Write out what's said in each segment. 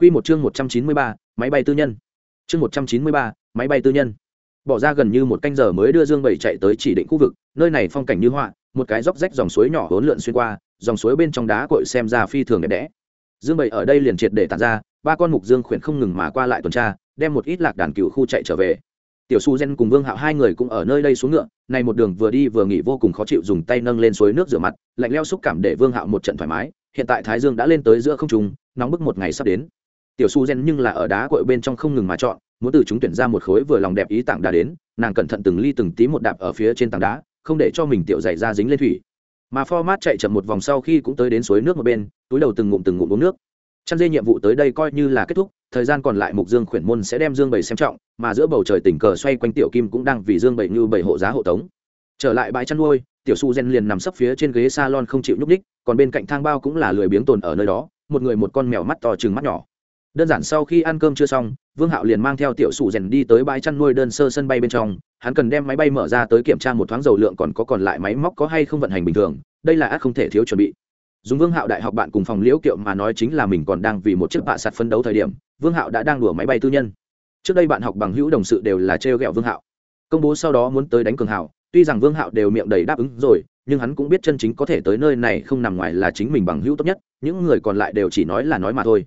Quy một chương 193, máy bay tư nhân. Chương 193, máy bay tư nhân. Bỏ ra gần như một canh giờ mới đưa Dương Bảy chạy tới chỉ định khu vực, nơi này phong cảnh như họa, một cái dốc rách dòng suối nhỏ hỗn lượn xuyên qua, dòng suối bên trong đá cội xem ra phi thường đẹp đẽ. Dương Bảy ở đây liền triệt để tản ra, ba con mục dương khuyển không ngừng mà qua lại tuần tra, đem một ít lạc đàn cừu khu chạy trở về. Tiểu Su Gen cùng Vương Hạo hai người cũng ở nơi đây xuống ngựa, này một đường vừa đi vừa nghỉ vô cùng khó chịu dùng tay nâng lên suối nước rửa mặt, lạnh lẽo xúc cảm để Vương Hạo một trận thoải mái, hiện tại Thái Dương đã lên tới giữa không trung, nóng bức một ngày sắp đến tiểu su gen nhưng là ở đá cội bên trong không ngừng mà chọn, muốn từ chúng tuyển ra một khối vừa lòng đẹp ý tảng đá đến, nàng cẩn thận từng ly từng tí một đạp ở phía trên tảng đá, không để cho mình tiểu dày ra dính lên thủy. Mà format chạy chậm một vòng sau khi cũng tới đến suối nước một bên, túi đầu từng ngụm từng ngụm uống nước. Chăn dê nhiệm vụ tới đây coi như là kết thúc, thời gian còn lại mục dương khuyển môn sẽ đem dương bảy xem trọng, mà giữa bầu trời tình cờ xoay quanh tiểu kim cũng đang vì dương bảy như bảy hộ giá hộ tống. Trở lại bãi chăn nuôi, tiểu su gen liền nằm sấp phía trên ghế salon không chịu nhúc ních còn bên cạnh thang bao cũng là lười biếng tồn ở nơi đó, một người một con mèo mắt to chừng mắt nhỏ đơn giản sau khi ăn cơm chưa xong, vương hạo liền mang theo tiểu sủ rèn đi tới bãi chăn nuôi đơn sơ sân bay bên trong. Hắn cần đem máy bay mở ra tới kiểm tra một thoáng dầu lượng còn có còn lại máy móc có hay không vận hành bình thường. Đây là ác không thể thiếu chuẩn bị. Dùng vương hạo đại học bạn cùng phòng liễu kiệu mà nói chính là mình còn đang vì một chiếc bạ sạt phân đấu thời điểm, vương hạo đã đang đùa máy bay tư nhân. Trước đây bạn học bằng hữu đồng sự đều là trêu ghẹo vương hạo. Công bố sau đó muốn tới đánh cường hạo, tuy rằng vương hạo đều miệng đầy đáp ứng rồi, nhưng hắn cũng biết chân chính có thể tới nơi này không nằm ngoài là chính mình bằng hữu tốt nhất, những người còn lại đều chỉ nói là nói mà thôi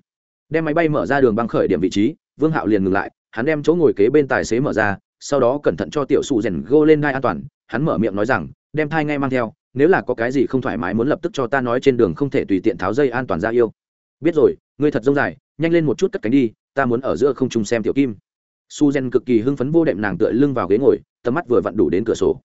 đem máy bay mở ra đường băng khởi điểm vị trí, vương hạo liền ngừng lại, hắn đem chỗ ngồi kế bên tài xế mở ra, sau đó cẩn thận cho tiểu sụ rèn gô lên ngai an toàn, hắn mở miệng nói rằng, đem thai ngay mang theo, nếu là có cái gì không thoải mái muốn lập tức cho ta nói trên đường không thể tùy tiện tháo dây an toàn ra yêu. Biết rồi, ngươi thật dông dài, nhanh lên một chút cất cánh đi, ta muốn ở giữa không trung xem tiểu kim. Su gen cực kỳ hưng phấn vô đệm nàng tựa lưng vào ghế ngồi, tầm mắt vừa vặn đủ đến cửa sổ.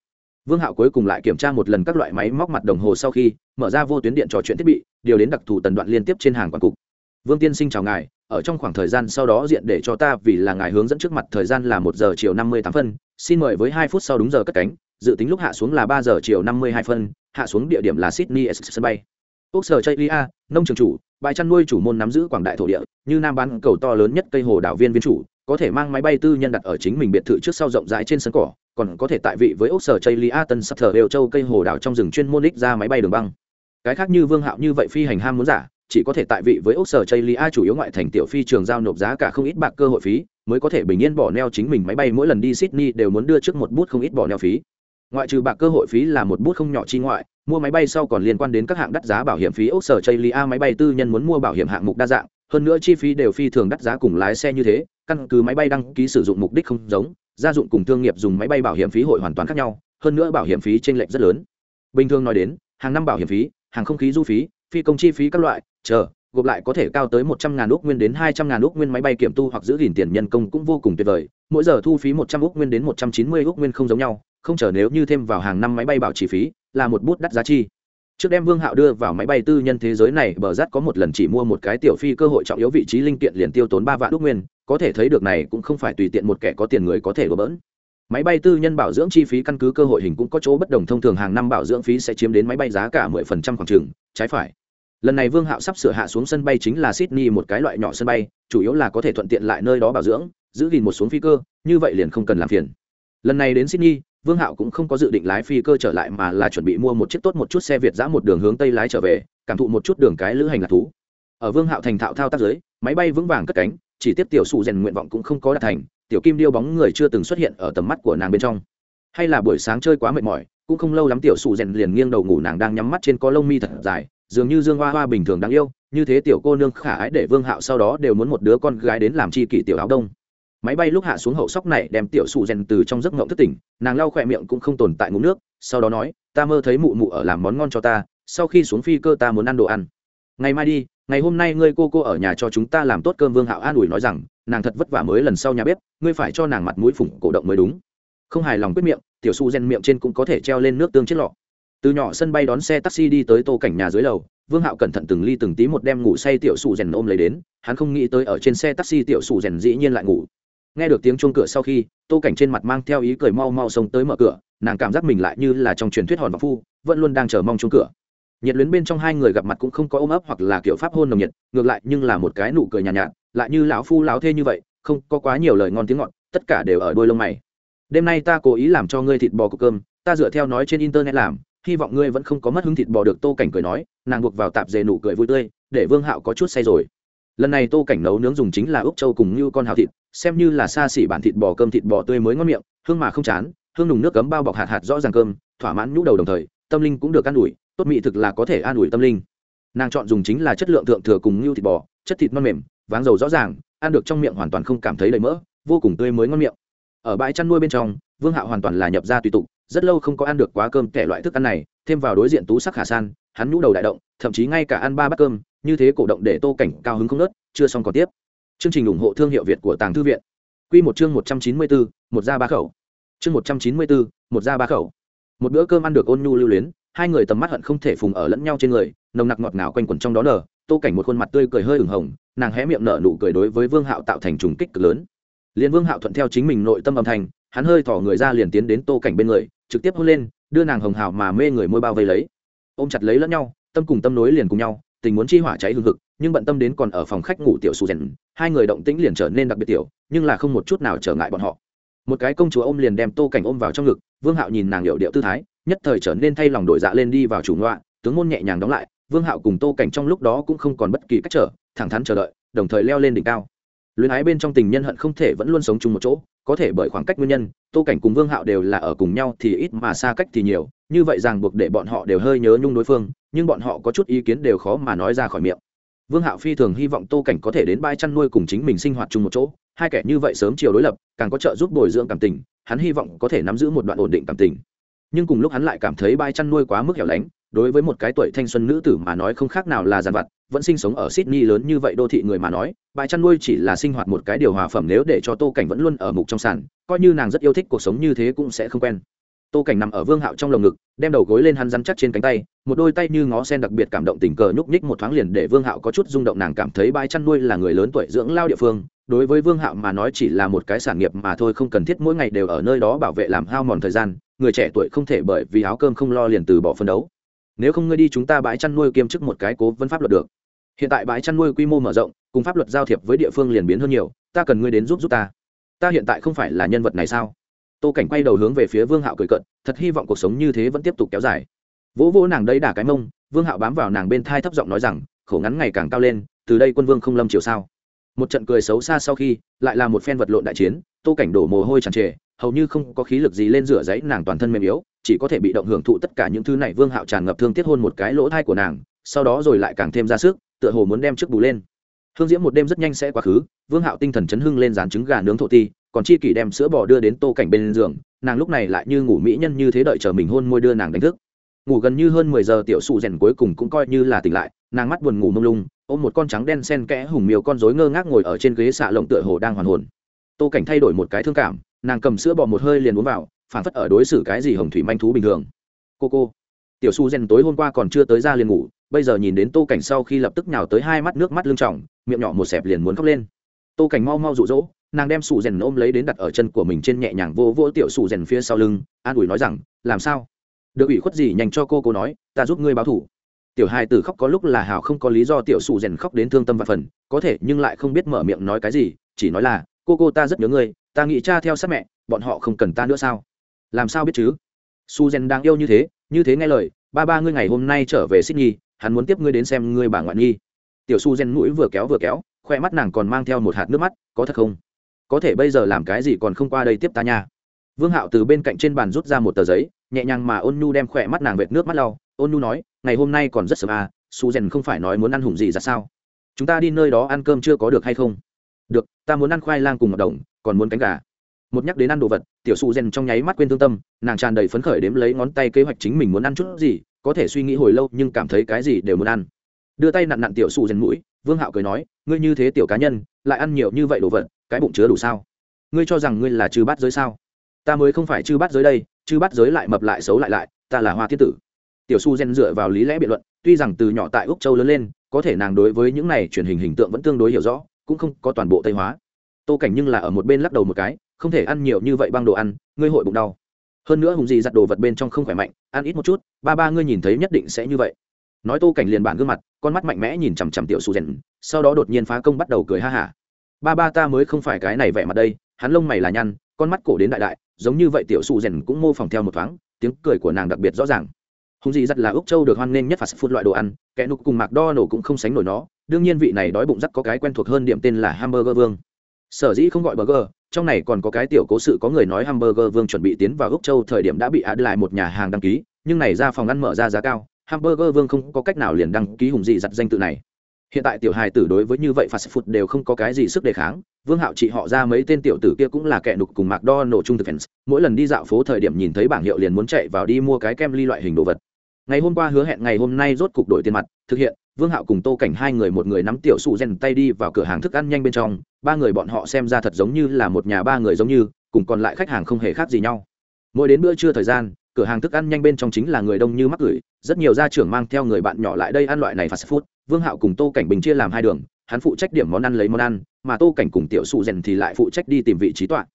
Vương hạo cuối cùng lại kiểm tra một lần các loại máy móc mặt đồng hồ sau khi mở ra vô tuyến điện trò chuyện thiết bị, điều đến đặc thù tần đoạn liên tiếp trên hàng quản cục vương tiên sinh chào ngài, ở trong khoảng thời gian sau đó diện để cho ta vì là ngài hướng dẫn trước mặt thời gian là một giờ chiều năm mươi tám phân, xin mời với hai phút sau đúng giờ cất cánh, dự tính lúc hạ xuống là ba giờ chiều năm mươi hai phân, hạ xuống địa điểm là sydney sân bay. Quốc sở chây lia, nông trường chủ, bãi chăn nuôi chủ môn nắm giữ quảng đại thổ địa, như nam bán cầu to lớn nhất cây hồ đảo viên viên chủ, có thể mang máy bay tư nhân đặt ở chính mình biệt thự trước sau rộng rãi trên sân cỏ, còn có thể tại vị với úc sở chây lia tân sắp thờ đều châu cây hồ đảo trong rừng chuyên môn đích ra máy bay đường băng. Cái khác như vương hạo như vậy phi hành ham muốn giả chỉ có thể tại vị với ốc sở chây lia chủ yếu ngoại thành tiểu phi trường giao nộp giá cả không ít bạc cơ hội phí, mới có thể bình yên bỏ neo chính mình máy bay mỗi lần đi sydney đều muốn đưa trước một bút không ít bỏ neo phí. Ngoại trừ bạc cơ hội phí là một bút không nhỏ chi ngoại, mua máy bay sau còn liên quan đến các hạng đắt giá bảo hiểm phí ốc sở chây lia máy bay tư nhân muốn mua bảo hiểm hạng mục đa dạng, hơn nữa chi phí đều phi thường đắt giá cùng lái xe như thế, căn cứ máy bay đăng ký sử dụng mục đích không giống, gia dụng cùng thương nghiệp dùng máy bay bảo hiểm phí hội hoàn toàn khác nhau, hơn nữa bảo hiểm phí t r ê n lệch rất lớn. Bình thường nói đến, hàng năm bảo hiểm phí, hàng không khí du phí phi công chi phí các loại, chờ, gộp lại có thể cao tới một trăm ngàn ước nguyên đến hai trăm ngàn ước nguyên máy bay kiểm tu hoặc giữ gìn tiền nhân công cũng vô cùng tuyệt vời. Mỗi giờ thu phí một trăm ước nguyên đến một trăm chín mươi ước nguyên không giống nhau, không chờ nếu như thêm vào hàng năm máy bay bảo trì phí, là một bút đắt giá chi. Trước đem vương hạo đưa vào máy bay tư nhân thế giới này, bờ rát có một lần chỉ mua một cái tiểu phi cơ hội trọng yếu vị trí linh kiện liền tiêu tốn ba vạn ước nguyên, có thể thấy được này cũng không phải tùy tiện một kẻ có tiền người có thể gỡ bỡn máy bay tư nhân bảo dưỡng chi phí căn cứ cơ hội hình cũng có chỗ bất đồng, thông thường hàng năm bảo dưỡng phí sẽ chiếm đến máy bay giá cả mười phần trăm khoảng trừng trái phải. Lần này vương hạo sắp sửa hạ xuống sân bay chính là sydney, một cái loại nhỏ sân bay, chủ yếu là có thể thuận tiện lại nơi đó bảo dưỡng, giữ gìn một xuống phi cơ, như vậy liền không cần làm phiền. Lần này đến sydney, vương hạo cũng không có dự định lái phi cơ trở lại mà là chuẩn bị mua một chiếc tốt một chút xe việt giã một đường hướng tây lái trở về, cảm thụ một chút đường cái lữ hành lạc thú. Ở vương hạo thành thạo thao tác giới, máy bay vững vàng cất cánh, chỉ tiếp tiểu sụ rèn nguyện vọng cũng không có đạt thành tiểu kim điêu bóng người chưa từng xuất hiện ở tầm mắt của nàng bên trong. Hay là buổi sáng chơi quá mệt mỏi, cũng không lâu lắm tiểu sụ rèn liền nghiêng đầu ngủ nàng đang nhắm mắt trên có lông mi thật dài, dường như dương hoa hoa bình thường đáng yêu, như thế tiểu cô nương khả ái để vương hạo sau đó đều muốn một đứa con gái đến làm chi kỷ tiểu áo đông. Máy bay lúc hạ xuống hậu sóc này đem tiểu sụ rèn từ trong giấc ngộng thất tỉnh, nàng lau khỏe miệng cũng không tồn tại ngủ nước, sau đó nói, ta mơ thấy mụ mụ ở làm món ngon cho ta, sau khi xuống phi cơ ta muốn ăn đồ ăn ngày mai đi, ngày hôm nay ngươi cô cô ở nhà cho chúng ta làm tốt cơm vương hạo an ủi nói rằng, nàng thật vất vả mới lần sau nhà bếp, ngươi phải cho nàng mặt mũi phủng cổ động mới đúng. Không hài lòng quyết miệng, tiểu su gen miệng trên cũng có thể treo lên nước tương chết lọ. Từ nhỏ sân bay đón xe taxi đi tới tô cảnh nhà dưới lầu, vương hạo cẩn thận từng ly từng tí một đem ngủ say tiểu sủ rèn ôm lấy đến, hắn không nghĩ tới ở trên xe taxi tiểu sủ rèn dĩ nhiên lại ngủ. Nghe được tiếng chuông cửa sau khi, tô cảnh trên mặt mang theo ý cười mau mau xông tới mở cửa, nàng cảm giác mình lại như là trong truyền thuyết hòn vọng phu, vẫn luôn đang chờ mong chuông cửa nhiệt luyến bên trong hai người gặp mặt cũng không có ôm ấp hoặc là kiểu pháp hôn nồng nhiệt ngược lại nhưng là một cái nụ cười nhàn nhạt, nhạt lại như lão phu lão thê như vậy không có quá nhiều lời ngon tiếng ngọt tất cả đều ở đôi lông mày đêm nay ta cố ý làm cho ngươi thịt bò cục cơm ta dựa theo nói trên internet làm hy vọng ngươi vẫn không có mất hứng thịt bò được tô cảnh cười nói nàng buộc vào tạp dề nụ cười vui tươi để vương hạo có chút say rồi lần này tô cảnh nấu nướng dùng chính là úc châu cùng như con hào thịt xem như là xa xỉ bản thịt bò cơm thịt bò tươi mới ngon miệng hương mà không chán hương nùng nước cấm bao bọc hạt hạt rõ ràng cơm thỏa mãn nhũ đầu đồng thời tâm linh cũng được an đuổi tốt mỹ thực là có thể an ủi tâm linh. Nàng chọn dùng chính là chất lượng thượng thừa cùng như thịt bò, chất thịt non mềm, váng dầu rõ ràng, ăn được trong miệng hoàn toàn không cảm thấy đầy mỡ, vô cùng tươi mới ngon miệng. Ở bãi chăn nuôi bên trong, vương hạo hoàn toàn là nhập ra tùy tục, rất lâu không có ăn được quá cơm kẻ loại thức ăn này, thêm vào đối diện tú sắc khả san, hắn nhũ đầu đại động, thậm chí ngay cả ăn ba bát cơm, như thế cổ động để tô cảnh cao hứng không nớt, chưa xong còn tiếp. Chương trình ủng hộ thương hiệu việt của tàng thư viện. Q một chương một trăm chín mươi bốn một da ba khẩu. Chương một trăm chín mươi bốn một da ba khẩu. Một bữa cơm ăn được ôn nhu lưu luyến hai người tầm mắt hận không thể phùng ở lẫn nhau trên người, nồng nặc ngọt ngào quanh quẩn trong đó nở, tô cảnh một khuôn mặt tươi cười hơi ửng hồng, nàng hé miệng nở nụ cười đối với vương hạo tạo thành trùng kích cực lớn. Liền vương hạo thuận theo chính mình nội tâm âm thanh, hắn hơi thỏ người ra liền tiến đến tô cảnh bên người, trực tiếp hôn lên, đưa nàng hồng hào mà mê người môi bao vây lấy. Ôm chặt lấy lẫn nhau, tâm cùng tâm nối liền cùng nhau, tình muốn chi hỏa cháy hương thực nhưng bận tâm đến còn ở phòng khách ngủ tiểu su rèn, hai người động tĩnh liền trở nên đặc biệt tiểu, nhưng là không một chút nào trở ngại bọn họ. Một cái công chúa ôm liền đem tô cảnh ôm vào trong ngực, vương hạo nhìn nàng hiệu điệu tư thái nhất thời trở nên thay lòng đổi dạ lên đi vào chủ ngoại tướng môn nhẹ nhàng đóng lại, vương hạo cùng tô cảnh trong lúc đó cũng không còn bất kỳ cách trở, thẳng thắn chờ đợi, đồng thời leo lên đỉnh cao. Luyến ái bên trong tình nhân hận không thể vẫn luôn sống chung một chỗ, có thể bởi khoảng cách nguyên nhân, tô cảnh cùng vương hạo đều là ở cùng nhau thì ít mà xa cách thì nhiều, như vậy ràng buộc để bọn họ đều hơi nhớ nhung đối phương, nhưng bọn họ có chút ý kiến đều khó mà nói ra khỏi miệng. Vương hạo phi thường hy vọng tô cảnh có thể đến bãi chăn nuôi cùng chính mình sinh hoạt chung một chỗ, hai kẻ như vậy sớm chiều đối lập, càng có trợ giúp bồi dưỡng cảm tình, hắn hy vọng có thể nắm giữ một đoạn ổn định cảm tình nhưng cùng lúc hắn lại cảm thấy bãi chăn nuôi quá mức hẻo lánh, đối với một cái tuổi thanh xuân nữ tử mà nói không khác nào là giàn vặt, vẫn sinh sống ở sydney lớn như vậy đô thị người mà nói, bãi chăn nuôi chỉ là sinh hoạt một cái điều hòa phẩm nếu để cho tô cảnh vẫn luôn ở mục trong sàn, coi như nàng rất yêu thích cuộc sống như thế cũng sẽ không quen. Tô cảnh nằm ở vương hạo trong lồng ngực, đem đầu gối lên hắn rắn chắc trên cánh tay, một đôi tay như ngó sen đặc biệt cảm động tình cờ nhúc nhích một thoáng liền để vương hạo có chút rung động nàng cảm thấy bãi chăn nuôi là người lớn tuổi dưỡng lao địa phương, đối với vương hạo mà nói chỉ là một cái sản nghiệp mà thôi, không cần thiết mỗi ngày đều ở nơi đó bảo vệ làm hao mòn thời gian người trẻ tuổi không thể bởi vì áo cơm không lo liền từ bỏ phân đấu. Nếu không ngươi đi chúng ta bãi chăn nuôi kiêm chức một cái cố vấn pháp luật được. Hiện tại bãi chăn nuôi quy mô mở rộng, cùng pháp luật giao thiệp với địa phương liền biến hơn nhiều, ta cần ngươi đến giúp giúp ta. Ta hiện tại không phải là nhân vật này sao? Tô cảnh quay đầu hướng về phía vương hạo cười cận thật hy vọng cuộc sống như thế vẫn tiếp tục kéo dài. Vỗ vỗ nàng đây đả cái mông, vương hạo bám vào nàng bên thai thấp giọng nói rằng, khổ ngắn ngày càng cao lên, từ đây quân vương không lâm chiều sao? Một trận cười xấu xa sau khi, lại là một phen vật lộn đại chiến, tô cảnh đổ mồ hôi tràn trề, hầu như không có khí lực gì lên rửa giấy, nàng toàn thân mềm yếu, chỉ có thể bị động hưởng thụ tất cả những thứ này vương hạo tràn ngập thương tiếc hôn một cái lỗ thai của nàng, sau đó rồi lại càng thêm ra sức, tựa hồ muốn đem trước bù lên. Hương diễm một đêm rất nhanh sẽ quá khứ, vương hạo tinh thần chấn hưng lên dán trứng gà nướng thổ ti, còn chi kỷ đem sữa bò đưa đến tô cảnh bên giường, nàng lúc này lại như ngủ mỹ nhân như thế đợi chờ mình hôn môi đưa nàng đánh thức. Ngủ gần như hơn mười giờ tiểu sụ rèn cuối cùng cũng coi như là tỉnh lại, nàng mắt buồn ngủ mông lung ôm một con trắng đen sen kẽ hùng miều con rối ngơ ngác ngồi ở trên ghế xạ lộng tựa hồ đang hoàn hồn. Tô cảnh thay đổi một cái thương cảm, nàng cầm sữa bò một hơi liền uống vào phản phất ở đối xử cái gì hồng thủy manh thú bình thường. Cô cô, tiểu su rèn tối hôm qua còn chưa tới ra liền ngủ, bây giờ nhìn đến tô cảnh sau khi lập tức nhào tới hai mắt nước mắt lưng trọng miệng nhỏ một xẹp liền muốn khóc lên. Tô cảnh mau mau rụ rỗ nàng đem sủ rèn ôm lấy đến đặt ở chân của mình trên nhẹ nhàng vô vô tiểu sủ rèn phía sau lưng, an ủi nói rằng, làm sao? Được ủy khuất gì nhanh cho cô cô nói, ta giúp ngươi báo thủ tiểu hai tử khóc có lúc là hào không có lý do tiểu sủ rèn khóc đến thương tâm và phần, có thể nhưng lại không biết mở miệng nói cái gì, chỉ nói là, cô cô ta rất nhớ ngươi, ta nghĩ cha theo sát mẹ, bọn họ không cần ta nữa sao? Làm sao biết chứ? Su rèn đang yêu như thế như thế nghe lời, ba ba ngươi ngày hôm nay trở về sydney, hắn muốn tiếp ngươi đến xem ngươi bà ngoạn nhi. Tiểu su rèn mũi vừa kéo vừa kéo, khoe mắt nàng còn mang theo một hạt nước mắt, có thật không? Có thể bây giờ làm cái gì còn không qua đây tiếp ta nha. Vương hạo từ bên cạnh trên bàn rút ra một tờ giấy, nhẹ nhàng mà ôn nhu đem khỏe mắt nàng vệt nước mắt lau ôn nu nói, ngày hôm nay còn rất sớm à su rèn không phải nói muốn ăn hùng gì ra sao? Chúng ta đi nơi đó ăn cơm chưa có được hay không? Được, ta muốn ăn khoai lang cùng ngọc đồng, còn muốn cánh gà. Một nhắc đến ăn đồ vật, tiểu su rèn trong nháy mắt quên thương tâm, nàng tràn đầy phấn khởi đếm lấy ngón tay kế hoạch chính mình muốn ăn chút gì, có thể suy nghĩ hồi lâu nhưng cảm thấy cái gì đều muốn ăn. Đưa tay nặn nặn tiểu su rèn mũi, vương hạo cười nói, ngươi như thế tiểu cá nhân, lại ăn nhiều như vậy đồ vật, cái bụng chứa đủ sao? Ngươi cho rằng ngươi là chư bát giới sao? Ta mới không phải chư bát giới đây, chư bát giới lại mập lại xấu lại lại, ta là hoa thiên tử tiểu su gen dựa vào lý lẽ biện luận, tuy rằng từ nhỏ tại úc châu lớn lên, có thể nàng đối với những này truyền hình hình tượng vẫn tương đối hiểu rõ, cũng không có toàn bộ tây hóa. Tô cảnh nhưng là ở một bên lắc đầu một cái, không thể ăn nhiều như vậy băng đồ ăn, ngươi hội bụng đau. Hơn nữa hùng gì giặt đồ vật bên trong không khỏe mạnh, ăn ít một chút, ba ba ngươi nhìn thấy nhất định sẽ như vậy. Nói tô cảnh liền bản gương mặt, con mắt mạnh mẽ nhìn chằm chằm tiểu su rèn sau đó đột nhiên phá công bắt đầu cười ha hả. Ba ba ta mới không phải cái này vẻ mặt đây, hắn lông mày là nhăn, con mắt cổ đến đại đại, giống như vậy tiểu su rèn cũng mô phỏng theo một thoáng, tiếng cười của nàng đặc biệt rõ ràng hùng gì giặt là úc châu được hoan nghênh nhất phạt phun loại đồ ăn, kẻ nục cùng mạc đo nổ cũng không sánh nổi nó. Đương nhiên vị này đói bụng rắc có cái quen thuộc hơn điểm tên là hamburger vương. Sở dĩ không gọi burger, trong này còn có cái tiểu cố sự có người nói hamburger vương chuẩn bị tiến vào úc châu thời điểm đã bị ạt lại một nhà hàng đăng ký, nhưng này ra phòng ăn mở ra giá cao, hamburger vương không có cách nào liền đăng ký hùng dị giặt danh tự này. Hiện tại tiểu hài tử đối với như vậy fast food đều không có cái gì sức đề kháng, vương hạo chị họ ra mấy tên tiểu tử kia cũng là kẻ nục cùng mạc đo nổ chung thực fans, mỗi lần đi dạo phố thời điểm nhìn thấy bảng hiệu liền muốn chạy vào đi mua cái kem ly loại hình đồ vật ngày hôm qua hứa hẹn ngày hôm nay rốt cục đổi tiền mặt, thực hiện, vương hạo cùng tô cảnh hai người một người nắm tiểu sụ rèn tay đi vào cửa hàng thức ăn nhanh bên trong, ba người bọn họ xem ra thật giống như là một nhà ba người giống như, cùng còn lại khách hàng không hề khác gì nhau. Mỗi đến bữa trưa thời gian, cửa hàng thức ăn nhanh bên trong chính là người đông như mắc gửi rất nhiều gia trưởng mang theo người bạn nhỏ lại đây ăn loại này fast food, vương hạo cùng tô cảnh bình chia làm hai đường, hắn phụ trách điểm món ăn lấy món ăn, mà tô cảnh cùng tiểu sụ rèn thì lại phụ trách đi tìm vị trí tọa.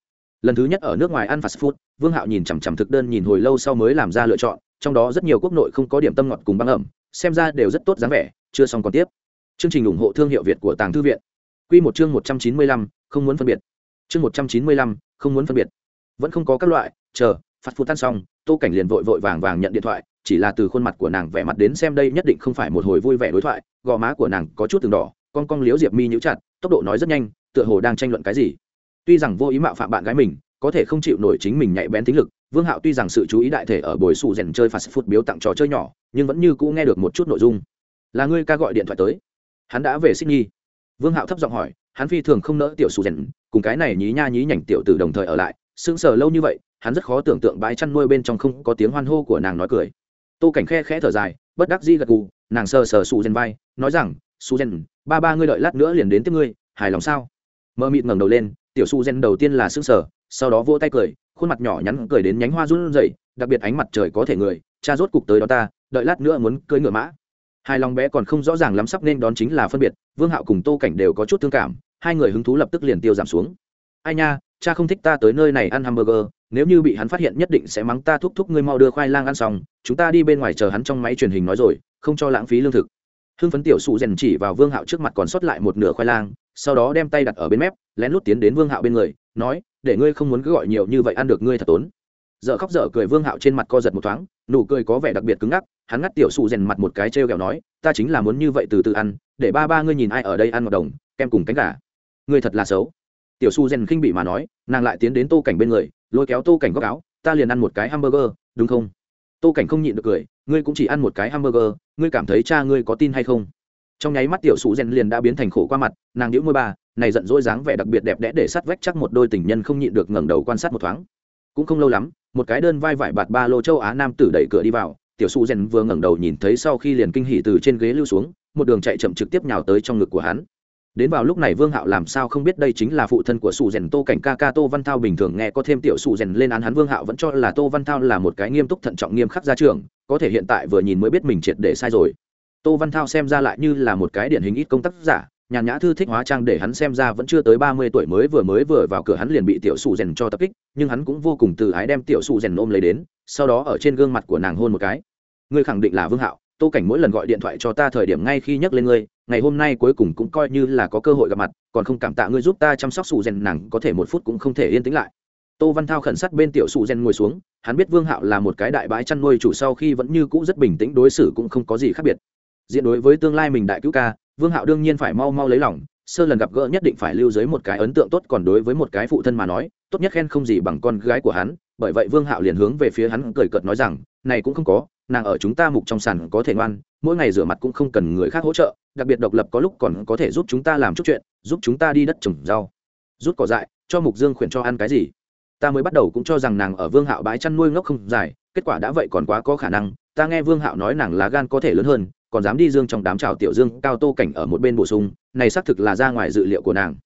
Lần thứ nhất ở nước ngoài ăn fast food, vương hạo nhìn chằm chằm thực đơn nhìn hồi lâu sau mới làm ra lựa chọn trong đó rất nhiều quốc nội không có điểm tâm ngọt cùng băng ẩm, xem ra đều rất tốt dáng vẻ, chưa xong còn tiếp. Chương trình ủng hộ thương hiệu việt của tàng thư viện. Quy một chương một trăm chín mươi lăm, không muốn phân biệt. Chương một trăm chín mươi lăm, không muốn phân biệt. Vẫn không có các loại, chờ phạt phụ tan xong, tô cảnh liền vội vội vàng vàng nhận điện thoại, chỉ là từ khuôn mặt của nàng vẻ mặt đến xem đây nhất định không phải một hồi vui vẻ đối thoại, gò má của nàng có chút từng đỏ, con cong liếu diệp mi nhíu chặt, tốc độ nói rất nhanh, tựa hồ đang tranh luận cái gì. Tuy rằng vô ý mạo phạm bạn gái mình có thể không chịu nổi chính mình nhạy bén tính lực. Vương hạo tuy rằng sự chú ý đại thể ở bồi sụ rèn chơi phạt phút biếu tặng trò chơi nhỏ, nhưng vẫn như cũ nghe được một chút nội dung. Là ngươi ca gọi điện thoại tới. Hắn đã về sydney. Vương hạo thấp giọng hỏi, hắn phi thường không nỡ tiểu sụ rèn, cùng cái này nhí nha nhí nhảnh tiểu từ đồng thời ở lại. Sững sờ lâu như vậy, hắn rất khó tưởng tượng bãi chăn nuôi bên trong không có tiếng hoan hô của nàng nói cười. Tô cảnh khe khẽ thở dài, bất đắc di gật gù, nàng sờ sờ sụ rèn vai, nói rằng sụ rèn, ba ba ngươi đợi lát nữa liền đến tiếp ngươi, hài lòng sao? Mơ mịt ngẩng đầu lên, tiểu su gen đầu tiên là sững sờ sau đó vỗ tay cười, khuôn mặt nhỏ nhắn cười đến nhánh hoa run rẩy, đặc biệt ánh mặt trời có thể người, cha rốt cục tới đó ta, đợi lát nữa muốn cưỡi ngựa mã. Hai lòng bé còn không rõ ràng lắm sắp nên đón chính là phân biệt, vương hạo cùng tô cảnh đều có chút thương cảm, hai người hứng thú lập tức liền tiêu giảm xuống. Ai nha, cha không thích ta tới nơi này ăn hamburger, nếu như bị hắn phát hiện nhất định sẽ mắng ta thúc thúc ngươi mau đưa khoai lang ăn xong, chúng ta đi bên ngoài chờ hắn trong máy truyền hình nói rồi, không cho lãng phí lương thực. Hưng phấn tiểu sụ rèn chỉ vào vương hạo trước mặt còn sót lại một nửa khoai lang, sau đó đem tay đặt ở bên mép, lén lút tiến đến vương hạo bên người, nói để ngươi không muốn cứ gọi nhiều như vậy ăn được ngươi thật tốn. Dợ khóc dở cười vương hạo trên mặt co giật một thoáng, nụ cười có vẻ đặc biệt cứng ngắc, hắn ngắt tiểu sụ rèn mặt một cái t r e o kẹo nói, ta chính là muốn như vậy từ từ ăn, để ba ba ngươi nhìn ai ở đây ăn một đồng, kem cùng cánh gà. Ngươi thật là xấu. Tiểu su rèn khinh bị mà nói, nàng lại tiến đến tô cảnh bên người, lôi kéo tô cảnh góc áo, ta liền ăn một cái hamburger, đúng không? Tô cảnh không nhịn được cười, ngươi cũng chỉ ăn một cái hamburger, ngươi cảm thấy cha ngươi có tin hay không? Trong nháy mắt tiểu sụ rèn liền đã biến thành khổ qua mặt, nàng nhíu môi ba này giận dỗi dáng vẻ đặc biệt đẹp đẽ để sát vách chắc một đôi tình nhân không nhịn được ngẩng đầu quan sát một thoáng. Cũng không lâu lắm, một cái đơn vai vải bạt ba lô châu á nam tử đẩy cửa đi vào, tiểu su rèn vừa ngẩng đầu nhìn thấy sau khi liền kinh hỉ từ trên ghế lưu xuống, một đường chạy chậm trực tiếp nhào tới trong ngực của hắn. Đến vào lúc này vương hạo làm sao không biết đây chính là phụ thân của sụ rèn tô cảnh ca ca tô văn thao bình thường nghe có thêm tiểu sụ rèn lên án hắn vương hạo vẫn cho là tô văn thao là một cái nghiêm túc thận trọng nghiêm khắc ra trường có thể hiện tại vừa nhìn mới biết mình triệt để sai rồi. Tô văn thao xem ra lại như là một cái điển hình ít công tác giả nhàn nhã thư thích hóa trang để hắn xem ra vẫn chưa tới ba mươi tuổi mới vừa mới vừa vào cửa hắn liền bị tiểu sụ rèn cho tập kích, nhưng hắn cũng vô cùng từ ái đem tiểu sụ rèn ôm lấy đến, sau đó ở trên gương mặt của nàng hôn một cái. Ngươi khẳng định là vương hạo, tô cảnh mỗi lần gọi điện thoại cho ta thời điểm ngay khi nhắc lên ngươi, ngày hôm nay cuối cùng cũng coi như là có cơ hội gặp mặt, còn không cảm tạ ngươi giúp ta chăm sóc sụ rèn, nàng có thể một phút cũng không thể yên tĩnh lại. Tô văn thao khẩn sát bên tiểu sụ rèn ngồi xuống, hắn biết vương hạo là một cái đại bãi chăn nuôi chủ sau khi vẫn như cũ rất bình tĩnh, đối xử cũng không có gì khác biệt. Diện đối với tương lai mình đại cứu ca vương hạo đương nhiên phải mau mau lấy lòng, sơ lần gặp gỡ nhất định phải lưu dưới một cái ấn tượng tốt, còn đối với một cái phụ thân mà nói, tốt nhất khen không gì bằng con gái của hắn, bởi vậy vương hạo liền hướng về phía hắn cười cợt nói rằng, này cũng không có, nàng ở chúng ta mục trong sàn có thể ngoan, mỗi ngày rửa mặt cũng không cần người khác hỗ trợ, đặc biệt độc lập có lúc còn có thể giúp chúng ta làm chút chuyện, giúp chúng ta đi đất trồng rau. Rút cỏ dại, cho mục dương khuyển cho ăn cái gì? Ta mới bắt đầu cũng cho rằng nàng ở vương hạo bãi chăn nuôi ngốc không dài, kết quả đã vậy còn quá có khả năng, ta nghe vương hạo nói nàng lá gan có thể lớn hơn còn dám đi dương trong đám trào tiểu dương cao tô cảnh ở một bên bổ sung, này xác thực là ra ngoài dự liệu của nàng.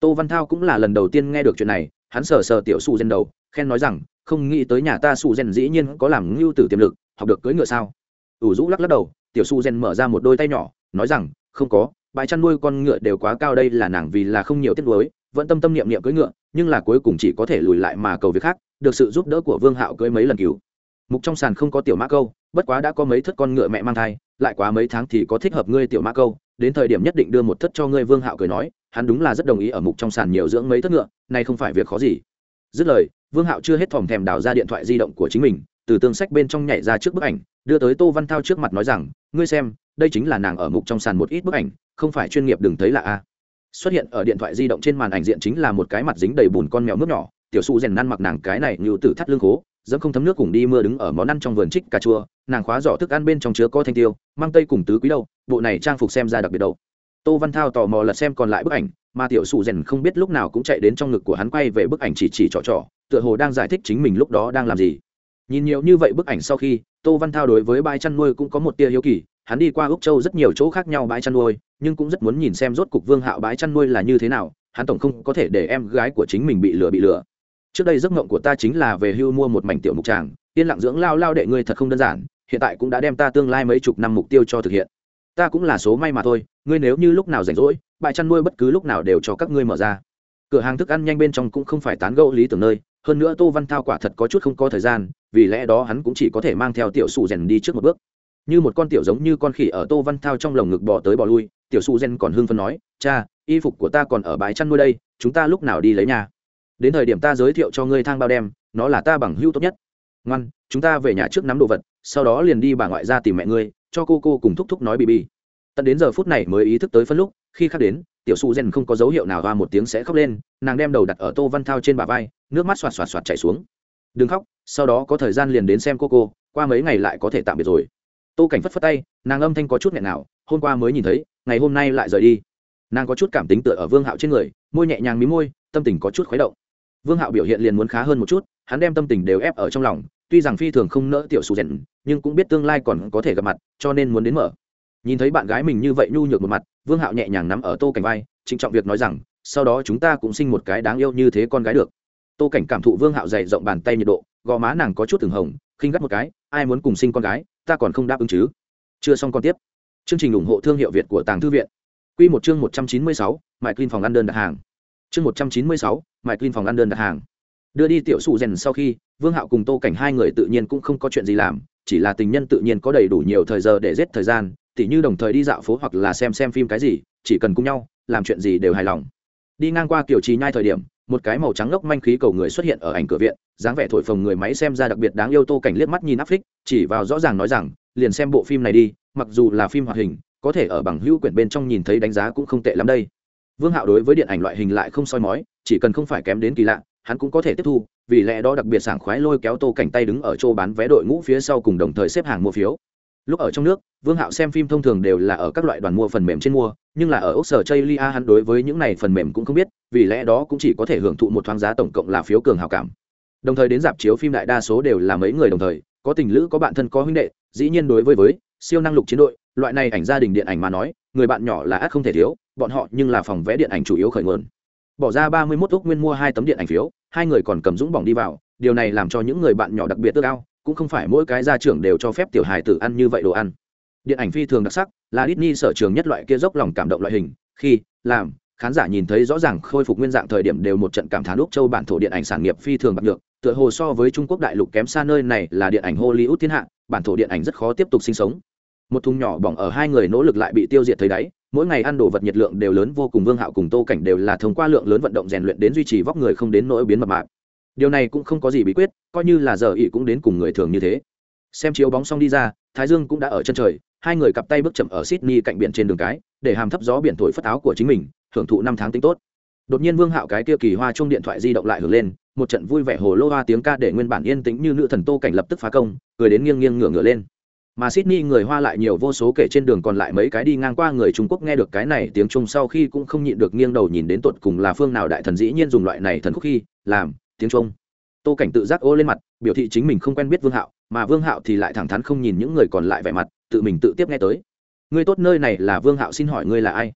Tô văn thao cũng là lần đầu tiên nghe được chuyện này, hắn sờ sờ tiểu su gen đầu, khen nói rằng, không nghĩ tới nhà ta su gen dĩ nhiên có làm ngưu tử tiềm lực, học được cưỡi ngựa sao? Ủ rũ lắc lắc đầu, tiểu su gen mở ra một đôi tay nhỏ, nói rằng, không có, bãi chăn nuôi con ngựa đều quá cao đây là nàng vì là không nhiều tiết nuối, vẫn tâm tâm niệm niệm cưỡi ngựa, nhưng là cuối cùng chỉ có thể lùi lại mà cầu việc khác, được sự giúp đỡ của vương hạo cưỡi mấy lần cứu mục trong sàn không có tiểu mã câu, bất quá đã có mấy thất con ngựa mẹ mang thai, lại quá mấy tháng thì có thích hợp ngươi tiểu mã câu, đến thời điểm nhất định đưa một thất cho ngươi vương hạo cười nói, hắn đúng là rất đồng ý ở mục trong sàn nhiều dưỡng mấy thất ngựa này không phải việc khó gì. Dứt lời, vương hạo chưa hết thòm thèm đào ra điện thoại di động của chính mình, từ tương sách bên trong nhảy ra trước bức ảnh, đưa tới tô văn thao trước mặt nói rằng, ngươi xem, đây chính là nàng ở mục trong sàn một ít bức ảnh, không phải chuyên nghiệp đừng thấy là a. Xuất hiện ở điện thoại di động trên màn ảnh diện chính là một cái mặt dính đầy bùn con mèo nước nhỏ, tiểu su rèn năn mặc nàng cái này như tử thắt lưng cố dẫm không thấm nước cùng đi mưa đứng ở món ăn trong vườn trích cà chua, nàng khóa giỏ thức ăn bên trong chứa có thanh tiêu, mang tây cùng tứ quý đâu, bộ này trang phục xem ra đặc biệt đâu tô văn thao tò mò lật xem còn lại bức ảnh, mà tiểu sụ rèn không biết lúc nào cũng chạy đến trong ngực của hắn quay về bức ảnh chỉ chỉ trò trò, tựa hồ đang giải thích chính mình lúc đó đang làm gì. Nhìn nhiều như vậy bức ảnh sau khi, tô văn thao đối với bãi chăn nuôi cũng có một tia hiếu kỳ, hắn đi qua úc châu rất nhiều chỗ khác nhau bãi chăn nuôi, nhưng cũng rất muốn nhìn xem rốt cục vương hạo bãi chăn nuôi là như thế nào, hắn tổng không có thể để em gái của chính mình bị lừa bị lừa trước đây giấc mộng của ta chính là về hưu mua một mảnh tiểu mục tràng, yên lặng dưỡng lao lao đệ ngươi thật không đơn giản, hiện tại cũng đã đem ta tương lai mấy chục năm mục tiêu cho thực hiện. Ta cũng là số may mà thôi, ngươi nếu như lúc nào rảnh rỗi, bãi chăn nuôi bất cứ lúc nào đều cho các ngươi mở ra. Cửa hàng thức ăn nhanh bên trong cũng không phải tán gẫu lý tưởng nơi, hơn nữa tô văn thao quả thật có chút không có thời gian, vì lẽ đó hắn cũng chỉ có thể mang theo tiểu sụ rèn đi trước một bước. Như một con tiểu giống như con khỉ ở tô văn thao trong lồng ngực bỏ tới bỏ lui, tiểu sụ rèn còn hưng phân nói, cha, y phục của ta còn ở bãi chăn nuôi đây, chúng ta lúc nào đi lấy nhà? Đến thời điểm ta giới thiệu cho ngươi thang bao đem, nó là ta bằng hữu tốt nhất. Ngoan, chúng ta về nhà trước nắm đồ vật, sau đó liền đi bà ngoại ra tìm mẹ ngươi, cho cô cô cùng thúc thúc nói bì bì. Tận đến giờ phút này mới ý thức tới phân lúc, khi khác đến, tiểu su gen không có dấu hiệu nào hoa một tiếng sẽ khóc lên, nàng đem đầu đặt ở tô văn thao trên bà vai, nước mắt xoạt xoạt xoạt chảy xuống. Đừng khóc, sau đó có thời gian liền đến xem cô cô, qua mấy ngày lại có thể tạm biệt rồi. Tô cảnh phất phất tay, nàng âm thanh có chút nghẹn nào, hôm qua mới nhìn thấy, ngày hôm nay lại rời đi. Nàng có chút cảm tính tựa ở vương hạo trên người, môi nhẹ nhàng mí môi, tâm tình có chút khuấy động vương hạo biểu hiện liền muốn khá hơn một chút, hắn đem tâm tình đều ép ở trong lòng, tuy rằng phi thường không nỡ tiểu sù rèn, nhưng cũng biết tương lai còn có thể gặp mặt, cho nên muốn đến mở. Nhìn thấy bạn gái mình như vậy nhu nhược một mặt, vương hạo nhẹ nhàng nắm ở tô cảnh vai, trịnh trọng việc nói rằng, sau đó chúng ta cũng sinh một cái đáng yêu như thế con gái được. Tô cảnh cảm thụ vương hạo dày rộng bàn tay nhiệt độ, gò má nàng có chút từng hồng, khinh gắt một cái, ai muốn cùng sinh con gái, ta còn không đáp ứng chứ. Chưa xong con tiếp. Chương trình ủng hộ thương hiệu việt của tàng thư viện. Q một chương một trăm chín mươi sáu, mại clean phòng ăn đơn đặt hàng. Chương một trăm chín mươi sáu mại clean phòng ăn đơn đặt hàng. Đưa đi tiểu sụ rèn sau khi, vương hạo cùng tô cảnh hai người tự nhiên cũng không có chuyện gì làm, chỉ là tình nhân tự nhiên có đầy đủ nhiều thời giờ để giết thời gian, tỉ như đồng thời đi dạo phố hoặc là xem xem phim cái gì, chỉ cần cùng nhau, làm chuyện gì đều hài lòng. Đi ngang qua kiểu trì nhai thời điểm, một cái màu trắng ngốc manh khí cầu người xuất hiện ở ảnh cửa viện, dáng vẻ thổi phồng người máy xem ra đặc biệt đáng yêu tô cảnh liếc mắt nhìn áp phích, chỉ vào rõ ràng nói rằng, liền xem bộ phim này đi, mặc dù là phim hoạt hình, có thể ở bằng hữu quyển bên trong nhìn thấy đánh giá cũng không tệ lắm đây vương hạo đối với điện ảnh loại hình lại không soi mói, chỉ cần không phải kém đến kỳ lạ, hắn cũng có thể tiếp thu, vì lẽ đó đặc biệt sảng khoái lôi kéo tô cảnh tay đứng ở chỗ bán vé đội ngũ phía sau cùng đồng thời xếp hàng mua phiếu. Lúc ở trong nước, vương hạo xem phim thông thường đều là ở các loại đoàn mua phần mềm trên mua, nhưng là ở ốc sở chây lia hắn đối với những này phần mềm cũng không biết, vì lẽ đó cũng chỉ có thể hưởng thụ một thoáng giá tổng cộng là phiếu cường hào cảm. Đồng thời đến dạp chiếu phim đại đa số đều là mấy người đồng thời, có tình lữ, có bạn thân, có huynh đệ, dĩ nhiên đối với với siêu năng lục chiến đội, loại này ảnh gia đình điện ảnh mà nói người bạn nhỏ là ác không thể thiếu, bọn họ nhưng là phòng vẽ điện ảnh chủ yếu khởi nguồn. Bỏ ra ba mươi mốt úc nguyên mua hai tấm điện ảnh phiếu, hai người còn cầm dũng bỏng đi vào, điều này làm cho những người bạn nhỏ đặc biệt ước ao, cũng không phải mỗi cái gia trưởng đều cho phép tiểu hài tử ăn như vậy đồ ăn. Điện ảnh phi thường đặc sắc, là Disney sở trường nhất loại kia dốc lòng cảm động loại hình, khi, làm, khán giả nhìn thấy rõ ràng khôi phục nguyên dạng thời điểm đều một trận cảm thán úc châu bản thổ điện ảnh sản nghiệp phi thường bạc được tựa hồ so với trung quốc đại lục kém xa nơi này là điện ảnh hollywood thiên hạ, bản thổ điện ảnh rất khó tiếp tục sinh sống một thùng nhỏ bỏng ở hai người nỗ lực lại bị tiêu diệt thấy đáy, mỗi ngày ăn đồ vật nhiệt lượng đều lớn vô cùng, vương hạo cùng tô cảnh đều là thông qua lượng lớn vận động rèn luyện đến duy trì vóc người không đến nỗi biến mập mạc điều này cũng không có gì bí quyết, coi như là giờ ỉ cũng đến cùng người thường như thế. Xem chiếu bóng xong đi ra, thái dương cũng đã ở chân trời, hai người cặp tay bước chậm ở sydney cạnh biển trên đường cái, để hàm thấp gió biển thổi phất áo của chính mình, hưởng thụ năm tháng tính tốt. Đột nhiên vương hạo cái kia kỳ hoa chung điện thoại di động lại hưởng lên, một trận vui vẻ hồ lô hoa tiếng ca để nguyên bản yên tĩnh như nữ thần tô cảnh lập tức phá công, cười đến nghiêng nghiêng ngửa ngửa lên mà sydney người hoa lại nhiều vô số kể trên đường còn lại mấy cái đi ngang qua người trung quốc nghe được cái này tiếng trung sau khi cũng không nhịn được nghiêng đầu nhìn đến tột cùng là phương nào đại thần dĩ nhiên dùng loại này thần khúc khi, làm, tiếng trung. Tô cảnh tự giác ô lên mặt, biểu thị chính mình không quen biết vương hạo, mà vương hạo thì lại thẳng thắn không nhìn những người còn lại vẻ mặt, tự mình tự tiếp nghe tới. Ngươi tốt nơi này là vương hạo xin hỏi ngươi là ai?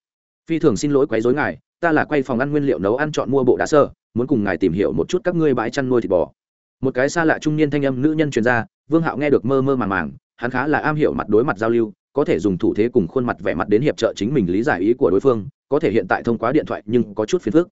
Phi thường xin lỗi quấy dối ngài, ta là quay phòng ăn nguyên liệu nấu ăn chọn mua bộ đã sơ, muốn cùng ngài tìm hiểu một chút các ngươi bãi chăn nuôi thịt bò. Một cái xa lạ trung niên thanh âm nữ nhân truyền ra, vương hạo nghe được mơ mơ màng màng hắn khá là am hiểu mặt đối mặt giao lưu, có thể dùng thủ thế cùng khuôn mặt vẻ mặt đến hiệp trợ chính mình lý giải ý của đối phương, có thể hiện tại thông qua điện thoại nhưng có chút phiền phức.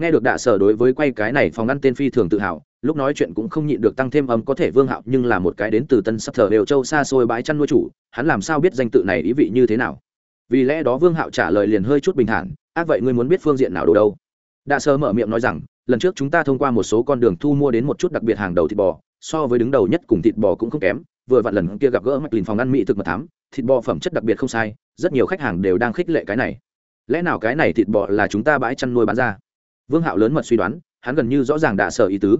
Nghe được đạ sở đối với quay cái này phòng ăn tên phi thường tự hào, lúc nói chuyện cũng không nhịn được tăng thêm âm có thể vương hạo nhưng là một cái đến từ tân sắp thờ đều châu xa xôi bãi chăn nuôi chủ, hắn làm sao biết danh tự này ý vị như thế nào? Vì lẽ đó vương hạo trả lời liền hơi chút bình thản, ác vậy ngươi muốn biết phương diện nào đồ đâu? Đạ sở mở miệng nói rằng, lần trước chúng ta thông qua một số con đường thu mua đến một chút đặc biệt hàng đầu thịt bò, so với đứng đầu nhất cùng thịt bò cũng không kém vừa vặn lần kia gặp gỡ mạch lìn phòng ăn mỹ thực mật thám, thịt bò phẩm chất đặc biệt không sai, rất nhiều khách hàng đều đang khích lệ cái này. Lẽ nào cái này thịt bò là chúng ta bãi chăn nuôi bán ra? Vương hạo lớn mật suy đoán, hắn gần như rõ ràng đã sở ý tứ.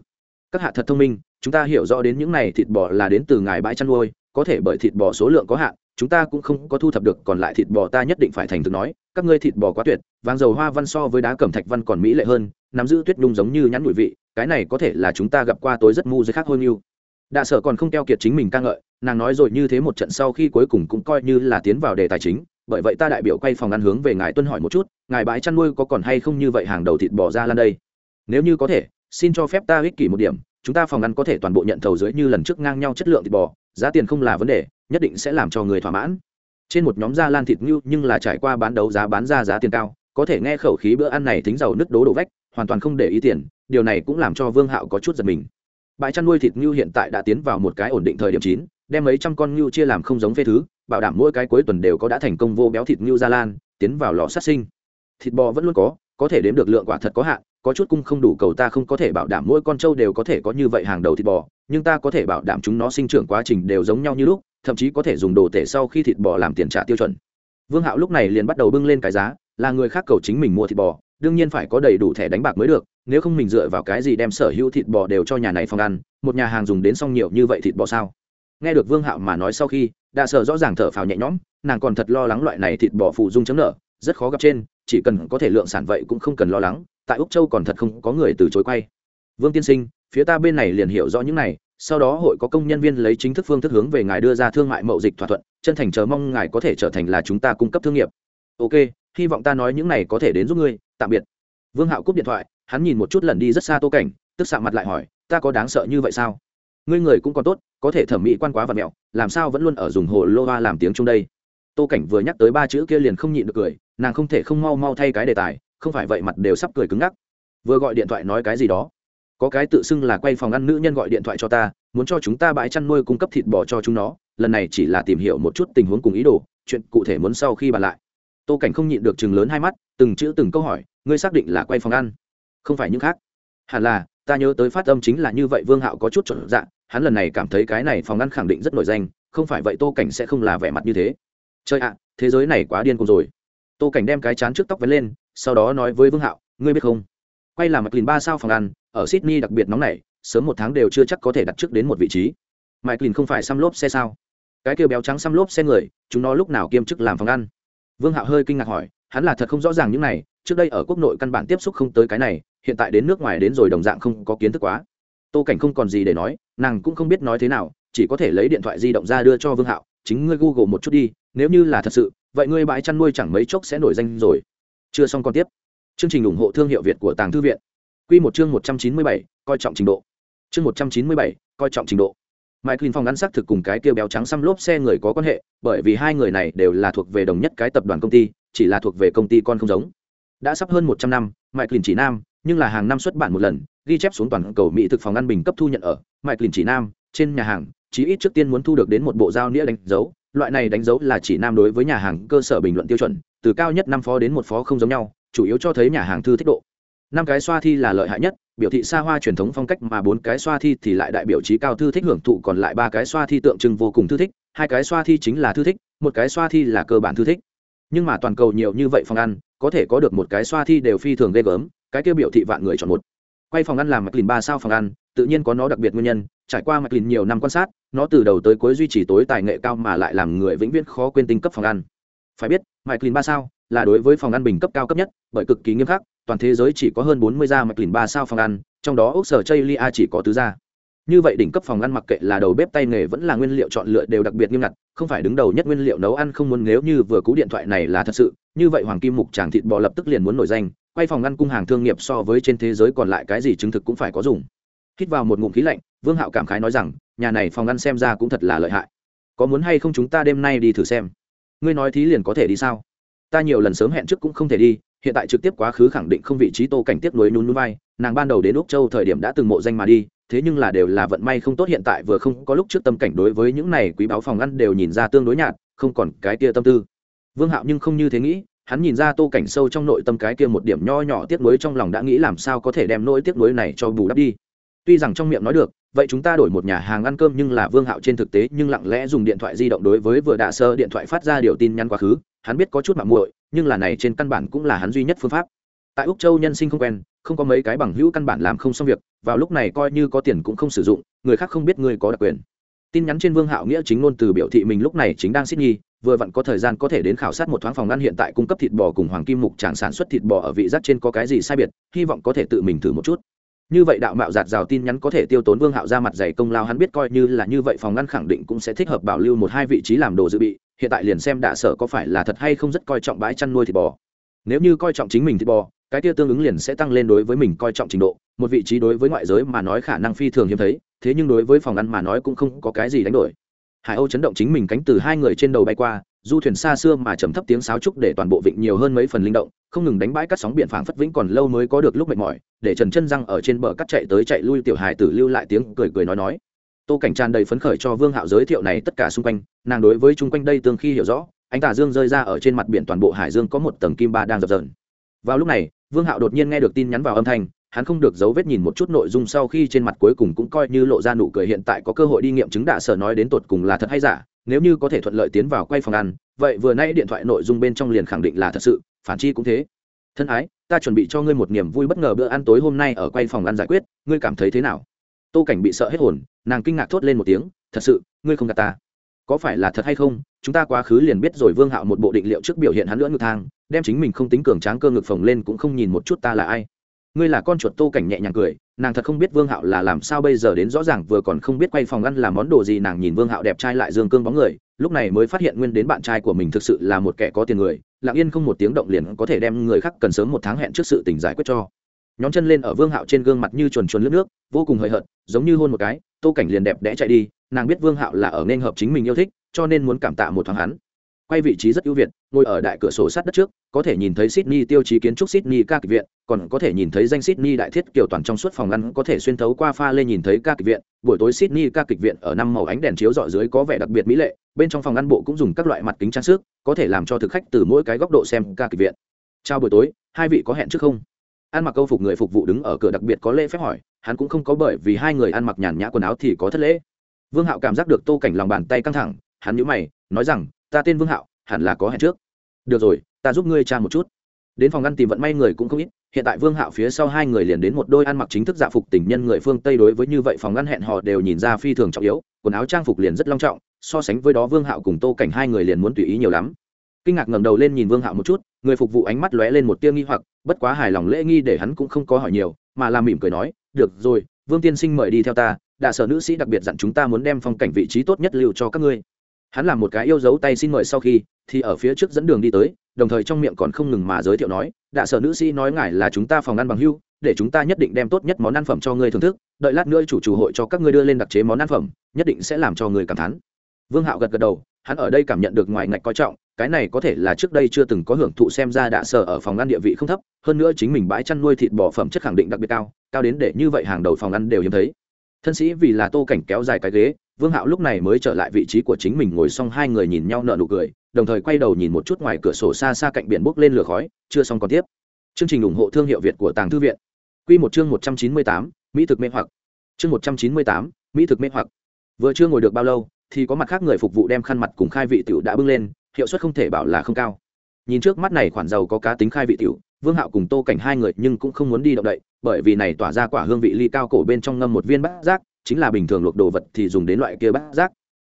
Các hạ thật thông minh, chúng ta hiểu rõ đến những này thịt bò là đến từ ngài bãi chăn nuôi, có thể bởi thịt bò số lượng có hạn, chúng ta cũng không có thu thập được, còn lại thịt bò ta nhất định phải thành thực nói, các ngươi thịt bò quá tuyệt, vàng dầu hoa văn so với đá cẩm thạch văn còn mỹ lệ hơn, nắm giữ tuyết nhung giống như nhắn mùi vị, cái này có thể là chúng ta gặp qua tối rất mu dưới khác hôi yêu đạ sở còn không keo kiệt chính mình ca ngợi, nàng nói rồi như thế một trận sau khi cuối cùng cũng coi như là tiến vào đề tài chính, bởi vậy ta đại biểu quay phòng ăn hướng về ngài tuân hỏi một chút, ngài bãi chăn nuôi có còn hay không như vậy hàng đầu thịt bò ra lan đây? Nếu như có thể, xin cho phép ta ích kỷ một điểm, chúng ta phòng ăn có thể toàn bộ nhận thầu dưới như lần trước ngang nhau chất lượng thịt bò, giá tiền không là vấn đề, nhất định sẽ làm cho người thỏa mãn. Trên một nhóm da lan thịt ngưu nhưng là trải qua bán đấu giá bán ra giá tiền cao, có thể nghe khẩu khí bữa ăn này thính giàu nứt đố đổ vách, hoàn toàn không để ý tiền, điều này cũng làm cho vương hạo có chút giật mình bãi chăn nuôi thịt ngưu hiện tại đã tiến vào một cái ổn định thời điểm chín, đem mấy trăm con ngưu chia làm không giống phê thứ, bảo đảm mỗi cái cuối tuần đều có đã thành công vô béo thịt ngưu gia lan, tiến vào lò sát sinh. Thịt bò vẫn luôn có có thể đếm được lượng quả thật có hạn, có chút cung không đủ cầu ta không có thể bảo đảm mỗi con trâu đều có thể có như vậy hàng đầu thịt bò, nhưng ta có thể bảo đảm chúng nó sinh trưởng quá trình đều giống nhau như lúc, thậm chí có thể dùng đồ tể sau khi thịt bò làm tiền trả tiêu chuẩn. Vương hạo lúc này liền bắt đầu bưng lên cái giá, là người khác cầu chính mình mua thịt bò đương nhiên phải có đầy đủ thẻ đánh bạc mới được, nếu không mình dựa vào cái gì đem sở hữu thịt bò đều cho nhà này phòng ăn, một nhà hàng dùng đến xong nhiều như vậy thịt bò sao? Nghe được vương hạo mà nói sau khi đạ sở rõ ràng thở phào nhẹ nhõm, nàng còn thật lo lắng loại này thịt bò phụ dung chấm nợ, rất khó gặp trên, chỉ cần có thể lượng sản vậy cũng không cần lo lắng, tại úc châu còn thật không có người từ chối quay. Vương tiên sinh, phía ta bên này liền hiểu rõ những này, sau đó hội có công nhân viên lấy chính thức phương thức hướng về ngài đưa ra thương mại mậu dịch thỏa thuận, chân thành chờ mong ngài có thể trở thành là chúng ta cung cấp thương nghiệp. Ok hy vọng ta nói những này có thể đến giúp ngươi, tạm biệt. Vương hạo cúp điện thoại, hắn nhìn một chút lần đi rất xa tô cảnh, tức xạ mặt lại hỏi, ta có đáng sợ như vậy sao? Ngươi người cũng còn tốt, có thể thẩm mỹ quan quá và mẹo, làm sao vẫn luôn ở dùng hồ lô hoa làm tiếng chung đây? Tô cảnh vừa nhắc tới ba chữ kia liền không nhịn được cười, nàng không thể không mau mau thay cái đề tài, không phải vậy mặt đều sắp cười cứng ngắc. Vừa gọi điện thoại nói cái gì đó, có cái tự xưng là quay phòng ăn nữ nhân gọi điện thoại cho ta, muốn cho chúng ta bãi chăn nuôi cung cấp thịt bò cho chúng nó, lần này chỉ là tìm hiểu một chút tình huống cùng ý đồ, chuyện cụ thể muốn sau khi bàn lại tô cảnh không nhịn được chừng lớn hai mắt, từng chữ từng câu hỏi, ngươi xác định là quay phòng ăn? Không phải những khác. Hẳn là, ta nhớ tới phát âm chính là như vậy, vương hạo có chút chuẩn dạ hắn lần này cảm thấy cái này phòng ăn khẳng định rất nổi danh, không phải vậy tô cảnh sẽ không là vẻ mặt như thế. Chơi ạ, thế giới này quá điên cùng rồi. Tô cảnh đem cái chán trước tóc vén lên, sau đó nói với vương hạo, ngươi biết không? Quay làm mặt lìn ba sao phòng ăn, ở sydney đặc biệt nóng này sớm một tháng đều chưa chắc có thể đặt trước đến một vị trí. Mike lìn không phải xăm lốp xe sao? Cái kêu béo trắng xăm lốp xe người, chúng nó lúc nào kiêm chức làm phòng ăn? Vương hạo hơi kinh ngạc hỏi, hắn là thật không rõ ràng những này, trước đây ở quốc nội căn bản tiếp xúc không tới cái này, hiện tại đến nước ngoài đến rồi đồng dạng không có kiến thức quá. Tô cảnh không còn gì để nói, nàng cũng không biết nói thế nào, chỉ có thể lấy điện thoại di động ra đưa cho vương hạo, chính ngươi google một chút đi, nếu như là thật sự, vậy ngươi bãi chăn nuôi chẳng mấy chốc sẽ nổi danh rồi. Chưa xong còn tiếp. Chương trình ủng hộ thương hiệu việt của tàng thư viện. Q một chương một trăm chín mươi bảy, coi trọng trình độ. Chương một trăm chín mươi bảy, coi trọng trình độ. Mike Clean phòng ngắn sắc thực cùng cái kia béo trắng xăm lốp xe người có quan hệ, bởi vì hai người này đều là thuộc về đồng nhất cái tập đoàn công ty, chỉ là thuộc về công ty con không giống. Đã sắp hơn một trăm năm, Mike Clean chỉ nam, nhưng là hàng năm xuất bản một lần, ghi chép xuống toàn cầu mỹ thực phòng ăn bình cấp thu nhận ở, Mike Clean chỉ nam, trên nhà hàng, chí ít trước tiên muốn thu được đến một bộ giao nghĩa đánh dấu, loại này đánh dấu là chỉ nam đối với nhà hàng cơ sở bình luận tiêu chuẩn, từ cao nhất năm phó đến một phó không giống nhau, chủ yếu cho thấy nhà hàng thư thích độ. Năm cái xoa thi là lợi hại nhất, biểu thị xa hoa truyền thống phong cách mà bốn cái xoa thi thì lại đại biểu trí cao thư thích hưởng thụ còn lại ba cái xoa thi tượng trưng vô cùng thư thích, hai cái xoa thi chính là thư thích, một cái xoa thi là cơ bản thư thích. Nhưng mà toàn cầu nhiều như vậy phòng ăn, có thể có được một cái xoa thi đều phi thường ghê gớm, cái kêu biểu thị vạn người chọn một. Quay phòng ăn làm mạch lìn ba sao phòng ăn, tự nhiên có nó đặc biệt nguyên nhân, trải qua mạch lìn nhiều năm quan sát, nó từ đầu tới cuối duy trì tối tài nghệ cao mà lại làm người vĩnh viễn khó quên tinh cấp phòng ăn. Phải biết mạch lìn ba sao là đối với phòng ăn bình cấp cao cấp nhất, bởi cực kỳ nghiêm khắc toàn thế giới chỉ có hơn bốn mươi gia mạch lìn ba sao phòng ăn, trong đó ốc sở chây lia chỉ có tứ gia. Như vậy đỉnh cấp phòng ăn mặc kệ là đầu bếp tay nghề vẫn là nguyên liệu chọn lựa đều đặc biệt nghiêm ngặt, không phải đứng đầu nhất nguyên liệu nấu ăn không muốn nếu như vừa cú điện thoại này là thật sự, như vậy hoàng kim mục tràng thịt bò lập tức liền muốn nổi danh, quay phòng ăn cung hàng thương nghiệp so với trên thế giới còn lại cái gì chứng thực cũng phải có dùng. Hít vào một ngụm khí lạnh, vương hạo cảm khái nói rằng, nhà này phòng ăn xem ra cũng thật là lợi hại. Có muốn hay không chúng ta đêm nay đi thử xem? Ngươi nói thí liền có thể đi sao? Ta nhiều lần sớm hẹn trước cũng không thể đi hiện tại trực tiếp quá khứ khẳng định không vị trí tô cảnh tiếp nối nhún núi vai, nàng ban đầu đến úc châu thời điểm đã từng mộ danh mà đi, thế nhưng là đều là vận may không tốt hiện tại vừa không có lúc trước tâm cảnh đối với những này quý báo phòng ăn đều nhìn ra tương đối nhạt, không còn cái kia tâm tư. Vương hạo nhưng không như thế nghĩ, hắn nhìn ra tô cảnh sâu trong nội tâm cái kia một điểm nho nhỏ tiếc nuối trong lòng đã nghĩ làm sao có thể đem nỗi tiếc nuối này cho bù đắp đi. Tuy rằng trong miệng nói được, vậy chúng ta đổi một nhà hàng ăn cơm nhưng là vương hạo trên thực tế nhưng lặng lẽ dùng điện thoại di động đối với vừa đạ sơ điện thoại phát ra điều tin nhắn quá khứ, hắn biết có chút mạng muội nhưng là này trên căn bản cũng là hắn duy nhất phương pháp. Tại úc châu nhân sinh không quen, không có mấy cái bằng hữu căn bản làm không xong việc, vào lúc này coi như có tiền cũng không sử dụng, người khác không biết ngươi có đặc quyền. Tin nhắn trên vương hạo nghĩa chính ngôn từ biểu thị mình lúc này chính đang xích nhi vừa vặn có thời gian có thể đến khảo sát một thoáng phòng ngăn hiện tại cung cấp thịt bò cùng hoàng kim mục tràng sản xuất thịt bò ở vị giác trên có cái gì sai biệt, hy vọng có thể tự mình thử một chút. Như vậy đạo mạo giạt rào tin nhắn có thể tiêu tốn vương hạo ra mặt dày công lao, hắn biết coi như là như vậy phòng ngăn khẳng định cũng sẽ thích hợp bảo lưu một hai vị trí làm đồ dự bị hiện tại liền xem đạ sở có phải là thật hay không rất coi trọng bãi chăn nuôi thịt bò. Nếu như coi trọng chính mình thịt bò, cái tiêu tương ứng liền sẽ tăng lên đối với mình coi trọng trình độ, một vị trí đối với ngoại giới mà nói khả năng phi thường hiếm thấy, thế nhưng đối với phòng ăn mà nói cũng không có cái gì đánh đổi. Hải âu chấn động chính mình cánh từ hai người trên đầu bay qua, du thuyền xa xưa mà trầm thấp tiếng sáo trúc để toàn bộ vịnh nhiều hơn mấy phần linh động, không ngừng đánh bãi các sóng biển phảng phất vĩnh còn lâu mới có được lúc mệt mỏi, để trần chân răng ở trên bờ cắt chạy tới chạy lui tiểu hài tử lưu lại tiếng cười cười nói nói tô cảnh tràn đầy phấn khởi cho vương hạo giới thiệu này tất cả xung quanh nàng đối với chung quanh đây tương khi hiểu rõ anh tà dương rơi ra ở trên mặt biển toàn bộ hải dương có một tầng kim ba đang dập dờn vào lúc này vương hạo đột nhiên nghe được tin nhắn vào âm thanh hắn không được dấu vết nhìn một chút nội dung sau khi trên mặt cuối cùng cũng coi như lộ ra nụ cười hiện tại có cơ hội đi nghiệm chứng đạ sở nói đến tột cùng là thật hay giả nếu như có thể thuận lợi tiến vào quay phòng ăn vậy vừa nãy điện thoại nội dung bên trong liền khẳng định là thật sự phản chi cũng thế thân ái ta chuẩn bị cho ngươi một niềm vui bất ngờ bữa ăn tối hôm nay ở quay phòng ăn giải quyết ngươi cảm thấy thế nào tô cảnh bị sợ hết hồn, nàng kinh ngạc thốt lên một tiếng, thật sự, ngươi không gạt ta? Có phải là thật hay không? Chúng ta quá khứ liền biết rồi vương hạo một bộ định liệu trước biểu hiện hắn lưỡng ngực thang, đem chính mình không tính cường tráng cơ ngực phồng lên cũng không nhìn một chút ta là ai. Ngươi là con chuột tô cảnh nhẹ nhàng cười, nàng thật không biết vương hạo là làm sao bây giờ đến rõ ràng vừa còn không biết quay phòng ăn làm món đồ gì, nàng nhìn vương hạo đẹp trai lại dương cương bóng người, lúc này mới phát hiện nguyên đến bạn trai của mình thực sự là một kẻ có tiền người, lặng yên không một tiếng động liền có thể đem người khác cần sớm một tháng hẹn trước sự tình giải quyết cho. Nhóm chân lên ở vương hạo trên gương mặt như chuồn chuồn lướt nước vô cùng hời hợt, giống như hôn một cái, tô cảnh liền đẹp đẽ chạy đi, nàng biết vương hạo là ở nên hợp chính mình yêu thích, cho nên muốn cảm tạ một thoáng hắn. Quay vị trí rất ưu việt, ngồi ở đại cửa sổ sát đất trước, có thể nhìn thấy sydney tiêu chí kiến trúc sydney ca kịch viện, còn có thể nhìn thấy danh sydney đại thiết kiểu toàn trong suốt phòng ngăn có thể xuyên thấu qua pha lên nhìn thấy ca kịch viện. Buổi tối sydney ca kịch viện ở năm màu ánh đèn chiếu dọi dưới có vẻ đặc biệt mỹ lệ, bên trong phòng ngăn bộ cũng dùng các loại mặt kính trang sức, có thể làm cho thực khách từ mỗi cái góc độ xem ca kịch viện. Chào buổi tối, hai vị có hẹn trước không? Ăn mặc câu phục người phục vụ đứng ở cửa đặc biệt có lễ phép hỏi hắn cũng không có bởi vì hai người ăn mặc nhàn nhã quần áo thì có thất lễ. Vương hạo cảm giác được tô cảnh lòng bàn tay căng thẳng, hắn nhíu mày, nói rằng, ta tên vương hạo, hẳn là có hẹn trước. Được rồi, ta giúp ngươi cha một chút. Đến phòng ngăn tìm vận may người cũng không ít, hiện tại vương hạo phía sau hai người liền đến một đôi ăn mặc chính thức dạ phục tình nhân người phương tây đối với như vậy phòng ngăn hẹn họ đều nhìn ra phi thường trọng yếu, quần áo trang phục liền rất long trọng, so sánh với đó vương hạo cùng tô cảnh hai người liền muốn tùy ý nhiều lắm. Kinh ngạc ngẩng đầu lên nhìn vương hạo một chút, người phục vụ ánh mắt lóe lên một tia nghi hoặc, bất quá hài lòng lễ nghi để hắn cũng không có hỏi nhiều, mà làm mỉm cười nói được rồi, vương tiên sinh mời đi theo ta đạ sở nữ sĩ đặc biệt dặn chúng ta muốn đem phong cảnh vị trí tốt nhất lưu cho các ngươi. Hắn làm một cái yêu dấu tay xin mời sau khi, thì ở phía trước dẫn đường đi tới, đồng thời trong miệng còn không ngừng mà giới thiệu nói đạ sở nữ sĩ nói ngài là chúng ta phòng ăn bằng hưu, để chúng ta nhất định đem tốt nhất món ăn phẩm cho ngươi thưởng thức, đợi lát nữa chủ chủ hội cho các ngươi đưa lên đặc chế món ăn phẩm, nhất định sẽ làm cho người cảm thán. Vương hạo gật gật đầu, hắn ở đây cảm nhận được ngoài ngạch coi trọng cái này có thể là trước đây chưa từng có hưởng thụ xem ra đạ sở ở phòng ăn địa vị không thấp, hơn nữa chính mình bãi chăn nuôi thịt bò phẩm chất khẳng định đặc biệt cao cao đến để như vậy hàng đầu phòng ăn đều hiếm thấy. Thân sĩ vì là tô cảnh kéo dài cái ghế, vương hạo lúc này mới trở lại vị trí của chính mình ngồi xong hai người nhìn nhau nợ nụ cười, đồng thời quay đầu nhìn một chút ngoài cửa sổ xa xa cạnh biển bốc lên lửa khói, chưa xong còn tiếp. Chương trình ủng hộ thương hiệu việt của tàng thư viện. Q một chương một trăm chín mươi tám, mỹ thực mê hoặc. Chương một trăm chín mươi tám, mỹ thực mê hoặc. Vừa chưa ngồi được bao lâu, thì có mặt khác người phục vụ đem khăn mặt cùng khai vị tiểu đã bưng lên hiệu suất không thể bảo là không cao. Nhìn trước mắt này khoản dầu có cá tính khai vị tiểu, vương hạo cùng tô cảnh hai người nhưng cũng không muốn đi động đậy, bởi vì này tỏa ra quả hương vị ly cao cổ bên trong ngâm một viên bát giác, chính là bình thường luộc đồ vật thì dùng đến loại kia bát giác.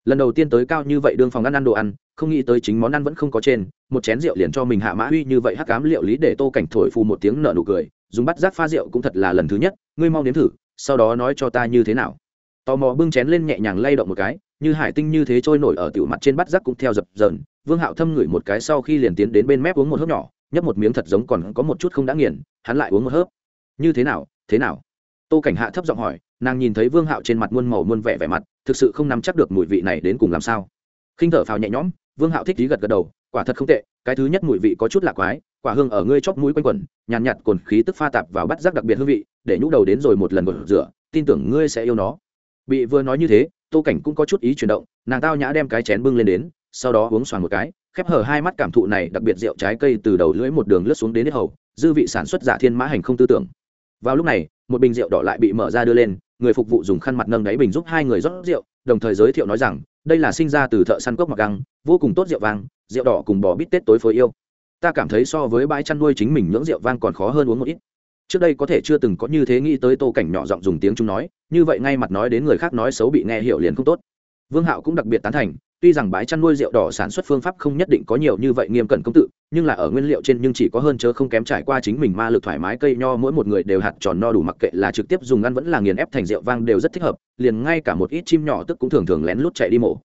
Lần đầu tiên tới cao như vậy đương phòng ăn ăn đồ ăn, không nghĩ tới chính món ăn vẫn không có trên, một chén rượu liền cho mình hạ mã huy như vậy hắc cám liệu lý để tô cảnh thổi phù một tiếng nở nụ cười, dùng bát giác pha rượu cũng thật là lần thứ nhất, ngươi mau nếm thử, sau đó nói cho ta như thế nào. Tò mò bưng chén lên nhẹ nhàng lay động một cái như hải tinh như thế trôi nổi ở tiểu mặt trên bát giác cũng theo dập dờn. Vương hạo thâm ngửi một cái sau khi liền tiến đến bên mép uống một hớp nhỏ nhấp một miếng thật giống còn có một chút không đã nghiền hắn lại uống một hớp. Như thế nào thế nào? Tô cảnh hạ thấp giọng hỏi nàng nhìn thấy vương hạo trên mặt muôn màu muôn vẻ vẻ mặt thực sự không nắm chắc được mùi vị này đến cùng làm sao. Khinh thở phào nhẹ nhõm vương hạo thích tí gật gật đầu quả thật không tệ cái thứ nhất mùi vị có chút lạ quái quả hương ở ngươi chóp mũi quanh quẩn nhàn nhạt, nhạt cồn khí tức pha tạp vào bắt rác đặc biệt hương vị để nhũ đầu đến rồi một lần rửa tin tưởng ngươi sẽ yêu nó. Bị vừa nói như thế tô cảnh cũng có chút ý chuyển động, nàng tao nhã đem cái chén bưng lên đến, sau đó uống xoàn một cái, khép hở hai mắt cảm thụ này đặc biệt rượu trái cây từ đầu lưỡi một đường lướt xuống đến hết hầu, dư vị sản xuất giả thiên mã hành không tư tưởng. Vào lúc này, một bình rượu đỏ lại bị mở ra đưa lên, người phục vụ dùng khăn mặt nâng đáy bình giúp hai người rót rượu, đồng thời giới thiệu nói rằng, đây là sinh ra từ thợ săn cốc mặc găng, vô cùng tốt rượu vang, rượu đỏ cùng bò bít tết tối phối yêu. Ta cảm thấy so với bãi chăn nuôi chính mình nhưỡng rượu vang còn khó hơn uống một ít trước đây có thể chưa từng có như thế nghĩ tới tô cảnh nhỏ giọng dùng tiếng chúng nói, như vậy ngay mặt nói đến người khác nói xấu bị nghe hiểu liền không tốt. Vương hạo cũng đặc biệt tán thành, tuy rằng bãi chăn nuôi rượu đỏ sản xuất phương pháp không nhất định có nhiều như vậy nghiêm cẩn công tự, nhưng là ở nguyên liệu trên nhưng chỉ có hơn chớ không kém trải qua chính mình ma lực thoải mái cây nho mỗi một người đều hạt tròn no đủ mặc kệ là trực tiếp dùng ăn vẫn là nghiền ép thành rượu vang đều rất thích hợp, liền ngay cả một ít chim nhỏ tức cũng thường thường lén lút chạy đi mổ.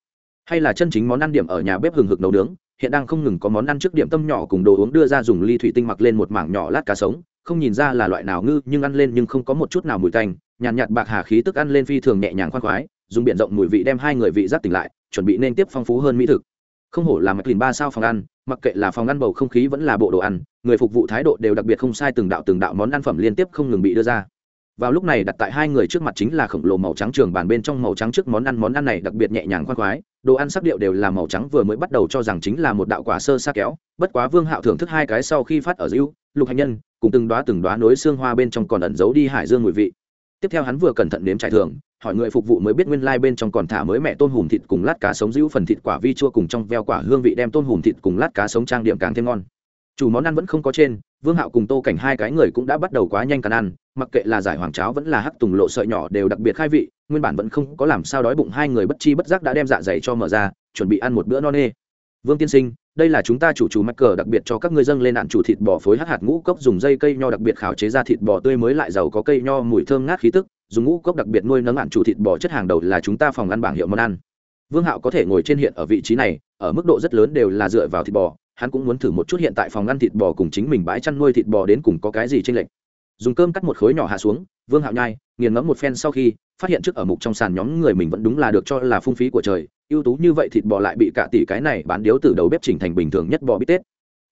Hay là chân chính món ăn điểm ở nhà bếp hừng hực nấu nướng, hiện đang không ngừng có món ăn trước điểm tâm nhỏ cùng đồ uống đưa ra dùng ly thủy tinh mặc lên một mảng nhỏ lát cá sống không nhìn ra là loại nào ngư nhưng ăn lên nhưng không có một chút nào mùi tanh. Nhàn nhạt, nhạt bạc hà khí tức ăn lên phi thường nhẹ nhàng khoan khoái dùng biển rộng mùi vị đem hai người vị giác tỉnh lại chuẩn bị nên tiếp phong phú hơn mỹ thực. Không hổ là mạch lìn ba sao phòng ăn mặc kệ là phòng ăn bầu không khí vẫn là bộ đồ ăn người phục vụ thái độ đều đặc biệt không sai từng đạo từng đạo món ăn phẩm liên tiếp không ngừng bị đưa ra. Vào lúc này đặt tại hai người trước mặt chính là khổng lồ màu trắng trường bàn bên trong màu trắng trước món ăn món ăn này đặc biệt nhẹ nhàng khoan khoái đồ ăn sắc điệu đều là màu trắng vừa mới bắt đầu cho rằng chính là một đạo quả sơ xa kéo bất quá vương hạo thưởng thức hai cái sau khi phát ở dữ lục hạnh nhân cùng từng đoá từng đoá nối xương hoa bên trong còn ẩn giấu đi hải dương mùi vị. Tiếp theo hắn vừa cẩn thận nếm trải thường, hỏi người phục vụ mới biết nguyên lai bên trong còn thả mới mẹ tôm hùm thịt cùng lát cá sống giữ phần thịt quả vi chua cùng trong veo quả hương vị đem tôm hùm thịt cùng lát cá sống trang điểm càng thêm ngon. Chủ món ăn vẫn không có trên, vương hạo cùng tô cảnh hai cái người cũng đã bắt đầu quá nhanh cắn ăn, mặc kệ là giải hoàng cháo vẫn là hắc tùng lộ sợi nhỏ đều đặc biệt khai vị, nguyên bản vẫn không có làm sao đói bụng hai người bất chi bất giác đã đem dạ dày cho mở ra, chuẩn bị ăn một bữa no nê vương tiên sinh, đây là chúng ta chủ chủ mắc cờ đặc biệt cho các ngươi dân lên nạn chủ thịt bò phối hắc hạt ngũ cốc, dùng dây cây nho đặc biệt khảo chế ra thịt bò tươi mới lại giàu có cây nho, mùi thơm ngát khí tức, dùng ngũ cốc đặc biệt nuôi nấng nạn chủ thịt bò chất hàng đầu là chúng ta phòng ăn bảng hiệu món ăn. Vương hạo có thể ngồi trên hiện ở vị trí này, ở mức độ rất lớn đều là dựa vào thịt bò, hắn cũng muốn thử một chút hiện tại phòng ăn thịt bò cùng chính mình bãi chăn nuôi thịt bò đến cùng có cái gì trên lệch. Dùng cơm cắt một khối nhỏ hạ xuống vương hạo nhai, nghiền ngẫm một phen sau khi, phát hiện trước ở mục trong sàn nhóm người mình vẫn đúng là được cho là phung phí của trời, ưu tú như vậy thịt bò lại bị cả tỷ cái này bán điếu từ đầu bếp chỉnh thành bình thường nhất bò bít tết.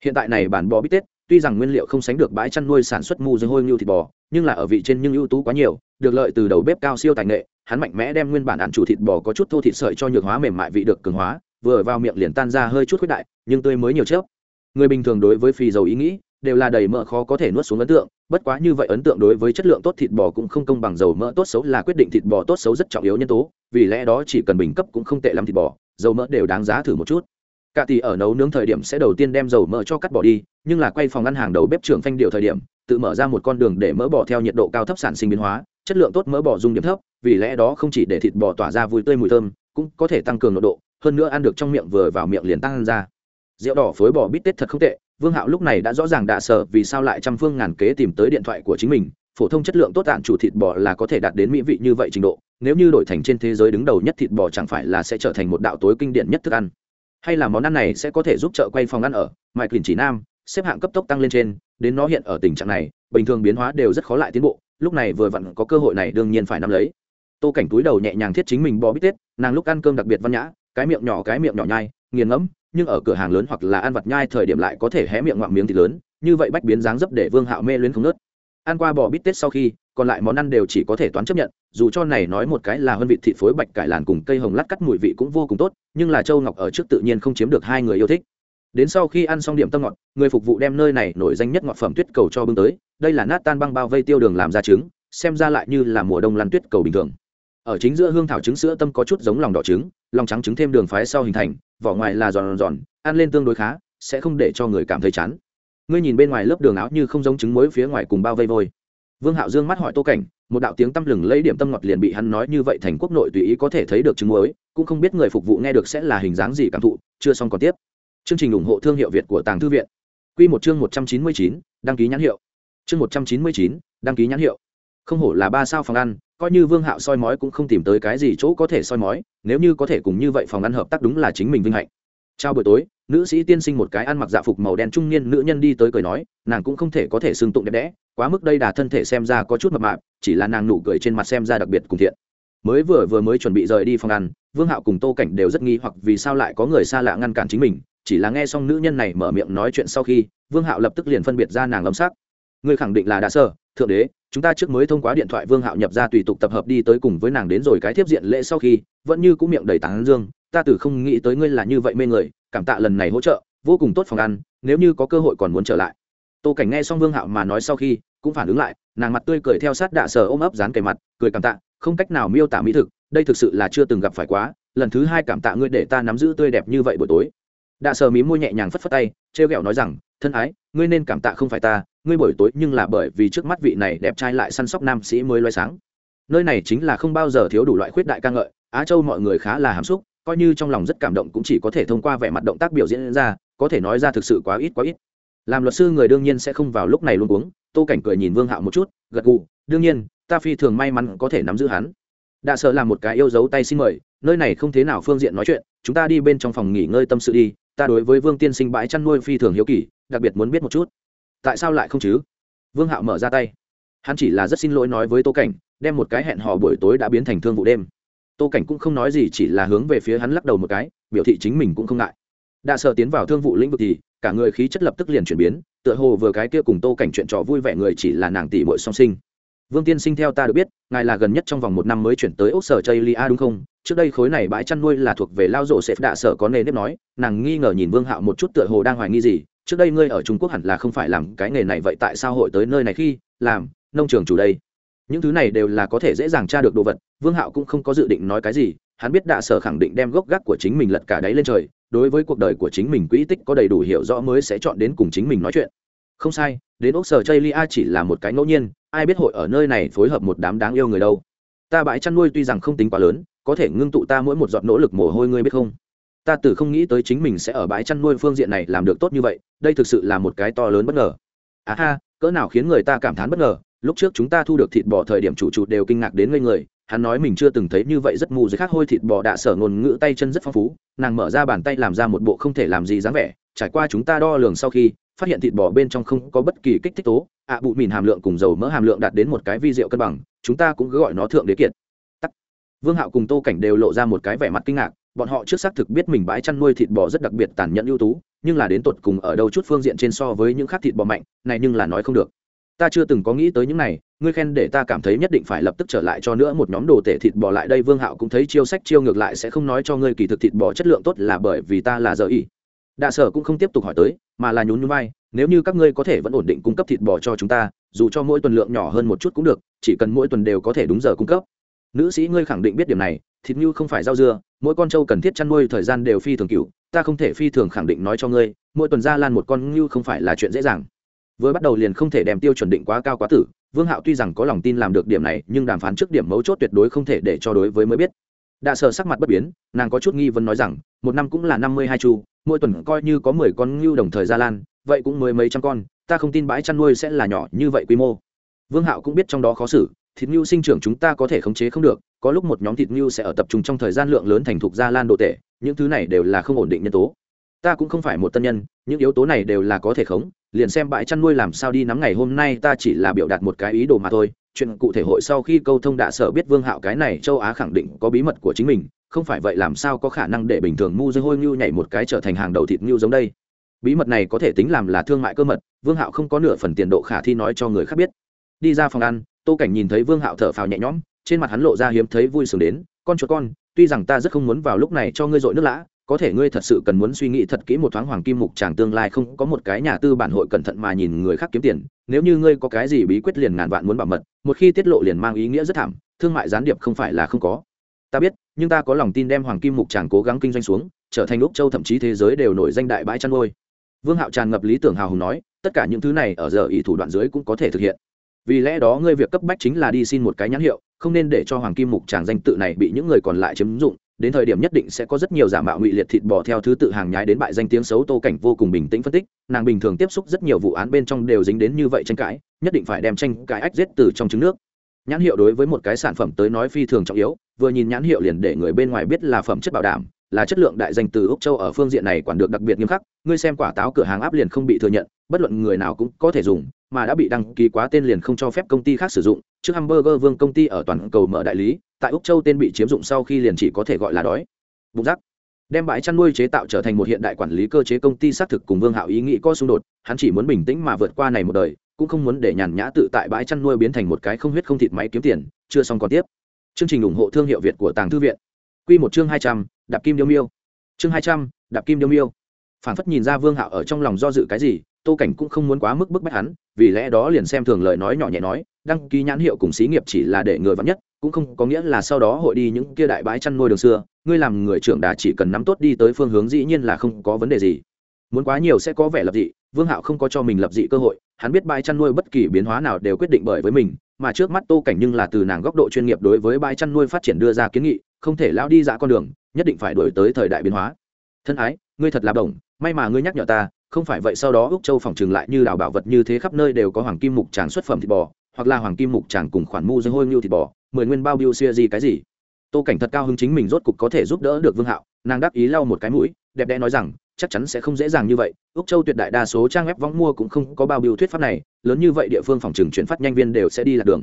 Hiện tại này bản bò bít tết, tuy rằng nguyên liệu không sánh được bãi chăn nuôi sản xuất mu dưới hôi như thịt bò, nhưng là ở vị trên nhưng ưu tú quá nhiều, được lợi từ đầu bếp cao siêu tài nghệ, hắn mạnh mẽ đem nguyên bản ăn chủ thịt bò có chút thô thịt sợi cho nhược hóa mềm mại vị được cường hóa, vừa vào miệng liền tan ra hơi chút khuyết đại, nhưng tươi mới nhiều chớp. Người bình thường đối với phì dầu ý nghĩ đều là đầy mỡ khó có thể nuốt xuống ấn tượng, bất quá như vậy ấn tượng đối với chất lượng tốt thịt bò cũng không công bằng dầu mỡ tốt xấu là quyết định thịt bò tốt xấu rất trọng yếu nhân tố, vì lẽ đó chỉ cần bình cấp cũng không tệ lắm thịt bò, dầu mỡ đều đáng giá thử một chút. Cả tỷ ở nấu nướng thời điểm sẽ đầu tiên đem dầu mỡ cho cắt bỏ đi, nhưng là quay phòng ăn hàng đầu bếp trưởng phanh điều thời điểm, tự mở ra một con đường để mỡ bò theo nhiệt độ cao thấp sản sinh biến hóa, chất lượng tốt mỡ bò dung điểm thấp, vì lẽ đó không chỉ để thịt bò tỏa ra vui tươi mùi thơm, cũng có thể tăng cường nội độ, hơn nữa ăn được trong miệng vừa vào miệng liền tăng ra. Rượu đỏ phối bò bít tết thật không tệ vương hạo lúc này đã rõ ràng đạ sợ vì sao lại trăm phương ngàn kế tìm tới điện thoại của chính mình, phổ thông chất lượng tốt tạng chủ thịt bò là có thể đạt đến mỹ vị như vậy trình độ, nếu như đổi thành trên thế giới đứng đầu nhất thịt bò chẳng phải là sẽ trở thành một đạo tối kinh điển nhất thức ăn. Hay là món ăn này sẽ có thể giúp chợ quay phòng ăn ở mike lìn chỉ nam, xếp hạng cấp tốc tăng lên trên, đến nó hiện ở tình trạng này, bình thường biến hóa đều rất khó lại tiến bộ, lúc này vừa vặn có cơ hội này đương nhiên phải nắm lấy. Tô cảnh túi đầu nhẹ nhàng thiết chính mình bò bít tết, nàng lúc ăn cơm đặc biệt văn nhã, cái miệng nhỏ cái miệng nhỏ nhai, nghiền ngẫm nhưng ở cửa hàng lớn hoặc là ăn vặt nhai thời điểm lại có thể hé miệng ngoạm miếng thịt lớn, như vậy bách biến dáng dấp để vương hạo mê luyến không nớt ăn qua bò bít tết sau khi, còn lại món ăn đều chỉ có thể toán chấp nhận, dù cho này nói một cái là hơn vị thịt phối bạch cải làn cùng cây hồng lát cắt mùi vị cũng vô cùng tốt, nhưng là châu ngọc ở trước tự nhiên không chiếm được hai người yêu thích. Đến sau khi ăn xong điểm tâm ngọt, người phục vụ đem nơi này nổi danh nhất ngọt phẩm tuyết cầu cho bưng tới, đây là nát tan băng bao vây tiêu đường làm ra trứng, xem ra lại như là mùa đông lăn tuyết cầu bình thường. Ở chính giữa hương thảo trứng sữa tâm có chút giống lòng đỏ trứng, lòng trắng trứng thêm đường phái sau hình thành vỏ ngoài là giòn giòn, ăn lên tương đối khá, sẽ không để cho người cảm thấy chán. Ngươi nhìn bên ngoài lớp đường áo như không giống trứng muối phía ngoài cùng bao vây vôi. Vương hạo dương mắt hỏi tô cảnh, một đạo tiếng tăm lừng lấy điểm tâm ngọt liền bị hắn nói như vậy thành quốc nội tùy ý có thể thấy được trứng muối, cũng không biết người phục vụ nghe được sẽ là hình dáng gì cảm thụ, chưa xong còn tiếp. Chương trình ủng hộ thương hiệu việt của tàng thư viện. Q một chương một trăm chín mươi chín, đăng ký nhãn hiệu. Chương một trăm chín mươi chín, đăng ký nhãn hiệu không hổ là ba sao phòng ăn, coi như vương hạo soi mói cũng không tìm tới cái gì chỗ có thể soi mói, nếu như có thể cùng như vậy phòng ăn hợp tác đúng là chính mình vinh hạnh. Trao buổi tối, nữ sĩ tiên sinh một cái ăn mặc dạ phục màu đen trung niên nữ nhân đi tới cười nói, nàng cũng không thể có thể xương tụng đẹp đẽ, quá mức đây đà thân thể xem ra có chút mập mạp, chỉ là nàng nụ cười trên mặt xem ra đặc biệt cùng thiện. Mới vừa vừa mới chuẩn bị rời đi phòng ăn, vương hạo cùng tô cảnh đều rất nghi hoặc vì sao lại có người xa lạ ngăn cản chính mình, chỉ là nghe xong nữ nhân này mở miệng nói chuyện sau khi, vương hạo lập tức liền phân biệt ra nàng lâm sắc. Người khẳng định là đà sơ, thượng đế chúng ta trước mới thông qua điện thoại vương hạo nhập ra tùy tục tập hợp đi tới cùng với nàng đến rồi cái tiếp diện lễ sau khi, vẫn như cũng miệng đầy tán dương, ta từ không nghĩ tới ngươi là như vậy mê người, cảm tạ lần này hỗ trợ, vô cùng tốt phòng ăn, nếu như có cơ hội còn muốn trở lại. Tô cảnh nghe xong vương hạo mà nói sau khi, cũng phản ứng lại, nàng mặt tươi cười theo sát đạ sờ ôm ấp dán kề mặt, cười cảm tạ, không cách nào miêu tả mỹ thực, đây thực sự là chưa từng gặp phải quá, lần thứ hai cảm tạ ngươi để ta nắm giữ tươi đẹp như vậy buổi tối. Đạ sờ mí môi nhẹ nhàng phất phất tay, trêu ghẹo nói rằng thân ái, ngươi nên cảm tạ không phải ta, ngươi buổi tối nhưng là bởi vì trước mắt vị này đẹp trai lại săn sóc nam sĩ mới loay sáng. Nơi này chính là không bao giờ thiếu đủ loại khuyết đại ca ngợi, á châu mọi người khá là hàm xúc, coi như trong lòng rất cảm động cũng chỉ có thể thông qua vẻ mặt động tác biểu diễn ra, có thể nói ra thực sự quá ít quá ít. Làm luật sư người đương nhiên sẽ không vào lúc này luôn uống tô cảnh cười nhìn vương hạo một chút, gật gù, đương nhiên, ta phi thường may mắn có thể nắm giữ hắn. Đạ sợ làm một cái yêu dấu tay xin mời, nơi này không thế nào phương diện nói chuyện, chúng ta đi bên trong phòng nghỉ ngơi tâm sự đi, ta đối với vương tiên sinh bãi chăn nuôi phi thường hiếu kỳ đặc biệt muốn biết một chút. Tại sao lại không chứ? Vương hạo mở ra tay. Hắn chỉ là rất xin lỗi nói với tô cảnh, đem một cái hẹn hò buổi tối đã biến thành thương vụ đêm. Tô cảnh cũng không nói gì, chỉ là hướng về phía hắn lắc đầu một cái, biểu thị chính mình cũng không ngại. Đạ sợ tiến vào thương vụ lĩnh vực thì, cả người khí chất lập tức liền chuyển biến, tựa hồ vừa cái kia cùng tô cảnh chuyện trò vui vẻ người chỉ là nàng tỷ muội song sinh. Vương tiên sinh theo ta được biết, ngài là gần nhất trong vòng một năm mới chuyển tới ốc sở chây lia đúng không? Trước đây khối này bãi chăn nuôi là thuộc về lao rộ sệt đạ sở có nề nếp nói, nàng nghi ngờ nhìn vương hạo một chút tựa hồ đang hoài nghi gì trước đây ngươi ở trung quốc hẳn là không phải làm cái nghề này, vậy tại sao hội tới nơi này khi làm nông trường chủ đây? Những thứ này đều là có thể dễ dàng tra được đồ vật, vương hạo cũng không có dự định nói cái gì, hắn biết đạ sở khẳng định đem gốc gác của chính mình lật cả đáy lên trời, đối với cuộc đời của chính mình quỹ tích có đầy đủ hiểu rõ mới sẽ chọn đến cùng chính mình nói chuyện. Không sai, đến ốc sở chây lia chỉ là một cái ngẫu nhiên, ai biết hội ở nơi này phối hợp một đám đáng yêu người đâu. Ta bãi chăn nuôi tuy rằng không tính quá lớn, có thể ngưng tụ ta mỗi một giọt nỗ lực mồ hôi, ngươi biết không? Ta từ không nghĩ tới chính mình sẽ ở bãi chăn nuôi phương diện này làm được tốt như vậy, đây thực sự là một cái to lớn bất ngờ. À ha, cỡ nào khiến người ta cảm thán bất ngờ, lúc trước chúng ta thu được thịt bò thời điểm chủ chủ đều kinh ngạc đến ngây người, hắn nói mình chưa từng thấy như vậy rất mù dưới khác hôi thịt bò đạ sở ngôn ngữ tay chân rất phong phú, nàng mở ra bàn tay làm ra một bộ không thể làm gì dáng vẻ, trải qua chúng ta đo lường sau khi, phát hiện thịt bò bên trong không có bất kỳ kích thích tố, ạ bụ mìn hàm lượng cùng dầu mỡ hàm lượng đạt đến một cái vi rượu cân bằng, chúng ta cũng cứ gọi nó thượng đế kiệt. Tắc. Vương hạo cùng tô cảnh đều lộ ra một cái vẻ mặt kinh ngạc bọn họ trước xác thực biết mình bãi chăn nuôi thịt bò rất đặc biệt tàn nhẫn ưu tú, nhưng là đến tột cùng ở đâu chút phương diện trên so với những khác thịt bò mạnh, này nhưng là nói không được. Ta chưa từng có nghĩ tới những này, ngươi khen để ta cảm thấy nhất định phải lập tức trở lại cho nữa một nhóm đồ tể thịt bò lại đây, vương hạo cũng thấy chiêu sách chiêu ngược lại sẽ không nói cho ngươi kỳ thực thịt bò chất lượng tốt là bởi vì ta là giờ y. Đạ sở cũng không tiếp tục hỏi tới, mà là nhún nhún vai, nếu như các ngươi có thể vẫn ổn định cung cấp thịt bò cho chúng ta, dù cho mỗi tuần lượng nhỏ hơn một chút cũng được, chỉ cần mỗi tuần đều có thể đúng giờ cung cấp. Nữ sĩ ngươi khẳng định biết điểm này thịt như không phải rau dưa, mỗi con trâu cần thiết chăn nuôi thời gian đều phi thường cựu, ta không thể phi thường khẳng định nói cho ngươi, mỗi tuần ra lan một con như không phải là chuyện dễ dàng. Vừa bắt đầu liền không thể đem tiêu chuẩn định quá cao quá tử, vương hạo tuy rằng có lòng tin làm được điểm này, nhưng đàm phán trước điểm mấu chốt tuyệt đối không thể để cho đối với mới biết. Đạ sợ sắc mặt bất biến, nàng có chút nghi vấn nói rằng, một năm cũng là năm mươi hai chu, mỗi tuần coi như có mười con ngưu đồng thời ra lan, vậy cũng mười mấy trăm con, ta không tin bãi chăn nuôi sẽ là nhỏ như vậy quy mô. Vương hạo cũng biết trong đó khó xử thịt ngưu sinh trưởng chúng ta có thể khống chế không được, có lúc một nhóm thịt ngưu sẽ ở tập trung trong thời gian lượng lớn thành thục ra lan độ tệ những thứ này đều là không ổn định nhân tố. Ta cũng không phải một tân nhân, những yếu tố này đều là có thể khống, liền xem bãi chăn nuôi làm sao đi nắm ngày hôm nay ta chỉ là biểu đạt một cái ý đồ mà thôi. Chuyện cụ thể hội sau khi câu thông đạ sở biết vương hạo cái này châu á khẳng định có bí mật của chính mình, không phải vậy làm sao có khả năng để bình thường mu dây hôi ngưu nhảy một cái trở thành hàng đầu thịt ngưu giống đây? Bí mật này có thể tính làm là thương mại cơ mật, vương hạo không có nửa phần tiền độ khả thi nói cho người khác biết. Đi ra phòng ăn tô cảnh nhìn thấy vương hạo thở phào nhẹ nhõm, trên mặt hắn lộ ra hiếm thấy vui sướng đến, con chuột con, tuy rằng ta rất không muốn vào lúc này cho ngươi dội nước lã, có thể ngươi thật sự cần muốn suy nghĩ thật kỹ một thoáng hoàng kim mục chàng tương lai không có một cái nhà tư bản hội cẩn thận mà nhìn người khác kiếm tiền, nếu như ngươi có cái gì bí quyết liền ngàn vạn muốn bảo mật, một khi tiết lộ liền mang ý nghĩa rất thảm, thương mại gián điệp không phải là không có. Ta biết, nhưng ta có lòng tin đem hoàng kim mục chàng cố gắng kinh doanh xuống, trở thành úc châu thậm chí thế giới đều nổi danh đại bãi chăn nuôi. Vương hạo tràn ngập lý tưởng hào hùng nói, tất cả những thứ này ở giờ ý thủ đoạn dưới cũng có thể thực hiện vì lẽ đó ngươi việc cấp bách chính là đi xin một cái nhãn hiệu, không nên để cho hoàng kim mục tràng danh tự này bị những người còn lại chiếm dụng, đến thời điểm nhất định sẽ có rất nhiều giả mạo ngụy liệt thịt bò theo thứ tự hàng nhái đến bại danh tiếng xấu tô cảnh vô cùng bình tĩnh phân tích, nàng bình thường tiếp xúc rất nhiều vụ án bên trong đều dính đến như vậy tranh cãi, nhất định phải đem tranh cãi ách giết từ trong trứng nước. Nhãn hiệu đối với một cái sản phẩm tới nói phi thường trọng yếu, vừa nhìn nhãn hiệu liền để người bên ngoài biết là phẩm chất bảo đảm, là chất lượng đại danh từ úc châu ở phương diện này quản được đặc biệt nghiêm khắc, ngươi xem quả táo cửa hàng áp liền không bị thừa nhận, bất luận người nào cũng có thể dùng mà đã bị đăng ký quá tên liền không cho phép công ty khác sử dụng. Trước hamburger vương công ty ở toàn cầu mở đại lý, tại úc châu tên bị chiếm dụng sau khi liền chỉ có thể gọi là đói. Bụng rắc đem bãi chăn nuôi chế tạo trở thành một hiện đại quản lý cơ chế công ty xác thực cùng vương hạo ý nghĩ có xung đột, hắn chỉ muốn bình tĩnh mà vượt qua này một đời, cũng không muốn để nhàn nhã tự tại bãi chăn nuôi biến thành một cái không huyết không thịt máy kiếm tiền, chưa xong còn tiếp. Chương trình ủng hộ thương hiệu việt của tàng thư viện. Q một chương hai trăm, đạp kim điêu miêu. Chương hai trăm, đạp kim điêu miêu. Phản phất nhìn ra vương hạo ở trong lòng do dự cái gì tô cảnh cũng không muốn quá mức bức bách hắn vì lẽ đó liền xem thường lời nói nhỏ nhẹ nói đăng ký nhãn hiệu cùng xí nghiệp chỉ là để người vắn nhất cũng không có nghĩa là sau đó hội đi những kia đại bãi chăn nuôi đường xưa ngươi làm người trưởng đà chỉ cần nắm tốt đi tới phương hướng dĩ nhiên là không có vấn đề gì. Muốn quá nhiều sẽ có vẻ lập dị vương hạo không có cho mình lập dị cơ hội hắn biết bãi chăn nuôi bất kỳ biến hóa nào đều quyết định bởi với mình mà trước mắt tô cảnh nhưng là từ nàng góc độ chuyên nghiệp đối với bãi chăn nuôi phát triển đưa ra kiến nghị không thể lao đi dã con đường nhất định phải đổi tới thời đại biến hóa. Thân ái ngươi thật là đồng, may mà ngươi nhắc nhở ta không phải vậy sau đó úc châu phòng trừng lại như đào bảo vật như thế khắp nơi đều có hoàng kim mục tràng xuất phẩm thịt bò, hoặc là hoàng kim mục tràng cùng khoản mu dưới hôi ngưu thịt bò, mười nguyên bao biêu xia gì cái gì. Tô cảnh thật cao hứng chính mình rốt cục có thể giúp đỡ được vương hạo, nàng đáp ý lau một cái mũi, đẹp đẽ nói rằng, chắc chắn sẽ không dễ dàng như vậy, úc châu tuyệt đại đa số trang web võng mua cũng không có bao biêu thuyết pháp này, lớn như vậy địa phương phòng trừng chuyển phát nhanh viên đều sẽ đi lạc đường.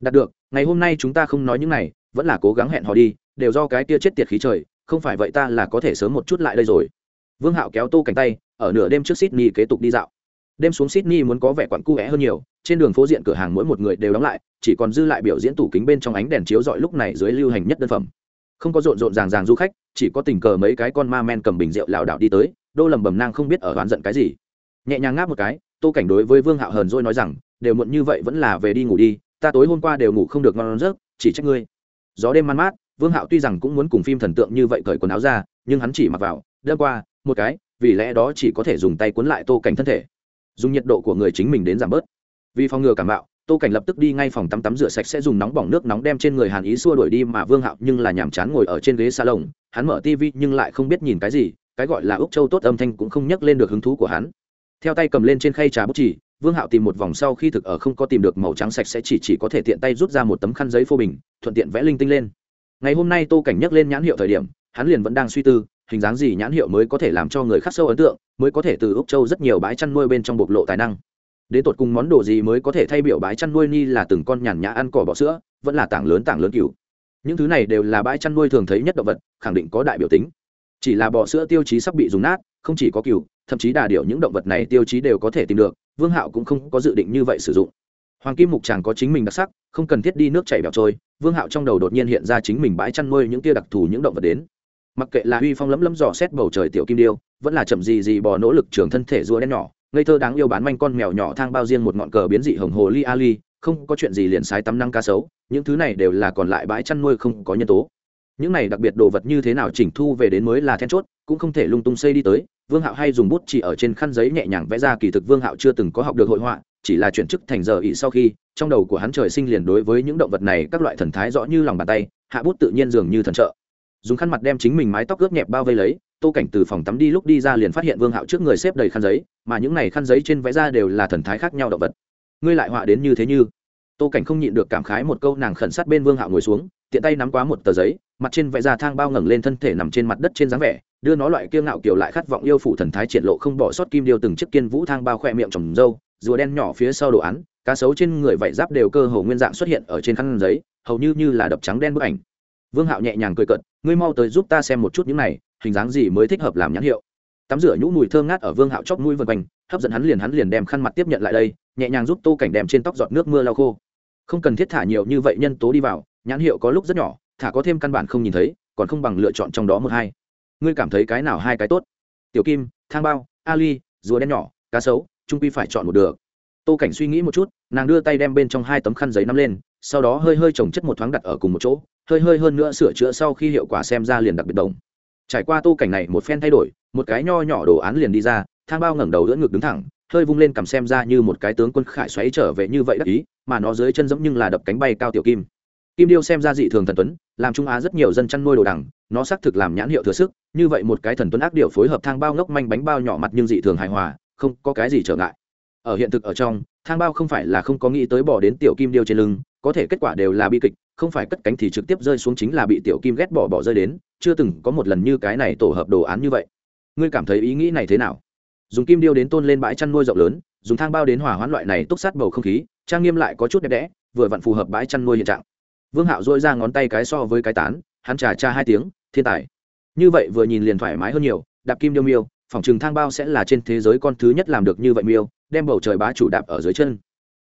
Đạt được, ngày hôm nay chúng ta không nói những này, vẫn là cố gắng hẹn họ đi, đều do cái kia chết tiệt khí trời, không phải vậy ta là có thể sớm một chút lại đây rồi. Vương hạo kéo tô Cảnh tay ở nửa đêm trước sydney kế tục đi dạo. Đêm xuống sydney muốn có vẻ quặn cu hơn nhiều, trên đường phố diện cửa hàng mỗi một người đều đóng lại, chỉ còn dư lại biểu diễn tủ kính bên trong ánh đèn chiếu rọi lúc này dưới lưu hành nhất đơn phẩm. Không có rộn rộn ràng ràng du khách, chỉ có tình cờ mấy cái con ma men cầm bình rượu lảo đảo đi tới, đô lầm bầm nang không biết ở oán giận cái gì. Nhẹ nhàng ngáp một cái, tô cảnh đối với vương hạo hờn rồi nói rằng, đều muộn như vậy vẫn là về đi ngủ đi, ta tối hôm qua đều ngủ không được ngon giấc, chỉ trách ngươi. Gió đêm man mát, vương hạo tuy rằng cũng muốn cùng phim thần tượng như vậy cởi quần áo ra, nhưng hắn chỉ mặc vào, đêm qua một cái, vì lẽ đó chỉ có thể dùng tay cuốn lại tô cảnh thân thể. Dùng nhiệt độ của người chính mình đến giảm bớt. Vì phòng ngừa cảm bạo, tô cảnh lập tức đi ngay phòng tắm tắm rửa sạch sẽ dùng nóng bỏng nước nóng đem trên người hàn ý xua đuổi đi mà vương hạo nhưng là nhàm chán ngồi ở trên ghế salon, hắn mở tv nhưng lại không biết nhìn cái gì, cái gọi là úc châu tốt âm thanh cũng không nhắc lên được hứng thú của hắn. Theo tay cầm lên trên khay trà bút chỉ, vương hạo tìm một vòng sau khi thực ở không có tìm được màu trắng sạch sẽ chỉ chỉ có thể tiện tay rút ra một tấm khăn giấy phô bình, thuận tiện vẽ linh tinh lên. Ngày hôm nay tô cảnh nhắc lên nhãn hiệu thời điểm, hắn liền vẫn đang suy tư hình dáng gì nhãn hiệu mới có thể làm cho người khắc sâu ấn tượng, mới có thể từ úc châu rất nhiều bãi chăn nuôi bên trong bộc lộ tài năng. Đến tột cùng món đồ gì mới có thể thay biểu bãi chăn nuôi ni là từng con nhàn nhã ăn cỏ bọ sữa, vẫn là tảng lớn tảng lớn cừu. Những thứ này đều là bãi chăn nuôi thường thấy nhất động vật, khẳng định có đại biểu tính. Chỉ là bọ sữa tiêu chí sắp bị dùng nát, không chỉ có cừu, thậm chí đà điểu những động vật này tiêu chí đều có thể tìm được, vương hạo cũng không có dự định như vậy sử dụng. Hoàng kim mục chàng có chính mình đặc sắc, không cần thiết đi nước chảy bẹo trôi, vương hạo trong đầu đột nhiên hiện ra chính mình bãi chăn nuôi những tia đặc thù những động vật đến mặc kệ là huy phong lấm lấm dò xét bầu trời tiểu kim điêu, vẫn là chậm gì gì bò nỗ lực trường thân thể rùa đen nhỏ, ngây thơ đáng yêu bán manh con mèo nhỏ thang bao riêng một ngọn cờ biến dị hồng hồ li ali không có chuyện gì liền sái tắm năng cá sấu, những thứ này đều là còn lại bãi chăn nuôi không có nhân tố. Những này đặc biệt đồ vật như thế nào chỉnh thu về đến mới là then chốt, cũng không thể lung tung xây đi tới, vương hạo hay dùng bút chỉ ở trên khăn giấy nhẹ nhàng vẽ ra kỳ thực vương hạo chưa từng có học được hội họa, chỉ là chuyển chức thành giờ ỉ sau khi, trong đầu của hắn trời sinh liền đối với những động vật này các loại thần thái rõ như lòng bàn tay, hạ bút tự nhiên dường như thần trợ dùng khăn mặt đem chính mình mái tóc ướt nhẹp bao vây lấy tô cảnh từ phòng tắm đi lúc đi ra liền phát hiện vương hạo trước người xếp đầy khăn giấy mà những này khăn giấy trên vẽ ra đều là thần thái khác nhau động vật. Ngươi lại họa đến như thế như? Tô cảnh không nhịn được cảm khái một câu nàng khẩn sát bên vương hạo ngồi xuống tiện tay nắm quá một tờ giấy mặt trên vẽ ra thang bao ngẩng lên thân thể nằm trên mặt đất trên dáng vẻ đưa nó loại kiêu ngạo kiểu lại khát vọng yêu phụ thần thái triển lộ không bỏ sót kim điêu từng chiếc kiên vũ thang bao khoe miệng trồng râu, rùa đen nhỏ phía sau đồ án cá sấu trên người vảy giáp đều cơ hồ nguyên dạng xuất hiện ở trên khăn giấy hầu như như là đập trắng đen bức ảnh vương hạo nhẹ nhàng cười cận ngươi mau tới giúp ta xem một chút những này, hình dáng gì mới thích hợp làm nhãn hiệu. Tắm rửa nhũ mùi thơm ngát ở vương hạo chóc mũi vân quanh, hấp dẫn hắn liền hắn liền đem khăn mặt tiếp nhận lại đây, nhẹ nhàng giúp tô cảnh đem trên tóc giọt nước mưa lau khô. Không cần thiết thả nhiều như vậy nhân tố đi vào, nhãn hiệu có lúc rất nhỏ, thả có thêm căn bản không nhìn thấy, còn không bằng lựa chọn trong đó một hai. Ngươi cảm thấy cái nào hai cái tốt? Tiểu kim, thang bao, ali, rùa đen nhỏ, cá sấu trung quy phải chọn một được. Tô cảnh suy nghĩ một chút, nàng đưa tay đem bên trong hai tấm khăn giấy nắm lên, sau đó hơi hơi trồng chất một thoáng đặt ở cùng một chỗ hơi hơi hơn nữa sửa chữa sau khi hiệu quả xem ra liền đặc biệt đồng. Trải qua tô cảnh này một phen thay đổi, một cái nho nhỏ đồ án liền đi ra, thang bao ngẩng đầu giữa ngực đứng thẳng, hơi vung lên cầm xem ra như một cái tướng quân khải xoáy trở về như vậy đắc ý, mà nó dưới chân giống nhưng là đập cánh bay cao tiểu kim. Kim điêu xem ra dị thường thần tuấn, làm trung á rất nhiều dân chăn nuôi đồ đằng, nó xác thực làm nhãn hiệu thừa sức, như vậy một cái thần tuấn ác điệu phối hợp thang bao ngốc manh bánh bao nhỏ mặt nhưng dị thường hài hòa, không có cái gì trở ngại. Ở hiện thực ở trong, thang bao không phải là không có nghĩ tới bỏ đến tiểu kim điêu trên lưng, có thể kết quả đều là bi kịch không phải cất cánh thì trực tiếp rơi xuống chính là bị tiểu kim ghét bỏ bỏ rơi đến, chưa từng có một lần như cái này tổ hợp đồ án như vậy. Ngươi cảm thấy ý nghĩ này thế nào? Dùng kim điêu đến tôn lên bãi chăn nuôi rộng lớn, dùng thang bao đến hỏa hoãn loại này túc sát bầu không khí, trang nghiêm lại có chút đẹp đẽ, vừa vặn phù hợp bãi chăn nuôi hiện trạng. Vương hạo dội ra ngón tay cái so với cái tán, hắn trà cha hai tiếng, thiên tài. Như vậy vừa nhìn liền thoải mái hơn nhiều, đạp kim điêu miêu, phòng trừng thang bao sẽ là trên thế giới con thứ nhất làm được như vậy miêu, đem bầu trời bá chủ đạp ở dưới chân.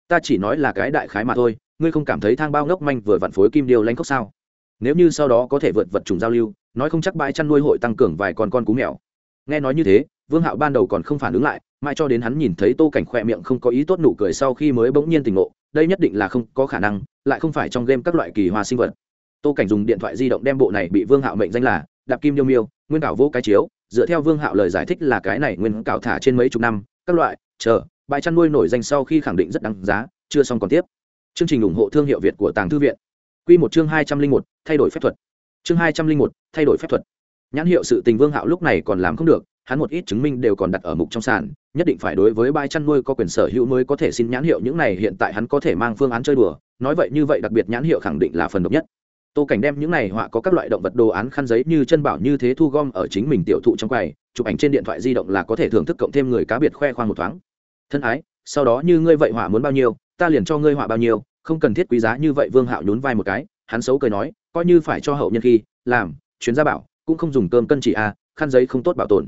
Ta chỉ nói là cái đại khái mà thôi ngươi không cảm thấy thang bao ngốc manh vừa vặn phối kim điêu lanh cốc sao? Nếu như sau đó có thể vượt vật trùng giao lưu, nói không chắc bãi chăn nuôi hội tăng cường vài con con cú mèo. Nghe nói như thế, vương hạo ban đầu còn không phản ứng lại, mãi cho đến hắn nhìn thấy tô cảnh khoe miệng không có ý tốt nụ cười sau khi mới bỗng nhiên tỉnh ngộ, đây nhất định là không có khả năng, lại không phải trong game các loại kỳ hoa sinh vật. Tô cảnh dùng điện thoại di động đem bộ này bị vương hạo mệnh danh là đạp kim điêu miêu, nguyên cảo vô cái chiếu, dựa theo vương hạo lời giải thích là cái này nguyên cảo thả trên mấy chục năm, các loại, chờ, bãi chăn nuôi nổi danh sau khi khẳng định rất đáng giá, chưa xong còn tiếp chương trình ủng hộ thương hiệu việt của tàng thư viện. Quy một chương hai trăm linh một, thay đổi phép thuật. Chương hai trăm linh một, thay đổi phép thuật. Nhãn hiệu sự tình vương hạo lúc này còn làm không được, hắn một ít chứng minh đều còn đặt ở mục trong sàn, nhất định phải đối với bãi chăn nuôi có quyền sở hữu mới có thể xin nhãn hiệu những này hiện tại hắn có thể mang phương án chơi đùa, nói vậy như vậy đặc biệt nhãn hiệu khẳng định là phần độc nhất. Tô cảnh đem những này họa có các loại động vật đồ án khăn giấy như chân bảo như thế thu gom ở chính mình tiểu thụ trong quầy, chụp ảnh trên điện thoại di động là có thể thưởng thức cộng thêm người cá biệt khoe khoang một thoáng. Thân ái, sau đó như ngươi vậy họa muốn bao nhiêu ta liền cho ngươi họa bao nhiêu không cần thiết quý giá như vậy vương hạo nhún vai một cái hắn xấu cười nói coi như phải cho hậu nhân khi làm chuyến gia bảo cũng không dùng cơm cân chỉ a à, khăn giấy không tốt bảo tồn.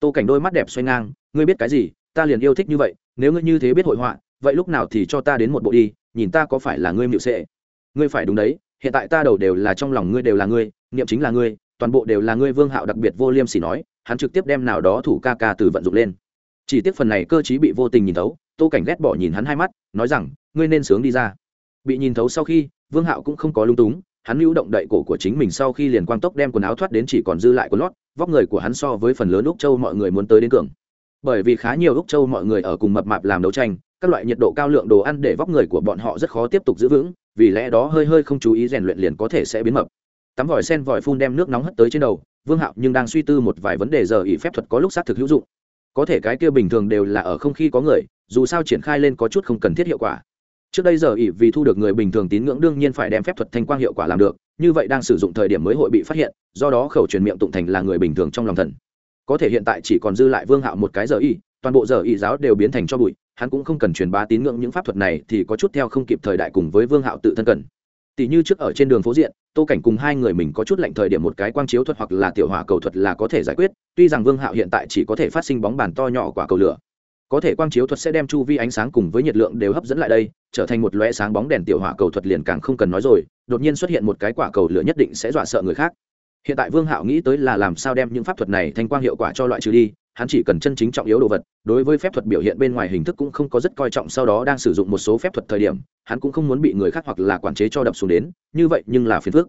Tô cảnh đôi mắt đẹp xoay ngang ngươi biết cái gì ta liền yêu thích như vậy nếu ngươi như thế biết hội họa vậy lúc nào thì cho ta đến một bộ đi nhìn ta có phải là ngươi mịu sệ. Ngươi phải đúng đấy hiện tại ta đầu đều là trong lòng ngươi đều là ngươi niệm chính là ngươi toàn bộ đều là ngươi vương hạo đặc biệt vô liêm sỉ nói hắn trực tiếp đem nào đó thủ ca ca từ vận dụng lên. Chỉ tiếc phần này cơ chí bị vô tình nhìn thấu tô cảnh ghét bỏ nhìn hắn hai mắt, nói rằng, ngươi nên sướng đi ra. Bị nhìn thấu sau khi, vương hạo cũng không có lung túng, hắn lưu động đậy cổ của chính mình sau khi liền quang tốc đem quần áo thoát đến chỉ còn dư lại quần lót, vóc người của hắn so với phần lớn úc châu mọi người muốn tới đến cường. Bởi vì khá nhiều úc châu mọi người ở cùng mập mạp làm đấu tranh, các loại nhiệt độ cao lượng đồ ăn để vóc người của bọn họ rất khó tiếp tục giữ vững, vì lẽ đó hơi hơi không chú ý rèn luyện liền có thể sẽ biến mập. Tắm vòi sen vòi phun đem nước nóng hất tới trên đầu, vương hạo nhưng đang suy tư một vài vấn đề giờ ỉ phép thuật có lúc xác thực hữu dụng. Có thể cái kia bình thường đều là ở không khi có người dù sao triển khai lên có chút không cần thiết hiệu quả. Trước đây giờ ỉ vì thu được người bình thường tín ngưỡng đương nhiên phải đem phép thuật thanh quang hiệu quả làm được, như vậy đang sử dụng thời điểm mới hội bị phát hiện, do đó khẩu truyền miệng tụng thành là người bình thường trong lòng thần. Có thể hiện tại chỉ còn dư lại vương hạo một cái giờ y toàn bộ giờ y giáo đều biến thành cho bụi, hắn cũng không cần truyền bá tín ngưỡng những pháp thuật này thì có chút theo không kịp thời đại cùng với vương hạo tự thân cần. Tỷ như trước ở trên đường phố diện, tô cảnh cùng hai người mình có chút lạnh thời điểm một cái quang chiếu thuật hoặc là tiểu hỏa cầu thuật là có thể giải quyết, tuy rằng vương hạo hiện tại chỉ có thể phát sinh bóng bàn to nhỏ quả cầu lửa có thể quang chiếu thuật sẽ đem chu vi ánh sáng cùng với nhiệt lượng đều hấp dẫn lại đây, trở thành một lóe sáng bóng đèn tiểu hỏa cầu thuật liền càng không cần nói rồi, đột nhiên xuất hiện một cái quả cầu lửa nhất định sẽ dọa sợ người khác. Hiện tại vương hạo nghĩ tới là làm sao đem những pháp thuật này thành quang hiệu quả cho loại trừ đi, hắn chỉ cần chân chính trọng yếu đồ vật, đối với phép thuật biểu hiện bên ngoài hình thức cũng không có rất coi trọng, sau đó đang sử dụng một số phép thuật thời điểm, hắn cũng không muốn bị người khác hoặc là quản chế cho đập xuống đến, như vậy nhưng là phiền phức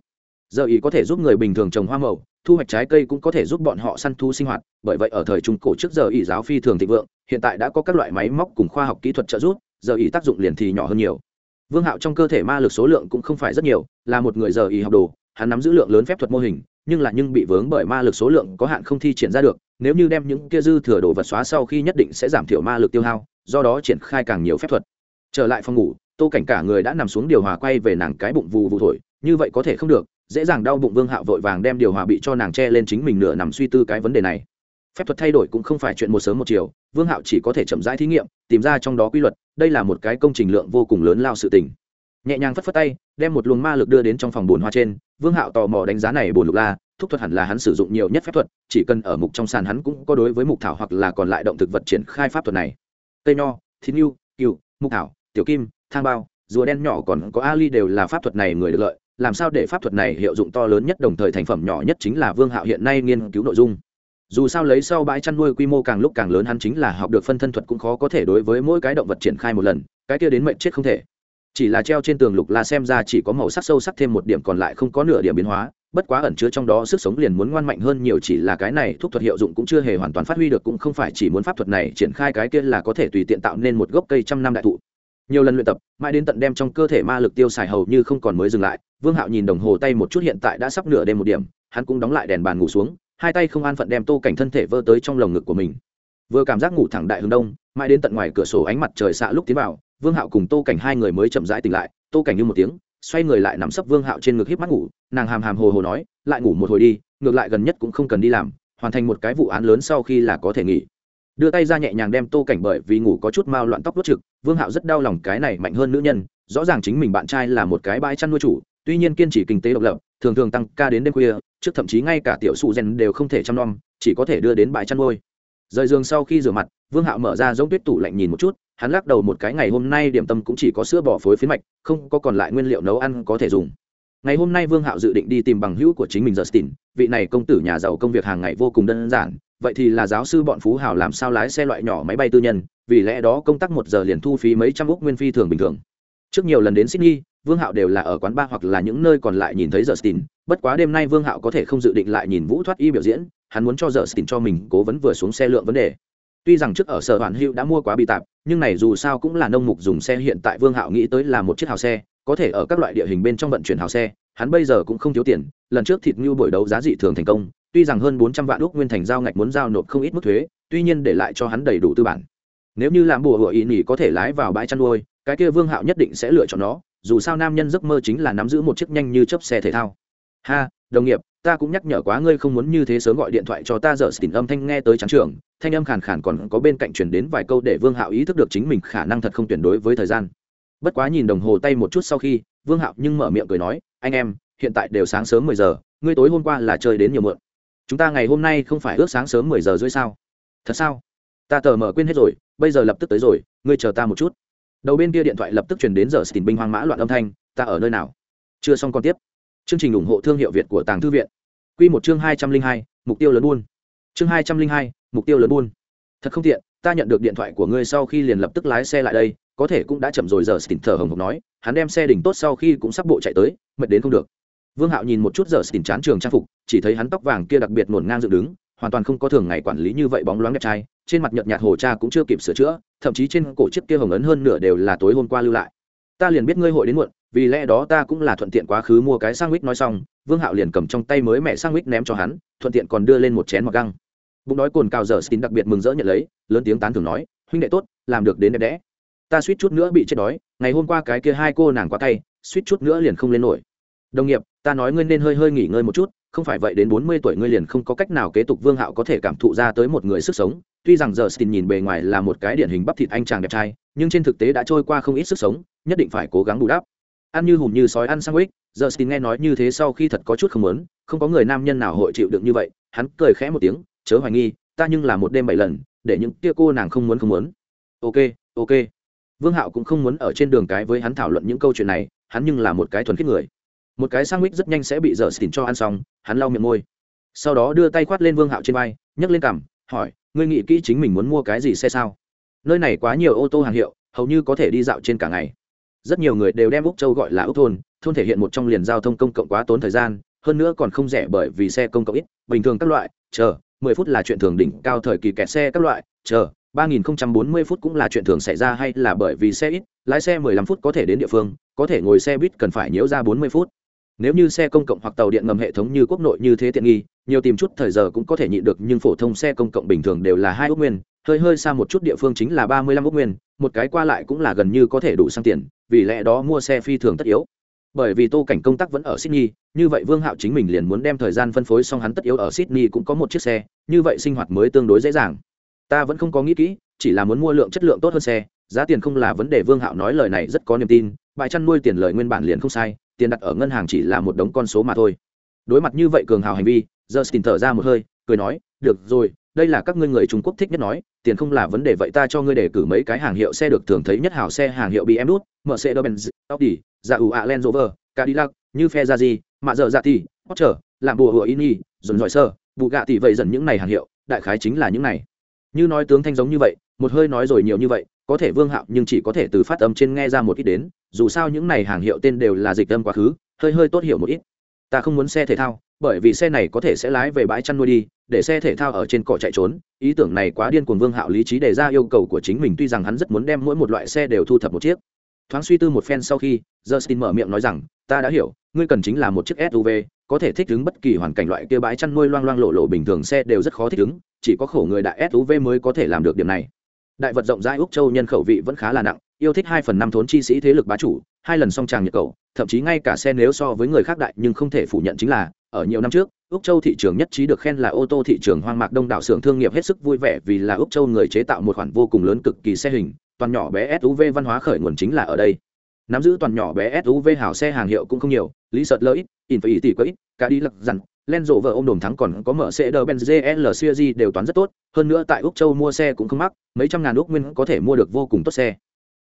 giờ ý có thể giúp người bình thường trồng hoa màu, thu hoạch trái cây cũng có thể giúp bọn họ săn thu sinh hoạt. Bởi vậy ở thời trung cổ trước giờ ý giáo phi thường thịnh vượng, hiện tại đã có các loại máy móc cùng khoa học kỹ thuật trợ giúp, giờ ý tác dụng liền thì nhỏ hơn nhiều. Vương hạo trong cơ thể ma lực số lượng cũng không phải rất nhiều, là một người giờ ý học đồ, hắn nắm giữ lượng lớn phép thuật mô hình, nhưng là nhưng bị vướng bởi ma lực số lượng có hạn không thi triển ra được, nếu như đem những kia dư thừa đồ vật xóa sau khi nhất định sẽ giảm thiểu ma lực tiêu hao, do đó triển khai càng nhiều phép thuật. Trở lại phòng ngủ, tô cảnh cả người đã nằm xuống điều hòa quay về nàng cái bụng vù vù thổi, như vậy có thể không được dễ dàng đau bụng vương hạo vội vàng đem điều hòa bị cho nàng che lên chính mình nửa nằm suy tư cái vấn đề này. Phép thuật thay đổi cũng không phải chuyện một sớm một chiều, vương hạo chỉ có thể chậm rãi thí nghiệm, tìm ra trong đó quy luật, đây là một cái công trình lượng vô cùng lớn lao sự tình. Nhẹ nhàng phất phất tay, đem một luồng ma lực đưa đến trong phòng bồn hoa trên, vương hạo tò mò đánh giá này bồn lục la, thúc thuật hẳn là hắn sử dụng nhiều nhất phép thuật, chỉ cần ở mục trong sàn hắn cũng có đối với mục thảo hoặc là còn lại động thực vật triển khai pháp thuật này. Cây nho thịt nhu, cựu, mục thảo, tiểu kim, thang bao, rùa đen nhỏ còn có ali đều là pháp thuật này người được lợi làm sao để pháp thuật này hiệu dụng to lớn nhất đồng thời thành phẩm nhỏ nhất chính là vương hạo hiện nay nghiên cứu nội dung. Dù sao lấy sau bãi chăn nuôi quy mô càng lúc càng lớn hắn chính là học được phân thân thuật cũng khó có thể đối với mỗi cái động vật triển khai một lần, cái kia đến mệnh chết không thể. Chỉ là treo trên tường lục la xem ra chỉ có màu sắc sâu sắc thêm một điểm còn lại không có nửa điểm biến hóa, bất quá ẩn chứa trong đó sức sống liền muốn ngoan mạnh hơn nhiều chỉ là cái này thuốc thuật hiệu dụng cũng chưa hề hoàn toàn phát huy được cũng không phải chỉ muốn pháp thuật này triển khai cái kia là có thể tùy tiện tạo nên một gốc cây trăm năm đại thụ nhiều lần luyện tập, mãi đến tận đem trong cơ thể ma lực tiêu xài hầu như không còn mới dừng lại, vương hạo nhìn đồng hồ tay một chút hiện tại đã sắp nửa đêm một điểm, hắn cũng đóng lại đèn bàn ngủ xuống, hai tay không an phận đem tô cảnh thân thể vơ tới trong lồng ngực của mình. Vừa cảm giác ngủ thẳng đại hướng đông, mãi đến tận ngoài cửa sổ ánh mặt trời xạ lúc tiến vào, vương hạo cùng tô cảnh hai người mới chậm rãi tỉnh lại, tô cảnh như một tiếng, xoay người lại nằm sấp vương hạo trên ngực híp mắt ngủ, nàng hàm hàm hồ hồ nói, lại ngủ một hồi đi, ngược lại gần nhất cũng không cần đi làm, hoàn thành một cái vụ án lớn sau khi là có thể nghỉ đưa tay ra nhẹ nhàng đem tô cảnh bởi vì ngủ có chút mao loạn tóc vớt trực, vương hạo rất đau lòng cái này mạnh hơn nữ nhân, rõ ràng chính mình bạn trai là một cái bãi chăn nuôi chủ, tuy nhiên kiên trì kinh tế độc lập, thường thường tăng ca đến đêm khuya, trước thậm chí ngay cả tiểu sụ rèn đều không thể chăm nom, chỉ có thể đưa đến bãi chăn nuôi. Rời giường sau khi rửa mặt, vương hạo mở ra giống tuyết tủ lạnh nhìn một chút, hắn lắc đầu một cái ngày hôm nay điểm tâm cũng chỉ có sữa bỏ phối phiến mạch, không có còn lại nguyên liệu nấu ăn có thể dùng. Ngày hôm nay vương hạo dự định đi tìm bằng hữu của chính mình justin, vị này công tử nhà giàu công việc hàng ngày vô cùng đơn giản vậy thì là giáo sư bọn phú hào làm sao lái xe loại nhỏ máy bay tư nhân, vì lẽ đó công tác một giờ liền thu phí mấy trăm úc nguyên phi thường bình thường. Trước nhiều lần đến sydney, vương hạo đều là ở quán bar hoặc là những nơi còn lại nhìn thấy justin bất quá đêm nay vương hạo có thể không dự định lại nhìn vũ thoát y biểu diễn, hắn muốn cho giờ stin cho mình cố vấn vừa xuống xe lượng vấn đề. Tuy rằng trước ở sở hoàn hữu đã mua quá bị tạp, nhưng này dù sao cũng là nông mục dùng xe hiện tại vương hạo nghĩ tới là một chiếc hào xe, có thể ở các loại địa hình bên trong vận chuyển hào xe, hắn bây giờ cũng không thiếu tiền, lần trước thịt ngưu buổi đấu giá dị thường thành công tuy rằng hơn bốn trăm vạn úc nguyên thành giao ngạch muốn giao nộp không ít mức thuế, tuy nhiên để lại cho hắn đầy đủ tư bản. Nếu như làm bùa hựa ý nhỉ có thể lái vào bãi chăn nuôi, cái kia vương hạo nhất định sẽ lựa chọn nó, dù sao nam nhân giấc mơ chính là nắm giữ một chiếc nhanh như chớp xe thể thao. Ha, đồng nghiệp, ta cũng nhắc nhở quá ngươi không muốn như thế sớm gọi điện thoại cho ta, giờ xỉn âm thanh nghe tới trắng trường, thanh âm khàn khàn còn có bên cạnh chuyển đến vài câu để vương hạo ý thức được chính mình khả năng thật không tuyển đối với thời gian. Bất quá nhìn đồng hồ tay một chút sau khi, vương hạo nhưng mở miệng cười nói, anh em, hiện tại đều sáng sớm mười giờ, ngươi tối hôm qua là chơi đến nhiều mượn chúng ta ngày hôm nay không phải ước sáng sớm mười giờ rưỡi sao? Thật sao? Ta tờ mở quên hết rồi, bây giờ lập tức tới rồi, ngươi chờ ta một chút. Đầu bên kia điện thoại lập tức chuyển đến giờ xin binh hoang mã loạn âm thanh, ta ở nơi nào? Chưa xong còn tiếp. Chương trình ủng hộ thương hiệu việt của tàng thư viện. Q một chương hai trăm linh hai, mục tiêu lớn buôn. Chương hai trăm linh hai, mục tiêu lớn buôn. Thật không tiện, ta nhận được điện thoại của ngươi sau khi liền lập tức lái xe lại đây, có thể cũng đã chậm rồi, giờ xin thở hồng hộc nói, hắn đem xe đỉnh tốt sau khi cũng sắp bộ chạy tới, mệt đến không được vương hạo nhìn một chút giờ xỉn chán trường trang phục, chỉ thấy hắn tóc vàng kia đặc biệt nổn ngang dựng đứng, hoàn toàn không có thường ngày quản lý như vậy bóng loáng đẹp trai, trên mặt nhợt nhạt hồ cha cũng chưa kịp sửa chữa, thậm chí trên cổ chiếc kia hồng ấn hơn nửa đều là tối hôm qua lưu lại. Ta liền biết ngươi hội đến muộn, vì lẽ đó ta cũng là thuận tiện quá khứ mua cái sang mít nói xong, vương hạo liền cầm trong tay mới mẹ sang mít ném cho hắn, thuận tiện còn đưa lên một chén mặc găng. Bụng đói cồn cao giờ xin đặc biệt mừng rỡ nhận lấy, lớn tiếng tán thưởng nói, huynh đệ tốt, làm được đến đẹp đẽ. Ta suýt chút nữa bị chết đói, ngày hôm qua cái kia hai cô nàng quá tay suýt chút nữa liền không lên nổi đồng nghiệp, ta nói ngươi nên hơi hơi nghỉ ngơi một chút, không phải vậy đến bốn mươi tuổi ngươi liền không có cách nào kế tục vương hạo có thể cảm thụ ra tới một người sức sống. Tuy rằng giờ xin nhìn bề ngoài là một cái điển hình bắp thịt anh chàng đẹp trai, nhưng trên thực tế đã trôi qua không ít sức sống, nhất định phải cố gắng bù đắp. Ăn như hùm như sói ăn sang ích giờ xin nghe nói như thế sau khi thật có chút không muốn, không có người nam nhân nào hội chịu được như vậy, hắn cười khẽ một tiếng, chớ hoài nghi, ta nhưng là một đêm bảy lần, để những tia cô nàng không muốn không muốn. Ok ok. Vương hạo cũng không muốn ở trên đường cái với hắn thảo luận những câu chuyện này, hắn nhưng là một cái thuần khiết người một cái sang mít rất nhanh sẽ bị dở xỉn cho ăn xong, hắn lau miệng môi. Sau đó đưa tay khoát lên vương hạo trên vai, nhấc lên cằm, hỏi, ngươi nghĩ kỹ chính mình muốn mua cái gì xe sao? Nơi này quá nhiều ô tô hàng hiệu, hầu như có thể đi dạo trên cả ngày. Rất nhiều người đều đem úc châu gọi là úc thôn thôn thể hiện một trong liền giao thông công cộng quá tốn thời gian, hơn nữa còn không rẻ bởi vì xe công cộng ít, bình thường các loại, chờ, mười phút là chuyện thường đỉnh, cao thời kỳ kẹt xe các loại, chờ, ba nghìn không trăm bốn mươi phút cũng là chuyện thường xảy ra hay là bởi vì xe ít, lái xe mười lăm phút có thể đến địa phương, có thể ngồi xe buýt cần phải nhiễu ra bốn mươi phút nếu như xe công cộng hoặc tàu điện ngầm hệ thống như quốc nội như thế tiện nghi, nhiều tìm chút thời giờ cũng có thể nhịn được, nhưng phổ thông xe công cộng bình thường đều là hai ước nguyên, hơi hơi xa một chút địa phương chính là ba mươi lăm ước nguyên, một cái qua lại cũng là gần như có thể đủ sang tiền, vì lẽ đó mua xe phi thường tất yếu. Bởi vì tô cảnh công tác vẫn ở sydney, như vậy vương hạo chính mình liền muốn đem thời gian phân phối xong hắn tất yếu ở sydney cũng có một chiếc xe, như vậy sinh hoạt mới tương đối dễ dàng. Ta vẫn không có nghĩ kỹ, chỉ là muốn mua lượng chất lượng tốt hơn xe, giá tiền không là vấn đề, vương hạo nói lời này rất có niềm tin bãi chăn nuôi tiền lời nguyên bản liền không sai tiền đặt ở ngân hàng chỉ là một đống con số mà thôi. Đối mặt như vậy cường hào hành vi, justin thở ra một hơi, cười nói, được rồi, đây là các ngươi người trung quốc thích nhất nói, tiền không là vấn đề vậy ta cho ngươi để cử mấy cái hàng hiệu xe được thường thấy nhất hào xe hàng hiệu bm đút mercedes-benz, audi dạ ủ ạ land rover, cadillac, như phe ra gì mạ dở dạ tỷ porsche làm bùa hựa ini dồn dọi sơ vụ gạ tỷ vậy dần những này hàng hiệu, đại khái chính là những này. Như nói tướng thanh giống như vậy, một hơi nói rồi nhiều như vậy có thể vương hạo nhưng chỉ có thể từ phát âm trên nghe ra một ít đến, dù sao những này hàng hiệu tên đều là dịch âm quá khứ, hơi hơi tốt hiểu một ít. Ta không muốn xe thể thao, bởi vì xe này có thể sẽ lái về bãi chăn nuôi đi, để xe thể thao ở trên cỏ chạy trốn. Ý tưởng này quá điên cuồng vương hạo lý trí đề ra yêu cầu của chính mình, tuy rằng hắn rất muốn đem mỗi một loại xe đều thu thập một chiếc. Thoáng suy tư một phen sau khi, justin mở miệng nói rằng, ta đã hiểu, ngươi cần chính là một chiếc suv có thể thích ứng bất kỳ hoàn cảnh loại kia bãi chăn nuôi loang loang lộ lộ bình thường xe đều rất khó thích ứng, chỉ có khổ người đại suv mới có thể làm được điểm này đại vật rộng rãi úc châu nhân khẩu vị vẫn khá là nặng, yêu thích hai phần năm thốn chi sĩ thế lực bá chủ, hai lần song tràng nhập cầu, thậm chí ngay cả xe nếu so với người khác đại nhưng không thể phủ nhận chính là, ở nhiều năm trước, úc châu thị trường nhất trí được khen là ô tô thị trường hoang mạc đông đảo xưởng thương nghiệp hết sức vui vẻ vì là úc châu người chế tạo một khoản vô cùng lớn cực kỳ xe hình, toàn nhỏ bé suv văn hóa khởi nguồn chính là ở đây. Nắm giữ toàn nhỏ bé suv hảo xe hàng hiệu cũng không nhiều, lý sợt lợi ít in phải tỷ có ít, cả đi lặc dặn len rộ vợ ôm đồm thắng còn có mở xe đờ ben gl series đều toán rất tốt, hơn nữa tại úc châu mua xe cũng không mắc, mấy trăm ngàn úc nguyên có thể mua được vô cùng tốt xe.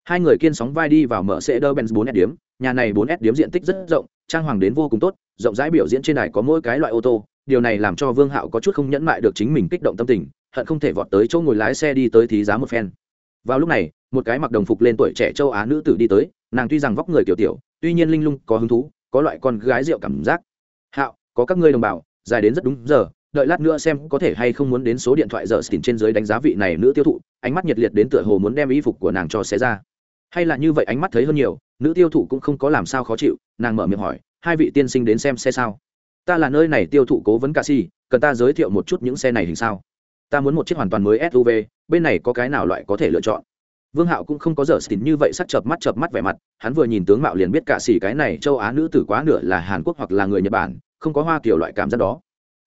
Hai người kiên sóng vai đi vào mở xe đơ benz 4 s điếm, nhà này 4 s điếm diện tích rất rộng, trang hoàng đến vô cùng tốt, rộng rãi biểu diễn trên đài có mỗi cái loại ô tô, điều này làm cho vương hạo có chút không nhẫn mại được chính mình kích động tâm tình, hận không thể vọt tới chỗ ngồi lái xe đi tới thí giá một phen. Vào lúc này, một cái mặc đồng phục lên tuổi trẻ châu á nữ tử đi tới, nàng tuy rằng vóc người tiểu tiểu, tuy nhiên linh lung, có hứng thú, có loại con gái rượu cảm giác. Hạo có các ngươi đồng bào, dài đến rất đúng giờ, đợi lát nữa xem có thể hay không muốn đến số điện thoại giờ xin trên dưới đánh giá vị này nữ tiêu thụ, ánh mắt nhiệt liệt đến tựa hồ muốn đem y phục của nàng cho xé ra. Hay là như vậy ánh mắt thấy hơn nhiều, nữ tiêu thụ cũng không có làm sao khó chịu, nàng mở miệng hỏi, hai vị tiên sinh đến xem xe sao? Ta là nơi này tiêu thụ cố vấn ca si cần ta giới thiệu một chút những xe này hình sao? Ta muốn một chiếc hoàn toàn mới suv bên này có cái nào loại có thể lựa chọn? Vương hạo cũng không có giờ xin như vậy sắc chợp mắt chợp mắt vẻ mặt, hắn vừa nhìn tướng mạo liền biết cả xỉ cái này châu á nữ tử quá nửa là hàn quốc hoặc là người nhật bản không có hoa kiểu loại cảm giác đó.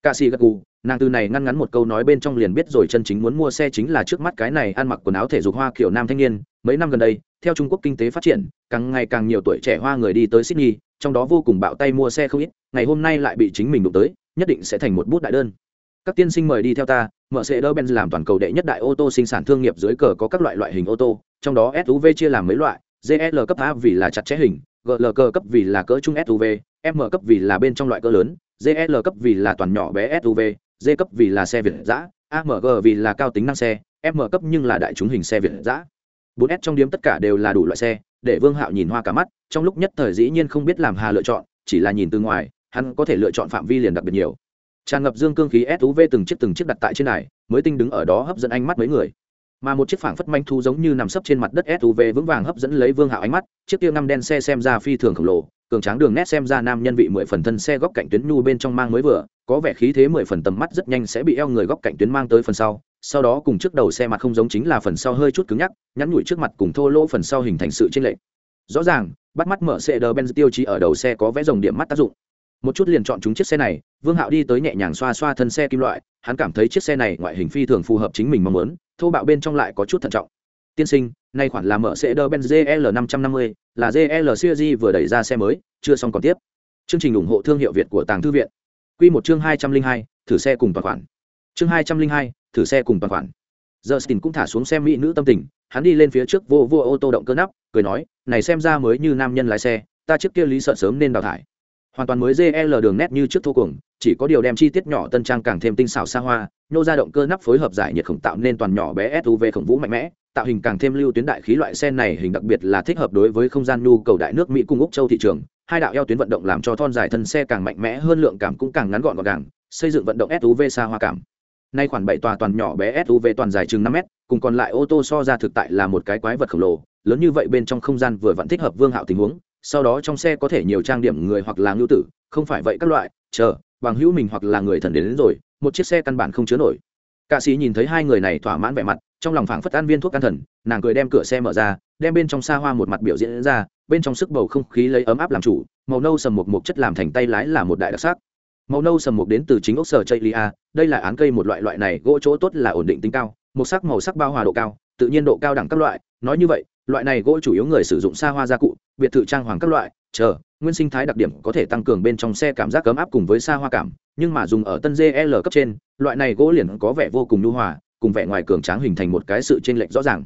Cả sĩ gật gù, nàng từ này ngăn ngắn một câu nói bên trong liền biết rồi chân chính muốn mua xe chính là trước mắt cái này ăn mặc quần áo thể dục hoa kiểu nam thanh niên. Mấy năm gần đây, theo trung quốc kinh tế phát triển, càng ngày càng nhiều tuổi trẻ hoa người đi tới sydney, trong đó vô cùng bạo tay mua xe không ít, ngày hôm nay lại bị chính mình đụng tới, nhất định sẽ thành một bút đại đơn. Các tiên sinh mời đi theo ta, mở xe đỡ benz làm toàn cầu đệ nhất đại ô tô sinh sản thương nghiệp dưới cờ có các loại loại hình ô tô, trong đó suv chia làm mấy loại gl cấp a vì là chặt chẽ hình gl cấp vì là cỡ trung suv m cấp vì là bên trong loại cỡ lớn gl cấp vì là toàn nhỏ bé suv d cấp vì là xe việt giã amg vì là cao tính năng xe m cấp nhưng là đại chúng hình xe việt giã 4S trong điếm tất cả đều là đủ loại xe, để Vương Hạo nhìn hoa cả mắt, trong lúc nhất thời dĩ nhiên không biết làm hà lựa chọn, chỉ là nhìn từ ngoài, hắn có thể lựa chọn phạm vi liền đặc biệt nhiều. Tràn ngập dương cương khí SUV từng chiếc từng chiếc đặt tại trên này, mới tinh đứng ở đó hấp dẫn ánh mắt mấy người. Mà một chiếc phảng phất manh thu giống như nằm sấp trên mặt đất SUV vững vàng hấp dẫn lấy Vương Hạo ánh mắt, chiếc kia ngăm đen xe xem ra phi thường khổng lồ, cường tráng đường nét xem ra nam nhân vị mười phần thân xe góc cạnh tuyến nhu bên trong mang mới vừa, có vẻ khí thế mười phần tầm mắt rất nhanh sẽ bị eo người góc cạnh tuyến mang tới phần sau, sau đó cùng trước đầu xe mặt không giống chính là phần sau hơi chút cứng nhắc nhắn nhủi trước mặt cùng thô lỗ phần sau hình thành sự trên lệ rõ ràng bắt mắt mở xe đờ benz tiêu chí ở đầu xe có vẽ dòng điểm mắt tác dụng một chút liền chọn chúng chiếc xe này, vương hạo đi tới nhẹ nhàng xoa xoa thân xe kim loại, hắn cảm thấy chiếc xe này ngoại hình phi thường phù hợp chính mình mong muốn, thô bạo bên trong lại có chút thận trọng. Tiên sinh, nay khoản là mở xe đơ ben gl 550 là gl series vừa đẩy ra xe mới, chưa xong còn tiếp. Chương trình ủng hộ thương hiệu việt của tàng thư viện. Q một chương hai trăm linh hai, thử xe cùng toàn khoản. Chương hai trăm linh hai, thử xe cùng toàn khoản. Giờ stin cũng thả xuống xe mỹ nữ tâm tình, hắn đi lên phía trước vô vô ô tô động cơ nắp, cười nói, này xem ra mới như nam nhân lái xe, ta trước kia lý sợ sớm nên đào thải hoàn toàn mới gl đường nét như trước thô cuồng, chỉ có điều đem chi tiết nhỏ tân trang càng thêm tinh xảo xa hoa nhô ra động cơ nắp phối hợp giải nhiệt khổng tạo nên toàn nhỏ bé suv khổng vũ mạnh mẽ, tạo hình càng thêm lưu tuyến đại khí loại xe này hình đặc biệt là thích hợp đối với không gian nhu cầu đại nước mỹ cung úc châu thị trường. Hai đạo eo tuyến vận động làm cho thon dài thân xe càng mạnh mẽ hơn lượng cảm cũng càng ngắn gọn gọn gàng, xây dựng vận động suv xa hoa cảm. Nay khoảng bảy tòa toàn nhỏ bé suv toàn dài chừng năm mét, cùng còn lại ô tô so ra thực tại là một cái quái vật khổng lồ, lớn như vậy bên trong không gian vừa vẫn thích hợp vương hạo tình huống sau đó trong xe có thể nhiều trang điểm người hoặc là ngưu tử không phải vậy các loại chờ bằng hữu mình hoặc là người thần đến, đến rồi một chiếc xe căn bản không chứa nổi. Cả sĩ nhìn thấy hai người này thỏa mãn vẻ mặt, trong lòng phảng phất an viên thuốc can thần, nàng cười đem cửa xe mở ra, đem bên trong xa hoa một mặt biểu diễn ra, bên trong sức bầu không khí lấy ấm áp làm chủ, màu nâu sầm một mục chất làm thành tay lái là một đại đặc sắc. Màu nâu sầm mục đến từ chính ốc sở chây lia đây là án cây một loại loại này gỗ chỗ tốt là ổn định tính cao một sắc màu sắc bao hòa độ cao tự nhiên độ cao đẳng các loại nói như vậy loại này gỗ chủ yếu người sử dụng xa hoa gia cụ biệt thự trang hoàng các loại chờ nguyên sinh thái đặc điểm có thể tăng cường bên trong xe cảm giác cấm áp cùng với xa hoa cảm nhưng mà dùng ở tân gl cấp trên loại này gỗ liền có vẻ vô cùng nhu hòa cùng vẻ ngoài cường tráng hình thành một cái sự chênh lệch rõ ràng.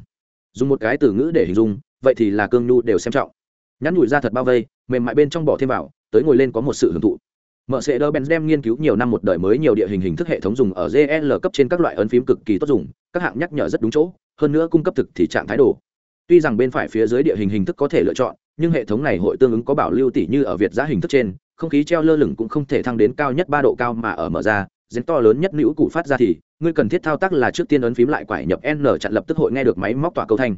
Dùng một cái từ ngữ để hình dung vậy thì là cương nhu đều xem trọng. Nhắn nhủi ra thật bao vây mềm mại bên trong bỏ thêm vào tới ngồi lên có một sự hưởng thụ. Mở sẽ đỡ Benz đem nghiên cứu nhiều năm một đời mới nhiều địa hình hình thức hệ thống dùng ở GL cấp trên các loại ấn phím cực kỳ tốt dùng, các hạng nhắc nhở rất đúng chỗ, hơn nữa cung cấp thực thì trạng thái đồ. Tuy rằng bên phải phía dưới địa hình hình thức có thể lựa chọn, nhưng hệ thống này hội tương ứng có bảo lưu tỷ như ở Việt giá hình thức trên, không khí treo lơ lửng cũng không thể thăng đến cao nhất ba độ cao mà ở mở ra, diễn to lớn nhất nữ cụ phát ra thì, ngươi cần thiết thao tác là trước tiên ấn phím lại quải nhập N chặn lập tức hội nghe được máy móc tỏa câu thanh.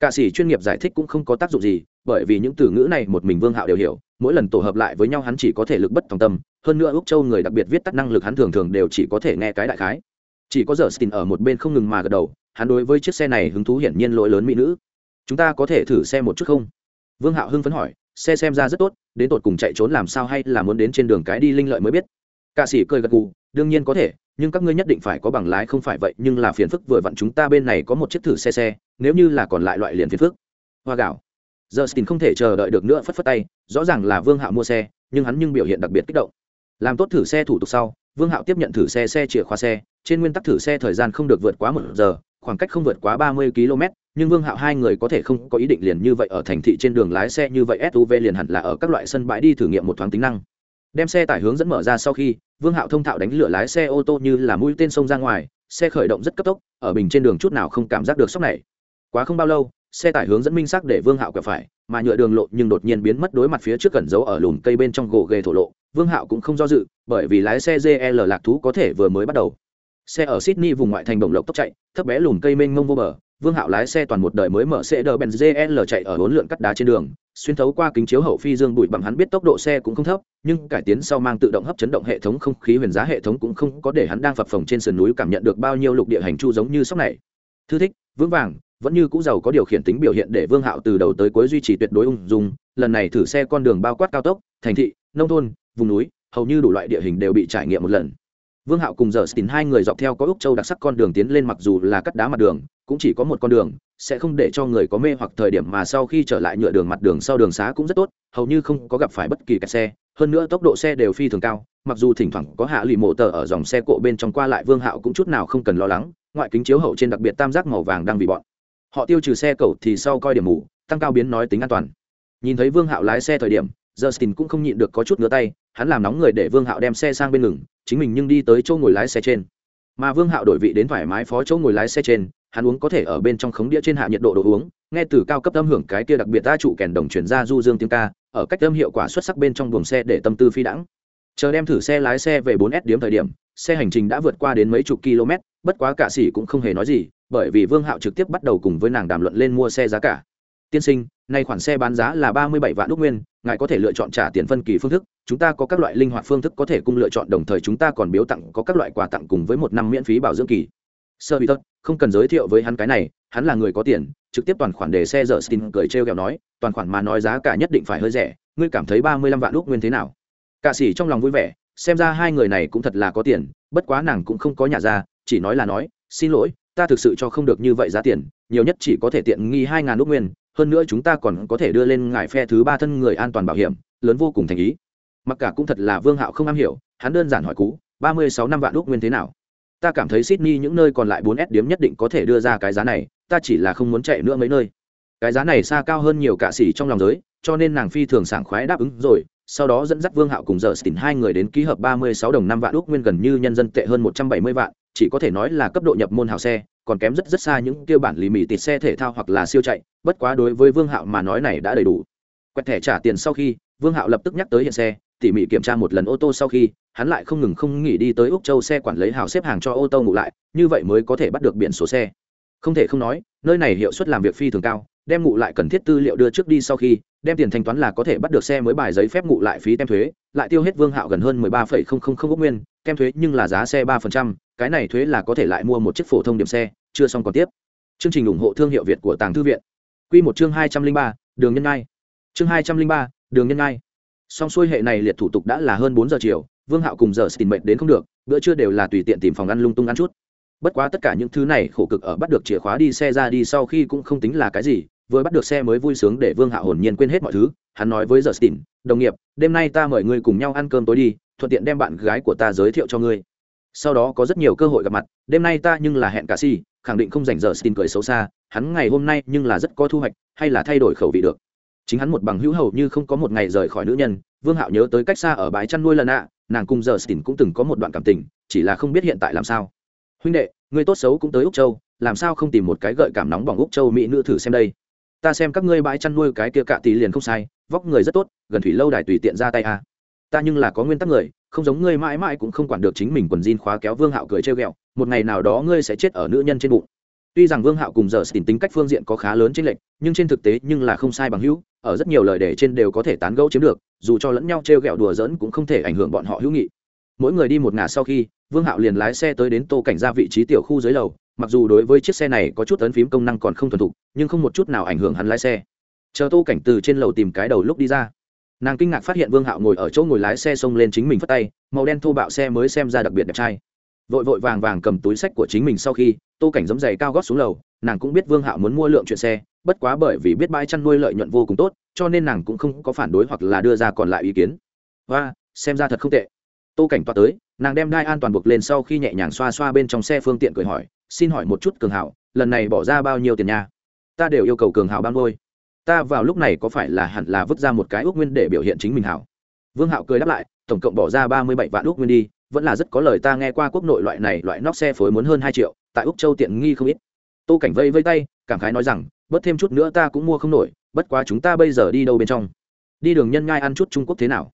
Cả sĩ chuyên nghiệp giải thích cũng không có tác dụng gì, bởi vì những từ ngữ này một mình Vương Hạo đều hiểu, mỗi lần tổ hợp lại với nhau hắn chỉ có thể lực bất tòng tâm, hơn nữa úc châu người đặc biệt viết tắt năng lực hắn thường thường đều chỉ có thể nghe cái đại khái chỉ có giờ stin ở một bên không ngừng mà gật đầu hắn đối với chiếc xe này hứng thú hiển nhiên lỗi lớn mỹ nữ chúng ta có thể thử xe một chút không? Vương hạo hưng phấn hỏi, xe xem ra rất tốt, đến tột cùng chạy trốn làm sao hay là muốn đến trên đường cái đi linh lợi mới biết. Ca sĩ cười gật gù, đương nhiên có thể, nhưng các ngươi nhất định phải có bằng lái không phải vậy, nhưng là phiền phức vừa vặn chúng ta bên này có một chiếc thử xe xe, nếu như là còn lại loại liền phiền phức. Hoa gạo. Giờ stin không thể chờ đợi được nữa phất phất tay, rõ ràng là vương hạo mua xe, nhưng hắn nhưng biểu hiện đặc biệt kích động. Làm tốt thử xe thủ tục sau, vương hạo tiếp nhận thử xe xe chìa khóa xe, trên nguyên tắc thử xe thời gian không được vượt quá một giờ, khoảng cách không vượt quá ba mươi km nhưng vương hạo hai người có thể không có ý định liền như vậy ở thành thị trên đường lái xe như vậy suv liền hẳn là ở các loại sân bãi đi thử nghiệm một thoáng tính năng. Đem xe tải hướng dẫn mở ra sau khi, vương hạo thông thạo đánh lửa lái xe ô tô như là mũi tên sông ra ngoài, xe khởi động rất cấp tốc, ở bình trên đường chút nào không cảm giác được sốc này. Quá không bao lâu, xe tải hướng dẫn minh sắc để vương hạo quẹo phải, mà nhựa đường lộ nhưng đột nhiên biến mất đối mặt phía trước cẩn giấu ở lùm cây bên trong gỗ ghề thổ lộ. Vương hạo cũng không do dự, bởi vì lái xe gl lạc thú có thể vừa mới bắt đầu. Xe ở sydney vùng ngoại thành đồng lộc tốc chạy, thấp bé lùm cây mênh mông vô bờ vương hạo lái xe toàn một đời mới mở xe đờ ben gl chạy ở bốn lượn cắt đá trên đường, xuyên thấu qua kính chiếu hậu phi dương bụi bằng hắn biết tốc độ xe cũng không thấp, nhưng cải tiến sau mang tự động hấp chấn động hệ thống không khí huyền giá hệ thống cũng không có để hắn đang phập phồng trên sườn núi cảm nhận được bao nhiêu lục địa hành chu giống như sóc này. Thư thích, vững vàng, vẫn như cũ giàu có điều khiển tính biểu hiện để vương hạo từ đầu tới cuối duy trì tuyệt đối ung dung, lần này thử xe con đường bao quát cao tốc, thành thị, nông thôn, vùng núi, hầu như đủ loại địa hình đều bị trải nghiệm một lần. Vương hạo cùng giờ tìm hai người dọc theo có úc châu đặc sắc con đường tiến lên mặc dù là cắt đá mặt đường cũng chỉ có một con đường, sẽ không để cho người có mê hoặc thời điểm mà sau khi trở lại nhựa đường mặt đường sau đường xá cũng rất tốt, hầu như không có gặp phải bất kỳ kẹt xe. Hơn nữa tốc độ xe đều phi thường cao, mặc dù thỉnh thoảng có hạ lụy mộ tờ ở dòng xe cộ bên trong qua lại vương hạo cũng chút nào không cần lo lắng, ngoại kính chiếu hậu trên đặc biệt tam giác màu vàng đang bị bọn họ tiêu trừ xe cầu thì sau coi điểm mù, tăng cao biến nói tính an toàn. Nhìn thấy vương hạo lái xe thời điểm, justin cũng không nhịn được có chút ngứa tay, hắn làm nóng người để vương hạo đem xe sang bên ngừng, chính mình nhưng đi tới chỗ ngồi lái xe trên. Mà vương hạo đổi vị đến thoải mái phó chỗ ngồi lái xe trên hắn uống có thể ở bên trong khống đĩa trên hạ nhiệt độ đồ uống, nghe từ cao cấp âm hưởng cái kia đặc biệt ta trụ kèn đồng chuyển ra du dương tiếng ca, ở cách âm hiệu quả xuất sắc bên trong buồng xe để tâm tư phi đãng chờ đem thử xe lái xe về 4S điểm thời điểm, xe hành trình đã vượt qua đến mấy chục km, bất quá cả sĩ cũng không hề nói gì, bởi vì vương hạo trực tiếp bắt đầu cùng với nàng đàm luận lên mua xe giá cả tiên sinh, nay khoản xe bán giá là ba mươi bảy vạn đúc nguyên, ngài có thể lựa chọn trả tiền phân kỳ phương thức, chúng ta có các loại linh hoạt phương thức có thể cung lựa chọn, đồng thời chúng ta còn biếu tặng có các loại quà tặng cùng với một năm miễn phí bảo dưỡng kỳ sơ bị tốt không cần giới thiệu với hắn cái này, hắn là người có tiền, trực tiếp toàn khoản để xe giờ stin cười trêu kẹo nói, toàn khoản mà nói giá cả nhất định phải hơi rẻ, ngươi cảm thấy ba mươi lăm vạn lúc nguyên thế nào? Cả sĩ trong lòng vui vẻ, xem ra hai người này cũng thật là có tiền, bất quá nàng cũng không có nhà ra, chỉ nói là nói, xin lỗi, ta thực sự cho không được như vậy giá tiền, nhiều nhất chỉ có thể tiện nghi hai ngàn lúc nguyên, hơn nữa chúng ta còn có thể đưa lên ngài phe thứ ba thân người an toàn bảo hiểm, lớn vô cùng thành ý. Mặc cả cũng thật là vương hạo không am hiểu, hắn đơn giản hỏi cú, ba mươi sáu năm vạn lúc nguyên thế nào? Ta cảm thấy sydney những nơi còn lại 4S điểm nhất định có thể đưa ra cái giá này, ta chỉ là không muốn chạy nữa mấy nơi. Cái giá này xa cao hơn nhiều cả sĩ trong lòng giới, cho nên nàng phi thường sảng khoái đáp ứng rồi, sau đó dẫn dắt vương hạo cùng giờ Stin hai người đến ký hợp ba mươi sáu đồng năm vạn úc nguyên gần như nhân dân tệ hơn một trăm bảy mươi vạn, chỉ có thể nói là cấp độ nhập môn hào xe, còn kém rất rất xa những tiêu bản lì mì tịt xe thể thao hoặc là siêu chạy, bất quá đối với vương hạo mà nói này đã đầy đủ. Quẹt thẻ trả tiền sau khi vương hạo lập tức nhắc tới hiện xe, tỉ mỉ kiểm tra một lần ô tô sau khi, hắn lại không ngừng không nghỉ đi tới úc châu xe quản lấy hào xếp hàng cho ô tô ngủ lại, như vậy mới có thể bắt được biển số xe. Không thể không nói, nơi này hiệu suất làm việc phi thường cao, đem ngủ lại cần thiết tư liệu đưa trước đi sau khi, đem tiền thanh toán là có thể bắt được xe mới bài giấy phép ngụ lại phí tem thuế, lại tiêu hết vương hạo gần hơn mười ba phẩy không không không ốc nguyên, tem thuế nhưng là giá xe ba phần trăm, cái này thuế là có thể lại mua một chiếc phổ thông điểm xe, chưa xong còn tiếp. Chương trình ủng hộ thương hiệu việt của tàng thư viện. Q một chương hai trăm linh ba, đường nhân ngai. Chương hai trăm linh ba đường nhân ngai. Song xuôi hệ này liệt thủ tục đã là hơn bốn giờ chiều, vương hạo cùng giờ xin mệnh đến không được, bữa trưa đều là tùy tiện tìm phòng ăn lung tung ăn chút. Bất quá tất cả những thứ này khổ cực ở bắt được chìa khóa đi xe ra đi sau khi cũng không tính là cái gì, vừa bắt được xe mới vui sướng để vương hạ hồn nhiên quên hết mọi thứ, hắn nói với giờ xin đồng nghiệp, đêm nay ta mời ngươi cùng nhau ăn cơm tối đi, thuận tiện đem bạn gái của ta giới thiệu cho ngươi. Sau đó có rất nhiều cơ hội gặp mặt, đêm nay ta nhưng là hẹn cả si, khẳng định không dành giờ xin cười xấu xa, hắn ngày hôm nay nhưng là rất có thu hoạch, hay là thay đổi khẩu vị được? Chính hắn một bằng hữu hầu như không có một ngày rời khỏi nữ nhân. Vương hạo nhớ tới cách xa ở bãi chăn nuôi lần ạ nàng cùng giờ xin cũng từng có một đoạn cảm tình, chỉ là không biết hiện tại làm sao. Huynh đệ, người tốt xấu cũng tới úc châu, làm sao không tìm một cái gợi cảm nóng bỏng úc châu mỹ nữ thử xem đây? Ta xem các ngươi bãi chăn nuôi cái kia cạ tỷ liền không sai, vóc người rất tốt, gần thủy lâu đài tùy tiện ra tay à. ta nhưng là có nguyên tắc người, không giống ngươi mãi mãi cũng không quản được chính mình quần jean khóa kéo vương hạo cười trêu ghẹo, một ngày nào đó ngươi sẽ chết ở nữ nhân trên bụng. Tuy rằng vương hạo cùng giờ xin tính cách phương diện có khá lớn trên lệnh nhưng trên thực tế nhưng là không sai bằng hữu ở rất nhiều lời để trên đều có thể tán gẫu chiếm được, dù cho lẫn nhau trêu ghẹo đùa giỡn cũng không thể ảnh hưởng bọn họ hữu nghị. Mỗi người đi một ngả sau khi, vương hạo liền lái xe tới đến tô cảnh ra vị trí tiểu khu dưới lầu, mặc dù đối với chiếc xe này có chút ấn phím công năng còn không thuần thục, nhưng không một chút nào ảnh hưởng hắn lái xe. Chờ tô cảnh từ trên lầu tìm cái đầu lúc đi ra. Nàng kinh ngạc phát hiện vương hạo ngồi ở chỗ ngồi lái xe xông lên chính mình phất tay, màu đen thô bạo xe mới xem ra đặc biệt đẹp trai. Vội vội vàng vàng cầm túi sách của chính mình sau khi, tô cảnh giấm giày cao gót xuống lầu, nàng cũng biết vương hạo muốn mua lượng chuyện xe bất quá bởi vì biết bãi chăn nuôi lợi nhuận vô cùng tốt, cho nên nàng cũng không có phản đối hoặc là đưa ra còn lại ý kiến. Và xem ra thật không tệ. Tô cảnh toa tới, nàng đem đai an toàn buộc lên sau khi nhẹ nhàng xoa xoa bên trong xe phương tiện cười hỏi, xin hỏi một chút cường hảo, lần này bỏ ra bao nhiêu tiền nha? Ta đều yêu cầu cường hảo ban ngôi ta vào lúc này có phải là hẳn là vứt ra một cái ước nguyên để biểu hiện chính mình hảo? Vương hạo cười đáp lại, tổng cộng bỏ ra ba mươi bảy vạn ước nguyên đi, vẫn là rất có lời ta nghe qua quốc nội loại này loại nóc xe phối muốn hơn hai triệu, tại úc châu tiện nghi không ít. Tô cảnh vây vây tay, cảm khái nói rằng bớt thêm chút nữa ta cũng mua không nổi, bất quá chúng ta bây giờ đi đâu bên trong? Đi đường nhân ngai ăn chút trung quốc thế nào?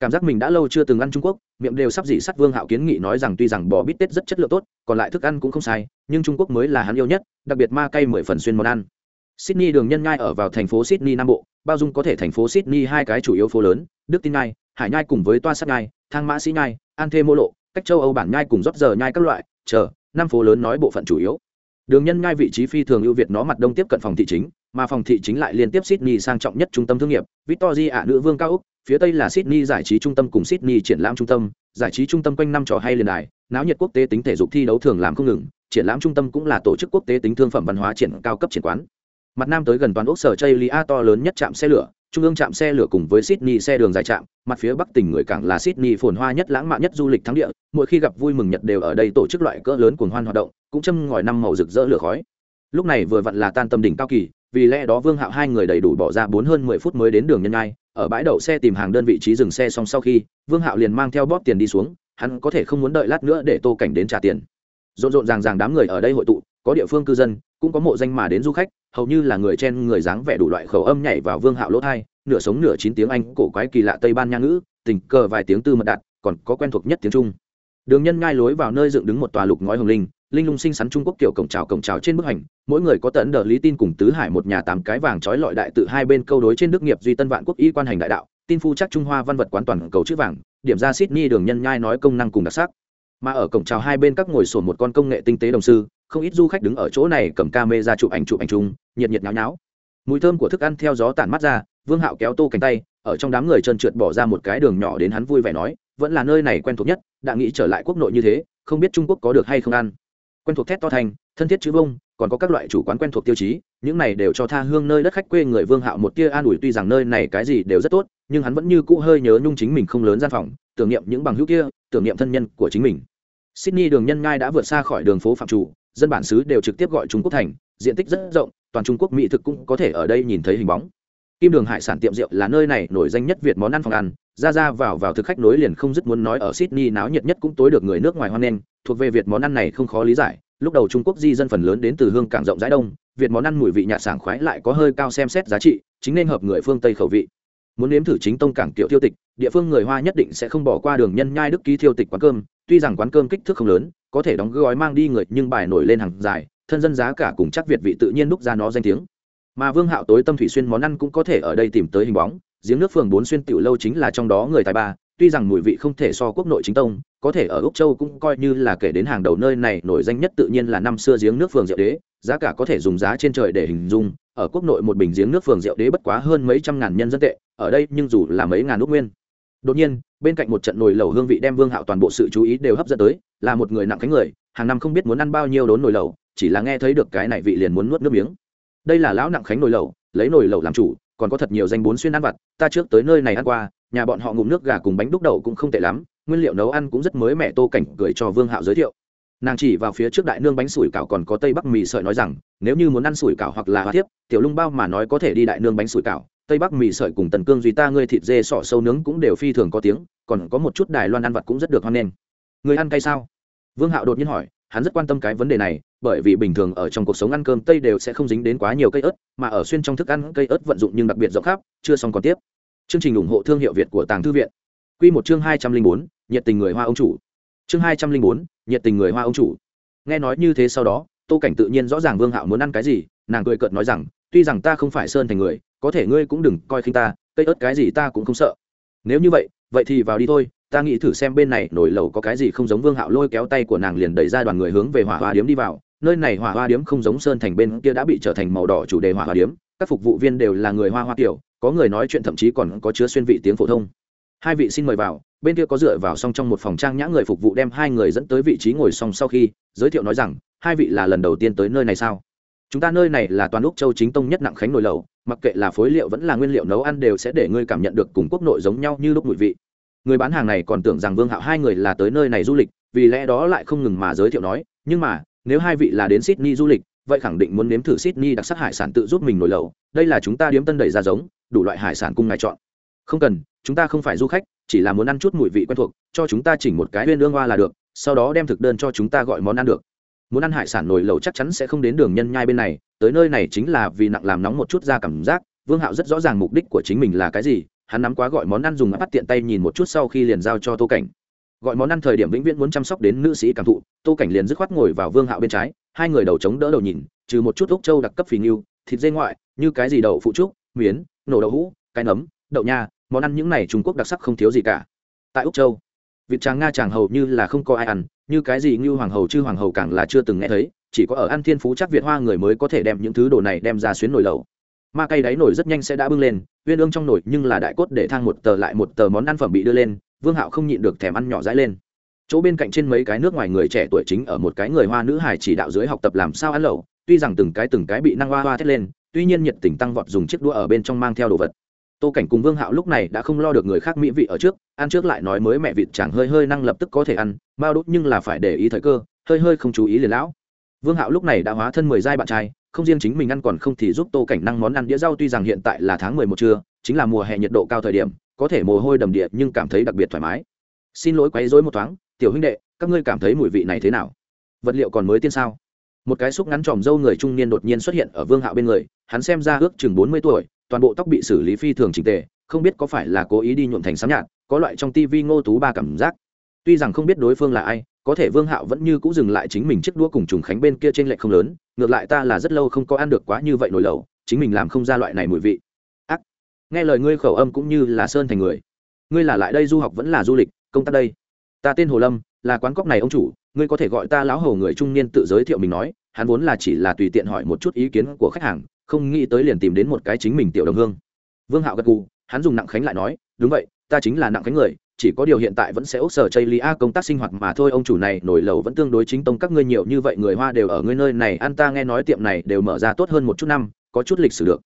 Cảm giác mình đã lâu chưa từng ăn trung quốc, miệng đều sắp dị sắt vương hạo kiến nghị nói rằng tuy rằng bò bít tết rất chất lượng tốt, còn lại thức ăn cũng không sai, nhưng trung quốc mới là hắn yêu nhất, đặc biệt ma cay mười phần xuyên món ăn. Sydney đường nhân nhai ở vào thành phố sydney nam bộ, bao dung có thể thành phố sydney hai cái chủ yếu phố lớn, đức tin nhai, hải nhai cùng với toa sắt nhai, thang mã sĩ nhai, an thê mô lộ, cách châu âu bản nhai cùng rót giờ nhai các loại, chờ, năm phố lớn nói bộ phận chủ yếu đường nhân ngay vị trí phi thường ưu việt nó mặt đông tiếp cận phòng thị chính, mà phòng thị chính lại liên tiếp sydney sang trọng nhất trung tâm thương nghiệp, victoria ạ, nữ vương cao úc, phía tây là sydney giải trí trung tâm cùng sydney triển lãm trung tâm, giải trí trung tâm quanh năm trò hay liền đài, náo nhiệt quốc tế tính thể dục thi đấu thường làm không ngừng, triển lãm trung tâm cũng là tổ chức quốc tế tính thương phẩm văn hóa triển cao cấp triển quán. Mặt nam tới gần toàn úc sở chây lia to lớn nhất trạm xe lửa trung ương trạm xe lửa cùng với sydney xe đường dài trạm, mặt phía bắc tỉnh người cảng là sydney phồn hoa nhất lãng mạn nhất du lịch thắng địa, mỗi khi gặp vui mừng nhật đều ở đây tổ chức loại cỡ lớn cuồng hoan hoạt động, cũng châm ngòi năm màu rực rỡ lửa khói. Lúc này vừa vặn là tan tâm đỉnh cao kỳ, vì lẽ đó vương hạo hai người đầy đủ bỏ ra bốn hơn mười phút mới đến đường nhân ngai ở bãi đậu xe tìm hàng đơn vị trí dừng xe xong sau khi, vương hạo liền mang theo bóp tiền đi xuống, hắn có thể không muốn đợi lát nữa để tô cảnh đến trả tiền. Rộn rộn ràng ràng đám người ở đây hội tụ, có địa phương cư dân, cũng có mộ danh mà đến du khách hầu như là người chen người dáng vẻ đủ loại khẩu âm nhảy vào vương hạo lỗ thai, nửa sống nửa chín tiếng anh cổ quái kỳ lạ tây ban nha ngữ, tình cờ vài tiếng tư mật đạt còn có quen thuộc nhất tiếng trung. Đường nhân ngai lối vào nơi dựng đứng một tòa lục ngói hồng linh linh lung sinh sắn trung quốc kiểu cổng trào cổng trào trên bức ảnh mỗi người có tận đờ lý tin cùng tứ hải một nhà tám cái vàng trói lọi đại tự hai bên câu đối trên đức nghiệp duy tân vạn quốc y quan hành đại đạo, tin phu chắc trung hoa văn vật quán toàn cầu chữ vàng, điểm ra sydney đường nhân nhai nói công năng cùng đặc sắc. Mà ở cổng trào hai bên các ngồi sổ một con công nghệ tinh tế đồng sư không ít du khách đứng ở chỗ này cầm ca mê ra chụp ảnh chụp ảnh chung, nhiệt nhiệt nháo nháo. Mùi thơm của thức ăn theo gió tản mắt ra, vương hạo kéo tô cánh tay, ở trong đám người trơn trượt bỏ ra một cái đường nhỏ đến hắn vui vẻ nói, vẫn là nơi này quen thuộc nhất, đã nghĩ trở lại quốc nội như thế, không biết trung quốc có được hay không ăn. Quen thuộc thét to thành, thân thiết chữ vông, còn có các loại chủ quán quen thuộc tiêu chí, những này đều cho tha hương nơi đất khách quê người vương hạo một tia an ủi, tuy rằng nơi này cái gì đều rất tốt, nhưng hắn vẫn như cũ hơi nhớ nhung chính mình không lớn gian phòng, tưởng niệm những bằng hữu kia, tưởng niệm thân nhân của chính mình. Sydney đường nhân ngai đã vượt xa khỏi đường phố phạm chủ dân bản xứ đều trực tiếp gọi trung quốc thành, diện tích rất rộng, toàn trung quốc mỹ thực cũng có thể ở đây nhìn thấy hình bóng. Kim đường hải sản tiệm rượu là nơi này nổi danh nhất việt món ăn phòng ăn, ra ra vào vào thực khách nối liền không dứt muốn nói ở sydney náo nhiệt nhất cũng tối được người nước ngoài hoan nghênh, thuộc về việt món ăn này không khó lý giải, lúc đầu trung quốc di dân phần lớn đến từ hương cảng rộng rãi đông, việt món ăn mùi vị nhạt sảng khoái lại có hơi cao xem xét giá trị, chính nên hợp người phương tây khẩu vị. Muốn nếm thử chính tông cảng kiểu tiêu tịch, địa phương người hoa nhất định sẽ không bỏ qua đường nhân nhai đức ký thiêu tịch quán cơm tuy rằng quán cơm kích thước không lớn, có thể đóng gói mang đi người, nhưng bài nổi lên hàng dài, thân dân giá cả cùng chắc việt vị tự nhiên đúc ra nó danh tiếng. Mà vương hạo tối tâm thủy xuyên món ăn cũng có thể ở đây tìm tới hình bóng, giếng nước phường bốn xuyên tiểu lâu chính là trong đó người tài ba, tuy rằng mùi vị không thể so quốc nội chính tông, có thể ở úc châu cũng coi như là kể đến hàng đầu nơi này, nổi danh nhất tự nhiên là năm xưa giếng nước phường rượu đế, giá cả có thể dùng giá trên trời để hình dung, ở quốc nội một bình giếng nước phường rượu đế bất quá hơn mấy trăm ngàn nhân dân tệ, ở đây nhưng dù là mấy ngàn úc nguyên đột nhiên, bên cạnh một trận nồi lẩu hương vị đem vương hạo toàn bộ sự chú ý đều hấp dẫn tới, là một người nặng cánh người, hàng năm không biết muốn ăn bao nhiêu đốn nồi lẩu, chỉ là nghe thấy được cái này vị liền muốn nuốt nước miếng. Đây là lão nặng khánh nồi lẩu, lấy nồi lẩu làm chủ, còn có thật nhiều danh bốn xuyên ăn vặt, ta trước tới nơi này ăn qua, nhà bọn họ ngụm nước gà cùng bánh đúc đậu cũng không tệ lắm, nguyên liệu nấu ăn cũng rất mới mẻ tô cảnh cười cho vương hạo giới thiệu. Nàng chỉ vào phía trước đại nương bánh sủi cảo còn có tây bắc mì sợi nói rằng, nếu như muốn ăn sủi cảo hoặc là hoa thiếp, tiểu lung bao mà nói có thể đi đại nương bánh sủi cảo tây bắc mì sợi cùng tần cương duy ta ngươi thịt dê sọ sâu nướng cũng đều phi thường có tiếng, còn có một chút đài loan ăn vặt cũng rất được hoan nghênh. Người ăn cay sao? Vương hạo đột nhiên hỏi, hắn rất quan tâm cái vấn đề này, bởi vì bình thường ở trong cuộc sống ăn cơm tây đều sẽ không dính đến quá nhiều cây ớt, mà ở xuyên trong thức ăn cây ớt vận dụng nhưng đặc biệt rộng khắp, chưa xong còn tiếp. Chương trình ủng hộ thương hiệu việt của tàng thư viện. Q một chương hai trăm linh bốn, nhiệt tình người hoa ông chủ. Chương hai trăm linh bốn, nhiệt tình người hoa ông chủ. Nghe nói như thế sau đó, tô cảnh tự nhiên rõ ràng vương hạo muốn ăn cái gì, nàng cười cợt nói rằng, tuy rằng ta không phải sơn thành người có thể ngươi cũng đừng coi khinh ta, cây ớt cái gì ta cũng không sợ. Nếu như vậy vậy thì vào đi thôi, ta nghĩ thử xem bên này nổi lầu có cái gì không giống vương hạo lôi kéo tay của nàng liền đẩy ra đoàn người hướng về hỏa hoa điếm đi vào. Nơi này hỏa hoa điếm không giống sơn thành bên kia đã bị trở thành màu đỏ chủ đề hỏa hoa điếm. Các phục vụ viên đều là người hoa hoa kiểu có người nói chuyện thậm chí còn có chứa xuyên vị tiếng phổ thông. Hai vị xin mời vào, bên kia có dựa vào xong trong một phòng trang nhã người phục vụ đem hai người dẫn tới vị trí ngồi xong sau khi, giới thiệu nói rằng, hai vị là lần đầu tiên tới nơi này sao? Chúng ta nơi này là toàn úc châu chính tông nhất nặng khánh nồi lẩu, mặc kệ là phối liệu vẫn là nguyên liệu nấu ăn đều sẽ để ngươi cảm nhận được cùng quốc nội giống nhau như lúc mùi vị. Người bán hàng này còn tưởng rằng vương hạo hai người là tới nơi này du lịch, vì lẽ đó lại không ngừng mà giới thiệu nói, nhưng mà, nếu hai vị là đến sydney du lịch, vậy khẳng định muốn nếm thử sydney đặc sắc hải sản tự giúp mình nổi lẩu. Đây là chúng ta điếm tân đẩy ra giống, đủ loại hải sản cùng ngài chọn. Không cần, chúng ta không phải du khách, chỉ là muốn ăn chút mùi vị quen thuộc, cho chúng ta chỉnh một cái huyên ương hoa là được, sau đó đem thực đơn cho chúng ta gọi món ăn được muốn ăn hải sản nồi lẩu chắc chắn sẽ không đến đường nhân nhai bên này, tới nơi này chính là vì nặng làm nóng một chút ra cảm giác, vương hạo rất rõ ràng mục đích của chính mình là cái gì, hắn nắm quá gọi món ăn dùng bắt tiện tay nhìn một chút sau khi liền giao cho tô cảnh. Gọi món ăn thời điểm vĩnh viễn muốn chăm sóc đến nữ sĩ cảm thụ, tô cảnh liền dứt khoát ngồi vào vương hạo bên trái, hai người đầu chống đỡ đầu nhìn, trừ một chút úc châu đặc cấp phì nghiêu thịt dê ngoại, như cái gì đậu phụ trúc, miến, nổ đậu hũ, cái nấm, đậu nha, món ăn những này trung quốc đặc sắc không thiếu gì cả. Tại úc châu vịt tràng nga chàng hầu như là không có ai ăn, như cái gì như hoàng hầu, chư hoàng hầu càng là chưa từng nghe thấy, chỉ có ở ăn thiên phú chắc việt hoa người mới có thể đem những thứ đồ này đem ra xuyến nồi lẩu. Ma cây đáy nồi rất nhanh sẽ đã bưng lên uyên ương trong nồi nhưng là đại cốt để thang một tờ lại một tờ món ăn phẩm bị đưa lên, vương hạo không nhịn được thèm ăn nhỏ dãi lên. Chỗ bên cạnh trên mấy cái nước ngoài người trẻ tuổi chính ở một cái người hoa nữ hải chỉ đạo dưới học tập làm sao ăn lẩu, tuy rằng từng cái từng cái bị năng hoa hoa thét lên, tuy nhiên nhiệt tình tăng vọt dùng chiếc đũa ở bên trong mang theo đồ vật tô cảnh cùng vương hạo lúc này đã không lo được người khác mỹ vị ở trước, ăn trước lại nói mới mẹ vịt chẳng hơi hơi năng lập tức có thể ăn bao đốt nhưng là phải để ý thời cơ, hơi hơi không chú ý liền lão. Vương hạo lúc này đã hóa thân mười giai bạn trai, không riêng chính mình ăn còn không thì giúp tô cảnh năng món ăn đĩa rau tuy rằng hiện tại là tháng mười một trưa, chính là mùa hè nhiệt độ cao thời điểm, có thể mồ hôi đầm địa nhưng cảm thấy đặc biệt thoải mái. Xin lỗi quấy rối một thoáng, tiểu huynh đệ, các ngươi cảm thấy mùi vị này thế nào? Vật liệu còn mới tiên sao? Một cái xúc ngắn tròm dâu người trung niên đột nhiên xuất hiện ở vương hạo bên người, hắn xem ra ước chừng bốn mươi tuổi toàn bộ tóc bị xử lý phi thường trình tề, không biết có phải là cố ý đi nhuộm thành sám nhạt, có loại trong tivi ngô tú ba cảm giác. Tuy rằng không biết đối phương là ai, có thể vương hạo vẫn như cũng dừng lại chính mình chiếc đũa cùng trùng khánh bên kia trên lệch không lớn, ngược lại ta là rất lâu không có ăn được quá như vậy nổi lẩu, chính mình làm không ra loại này mùi vị. Ác. Nghe lời ngươi khẩu âm cũng như là sơn thành người. Ngươi là lại đây du học vẫn là du lịch, công tác đây. Ta tên hồ lâm, là quán cóc này ông chủ, ngươi có thể gọi ta lão hầu người trung niên tự giới thiệu mình nói, hắn vốn là chỉ là tùy tiện hỏi một chút ý kiến của khách hàng không nghĩ tới liền tìm đến một cái chính mình tiểu đồng hương. Vương hạo gật gù, hắn dùng nặng khánh lại nói, đúng vậy, ta chính là nặng khánh người, chỉ có điều hiện tại vẫn sẽ ốc sở chây lia công tác sinh hoạt mà thôi, ông chủ này nổi lầu vẫn tương đối chính tông, các ngươi nhiều như vậy người hoa đều ở ngươi nơi này, ăn ta nghe nói tiệm này đều mở ra tốt hơn một chút năm, có chút lịch sử được.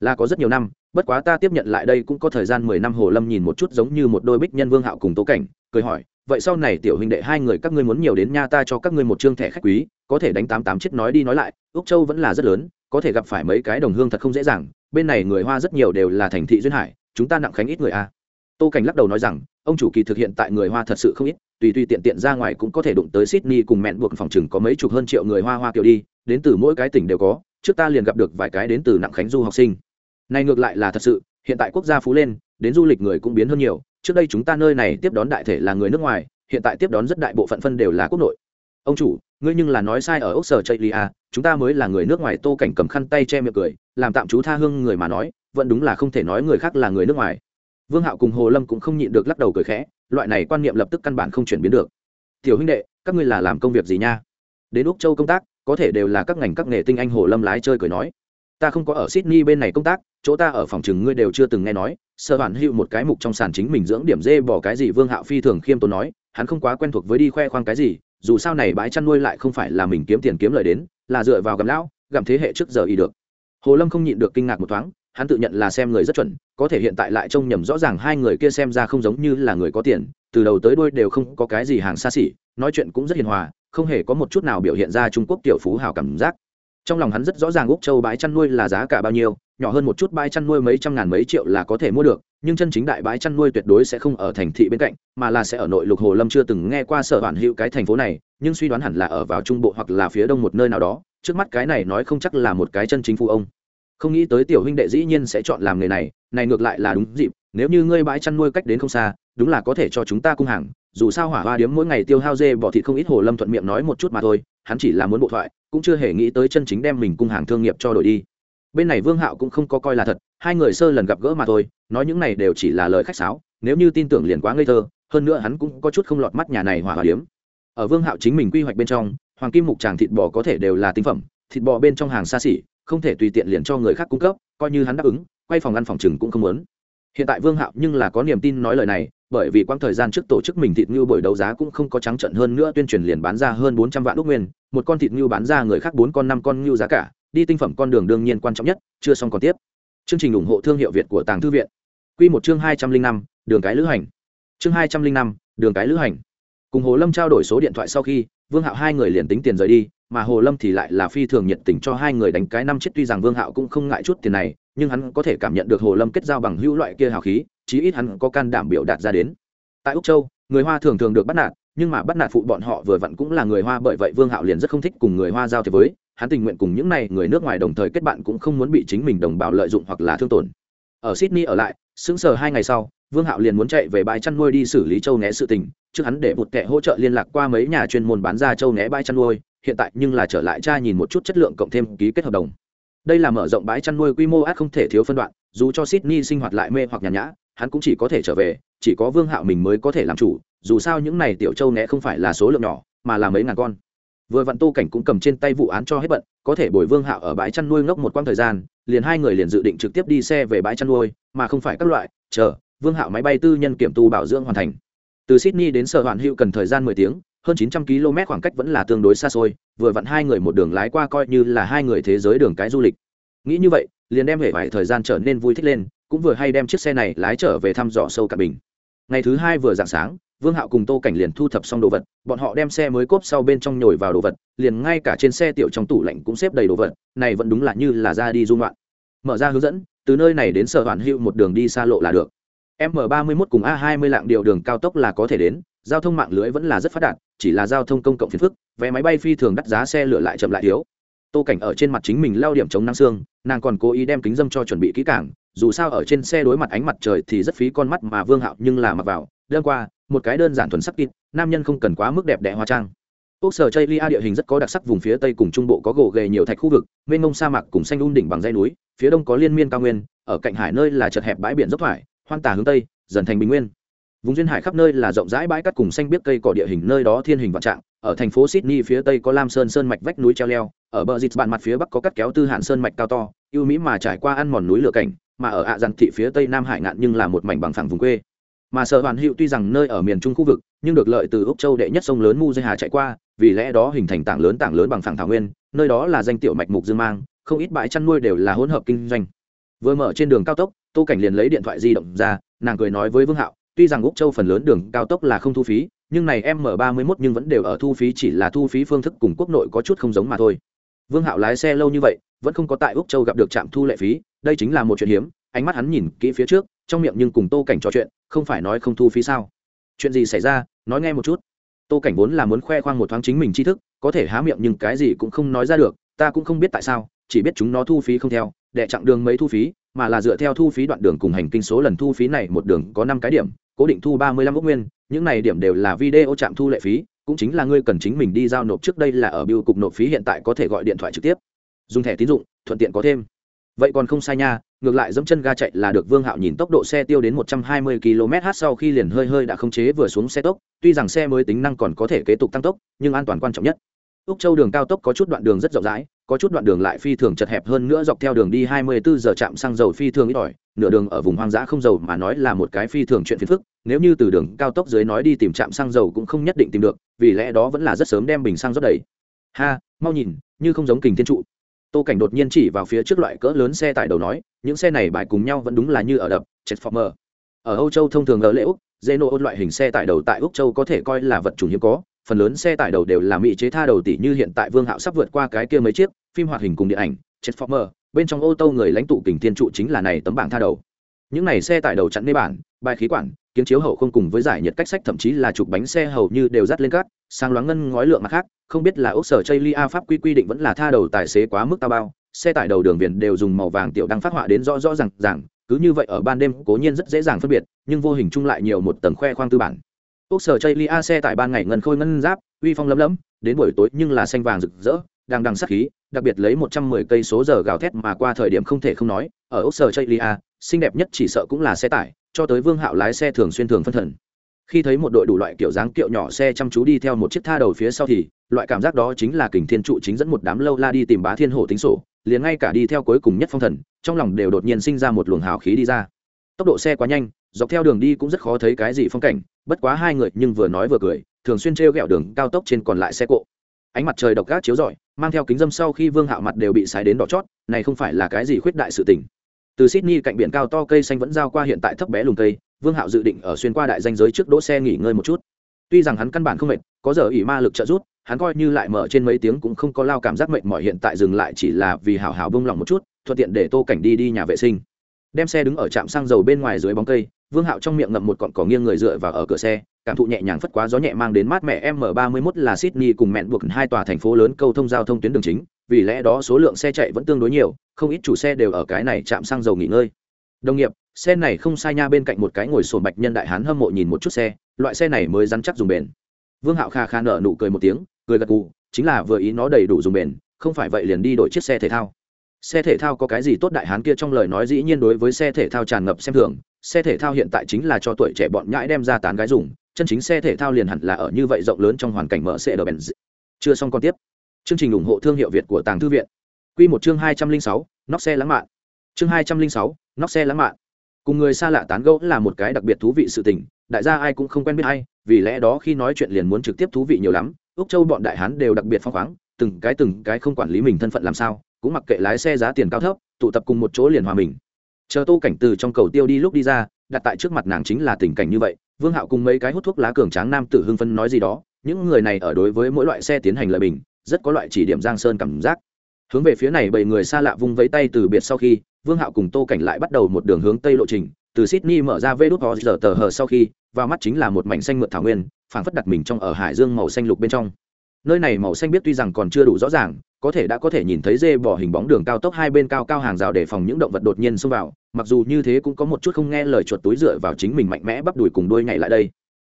Là có rất nhiều năm, bất quá ta tiếp nhận lại đây cũng có thời gian mười năm, hồ lâm nhìn một chút giống như một đôi bích nhân vương hạo cùng tố cảnh, cười hỏi, vậy sau này tiểu huynh đệ hai người các ngươi muốn nhiều đến nha ta cho các ngươi một chương thẻ khách quý, có thể đánh tám tám chiếc nói đi nói lại, úc châu vẫn là rất lớn có thể gặp phải mấy cái đồng hương thật không dễ dàng, bên này người hoa rất nhiều đều là thành thị duyên hải, chúng ta nặng khánh ít người a. Tô cảnh lắc đầu nói rằng, ông chủ kỳ thực hiện tại người hoa thật sự không ít, tùy tùy tiện tiện ra ngoài cũng có thể đụng tới sydney cùng mẹn buộc phòng chừng có mấy chục hơn triệu người hoa hoa kiểu đi, đến từ mỗi cái tỉnh đều có, trước ta liền gặp được vài cái đến từ nặng khánh du học sinh. Này ngược lại là thật sự, hiện tại quốc gia phú lên, đến du lịch người cũng biến hơn nhiều, trước đây chúng ta nơi này tiếp đón đại thể là người nước ngoài, hiện tại tiếp đón rất đại bộ phận phân đều là quốc nội ông chủ, ngươi nhưng là nói sai ở ốc sở chạy lia à, chúng ta mới là người nước ngoài tô cảnh cầm khăn tay che miệng cười, làm tạm chú tha hương người mà nói, vẫn đúng là không thể nói người khác là người nước ngoài. Vương hạo cùng hồ lâm cũng không nhịn được lắc đầu cười khẽ, loại này quan niệm lập tức căn bản không chuyển biến được. Tiểu huynh đệ, các ngươi là làm công việc gì nha? Đến úc châu công tác, có thể đều là các ngành các nghề tinh anh hồ lâm lái chơi cười nói. Ta không có ở sydney bên này công tác, chỗ ta ở phòng chừng ngươi đều chưa từng nghe nói sơ hoàn hữu một cái mục trong sàn chính mình dưỡng điểm dê bỏ cái gì vương hạo phi thường khiêm tốn nói, hắn không quá quen thuộc với đi khoe khoang cái gì dù sao này bãi chăn nuôi lại không phải là mình kiếm tiền kiếm lời đến, là dựa vào gặm lão, gặm thế hệ trước giờ y được. Hồ lâm không nhịn được kinh ngạc một thoáng, hắn tự nhận là xem người rất chuẩn, có thể hiện tại lại trông nhầm rõ ràng hai người kia xem ra không giống như là người có tiền, từ đầu tới đuôi đều không có cái gì hàng xa xỉ, nói chuyện cũng rất hiền hòa, không hề có một chút nào biểu hiện ra trung quốc tiểu phú hào cảm giác. Trong lòng hắn rất rõ ràng úc châu bãi chăn nuôi là giá cả bao nhiêu, nhỏ hơn một chút bãi chăn nuôi mấy trăm ngàn mấy triệu là có thể mua được nhưng chân chính đại bãi chăn nuôi tuyệt đối sẽ không ở thành thị bên cạnh, mà là sẽ ở nội lục hồ lâm chưa từng nghe qua sở bản hữu cái thành phố này, nhưng suy đoán hẳn là ở vào trung bộ hoặc là phía đông một nơi nào đó, trước mắt cái này nói không chắc là một cái chân chính phụ ông. Không nghĩ tới tiểu huynh đệ dĩ nhiên sẽ chọn làm nghề này này ngược lại là đúng dịp, nếu như ngươi bãi chăn nuôi cách đến không xa, đúng là có thể cho chúng ta cung hàng, dù sao hỏa hoa điếm mỗi ngày tiêu hao dê bỏ thịt không ít hồ lâm thuận miệng nói một chút mà thôi, hắn chỉ là muốn bộ thoại, cũng chưa hề nghĩ tới chân chính đem mình cung hàng thương nghiệp cho đổi đi bên này vương hạo cũng không có coi là thật, hai người sơ lần gặp gỡ mà thôi, nói những này đều chỉ là lời khách sáo, nếu như tin tưởng liền quá ngây thơ, hơn nữa hắn cũng có chút không lọt mắt nhà này hỏa hòa điếm. Ở vương hạo chính mình quy hoạch bên trong, hoàng kim mục tràng thịt bò có thể đều là tinh phẩm, thịt bò bên trong hàng xa xỉ, không thể tùy tiện liền cho người khác cung cấp, coi như hắn đáp ứng, quay phòng ăn phòng chừng cũng không muốn. Hiện tại vương hạo nhưng là có niềm tin nói lời này, bởi vì quãng thời gian trước tổ chức mình thịt ngưu buổi đấu giá cũng không có trắng trận hơn nữa, tuyên truyền liền bán ra hơn bốn trăm vạn đúc nguyên, một con thịt ngưu bán ra người khác bốn con, năm con ngưu giá cả đi tinh phẩm con đường đương nhiên quan trọng nhất, chưa xong còn tiếp. Chương trình ủng hộ thương hiệu việt của tàng thư viện. Quy một chương hai trăm linh năm, đường cái lữ hành. Chương hai trăm linh năm, đường cái lữ hành. Cùng hồ lâm trao đổi số điện thoại sau khi, vương hạo hai người liền tính tiền rời đi, mà hồ lâm thì lại là phi thường nhiệt tình cho hai người đánh cái năm chết. Tuy rằng vương hạo cũng không ngại chút tiền này, nhưng hắn có thể cảm nhận được hồ lâm kết giao bằng hữu loại kia hào khí, chí ít hắn có can đảm biểu đạt ra đến. Tại úc châu, người hoa thường thường được bắt nạt, nhưng mà bắt nạt phụ bọn họ vừa vặn cũng là người hoa, bởi vậy vương hạo liền rất không thích cùng người hoa giao thiệp với hắn tình nguyện cùng những này người nước ngoài đồng thời kết bạn cũng không muốn bị chính mình đồng bào lợi dụng hoặc là thương tổn. Ở sydney ở lại, sững sờ hai ngày sau, vương hạo liền muốn chạy về bãi chăn nuôi đi xử lý châu né sự tình, trước hắn để một kẻ hỗ trợ liên lạc qua mấy nhà chuyên môn bán ra châu né bãi chăn nuôi, hiện tại nhưng là trở lại cha nhìn một chút chất lượng cộng thêm ký kết hợp đồng. Đây là mở rộng bãi chăn nuôi quy mô ác không thể thiếu phân đoạn, dù cho sydney sinh hoạt lại mê hoặc nhàn nhã, hắn cũng chỉ có thể trở về, chỉ có vương hạo mình mới có thể làm chủ, dù sao những này tiểu châu né không phải là số lượng nhỏ, mà là mấy ngàn con vừa vặn tô cảnh cũng cầm trên tay vụ án cho hết bận, có thể bồi vương hạo ở bãi chăn nuôi ngốc một quãng thời gian, liền hai người liền dự định trực tiếp đi xe về bãi chăn nuôi, mà không phải các loại, chờ, vương hạo máy bay tư nhân kiểm tu bảo dưỡng hoàn thành. Từ sydney đến sở hoàn hữu cần thời gian mười tiếng, hơn chín trăm km khoảng cách vẫn là tương đối xa xôi, vừa vặn hai người một đường lái qua coi như là hai người thế giới đường cái du lịch. Nghĩ như vậy, liền đem hệ vải thời gian trở nên vui thích lên, cũng vừa hay đem chiếc xe này lái trở về thăm dò sâu cả bình. Ngày thứ hai vừa dạng sáng vương hạo cùng tô cảnh liền thu thập xong đồ vật, bọn họ đem xe mới cốp sau bên trong nhồi vào đồ vật, liền ngay cả trên xe tiểu trong tủ lạnh cũng xếp đầy đồ vật, này vẫn đúng là như là ra đi dung loạn mở ra hướng dẫn, từ nơi này đến sở hoàn hữu một đường đi xa lộ là được. M 31 cùng a 20 lạng điều đường cao tốc là có thể đến, giao thông mạng lưới vẫn là rất phát đạt, chỉ là giao thông công cộng phiền phức, vé máy bay phi thường đắt giá xe lửa lại chậm lại thiếu. Tô cảnh ở trên mặt chính mình lao điểm chống năng xương, nàng còn cố ý đem kính dâm cho chuẩn bị kỹ càng, dù sao ở trên xe đối mặt ánh mặt trời thì rất phí con mắt mà vương hạo nhưng là mặc vào đơn qua một cái đơn giản thuần sắc kịt nam nhân không cần quá mức đẹp đẽ hóa trang. Quốc sở chây lia địa hình rất có đặc sắc vùng phía tây cùng trung bộ có gồ ghề nhiều thạch khu vực, mênh mông sa mạc cùng xanh un đỉnh bằng dây núi, phía đông có liên miên cao nguyên, ở cạnh hải nơi là chật hẹp bãi biển dốc thoải, hoang tả hướng tây, dần thành bình nguyên. Vùng duyên hải khắp nơi là rộng rãi bãi cát cùng xanh biết cây cỏ địa hình nơi đó thiên hình vạn trạng, ở thành phố sydney phía tây có lam sơn sơn mạch vách núi treo leo, ở bờ dịt bạn mặt phía bắc có cắt kéo tư hạn sơn mạch cao to, ưu mỹ mà trải qua ăn mòn núi lửa cảnh, mà ở ạ dặn thị phía tây nam hải ngạn nhưng là một mảnh bằng phẳng vùng quê mà sở hoàn hữu tuy rằng nơi ở miền trung khu vực, nhưng được lợi từ úc châu đệ nhất sông lớn mu dây hà chạy qua, vì lẽ đó hình thành tảng lớn tảng lớn bằng phẳng thảo nguyên, nơi đó là danh tiểu mạch mục dương mang, không ít bãi chăn nuôi đều là hỗn hợp kinh doanh. Vừa mở trên đường cao tốc, tô cảnh liền lấy điện thoại di động ra, nàng cười nói với vương hạo, tuy rằng úc châu phần lớn đường cao tốc là không thu phí, nhưng này m ba mươi mốt nhưng vẫn đều ở thu phí chỉ là thu phí phương thức cùng quốc nội có chút không giống mà thôi. Vương hạo lái xe lâu như vậy, vẫn không có tại úc châu gặp được trạm thu lệ phí, đây chính là một chuyện hiếm, ánh mắt hắn nhìn kỹ phía trước, trong miệng nhưng cùng tô cảnh trò chuyện không phải nói không thu phí sao? Chuyện gì xảy ra? Nói nghe một chút. Tô cảnh vốn là muốn khoe khoang một thoáng chính mình tri thức, có thể há miệng nhưng cái gì cũng không nói ra được, ta cũng không biết tại sao, chỉ biết chúng nó thu phí không theo, để chặng đường mấy thu phí, mà là dựa theo thu phí đoạn đường cùng hành kinh số lần thu phí này, một đường có năm cái điểm, cố định thu ba mươi lăm ốc nguyên, những này điểm đều là video trạm thu lệ phí, cũng chính là ngươi cần chính mình đi giao nộp trước đây là ở biêu cục nộp phí hiện tại có thể gọi điện thoại trực tiếp. Dùng thẻ tín dụng, thuận tiện có thêm. Vậy còn không sai nha ngược lại dẫm chân ga chạy là được vương hạo nhìn tốc độ xe tiêu đến một trăm hai mươi km/h sau khi liền hơi hơi đã khống chế vừa xuống xe tốc, tuy rằng xe mới tính năng còn có thể kế tục tăng tốc, nhưng an toàn quan trọng nhất. Úc châu đường cao tốc có chút đoạn đường rất rộng rãi, có chút đoạn đường lại phi thường chật hẹp hơn nữa dọc theo đường đi 24 giờ chạm xăng dầu phi thường ít ỏi, nửa đường ở vùng hoang dã không dầu mà nói là một cái phi thường chuyện phiền phức, nếu như từ đường cao tốc dưới nói đi tìm trạm xăng dầu cũng không nhất định tìm được, vì lẽ đó vẫn là rất sớm đem bình xăng rót đầy. Ha, mau nhìn, như không giống kình thiên trụ tô cảnh đột nhiên chỉ vào phía trước loại cỡ lớn xe tải đầu nói những xe này bài cùng nhau vẫn đúng là như ở đập transformer. Ở âu châu thông thường ở lễ úc Zeno ôn loại hình xe tải đầu tại Úc Châu có thể coi là vật chủ hiếm có, phần lớn xe tải đầu đều là mỹ chế tha đầu tỷ như hiện tại Vương Hạo sắp vượt qua cái kia mấy chiếc, phim hoạt hình cùng điện ảnh, Transformer, bên trong ô tô người lãnh tụ kình thiên trụ chính là này tấm bảng tha đầu. Những này xe tải đầu chặn nê bản, bài khí quản, kiến chiếu hậu không cùng với giải nhiệt cách sách thậm chí là chụp bánh xe hầu như đều dắt lên cát, sang loáng ngân ngói lượng mặt khác, không biết là Úc sở Chaylia pháp quy quy định vẫn là tha đầu tài xế quá mức tao bao, xe tải đầu đường viền đều dùng màu vàng tiểu đăng phát họa đến rõ rõ ràng ràng, cứ như vậy ở ban đêm cố nhiên rất dễ dàng phân biệt nhưng vô hình chung lại nhiều một tầng khoe khoang tư bản. Ốc sở chây lia xe tải ban ngày ngân khôi ngân giáp uy phong lấm lấm đến buổi tối nhưng là xanh vàng rực rỡ đang đằng sắc khí đặc biệt lấy một trăm mười cây số giờ gào thét mà qua thời điểm không thể không nói ở ốc sở chây lia xinh đẹp nhất chỉ sợ cũng là xe tải cho tới vương hạo lái xe thường xuyên thường phân thần. Khi thấy một đội đủ loại kiểu dáng kiệu nhỏ xe chăm chú đi theo một chiếc tha đầu phía sau thì, loại cảm giác đó chính là kình thiên trụ chính dẫn một đám lâu la đi tìm bá thiên hổ tính sổ, liền ngay cả đi theo cuối cùng nhất phong thần, trong lòng đều đột nhiên sinh ra một luồng hào khí đi ra. Tốc độ xe quá nhanh, dọc theo đường đi cũng rất khó thấy cái gì phong cảnh, bất quá hai người nhưng vừa nói vừa cười, thường xuyên trêu ghẹo đường cao tốc trên còn lại xe cộ. Ánh mặt trời độc gác chiếu rọi, mang theo kính dâm sau khi vương hạo mặt đều bị sái đến đỏ chót, này không phải là cái gì khuyết đại sự tình từ sydney cạnh biển cao to cây xanh vẫn giao qua hiện tại thấp bé lùng cây, vương hạo dự định ở xuyên qua đại danh giới trước đỗ xe nghỉ ngơi một chút. Tuy rằng hắn căn bản không mệt, có giờ ỉ ma lực trợ rút hắn coi như lại mở trên mấy tiếng cũng không có lao cảm giác mệt mỏi hiện tại dừng lại chỉ là vì hảo hảo bông lòng một chút, thuận tiện để tô cảnh đi đi nhà vệ sinh. Đem xe đứng ở trạm xăng dầu bên ngoài dưới bóng cây, vương hạo trong miệng ngậm một cọn cỏ nghiêng người dựa vào ở cửa xe, cảm thụ nhẹ nhàng phất quá gió nhẹ mang đến mát mẻ m 31 là sydney cùng mẹn buộc hai tòa thành phố lớn câu thông giao thông tuyến đường chính vì lẽ đó số lượng xe chạy vẫn tương đối nhiều không ít chủ xe đều ở cái này chạm xăng dầu nghỉ ngơi. Đồng nghiệp xe này không sai nha bên cạnh một cái ngồi sổn bạch nhân đại hán hâm mộ nhìn một chút xe loại xe này mới rắn chắc dùng bền. Vương hạo kha kha nở nụ cười một tiếng cười gật gù, chính là vừa ý nó đầy đủ dùng bền không phải vậy liền đi đổi chiếc xe thể thao. Xe thể thao có cái gì tốt đại hán kia trong lời nói dĩ nhiên đối với xe thể thao tràn ngập xem thường xe thể thao hiện tại chính là cho tuổi trẻ bọn nhãi đem ra tán gái dùng chân chính xe thể thao liền hẳn là ở như vậy rộng lớn trong hoàn cảnh mở xe đờ bèn chưa xong còn tiếp chương trình ủng hộ thương hiệu việt của tàng thư viện. Quy một chương hai trăm linh sáu, nóc xe lãng mạn. Chương hai trăm linh sáu, nóc xe lãng mạn. Cùng người xa lạ tán gẫu là một cái đặc biệt thú vị sự tình, đại gia ai cũng không quen biết hay vì lẽ đó khi nói chuyện liền muốn trực tiếp thú vị nhiều lắm. Úc châu bọn đại hán đều đặc biệt phong khoáng, từng cái từng cái không quản lý mình thân phận làm sao, cũng mặc kệ lái xe giá tiền cao thấp, tụ tập cùng một chỗ liền hòa mình. Chờ tô cảnh từ trong cầu tiêu đi lúc đi ra, đặt tại trước mặt nàng chính là tình cảnh như vậy. Vương hạo cùng mấy cái hút thuốc lá cường tráng nam tử hưng phân nói gì đó, những người này ở đối với mỗi loại xe tiến hành lợi bình rất có loại chỉ điểm giang sơn cảm giác. Hướng về phía này bảy người xa lạ vung vẫy tay từ biệt sau khi, vương hạo cùng tô cảnh lại bắt đầu một đường hướng tây lộ trình, từ sydney mở ra vê đốt ho giờ tờ hờ sau khi, vào mắt chính là một mảnh xanh mượt thảo nguyên, phảng phất đặt mình trong ở hải dương màu xanh lục bên trong. Nơi này màu xanh biết tuy rằng còn chưa đủ rõ ràng, có thể đã có thể nhìn thấy dê bỏ hình bóng đường cao tốc hai bên cao cao hàng rào để phòng những động vật đột nhiên xông vào, mặc dù như thế cũng có một chút không nghe lời chuột túi dựa vào chính mình mạnh mẽ bắp đùi cùng đuôi nhảy lại đây.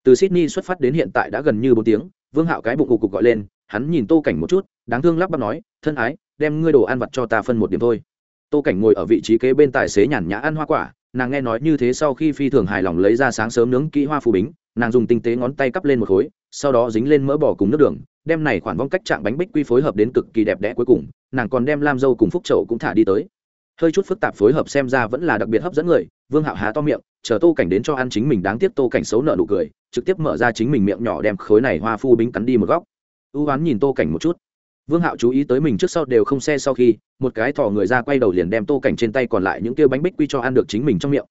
Từ sydney xuất phát đến hiện tại đã gần như bốn tiếng, vương hạo cái bụng cục cục gọi lên hắn nhìn tô cảnh một chút, đáng thương lắp bắp nói, thân ái, đem ngươi đồ ăn vặt cho ta phân một điểm thôi. Tô cảnh ngồi ở vị trí kế bên tài xế nhàn nhã ăn hoa quả, nàng nghe nói như thế sau khi phi thường hài lòng lấy ra sáng sớm nướng kỹ hoa phù bính, nàng dùng tinh tế ngón tay cắp lên một khối, sau đó dính lên mỡ bò cùng nước đường, đem này khoản vong cách trạng bánh bích quy phối hợp đến cực kỳ đẹp đẽ cuối cùng, nàng còn đem lam dâu cùng phúc trậu cũng thả đi tới. Hơi chút phức tạp phối hợp xem ra vẫn là đặc biệt hấp dẫn người, vương hạo há to miệng, chờ tô cảnh đến cho ăn chính mình đáng tiếc tô cảnh xấu nợ nụ cười, trực tiếp mở ra chính mình miệng nhỏ đem khối này hoa phu bính cắn đi một góc ưu oán nhìn tô cảnh một chút. Vương hạo chú ý tới mình trước sau đều không xe sau khi, một cái thỏ người ra quay đầu liền đem tô cảnh trên tay còn lại những kia bánh bích quy cho ăn được chính mình trong miệng.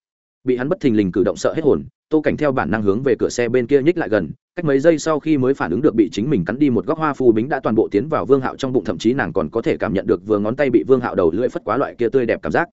Bị hắn bất thình lình cử động sợ hết hồn, tô cảnh theo bản năng hướng về cửa xe bên kia nhích lại gần, cách mấy giây sau khi mới phản ứng được bị chính mình cắn đi một góc hoa phù bính đã toàn bộ tiến vào vương hạo trong bụng, thậm chí nàng còn có thể cảm nhận được vừa ngón tay bị vương hạo đầu lưỡi phất quá loại kia tươi đẹp cảm giác.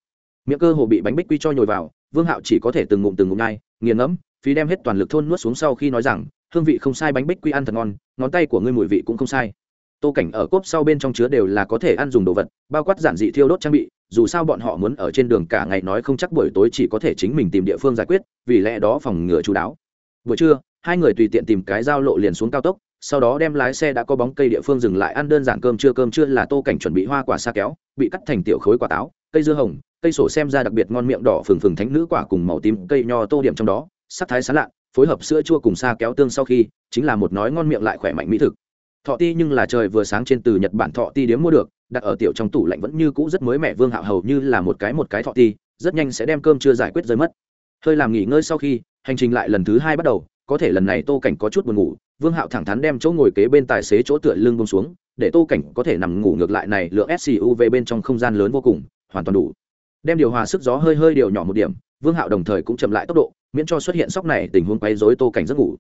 Miệng cơ hồ bị bánh bích quy cho nhồi vào, vương hạo chỉ có thể từng ngụm từng ngụm nhai, nghiền ngẫm, phí đem hết toàn lực thôn nuốt xuống sau khi nói rằng hương vị không sai bánh bích quy ăn thật ngon, ngón tay của ngươi mùi vị cũng không sai. Tô cảnh ở cốp sau bên trong chứa đều là có thể ăn dùng đồ vật, bao quát giản dị thiêu đốt trang bị, dù sao bọn họ muốn ở trên đường cả ngày nói không chắc buổi tối chỉ có thể chính mình tìm địa phương giải quyết, vì lẽ đó phòng ngừa chú đáo. Buổi trưa, hai người tùy tiện tìm cái giao lộ liền xuống cao tốc, sau đó đem lái xe đã có bóng cây địa phương dừng lại ăn đơn giản cơm trưa cơm trưa là tô cảnh chuẩn bị hoa quả xa kéo, bị cắt thành tiểu khối quả táo, cây dưa hồng, cây sổ xem ra đặc biệt ngon miệng đỏ phừng phừng thánh nữ quả cùng màu tím, cây nho tô điểm trong đó, sắc thái sán lạ phối hợp sữa chua cùng xa kéo tương sau khi, chính là một nói ngon miệng lại khỏe mạnh mỹ thực. Thọ ti nhưng là trời vừa sáng trên từ nhật bản thọ ti điếm mua được, đặt ở tiểu trong tủ lạnh vẫn như cũ rất mới mẻ vương hạo hầu như là một cái một cái thọ ti, rất nhanh sẽ đem cơm chưa giải quyết rơi mất. Hơi làm nghỉ ngơi sau khi, hành trình lại lần thứ hai bắt đầu, có thể lần này tô cảnh có chút buồn ngủ, vương hạo thẳng thắn đem chỗ ngồi kế bên tài xế chỗ tựa lưng bông xuống, để tô cảnh có thể nằm ngủ ngược lại này, lượng suv bên trong không gian lớn vô cùng, hoàn toàn đủ. Đem điều hòa sức gió hơi hơi điều nhỏ một điểm, vương hạo đồng thời cũng chậm lại tốc độ miễn cho xuất hiện sóc này tình huống quấy rối tô cảnh giấc ngủ.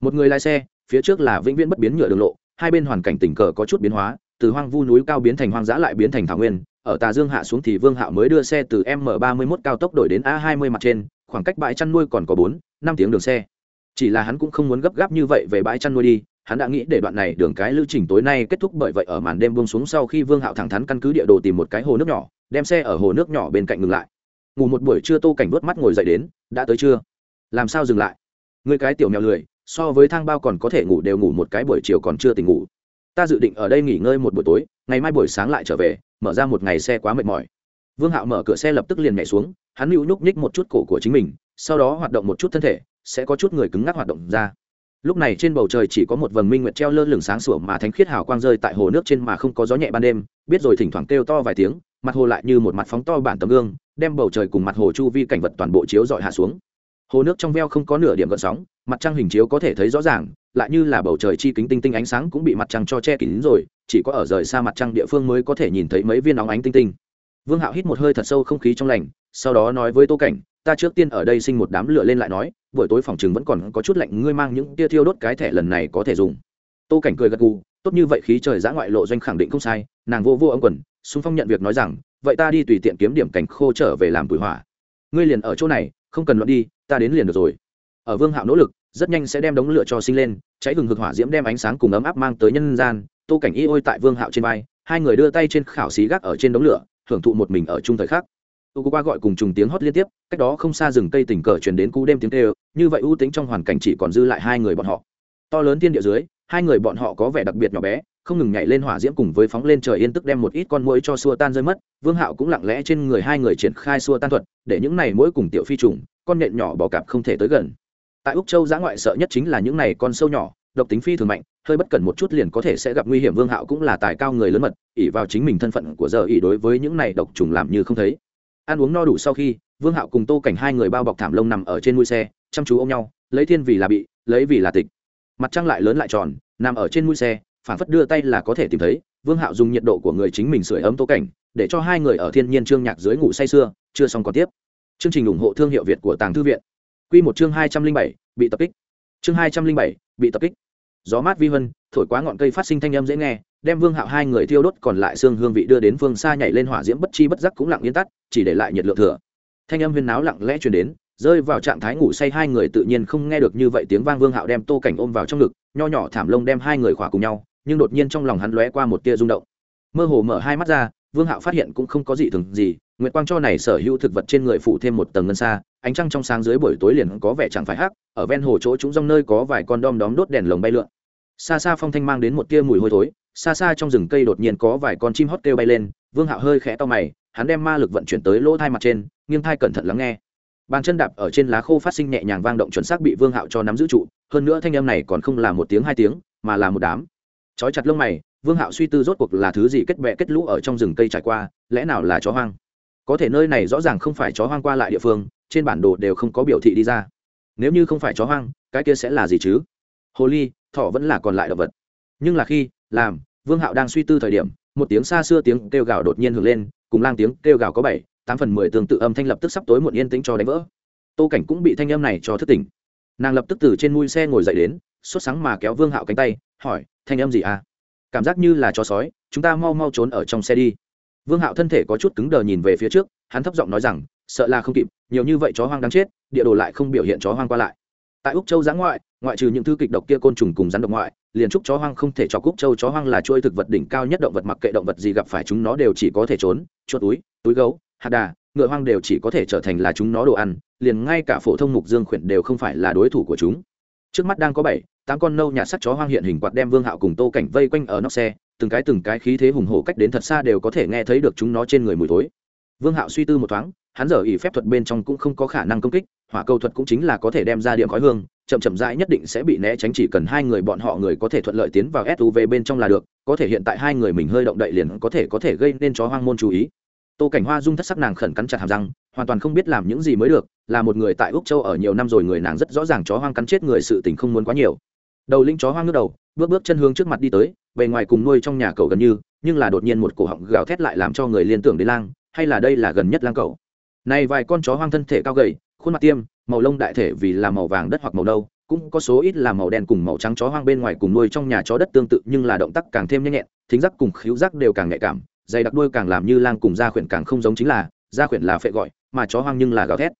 Một người lái xe, phía trước là vĩnh viễn bất biến nhựa đường lộ, hai bên hoàn cảnh tình cờ có chút biến hóa, từ hoang vu núi cao biến thành hoang dã lại biến thành thảo nguyên, ở tà dương hạ xuống thì vương hạo mới đưa xe từ m 31 cao tốc đổi đến a 20 mặt trên, khoảng cách bãi chăn nuôi còn có bốn, năm tiếng đường xe. Chỉ là hắn cũng không muốn gấp gáp như vậy về bãi chăn nuôi đi, hắn đã nghĩ để đoạn này đường cái lưu trình tối nay kết thúc bởi vậy ở màn đêm buông xuống sau khi vương hạo thẳng thắn căn cứ địa đồ tìm một cái hồ nước nhỏ, đem xe ở hồ nước nhỏ bên cạnh ngừng lại. Ngủ một buổi trưa tô cảnh đốt mắt ngồi dậy đến, đã tới chưa? Làm sao dừng lại? Người cái tiểu mèo lười, so với thang bao còn có thể ngủ đều ngủ một cái buổi chiều còn chưa tỉnh ngủ. Ta dự định ở đây nghỉ ngơi một buổi tối, ngày mai buổi sáng lại trở về, mở ra một ngày xe quá mệt mỏi. Vương hạo mở cửa xe lập tức liền nhảy xuống, hắn lưu nhúc nhích một chút cổ của chính mình, sau đó hoạt động một chút thân thể, sẽ có chút người cứng ngắc hoạt động ra. Lúc này trên bầu trời chỉ có một vầng minh nguyệt treo lơ lửng sáng sủa mà thánh khiết hào quang rơi tại hồ nước trên mà không có gió nhẹ ban đêm, biết rồi thỉnh thoảng kêu to vài tiếng, mặt hồ lại như một mặt phóng to bản tấm gương, đem bầu trời cùng mặt hồ chu vi cảnh vật toàn bộ chiếu dọi hạ xuống hồ nước trong veo không có nửa điểm gợn sóng, mặt trăng hình chiếu có thể thấy rõ ràng, lại như là bầu trời chi kính tinh tinh ánh sáng cũng bị mặt trăng cho che kín rồi, chỉ có ở rời xa mặt trăng địa phương mới có thể nhìn thấy mấy viên óng ánh tinh tinh. Vương hạo hít một hơi thật sâu không khí trong lành, sau đó nói với tô cảnh, ta trước tiên ở đây sinh một đám lửa lên lại nói, buổi tối phòng chừng vẫn còn có chút lạnh, ngươi mang những tia thiêu đốt cái thẻ lần này có thể dùng. Tô cảnh cười gật gù, tốt như vậy khí trời giã ngoại lộ doanh khẳng định không sai. Nàng vô vô ấm quần xung phong nhận việc nói rằng, vậy ta đi tùy tiện kiếm điểm cảnh khô trở về làm bụi hỏa. Ngươi liền ở chỗ này, không cần luận đi ta đến liền được rồi. Ở vương hạo nỗ lực, rất nhanh sẽ đem đống lửa cho sinh lên, cháy hừng hực hỏa diễm đem ánh sáng cùng ấm áp mang tới nhân gian. Tô cảnh y ôi tại vương hạo trên vai, hai người đưa tay trên khảo xí gác ở trên đống lửa hưởng thụ một mình ở chung thời khắc. U qua gọi cùng trùng tiếng hót liên tiếp, cách đó không xa rừng cây tình cờ truyền đến cú đêm tiếng kêu, như vậy ưu tính trong hoàn cảnh chỉ còn dư lại hai người bọn họ. To lớn thiên địa dưới, hai người bọn họ có vẻ đặc biệt nhỏ bé, không ngừng nhảy lên hỏa diễm cùng với phóng lên trời yên tức đem một ít con mũi cho xua tan rơi mất. Vương hạo cũng lặng lẽ trên người hai người triển khai xua tan thuật, để những này mỗi cùng tiểu phi trùng con nện nhỏ bò cạp không thể tới gần. Tại úc châu giã ngoại sợ nhất chính là những này con sâu nhỏ, độc tính phi thường mạnh, hơi bất cẩn một chút liền có thể sẽ gặp nguy hiểm, vương hạo cũng là tài cao người lớn mật ỉ vào chính mình thân phận của giờ ỉ đối với những này độc trùng làm như không thấy. Ăn uống no đủ sau khi, vương hạo cùng tô cảnh hai người bao bọc thảm lông nằm ở trên mũi xe, chăm chú ôm nhau, lấy thiên vì là bị, lấy vì là tịch. Mặt trăng lại lớn lại tròn, nằm ở trên mũi xe, phản phất đưa tay là có thể tìm thấy, vương hạo dùng nhiệt độ của người chính mình sưởi ấm tô cảnh, để cho hai người ở thiên nhiên trương nhạc dưới ngủ say sưa, chưa xong còn tiếp chương trình ủng hộ thương hiệu việt của tàng thư viện. Quy một chương hai trăm linh bảy, bị tập kích. Chương hai trăm linh bảy, bị tập kích. Gió mát vi vân, thổi quá ngọn cây phát sinh thanh âm dễ nghe, đem vương hạo hai người thiêu đốt, còn lại xương hương vị đưa đến phương xa nhảy lên hỏa diễm bất chi bất giác cũng lặng yên tắt, chỉ để lại nhiệt lượng thừa. Thanh âm huyên náo lặng lẽ truyền đến, rơi vào trạng thái ngủ say hai người tự nhiên không nghe được như vậy tiếng vang vương hạo đem tô cảnh ôm vào trong ngực, nho nhỏ thảm lông đem hai người khỏa cùng nhau, nhưng đột nhiên trong lòng hắn lóe qua một tia rung động. Mơ hồ mở hai mắt ra vương hạo phát hiện cũng không có gì thường gì, nguyệt quang cho này sở hữu thực vật trên người phủ thêm một tầng ngân xa ánh trăng trong sáng dưới buổi tối liền có vẻ chẳng phải hắc, ở ven hồ chỗ chúng rong nơi có vài con đom đóm đốt đèn lồng bay lượn. Xa xa phong thanh mang đến một tia mùi hôi thối, xa xa trong rừng cây đột nhiên có vài con chim hót kêu bay lên, vương hạo hơi khẽ to mày, hắn đem ma lực vận chuyển tới lỗ thai mặt trên, nghiêng thai cẩn thận lắng nghe. Bàn chân đạp ở trên lá khô phát sinh nhẹ nhàng vang động chuẩn xác bị vương hạo cho nắm giữ trụ, hơn nữa thanh âm này còn không là một tiếng hai tiếng, mà là một đám trói chặt lông mày, vương hạo suy tư rốt cuộc là thứ gì kết bẹ kết lũ ở trong rừng cây trải qua, lẽ nào là chó hoang? Có thể nơi này rõ ràng không phải chó hoang qua lại địa phương, trên bản đồ đều không có biểu thị đi ra. Nếu như không phải chó hoang, cái kia sẽ là gì chứ? Hồ ly, thỏ vẫn là còn lại động vật. Nhưng là khi, làm, vương hạo đang suy tư thời điểm, một tiếng xa xưa tiếng kêu gào đột nhiên hưởng lên, cùng lang tiếng kêu gào có bảy, tám phần mười tương tự âm thanh lập tức sắp tối muộn yên tĩnh cho đánh vỡ. Tô cảnh cũng bị thanh âm này cho thất tỉnh. Nàng lập tức từ trên mui xe ngồi dậy đến sốt sáng mà kéo vương hạo cánh tay, hỏi, thanh âm gì à? Cảm giác như là chó sói, chúng ta mau mau trốn ở trong xe đi. Vương hạo thân thể có chút cứng đờ nhìn về phía trước, hắn thấp giọng nói rằng, sợ là không kịp, nhiều như vậy chó hoang đáng chết, địa đồ lại không biểu hiện chó hoang qua lại. Tại úc châu giã ngoại ngoại trừ những thư kịch độc kia côn trùng cùng rắn độc ngoại, liền trúc chó hoang không thể cho cúc châu chó hoang là chuôi thực vật đỉnh cao nhất động vật mặc kệ động vật gì gặp phải chúng nó đều chỉ có thể trốn, chuột túi túi gấu, hạt đà, ngựa hoang đều chỉ có thể trở thành là chúng nó đồ ăn, liền ngay cả phổ thông mục dương khuyển đều không phải là đối thủ của chúng trước mắt đang có bảy, tám con nâu nhạt sắt chó hoang hiện hình quạt đem vương hạo cùng tô cảnh vây quanh ở nóc xe, từng cái từng cái khí thế hùng hổ cách đến thật xa đều có thể nghe thấy được chúng nó trên người mùi thối. Vương hạo suy tư một thoáng, hắn giờ ỉ phép thuật bên trong cũng không có khả năng công kích, hỏa cầu thuật cũng chính là có thể đem ra điểm khói hương, chậm chậm rãi nhất định sẽ bị né tránh, chỉ cần hai người bọn họ người có thể thuận lợi tiến vào suv bên trong là được, có thể hiện tại hai người mình hơi động đậy liền có thể có thể gây nên chó hoang môn chú ý. Tô cảnh hoa dung thất sắc nàng khẩn cắn chặt hàm răng hoàn toàn không biết làm những gì mới được, là một người tại úc châu ở nhiều năm rồi người nàng rất rõ ràng chó hoang cắn chết người sự tình không muốn quá nhiều. Đầu linh chó hoang ngước đầu, bước bước chân hướng trước mặt đi tới, bề ngoài cùng nuôi trong nhà cậu gần như, nhưng là đột nhiên một cổ họng gào thét lại làm cho người liên tưởng đến lang, hay là đây là gần nhất lang cậu. Này vài con chó hoang thân thể cao gầy, khuôn mặt tiêm, màu lông đại thể vì là màu vàng đất hoặc màu nâu, cũng có số ít là màu đen cùng màu trắng chó hoang bên ngoài cùng nuôi trong nhà chó đất tương tự, nhưng là động tác càng thêm nhanh nhẹn, thính giác cùng khíu giác đều càng nhạy cảm, dày đặc đuôi càng làm như lang cùng da khuyển càng không giống chính là da khuyển là phệ gọi mà chó hoang nhưng là gào thét.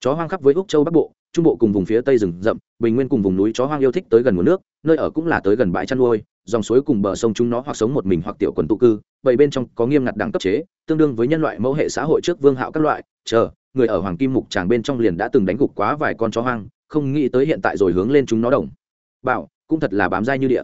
Chó hoang khắp với úc châu bắc bộ, trung bộ cùng vùng phía tây rừng rậm, bình nguyên cùng vùng núi chó hoang yêu thích tới gần nguồn nước, nơi ở cũng là tới gần bãi chăn nuôi, dòng suối cùng bờ sông chúng nó hoặc sống một mình hoặc tiểu quần tụ cư bảy bên trong có nghiêm ngặt đẳng cấp chế, tương đương với nhân loại mẫu hệ xã hội trước vương hạo các loại, chờ, người ở hoàng kim mục tràng bên trong liền đã từng đánh gục quá vài con chó hoang, không nghĩ tới hiện tại rồi hướng lên chúng nó đồng. Bảo, cũng thật là bám dai như địa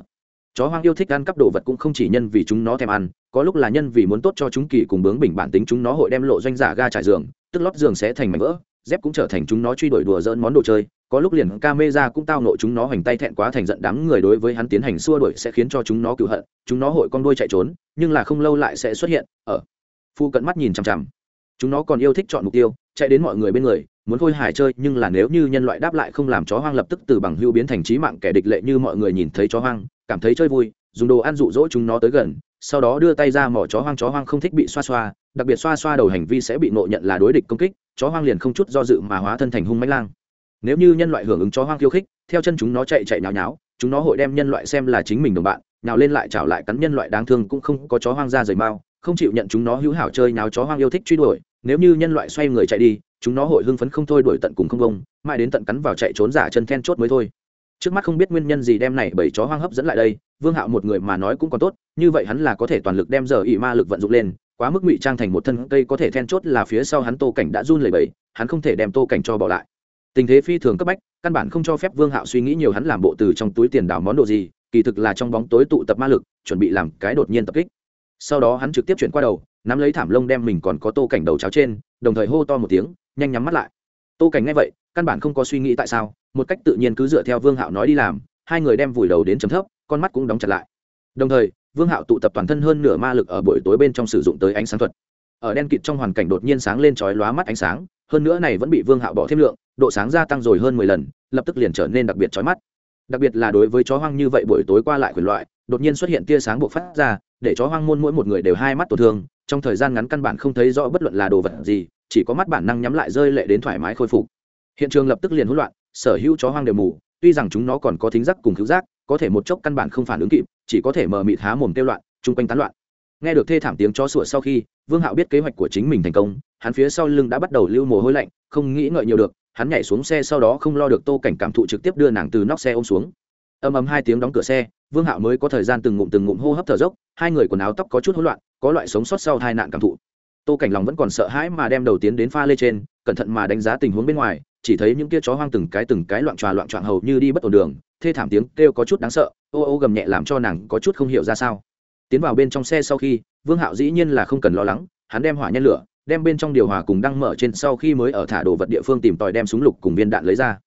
chó hoang yêu thích ăn cắp đồ vật cũng không chỉ nhân vì chúng nó thèm ăn, có lúc là nhân vì muốn tốt cho chúng kỳ cùng bướng bình bản tính chúng nó hội đem lộ doanh giả ga trải giường, tức lót giường sẽ thành mảnh vỡ, dép cũng trở thành chúng nó truy đuổi đùa dỡn món đồ chơi, có lúc liền ca mê ra cũng tao nộ chúng nó hoành tay thẹn quá thành giận đám người đối với hắn tiến hành xua đuổi sẽ khiến cho chúng nó cựu hận, chúng nó hội con đuôi chạy trốn, nhưng là không lâu lại sẽ xuất hiện, ở phu cận mắt nhìn chằm chằm. Chúng nó còn yêu thích chọn mục tiêu, chạy đến mọi người bên người, muốn khôi hài chơi, nhưng là nếu như nhân loại đáp lại không làm chó hoang lập tức từ bằng hưu biến thành trí mạng kẻ địch lệ như mọi người nhìn thấy chó hoang cảm thấy chơi vui, dùng đồ ăn dụ dỗ chúng nó tới gần, sau đó đưa tay ra mỏ chó hoang chó hoang không thích bị xoa xoa, đặc biệt xoa xoa đầu hành vi sẽ bị nộ nhận là đối địch công kích, chó hoang liền không chút do dự mà hóa thân thành hung mãnh lang. Nếu như nhân loại hưởng ứng chó hoang khiêu khích, theo chân chúng nó chạy chạy nhào nháo, chúng nó hội đem nhân loại xem là chính mình đồng bạn, nhào lên lại chảo lại cắn nhân loại đáng thương cũng không có chó hoang ra rời mao không chịu nhận chúng nó hữu hảo chơi nháo chó hoang yêu thích truy đuổi, nếu như nhân loại xoay người chạy đi, chúng nó hội hưng phấn không thôi đuổi tận cùng không công mãi đến tận cắn vào chạy trốn giả chân then chốt mới thôi trước mắt không biết nguyên nhân gì đem này bảy chó hoang hấp dẫn lại đây, vương hạo một người mà nói cũng còn tốt, như vậy hắn là có thể toàn lực đem giờ ỵ ma lực vận dụng lên, quá mức ngụy trang thành một thân cây có thể then chốt là phía sau hắn tô cảnh đã run lẩy bẩy, hắn không thể đem tô cảnh cho bỏ lại. Tình thế phi thường cấp bách, căn bản không cho phép vương hạo suy nghĩ nhiều hắn làm bộ từ trong túi tiền đào món đồ gì, kỳ thực là trong bóng tối tụ tập ma lực, chuẩn bị làm cái đột nhiên tập kích. Sau đó hắn trực tiếp chuyển qua đầu, nắm lấy thảm lông đem mình còn có tô cảnh đầu cháo trên, đồng thời hô to một tiếng, nhanh nhắm mắt lại. Tô cảnh nghe vậy căn bản không có suy nghĩ tại sao, một cách tự nhiên cứ dựa theo vương hạo nói đi làm, hai người đem vùi đầu đến chấm thấp, con mắt cũng đóng chặt lại. Đồng thời, vương hạo tụ tập toàn thân hơn nửa ma lực ở buổi tối bên trong sử dụng tới ánh sáng thuật. Ở đen kịt trong hoàn cảnh đột nhiên sáng lên chói lóa mắt ánh sáng, hơn nữa này vẫn bị vương hạo bỏ thêm lượng, độ sáng gia tăng rồi hơn mười lần, lập tức liền trở nên đặc biệt chói mắt. Đặc biệt là đối với chó hoang như vậy buổi tối qua lại quyền loại, đột nhiên xuất hiện tia sáng buộc phát ra, để chó hoang môn mỗi một người đều hai mắt tổn thương, trong thời gian ngắn căn bản không thấy rõ bất luận là đồ vật gì, chỉ có mắt bản năng nhắm lại rơi lệ đến thoải mái khôi phục hiện trường lập tức liền hỗn loạn, sở hữu chó hoang đều mù, tuy rằng chúng nó còn có thính giác cùng cứu giác, có thể một chốc căn bản không phản ứng kịp, chỉ có thể mờ mịt há mồm kêu loạn, chung quanh tán loạn. Nghe được thê thảm tiếng chó sủa sau khi, vương hạo biết kế hoạch của chính mình thành công, hắn phía sau lưng đã bắt đầu lưu mồ hôi lạnh, không nghĩ ngợi nhiều được, hắn nhảy xuống xe sau đó không lo được tô cảnh cảm thụ trực tiếp đưa nàng từ nóc xe ôm xuống. Ầm ầm hai tiếng đóng cửa xe, vương hạo mới có thời gian từng ngụm từng ngụm hô hấp thở dốc, hai người quần áo tóc có chút hỗn loạn, có loại sống sót sau hai nạn cảm thụ. Tô cảnh lòng vẫn còn sợ hãi mà đem đầu tiến đến pha lê trên, cẩn thận mà đánh giá tình huống bên ngoài chỉ thấy những kia chó hoang từng cái từng cái loạn tròa loạn trọn hầu như đi bất ổn đường, thê thảm tiếng kêu có chút đáng sợ, ô ô gầm nhẹ làm cho nàng có chút không hiểu ra sao. Tiến vào bên trong xe sau khi, vương hạo dĩ nhiên là không cần lo lắng, hắn đem hỏa nhân lửa, đem bên trong điều hòa cùng đăng mở trên sau khi mới ở thả đồ vật địa phương tìm tòi đem súng lục cùng viên đạn lấy ra.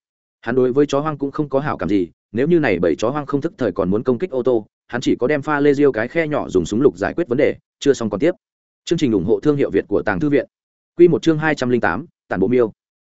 Hắn đối với chó hoang cũng không có hảo cảm gì, nếu như này bảy chó hoang không thức thời còn muốn công kích ô tô, hắn chỉ có đem pha lê riêu cái khe nhỏ dùng súng lục giải quyết vấn đề, chưa xong còn tiếp. Chương trình ủng hộ thương hiệu việt của tàng thư viện. Q một chương hai trăm linh tám, tản bộ miêu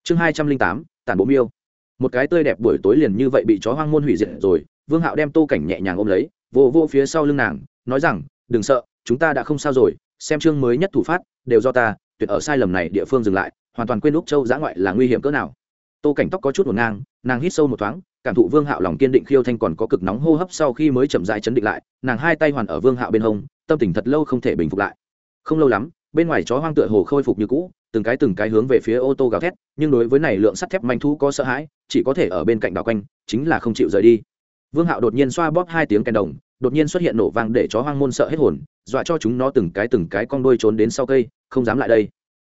chương hai trăm linh tám, tản bộ miêu. Một cái tươi đẹp buổi tối liền như vậy bị chó hoang môn hủy diệt rồi, vương hạo đem tô cảnh nhẹ nhàng ôm lấy, vô vô phía sau lưng nàng, nói rằng, đừng sợ, chúng ta đã không sao rồi, xem chương mới nhất thủ phát, đều do ta, tuyệt ở sai lầm này địa phương dừng lại, hoàn toàn quên úc châu giã ngoại là nguy hiểm cỡ nào. Tô cảnh tóc có chút một ngang, nàng hít sâu một thoáng, cảm thụ vương hạo lòng kiên định khiêu thanh còn có cực nóng hô hấp sau khi mới chậm dại chấn định lại, nàng hai tay hoàn ở vương hạo bên hông, tâm tình thật lâu không thể bình phục lại. Không lâu lắm bên ngoài chó hoang tựa hồ khôi phục như cũ, từng cái từng cái hướng về phía ô tô gào thét, nhưng đối với này lượng sắt thép manh thu có sợ hãi, chỉ có thể ở bên cạnh đảo quanh, chính là không chịu rời đi. Vương hạo đột nhiên xoa bóp hai tiếng kèn đồng, đột nhiên xuất hiện nổ vang để chó hoang môn sợ hết hồn, dọa cho chúng nó từng cái từng cái con đuôi trốn đến sau cây, không dám lại đây.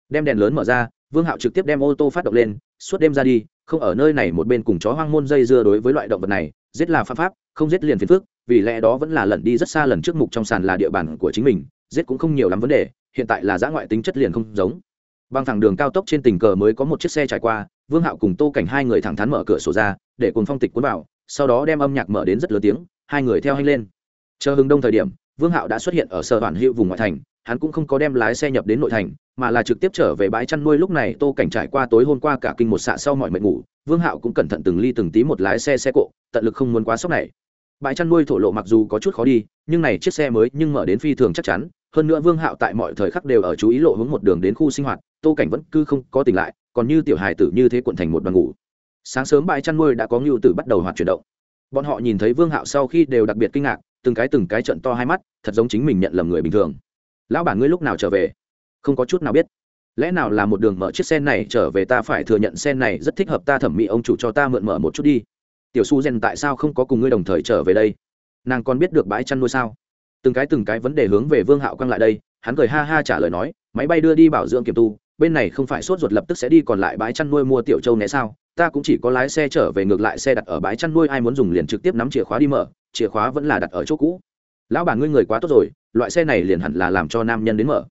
Đem đèn lớn mở ra, vương hạo trực tiếp đem ô tô phát động lên, suốt đêm ra đi, không ở nơi này một bên cùng chó hoang môn dây dưa đối với loại động vật này, giết là pháp pháp, không giết liền phiền phước vì lẽ đó vẫn là lần đi rất xa lần trước mục trong sàn là địa bàn của chính mình, giết cũng không nhiều lắm vấn đề hiện tại là giã ngoại tính chất liền không giống. Bằng thẳng đường cao tốc trên tình cờ mới có một chiếc xe trải qua, vương hạo cùng tô cảnh hai người thẳng thắn mở cửa sổ ra, để cùng phong tịch cuốn vào, sau đó đem âm nhạc mở đến rất lớn tiếng, hai người theo hay lên. Chờ hừng đông thời điểm, vương hạo đã xuất hiện ở sở bản hiệu vùng ngoại thành, hắn cũng không có đem lái xe nhập đến nội thành, mà là trực tiếp trở về bãi chăn nuôi lúc này tô cảnh trải qua tối hôm qua cả kinh một xạ sau mọi mệt ngủ, vương hạo cũng cẩn thận từng ly từng tí một lái xe xe cộ, tận lực không muốn quá sốc này. Bãi chăn nuôi thổ lộ mặc dù có chút khó đi, nhưng này chiếc xe mới nhưng mở đến phi thường chắc chắn hơn nữa vương hạo tại mọi thời khắc đều ở chú ý lộ hướng một đường đến khu sinh hoạt, tô cảnh vẫn cứ không có tỉnh lại, còn như tiểu hài tử như thế cuộn thành một đoàn ngủ. Sáng sớm bãi chăn nuôi đã có ngưu tử bắt đầu hoạt chuyển động. Bọn họ nhìn thấy vương hạo sau khi đều đặc biệt kinh ngạc, từng cái từng cái trận to hai mắt, thật giống chính mình nhận lầm người bình thường. Lão bản ngươi lúc nào trở về? Không có chút nào biết. Lẽ nào là một đường mở chiếc xe này trở về ta phải thừa nhận xe này rất thích hợp ta thẩm mỹ ông chủ cho ta mượn mở một chút đi. Tiểu su gen tại sao không có cùng ngươi đồng thời trở về đây? Nàng còn biết được bãi chăn nuôi sao? Từng cái từng cái vấn đề hướng về vương hạo quang lại đây, hắn cười ha ha trả lời nói, máy bay đưa đi bảo dưỡng kiểm tu, bên này không phải sốt ruột lập tức sẽ đi, còn lại bãi chăn nuôi mua tiểu châu né sao? Ta cũng chỉ có lái xe trở về ngược lại xe đặt ở bãi chăn nuôi, ai muốn dùng liền trực tiếp nắm chìa khóa đi mở, chìa khóa vẫn là đặt ở chỗ cũ. Lão bản ngươi người quá tốt rồi, loại xe này liền hẳn là làm cho nam nhân đến mở.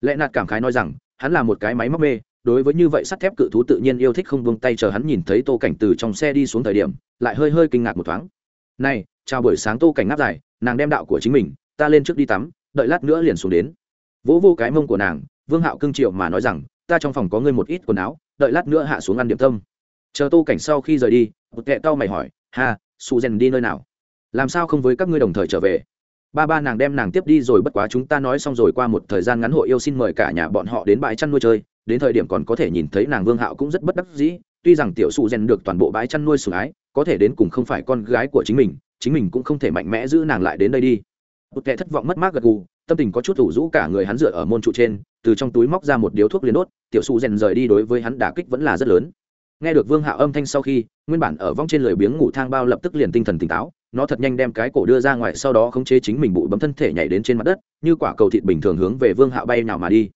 Lẽ nạt cảm khái nói rằng, hắn là một cái máy móc mê, đối với như vậy sắt thép cự thú tự nhiên yêu thích không buông tay chờ hắn nhìn thấy tô cảnh từ trong xe đi xuống thời điểm, lại hơi hơi kinh ngạc một thoáng. Này, chào buổi sáng tô cảnh ngáp dài, nàng đem đạo của chính mình ta lên trước đi tắm, đợi lát nữa liền xuống đến. Vỗ vô cái mông của nàng, vương hạo cưng triệu mà nói rằng, ta trong phòng có ngươi một ít quần áo, đợi lát nữa hạ xuống ăn điểm tâm. Chờ tô cảnh sau khi rời đi, một kệ tao mày hỏi, ha, su rèn đi nơi nào? Làm sao không với các ngươi đồng thời trở về? Ba ba nàng đem nàng tiếp đi rồi bất quá chúng ta nói xong rồi qua một thời gian ngắn hội yêu xin mời cả nhà bọn họ đến bãi chăn nuôi chơi, đến thời điểm còn có thể nhìn thấy nàng vương hạo cũng rất bất đắc dĩ, tuy rằng tiểu su rèn được toàn bộ bãi chăn nuôi sủng ái, có thể đến cùng không phải con gái của chính mình chính mình cũng không thể mạnh mẽ giữ nàng lại đến đây đi một kẻ thất vọng mất mát gật gù, tâm tình có chút ủ rũ cả người hắn dựa ở môn trụ trên, từ trong túi móc ra một điếu thuốc liền đốt, tiểu su rèn rời đi đối với hắn đả kích vẫn là rất lớn. Nghe được vương hạ âm thanh sau khi, nguyên bản ở vong trên lười biếng ngủ thang bao lập tức liền tinh thần tỉnh táo, nó thật nhanh đem cái cổ đưa ra ngoài sau đó khống chế chính mình bụi bấm thân thể nhảy đến trên mặt đất, như quả cầu thịt bình thường hướng về vương hạo bay nào mà đi.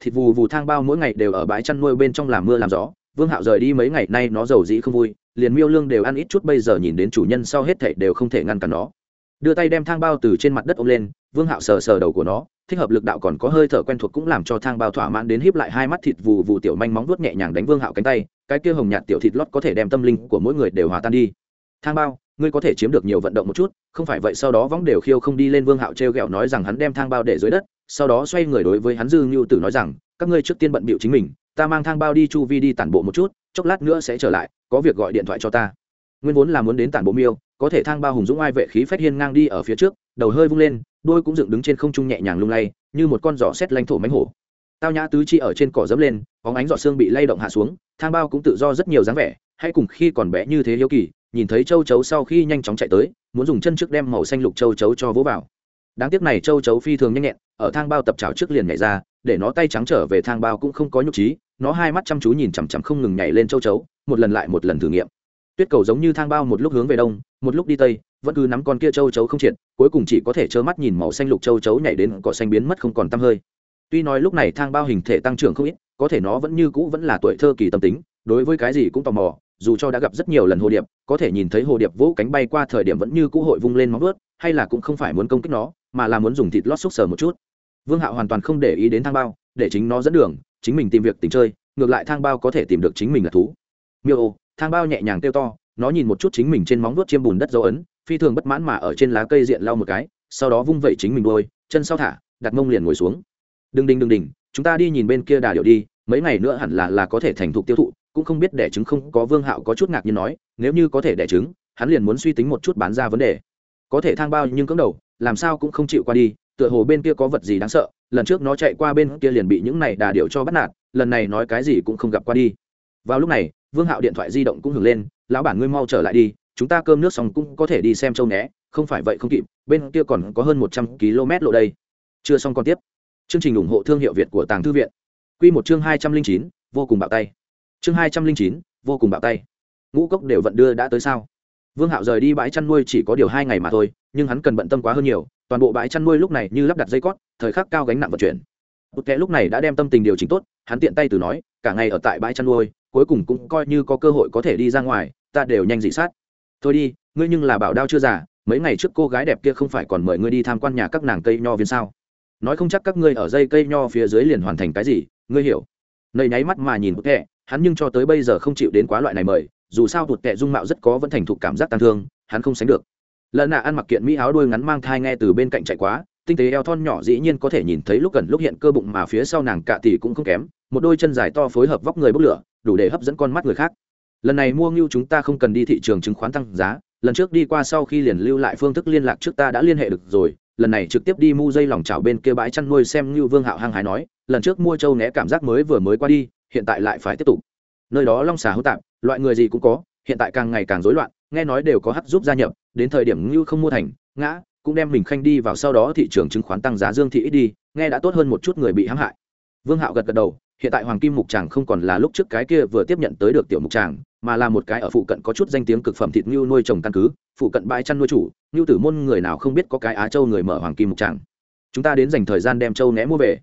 Thịt vù vù thang bao mỗi ngày đều ở bãi chăn nuôi bên trong làm mưa làm gió, vương hạo rời đi mấy ngày nay nó giàu dĩ không vui, liền miêu lương đều ăn ít chút bây giờ nhìn đến chủ nhân sau hết thảy đều không thể ngăn cản nó đưa tay đem thang bao từ trên mặt đất ôm lên, vương hạo sờ sờ đầu của nó, thích hợp lực đạo còn có hơi thở quen thuộc cũng làm cho thang bao thỏa mãn đến híp lại hai mắt thịt vù vù tiểu manh móng vuốt nhẹ nhàng đánh vương hạo cánh tay, cái kia hồng nhạt tiểu thịt lót có thể đem tâm linh của mỗi người đều hòa tan đi. Thang bao, ngươi có thể chiếm được nhiều vận động một chút, không phải vậy sau đó võng đều khiêu không đi lên vương hạo t r e o g ẹ o nói rằng hắn đem thang bao để dưới đất, sau đó xoay người đối với hắn dư ngưu tử nói rằng, các ngươi trước tiên bận bịu chính mình, ta mang thang bao đi chu vi đi tản bộ một chút, chốc lát nữa sẽ trở lại, có việc gọi điện thoại cho ta nguyên vốn là muốn đến tản bộ miêu, có thể thang bao hùng dũng ai vệ khí phách hiên ngang đi ở phía trước, đầu hơi vung lên đôi cũng dựng đứng trên không trung nhẹ nhàng lung lay, như một con giỏ xét lãnh thổ mánh hổ. Tao nhã tứ chi ở trên cỏ dẫm lên, bóng ánh giọt xương bị lay động hạ xuống, thang bao cũng tự do rất nhiều dáng vẻ, hay cùng khi còn bé như thế hiếu kỳ, nhìn thấy châu chấu sau khi nhanh chóng chạy tới, muốn dùng chân trước đem màu xanh lục châu chấu cho vỗ vào. Đáng tiếc này châu chấu phi thường nhanh nhẹn, ở thang bao tập trào trước liền nhảy ra, để nó tay trắng trở về thang bao cũng không có nhục trí, nó hai mắt chăm chú nhìn chằm chằm không ngừng nhảy lên châu chấu, một lần lại một lần thử nghiệm tuyết cầu giống như thang bao một lúc hướng về đông, một lúc đi tây, vẫn cứ nắm con kia châu chấu không triệt, cuối cùng chỉ có thể trơ mắt nhìn màu xanh lục châu chấu nhảy đến cỏ xanh biến mất không còn tăm hơi. Tuy nói lúc này thang bao hình thể tăng trưởng không ít, có thể nó vẫn như cũ vẫn là tuổi thơ kỳ tâm tính, đối với cái gì cũng tò mò, dù cho đã gặp rất nhiều lần hồ điệp, có thể nhìn thấy hồ điệp vỗ cánh bay qua thời điểm vẫn như cũ hội vung lên móng ướt hay là cũng không phải muốn công kích nó, mà là muốn dùng thịt lót xúc sờ một chút. Vương hạo hoàn toàn không để ý đến thang bao, để chính nó dẫn đường, chính mình tìm việc tình chơi, ngược lại thang bao có thể tìm được chính mình là thú. Miêu ô thang bao nhẹ nhàng kêu to, nó nhìn một chút chính mình trên móng vuốt chiêm bùn đất dấu ấn, phi thường bất mãn mà ở trên lá cây diện lau một cái, sau đó vung vẩy chính mình đôi chân sau thả, đặt mông liền ngồi xuống. Đừng đình đừng đình chúng ta đi nhìn bên kia đà điệu đi, mấy ngày nữa hẳn là là có thể thành thục tiêu thụ, cũng không biết đẻ trứng không. Có vương hạo có chút ngạc nhiên nói, nếu như có thể đẻ trứng, hắn liền muốn suy tính một chút bán ra vấn đề. Có thể thang bao nhưng cứng đầu, làm sao cũng không chịu qua đi, tựa hồ bên kia có vật gì đáng sợ, lần trước nó chạy qua bên kia liền bị những này đà điệu cho bắt nạt, lần này nói cái gì cũng không gặp qua đi. Vào lúc này vương hạo điện thoại di động cũng hưởng lên, lão bản ngươi mau trở lại đi, chúng ta cơm nước xong cũng có thể đi xem châu né không phải vậy không kịp, bên kia còn có hơn một trăm km lộ đây. Chưa xong còn tiếp. Chương trình ủng hộ thương hiệu việt của tàng thư viện. Q một chương hai trăm linh chín, vô cùng bạo tay. Chương hai trăm linh chín, vô cùng bạo tay. Ngũ cốc đều vận đưa đã tới sao? Vương hạo rời đi bãi chăn nuôi chỉ có điều hai ngày mà thôi, nhưng hắn cần bận tâm quá hơn nhiều, toàn bộ bãi chăn nuôi lúc này như lắp đặt dây cót, thời khắc cao gánh nặng vận chuyển. Một kẻ lúc này đã đem tâm tình điều chỉnh tốt, hắn tiện tay từ nói, cả ngày ở tại bãi chăn nuôi cuối cùng cũng coi như có cơ hội có thể đi ra ngoài, ta đều nhanh dị sát. Thôi đi, ngươi nhưng là bảo đao chưa già, mấy ngày trước cô gái đẹp kia không phải còn mời ngươi đi tham quan nhà các nàng cây nho viên sao? Nói không chắc các ngươi ở dây cây nho phía dưới liền hoàn thành cái gì, ngươi hiểu. Nầy nháy mắt mà nhìn một tệ, hắn nhưng cho tới bây giờ không chịu đến quá loại này mời, dù sao tụt tệ dung mạo rất có vẫn thành thục cảm giác tàn thương, hắn không sánh được. Lần nạ ăn mặc kiện mỹ áo đuôi ngắn mang thai nghe từ bên cạnh chạy quá, tinh tế eo thon nhỏ dĩ nhiên có thể nhìn thấy lúc gần lúc hiện cơ bụng mà phía sau nàng cạ tỷ cũng không kém, một đôi chân dài to phối hợp vóc người bốc lửa đủ để hấp dẫn con mắt người khác. Lần này mua ngưu chúng ta không cần đi thị trường chứng khoán tăng giá, lần trước đi qua sau khi liền lưu lại phương thức liên lạc trước ta đã liên hệ được rồi, lần này trực tiếp đi mua dây lòng chảo bên kia bãi chăn nuôi xem ngưu vương hạo hăng hái nói, lần trước mua trâu né cảm giác mới vừa mới qua đi, hiện tại lại phải tiếp tục. Nơi đó long xà hữu tạp, loại người gì cũng có, hiện tại càng ngày càng rối loạn, nghe nói đều có hắc giúp gia nhập, đến thời điểm ngưu không mua thành, ngã, cũng đem mình khanh đi vào sau đó thị trường chứng khoán tăng giá dương thị ít đi, nghe đã tốt hơn một chút người bị hãm hại. Vương hạo gật gật đầu hiện tại hoàng kim mục tràng không còn là lúc trước cái kia vừa tiếp nhận tới được tiểu mục tràng, mà là một cái ở phụ cận có chút danh tiếng cực phẩm thịt ngưu nuôi trồng căn cứ, phụ cận bãi chăn nuôi chủ, ngưu tử môn người nào không biết có cái á châu người mở hoàng kim mục tràng. Chúng ta đến dành thời gian đem châu né mua về.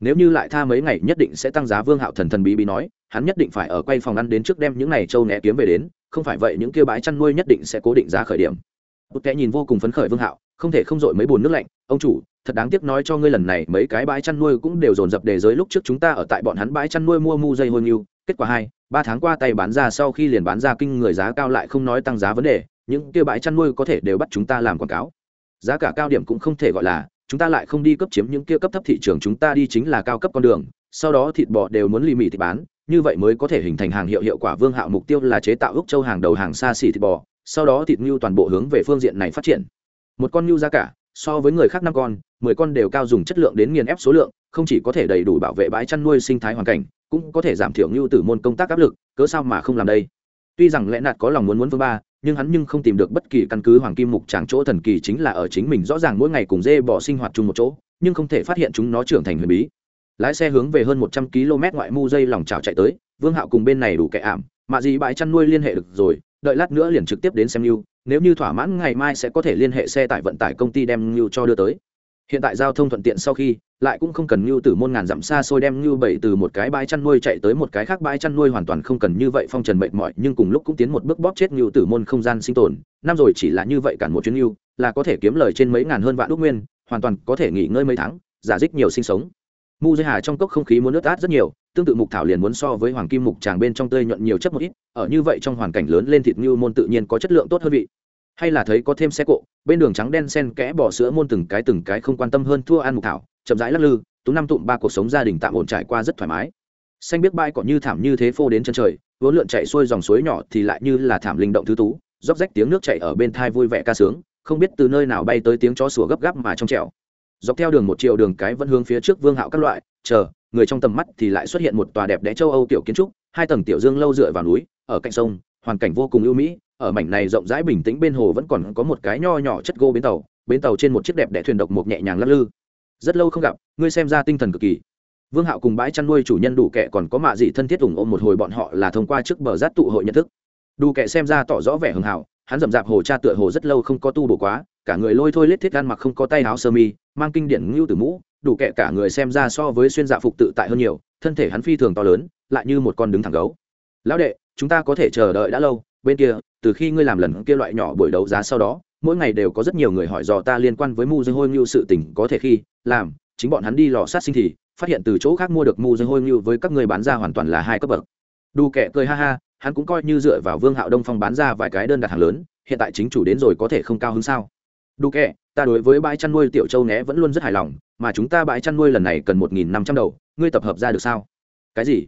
Nếu như lại tha mấy ngày nhất định sẽ tăng giá vương hạo thần thần bí bí nói, hắn nhất định phải ở quay phòng ăn đến trước đem những này châu né kiếm về đến, không phải vậy những kia bãi chăn nuôi nhất định sẽ cố định giá khởi điểm. Một kẻ nhìn vô cùng phấn khởi vương hạo, không thể không dội mấy bùn nước lạnh ông chủ, thật đáng tiếc nói cho ngươi lần này mấy cái bãi chăn nuôi cũng đều dồn dập đề giới lúc trước chúng ta ở tại bọn hắn bãi chăn nuôi mua mu dây hôi nghiêu kết quả hai, ba tháng qua tay bán ra sau khi liền bán ra kinh người giá cao lại không nói tăng giá vấn đề, những kia bãi chăn nuôi có thể đều bắt chúng ta làm quảng cáo. Giá cả cao điểm cũng không thể gọi là, chúng ta lại không đi cấp chiếm những kia cấp thấp thị trường chúng ta đi chính là cao cấp con đường, sau đó thịt bò đều muốn lì mì thịt bán, như vậy mới có thể hình thành hàng hiệu hiệu quả vương hạo mục tiêu là chế tạo ước châu hàng đầu hàng xa xỉ thịt bò, sau đó thịt ngưu toàn bộ hướng về phương diện này phát triển. Một con ngưu giá cả so với người khác năm con, mười con đều cao dùng chất lượng đến nghiền ép số lượng, không chỉ có thể đầy đủ bảo vệ bãi chăn nuôi sinh thái hoàn cảnh, cũng có thể giảm thiểu ngưu tử môn công tác áp lực, cớ sao mà không làm đây? Tuy rằng lẽ nạt có lòng muốn muốn vương ba, nhưng hắn nhưng không tìm được bất kỳ căn cứ hoàng kim mục tràng chỗ thần kỳ chính là ở chính mình rõ ràng mỗi ngày cùng dê bỏ sinh hoạt chung một chỗ, nhưng không thể phát hiện chúng nó trưởng thành huyền bí. Lái xe hướng về hơn một trăm km ngoại mu dây lòng trào chạy tới, vương hạo cùng bên này đủ kẻ ảm mạ gì bãi chăn nuôi liên hệ được rồi, đợi lát nữa liền trực tiếp đến xem ngưu nếu như thỏa mãn ngày mai sẽ có thể liên hệ xe tải vận tải công ty đem ngưu cho đưa tới. Hiện tại giao thông thuận tiện sau khi, lại cũng không cần ngưu từ môn ngàn dặm xa xôi đem ngưu bảy từ một cái bãi chăn nuôi chạy tới một cái khác bãi chăn nuôi hoàn toàn không cần như vậy phong trần mệt mỏi, nhưng cùng lúc cũng tiến một bước bóp chết ngưu từ môn không gian sinh tồn. Năm rồi chỉ là như vậy cản một chuyến ngưu, là có thể kiếm lời trên mấy ngàn hơn vạn đúc nguyên, hoàn toàn có thể nghỉ ngơi mấy tháng, giả dích nhiều sinh sống. Mu dây hà trong cốc không khí muốn nước át rất nhiều tương tự mục thảo liền muốn so với hoàng kim mục tràng bên trong tươi nhuận nhiều chất một ít, ở như vậy trong hoàn cảnh lớn lên thịt ngưu môn tự nhiên có chất lượng tốt hơn vị. Hay là thấy có thêm xe cộ, bên đường trắng đen sen kẽ bỏ sữa môn từng cái từng cái không quan tâm hơn thua ăn mục thảo, chậm rãi lắc lư, tú năm tụm ba cuộc sống gia đình tạm ổn trải qua rất thoải mái. Xanh biết bãi cỏ như thảm như thế phô đến chân trời, vốn lượn chạy xuôi dòng suối nhỏ thì lại như là thảm linh động thứ tú, róc rách tiếng nước chạy ở bên thai vui vẻ ca sướng, không biết từ nơi nào bay tới tiếng chó sủa gấp gáp mà trong trẻo. Dọc theo đường một chiều đường cái vẫn hướng phía trước vương hạo các loại, chờ người trong tầm mắt thì lại xuất hiện một tòa đẹp đẽ châu âu tiểu kiến trúc, hai tầng tiểu dương lâu dựa vào núi, ở cạnh sông, hoàn cảnh vô cùng ưu mỹ, ở mảnh này rộng rãi bình tĩnh bên hồ vẫn còn có một cái nho nhỏ chất gỗ bến tàu bến tàu trên một chiếc đẹp đẽ thuyền độc một nhẹ nhàng lắc lư. Rất lâu không gặp, ngươi xem ra tinh thần cực kỳ. Vương hạo cùng bãi chăn nuôi chủ nhân đủ kệ còn có mạ dị thân thiết ủng ôm một hồi bọn họ là thông qua trước bờ rát tụ hội nhận thức. Đủ kệ xem ra tỏ rõ vẻ hưng hảo, hắn rậm rạp hồ cha tựa hồ rất lâu không có tu bổ quá, cả người lôi thôi lết thiết gan mặc không có tay áo sơ mi, mang kinh điển ngưu từ mũ đủ kệ cả người xem ra so với xuyên dạ phục tự tại hơn nhiều, thân thể hắn phi thường to lớn, lại như một con đứng thẳng gấu. Lão đệ, chúng ta có thể chờ đợi đã lâu, bên kia, từ khi ngươi làm lần kia loại nhỏ buổi đấu giá sau đó, mỗi ngày đều có rất nhiều người hỏi dò ta liên quan với mu dương hôi ngưu sự tình, có thể khi, làm, chính bọn hắn đi lò sát sinh thì, phát hiện từ chỗ khác mua được mu dương hôi ngưu với các người bán ra hoàn toàn là hai cấp bậc. Đủ kệ cười ha ha, hắn cũng coi như dựa vào vương hạo đông phong bán ra vài cái đơn đặt hàng lớn, hiện tại chính chủ đến rồi có thể không cao hơn sao? Đủ kệ ta đối với bãi chăn nuôi tiểu châu né vẫn luôn rất hài lòng mà chúng ta bãi chăn nuôi lần này cần một nghìn năm trăm đầu, ngươi tập hợp ra được sao? Cái gì?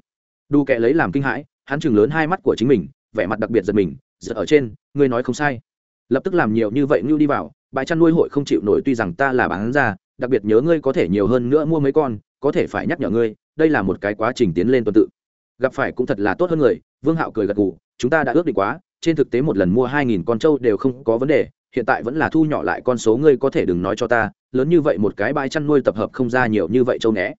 Đu kệ lấy làm kinh hãi, hắn chừng lớn hai mắt của chính mình, vẻ mặt đặc biệt giật mình, giật ở trên, ngươi nói không sai. Lập tức làm nhiều như vậy ngưu đi vào, bãi chăn nuôi hội không chịu nổi tuy rằng ta là bán ra, đặc biệt nhớ ngươi có thể nhiều hơn nữa mua mấy con, có thể phải nhắc nhở ngươi, đây là một cái quá trình tiến lên tuần tự. Gặp phải cũng thật là tốt hơn người, vương hạo cười gật gù, chúng ta đã ước định quá, trên thực tế một lần mua hai nghìn con trâu đều không có vấn đề, hiện tại vẫn là thu nhỏ lại con số ngươi có thể đừng nói cho ta lớn như vậy một cái bãi chăn nuôi tập hợp không ra nhiều như vậy châu né.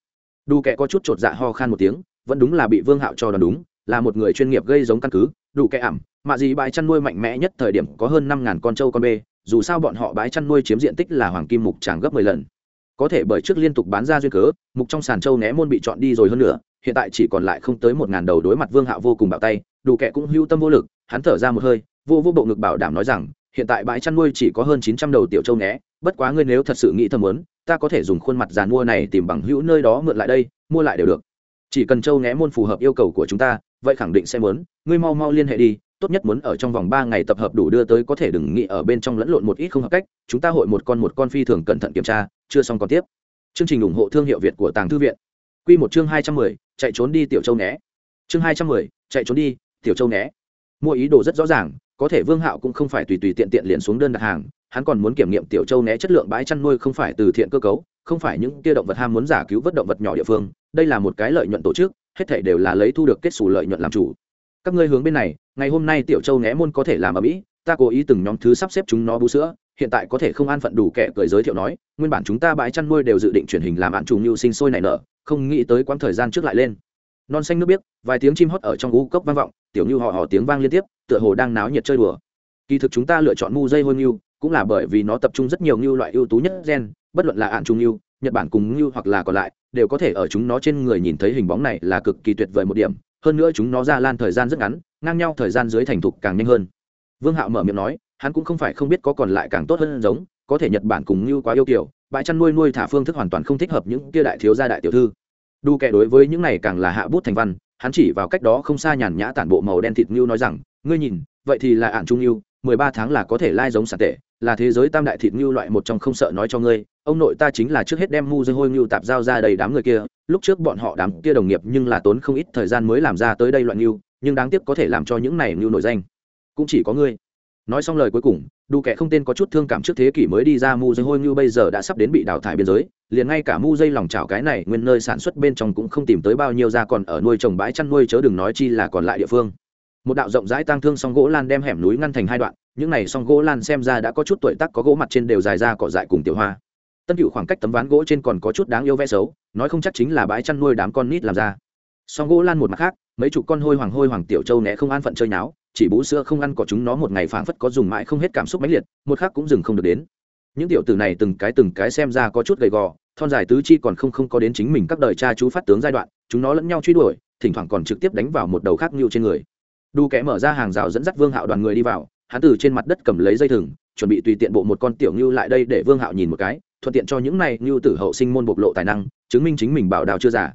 Đu kẻ có chút chột dạ ho khan một tiếng, vẫn đúng là bị vương hạo cho đoán đúng, là một người chuyên nghiệp gây giống căn cứ. Đủ kẻ ảm mạ gì bãi chăn nuôi mạnh mẽ nhất thời điểm có hơn năm ngàn con trâu con bê, dù sao bọn họ bãi chăn nuôi chiếm diện tích là hoàng kim mục tràng gấp mười lần. Có thể bởi trước liên tục bán ra duyên cớ, mục trong sàn châu né môn bị chọn đi rồi hơn nữa hiện tại chỉ còn lại không tới một ngàn đầu đối mặt vương hạo vô cùng bạo tay đủ kẻ cũng hưu tâm vô lực, hắn thở ra một hơi, vô vô bộ ngực bảo đảm nói rằng hiện tại bãi chăn nuôi chỉ có hơn chín trăm đầu tiểu châu né bất quá ngươi nếu thật sự nghĩ thầm muốn, ta có thể dùng khuôn mặt giàn mua này tìm bằng hữu nơi đó mượn lại đây, mua lại đều được. Chỉ cần châu né môn phù hợp yêu cầu của chúng ta, vậy khẳng định sẽ muốn, ngươi mau mau liên hệ đi, tốt nhất muốn ở trong vòng ba ngày tập hợp đủ đưa tới có thể đừng nghĩ ở bên trong lẫn lộn một ít không hợp cách, chúng ta hội một con một con phi thường cẩn thận kiểm tra, chưa xong còn tiếp. Chương trình ủng hộ thương hiệu việt của tàng thư viện. Quy một chương hai trăm mười, chạy trốn đi tiểu châu né chương hai trăm mười, chạy trốn đi tiểu châu né mua ý đồ rất rõ ràng có thể vương hạo cũng không phải tùy tùy tiện tiện liền xuống đơn đặt hàng, hắn còn muốn kiểm nghiệm tiểu châu né chất lượng bãi chăn nuôi không phải từ thiện cơ cấu, không phải những kia động vật ham muốn giả cứu vớt động vật nhỏ địa phương, đây là một cái lợi nhuận tổ chức, hết thể đều là lấy thu được kết xù lợi nhuận làm chủ. Các ngươi hướng bên này, ngày hôm nay tiểu châu né môn có thể làm ở mỹ, ta cố ý từng nhóm thứ sắp xếp chúng nó bú sữa, hiện tại có thể không an phận đủ kẻ cười giới thiệu nói, nguyên bản chúng ta bãi chăn nuôi đều dự định truyền hình làm bạn trùng như sinh sôi nảy nở, không nghĩ tới quãng thời gian trước lại lên non xanh nước biếc, vài tiếng chim hót ở trong u cốc vang vọng, tiểu như họ họ tiếng vang liên tiếp, tựa hồ đang náo nhiệt chơi đùa. Kỳ thực chúng ta lựa chọn mu dây hôi ngưu cũng là bởi vì nó tập trung rất nhiều ngưu loại ưu tú nhất gen, bất luận là ạn trùng ngưu nhật bản cùng ngưu hoặc là còn lại, đều có thể ở chúng nó trên người nhìn thấy hình bóng này là cực kỳ tuyệt vời một điểm, hơn nữa chúng nó ra lan thời gian rất ngắn, ngang nhau thời gian dưới thành thục càng nhanh hơn. Vương hạo mở miệng nói, hắn cũng không phải không biết có còn lại càng tốt hơn giống, có thể nhật bản cùng ngưu quá yêu kiểu, bãi chăn nuôi nuôi thả phương thức hoàn toàn không thích hợp những kia đại thiếu gia đại tiểu thư đu kẻ đối với những này càng là hạ bút thành văn, hắn chỉ vào cách đó không xa nhàn nhã tản bộ màu đen thịt ngưu nói rằng, ngươi nhìn, vậy thì là ạn trung ngưu, mười ba tháng là có thể lai giống sản tệ, là thế giới tam đại thịt ngưu loại một trong không sợ nói cho ngươi, ông nội ta chính là trước hết đem mu dây hôi ngưu tạp giao ra đầy đám người kia, lúc trước bọn họ đám kia đồng nghiệp nhưng là tốn không ít thời gian mới làm ra tới đây loại ngưu, nhưng đáng tiếc có thể làm cho những này ngưu nổi danh. Cũng chỉ có ngươi nói xong lời cuối cùng đủ kẻ không tên có chút thương cảm trước thế kỷ mới đi ra mu dây hôi như bây giờ đã sắp đến bị đào thải biên giới, liền ngay cả mu dây lòng chảo cái này nguyên nơi sản xuất bên trong cũng không tìm tới bao nhiêu ra còn ở nuôi trồng bãi chăn nuôi chớ đừng nói chi là còn lại địa phương. Một đạo rộng rãi tang thương song gỗ lan đem hẻm núi ngăn thành hai đoạn, những này song gỗ lan xem ra đã có chút tuổi tác có gỗ mặt trên đều dài ra cỏ dại cùng tiểu hoa. Tân cựu khoảng cách tấm ván gỗ trên còn có chút đáng yêu vẽ xấu, nói không chắc chính là bãi chăn nuôi đám con nít làm ra. Song gỗ lan một mặt khác, mấy chục con hôi hoàng hôi hoàng tiểu châu né không an phận chơi nháo chỉ bú sữa không ăn có chúng nó một ngày phảng phất có dùng mãi không hết cảm xúc mãnh liệt, một khác cũng dừng không được đến. Những tiểu tử này từng cái từng cái xem ra có chút gầy gò, thon dài tứ chi còn không không có đến chính mình các đời cha chú phát tướng giai đoạn, chúng nó lẫn nhau truy đuổi, thỉnh thoảng còn trực tiếp đánh vào một đầu khác như trên người. Đu kẽ mở ra hàng rào dẫn dắt vương hạo đoàn người đi vào, hắn từ trên mặt đất cầm lấy dây thừng, chuẩn bị tùy tiện bộ một con tiểu ngưu lại đây để vương hạo nhìn một cái, thuận tiện cho những này ngưu tử hậu sinh môn bộc lộ tài năng, chứng minh chính mình bảo đào chưa giả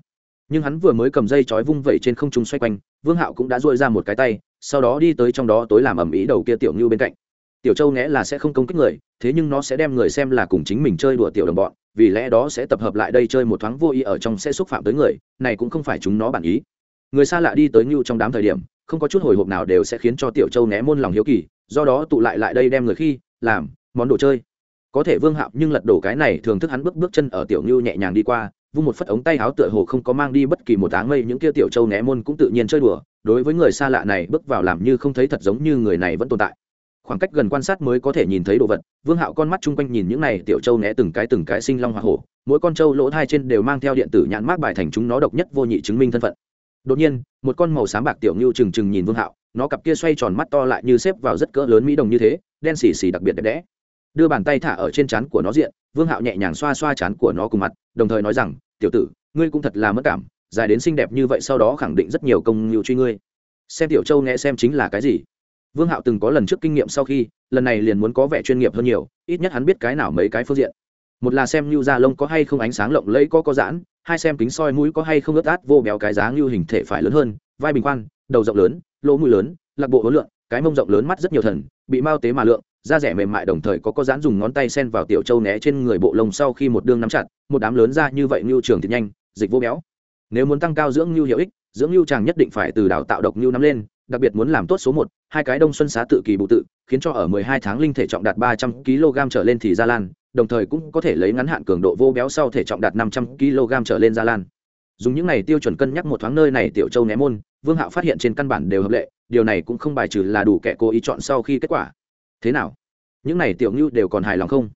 nhưng hắn vừa mới cầm dây chói vung vẩy trên không trung xoay quanh, vương hạo cũng đã dội ra một cái tay sau đó đi tới trong đó tối làm ầm ĩ đầu kia tiểu ngưu bên cạnh. Tiểu châu nghe là sẽ không công kích người, thế nhưng nó sẽ đem người xem là cùng chính mình chơi đùa tiểu đồng bọn, vì lẽ đó sẽ tập hợp lại đây chơi một thoáng vô ý ở trong sẽ xúc phạm tới người, này cũng không phải chúng nó bản ý. Người xa lạ đi tới ngưu trong đám thời điểm, không có chút hồi hộp nào đều sẽ khiến cho tiểu châu né môn lòng hiếu kỳ, do đó tụ lại lại đây đem người khi, làm, món đồ chơi. Có thể vương hạo nhưng lật đổ cái này thường thức hắn bước bước chân ở tiểu ngưu nhẹ nhàng đi qua vung một phất ống tay áo tựa hồ không có mang đi bất kỳ một áng mây, những kia tiểu châu né môn cũng tự nhiên chơi đùa, đối với người xa lạ này bước vào làm như không thấy thật giống như người này vẫn tồn tại. Khoảng cách gần quan sát mới có thể nhìn thấy đồ vật, vương hạo con mắt chung quanh nhìn những này tiểu châu né từng cái từng cái sinh long hoa hổ, mỗi con trâu lỗ thai trên đều mang theo điện tử nhãn mác bài thành chúng nó độc nhất vô nhị chứng minh thân phận. Đột nhiên, một con màu xám bạc tiểu ngưu trừng trừng nhìn vương hạo, nó cặp kia xoay tròn mắt to lại như xếp vào rất cỡ lớn mỹ đồng như thế, đen xì xì đặc biệt đẹp đẽ. Đưa bàn tay thả ở trên trán của nó diện, vương hạo nhẹ nhàng xoa xoa trán của nó cùng mặt, đồng thời nói rằng tiểu tử, ngươi cũng thật là mất cảm, dài đến xinh đẹp như vậy sau đó khẳng định rất nhiều công ngưu truy ngươi. Xem tiểu châu nghe xem chính là cái gì? Vương hạo từng có lần trước kinh nghiệm sau khi, lần này liền muốn có vẻ chuyên nghiệp hơn nhiều, ít nhất hắn biết cái nào mấy cái phương diện. Một là xem như da lông có hay không ánh sáng lộng lẫy có có giãn, hai xem kính soi mũi có hay không ướt át vô béo cái giá như hình thể phải lớn hơn, vai bình khoan, đầu rộng lớn, lỗ mũi lớn, lạc bộ hối lượng cái mông rộng lớn mắt rất nhiều thần, bị mao tế mà lượng da rẻ mềm mại đồng thời có có dán dùng ngón tay sen vào tiểu châu né trên người bộ lông sau khi một đương nắm chặt, một đám lớn ra như vậy ngưu trường thịt nhanh, dịch vô béo. Nếu muốn tăng cao dưỡng ngưu hiệu ích, dưỡng ngưu chàng nhất định phải từ đào tạo độc ngưu nắm lên, đặc biệt muốn làm tốt số một, hai cái đông xuân xá tự kỳ bù tự, khiến cho ở mười hai tháng linh thể trọng đạt ba trăm kg trở lên thì gia lan, đồng thời cũng có thể lấy ngắn hạn cường độ vô béo sau thể trọng đạt năm trăm kg trở lên gia lan. Dùng những này tiêu chuẩn cân nhắc một thoáng nơi này tiểu châu né môn, vương hạo phát hiện trên căn bản đều hợp lệ, điều này cũng không bài trừ là đủ kẻ cố ý chọn sau khi kết quả thế nào? Những này tiểu ngưu đều còn hài lòng không?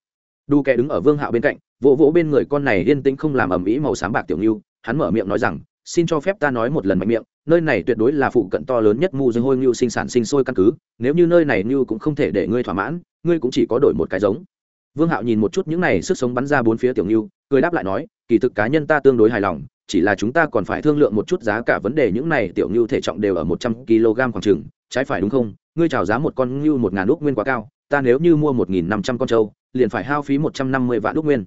Đu kẻ đứng ở vương hạo bên cạnh, vỗ vỗ bên người con này yên tĩnh không làm ầm ĩ màu sáng bạc tiểu ngưu, hắn mở miệng nói rằng, xin cho phép ta nói một lần mạnh miệng, nơi này tuyệt đối là phụ cận to lớn nhất mu dương hôi ngưu sinh sản sinh sôi căn cứ, nếu như nơi này ngưu cũng không thể để ngươi thỏa mãn, ngươi cũng chỉ có đổi một cái giống. Vương hạo nhìn một chút những này sức sống bắn ra bốn phía tiểu ngưu, cười đáp lại nói, kỳ thực cá nhân ta tương đối hài lòng, chỉ là chúng ta còn phải thương lượng một chút giá cả vấn đề, những này tiểu ngưu thể trọng đều ở một trăm kg khoảng chừng, trái phải đúng không? Ngươi chào giá một con ngưu một ngàn úc nguyên quá cao, ta nếu như mua một nghìn năm trăm con trâu, liền phải hao phí một trăm năm mươi vạn úc nguyên.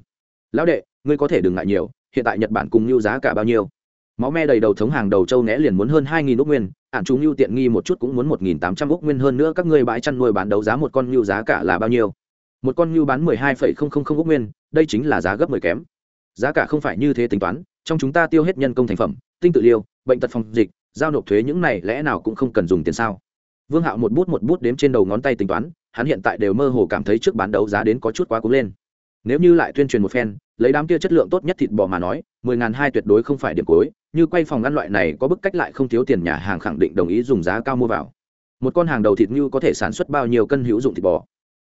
Lão đệ, ngươi có thể đừng ngại nhiều, hiện tại nhật bản cùng ngưu giá cả bao nhiêu? Máu me đầy đầu thống hàng đầu châu né liền muốn hơn hai nghìn úc nguyên, ản chúng ngưu tiện nghi một chút cũng muốn một nghìn tám trăm úc nguyên hơn nữa, các ngươi bãi chăn nuôi bán đấu giá một con ngưu giá cả là bao nhiêu? Một con ngưu bán mười hai phẩy không không không úc nguyên, đây chính là giá gấp mười kém. Giá cả không phải như thế tính toán, trong chúng ta tiêu hết nhân công thành phẩm, tinh tự liêu, bệnh tật phòng dịch, giao nộp thuế những này lẽ nào cũng không cần dùng tiền sao? Vương hạo một bút một bút đếm trên đầu ngón tay tính toán, hắn hiện tại đều mơ hồ cảm thấy trước bán đấu giá đến có chút quá cúng lên. Nếu như lại tuyên truyền một phen, lấy đám kia chất lượng tốt nhất thịt bò mà nói, mười ngàn hai tuyệt đối không phải điểm cuối, như quay phòng ăn loại này có bức cách lại không thiếu tiền nhà hàng khẳng định đồng ý dùng giá cao mua vào. Một con hàng đầu thịt như có thể sản xuất bao nhiêu cân hữu dụng thịt bò.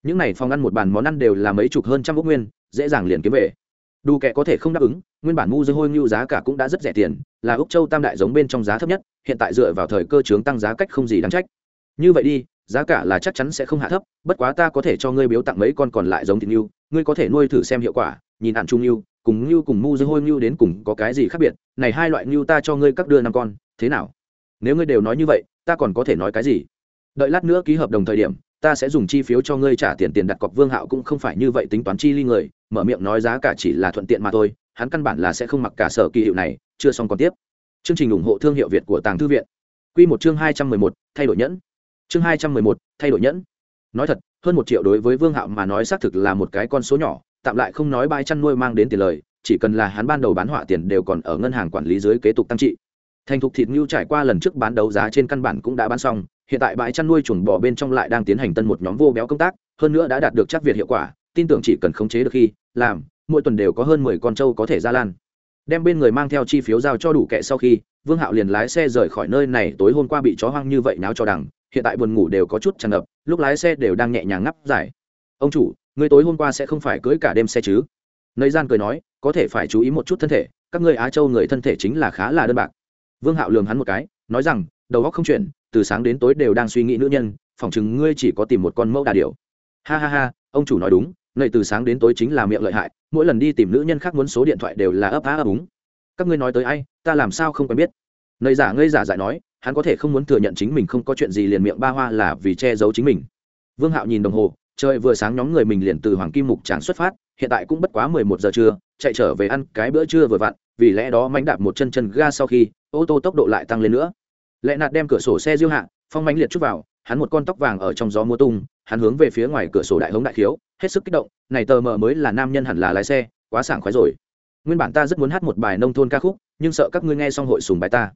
Những này phòng ăn một bàn món ăn đều là mấy chục hơn trăm ốc nguyên, dễ dàng liền kiếm về. Đủ kệ có thể không đáp ứng, nguyên bản mu dư hôi như giá cả cũng đã rất rẻ tiền, là úc châu tam đại giống bên trong giá thấp nhất, hiện tại dựa vào thời cơ chướng tăng giá cách không gì đáng trách như vậy đi, giá cả là chắc chắn sẽ không hạ thấp, bất quá ta có thể cho ngươi biếu tặng mấy con còn lại giống thịt ngưu ngươi có thể nuôi thử xem hiệu quả, nhìn hạn trung ngưu cùng ngưu cùng mu dư hôi ngưu đến cùng có cái gì khác biệt, này hai loại ngưu ta cho ngươi cắt đưa năm con, thế nào? Nếu ngươi đều nói như vậy, ta còn có thể nói cái gì? Đợi lát nữa ký hợp đồng thời điểm, ta sẽ dùng chi phiếu cho ngươi trả tiền tiền đặt cọc vương hạo cũng không phải như vậy tính toán chi ly người, mở miệng nói giá cả chỉ là thuận tiện mà thôi, hắn căn bản là sẽ không mặc cả sở kỳ hiệu này, chưa xong còn tiếp. Chương trình ủng hộ thương hiệu việt của tàng thư viện. Q một chương hai trăm mười một, thay đổi nhẫn chương hai trăm mười một, thay đổi nhẫn. Nói thật, hơn một triệu đối với vương hạo mà nói xác thực là một cái con số nhỏ, tạm lại không nói bãi chăn nuôi mang đến tiền lời, chỉ cần là hắn ban đầu bán họa tiền đều còn ở ngân hàng quản lý dưới kế tục tăng trị. Thành thục thịt ngưu trải qua lần trước bán đấu giá trên căn bản cũng đã bán xong, hiện tại bãi chăn nuôi chuồng bò bên trong lại đang tiến hành tân một nhóm vô béo công tác, hơn nữa đã đạt được chắc việt hiệu quả, tin tưởng chỉ cần khống chế được khi, làm, mỗi tuần đều có hơn mười con trâu có thể ra lan. Đem bên người mang theo chi phiếu giao cho đủ kệ sau khi, vương hạo liền lái xe rời khỏi nơi này, tối hôm qua bị chó hoang như vậy náo cho đằng hiện tại buồn ngủ đều có chút tràn ngập, lúc lái xe đều đang nhẹ nhàng ngắp giải ông chủ người tối hôm qua sẽ không phải cưới cả đêm xe chứ? Nơi gian cười nói, có thể phải chú ý một chút thân thể, các người á châu người thân thể chính là khá là đơn bạc. Vương hạo lường hắn một cái, nói rằng, đầu óc không chuyển, từ sáng đến tối đều đang suy nghĩ nữ nhân, phỏng chừng ngươi chỉ có tìm một con mẫu đà điểu. Ha ha ha, ông chủ nói đúng nơi từ sáng đến tối chính là miệng lợi hại, mỗi lần đi tìm nữ nhân khác muốn số điện thoại đều là ấp á ấp úng. Các ngươi nói tới ai, ta làm sao không quen biết? Nơi giả ngây giả dại nói hắn có thể không muốn thừa nhận chính mình không có chuyện gì liền miệng ba hoa là vì che giấu chính mình. Vương hạo nhìn đồng hồ, trời vừa sáng nhóm người mình liền từ hoàng kim mục tràng xuất phát, hiện tại cũng bất quá mười một giờ trưa, chạy trở về ăn cái bữa trưa vừa vặn, vì lẽ đó mánh đạp một chân chân ga sau khi, ô tô tốc độ lại tăng lên nữa. Lẽ nạt đem cửa sổ xe diêu hạ, phong mánh liệt chút vào, hắn một con tóc vàng ở trong gió mua tung, hắn hướng về phía ngoài cửa sổ đại hống đại khiếu, hết sức kích động, này tờ mờ mới là nam nhân hẳn là lái xe, quá sảng khoái rồi. Nguyên bản ta rất muốn hát một bài nông thôn ca khúc, nhưng sợ các ngươi nghe xong hội sùng bài ta.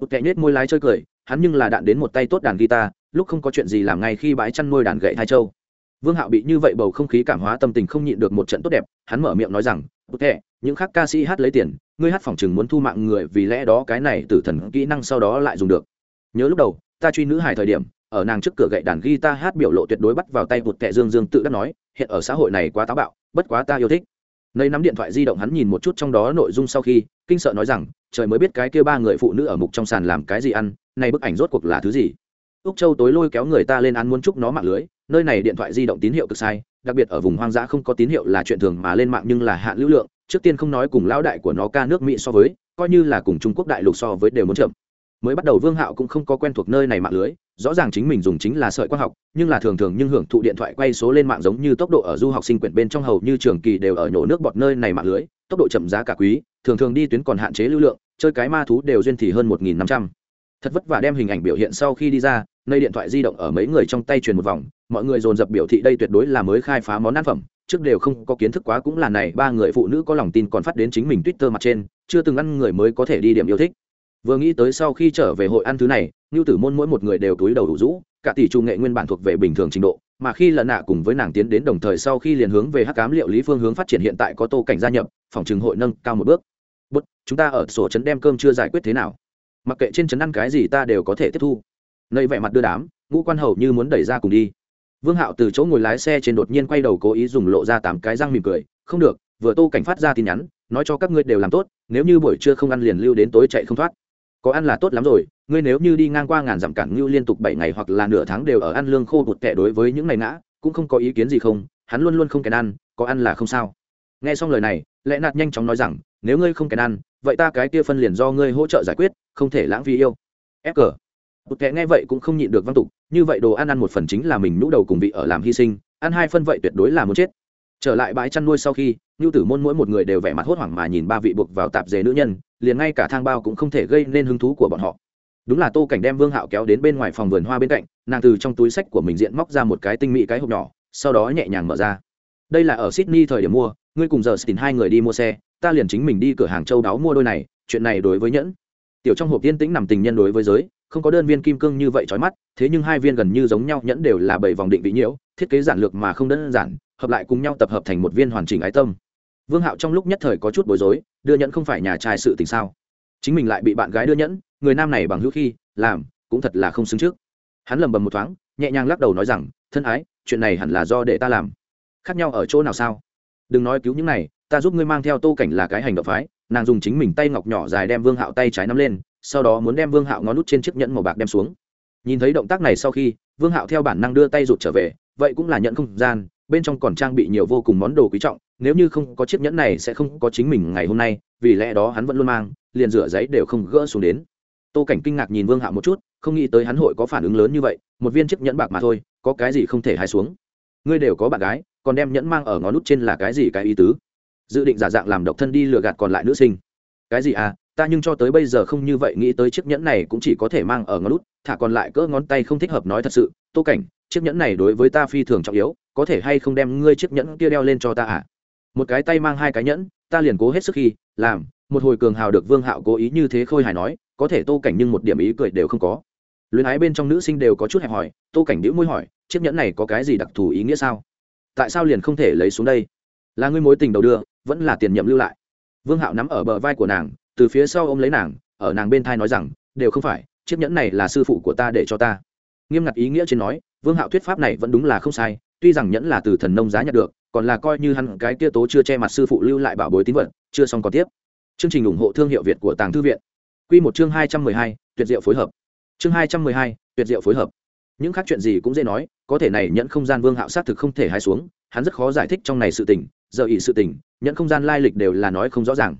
Bụt kệ nết môi lái chơi cười hắn nhưng là đạn đến một tay tốt đàn guitar lúc không có chuyện gì làm ngay khi bãi chăn nuôi đàn gậy hai châu. Vương hạo bị như vậy bầu không khí cảm hóa tâm tình không nhịn được một trận tốt đẹp hắn mở miệng nói rằng Bụt kệ, những khác ca sĩ hát lấy tiền ngươi hát phòng chừng muốn thu mạng người vì lẽ đó cái này tử thần kỹ năng sau đó lại dùng được. Nhớ lúc đầu ta truy nữ hài thời điểm ở nàng trước cửa gậy đàn guitar hát biểu lộ tuyệt đối bắt vào tay một kệ dương dương tự đắc nói hiện ở xã hội này quá táo bạo bất quá ta yêu thích nấy nắm điện thoại di động hắn nhìn một chút trong đó nội dung sau khi, kinh sợ nói rằng, trời mới biết cái kia ba người phụ nữ ở mục trong sàn làm cái gì ăn, này bức ảnh rốt cuộc là thứ gì? Úc châu tối lôi kéo người ta lên ăn muốn chúc nó mạng lưới, nơi này điện thoại di động tín hiệu cực sai, đặc biệt ở vùng hoang dã không có tín hiệu là chuyện thường mà lên mạng nhưng là hạn lưu lượng, trước tiên không nói cùng lão đại của nó ca nước mỹ so với, coi như là cùng trung quốc đại lục so với đều muốn chậm mới bắt đầu vương hạo cũng không có quen thuộc nơi này mạng lưới, rõ ràng chính mình dùng chính là sợi quang học, nhưng là thường thường nhưng hưởng thụ điện thoại quay số lên mạng giống như tốc độ ở du học sinh quyển bên trong hầu như trường kỳ đều ở nhổ nước bọt nơi này mạng lưới, tốc độ chậm giá cả quý, thường thường đi tuyến còn hạn chế lưu lượng, chơi cái ma thú đều duyên thì hơn một nghìn năm trăm. Thật vất vả đem hình ảnh biểu hiện sau khi đi ra, nơi điện thoại di động ở mấy người trong tay truyền một vòng, mọi người dồn dập biểu thị đây tuyệt đối là mới khai phá món ăn phẩm, trước đều không có kiến thức quá cũng là này, ba người phụ nữ có lòng tin còn phát đến chính mình twitter mặt trên, chưa từng ăn người mới có thể đi điểm yêu thích vừa nghĩ tới sau khi trở về hội ăn thứ này như tử môn mỗi một người đều túi đầu đủ rũ, cả tỷ trung nghệ nguyên bản thuộc về bình thường trình độ, mà khi lần nạ cùng với nàng tiến đến đồng thời sau khi liền hướng về hắc cám liệu lý phương hướng phát triển hiện tại có tô cảnh gia nhập, phòng trường hội nâng cao một bước. Bút chúng ta ở sổ trấn đem cơm chưa giải quyết thế nào? Mặc kệ trên trấn ăn cái gì ta đều có thể tiếp thu. Nơi vẻ mặt đưa đám, ngũ quan hầu như muốn đẩy ra cùng đi. Vương hạo từ chỗ ngồi lái xe trên đột nhiên quay đầu cố ý dùng lộ ra tám cái răng mỉm cười, không được, vừa tô cảnh phát ra tin nhắn, nói cho các ngươi đều làm tốt, nếu như buổi trưa không ăn liền lưu đến tối chạy không thoát có ăn là tốt lắm rồi, ngươi nếu như đi ngang qua ngàn dặm cản ngưu liên tục bảy ngày hoặc là nửa tháng đều ở ăn lương khô bụt tệ đối với những ngày ngã, cũng không có ý kiến gì không, hắn luôn luôn không kèn ăn, có ăn là không sao. Nghe xong lời này lẽ nạt nhanh chóng nói rằng, nếu ngươi không kèn ăn, vậy ta cái kia phân liền do ngươi hỗ trợ giải quyết, không thể lãng phí yêu. Ép cờ. Bụt tệ nghe vậy cũng không nhịn được văn tục, như vậy đồ ăn ăn một phần chính là mình nhũ đầu cùng vị ở làm hy sinh, ăn hai phân vậy tuyệt đối là muốn chết. Trở lại bãi chăn nuôi sau khi, ngưu tử môn mỗi một người đều vẻ mặt hốt hoảng mà nhìn ba vị buộc vào tạp dề nữ nhân liền ngay cả thang bao cũng không thể gây nên hứng thú của bọn họ. Đúng là tô cảnh đem vương hạo kéo đến bên ngoài phòng vườn hoa bên cạnh, nàng từ trong túi sách của mình diện móc ra một cái tinh mỹ cái hộp nhỏ, sau đó nhẹ nhàng mở ra. Đây là ở sydney thời điểm mua, ngươi cùng giờ xin hai người đi mua xe, ta liền chính mình đi cửa hàng châu đáo mua đôi này, chuyện này đối với nhẫn. Tiểu trong hộp tiên tĩnh nằm tình nhân đối với giới, không có đơn viên kim cương như vậy trói mắt, thế nhưng hai viên gần như giống nhau, nhẫn đều là bảy vòng định vị nhiễu, thiết kế giản lược mà không đơn giản, hợp lại cùng nhau tập hợp thành một viên hoàn chỉnh ái tâm vương hạo trong lúc nhất thời có chút bối rối, đưa nhẫn không phải nhà trai sự tình sao? Chính mình lại bị bạn gái đưa nhẫn, người nam này bằng hữu khi, làm, cũng thật là không xứng trước. Hắn lầm bầm một thoáng, nhẹ nhàng lắc đầu nói rằng, thân ái, chuyện này hẳn là do để ta làm. Khác nhau ở chỗ nào sao? Đừng nói cứu những này, ta giúp ngươi mang theo tô cảnh là cái hành động phái. Nàng dùng chính mình tay ngọc nhỏ dài đem vương hạo tay trái nắm lên, sau đó muốn đem vương hạo ngón nút trên chiếc nhẫn màu bạc đem xuống. Nhìn thấy động tác này sau khi, vương hạo theo bản năng đưa tay rụt trở về, vậy cũng là nhận không gian bên trong còn trang bị nhiều vô cùng món đồ quý trọng, nếu như không có chiếc nhẫn này sẽ không có chính mình ngày hôm nay, vì lẽ đó hắn vẫn luôn mang, liền rửa giấy đều không gỡ xuống đến. Tô cảnh kinh ngạc nhìn vương hạ một chút, không nghĩ tới hắn hội có phản ứng lớn như vậy, một viên chiếc nhẫn bạc mà thôi, có cái gì không thể hài xuống. Ngươi đều có bạn gái, còn đem nhẫn mang ở ngón nút trên là cái gì cái ý tứ? Dự định giả dạng làm độc thân đi lừa gạt còn lại nữ sinh. Cái gì à ta nhưng cho tới bây giờ không như vậy nghĩ tới chiếc nhẫn này cũng chỉ có thể mang ở ngón nút, thả còn lại cỡ ngón tay không thích hợp nói thật sự. Tô cảnh chiếc nhẫn này đối với ta phi thường trọng yếu, có thể hay không đem ngươi chiếc nhẫn kia đeo lên cho ta à? Một cái tay mang hai cái nhẫn, ta liền cố hết sức khi, làm, một hồi cường hào được vương hạo cố ý như thế khôi hài nói, có thể tô cảnh nhưng một điểm ý cười đều không có. Luyến ái bên trong nữ sinh đều có chút hẹp hỏi tô cảnh đĩu môi hỏi, chiếc nhẫn này có cái gì đặc thù ý nghĩa sao? Tại sao liền không thể lấy xuống đây? Là ngươi mối tình đầu đưa, vẫn là tiền nhiệm lưu lại? Vương hạo nắm ở bờ vai của nàng, từ phía sau ôm lấy nàng, ở nàng bên thai nói rằng, đều không phải, chiếc nhẫn này là sư phụ của ta để cho ta. Nghiêm ngặt ý nghĩa trên nói vương hạo thuyết pháp này vẫn đúng là không sai, tuy rằng nhẫn là từ thần nông giá nhặt được, còn là coi như hắn cái kia tố chưa che mặt sư phụ lưu lại bảo bối tín vật, chưa xong còn tiếp. Chương trình ủng hộ thương hiệu việt của tàng thư viện. Q một chương hai trăm mười hai, tuyệt diệu phối hợp. Chương hai trăm mười hai, tuyệt diệu phối hợp. Những khác chuyện gì cũng dễ nói, có thể này nhẫn không gian vương hạo xác thực không thể hai xuống, hắn rất khó giải thích trong này sự tình, giờ ỷ sự tình, nhẫn không gian lai lịch đều là nói không rõ ràng.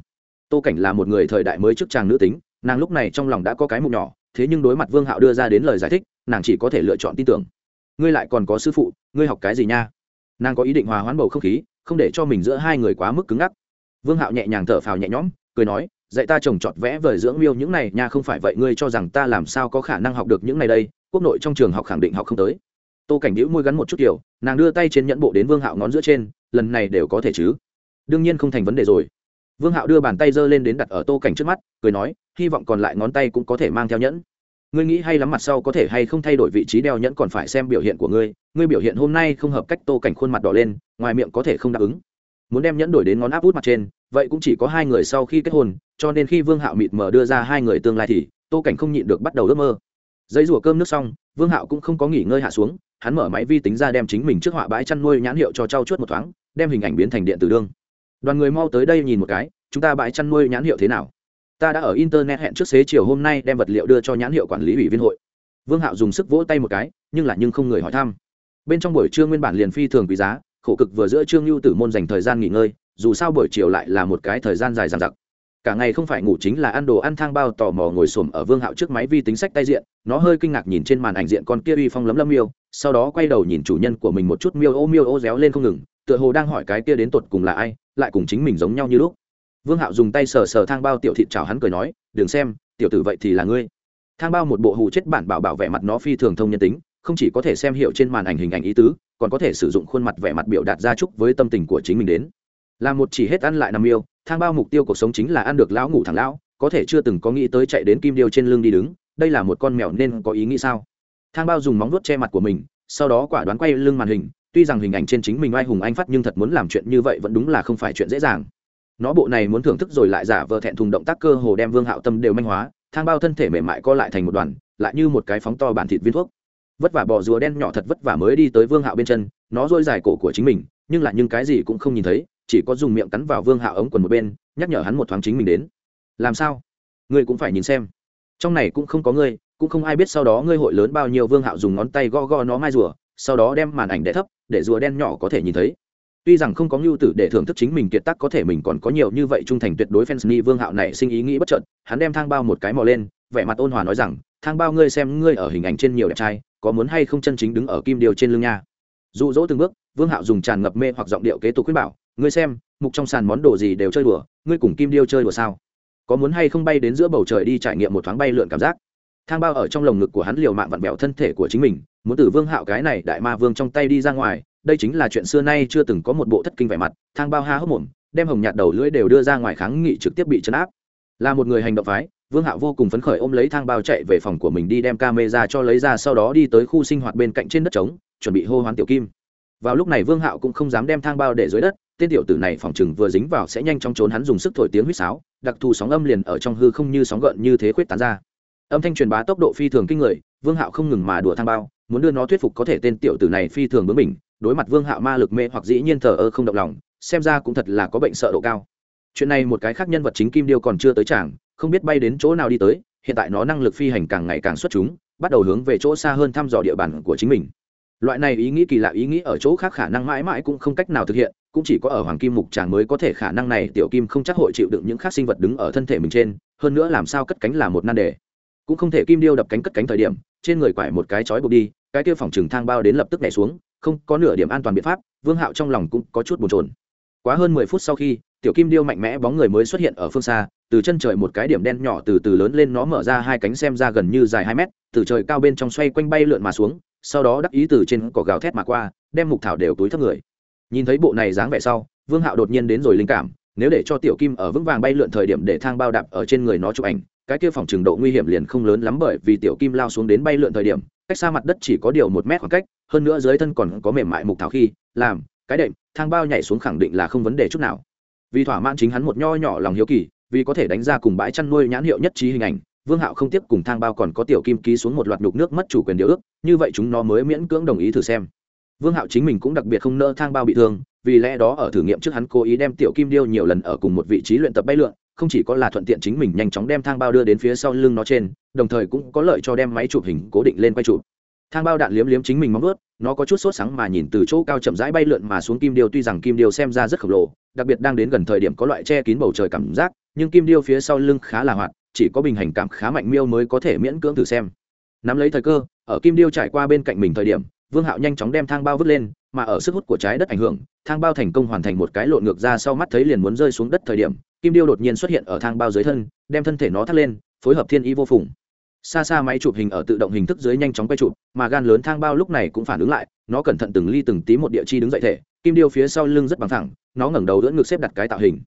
Tô cảnh là một người thời đại mới trước chàng nữ tính, nàng lúc này trong lòng đã có cái mục nhỏ, thế nhưng đối mặt vương hạo đưa ra đến lời giải thích, nàng chỉ có thể lựa chọn tin tưởng ngươi lại còn có sư phụ, ngươi học cái gì nha? Nàng có ý định hòa hoãn bầu không khí, không để cho mình giữa hai người quá mức cứng ngắc. Vương hạo nhẹ nhàng thở phào nhẹ nhõm, cười nói, dạy ta trồng trọt vẽ vời dưỡng miêu những này, nha không phải vậy ngươi cho rằng ta làm sao có khả năng học được những này đây, quốc nội trong trường học khẳng định học không tới. Tô cảnh đĩu môi gắn một chút kiểu, nàng đưa tay trên nhẫn bộ đến vương hạo ngón giữa trên, lần này đều có thể chứ? Đương nhiên không thành vấn đề rồi. Vương hạo đưa bàn tay giơ lên đến đặt ở tô cảnh trước mắt, cười nói, hy vọng còn lại ngón tay cũng có thể mang theo nhẫn ngươi nghĩ hay lắm mặt sau có thể hay không thay đổi vị trí đeo nhẫn còn phải xem biểu hiện của ngươi. Ngươi biểu hiện hôm nay không hợp cách tô cảnh khuôn mặt đỏ lên, ngoài miệng có thể không đáp ứng. Muốn đem nhẫn đổi đến ngón áp út mặt trên, vậy cũng chỉ có hai người sau khi kết hôn, cho nên khi vương hạo mịt mờ đưa ra hai người tương lai thì, tô cảnh không nhịn được bắt đầu ước mơ. Giấy rủa cơm nước xong, vương hạo cũng không có nghỉ ngơi hạ xuống, hắn mở máy vi tính ra đem chính mình trước họa bãi chăn nuôi nhãn hiệu cho trao chuốt một thoáng, đem hình ảnh biến thành điện tử đương. Đoàn người mau tới đây nhìn một cái, chúng ta bãi chăn nuôi nhãn hiệu thế nào? Ta đã ở internet hẹn trước xế chiều hôm nay đem vật liệu đưa cho nhãn hiệu quản lý ủy viên hội. Vương hạo dùng sức vỗ tay một cái, nhưng là nhưng không người hỏi thăm. Bên trong buổi trưa nguyên bản liền phi thường quý giá, khổ cực vừa giữa trương lưu tử môn dành thời gian nghỉ ngơi, dù sao buổi chiều lại là một cái thời gian dài dằng dặc. Cả ngày không phải ngủ chính là ăn đồ ăn thang bao tò mò ngồi xổm ở vương hạo trước máy vi tính sách tay diện, nó hơi kinh ngạc nhìn trên màn ảnh diện con kia uy phong lấm lâm miêu, sau đó quay đầu nhìn chủ nhân của mình một chút miêu ô miêu ô réo lên không ngừng, tựa hồ đang hỏi cái kia đến tột cùng là ai, lại cùng chính mình giống nhau như lúc vương hạo dùng tay sờ sờ thang bao tiểu thịt chào hắn cười nói, đừng xem, tiểu tử vậy thì là ngươi. Thang bao một bộ hù chết bản bảo bảo vẻ mặt nó phi thường thông nhân tính, không chỉ có thể xem hiệu trên màn ảnh hình ảnh ý tứ, còn có thể sử dụng khuôn mặt vẻ mặt biểu đạt ra chúc với tâm tình của chính mình đến. Là một chỉ hết ăn lại nằm yêu, thang bao mục tiêu cuộc sống chính là ăn được lão ngủ thẳng lão, có thể chưa từng có nghĩ tới chạy đến kim điêu trên lưng đi đứng, đây là một con mèo nên có ý nghĩ sao? Thang bao dùng móng vuốt che mặt của mình, sau đó quả đoán quay lưng màn hình, tuy rằng hình ảnh trên chính mình oai hùng anh phát nhưng thật muốn làm chuyện như vậy vẫn đúng là không phải chuyện dễ dàng nó bộ này muốn thưởng thức rồi lại giả vờ thẹn thùng động tác cơ hồ đem vương hạo tâm đều manh hóa, thang bao thân thể mềm mại co lại thành một đoàn, lại như một cái phóng to bản thịt viên thuốc. Vất vả bỏ rùa đen nhỏ thật vất vả mới đi tới vương hạo bên chân, nó dôi dài cổ của chính mình, nhưng lại nhưng cái gì cũng không nhìn thấy, chỉ có dùng miệng cắn vào vương hạo ống quần một bên, nhắc nhở hắn một thoáng chính mình đến. Làm sao? Ngươi cũng phải nhìn xem. Trong này cũng không có ngươi, cũng không ai biết sau đó ngươi hội lớn bao nhiêu. Vương hạo dùng ngón tay go go nó mai rùa, sau đó đem màn ảnh đẻ thấp, để rùa đen nhỏ có thể nhìn thấy tuy rằng không có ngưu tử để thưởng thức chính mình kiệt tác có thể mình còn có nhiều như vậy trung thành tuyệt đối fans vương hạo này sinh ý nghĩ bất chợt, hắn đem thang bao một cái mò lên, vẻ mặt ôn hòa nói rằng, thang bao ngươi xem, ngươi ở hình ảnh trên nhiều đẹp trai, có muốn hay không chân chính đứng ở kim điều trên lưng nha? Dụ dỗ từng bước, vương hạo dùng tràn ngập mê hoặc giọng điệu kế tục khuyên bảo, ngươi xem, mục trong sàn món đồ gì đều chơi đùa, ngươi cùng kim điêu chơi đùa sao? Có muốn hay không bay đến giữa bầu trời đi trải nghiệm một thoáng bay lượn cảm giác? Thang bao ở trong lồng ngực của hắn liều mạng vặn bèo thân thể của chính mình, muốn từ vương hạo cái này đại ma vương trong tay đi ra ngoài đây chính là chuyện xưa nay chưa từng có một bộ thất kinh vẻ mặt, thang bao ha hốc mồm, đem hồng nhạt đầu lưỡi đều đưa ra ngoài kháng nghị trực tiếp bị chấn áp. Là một người hành động phái, vương hạo vô cùng phấn khởi ôm lấy thang bao chạy về phòng của mình đi đem ca mê ra cho lấy ra sau đó đi tới khu sinh hoạt bên cạnh trên đất trống, chuẩn bị hô hoán tiểu kim. Vào lúc này vương hạo cũng không dám đem thang bao để dưới đất, tên tiểu tử này phòng chừng vừa dính vào sẽ nhanh chóng trốn hắn dùng sức thổi tiếng huýt sáo, đặc thù sóng âm liền ở trong hư không như sóng gợn như thế khuyết tán ra. Âm thanh truyền bá tốc độ phi thường kinh người, vương hạo không ngừng mà đùa thang bao, muốn đưa nó thuyết phục có thể tên tiểu tử này phi thường bướng mình đối mặt vương hạo ma lực mê hoặc dĩ nhiên thờ ơ không động lòng, xem ra cũng thật là có bệnh sợ độ cao. Chuyện này một cái khác nhân vật chính kim điêu còn chưa tới chàng không biết bay đến chỗ nào đi tới, hiện tại nó năng lực phi hành càng ngày càng xuất chúng, bắt đầu hướng về chỗ xa hơn thăm dò địa bàn của chính mình. Loại này ý nghĩ kỳ lạ ý nghĩ ở chỗ khác khả năng mãi mãi cũng không cách nào thực hiện, cũng chỉ có ở hoàng kim mục tràng mới có thể khả năng này, tiểu kim không chắc hội chịu đựng những khác sinh vật đứng ở thân thể mình trên, hơn nữa làm sao cất cánh là một nan đề. Cũng không thể kim điêu đập cánh cất cánh thời điểm, trên người quải một cái chói buộc đi, cái kia phòng trừng thang bao đến lập tức nhảy xuống không có nửa điểm an toàn biện pháp, vương hạo trong lòng cũng có chút bồn trồn quá hơn mười phút sau khi, tiểu kim điêu mạnh mẽ bóng người mới xuất hiện ở phương xa, từ chân trời một cái điểm đen nhỏ từ từ lớn lên nó mở ra hai cánh xem ra gần như dài hai mét, từ trời cao bên trong xoay quanh bay lượn mà xuống, sau đó đắc ý từ trên cỏ gào thét mà qua, đem mục thảo đều túi thấp người. Nhìn thấy bộ này dáng vẻ sau, vương hạo đột nhiên đến rồi linh cảm, nếu để cho tiểu kim ở vững vàng bay lượn thời điểm để thang bao đạp ở trên người nó chụp ảnh, cái kia phòng trường độ nguy hiểm liền không lớn lắm bởi vì tiểu kim lao xuống đến bay lượn thời điểm cách xa mặt đất chỉ có điều một mét khoảng cách, hơn nữa dưới thân còn có mềm mại mục thảo khi, làm, cái đệm, thang bao nhảy xuống khẳng định là không vấn đề chút nào. Vì thỏa mãn chính hắn một nho nhỏ lòng hiếu kỳ, vì có thể đánh ra cùng bãi chăn nuôi nhãn hiệu nhất trí hình ảnh, vương hạo không tiếp cùng thang bao còn có tiểu kim ký xuống một loạt nhục nước mất chủ quyền điều ước, như vậy chúng nó mới miễn cưỡng đồng ý thử xem. Vương hạo chính mình cũng đặc biệt không nỡ thang bao bị thương, vì lẽ đó ở thử nghiệm trước hắn cố ý đem tiểu kim điêu nhiều lần ở cùng một vị trí luyện tập bay lượn không chỉ có là thuận tiện chính mình nhanh chóng đem thang bao đưa đến phía sau lưng nó trên, đồng thời cũng có lợi cho đem máy chụp hình cố định lên quay chụp. Thang bao đạn liếm liếm chính mình móng ướt nó có chút sốt sáng mà nhìn từ chỗ cao chậm rãi bay lượn mà xuống kim điêu, tuy rằng kim điêu xem ra rất khổng lồ, đặc biệt đang đến gần thời điểm có loại che kín bầu trời cảm giác, nhưng kim điêu phía sau lưng khá là hoạt, chỉ có bình hành cảm khá mạnh miêu mới có thể miễn cưỡng thử xem. Nắm lấy thời cơ, ở kim điêu trải qua bên cạnh mình thời điểm, vương hạo nhanh chóng đem thang bao vứt lên mà ở sức hút của trái đất ảnh hưởng, thang bao thành công hoàn thành một cái lộn ngược ra sau mắt thấy liền muốn rơi xuống đất thời điểm, kim điêu đột nhiên xuất hiện ở thang bao dưới thân, đem thân thể nó thắt lên, phối hợp thiên y vô phùng. Xa xa máy chụp hình ở tự động hình thức dưới nhanh chóng quay chụp, mà gan lớn thang bao lúc này cũng phản ứng lại, nó cẩn thận từng ly từng tí một địa chi đứng dậy thể, kim điêu phía sau lưng rất bằng thẳng nó ngẩng đầu đỡ ngực xếp đặt cái tạo hình.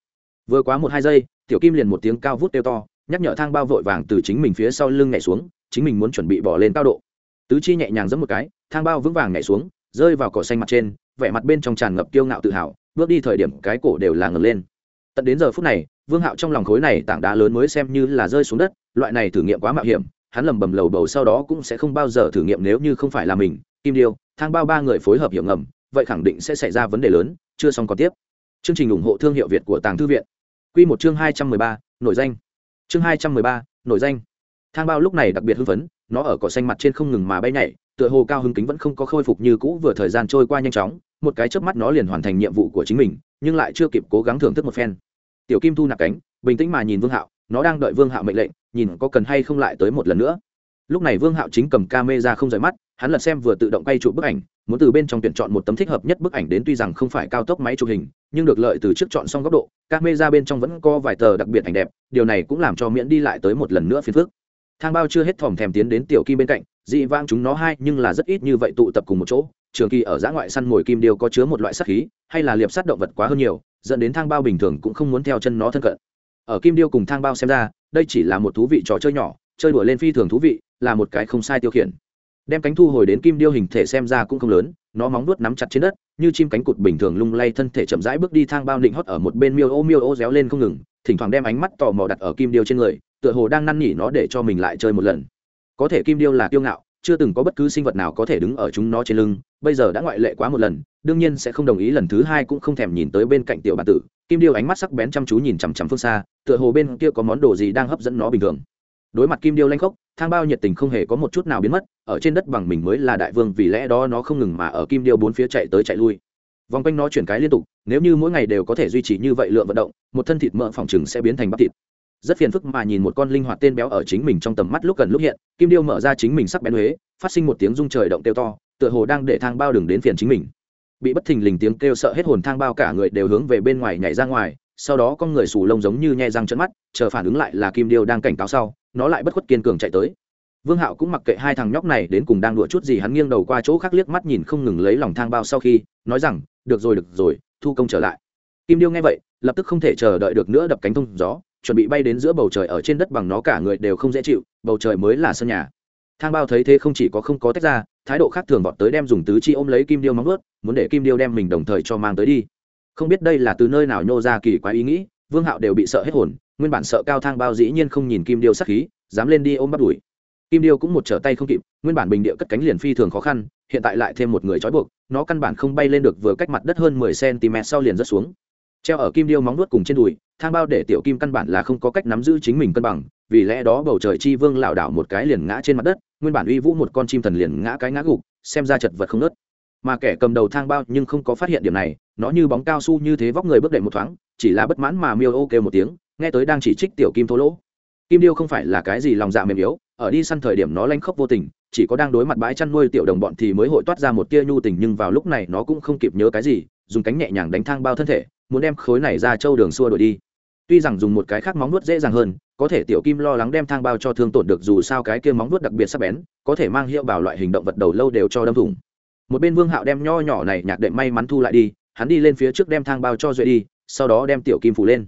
Vừa quá một hai giây, tiểu kim liền một tiếng cao vút kêu to, nhắc nhở thang bao vội vàng từ chính mình phía sau lưng nhảy xuống, chính mình muốn chuẩn bị bỏ lên cao độ. Tứ chi nhẹ nhàng giẫm một cái, thang bao vững vàng nhảy xuống rơi vào cỏ xanh mặt trên, vẻ mặt bên trong tràn ngập kiêu ngạo tự hào, bước đi thời điểm cái cổ đều là ngẩng lên. Tận đến giờ phút này, vương hạo trong lòng khối này tảng đá lớn mới xem như là rơi xuống đất, loại này thử nghiệm quá mạo hiểm, hắn lầm bầm lầu bầu sau đó cũng sẽ không bao giờ thử nghiệm nếu như không phải là mình, kim điêu, thang bao ba người phối hợp hiểu ngầm, vậy khẳng định sẽ xảy ra vấn đề lớn, chưa xong còn tiếp. Chương trình ủng hộ thương hiệu việt của tàng thư viện. Q một chương hai trăm mười ba, nổi danh. Chương hai trăm mười ba, nổi danh. Thang bao lúc này đặc biệt hưng phấn, nó ở cỏ xanh mặt trên không ngừng mà bay nhảy tựa hồ cao hứng kính vẫn không có khôi phục như cũ vừa thời gian trôi qua nhanh chóng, một cái chớp mắt nó liền hoàn thành nhiệm vụ của chính mình, nhưng lại chưa kịp cố gắng thưởng thức một phen. Tiểu kim thu nạp cánh, bình tĩnh mà nhìn vương hạo, nó đang đợi vương hạo mệnh lệnh, nhìn có cần hay không lại tới một lần nữa. Lúc này vương hạo chính cầm ca mê ra không rời mắt, hắn lật xem vừa tự động quay chụp bức ảnh, muốn từ bên trong tuyển chọn một tấm thích hợp nhất bức ảnh đến tuy rằng không phải cao tốc máy chụp hình, nhưng được lợi từ trước chọn xong góc độ ca mê ra bên trong vẫn có vài tờ đặc biệt ảnh đẹp, điều này cũng làm cho miễn đi lại tới một lần nữa phiền phức thang bao chưa hết thòm thèm tiến đến tiểu kim bên cạnh, dị vang chúng nó hai nhưng là rất ít như vậy tụ tập cùng một chỗ. Trường kỳ ở giã ngoại săn mồi kim điêu có chứa một loại sát khí, hay là liệp sát động vật quá hơn nhiều, dẫn đến thang bao bình thường cũng không muốn theo chân nó thân cận. Ở kim điêu cùng thang bao xem ra, đây chỉ là một thú vị trò chơi nhỏ, chơi đùa lên phi thường thú vị, là một cái không sai tiêu khiển. Đem cánh thu hồi đến kim điêu hình thể xem ra cũng không lớn, nó móng nuốt nắm chặt trên đất, như chim cánh cụt bình thường lung lay thân thể chậm rãi bước đi thang bao định hót ở một bên miêu ô miêu ô réo lên không ngừng, thỉnh thoảng đem ánh mắt tò mò đặt ở kim điêu trên người tựa hồ đang năn nỉ nó để cho mình lại chơi một lần. Có thể kim điêu là kiêu ngạo, chưa từng có bất cứ sinh vật nào có thể đứng ở chúng nó trên lưng, bây giờ đã ngoại lệ quá một lần, đương nhiên sẽ không đồng ý lần thứ hai cũng không thèm nhìn tới bên cạnh tiểu bản tử. Kim điêu ánh mắt sắc bén chăm chú nhìn chằm chằm phương xa, tựa hồ bên kia có món đồ gì đang hấp dẫn nó bình thường. Đối mặt kim điêu lanh khốc, thang bao nhiệt tình không hề có một chút nào biến mất, ở trên đất bằng mình mới là đại vương, vì lẽ đó nó không ngừng mà ở kim điêu bốn phía chạy tới chạy lui. Vòng quanh nó chuyển cái liên tục, nếu như mỗi ngày đều có thể duy trì như vậy lượng vận động, một thân thịt mỡ phòng chừng sẽ biến thành bắp thịt rất phiền phức mà nhìn một con linh hoạt tên béo ở chính mình trong tầm mắt lúc gần lúc hiện, kim điêu mở ra chính mình sắc bén huế, phát sinh một tiếng rung trời động kêu to, tựa hồ đang để thang bao đường đến phiền chính mình. Bị bất thình lình tiếng kêu sợ hết hồn thang bao cả người đều hướng về bên ngoài nhảy ra ngoài, sau đó con người sù lông giống như nhe răng trận mắt, chờ phản ứng lại là kim điêu đang cảnh cáo sau, nó lại bất khuất kiên cường chạy tới. Vương hạo cũng mặc kệ hai thằng nhóc này đến cùng đang đùa chút gì, hắn nghiêng đầu qua chỗ khác liếc mắt nhìn không ngừng lấy lòng thang bao sau khi, nói rằng, được rồi được rồi, thu công trở lại. Kim điêu nghe vậy, lập tức không thể chờ đợi được nữa đập cánh thông gió chuẩn bị bay đến giữa bầu trời ở trên đất bằng nó cả người đều không dễ chịu, bầu trời mới là sân nhà. Thang bao thấy thế không chỉ có không có tách ra, thái độ khác thường vọt tới đem dùng tứ chi ôm lấy kim điêu móng ướt muốn để kim điêu đem mình đồng thời cho mang tới đi. Không biết đây là từ nơi nào nhô ra kỳ quái ý nghĩ, vương hạo đều bị sợ hết hồn, nguyên bản sợ cao thang bao dĩ nhiên không nhìn kim điêu sắc khí, dám lên đi ôm bắt đuổi. Kim điêu cũng một trở tay không kịp, nguyên bản bình địa cất cánh liền phi thường khó khăn, hiện tại lại thêm một người trói buộc, nó căn bản không bay lên được, vừa cách mặt đất hơn mười cm sau liền rớt xuống treo ở kim điêu móng nuốt cùng trên đùi, thang bao để tiểu kim căn bản là không có cách nắm giữ chính mình cân bằng, vì lẽ đó bầu trời chi vương lảo đảo một cái liền ngã trên mặt đất, nguyên bản uy vũ một con chim thần liền ngã cái ngã gục, xem ra chật vật không nớt mà kẻ cầm đầu thang bao nhưng không có phát hiện điểm này, nó như bóng cao su như thế vóc người bước đệm một thoáng, chỉ là bất mãn mà miêu ô kêu một tiếng, nghe tới đang chỉ trích tiểu kim thô lỗ. Kim điêu không phải là cái gì lòng dạ mềm yếu, ở đi săn thời điểm nó lanh khóc vô tình, chỉ có đang đối mặt bãi chăn nuôi tiểu đồng bọn thì mới hội toát ra một tia nhu tình nhưng vào lúc này nó cũng không kịp nhớ cái gì, dùng cánh nhẹ nhàng đánh thang bao thân thể muốn đem khối này ra châu đường xua đổi đi. Tuy rằng dùng một cái khác móng nuốt dễ dàng hơn, có thể tiểu kim lo lắng đem thang bao cho thương tổn được dù sao cái kia móng nuốt đặc biệt sắc bén, có thể mang hiệu bảo loại hình động vật đầu lâu đều cho đâm thủng. Một bên vương hạo đem nho nhỏ này nhạc đệm may mắn thu lại đi, hắn đi lên phía trước đem thang bao cho duệ đi, sau đó đem tiểu kim phủ lên.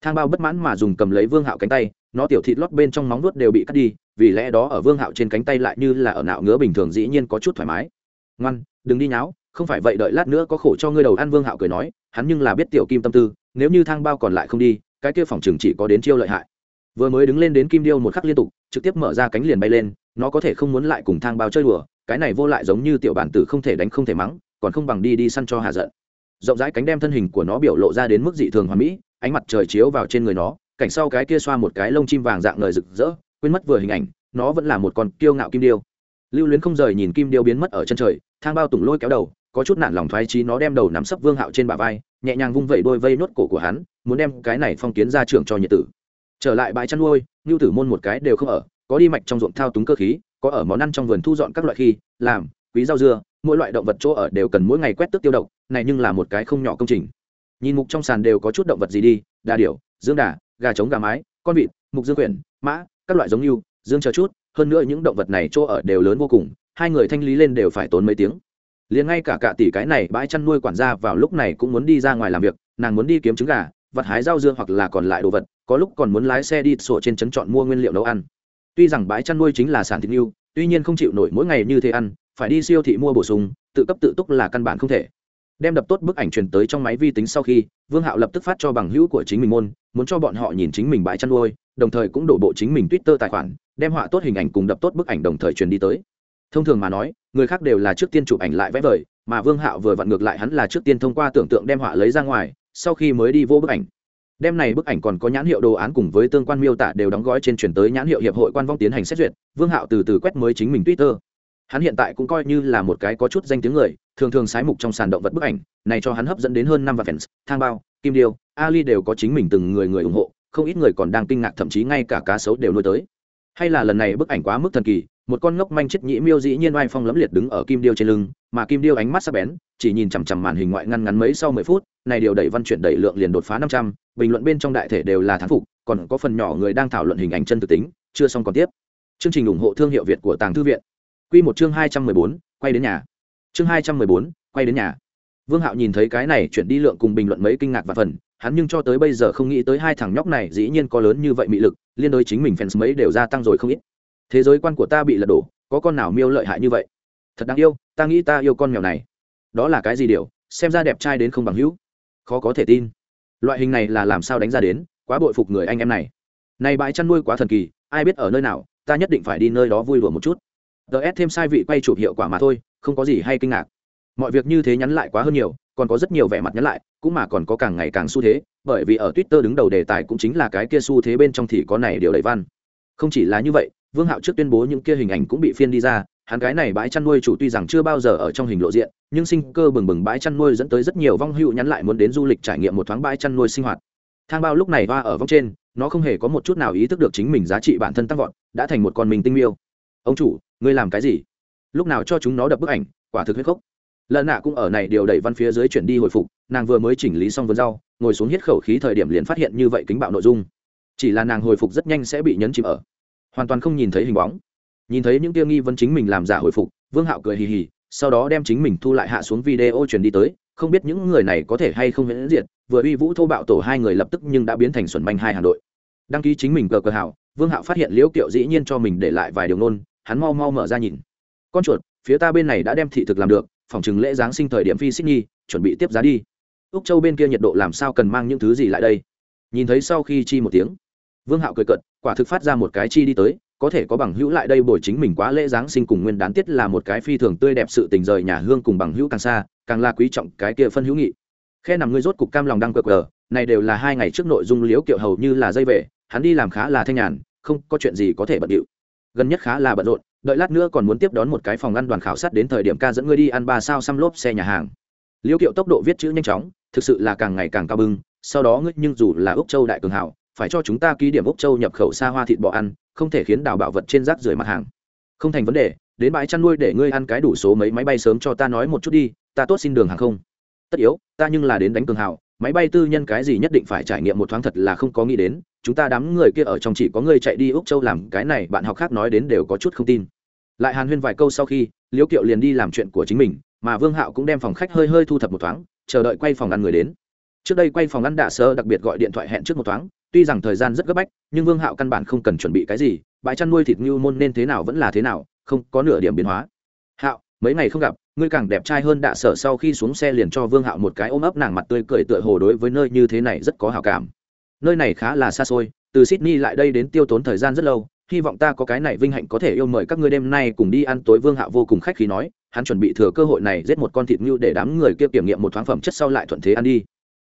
Thang bao bất mãn mà dùng cầm lấy vương hạo cánh tay, nó tiểu thịt lót bên trong móng nuốt đều bị cắt đi, vì lẽ đó ở vương hạo trên cánh tay lại như là ở nạo ngứa bình thường dĩ nhiên có chút thoải mái. Ngoan, đừng đi nháo không phải vậy đợi lát nữa có khổ cho ngươi đầu ăn vương hạo cười nói, hắn nhưng là biết tiểu kim tâm tư, nếu như thang bao còn lại không đi, cái kia phòng trường chỉ có đến chiêu lợi hại. Vừa mới đứng lên đến kim điêu một khắc liên tục, trực tiếp mở ra cánh liền bay lên, nó có thể không muốn lại cùng thang bao chơi đùa, cái này vô lại giống như tiểu bản tử không thể đánh không thể mắng, còn không bằng đi đi săn cho hạ giận. Rộng rãi cánh đem thân hình của nó biểu lộ ra đến mức dị thường hoàn mỹ, ánh mặt trời chiếu vào trên người nó, cảnh sau cái kia xoa một cái lông chim vàng dạng ngời rực rỡ, quên mất vừa hình ảnh, nó vẫn là một con kiêu ngạo kim điêu. Lưu luyến không rời nhìn kim điêu biến mất ở chân trời, thang bao tùng lôi kéo đầu có chút nản lòng thoái trí nó đem đầu nắm sấp vương hạo trên bả vai, nhẹ nhàng vung vẩy đôi vây nốt cổ của hắn, muốn đem cái này phong kiến ra trưởng cho nhiệt tử. Trở lại bãi chăn nuôi ngưu tử môn một cái đều không ở, có đi mạch trong ruộng thao túng cơ khí, có ở món ăn trong vườn thu dọn các loại khi, làm, quý rau dưa, mỗi loại động vật chỗ ở đều cần mỗi ngày quét tước tiêu độc, này nhưng là một cái không nhỏ công trình. Nhìn mục trong sàn đều có chút động vật gì đi, đà điểu, dương đà, gà trống gà mái, con vịt, mục dương quyển, mã, các loại giống như, dương chờ chút, hơn nữa những động vật này chỗ ở đều lớn vô cùng, hai người thanh lý lên đều phải tốn mấy tiếng liền ngay cả cả tỷ cái này bãi chăn nuôi quản gia vào lúc này cũng muốn đi ra ngoài làm việc, nàng muốn đi kiếm trứng gà, vặt hái rau dưa hoặc là còn lại đồ vật, có lúc còn muốn lái xe đi sổ trên trấn chọn mua nguyên liệu nấu ăn. Tuy rằng bãi chăn nuôi chính là sản thịt yêu tuy nhiên không chịu nổi mỗi ngày như thế ăn, phải đi siêu thị mua bổ sung, tự cấp tự túc là căn bản không thể. Đem đập tốt bức ảnh truyền tới trong máy vi tính sau khi, vương hạo lập tức phát cho bằng hữu của chính mình môn, muốn cho bọn họ nhìn chính mình bãi chăn nuôi, đồng thời cũng đổ bộ chính mình twitter tài khoản, đem họa tốt hình ảnh cùng đập tốt bức ảnh đồng thời truyền đi tới. Thông thường mà nói người khác đều là trước tiên chụp ảnh lại vẽ vời, mà vương hạo vừa vặn ngược lại hắn là trước tiên thông qua tưởng tượng đem họa lấy ra ngoài, sau khi mới đi vô bức ảnh. Đem này bức ảnh còn có nhãn hiệu đồ án cùng với tương quan miêu tả đều đóng gói trên chuyển tới nhãn hiệu hiệp hội quan vong tiến hành xét duyệt, vương hạo từ từ quét mới chính mình twitter. Hắn hiện tại cũng coi như là một cái có chút danh tiếng người, thường thường sái mục trong sàn động vật bức ảnh, này cho hắn hấp dẫn đến hơn năm vạn fans, thang bao, kim điêu ali đều có chính mình từng người người ủng hộ, không ít người còn đang kinh ngạc thậm chí ngay cả cá sấu đều nuôi tới. Hay là lần này bức ảnh quá mức thần kỳ một con ngốc manh chết nhĩ miêu dĩ nhiên oai phong lẫm liệt đứng ở kim điêu trên lưng, mà kim điêu ánh mắt sắc bén, chỉ nhìn chằm chằm màn hình ngoại ngăn ngắn mấy sau mười phút, này điều đẩy văn chuyển đẩy lượng liền đột phá năm trăm, bình luận bên trong đại thể đều là thán phục, còn có phần nhỏ người đang thảo luận hình ảnh chân thực tính, chưa xong còn tiếp. Chương trình ủng hộ thương hiệu việt của tàng thư viện. Quy một chương hai trăm mười bốn, quay đến nhà. Chương hai trăm mười bốn, quay đến nhà. Vương hạo nhìn thấy cái này chuyển đi lượng cùng bình luận mấy kinh ngạc và phần, hắn nhưng cho tới bây giờ không nghĩ tới hai thằng nhóc này dĩ nhiên có lớn như vậy mị lực, liên đối chính mình fans mấy đều gia tăng rồi không ít thế giới quan của ta bị lật đổ, có con nào miêu lợi hại như vậy? Thật đáng yêu, ta nghĩ ta yêu con mèo này. Đó là cái gì điều? Xem ra đẹp trai đến không bằng hữu. Khó có thể tin. Loại hình này là làm sao đánh ra đến, quá bội phục người anh em này. Này bãi chăn nuôi quá thần kỳ, ai biết ở nơi nào, ta nhất định phải đi nơi đó vui đùa một chút. Ts thêm sai vị quay chụp hiệu quả mà thôi, không có gì hay kinh ngạc. Mọi việc như thế nhắn lại quá hơn nhiều, còn có rất nhiều vẻ mặt nhắn lại, cũng mà còn có càng ngày càng xu thế, bởi vì ở twitter đứng đầu đề tài cũng chính là cái kia xu thế bên trong thì có này điều đầy văn. Không chỉ là như vậy vương hạo trước tuyên bố những kia hình ảnh cũng bị phiên đi ra, hắn cái này bãi chăn nuôi chủ tuy rằng chưa bao giờ ở trong hình lộ diện, nhưng sinh cơ bừng bừng bãi chăn nuôi dẫn tới rất nhiều vong hữu nhắn lại muốn đến du lịch trải nghiệm một thoáng bãi chăn nuôi sinh hoạt. Thang bao lúc này va ở vong trên, nó không hề có một chút nào ý thức được chính mình giá trị bản thân tăng vọt, đã thành một con mình tinh miêu. Ông chủ, ngươi làm cái gì? Lúc nào cho chúng nó đập bức ảnh, quả thực huyết khốc. Lần nạ cũng ở này điều đẩy văn phía dưới chuyển đi hồi phục, nàng vừa mới chỉnh lý xong vườn rau, ngồi xuống hít khẩu khí thời điểm liền phát hiện như vậy kính bạo nội dung. Chỉ là nàng hồi phục rất nhanh sẽ bị nhấn chìm ở hoàn toàn không nhìn thấy hình bóng. Nhìn thấy những tiêu nghi vấn chính mình làm giả hồi phục, vương hạo cười hì hì, sau đó đem chính mình thu lại hạ xuống video truyền đi tới, không biết những người này có thể hay không miễn diện vừa uy vũ thô bạo tổ hai người lập tức nhưng đã biến thành xuẩn banh hai hà nội. đăng ký chính mình cờ cờ hảo, vương hạo phát hiện liễu kiệu dĩ nhiên cho mình để lại vài điều nôn hắn mau mau mở ra nhìn. Con chuột, phía ta bên này đã đem thị thực làm được, phòng chừng lễ giáng sinh thời điểm phi sydney chuẩn bị tiếp giá đi. Úc châu bên kia nhiệt độ làm sao cần mang những thứ gì lại đây? Nhìn thấy sau khi chi một tiếng, vương hạo cười cận quả thực phát ra một cái chi đi tới, có thể có bằng hữu lại đây bồi chính mình quá lễ giáng sinh cùng nguyên đán tiết là một cái phi thường tươi đẹp sự tình rời nhà hương cùng bằng hữu càng xa, càng là quý trọng cái kia phân hữu nghị. Khe nằm ngươi rốt cục cam lòng đăng cờ cờ này đều là hai ngày trước nội dung liếu kiệu hầu như là dây về, hắn đi làm khá là thanh nhàn, không có chuyện gì có thể bận điệu. Gần nhất khá là bận rộn, đợi lát nữa còn muốn tiếp đón một cái phòng ăn đoàn khảo sát đến thời điểm ca dẫn ngươi đi ăn ba sao xăm lốp xe nhà hàng. Liễu kiệu tốc độ viết chữ nhanh chóng, thực sự là càng ngày càng cao bưng sau đó ngươi nhưng dù là úc châu đại cường hảo phải cho chúng ta ký điểm úc châu nhập khẩu xa hoa thịt bò ăn, không thể khiến đào bảo vật trên rác rưởi mặt hàng. Không thành vấn đề, đến bãi chăn nuôi để ngươi ăn cái đủ số mấy máy bay sớm cho ta nói một chút đi, ta tốt xin đường hàng không. Tất yếu, ta nhưng là đến đánh cường hào, máy bay tư nhân cái gì nhất định phải trải nghiệm một thoáng thật là không có nghĩ đến, chúng ta đám người kia ở trong chỉ có người chạy đi úc châu làm cái này, bạn học khác nói đến đều có chút không tin. Lại hàn huyên vài câu sau khi, liễu kiệu liền đi làm chuyện của chính mình, mà vương hạo cũng đem phòng khách hơi hơi thu thập một thoáng, chờ đợi quay phòng ăn người đến. Trước đây quay phòng ăn đạ sơ đặc biệt gọi điện thoại hẹn trước một thoáng tuy rằng thời gian rất gấp bách, nhưng vương hạo căn bản không cần chuẩn bị cái gì, bãi chăn nuôi thịt ngưu môn nên thế nào vẫn là thế nào, không có nửa điểm biến hóa. Hạo, mấy ngày không gặp, ngươi càng đẹp trai hơn đạ sở sau khi xuống xe liền cho vương hạo một cái ôm ấp nàng mặt tươi cười tựa hồ đối với nơi như thế này rất có hào cảm. Nơi này khá là xa xôi, từ sydney lại đây đến tiêu tốn thời gian rất lâu, hy vọng ta có cái này vinh hạnh có thể yêu mời các ngươi đêm nay cùng đi ăn tối. Vương hạo vô cùng khách khí nói, hắn chuẩn bị thừa cơ hội này giết một con thịt ngưu để đám người kia kiểm nghiệm một thoáng phẩm chất sau lại thuận thế ăn đi.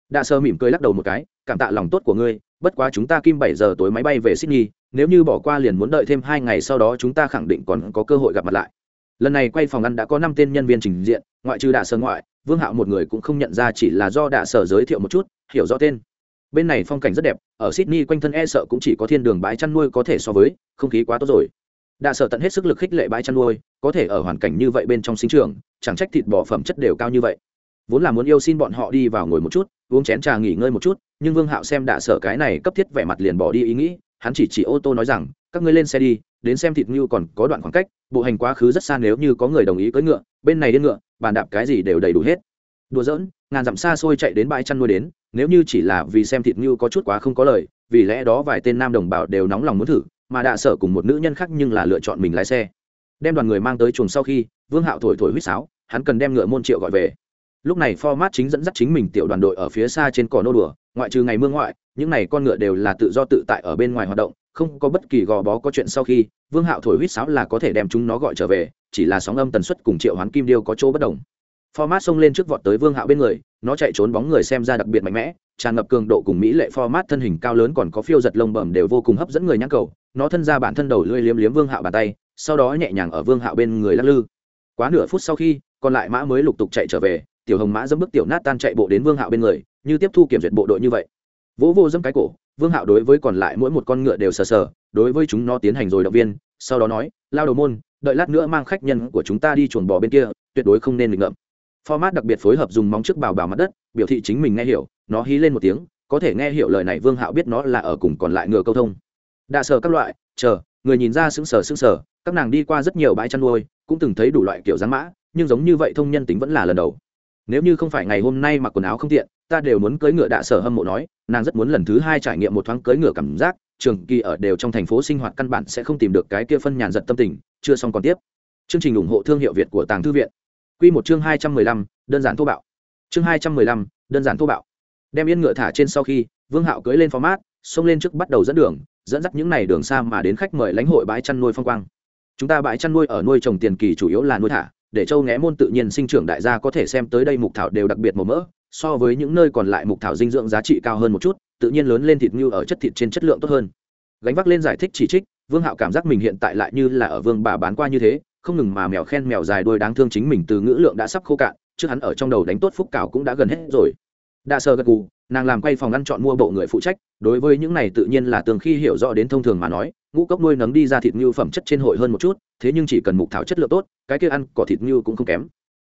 Đạ sơ mỉm cười lắc đầu một cái, cảm tạ lòng tốt của ngươi bất quá chúng ta kim bảy giờ tối máy bay về sydney nếu như bỏ qua liền muốn đợi thêm hai ngày sau đó chúng ta khẳng định còn có cơ hội gặp mặt lại. Lần này quay phòng ăn đã có năm tên nhân viên trình diện ngoại trừ đạ sở ngoại vương hạo một người cũng không nhận ra chỉ là do đạ sở giới thiệu một chút hiểu rõ tên. Bên này phong cảnh rất đẹp ở sydney quanh thân e sợ cũng chỉ có thiên đường bãi chăn nuôi có thể so với không khí quá tốt rồi. Đạ sở tận hết sức lực khích lệ bãi chăn nuôi có thể ở hoàn cảnh như vậy bên trong sinh trưởng, chẳng trách thịt bò phẩm chất đều cao như vậy vốn là muốn yêu xin bọn họ đi vào ngồi một chút, uống chén trà nghỉ ngơi một chút, nhưng vương hạo xem đạ sở cái này cấp thiết vẻ mặt liền bỏ đi ý nghĩ, hắn chỉ chỉ ô tô nói rằng, các ngươi lên xe đi, đến xem thịt ngưu còn có đoạn khoảng cách, bộ hành quá khứ rất xa nếu như có người đồng ý cưỡi ngựa, bên này đến ngựa, bàn đạp cái gì đều đầy đủ hết. Đùa giỡn, ngàn dặm xa xôi chạy đến bãi chăn nuôi đến, nếu như chỉ là vì xem thịt ngưu có chút quá không có lời, vì lẽ đó vài tên nam đồng bào đều nóng lòng muốn thử, mà đạ sở cùng một nữ nhân khác nhưng là lựa chọn mình lái xe. Đem đoàn người mang tới chuồng sau khi, vương hạo thổi thổi huýt sáo, hắn cần đem ngựa môn triệu gọi về lúc này format chính dẫn dắt chính mình tiểu đoàn đội ở phía xa trên cỏ nô đùa, ngoại trừ ngày mưa ngoại, những này con ngựa đều là tự do tự tại ở bên ngoài hoạt động, không có bất kỳ gò bó có chuyện sau khi, vương hạo thổi huýt sáo là có thể đem chúng nó gọi trở về, chỉ là sóng âm tần suất cùng triệu hoán kim điêu có chỗ bất đồng. Format xông lên trước vọt tới vương hạo bên người, nó chạy trốn bóng người xem ra đặc biệt mạnh mẽ, tràn ngập cường độ cùng mỹ lệ format thân hình cao lớn còn có phiêu giật lông bẩm đều vô cùng hấp dẫn người nhãn cầu, nó thân ra bản thân đầu lưỡi liếm liếm vương hạo bàn tay, sau đó nhẹ nhàng ở vương hạo bên người lắc lư. Quá nửa phút sau khi, còn lại mã mới lục tục chạy trở về tiểu hồng mã dẫm bước tiểu nát tan chạy bộ đến vương hạo bên người, như tiếp thu kiểm duyệt bộ đội như vậy. Vỗ vô dẫm cái cổ, vương hạo đối với còn lại mỗi một con ngựa đều sờ sờ, đối với chúng nó tiến hành rồi động viên, sau đó nói, lao đầu môn, đợi lát nữa mang khách nhân của chúng ta đi chuồn bò bên kia, tuyệt đối không nên nghịch ngợm. Format đặc biệt phối hợp dùng móng trước bào bào mặt đất, biểu thị chính mình nghe hiểu, nó hí lên một tiếng, có thể nghe hiểu lời này vương hạo biết nó là ở cùng còn lại ngựa câu thông. Đạ sờ các loại, chờ, người nhìn ra sững sờ sững sờ, các nàng đi qua rất nhiều bãi chăn nuôi, cũng từng thấy đủ loại kiểu dáng mã, nhưng giống như vậy thông nhân tính vẫn là lần đầu nếu như không phải ngày hôm nay mặc quần áo không tiện, ta đều muốn cưỡi ngựa đạ sở hâm mộ nói, nàng rất muốn lần thứ hai trải nghiệm một thoáng cưỡi ngựa cảm giác, trường kỳ ở đều trong thành phố sinh hoạt căn bản sẽ không tìm được cái kia phân nhàn giật tâm tình, chưa xong còn tiếp. Chương trình ủng hộ thương hiệu việt của tàng thư viện. Q một chương hai trăm mười lăm, đơn giản thô bạo. Chương hai trăm mười lăm, đơn giản thô bạo. Đem yên ngựa thả trên sau khi, vương hạo cưỡi lên format, xông lên trước bắt đầu dẫn đường, dẫn dắt những n à y đường xa mà đến khách mời lãnh hội bãi chăn nuôi phong quang. Chúng ta bãi chăn nuôi ở nuôi trồng tiền kỳ chủ yếu là nuôi thả để châu nghé môn tự nhiên sinh trưởng đại gia có thể xem tới đây mục thảo đều đặc biệt màu mỡ, so với những nơi còn lại mục thảo dinh dưỡng giá trị cao hơn một chút, tự nhiên lớn lên thịt như ở chất thịt trên chất lượng tốt hơn. Gánh vác lên giải thích chỉ trích, vương hạo cảm giác mình hiện tại lại như là ở vương bà bán qua như thế, không ngừng mà mèo khen mèo dài đuôi đáng thương chính mình từ ngữ lượng đã sắp khô cạn, trước hắn ở trong đầu đánh tốt phúc cào cũng đã gần hết rồi. Đa sơ gật gù nàng làm quay phòng ăn chọn mua bộ người phụ trách, đối với những này tự nhiên là tường khi hiểu rõ đến thông thường mà nói, ngũ cốc nuôi nấng đi ra thịt ngưu phẩm chất trên hội hơn một chút, thế nhưng chỉ cần mục thảo chất lượng tốt, cái kia ăn cỏ thịt ngưu cũng không kém.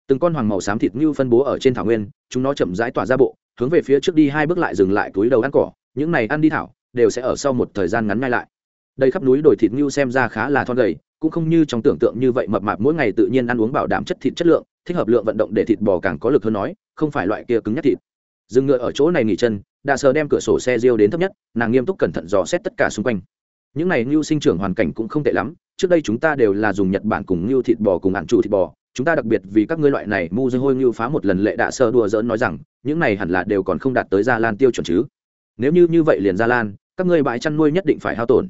Từng con hoàng màu xám thịt ngưu phân bố ở trên thảo nguyên, chúng nó chậm rãi tỏa ra bộ, hướng về phía trước đi hai bước lại dừng lại túi đầu ăn cỏ, những này ăn đi thảo, đều sẽ ở sau một thời gian ngắn ngay lại. Đây khắp núi đồi thịt ngưu xem ra khá là thon gầy, cũng không như trong tưởng tượng như vậy mập mạp mỗi ngày tự nhiên ăn uống bảo đảm chất thịt chất lượng, thích hợp lượng vận động để thịt bò càng có lực hơn nói, không phải loại kia cứng nhắc thịt dừng ngựa ở chỗ này nghỉ chân, đạ sờ đem cửa sổ xe riêu đến thấp nhất, nàng nghiêm túc cẩn thận dò xét tất cả xung quanh. Những này ngưu sinh trưởng hoàn cảnh cũng không tệ lắm, trước đây chúng ta đều là dùng nhật bản cùng ngưu thịt bò cùng ăn trụ thịt bò, chúng ta đặc biệt vì các ngươi loại này mu dây hôi ngưu phá một lần lệ đạ sơ đùa dỡn nói rằng, những này hẳn là đều còn không đạt tới gia lan tiêu chuẩn chứ. Nếu như như vậy liền gia lan, các ngươi bãi chăn nuôi nhất định phải hao tổn.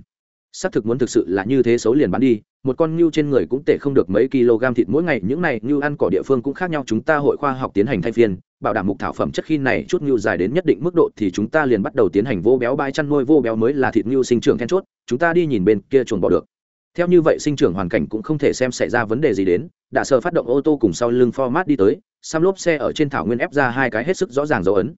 Xác thực muốn thực sự là như thế xấu liền bán đi, một con ngưu trên người cũng tệ không được mấy kg thịt mỗi ngày, những này ngưu ăn cỏ địa phương cũng khác nhau, chúng ta hội khoa học tiến hành thay phiên bảo đảm mục thảo phẩm chất khi này chút ngưu dài đến nhất định mức độ thì chúng ta liền bắt đầu tiến hành vô béo bãi chăn nuôi, vô béo mới là thịt ngưu sinh trưởng then chốt, chúng ta đi nhìn bên kia chuồng bỏ được. Theo như vậy sinh trưởng hoàn cảnh cũng không thể xem xảy ra vấn đề gì đến, đã sợ phát động ô tô cùng sau lưng format đi tới, xăm lốp xe ở trên thảo nguyên ép ra hai cái hết sức rõ ràng dấu ấn.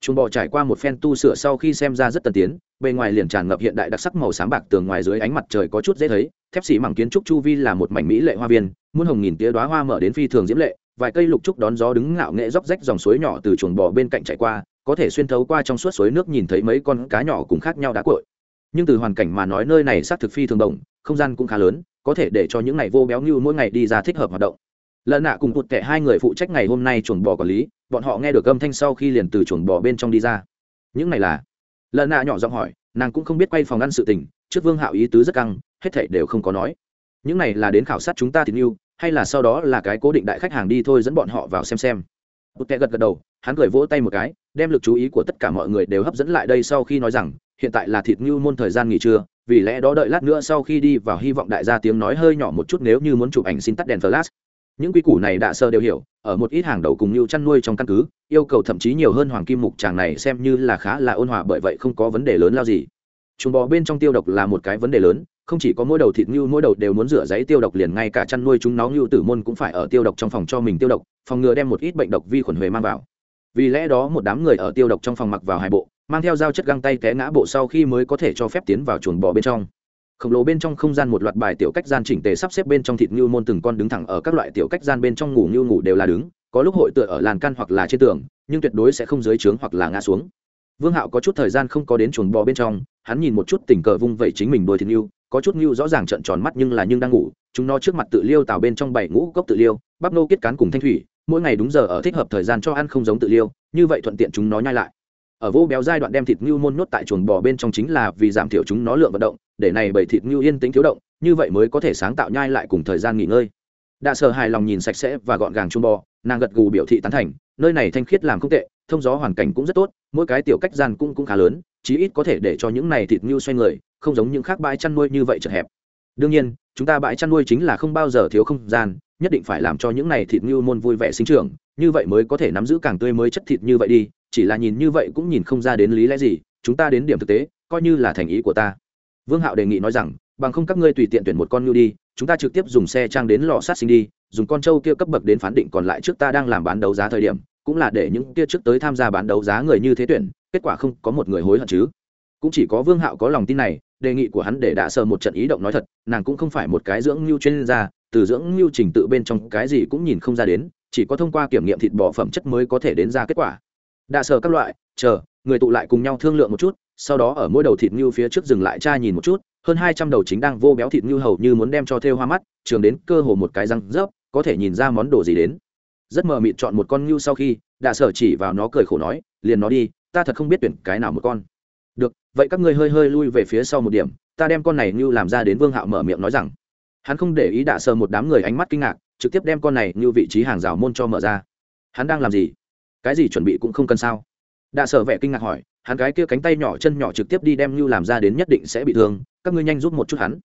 Chuồng bò trải qua một phen tu sửa sau khi xem ra rất tân tiến, bề ngoài liền tràn ngập hiện đại đặc sắc màu sáng bạc tường ngoài dưới ánh mặt trời có chút dễ thấy, thép xỉ mảng kiến trúc chu vi là một mảnh mỹ lệ hoa viên, muôn hồng nghìn tía đoá hoa mở đến phi thường diễm lệ vài cây lục trúc đón gió đứng ngạo nghệ róc rách dòng suối nhỏ từ chuồng bò bên cạnh chảy qua, có thể xuyên thấu qua trong suốt suối nước nhìn thấy mấy con cá nhỏ cùng khác nhau đá cội nhưng từ hoàn cảnh mà nói nơi này xác thực phi thường đồng không gian cũng khá lớn, có thể để cho những ngày vô béo như mỗi ngày đi ra thích hợp hoạt động. Lợn nạ cùng cụt tệ hai người phụ trách ngày hôm nay chuồng bò quản lý, bọn họ nghe được âm thanh sau khi liền từ chuồng bò bên trong đi ra. Những này là, Lợn nạ nhỏ giọng hỏi, nàng cũng không biết quay phòng ăn sự tình, trước vương hạo ý tứ rất căng, hết thảy đều không có nói. Những này là đến khảo sát chúng ta thì yêu hay là sau đó là cái cố định đại khách hàng đi thôi dẫn bọn họ vào xem xem. Bụt kẹ gật gật đầu, hắn cười vỗ tay một cái, đem lực chú ý của tất cả mọi người đều hấp dẫn lại đây sau khi nói rằng, hiện tại là thịt ngưu môn thời gian nghỉ trưa, vì lẽ đó đợi lát nữa sau khi đi vào hy vọng đại gia tiếng nói hơi nhỏ một chút nếu như muốn chụp ảnh xin tắt đèn flash. Những quy củ này đã sơ đều hiểu, ở một ít hàng đầu cùng như chăn nuôi trong căn cứ, yêu cầu thậm chí nhiều hơn hoàng kim mục chàng này xem như là khá là ôn hòa bởi vậy không có vấn đề lớn lao gì. Chúng bò bên trong tiêu độc là một cái vấn đề lớn không chỉ có mỗi đầu thịt như mỗi đầu đều muốn rửa giấy tiêu độc liền ngay cả chăn nuôi chúng nó như tử môn cũng phải ở tiêu độc trong phòng cho mình tiêu độc, phòng ngừa đem một ít bệnh độc vi khuẩn huế mang vào. Vì lẽ đó một đám người ở tiêu độc trong phòng mặc vào hai bộ, mang theo dao chất găng tay té ngã bộ sau khi mới có thể cho phép tiến vào chuồng bò bên trong. Khổng lồ bên trong không gian một loạt bài tiểu cách gian chỉnh tề sắp xếp bên trong thịt như môn từng con đứng thẳng ở các loại tiểu cách gian bên trong ngủ như ngủ đều là đứng, có lúc hội tựa ở làn căn hoặc là trên tường, nhưng tuyệt đối sẽ không dưới trướng hoặc là ngã xuống. Vương hạo có chút thời gian không có đến chuồng bò bên trong, hắn nhìn một chút tình cờ vung vẩy chính mình đôi thịt như có chút như rõ ràng trợn tròn mắt nhưng là nhưng đang ngủ, chúng nó trước mặt tự liêu tào bên trong bảy ngũ cốc tự liêu, bắp nô kết cán cùng thanh thủy, mỗi ngày đúng giờ ở thích hợp thời gian cho ăn không giống tự liêu, như vậy thuận tiện chúng nó nhai lại. Ở vô béo giai đoạn đem thịt ngưu môn nhốt tại chuồng bò bên trong chính là vì giảm thiểu chúng nó lượng vận động, để này bởi thịt ngưu yên tĩnh thiếu động, như vậy mới có thể sáng tạo nhai lại cùng thời gian nghỉ ngơi. Đạ sở hài lòng nhìn sạch sẽ và gọn gàng chuồng bò, nàng gật gù biểu thị tán thành, nơi này thanh khiết làm không tệ, thông gió hoàn cảnh cũng rất tốt, mỗi cái tiểu cách gian cũng cũng khá lớn chí ít có thể để cho những này thịt ngưu xoay người, không giống những khác bãi chăn nuôi như vậy chật hẹp. Đương nhiên, chúng ta bãi chăn nuôi chính là không bao giờ thiếu không gian, nhất định phải làm cho những này thịt ngưu môn vui vẻ sinh trưởng, như vậy mới có thể nắm giữ càng tươi mới chất thịt như vậy đi, chỉ là nhìn như vậy cũng nhìn không ra đến lý lẽ gì, chúng ta đến điểm thực tế, coi như là thành ý của ta. Vương hạo đề nghị nói rằng, bằng không các ngươi tùy tiện tuyển một con ngưu đi, chúng ta trực tiếp dùng xe trang đến lò sát sinh đi, dùng con trâu kia cấp bậc đến phán định còn lại trước ta đang làm bán đấu giá thời điểm, cũng là để những kia trước tới tham gia bán đấu giá người như thế tuyển kết quả không có một người hối hận chứ. Cũng chỉ có vương hạo có lòng tin này, đề nghị của hắn để đã sờ một trận ý động nói thật, nàng cũng không phải một cái dưỡng lưu chuyên gia, từ dưỡng lưu trình tự bên trong cái gì cũng nhìn không ra đến, chỉ có thông qua kiểm nghiệm thịt bò phẩm chất mới có thể đến ra kết quả. Đã sờ các loại, chờ, người tụ lại cùng nhau thương lượng một chút, sau đó ở mỗi đầu thịt ngưu phía trước dừng lại tra nhìn một chút, hơn hai trăm đầu chính đang vô béo thịt ngưu hầu như muốn đem cho thêu hoa mắt, trường đến cơ hồ một cái răng rớp, có thể nhìn ra món đồ gì đến. Rất mờ mịt chọn một con ngưu sau khi đã sở chỉ vào nó cười khổ nói, liền nó đi ta thật không biết tuyển cái nào một con. Được, vậy các ngươi hơi hơi lui về phía sau một điểm, ta đem con này như làm ra đến vương hạo mở miệng nói rằng. Hắn không để ý đạ sờ một đám người ánh mắt kinh ngạc, trực tiếp đem con này như vị trí hàng rào môn cho mở ra. Hắn đang làm gì? Cái gì chuẩn bị cũng không cần sao? Đạ sở vẻ kinh ngạc hỏi, hắn cái kia cánh tay nhỏ chân nhỏ trực tiếp đi đem như làm ra đến nhất định sẽ bị thương, các ngươi nhanh giúp một chút hắn.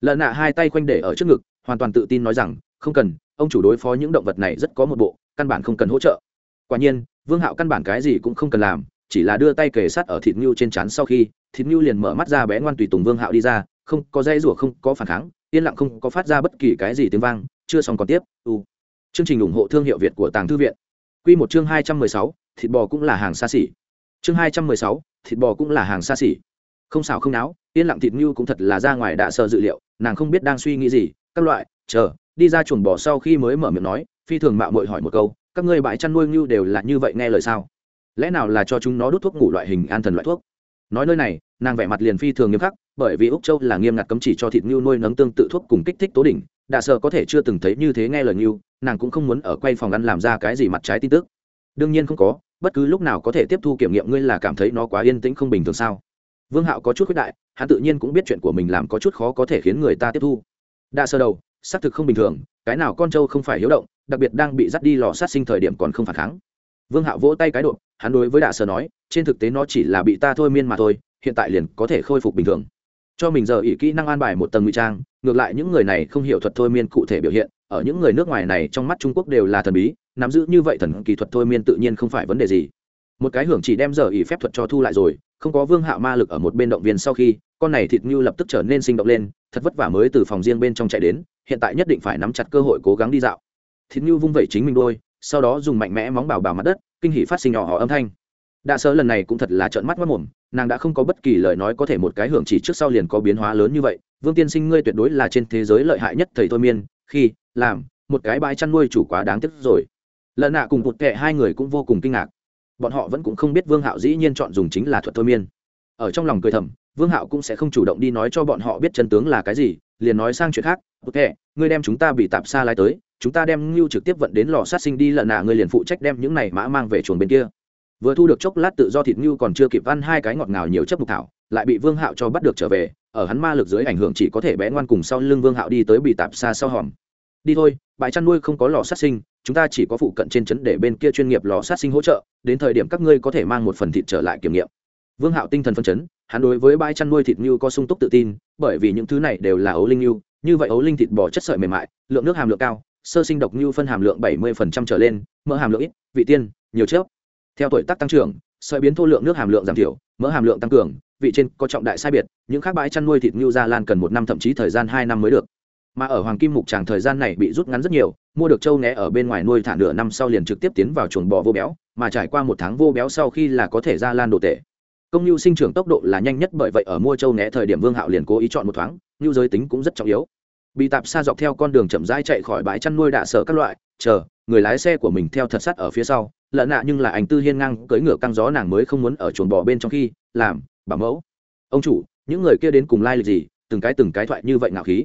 Lợn nạ hai tay khoanh để ở trước ngực, hoàn toàn tự tin nói rằng, không cần, ông chủ đối phó những động vật này rất có một bộ, căn bản không cần hỗ trợ. Quả nhiên, vương hạo căn bản cái gì cũng không cần làm chỉ là đưa tay kề sát ở thịt ngưu trên trán sau khi, thịt ngưu liền mở mắt ra bé ngoan tùy tùng vương hạo đi ra, không có dây rủa, không có phản kháng, yên lặng không có phát ra bất kỳ cái gì tiếng vang, chưa xong còn tiếp, u. Chương trình ủng hộ thương hiệu việt của tàng thư viện. Q một chương hai trăm mười sáu, thịt bò cũng là hàng xa xỉ. Chương hai trăm mười sáu, thịt bò cũng là hàng xa xỉ. Không xào không náo, yên lặng thịt ngưu cũng thật là ra ngoài đạ sợ dự liệu, nàng không biết đang suy nghĩ gì, các loại, chờ, đi ra chuồng bò sau khi mới mở miệng nói, phi thường mạo mội hỏi một câu, các ngươi bãi chăn nuôi ngưu đều là như vậy nghe lời sao? Lẽ nào là cho chúng nó đút thuốc ngủ loại hình an thần loại thuốc? Nói nơi này, nàng vẻ mặt liền phi thường nghiêm khắc, bởi vì úc châu là nghiêm ngặt cấm chỉ cho thịt ngưu nuôi nấng tương tự thuốc cùng kích thích tố đỉnh đạ sợ có thể chưa từng thấy như thế nghe lời ngưu, nàng cũng không muốn ở quay phòng ăn làm ra cái gì mặt trái tin tức. Đương nhiên không có, bất cứ lúc nào có thể tiếp thu kiểm nghiệm ngươi là cảm thấy nó quá yên tĩnh không bình thường sao? Vương hạo có chút khuyết đại, hắn tự nhiên cũng biết chuyện của mình làm có chút khó có thể khiến người ta tiếp thu. Đạ sơ đầu, xác thực không bình thường, cái nào con trâu không phải hiếu động, đặc biệt đang bị dắt đi lò sát sinh thời điểm còn không phản kháng vương hạo vỗ tay cái độ hắn đối với đạ sở nói, trên thực tế nó chỉ là bị ta thôi miên mà thôi, hiện tại liền có thể khôi phục bình thường. Cho mình giờ ý kỹ năng an bài một tầng ngụy trang, ngược lại những người này không hiểu thuật thôi miên cụ thể biểu hiện, ở những người nước ngoài này trong mắt trung quốc đều là thần bí, nắm giữ như vậy thần kỳ thuật thôi miên tự nhiên không phải vấn đề gì. Một cái hưởng chỉ đem giờ ý phép thuật cho thu lại rồi, không có vương hạo ma lực ở một bên động viên sau khi, con này thịt như lập tức trở nên sinh động lên, thật vất vả mới từ phòng riêng bên trong chạy đến, hiện tại nhất định phải nắm chặt cơ hội cố gắng đi dạo. Thịt như vung vẩy chính mình đôi sau đó dùng mạnh mẽ móng bảo bảo mặt đất, kinh hỷ phát sinh nhỏ họ âm thanh. Đạ sơ lần này cũng thật là trợn mắt mất mồm, nàng đã không có bất kỳ lời nói có thể một cái hưởng chỉ trước sau liền có biến hóa lớn như vậy. Vương tiên sinh ngươi tuyệt đối là trên thế giới lợi hại nhất thầy thôi miên, khi, làm, một cái bãi chăn nuôi chủ quá đáng tiếc rồi. Lần nạ cùng cụt kệ hai người cũng vô cùng kinh ngạc. Bọn họ vẫn cũng không biết vương hạo dĩ nhiên chọn dùng chính là thuật thôi miên. Ở trong lòng cười thầm vương hạo cũng sẽ không chủ động đi nói cho bọn họ biết chân tướng là cái gì, liền nói sang chuyện khác. Ok, ngươi đem chúng ta bị tạp xa lái tới, chúng ta đem ngưu trực tiếp vận đến lò sát sinh đi lợn nạ, ngươi liền phụ trách đem những này mã mang về chuồng bên kia. Vừa thu được chốc lát tự do thịt ngưu còn chưa kịp ăn hai cái ngọt ngào nhiều chấp mục thảo, lại bị vương hạo cho bắt được trở về, ở hắn ma lực dưới ảnh hưởng chỉ có thể bé ngoan cùng sau lưng vương hạo đi tới bị tạp xa sau hòm. Đi thôi, bãi chăn nuôi không có lò sát sinh, chúng ta chỉ có phụ cận trên trấn để bên kia chuyên nghiệp lò sát sinh hỗ trợ, đến thời điểm các ngươi có thể mang một phần thịt trở lại kiểm nghiệm vương hạo tinh thần phân chấn, hắn đối với bãi chăn nuôi thịt ngưu có sung túc tự tin, bởi vì những thứ này đều là ấu linh ngưu như vậy ấu linh thịt bò chất sợi mềm mại, lượng nước hàm lượng cao, sơ sinh độc ngưu phân hàm lượng 70% trở lên, mỡ hàm lượng ít, vị tiên, nhiều chớp. Theo tuổi tác tăng trưởng, sợi biến thô lượng nước hàm lượng giảm thiểu, mỡ hàm lượng tăng cường, vị trên có trọng đại sai biệt, những khác bãi chăn nuôi thịt ngưu gia lan cần một năm thậm chí thời gian hai năm mới được. Mà ở hoàng kim mục tràng thời gian này bị rút ngắn rất nhiều, mua được trâu né ở bên ngoài nuôi thả nửa năm sau liền trực tiếp tiến vào chuồng bò vô béo, mà trải qua một tháng vô béo sau khi là có thể ra lan đồ tệ công nhu sinh trưởng tốc độ là nhanh nhất bởi vậy ở mua châu né thời điểm vương hạo liền cố ý chọn một thoáng nhu giới tính cũng rất trọng yếu. Bị tạp xa dọc theo con đường chậm rãi chạy khỏi bãi chăn nuôi đạ sở các loại, chờ, người lái xe của mình theo thật sắt ở phía sau, lợn nạ nhưng là anh tư hiên ngang cưỡi ngựa căng gió nàng mới không muốn ở chuồng bò bên trong khi, làm, bảo mẫu. Ông chủ, những người kia đến cùng lai lịch gì? Từng cái từng cái thoại như vậy ngạo khí.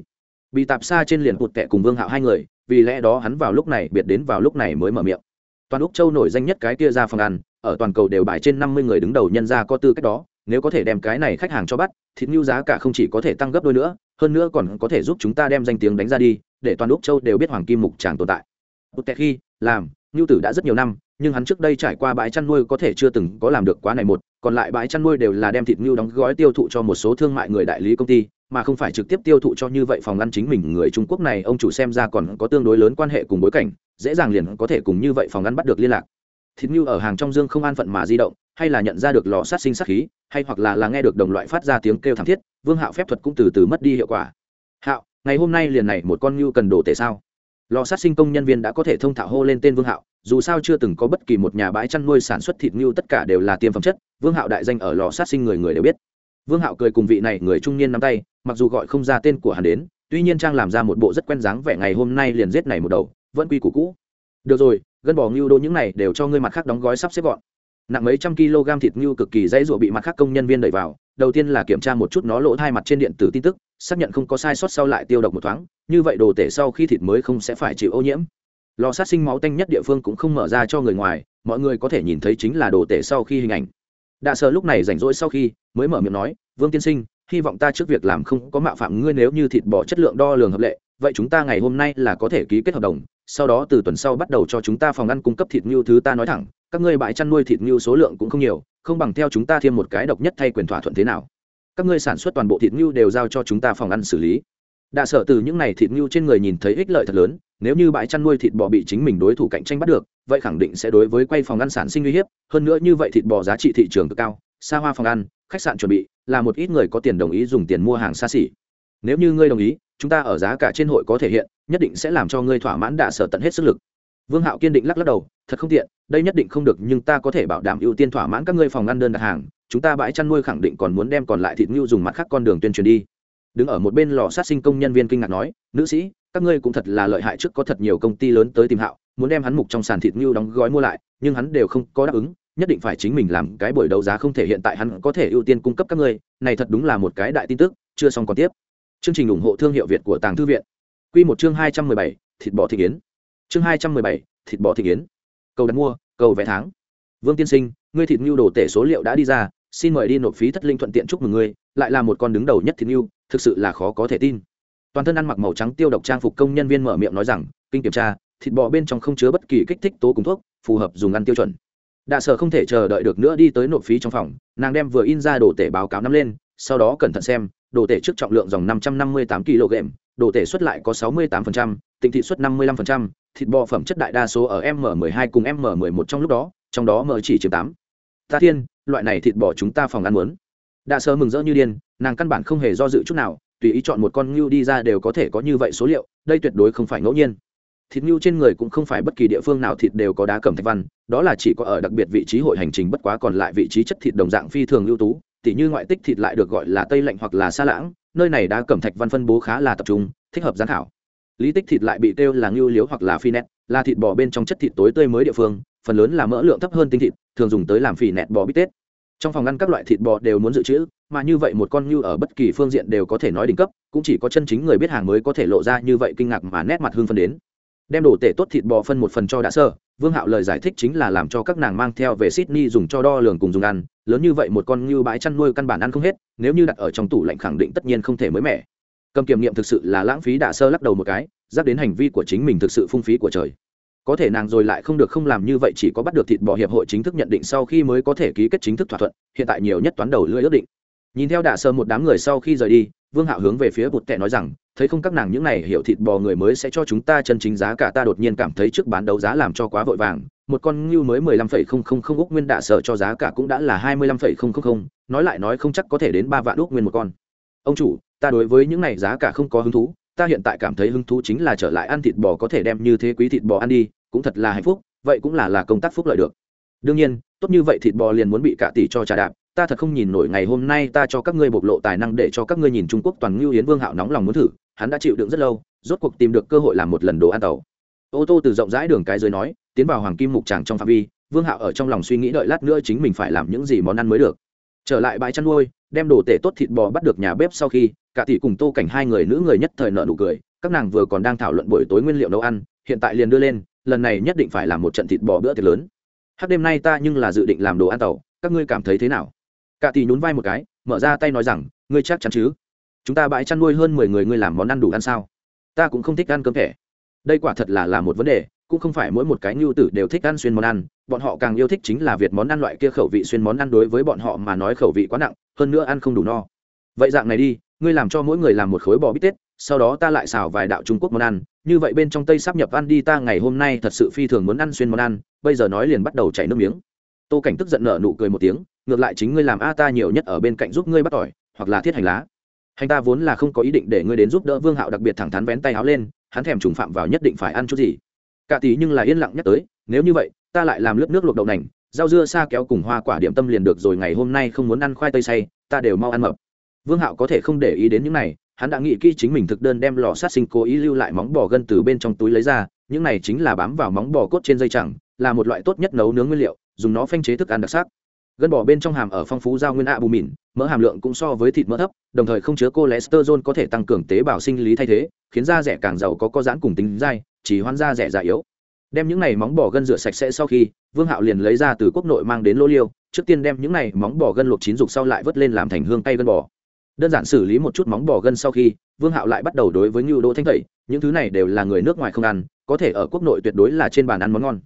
Bị tạp xa trên liền cụt tệ cùng vương hạo hai người, vì lẽ đó hắn vào lúc này, biệt đến vào lúc này mới mở miệng. Toàn úc châu nổi danh nhất cái kia ra phòng ăn ở toàn cầu đều bài trên năm mươi người đứng đầu nhân ra có tư cách đó, nếu có thể đem cái này khách hàng cho bắt, thịt nhu giá cả không chỉ có thể tăng gấp đôi nữa, hơn nữa còn có thể giúp chúng ta đem danh tiếng đánh ra đi, để toàn úc châu đều biết hoàng kim mục tràng tồn tại. Hụt tệ khi làm nhu tử đã rất nhiều năm, nhưng hắn trước đây trải qua bãi chăn nuôi có thể chưa từng có làm được quá này một, còn lại bãi chăn nuôi đều là đem thịt nhu đóng gói tiêu thụ cho một số thương mại người đại lý công ty, mà không phải trực tiếp tiêu thụ cho như vậy phòng ăn chính mình người trung quốc này, ông chủ xem ra còn có tương đối lớn quan hệ cùng bối cảnh, dễ dàng liền có thể cùng như vậy phòng ăn bắt được liên lạc thịt như ở hàng trong dương không an phận mà di động, hay là nhận ra được lò sát sinh sát khí, hay hoặc là là nghe được đồng loại phát ra tiếng kêu thảm thiết, vương hạo phép thuật cũng từ từ mất đi hiệu quả. Hạo, ngày hôm nay liền này một con như cần đổ tệ sao? Lò sát sinh công nhân viên đã có thể thông thạo hô lên tên vương hạo, dù sao chưa từng có bất kỳ một nhà bãi chăn nuôi sản xuất thịt ngưu tất cả đều là tiêm phẩm chất, vương hạo đại danh ở lò sát sinh người người đều biết. Vương hạo cười cùng vị này người trung niên nắm tay, mặc dù gọi không ra tên của hắn đến, tuy nhiên trang làm ra một bộ rất quen dáng vẻ ngày hôm nay liền giết này một đầu, vẫn quy củ cũ. Được rồi gân bò ngưu đô những này đều cho ngươi mặt khác đóng gói sắp xếp gọn. Nặng mấy trăm kg thịt ngưu cực kỳ dãy rụa bị mặt khác công nhân viên đẩy vào. Đầu tiên là kiểm tra một chút nó lỗ hai mặt trên điện tử tin tức, xác nhận không có sai sót sau lại tiêu độc một thoáng. Như vậy đồ tể sau khi thịt mới không sẽ phải chịu ô nhiễm. Lò sát sinh máu tanh nhất địa phương cũng không mở ra cho người ngoài, mọi người có thể nhìn thấy chính là đồ tể sau khi hình ảnh. Đạ sợ lúc này rảnh rỗi sau khi, mới mở miệng nói, vương tiên sinh, hy vọng ta trước việc làm không có mạo phạm ngươi nếu như thịt bò chất lượng đo lường hợp lệ vậy chúng ta ngày hôm nay là có thể ký kết hợp đồng, sau đó từ tuần sau bắt đầu cho chúng ta phòng ăn cung cấp thịt ngưu thứ ta nói thẳng, các ngươi bãi chăn nuôi thịt ngưu số lượng cũng không nhiều, không bằng theo chúng ta thêm một cái độc nhất thay quyền thỏa thuận thế nào. Các ngươi sản xuất toàn bộ thịt ngưu đều giao cho chúng ta phòng ăn xử lý. Đạ sợ từ những này thịt ngưu trên người nhìn thấy ích lợi thật lớn, nếu như bãi chăn nuôi thịt bò bị chính mình đối thủ cạnh tranh bắt được, vậy khẳng định sẽ đối với quay phòng ăn sản sinh uy hiếp, hơn nữa như vậy thịt bò giá trị thị trường cực cao, xa hoa phòng ăn, khách sạn chuẩn bị, là một ít người có tiền đồng ý dùng tiền mua hàng xa xỉ. Nếu như ngươi đồng ý chúng ta ở giá cả trên hội có thể hiện, nhất định sẽ làm cho ngươi thỏa mãn đạ sở tận hết sức lực. Vương hạo kiên định lắc lắc đầu, thật không tiện, đây nhất định không được, nhưng ta có thể bảo đảm ưu tiên thỏa mãn các ngươi phòng ăn đơn đặt hàng, chúng ta bãi chăn nuôi khẳng định còn muốn đem còn lại thịt ngưu dùng mặt khác con đường tuyên truyền đi. Đứng ở một bên lò sát sinh công nhân viên kinh ngạc nói, nữ sĩ, các ngươi cũng thật là lợi hại trước có thật nhiều công ty lớn tới tìm hạo, muốn đem hắn mục trong sàn thịt ngưu đóng gói mua lại, nhưng hắn đều không có đáp ứng, nhất định phải chính mình làm cái buổi đấu giá không thể hiện tại hắn có thể ưu tiên cung cấp các ngươi, này thật đúng là một cái đại tin tức, chưa xong còn tiếp chương trình ủng hộ thương hiệu việt của tàng thư viện quy một chương hai trăm mười bảy thịt bò thị Yến. chương hai trăm mười bảy thịt bò thị Yến. cầu đặt mua cầu vé tháng vương tiên sinh ngươi thịt nưu đồ tể số liệu đã đi ra xin mời đi nộp phí thất linh thuận tiện chúc mừng ngươi lại là một con đứng đầu nhất thịt nưu, thực sự là khó có thể tin toàn thân ăn mặc màu trắng tiêu độc trang phục công nhân viên mở miệng nói rằng kinh kiểm tra thịt bò bên trong không chứa bất kỳ kích thích tố cùng thuốc phù hợp dùng ăn tiêu chuẩn đạ sở không thể chờ đợi được nữa đi tới nộp phí trong phòng nàng đem vừa in ra đồ tể báo cáo năm lên sau đó cẩn thận xem đồ tể trước trọng lượng dòng năm trăm năm mươi tám kg đồ tể xuất lại có 68%, tinh thị suất 55%, thịt bò phẩm chất đại đa số ở m mười hai cùng m mười một trong lúc đó trong đó m chỉ chiếm 8. ta thiên loại này thịt bò chúng ta phòng ăn muốn Đa sơ mừng rỡ như điên nàng căn bản không hề do dự chút nào tùy ý chọn một con ngưu đi ra đều có thể có như vậy số liệu đây tuyệt đối không phải ngẫu nhiên thịt ngưu trên người cũng không phải bất kỳ địa phương nào thịt đều có đá cẩm thạch văn đó là chỉ có ở đặc biệt vị trí hội hành trình bất quá còn lại vị trí chất thịt đồng dạng phi thường ưu tú tỉ như ngoại tích thịt lại được gọi là tây lạnh hoặc là xa lãng, nơi này đã cẩm thạch văn phân bố khá là tập trung, thích hợp giám khảo. Lý tích thịt lại bị kêu là ngưu liếu hoặc là phi nét là thịt bò bên trong chất thịt tối tươi mới địa phương, phần lớn là mỡ lượng thấp hơn tinh thịt, thường dùng tới làm phì nẹt bò bít tết. Trong phòng ngăn các loại thịt bò đều muốn dự trữ, mà như vậy một con ngưu ở bất kỳ phương diện đều có thể nói đỉnh cấp, cũng chỉ có chân chính người biết hàng mới có thể lộ ra như vậy kinh ngạc mà nét mặt hương phân đến. Đem đồ tể tốt thịt bò phân một phần cho đã sơ, vương hạo lời giải thích chính là làm cho các nàng mang theo về sydney dùng cho đo lường cùng dùng ăn lớn như vậy một con như bãi chăn nuôi căn bản ăn không hết, nếu như đặt ở trong tủ lạnh khẳng định tất nhiên không thể mới mẻ. Cầm kiểm nghiệm thực sự là lãng phí đạ sơ lắc đầu một cái, dắt đến hành vi của chính mình thực sự phung phí của trời. Có thể nàng rồi lại không được không làm như vậy chỉ có bắt được thịt bò hiệp hội chính thức nhận định sau khi mới có thể ký kết chính thức thỏa thuận, hiện tại nhiều nhất toán đầu lưỡi ước định. Nhìn theo đạ sơ một đám người sau khi rời đi, vương hạo hướng về phía bụt tệ nói rằng thấy không các nàng những này hiểu thịt bò người mới sẽ cho chúng ta chân chính giá cả, ta đột nhiên cảm thấy trước bán đấu giá làm cho quá vội vàng. Một con ngưu mới mười lăm phẩy không không không úc nguyên đạ sở cho giá cả cũng đã là hai mươi lăm phẩy không không không. Nói lại nói không chắc có thể đến ba vạn úc nguyên một con. Ông chủ, ta đối với những này giá cả không có hứng thú. Ta hiện tại cảm thấy hứng thú chính là trở lại ăn thịt bò có thể đem như thế quý thịt bò ăn đi, cũng thật là hạnh phúc, vậy cũng là là công tác phúc lợi được. Đương nhiên, tốt như vậy thịt bò liền muốn bị cả tỷ cho trà đạp, ta thật không nhìn nổi ngày hôm nay ta cho các ngươi bộc lộ tài năng để cho các ngươi nhìn trung quốc toàn ngưu yến vương hạo nóng lòng muốn thử hắn đã chịu đựng rất lâu, rốt cuộc tìm được cơ hội làm một lần đồ ăn tàu. Ô tô từ rộng rãi đường cái dưới nói, tiến vào hoàng kim mục tràng trong phạm vi, vương hạo ở trong lòng suy nghĩ đợi lát nữa chính mình phải làm những gì món ăn mới được. Trở lại bãi chăn nuôi, đem đồ tể tốt thịt bò bắt được nhà bếp sau khi, cả tỷ cùng tô cảnh hai người nữ người nhất thời nợ nụ cười, các nàng vừa còn đang thảo luận buổi tối nguyên liệu nấu ăn, hiện tại liền đưa lên, lần này nhất định phải làm một trận thịt bò bữa tiệc lớn. Hát đêm nay ta nhưng là dự định làm đồ ăn tàu, các ngươi cảm thấy thế nào? Cả tỷ nhún vai một cái, mở ra tay nói rằng, ngươi chắc chắn chứ? Chúng ta bãi chăn nuôi hơn mười người, ngươi làm món ăn đủ ăn sao? Ta cũng không thích ăn cơm thẻ. Đây quả thật là là một vấn đề, cũng không phải mỗi một cái ngưu tử đều thích ăn xuyên món ăn. Bọn họ càng yêu thích chính là việt món ăn loại kia khẩu vị xuyên món ăn đối với bọn họ mà nói khẩu vị quá nặng, hơn nữa ăn không đủ no. Vậy dạng này đi, ngươi làm cho mỗi người làm một khối bò bít tết, sau đó ta lại xào vài đạo trung quốc món ăn. Như vậy bên trong tây sắp nhập ăn đi, ta ngày hôm nay thật sự phi thường muốn ăn xuyên món ăn, bây giờ nói liền bắt đầu chảy nước miếng. Tô cảnh tức giận nở nụ cười một tiếng, ngược lại chính ngươi làm a, ta nhiều nhất ở bên cạnh giúp ngươi bắt tỏi, hoặc là thiết hành lá hành ta vốn là không có ý định để ngươi đến giúp đỡ vương hạo đặc biệt thẳng thắn vén tay áo lên, hắn thèm trùng phạm vào nhất định phải ăn chút gì. Cả tí nhưng là yên lặng nhắc tới, nếu như vậy, ta lại làm lớp nước luộc đậu nành, rau dưa xa kéo cùng hoa quả điểm tâm liền được rồi, ngày hôm nay không muốn ăn khoai tây say ta đều mau ăn mập. Vương hạo có thể không để ý đến những này, hắn đã nghĩ kỹ chính mình thực đơn đem lò sát sinh cố ý lưu lại móng bò gân từ bên trong túi lấy ra, những này chính là bám vào móng bò cốt trên dây chẳng, là một loại tốt nhất nấu nướng nguyên liệu, dùng nó phanh chế thức ăn đặc sắc gân bò bên trong hàm ở phong phú giao nguyên a bù mìn mỡ hàm lượng cũng so với thịt mỡ thấp, đồng thời không chứa cholesterol có thể tăng cường tế bào sinh lý thay thế, khiến da rẻ càng giàu có có giãn cùng tính dai, chỉ hoan da rẻ già yếu. Đem những này móng bò gân rửa sạch sẽ sau khi, vương hạo liền lấy ra từ quốc nội mang đến lô liêu, trước tiên đem những này móng bò gân luộc chín dục sau lại vớt lên làm thành hương tay gân bò. Đơn giản xử lý một chút móng bò gân sau khi, vương hạo lại bắt đầu đối với ngưu đỗ thanh tẩy những thứ này đều là người nước ngoài không ăn, có thể ở quốc nội tuyệt đối là trên bàn ăn món ngon.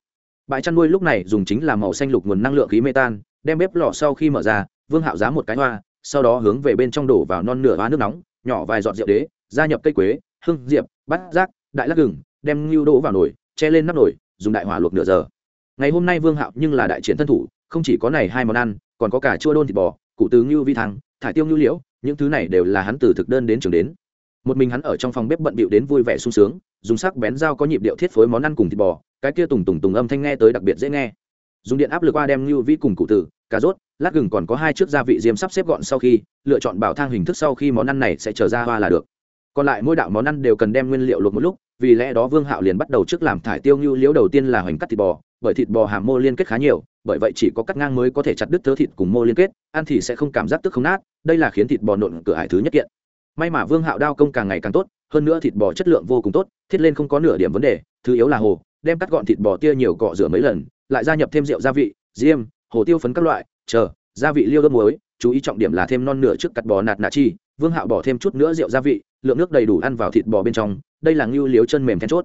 Bãi chăn nuôi lúc này dùng chính là màu xanh lục nguồn năng lượng khí mê tan đem bếp lò sau khi mở ra, vương hạo giá một cái hoa, sau đó hướng về bên trong đổ vào non nửa hoa nước nóng, nhỏ vài giọt rượu đế, gia nhập cây quế, hương, diệp, bát rác đại lắc gừng, đem ngưu đỗ vào nồi, che lên nắp nồi, dùng đại hỏa luộc nửa giờ. Ngày hôm nay vương hạo nhưng là đại chiến thân thủ, không chỉ có này hai món ăn, còn có cả chua đôn thịt bò cụ tứ ngưu vi thăng thải tiêu ngưu liễu, những thứ này đều là hắn từ thực đơn đến trường đến. Một mình hắn ở trong phòng bếp bận bịu đến vui vẻ sung sướng, dùng sắc bén dao có nhịp điệu thiết phối món ăn cùng thịt bò, cái kia tùng tùng tùng âm thanh nghe tới đặc biệt dễ nghe dùng điện áp lực qua đem như vi cùng cụ tử, cà rốt, lát gừng còn có hai chiếc gia vị diêm sắp xếp gọn sau khi, lựa chọn bảo thang hình thức sau khi món ăn này sẽ trở ra hoa là được. Còn lại mỗi đạo món ăn đều cần đem nguyên liệu luộc một lúc, vì lẽ đó vương hạo liền bắt đầu trước làm thải tiêu như liễu đầu tiên là hoành cắt thịt bò, bởi thịt bò hàm mô liên kết khá nhiều, bởi vậy chỉ có cắt ngang mới có thể chặt đứt thớ thịt cùng mô liên kết, ăn thì sẽ không cảm giác tức không nát, đây là khiến thịt bò nộn cửa hải thứ nhất kiện. May mà vương hạo đao công càng ngày càng tốt, hơn nữa thịt bò chất lượng vô cùng tốt, thiết lên không có nửa điểm vấn đề, thứ yếu là hồ đem cắt gọn thịt bò tia nhiều cọ rửa mấy lần, lại gia nhập thêm rượu gia vị, diêm, hồ tiêu phấn các loại, chờ, gia vị liêu đốt muối, chú ý trọng điểm là thêm non nửa trước cắt bò nạt nạ chi, vương hạo bỏ thêm chút nữa rượu gia vị, lượng nước đầy đủ ăn vào thịt bò bên trong, đây là ngưu liếu chân mềm then chốt.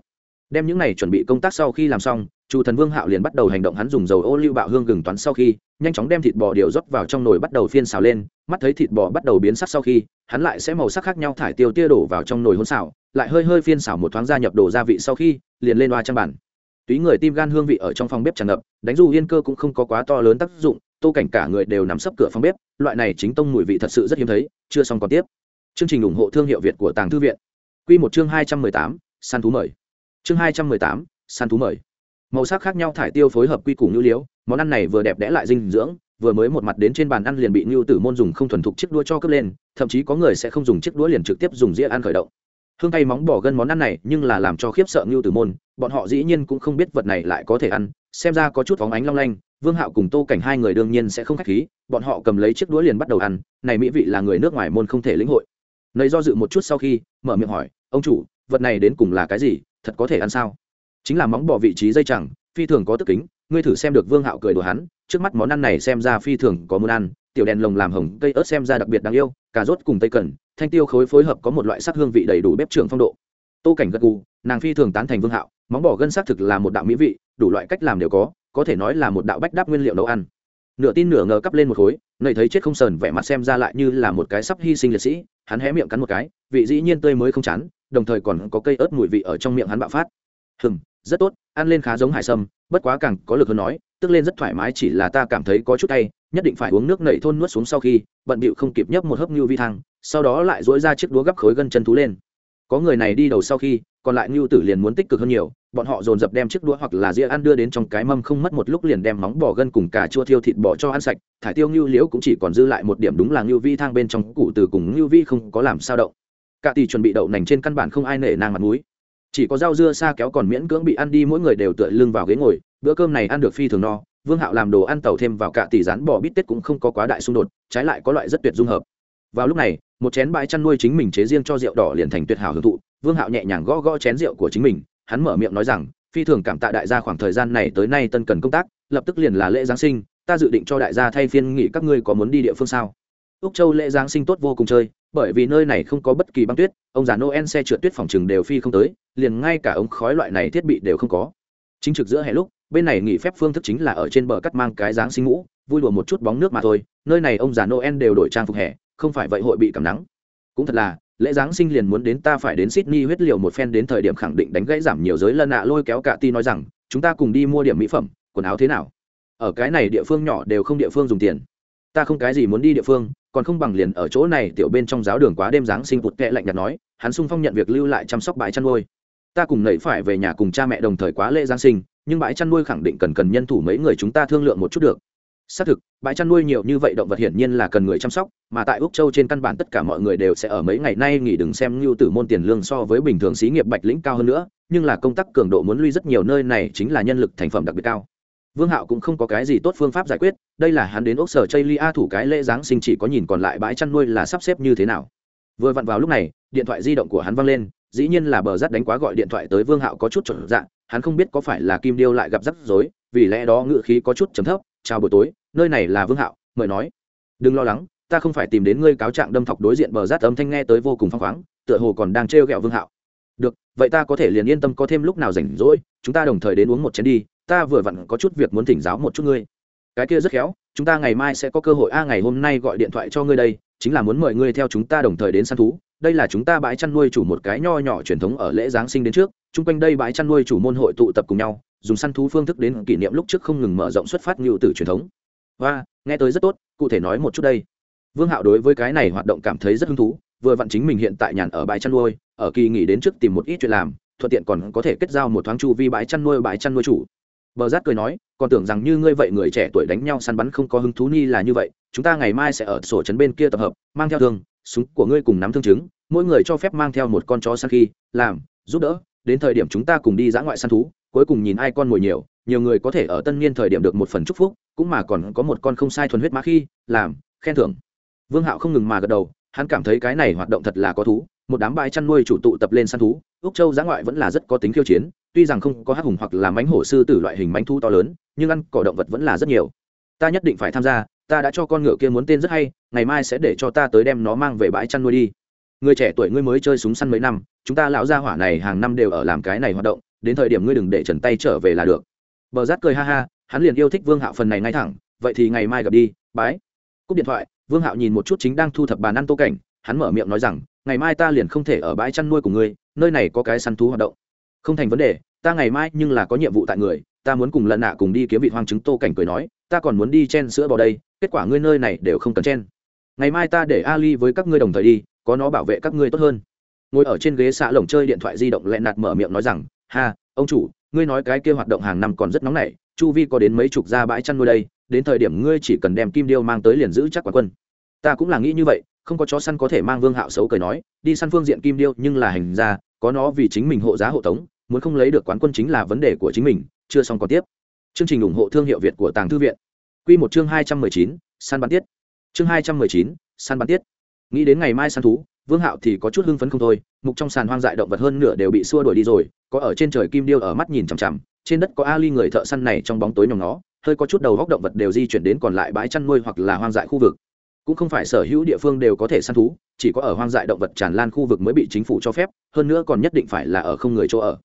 Đem những này chuẩn bị công tác sau khi làm xong, chu thần vương hạo liền bắt đầu hành động hắn dùng dầu ô lưu bạo hương gừng toán sau khi, nhanh chóng đem thịt bò điều rót vào trong nồi bắt đầu phiên xào lên, mắt thấy thịt bò bắt đầu biến sắc sau khi, hắn lại sẽ màu sắc khác nhau thải tiêu tia đổ vào trong nồi hôn xào, lại hơi hơi phiên xào một thoáng gia nhập đồ gia vị sau khi, liền lên loa trang bản túy người tim gan hương vị ở trong phòng bếp tràn ngập, đánh dù yên cơ cũng không có quá to lớn tác dụng, tô cảnh cả người đều nắm sấp cửa phòng bếp, loại này chính tông mùi vị thật sự rất hiếm thấy, chưa xong còn tiếp. Chương trình ủng hộ thương hiệu việt của tàng thư viện. Quy một chương hai trăm mười tám săn thú mời. Chương hai trăm mười tám săn thú mời. Màu sắc khác nhau thải tiêu phối hợp quy củ ngữ liếu món ăn này vừa đẹp đẽ lại dinh dưỡng, vừa mới một mặt đến trên bàn ăn liền bị ngưu tử môn dùng không thuần thục chiếc đũa cho cướp lên, thậm chí có người sẽ không dùng chiếc đũa liền trực tiếp dùng dĩa ăn khởi động hương tay móng bỏ gân món ăn này nhưng là làm cho khiếp sợ ngưu tử môn, bọn họ dĩ nhiên cũng không biết vật này lại có thể ăn, xem ra có chút phóng ánh long lanh, vương hạo cùng tô cảnh hai người đương nhiên sẽ không khách khí, bọn họ cầm lấy chiếc đũa liền bắt đầu ăn, này mỹ vị là người nước ngoài môn không thể lĩnh hội. Nầy do dự một chút sau khi, mở miệng hỏi, ông chủ, vật này đến cùng là cái gì, thật có thể ăn sao? Chính là móng bỏ vị trí dây chẳng, phi thường có tức kính, ngươi thử xem được vương hạo cười đùa hắn, trước mắt món ăn này xem ra phi thường có muốn ăn, tiểu đèn lồng làm hồng cây ớt xem ra đặc biệt đáng yêu, cà rốt cùng tây cần thanh tiêu khối phối hợp có một loại sắc hương vị đầy đủ bếp trưởng phong độ. Tô cảnh gật gù, nàng phi thường tán thành vương hạo, móng bỏ gân xác thực là một đạo mỹ vị, đủ loại cách làm đều có có thể nói là một đạo bách đáp nguyên liệu nấu ăn. Nửa tin nửa ngờ cắp lên một khối nầy thấy chết không sờn vẻ mặt xem ra lại như là một cái sắp hy sinh liệt sĩ, hắn hé miệng cắn một cái, vị dĩ nhiên tươi mới không chán, đồng thời còn có cây ớt mùi vị ở trong miệng hắn bạo phát. Hừm, rất tốt, ăn lên khá giống hải sâm, bất quá càng có lực hơn nói tức lên rất thoải mái, chỉ là ta cảm thấy có chút tay nhất định phải uống nước nảy thôn nuốt xuống sau khi bận bịu không kịp nhấp một hớp như vi thang sau đó lại dỗi ra chiếc đũa gắp khối gân chân thú lên. Có người này đi đầu sau khi, còn lại ngưu tử liền muốn tích cực hơn nhiều, bọn họ dồn dập đem chiếc đũa hoặc là dĩa ăn đưa đến trong cái mâm không mất một lúc liền đem móng bò gân cùng cà chua thiêu thịt bò cho ăn sạch, thải tiêu ngưu liễu cũng chỉ còn dư lại một điểm đúng là ngưu vi thang bên trong cụ từ cùng ngưu vi không có làm sao động. Cả tỷ chuẩn bị đậu nành trên căn bản không ai nể nang mặt mũi chỉ có rau dưa xa kéo còn miễn cưỡng bị ăn đi, mỗi người đều tựa lưng vào ghế ngồi, bữa cơm này ăn được phi thường no. Vương hạo làm đồ ăn tàu thêm vào cả tỷ rán bò bít tết cũng không có quá đại xung đột, trái lại có loại rất tuyệt dung hợp. Vào lúc này, một chén bãi chăn nuôi chính mình chế riêng cho rượu đỏ liền thành tuyệt hảo hưởng thụ. Vương hạo nhẹ nhàng gõ gõ chén rượu của chính mình, hắn mở miệng nói rằng, phi thường cảm tạ đại gia khoảng thời gian này tới nay tân cần công tác, lập tức liền là lễ giáng sinh, ta dự định cho đại gia thay phiên nghỉ, các ngươi có muốn đi địa phương sao? Úc châu lễ giáng sinh tốt vô cùng chơi bởi vì nơi này không có bất kỳ băng tuyết, ông già noel xe trượt tuyết phòng chừng đều phi không tới, liền ngay cả ống khói loại này thiết bị đều không có. Chính trực giữa hè lúc, bên này nghỉ phép phương thức chính là ở trên bờ cắt mang cái dáng sinh ngũ vui đùa một chút bóng nước mà thôi, nơi này ông già noel đều đổi trang phục hè, không phải vậy hội bị cảm nắng. Cũng thật là, lễ giáng sinh liền muốn đến ta phải đến sydney huyết liệu một phen đến thời điểm khẳng định đánh gãy giảm nhiều giới lân nạ lôi kéo cả ti nói rằng, chúng ta cùng đi mua điểm mỹ phẩm, quần áo thế nào? Ở cái này địa phương nhỏ đều không địa phương dùng tiền ta không cái gì muốn đi địa phương, còn không bằng liền ở chỗ này tiểu bên trong giáo đường quá đêm giáng sinh vụt kệ lạnh nhạt nói, hắn sung phong nhận việc lưu lại chăm sóc bãi chăn nuôi. Ta cùng nảy phải về nhà cùng cha mẹ đồng thời quá lễ giáng sinh, nhưng bãi chăn nuôi khẳng định cần cần nhân thủ mấy người chúng ta thương lượng một chút được. Xác thực, bãi chăn nuôi nhiều như vậy động vật hiển nhiên là cần người chăm sóc, mà tại úc châu trên căn bản tất cả mọi người đều sẽ ở mấy ngày nay nghỉ đừng xem như tử môn tiền lương so với bình thường xí nghiệp bạch lĩnh cao hơn nữa, nhưng là công tác cường độ muốn lui rất nhiều nơi này chính là nhân lực thành phẩm đặc biệt cao vương hạo cũng không có cái gì tốt phương pháp giải quyết, đây là hắn đến ốc sở chây lia thủ cái lễ giáng sinh chỉ có nhìn còn lại bãi chăn nuôi là sắp xếp như thế nào. Vừa vặn vào lúc này, điện thoại di động của hắn văng lên, dĩ nhiên là bờ rắt đánh quá gọi điện thoại tới vương hạo có chút chuẩn dạng hắn không biết có phải là kim điêu lại gặp rắc rối, vì lẽ đó ngự khí có chút chấm thấp, chào buổi tối, nơi này là vương hạo, mời nói. Đừng lo lắng, ta không phải tìm đến ngươi cáo trạng đâm thọc đối diện bờ rát âm thanh nghe tới vô cùng phăng khoáng, tựa hồ còn đang trêu ghẹo vương hạo. Được, vậy ta có thể liền yên tâm có thêm lúc nào rảnh rỗi, chúng ta đồng thời đến uống một chén đi ta vừa vặn có chút việc muốn thỉnh giáo một chút ngươi. Cái kia rất khéo, chúng ta ngày mai sẽ có cơ hội. A, ngày hôm nay gọi điện thoại cho ngươi đây, chính là muốn mời ngươi theo chúng ta đồng thời đến săn thú. Đây là chúng ta bãi chăn nuôi chủ một cái nho nhỏ truyền thống ở lễ giáng sinh đến trước. Chung quanh đây bãi chăn nuôi chủ môn hội tụ tập cùng nhau, dùng săn thú phương thức đến kỷ niệm lúc trước không ngừng mở rộng xuất phát ngự tử truyền thống. Và nghe tới rất tốt, cụ thể nói một chút đây. Vương hạo đối với cái này hoạt động cảm thấy rất hứng thú, vừa vặn chính mình hiện tại nhàn ở bãi chăn nuôi, ở kỳ nghỉ đến trước tìm một ít chuyện làm, thuận tiện còn có thể kết giao một thoáng chu vi bãi chăn nuôi bãi chăn nuôi chủ bờ rát cười nói, còn tưởng rằng như ngươi vậy người trẻ tuổi đánh nhau săn bắn không có hứng thú ni là như vậy, chúng ta ngày mai sẽ ở sổ trấn bên kia tập hợp, mang theo thương, súng của ngươi cùng nắm thương chứng, mỗi người cho phép mang theo một con chó săn khi, làm, giúp đỡ, đến thời điểm chúng ta cùng đi dã ngoại săn thú, cuối cùng nhìn ai con mồi nhiều nhiều người có thể ở tân niên thời điểm được một phần chúc phúc, cũng mà còn có một con không sai thuần huyết mã khi, làm, khen thưởng. Vương hạo không ngừng mà gật đầu, hắn cảm thấy cái này hoạt động thật là có thú, một đám bãi chăn nuôi chủ tụ tập lên săn thú, úc châu giã ngoại vẫn là rất có tính khiêu chiến tuy rằng không có hắc hùng hoặc là mánh hổ sư tử loại hình mánh thu to lớn, nhưng ăn cỏ động vật vẫn là rất nhiều. Ta nhất định phải tham gia, ta đã cho con ngựa kia muốn tên rất hay, ngày mai sẽ để cho ta tới đem nó mang về bãi chăn nuôi đi. Người trẻ tuổi ngươi mới chơi súng săn mấy năm, chúng ta lão gia hỏa này hàng năm đều ở làm cái này hoạt động, đến thời điểm ngươi đừng để trần tay trở về là được. Bờ rát cười ha ha, hắn liền yêu thích vương hạo phần này ngay thẳng, vậy thì ngày mai gặp đi, bái. Cúp điện thoại, vương hạo nhìn một chút chính đang thu thập bàn ăn tô cảnh, hắn mở miệng nói rằng, ngày mai ta liền không thể ở bãi chăn nuôi của ngươi, nơi này có cái săn thú hoạt động không thành vấn đề, ta ngày mai nhưng là có nhiệm vụ tại người, ta muốn cùng lần nạ cùng đi kiếm vị hoang chứng tô cảnh cười nói, ta còn muốn đi chen sữa vào đây, kết quả ngươi nơi này đều không cần chen. Ngày mai ta để ali với các ngươi đồng thời đi, có nó bảo vệ các ngươi tốt hơn. Ngồi ở trên ghế xạ lồng chơi điện thoại di động lẹ nạt mở miệng nói rằng, ha, ông chủ, ngươi nói cái kia hoạt động hàng năm còn rất nóng nảy, chu vi có đến mấy chục gia bãi chăn nuôi đây, đến thời điểm ngươi chỉ cần đem kim điêu mang tới liền giữ chắc quả quân. Ta cũng là nghĩ như vậy không có chó săn có thể mang vương hạo xấu cười nói, đi săn phương diện kim điêu nhưng là hành ra có nó vì chính mình hộ giá hộ tống, muốn không lấy được quán quân chính là vấn đề của chính mình, chưa xong còn tiếp. Chương trình ủng hộ thương hiệu việt của tàng thư viện. Quy một chương hai trăm mười chín, săn bắn tiết. Chương hai trăm mười chín, săn bắn tiết. Nghĩ đến ngày mai săn thú, vương hạo thì có chút hưng phấn không thôi, mục trong sàn hoang dại động vật hơn nửa đều bị xua đuổi đi rồi, có ở trên trời kim điêu ở mắt nhìn chằm chằm, trên đất có ali người thợ săn này trong bóng tối nhòm nó hơi có chút đầu góc động vật đều di chuyển đến còn lại bãi chăn nuôi hoặc là hoang dại khu vực cũng không phải sở hữu địa phương đều có thể săn thú, chỉ có ở hoang dại động vật tràn lan khu vực mới bị chính phủ cho phép, hơn nữa còn nhất định phải là ở không người chỗ ở.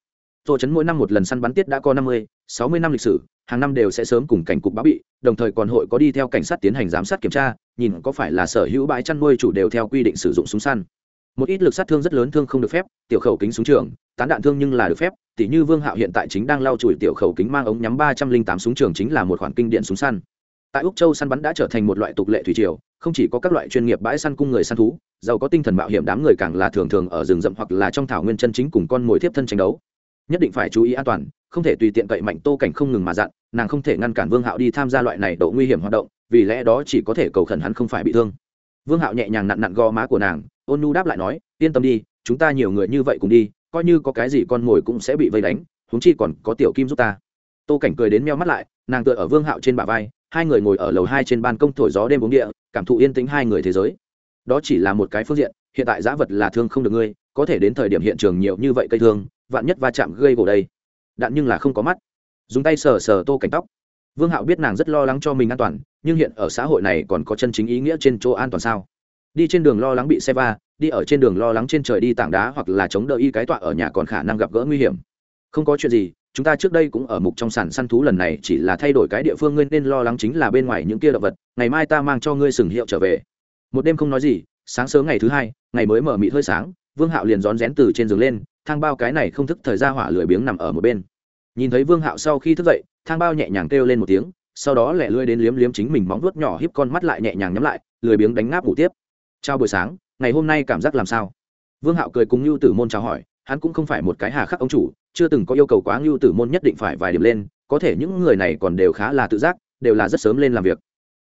Tổ chấn mỗi năm một lần săn bắn tiết đã có năm mươi, sáu mươi năm lịch sử, hàng năm đều sẽ sớm cùng cảnh cục báo bị, đồng thời còn hội có đi theo cảnh sát tiến hành giám sát kiểm tra, nhìn có phải là sở hữu bãi chăn nuôi chủ đều theo quy định sử dụng súng săn. Một ít lực sát thương rất lớn thương không được phép, tiểu khẩu kính súng trường, tán đạn thương nhưng là được phép tỷ như vương hạo hiện tại chính đang lau chùi tiểu khẩu kính mang ống nhắm ba trăm linh tám súng trường chính là một khoản kinh điện súng săn. Tại úc châu săn bắn đã trở thành một loại tục lệ thủy triều không chỉ có các loại chuyên nghiệp bãi săn cung người săn thú, giàu có tinh thần mạo hiểm đám người càng là thường thường ở rừng rậm hoặc là trong thảo nguyên chân chính cùng con mồi tiếp thân tranh đấu. Nhất định phải chú ý an toàn, không thể tùy tiện cậy mạnh tô cảnh không ngừng mà dặn, nàng không thể ngăn cản vương hạo đi tham gia loại này độ nguy hiểm hoạt động, vì lẽ đó chỉ có thể cầu khẩn hắn không phải bị thương. Vương hạo nhẹ nhàng nặn nặn gò má của nàng, ôn nu đáp lại nói, yên tâm đi, chúng ta nhiều người như vậy cùng đi, coi như có cái gì con mồi cũng sẽ bị vây đánh, huống chi còn có tiểu kim giúp ta. Tô cảnh cười đến meo mắt lại, nàng tựa ở vương hạo trên bả vai hai người ngồi ở lầu hai trên ban công thổi gió đêm uống địa, cảm thụ yên tĩnh hai người thế giới. Đó chỉ là một cái phương diện, hiện tại giã vật là thương không được ngươi, có thể đến thời điểm hiện trường nhiều như vậy cây thương, vạn nhất va chạm gây gỗ đây. Đạn nhưng là không có mắt. Dùng tay sờ sờ tô cảnh tóc. Vương hạo biết nàng rất lo lắng cho mình an toàn, nhưng hiện ở xã hội này còn có chân chính ý nghĩa trên chỗ an toàn sao? Đi trên đường lo lắng bị xe va, đi ở trên đường lo lắng trên trời đi tảng đá hoặc là chống đỡ y cái tọa ở nhà còn khả năng gặp gỡ nguy hiểm. Không có chuyện gì chúng ta trước đây cũng ở mục trong sản săn thú lần này, chỉ là thay đổi cái địa phương, ngươi nên lo lắng chính là bên ngoài những kia động vật. Ngày mai ta mang cho ngươi sừng hiệu trở về. Một đêm không nói gì, sáng sớm ngày thứ hai, ngày mới mở mịt hơi sáng, vương hạo liền rón rén từ trên giường lên, thang bao cái này không thức thời ra hỏa lười biếng nằm ở một bên. Nhìn thấy vương hạo sau khi thức dậy, thang bao nhẹ nhàng kêu lên một tiếng, sau đó lẹ lưỡi đến liếm liếm chính mình móng vuốt nhỏ híp con mắt lại nhẹ nhàng nhắm lại, lười biếng đánh ngáp ngủ tiếp. Chào buổi sáng, ngày hôm nay cảm giác làm sao? Vương hạo cười cùng lưu tử môn chào hỏi, hắn cũng không phải một cái hà khắc ông chủ chưa từng có yêu cầu quá lưu tử môn nhất định phải vài điểm lên, có thể những người này còn đều khá là tự giác, đều là rất sớm lên làm việc.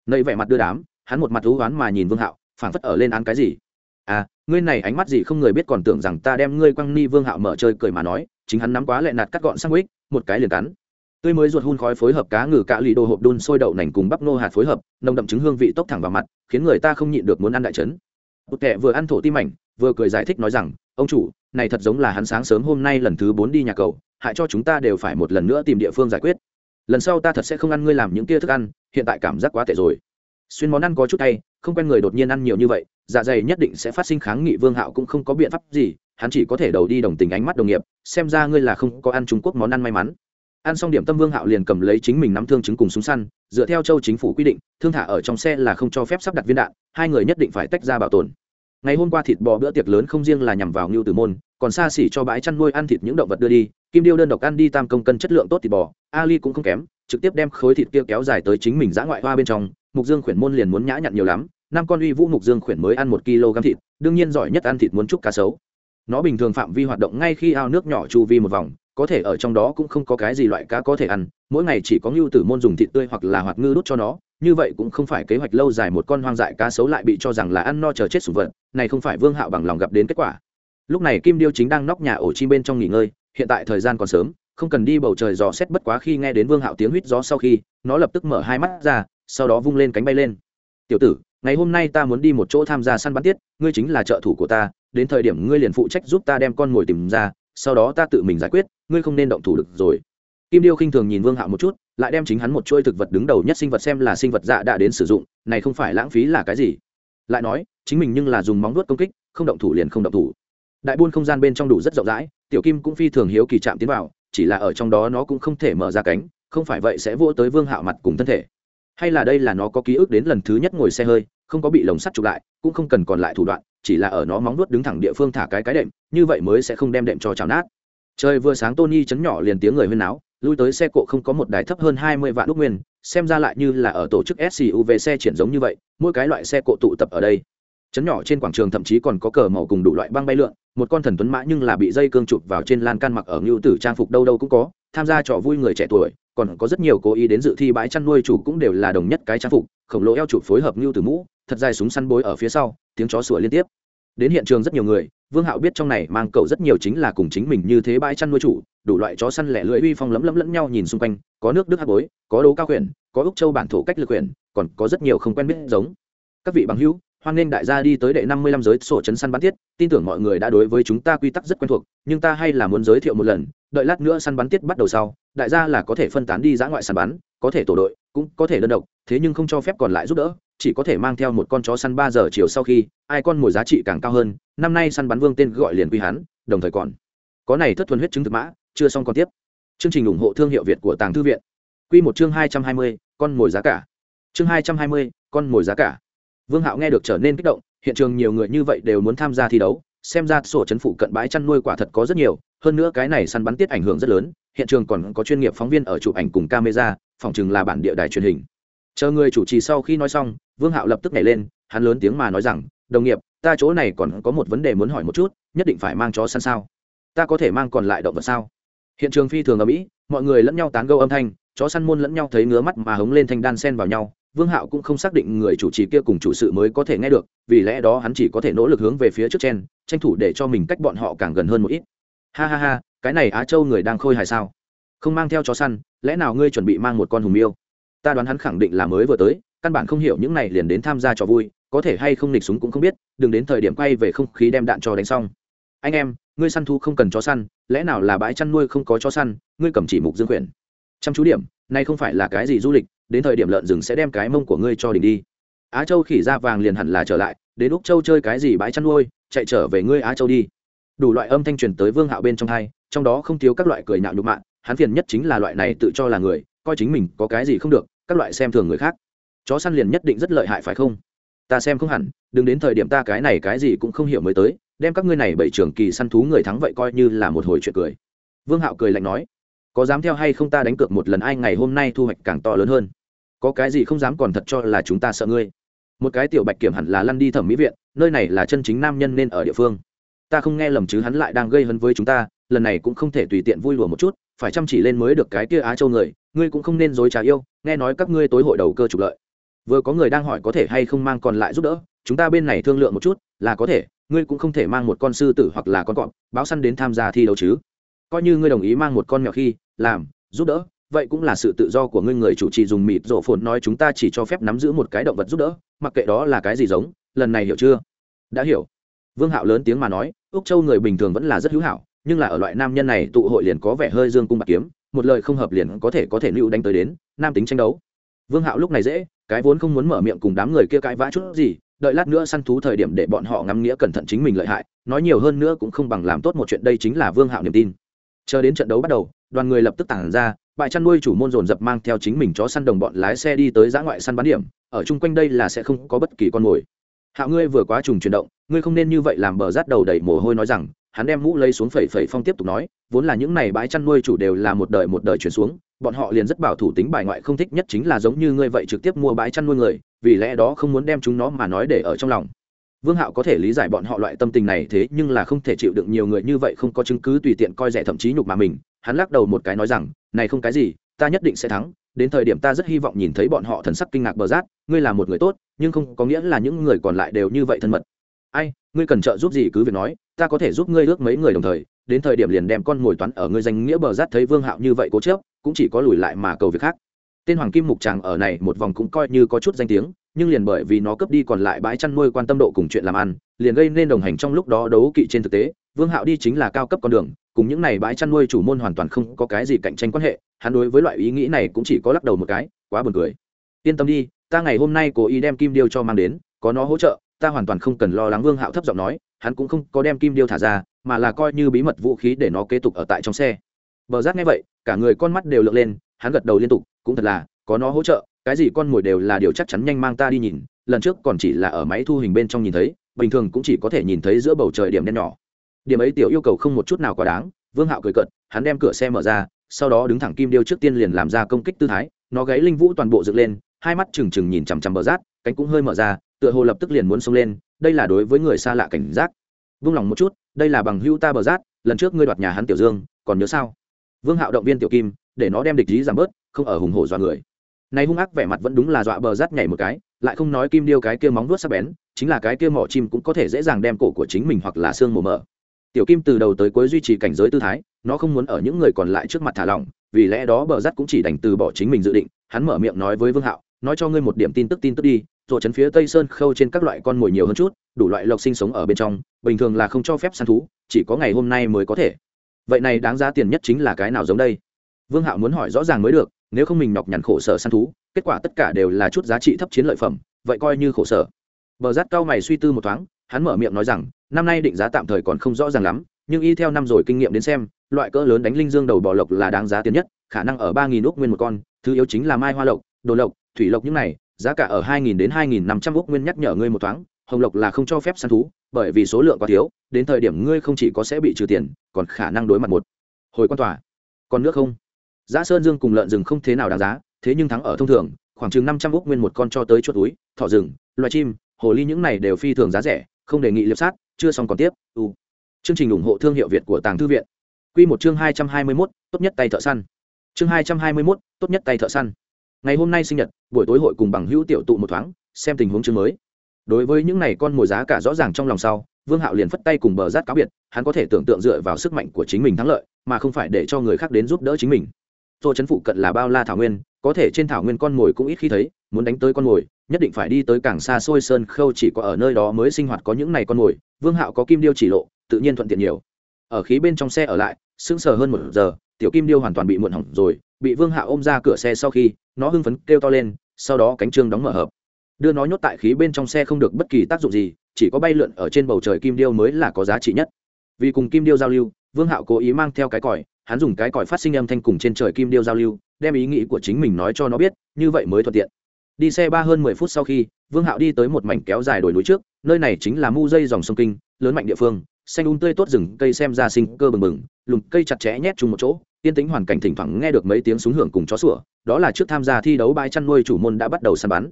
Nầy vẻ mặt đưa đám, hắn một mặt thú oán mà nhìn vương hạo, phảng phất ở lên án cái gì. À ngươi này ánh mắt gì không người biết còn tưởng rằng ta đem ngươi quăng ni vương hạo mở chơi cười mà nói, chính hắn nắm quá lẹ nạt cắt gọn sang ích một cái liền cắn. Tươi mới ruột hun khói phối hợp cá ngừ cạ lì đồ hộp đun sôi đậu nành cùng bắp nô hạt phối hợp, nồng đậm trứng hương vị tốc thẳng vào mặt, khiến người ta không nhịn được muốn ăn đại trấn bụt kệ vừa ăn thổ tim mảnh vừa cười giải thích nói rằng ông chủ, này thật giống là hắn sáng sớm hôm nay lần thứ bốn đi nhà cầu, hại cho chúng ta đều phải một lần nữa tìm địa phương giải quyết. Lần sau ta thật sẽ không ăn ngươi làm những kia thức ăn, hiện tại cảm giác quá tệ rồi. Xuyên món ăn có chút tay không quen người đột nhiên ăn nhiều như vậy dạ dày nhất định sẽ phát sinh kháng nghị vương hạo cũng không có biện pháp gì, hắn chỉ có thể đầu đi đồng tình ánh mắt đồng nghiệp, xem ra ngươi là không có ăn trung quốc món ăn may mắn. Ăn xong điểm tâm vương hạo liền cầm lấy chính mình nắm thương chứng cùng súng săn, dựa theo châu chính phủ quy định, thương thả ở trong xe là không cho phép sắp đặt viên đạn, hai người nhất định phải tách ra bảo tồn ngày hôm qua thịt bò bữa tiệc lớn không riêng là nhằm vào ngưu tử môn, còn xa xỉ cho bãi chăn nuôi ăn thịt những động vật đưa đi. Kim điêu đơn độc ăn đi tam công cân chất lượng tốt thịt bò, ali cũng không kém, trực tiếp đem khối thịt kia kéo dài tới chính mình giã ngoại hoa bên trong. Mục dương khuyển môn liền muốn nhã nhặn nhiều lắm, năm con uy vũ mục dương khuyển mới ăn một kg thịt, đương nhiên giỏi nhất ăn thịt muốn chúc cá sấu. Nó bình thường phạm vi hoạt động ngay khi ao nước nhỏ chu vi một vòng, có thể ở trong đó cũng không có cái gì loại cá có thể ăn, mỗi ngày chỉ có ngưu tử môn dùng thịt tươi hoặc là hoạt ngư đút cho nó như vậy cũng không phải kế hoạch lâu dài một con hoang dại cá sấu lại bị cho rằng là ăn no chờ chết sủng vật, này không phải vương hạo bằng lòng gặp đến kết quả. Lúc này kim điêu chính đang nóc nhà ổ chim bên trong nghỉ ngơi, hiện tại thời gian còn sớm, không cần đi bầu trời dò xét bất quá khi nghe đến vương hạo tiếng huýt gió sau khi, nó lập tức mở hai mắt ra, sau đó vung lên cánh bay lên. Tiểu tử, ngày hôm nay ta muốn đi một chỗ tham gia săn bắn tiết, ngươi chính là trợ thủ của ta, đến thời điểm ngươi liền phụ trách giúp ta đem con mồi tìm ra, sau đó ta tự mình giải quyết, ngươi không nên động thủ được rồi. Kim điêu khinh thường nhìn vương hạo một chút lại đem chính hắn một chuôi thực vật đứng đầu nhất sinh vật xem là sinh vật dạ đã đến sử dụng, này không phải lãng phí là cái gì? Lại nói, chính mình nhưng là dùng móng vuốt công kích, không động thủ liền không động thủ. Đại buôn không gian bên trong đủ rất rộng rãi, tiểu kim cũng phi thường hiếu kỳ chạm tiến vào, chỉ là ở trong đó nó cũng không thể mở ra cánh, không phải vậy sẽ vỗ tới vương hạo mặt cùng thân thể. Hay là đây là nó có ký ức đến lần thứ nhất ngồi xe hơi, không có bị lồng sắt chụp lại, cũng không cần còn lại thủ đoạn, chỉ là ở nó móng nuốt đứng thẳng địa phương thả cái cái đệm, như vậy mới sẽ không đem đệm cho chào nát. Trời vừa sáng tony chấn nhỏ liền tiếng người huyên náo lui tới xe cộ không có một đài thấp hơn hai mươi vạn lúc nguyên, xem ra lại như là ở tổ chức suv xe triển giống như vậy, mỗi cái loại xe cộ tụ tập ở đây. Chấn nhỏ trên quảng trường thậm chí còn có cờ màu cùng đủ loại băng bay lượn, một con thần tuấn mã nhưng là bị dây cương chụp vào trên lan can mặc ở ngưu tử trang phục đâu đâu cũng có, tham gia trò vui người trẻ tuổi, còn có rất nhiều cố ý đến dự thi bãi chăn nuôi chủ cũng đều là đồng nhất cái trang phục, khổng lồ eo chụp phối hợp ngưu tử mũ, thật dài súng săn bối ở phía sau, tiếng chó sủa liên tiếp. Đến hiện trường rất nhiều người vương hạo biết trong này mang cậu rất nhiều chính là cùng chính mình như thế bãi chăn nuôi chủ, đủ loại chó săn lẻ lưỡi uy phong lấm lấm lẫn nhau nhìn xung quanh, có nước đức hắc bối, có đấu cao quyển có úc châu bản thổ cách lực quyển còn có rất nhiều không quen biết giống. Các vị bằng hữu, hoan nghênh đại gia đi tới đệ năm mươi lăm giới sổ chấn săn bắn tiết, tin tưởng mọi người đã đối với chúng ta quy tắc rất quen thuộc, nhưng ta hay là muốn giới thiệu một lần, đợi lát nữa săn bắn tiết bắt đầu sau, đại gia là có thể phân tán đi dã ngoại săn bắn, có thể tổ đội, cũng có thể đơn độc, thế nhưng không cho phép còn lại giúp đỡ chỉ có thể mang theo một con chó săn ba giờ chiều sau khi, ai con mồi giá trị càng cao hơn, năm nay săn bắn vương tên gọi liền quy hắn, đồng thời còn có này thất thuần huyết chứng thực mã, chưa xong còn tiếp. Chương trình ủng hộ thương hiệu việt của tàng thư viện. Quy một chương hai trăm hai mươi, con mồi giá cả. Chương hai trăm hai mươi, con mồi giá cả. Vương hạo nghe được trở nên kích động, hiện trường nhiều người như vậy đều muốn tham gia thi đấu, xem ra sổ chấn phụ cận bãi chăn nuôi quả thật có rất nhiều, hơn nữa cái này săn bắn tiết ảnh hưởng rất lớn, hiện trường còn có chuyên nghiệp phóng viên ở chụp ảnh cùng camera, phòng chừng là bản địa đài truyền hình chờ người chủ trì sau khi nói xong, vương hạo lập tức nhảy lên, hắn lớn tiếng mà nói rằng, đồng nghiệp, ta chỗ này còn có một vấn đề muốn hỏi một chút, nhất định phải mang chó săn sao? Ta có thể mang còn lại động vật sao? Hiện trường phi thường ở mỹ mọi người lẫn nhau tán gâu âm thanh, chó săn môn lẫn nhau thấy ngứa mắt mà hống lên thanh đan sen vào nhau. Vương hạo cũng không xác định người chủ trì kia cùng chủ sự mới có thể nghe được, vì lẽ đó hắn chỉ có thể nỗ lực hướng về phía trước trên tranh thủ để cho mình cách bọn họ càng gần hơn một ít. Ha ha ha, cái này á châu người đang khôi hài sao? Không mang theo chó săn, lẽ nào ngươi chuẩn bị mang một con hùng miêu? Ta đoán hắn khẳng định là mới vừa tới, căn bản không hiểu những này liền đến tham gia trò vui, có thể hay không nịch súng cũng không biết, đừng đến thời điểm quay về không khí đem đạn cho đánh xong. Anh em, ngươi săn thu không cần chó săn, lẽ nào là bãi chăn nuôi không có chó săn, ngươi cầm chỉ mục dương quyển chăm chú điểm, nay không phải là cái gì du lịch, đến thời điểm lợn rừng sẽ đem cái mông của ngươi cho đỉnh đi. Á châu khỉ da vàng liền hẳn là trở lại, đến úc châu chơi cái gì bãi chăn nuôi, chạy trở về ngươi á châu đi. Đủ loại âm thanh truyền tới vương hạo bên trong hai, trong đó không thiếu các loại cười nhạo nhục mạ, hắn phiền nhất chính là loại này tự cho là người, coi chính mình có cái gì không được các loại xem thường người khác. Chó săn liền nhất định rất lợi hại phải không? Ta xem không hẳn, đừng đến thời điểm ta cái này cái gì cũng không hiểu mới tới, đem các ngươi này bảy trường kỳ săn thú người thắng vậy coi như là một hồi chuyện cười. Vương hạo cười lạnh nói, có dám theo hay không ta đánh cược một lần ai ngày hôm nay thu hoạch càng to lớn hơn. Có cái gì không dám còn thật cho là chúng ta sợ ngươi. Một cái tiểu bạch kiểm hẳn là lăn đi thẩm mỹ viện, nơi này là chân chính nam nhân nên ở địa phương. Ta không nghe lầm chứ hắn lại đang gây hấn với chúng ta, lần này cũng không thể tùy tiện vui lùa một chút phải chăm chỉ lên mới được cái kia á châu người, ngươi cũng không nên dối trà yêu, nghe nói các ngươi tối hội đầu cơ trục lợi. Vừa có người đang hỏi có thể hay không mang còn lại giúp đỡ, chúng ta bên này thương lượng một chút, là có thể, ngươi cũng không thể mang một con sư tử hoặc là con cọp, báo săn đến tham gia thi đấu chứ. Coi như ngươi đồng ý mang một con mèo khi, làm, giúp đỡ, vậy cũng là sự tự do của ngươi người chủ trì dùng mịt rổ phồn nói chúng ta chỉ cho phép nắm giữ một cái động vật giúp đỡ, mặc kệ đó là cái gì giống, lần này hiểu chưa? Đã hiểu. Vương hạo lớn tiếng mà nói, úc châu người bình thường vẫn là rất hữu hảo nhưng là ở loại nam nhân này tụ hội liền có vẻ hơi dương cung bạc kiếm, một lời không hợp liền có thể có thể lưu đánh tới đến, nam tính tranh đấu. Vương hạo lúc này dễ, cái vốn không muốn mở miệng cùng đám người kia cãi vã chút gì, đợi lát nữa săn thú thời điểm để bọn họ ngắm nghĩa cẩn thận chính mình lợi hại, nói nhiều hơn nữa cũng không bằng làm tốt một chuyện, đây chính là vương hạo niềm tin. Chờ đến trận đấu bắt đầu, đoàn người lập tức tản ra, bãi chăn nuôi chủ môn dồn dập mang theo chính mình chó săn đồng bọn lái xe đi tới giã ngoại săn bắn điểm, ở chung quanh đây là sẽ không có bất kỳ con mồi. Hạo ngươi vừa quá trùng chuyển động, ngươi không nên như vậy làm bờ rát đầu đầy mồ hôi nói rằng hắn đem mũ lấy xuống phẩy phẩy phong tiếp tục nói, vốn là những này bãi chăn nuôi chủ đều là một đời một đời chuyển xuống, bọn họ liền rất bảo thủ tính bài ngoại không thích nhất chính là giống như ngươi vậy trực tiếp mua bãi chăn nuôi người, vì lẽ đó không muốn đem chúng nó mà nói để ở trong lòng. Vương hạo có thể lý giải bọn họ loại tâm tình này thế, nhưng là không thể chịu đựng nhiều người như vậy không có chứng cứ tùy tiện coi rẻ thậm chí nhục mà mình. Hắn lắc đầu một cái nói rằng, này không cái gì, ta nhất định sẽ thắng. Đến thời điểm ta rất hy vọng nhìn thấy bọn họ thần sắc kinh ngạc bờ rát, ngươi là một người tốt, nhưng không có nghĩa là những người còn lại đều như vậy thân mật. Ai, ngươi cần trợ giúp gì cứ việc nói ta có thể giúp ngươi ước mấy người đồng thời, đến thời điểm liền đem con ngồi toán ở ngươi danh nghĩa bờ rát thấy vương hạo như vậy cố chớp cũng chỉ có lùi lại mà cầu việc khác. Tên hoàng kim mục tràng ở này một vòng cũng coi như có chút danh tiếng, nhưng liền bởi vì nó cướp đi còn lại bãi chăn nuôi quan tâm độ cùng chuyện làm ăn, liền gây nên đồng hành trong lúc đó đấu kỵ trên thực tế. Vương hạo đi chính là cao cấp con đường, cùng những này bãi chăn nuôi chủ môn hoàn toàn không có cái gì cạnh tranh quan hệ, hắn đối với loại ý nghĩ này cũng chỉ có lắc đầu một cái, quá buồn cười. Yên tâm đi, ta ngày hôm nay cố ý đem kim điêu cho mang đến, có nó hỗ trợ, ta hoàn toàn không cần lo lắng vương hạo thấp giọng nói hắn cũng không có đem kim điêu thả ra, mà là coi như bí mật vũ khí để nó kế tục ở tại trong xe. Bờ rác nghe vậy, cả người con mắt đều lượn lên, hắn gật đầu liên tục, cũng thật là, có nó hỗ trợ, cái gì con mồi đều là điều chắc chắn nhanh mang ta đi nhìn, lần trước còn chỉ là ở máy thu hình bên trong nhìn thấy, bình thường cũng chỉ có thể nhìn thấy giữa bầu trời điểm đen nhỏ. Điểm ấy tiểu yêu cầu không một chút nào quá đáng, vương hạo cười cợt, hắn đem cửa xe mở ra, sau đó đứng thẳng kim điêu trước tiên liền làm ra công kích tư thái, nó gáy linh vũ toàn bộ dựng lên, hai mắt trừng trừng nhìn chằm chằm bờ rát cánh cũng hơi mở ra, tựa hồ lập tức liền muốn xông lên đây là đối với người xa lạ cảnh giác. Vung lòng một chút, đây là bằng hữu ta bờ rát, lần trước ngươi đoạt nhà hắn tiểu dương, còn nhớ sao? Vương hạo động viên tiểu kim, để nó đem địch ý giảm bớt, không ở hùng hổ dọa người. Này hung ác vẻ mặt vẫn đúng là dọa bờ rát nhảy một cái, lại không nói kim điêu cái kia móng vuốt sắc bén, chính là cái kia mỏ chim cũng có thể dễ dàng đem cổ của chính mình hoặc là xương mổ mở. Tiểu kim từ đầu tới cuối duy trì cảnh giới tư thái, nó không muốn ở những người còn lại trước mặt thả lỏng, vì lẽ đó bờ rát cũng chỉ đành từ bỏ chính mình dự định, hắn mở miệng nói với vương hạo, nói cho ngươi một điểm tin tức tin tức đi rồi chấn phía tây sơn khâu trên các loại con mồi nhiều hơn chút, đủ loại lộc sinh sống ở bên trong, bình thường là không cho phép săn thú, chỉ có ngày hôm nay mới có thể. Vậy này đáng giá tiền nhất chính là cái nào giống đây? Vương hạo muốn hỏi rõ ràng mới được, nếu không mình nhọc nhằn khổ sở săn thú, kết quả tất cả đều là chút giá trị thấp chiến lợi phẩm, vậy coi như khổ sở. Bờ rát cao mày suy tư một thoáng, hắn mở miệng nói rằng, năm nay định giá tạm thời còn không rõ ràng lắm, nhưng y theo năm rồi kinh nghiệm đến xem, loại cỡ lớn đánh linh dương đầu bò lộc là đáng giá tiền nhất, khả năng ở ba nghìn úc nguyên một con, thứ yếu chính là mai hoa lộc, đồ lộc, thủy lộc những này giá cả ở hai nghìn đến hai nghìn năm trăm úc nguyên nhắc nhở ngươi một thoáng, hồng lộc là không cho phép săn thú, bởi vì số lượng quá thiếu, đến thời điểm ngươi không chỉ có sẽ bị trừ tiền, còn khả năng đối mặt một hồi quan tòa. Còn nước không? Giá sơn dương cùng lợn rừng không thế nào đáng giá, thế nhưng thắng ở thông thường, khoảng chừng năm trăm úc nguyên một con cho tới chuột túi, thỏ rừng, loài chim, hồ ly những này đều phi thường giá rẻ, không đề nghị liệp sát, chưa xong còn tiếp. U. Chương trình ủng hộ thương hiệu việt của tàng thư viện. Q một chương hai trăm hai mươi mốt, tốt nhất tay thợ săn. Chương hai trăm hai mươi mốt, tốt nhất tay thợ săn ngày hôm nay sinh nhật, buổi tối hội cùng bằng hữu tiểu tụ một thoáng, xem tình huống chương mới. Đối với những này con mồi giá cả rõ ràng trong lòng sau, vương hạo liền phất tay cùng bờ rát cáo biệt, hắn có thể tưởng tượng dựa vào sức mạnh của chính mình thắng lợi, mà không phải để cho người khác đến giúp đỡ chính mình. Tô chấn phụ cận là bao la thảo nguyên, có thể trên thảo nguyên con mồi cũng ít khi thấy, muốn đánh tới con mồi, nhất định phải đi tới càng xa xôi sơn khâu chỉ có ở nơi đó mới sinh hoạt có những này con mồi, vương hạo có kim điêu chỉ lộ, tự nhiên thuận tiện nhiều. Ở khí bên trong xe ở lại, sững sờ hơn một giờ, tiểu kim điêu hoàn toàn bị muộn hỏng rồi bị vương hạ ôm ra cửa xe sau khi, nó hưng phấn kêu to lên, sau đó cánh trương đóng mở hợp. Đưa nó nhốt tại khí bên trong xe không được bất kỳ tác dụng gì, chỉ có bay lượn ở trên bầu trời kim điêu mới là có giá trị nhất. Vì cùng kim điêu giao lưu, vương hạo cố ý mang theo cái còi, hắn dùng cái còi phát sinh âm thanh cùng trên trời kim điêu giao lưu, đem ý nghĩ của chính mình nói cho nó biết, như vậy mới thuận tiện. Đi xe ba hơn mười phút sau khi, vương hạo đi tới một mảnh kéo dài đồi núi trước, nơi này chính là mu dây dòng sông kinh, lớn mạnh địa phương, xanh un um tươi tốt rừng, cây xem ra sinh cơ bừng bừng, lùm cây chặt chẽ nhét chung một chỗ yên tĩnh hoàn cảnh thỉnh thoảng nghe được mấy tiếng súng hưởng cùng chó sủa, đó là trước tham gia thi đấu bãi chăn nuôi chủ môn đã bắt đầu săn bắn.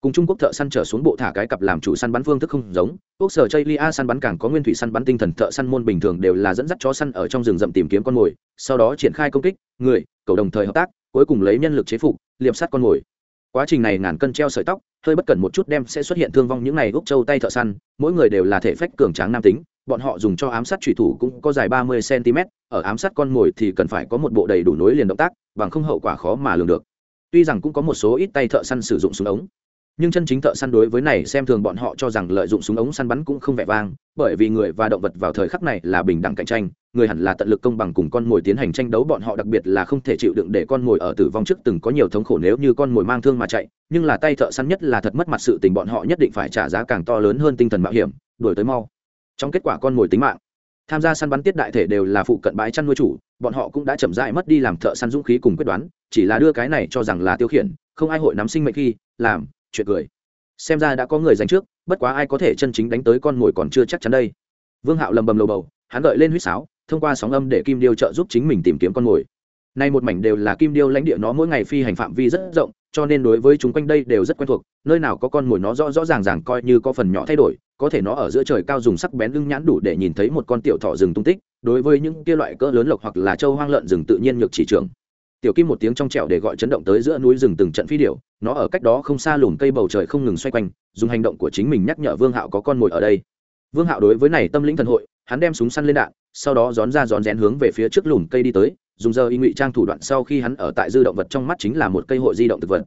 Cùng trung quốc thợ săn trở xuống bộ thả cái cặp làm chủ săn bắn phương thức không giống, quốc sở chây lia săn bắn càng có nguyên thủy săn bắn tinh thần thợ săn môn bình thường đều là dẫn dắt chó săn ở trong rừng rậm tìm kiếm con mồi, sau đó triển khai công kích, người, cầu đồng thời hợp tác, cuối cùng lấy nhân lực chế phục, liệp sát con mồi. Quá trình này ngàn cân treo sợi tóc, hơi bất cẩn một chút đem sẽ xuất hiện thương vong những này úc châu tay thợ săn, mỗi người đều là thể phách cường tráng nam tính bọn họ dùng cho ám sát thủy thủ cũng có dài ba mươi cm, ở ám sát con mồi thì cần phải có một bộ đầy đủ nối liền động tác, bằng không hậu quả khó mà lường được. Tuy rằng cũng có một số ít tay thợ săn sử dụng súng ống, nhưng chân chính thợ săn đối với này xem thường bọn họ cho rằng lợi dụng súng ống săn bắn cũng không vẻ vang, bởi vì người và động vật vào thời khắc này là bình đẳng cạnh tranh, người hẳn là tận lực công bằng cùng con mồi tiến hành tranh đấu, bọn họ đặc biệt là không thể chịu đựng để con mồi ở tử vong trước từng có nhiều thống khổ nếu như con mồi mang thương mà chạy, nhưng là tay thợ săn nhất là thật mất mặt sự tình, bọn họ nhất định phải trả giá càng to lớn hơn tinh thần mạo hiểm, đuổi tới mau trong kết quả con mồi tính mạng. Tham gia săn bắn tiết đại thể đều là phụ cận bãi chăn nuôi chủ, bọn họ cũng đã chậm rãi mất đi làm thợ săn dũng khí cùng quyết đoán, chỉ là đưa cái này cho rằng là tiêu khiển, không ai hội nắm sinh mệnh khi, làm, chuyện cười. Xem ra đã có người giành trước, bất quá ai có thể chân chính đánh tới con mồi còn chưa chắc chắn đây. Vương hạo lầm bầm lầu bầu, hắn gợi lên huýt sáo, thông qua sóng âm để kim điêu trợ giúp chính mình tìm kiếm con mồi nay một mảnh đều là kim điêu lãnh địa, nó mỗi ngày phi hành phạm vi rất rộng, cho nên đối với chúng quanh đây đều rất quen thuộc, nơi nào có con mồi nó rõ rõ ràng ràng coi như có phần nhỏ thay đổi, có thể nó ở giữa trời cao dùng sắc bén lưng nhãn đủ để nhìn thấy một con tiểu thỏ rừng tung tích, đối với những kia loại cỡ lớn lộc hoặc là châu hoang lợn rừng tự nhiên nhược chỉ trường. Tiểu kim một tiếng trong trẻo để gọi chấn động tới giữa núi rừng từng trận phi điệu nó ở cách đó không xa lùm cây bầu trời không ngừng xoay quanh, dùng hành động của chính mình nhắc nhở vương hạo có con mồi ở đây. Vương hạo đối với này tâm lĩnh thần hội, hắn đem súng săn lên đạn, sau đó rón ra rón rén hướng về phía trước lùm cây đi tới dùng giờ y ngụy trang thủ đoạn sau khi hắn ở tại dư động vật trong mắt chính là một cây hội di động thực vật.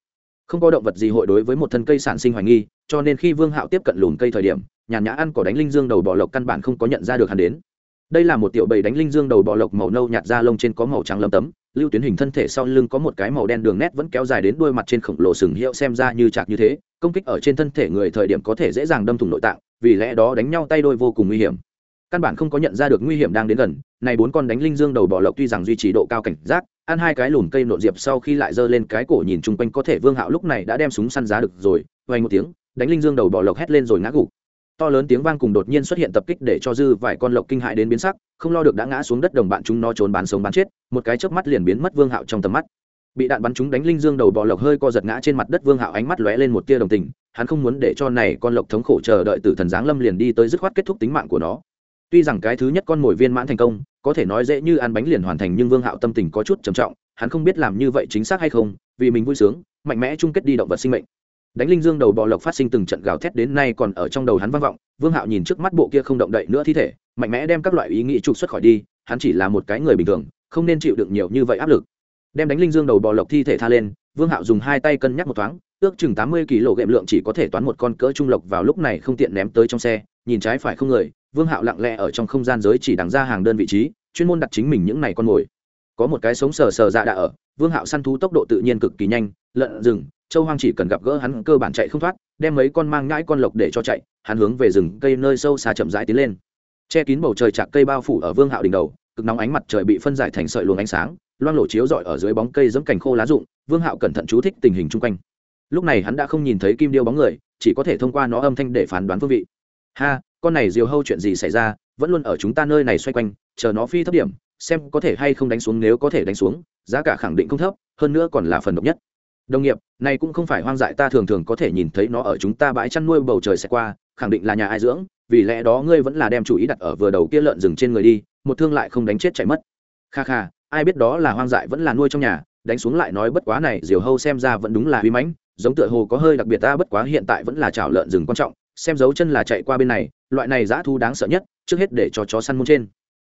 Không có động vật gì hội đối với một thân cây sản sinh hoài nghi, cho nên khi vương hạo tiếp cận lùn cây thời điểm nhàn nhã ăn cỏ đánh linh dương đầu bò lộc căn bản không có nhận ra được hắn đến. Đây là một tiểu bầy đánh linh dương đầu bò lộc màu nâu nhạt da lông trên có màu trắng lấm tấm, lưu tuyến hình thân thể sau lưng có một cái màu đen đường nét vẫn kéo dài đến đuôi mặt trên khổng lồ sừng hiệu xem ra như chạc như thế, công kích ở trên thân thể người thời điểm có thể dễ dàng đâm thủng nội tạng, vì lẽ đó đánh nhau tay đôi vô cùng nguy hiểm căn bản không có nhận ra được nguy hiểm đang đến gần, này bốn con đánh linh dương đầu bò lộc tuy rằng duy trì độ cao cảnh giác, ăn hai cái lùn cây nộn diệp sau khi lại giơ lên cái cổ nhìn chung quanh có thể vương hạo lúc này đã đem súng săn giá được rồi vay một tiếng, đánh linh dương đầu bò lộc hét lên rồi ngã gục. To lớn tiếng vang cùng đột nhiên xuất hiện tập kích để cho dư vài con lộc kinh hại đến biến sắc, không lo được đã ngã xuống đất đồng bạn chúng nó trốn bán sống bán chết, một cái chớp mắt liền biến mất vương hạo trong tầm mắt. Bị đạn bắn chúng đánh linh dương đầu bò lộc hơi co giật ngã trên mặt đất vương hạo ánh mắt lóe lên một tia đồng tình, hắn không muốn để cho này con lộc thống khổ chờ đợi tử thần giáng lâm liền đi tới dứt khoát kết thúc tính mạng của nó tuy rằng cái thứ nhất con mồi viên mãn thành công, có thể nói dễ như ăn bánh liền hoàn thành, nhưng vương hạo tâm tình có chút trầm trọng, hắn không biết làm như vậy chính xác hay không, vì mình vui sướng, mạnh mẽ chung kết đi động vật sinh mệnh. Đánh linh dương đầu bò lộc phát sinh từng trận gào thét đến nay còn ở trong đầu hắn vang vọng, vương hạo nhìn trước mắt bộ kia không động đậy nữa thi thể, mạnh mẽ đem các loại ý nghĩ trục xuất khỏi đi, hắn chỉ là một cái người bình thường, không nên chịu được nhiều như vậy áp lực. Đem đánh linh dương đầu bò lộc thi thể tha lên, vương hạo dùng hai tay cân nhắc một thoáng, ước chừng tám mươi kg lượng chỉ có thể toán một con cỡ trung lộc vào lúc này không tiện ném tới trong xe, nhìn trái phải không người vương hạo lặng lẽ ở trong không gian giới chỉ đằng ra hàng đơn vị trí, chuyên môn đặt chính mình những này con mồi. Có một cái sống sờ sờ dạ đã ở, vương hạo săn thú tốc độ tự nhiên cực kỳ nhanh, lợn rừng, châu hoang chỉ cần gặp gỡ hắn cơ bản chạy không thoát, đem mấy con mang nhãi con lộc để cho chạy, hắn hướng về rừng cây nơi sâu xa chậm rãi tiến lên. Che kín bầu trời chạc cây bao phủ ở vương hạo đỉnh đầu, cực nóng ánh mặt trời bị phân giải thành sợi luồng ánh sáng, loang lổ chiếu rọi ở dưới bóng cây giẫm cành khô lá rụng, vương hạo cẩn thận chú thích tình hình chung quanh. Lúc này hắn đã không nhìn thấy kim điêu bóng người, chỉ có thể thông qua nó âm thanh để phán đoán phương vị. Ha con này diều hâu chuyện gì xảy ra, vẫn luôn ở chúng ta nơi này xoay quanh, chờ nó phi thấp điểm, xem có thể hay không đánh xuống, nếu có thể đánh xuống, giá cả khẳng định không thấp, hơn nữa còn là phần độc nhất. Đồng nghiệp, này cũng không phải hoang dại, ta thường thường có thể nhìn thấy nó ở chúng ta bãi chăn nuôi bầu trời sẽ qua, khẳng định là nhà ai dưỡng, vì lẽ đó ngươi vẫn là đem chủ ý đặt ở vừa đầu kia lợn rừng trên người đi, một thương lại không đánh chết chạy mất. Kha kha, ai biết đó là hoang dại vẫn là nuôi trong nhà, đánh xuống lại nói bất quá này, diều hâu xem ra vẫn đúng là uy mãnh, giống tựa hồ có hơi đặc biệt, ta bất quá hiện tại vẫn là chảo lợn rừng quan trọng xem dấu chân là chạy qua bên này, loại này dã thu đáng sợ nhất, trước hết để cho chó săn môn trên.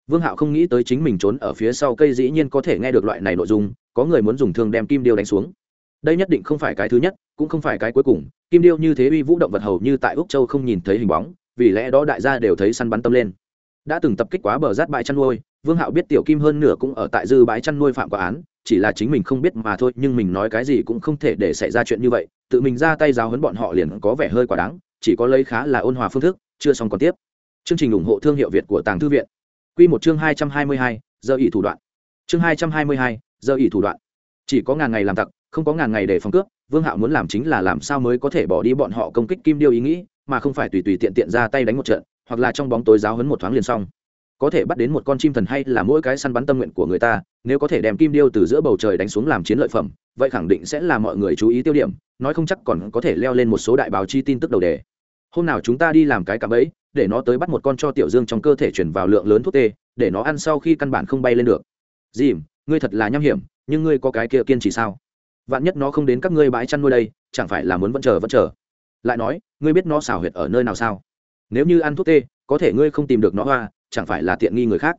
Vương hạo không nghĩ tới chính mình trốn ở phía sau cây dĩ nhiên có thể nghe được loại này nội dung, có người muốn dùng thương đem kim điêu đánh xuống. Đây nhất định không phải cái thứ nhất, cũng không phải cái cuối cùng, kim điêu như thế uy vũ động vật hầu như tại úc châu không nhìn thấy hình bóng, vì lẽ đó đại gia đều thấy săn bắn tâm lên. Đã từng tập kích quá bờ rát bãi chăn nuôi, vương hạo biết tiểu kim hơn nửa cũng ở tại dư bãi chăn nuôi phạm quả án, chỉ là chính mình không biết mà thôi, nhưng mình nói cái gì cũng không thể để xảy ra chuyện như vậy, tự mình ra tay giáo hấn bọn họ liền có vẻ hơi quá đáng chỉ có lấy khá là ôn hòa phương thức, chưa xong còn tiếp. Chương trình ủng hộ thương hiệu việt của tàng thư viện. Q một chương hai trăm hai mươi hai, giờ ỉ thủ đoạn. Chương hai trăm hai mươi hai, giờ ỉ thủ đoạn. Chỉ có ngàn ngày làm tặc, không có ngàn ngày để phòng cướp, vương hạo muốn làm chính là làm sao mới có thể bỏ đi bọn họ công kích kim điêu ý nghĩ, mà không phải tùy tùy tiện tiện ra tay đánh một trận, hoặc là trong bóng tối giáo hấn một thoáng liền xong. Có thể bắt đến một con chim thần hay là mỗi cái săn bắn tâm nguyện của người ta, nếu có thể đem kim điêu từ giữa bầu trời đánh xuống làm chiến lợi phẩm, vậy khẳng định sẽ là mọi người chú ý tiêu điểm, nói không chắc còn có thể leo lên một số đại báo chi tin tức đầu đề hôm nào chúng ta đi làm cái cạm ấy để nó tới bắt một con cho tiểu dương trong cơ thể chuyển vào lượng lớn thuốc tê, để nó ăn sau khi căn bản không bay lên được. Dìm, ngươi thật là nham hiểm, nhưng ngươi có cái kia kiên trì sao? Vạn nhất nó không đến các ngươi bãi chăn nuôi đây, chẳng phải là muốn vẫn chờ vẫn chờ? Lại nói, ngươi biết nó xảo huyệt ở nơi nào sao? Nếu như ăn thuốc tê, có thể ngươi không tìm được nó hoa, chẳng phải là tiện nghi người khác?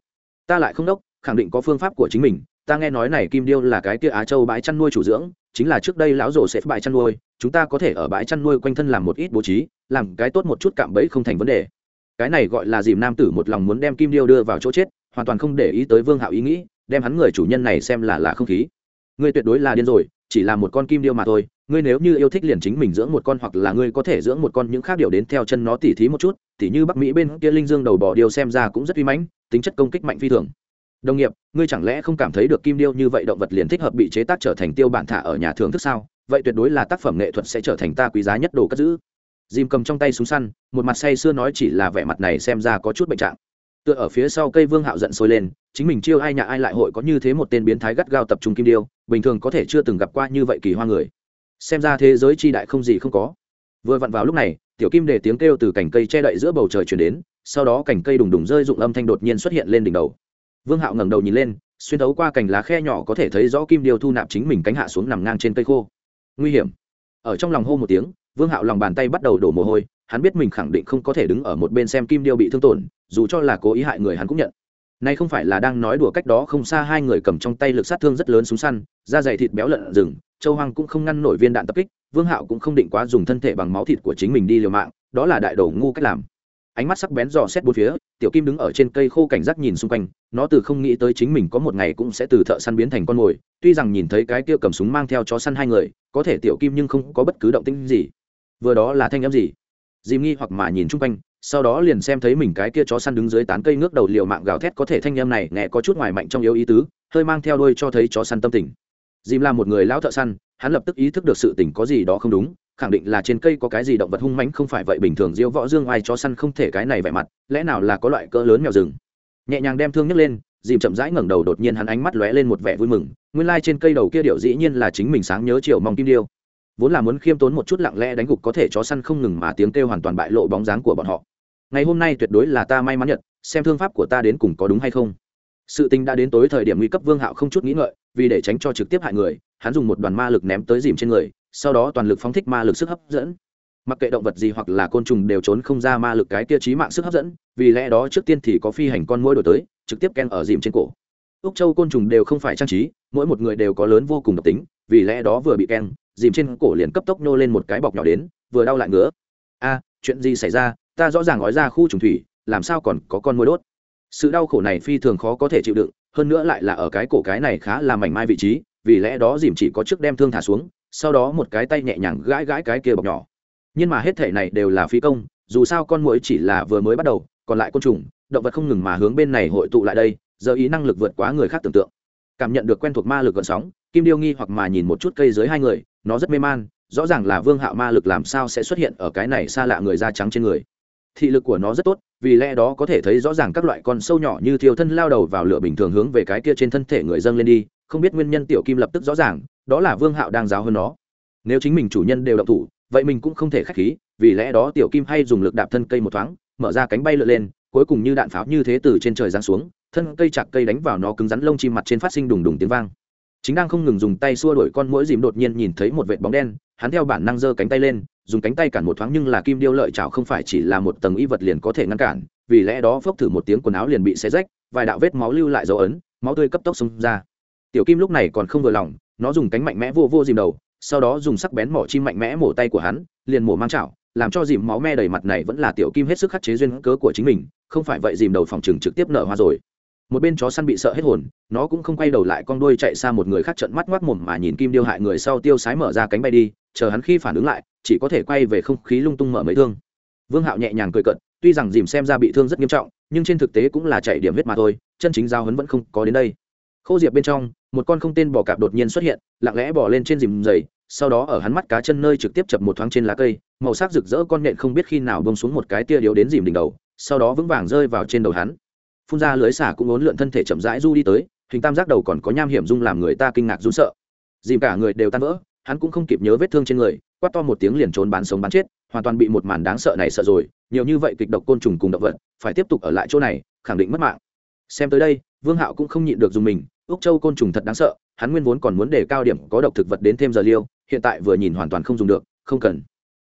Ta lại không đốc, khẳng định có phương pháp của chính mình. Ta nghe nói này kim điêu là cái kia á châu bãi chăn nuôi chủ dưỡng chính là trước đây lão rổ sẽ bãi chăn nuôi, chúng ta có thể ở bãi chăn nuôi quanh thân làm một ít bố trí, làm cái tốt một chút cạm bẫy không thành vấn đề. Cái này gọi là dìm nam tử một lòng muốn đem kim điêu đưa vào chỗ chết, hoàn toàn không để ý tới vương hạo ý nghĩ, đem hắn người chủ nhân này xem là là không khí. Ngươi tuyệt đối là điên rồi, chỉ là một con kim điêu mà thôi, ngươi nếu như yêu thích liền chính mình dưỡng một con hoặc là ngươi có thể dưỡng một con những khác điều đến theo chân nó tỉ thí một chút, tỉ như bắc mỹ bên kia linh dương đầu bò điêu xem ra cũng rất uy mãnh, tính chất công kích mạnh phi thường đồng nghiệp, ngươi chẳng lẽ không cảm thấy được kim điêu như vậy động vật liền thích hợp bị chế tác trở thành tiêu bản thả ở nhà thưởng thức sao? Vậy tuyệt đối là tác phẩm nghệ thuật sẽ trở thành ta quý giá nhất đồ cất giữ. Dìm cầm trong tay súng săn, một mặt say sưa nói chỉ là vẻ mặt này xem ra có chút bệnh trạng. Tựa ở phía sau cây vương hạo giận sôi lên, chính mình chiêu ai nhà ai lại hội có như thế một tên biến thái gắt gao tập trung kim điêu, bình thường có thể chưa từng gặp qua như vậy kỳ hoa người. Xem ra thế giới chi đại không gì không có. Vừa vặn vào lúc này, tiểu kim để tiếng kêu từ cành cây che đậy giữa bầu trời chuyển đến, sau đó cành cây đùng đùng rơi dụng âm thanh đột nhiên xuất hiện lên đỉnh đầu vương hạo ngẩng đầu nhìn lên, xuyên thấu qua cành lá khe nhỏ có thể thấy rõ kim điêu thu nạp chính mình cánh hạ xuống nằm ngang trên cây khô. Nguy hiểm. Ở trong lòng hô một tiếng, vương hạo lòng bàn tay bắt đầu đổ mồ hôi, hắn biết mình khẳng định không có thể đứng ở một bên xem kim điêu bị thương tổn, dù cho là cố ý hại người hắn cũng nhận. Nay không phải là đang nói đùa cách đó không xa hai người cầm trong tay lực sát thương rất lớn súng săn, da dày thịt béo lợn rừng, châu hoang cũng không ngăn nổi viên đạn tập kích, vương hạo cũng không định quá dùng thân thể bằng máu thịt của chính mình đi liều mạng, đó là đại đầu ngu cách làm ánh mắt sắc bén dò xét bốn phía, tiểu kim đứng ở trên cây khô cảnh giác nhìn xung quanh, nó từ không nghĩ tới chính mình có một ngày cũng sẽ từ thợ săn biến thành con mồi, tuy rằng nhìn thấy cái kia cầm súng mang theo chó săn hai người, có thể tiểu kim nhưng không có bất cứ động tĩnh gì. Vừa đó là thanh âm gì? Dìm nghi hoặc mà nhìn chung quanh, sau đó liền xem thấy mình cái kia chó săn đứng dưới tán cây ngước đầu liều mạng gào thét có thể thanh âm này nghe có chút ngoài mạnh trong yếu ý tứ, hơi mang theo đôi cho thấy chó săn tâm tình. Dìm là một người lão thợ săn, hắn lập tức ý thức được sự tình có gì đó không đúng khẳng định là trên cây có cái gì động vật hung mãnh không phải vậy bình thường diêu võ dương ai chó săn không thể cái này vẻ mặt, lẽ nào là có loại cỡ lớn mèo rừng? Nhẹ nhàng đem thương nhấc lên, dìm chậm rãi ngẩng đầu đột nhiên hắn ánh mắt lóe lên một vẻ vui mừng, nguyên lai trên cây đầu kia điệu dĩ nhiên là chính mình sáng nhớ chiều mong kim điêu. Vốn là muốn khiêm tốn một chút lặng lẽ đánh gục có thể chó săn không ngừng mà tiếng kêu hoàn toàn bại lộ bóng dáng của bọn họ. Ngày hôm nay tuyệt đối là ta may mắn nhận, xem thương pháp của ta đến cùng có đúng hay không. Sự tình đã đến tối thời điểm nguy cấp vương hạo không chút nghĩ ngợi, vì để tránh cho trực tiếp hại người, hắn dùng một đoàn ma lực ném tới dìm trên người sau đó toàn lực phóng thích ma lực sức hấp dẫn. Mặc kệ động vật gì hoặc là côn trùng đều trốn không ra ma lực cái tiêu trí mạng sức hấp dẫn, vì lẽ đó trước tiên thì có phi hành con mũi đổi tới, trực tiếp ken ở dìm trên cổ. Úc châu côn trùng đều không phải trang trí, mỗi một người đều có lớn vô cùng độc tính, vì lẽ đó vừa bị ken, dìm trên cổ liền cấp tốc nô lên một cái bọc nhỏ đến, vừa đau lại ngứa. A, chuyện gì xảy ra? Ta rõ ràng nói ra khu trùng thủy, làm sao còn có con mũi đốt? Sự đau khổ này phi thường khó có thể chịu đựng, hơn nữa lại là ở cái cổ cái này khá là mảnh mai vị trí, vì lẽ đó dìm chỉ có trước đem thương thả xuống sau đó một cái tay nhẹ nhàng gãi gãi cái kia bọc nhỏ. Nhưng mà hết thể này đều là phi công, dù sao con mũi chỉ là vừa mới bắt đầu, còn lại côn trùng, động vật không ngừng mà hướng bên này hội tụ lại đây, giờ ý năng lực vượt quá người khác tưởng tượng. Cảm nhận được quen thuộc ma lực gợn sóng, kim điêu nghi hoặc mà nhìn một chút cây dưới hai người, nó rất mê man, rõ ràng là vương hạo ma lực làm sao sẽ xuất hiện ở cái này xa lạ người da trắng trên người. Thị lực của nó rất tốt, vì lẽ đó có thể thấy rõ ràng các loại con sâu nhỏ như thiêu thân lao đầu vào lửa bình thường hướng về cái kia trên thân thể người dâng lên đi không biết nguyên nhân tiểu kim lập tức rõ ràng, đó là vương hạo đang giáo hơn nó. Nếu chính mình chủ nhân đều động thủ, vậy mình cũng không thể k h á c h khí, vì lẽ đó tiểu kim hay dùng lực đạp thân cây một thoáng, mở ra cánh bay lượn lên, cuối cùng như đạn pháo như thế từ trên trời giáng xuống, thân cây chặt cây đánh vào nó cứng rắn lông chim mặt trên phát sinh đùng đùng tiếng vang. Chính đang không ngừng dùng tay xua đuổi con mũi dìm đột nhiên nhìn thấy một vệt bóng đen, hắn theo bản năng giơ cánh tay lên, dùng cánh tay cản một thoáng nhưng là kim điêu lợi chảo không phải chỉ là một tầng y vật liền có thể ngăn cản, vì lẽ đó phốc thử một tiếng quần áo liền bị xé rách, vài đạo vết máu lưu lại dấu ấn, máu tươi cấp tốc xông ra tiểu kim lúc này còn không vừa lòng, nó dùng cánh mạnh mẽ vô vô dìm đầu, sau đó dùng sắc bén mỏ chim mạnh mẽ mổ tay của hắn, liền mổ mang chảo, làm cho dìm máu me đầy mặt này vẫn là tiểu kim hết sức khắc chế duyên cớ của chính mình, không phải vậy dìm đầu phòng trừng trực tiếp nở hoa rồi. Một bên chó săn bị sợ hết hồn, nó cũng không quay đầu lại con đuôi chạy xa một người khác trận mắt ngoác mồm mà nhìn kim điêu hại người sau tiêu sái mở ra cánh bay đi, chờ hắn khi phản ứng lại, chỉ có thể quay về không khí lung tung mở mấy thương. Vương hạo nhẹ nhàng cười cận tuy rằng dìm xem ra bị thương rất nghiêm trọng, nhưng trên thực tế cũng là chạy điểm huyết mà thôi, chân chính giao hấn vẫn không có đến đây. Khô diệp bên trong một con không tên bò cạp đột nhiên xuất hiện, lặng lẽ bỏ lên trên dìm dày sau đó ở hắn mắt cá chân nơi trực tiếp chập một thoáng trên lá cây, màu sắc rực rỡ con nện không biết khi nào bông xuống một cái tia điếu đến dìm đỉnh đầu, sau đó vững vàng rơi vào trên đầu hắn. Phun ra lưới xả cũng ốn lượn thân thể chậm rãi du đi tới, hình tam giác đầu còn có nham hiểm dung làm người ta kinh ngạc run sợ. Dìm cả người đều tan vỡ, hắn cũng không kịp nhớ vết thương trên người, quát to một tiếng liền trốn bán sống bán chết, hoàn toàn bị một màn đáng sợ này sợ rồi, nhiều như vậy kịch độc côn trùng cùng động vật, phải tiếp tục ở lại chỗ này, khẳng định mất mạng. Xem tới đây, vương hạo cũng không nhịn được dùng mình úc châu côn trùng thật đáng sợ hắn nguyên vốn còn muốn đề cao điểm có độc thực vật đến thêm giờ liêu hiện tại vừa nhìn hoàn toàn không dùng được không cần.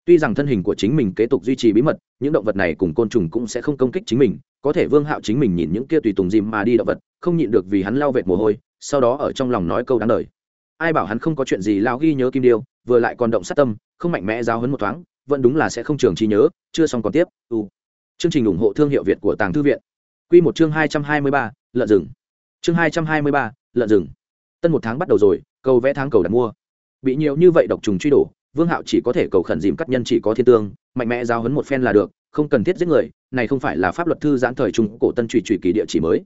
Tuy rằng thân hình của chính mình kế tục duy trì bí mật những động vật này cùng côn trùng cũng sẽ không công kích chính mình có thể vương hạo chính mình nhìn những kia tùy tùng dìm mà đi động vật không nhịn được vì hắn lao vệt mồ hôi sau đó ở trong lòng nói câu đáng đời, ai bảo hắn không có chuyện gì lao ghi nhớ kim điêu vừa lại còn động sát tâm không mạnh mẽ giáo hấn một thoáng vẫn đúng là sẽ không trường trí nhớ chưa xong còn tiếp. U. Chương trình ủng hộ thương hiệu việt của tàng thư viện. Q một chương hai trăm hai mươi ba lợn rừng chương hai trăm hai mươi ba, lợn rừng. Tân một tháng bắt đầu rồi cầu vẽ tháng cầu đặt mua. Bị nhiều như vậy độc trùng truy đổ, vương hạo chỉ có thể cầu khẩn dìm cắt nhân chỉ có thiên tương, mạnh mẽ giao hấn một phen là được, không cần thiết giết người, này không phải là pháp luật thư giãn thời trung cổ tân trụy trụy kỳ địa chỉ mới.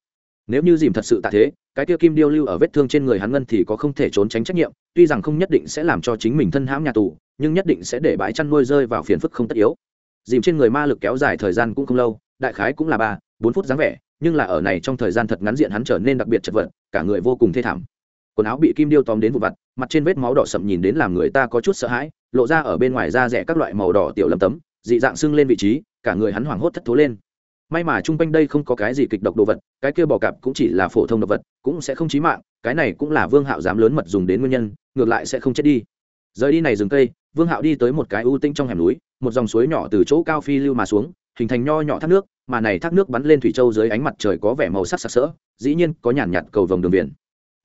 Nếu như dìm thật sự tạ thế, cái tiêu kim điêu lưu ở vết thương trên người hắn ngân thì có không thể trốn tránh trách nhiệm, tuy rằng không nhất định sẽ làm cho chính mình thân hãm nhà tù, nhưng nhất định sẽ để bãi chăn nuôi rơi vào phiền phức không tất yếu. Dìm trên người ma lực kéo dài thời gian cũng không lâu, đại khái cũng là ba, bốn phút dáng vẻ nhưng là ở này trong thời gian thật ngắn diện hắn trở nên đặc biệt chật vật, cả người vô cùng thê thảm. Quần áo bị kim điêu tóm đến vụ vặt, mặt trên vết máu đỏ sậm nhìn đến làm người ta có chút sợ hãi, lộ ra ở bên ngoài da rẻ các loại màu đỏ tiểu lấm tấm, dị dạng sưng lên vị trí, cả người hắn hoảng hốt thất thố lên. May mà chung quanh đây không có cái gì kịch độc đồ vật, cái kia bò cạp cũng chỉ là phổ thông đồ vật, cũng sẽ không chí mạng, cái này cũng là vương hạo dám lớn mật dùng đến nguyên nhân, ngược lại sẽ không chết đi. Rời đi này rừng cây, vương hạo đi tới một cái ưu tinh trong hẻm núi, một dòng suối nhỏ từ chỗ cao phi lưu mà xuống hình thành nho nhỏ thác nước, mà này thác nước bắn lên thủy châu dưới ánh mặt trời có vẻ màu sắc sặc sỡ, dĩ nhiên có nhàn nhạt cầu vồng đường viền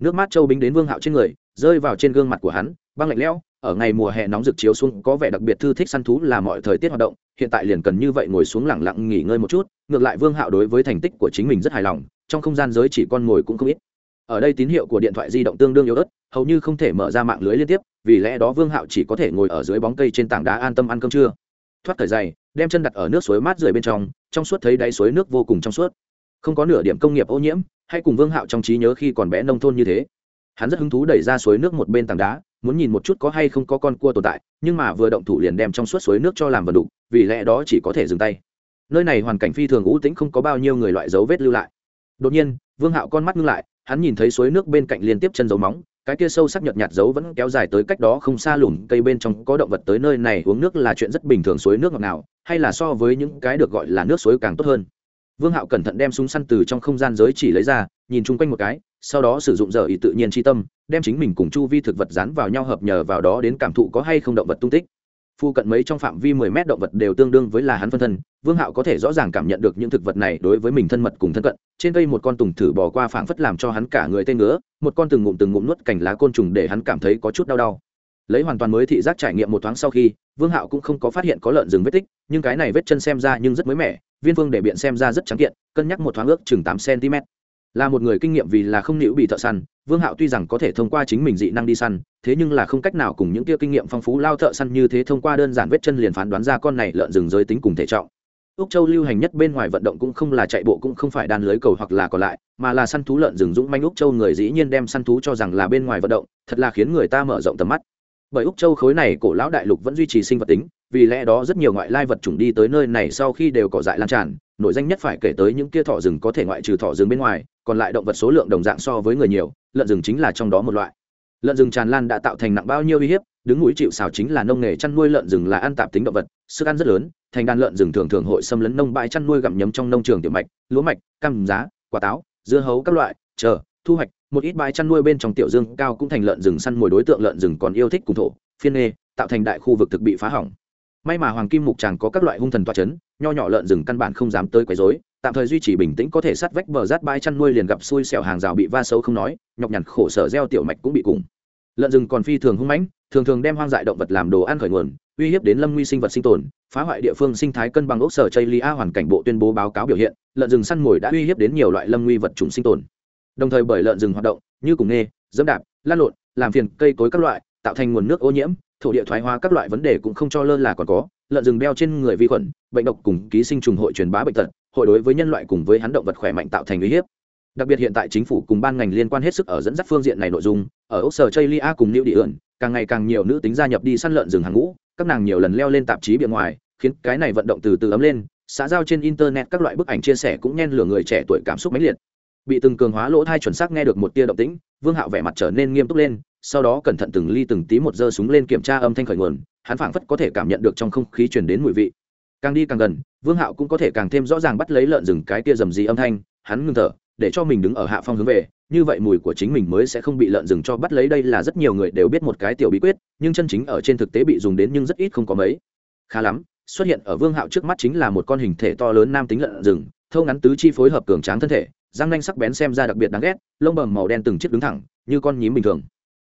nước mát châu bính đến vương hạo trên người, rơi vào trên gương mặt của hắn, băng lạnh lẽo, ở ngày mùa hè nóng rực chiếu xuống có vẻ đặc biệt thư thích săn thú là mọi thời tiết hoạt động, hiện tại liền cần như vậy ngồi xuống lẳng lặng nghỉ ngơi một chút, ngược lại vương hạo đối với thành tích của chính mình rất hài lòng, trong không gian giới chỉ con ngồi cũng không ít. Ở đây tín hiệu của điện thoại di động tương đương yếu ớt, hầu như không thể mở ra mạng lưới liên tiếp, vì lẽ đó vương hạo chỉ có thể ngồi ở dưới bóng cây trên tảng đá an tâm ăn cơm trưa. Thoát thời dày đem chân đặt ở nước suối mát rượi bên trong trong suốt thấy đáy suối nước vô cùng trong suốt. Không có nửa điểm công nghiệp ô nhiễm, hay cùng vương hạo trong trí nhớ khi còn bé nông thôn như thế. Hắn rất hứng thú đẩy ra suối nước một bên tảng đá, muốn nhìn một chút có hay không có con cua tồn tại, nhưng mà vừa động thủ liền đem trong suốt suối nước cho làm vật đục, vì lẽ đó chỉ có thể dừng tay. Nơi này hoàn cảnh phi thường ưu tĩnh không có bao nhiêu người loại dấu vết lưu lại. Đột nhiên, vương hạo con mắt ngưng lại, hắn nhìn thấy suối nước bên cạnh liên tiếp chân dấu móng, cái kia sâu sắc nhợt nhạt dấu vẫn kéo dài tới cách đó không xa lùm cây bên trong, có động vật tới nơi này uống nước là chuyện rất bình thường suối nước ngọt nào hay là so với những cái được gọi là nước suối càng tốt hơn. Vương hạo cẩn thận đem súng săn từ trong không gian giới chỉ lấy ra, nhìn chung quanh một cái, sau đó sử dụng giờ ý tự nhiên tri tâm, đem chính mình cùng chu vi thực vật dán vào nhau hợp nhờ vào đó đến cảm thụ có hay không động vật tung tích. Phu cận mấy trong phạm vi mười mét động vật đều tương đương với là hắn phân thân, vương hạo có thể rõ ràng cảm nhận được những thực vật này đối với mình thân mật cùng thân cận, trên cây một con tùng thử bỏ qua phảng phất làm cho hắn cả người tên ngứa, một con từng ngụm từng ngụm nuốt cành lá côn trùng để hắn cảm thấy có chút đau đau lấy hoàn toàn mới thị giác trải nghiệm một thoáng sau khi, vương hạo cũng không có phát hiện có lợn rừng vết tích, nhưng cái này vết chân xem ra nhưng rất mới mẻ, viên phương để biện xem ra rất trắng kiện, cân nhắc một thoáng ước chừng tám cm là một người kinh nghiệm vì là không nữ bị thợ săn, vương hạo tuy rằng có thể thông qua chính mình dị năng đi săn, thế nhưng là không cách nào cùng những kia kinh nghiệm phong phú lao thợ săn như thế thông qua đơn giản vết chân liền phán đoán ra con này lợn rừng giới tính cùng thể trọng. Úc châu lưu hành nhất bên ngoài vận động cũng không là chạy bộ cũng không phải đan lưới cầu hoặc là còn lại, mà là săn thú lợn rừng dũng manh úc châu người dĩ nhiên đem săn thú cho rằng là bên ngoài vận động, thật là khiến người ta mở rộng tầm mắt bởi úc châu khối này cổ lão đại lục vẫn duy trì sinh vật tính, vì lẽ đó rất nhiều ngoại lai vật chủng đi tới nơi này sau khi đều cỏ dại lan tràn, nổi danh nhất phải kể tới những kia thỏ rừng có thể ngoại trừ thỏ rừng bên ngoài, còn lại động vật số lượng đồng dạng so với người nhiều, lợn rừng chính là trong đó một loại. Lợn rừng tràn lan đã tạo thành nặng bao nhiêu uy hiếp, đứng mũi chịu xào chính là nông nghề chăn nuôi lợn rừng là ăn tạp tính động vật, sức ăn rất lớn, thành đàn lợn rừng thường thường hội xâm lấn nông bãi chăn nuôi gặm nhấm trong nông trường tiểu mạch, lúa mạch, cam, giá, quả táo, dưa hấu các loại, chờ, thu hoạch một ít bãi chăn nuôi bên trong tiểu dương cao cũng thành lợn rừng săn mồi đối tượng lợn rừng còn yêu thích cùng thổ, phiên nghê, tạo thành đại khu vực thực bị phá hỏng. May mà hoàng kim mục tràng có các loại hung thần toa chấn, nho nhỏ lợn rừng căn bản không dám tới quấy rối, tạm thời duy trì bình tĩnh có thể sát vách bờ rát bãi chăn nuôi liền gặp xui xẻo hàng rào bị va sâu không nói, nhọc nhằn khổ sở gieo tiểu mạch cũng bị cùng. Lợn rừng còn phi thường hung mãnh, thường thường đem hoang dại động vật làm đồ ăn khởi nguồn, uy hiếp đến lâm nguy sinh vật sinh tồn, phá hoại địa phương sinh thái cân bằng ốc sở chây lia hoàn cảnh bộ tuyên bố báo cáo biểu hiện, lợn rừng săn mồi đã uy hiếp đến nhiều loại lâm nguy vật chủng sinh tồn đồng thời bởi lợn rừng hoạt động như cùng nghê, dẫm đạp lan lộn, làm phiền cây cối các loại, tạo thành nguồn nước ô nhiễm, thổ địa thoái hóa các loại vấn đề cũng không cho lơ là còn có. Lợn rừng đeo trên người vi khuẩn, bệnh độc cùng ký sinh trùng hội truyền bá bệnh tật, hội đối với nhân loại cùng với hắn động vật khỏe mạnh tạo thành uy hiếp. Đặc biệt hiện tại chính phủ cùng ban ngành liên quan hết sức ở dẫn dắt phương diện này nội dung, ở ốc sở chây lia cùng lưu địa ẩn càng ngày càng nhiều nữ tính gia nhập đi săn lợn rừng hàng ngũ, các nàng nhiều lần leo lên tạp chí bìa ngoài, khiến cái này vận động từ từ ấm lên, xã giao trên internet các loại bức ảnh chia sẻ cũng nhen lửa người trẻ tuổi cảm xúc mãnh liệt bị từng cường hóa lỗ thai chuẩn xác nghe được một tia động tĩnh, vương hạo vẻ mặt trở nên nghiêm túc lên, sau đó cẩn thận từng ly từng tí một giơ súng lên kiểm tra âm thanh khởi nguồn, hắn phảng phất có thể cảm nhận được trong không khí truyền đến mùi vị. Càng đi càng gần, vương hạo cũng có thể càng thêm rõ ràng bắt lấy lợn rừng cái tia rầm rì âm thanh, hắn ngưng thở, để cho mình đứng ở hạ phong hướng về, như vậy mùi của chính mình mới sẽ không bị lợn rừng cho bắt lấy, đây là rất nhiều người đều biết một cái tiểu bí quyết, nhưng chân chính ở trên thực tế bị dùng đến nhưng rất ít không có mấy. Khá lắm, xuất hiện ở vương hạo trước mắt chính là một con hình thể to lớn nam tính lợn rừng, thâu ngắn tứ chi phối hợp cường tráng thân thể răng nanh sắc bén xem ra đặc biệt đáng ghét, lông bầm màu đen từng chiếc đứng thẳng, như con nhím bình thường.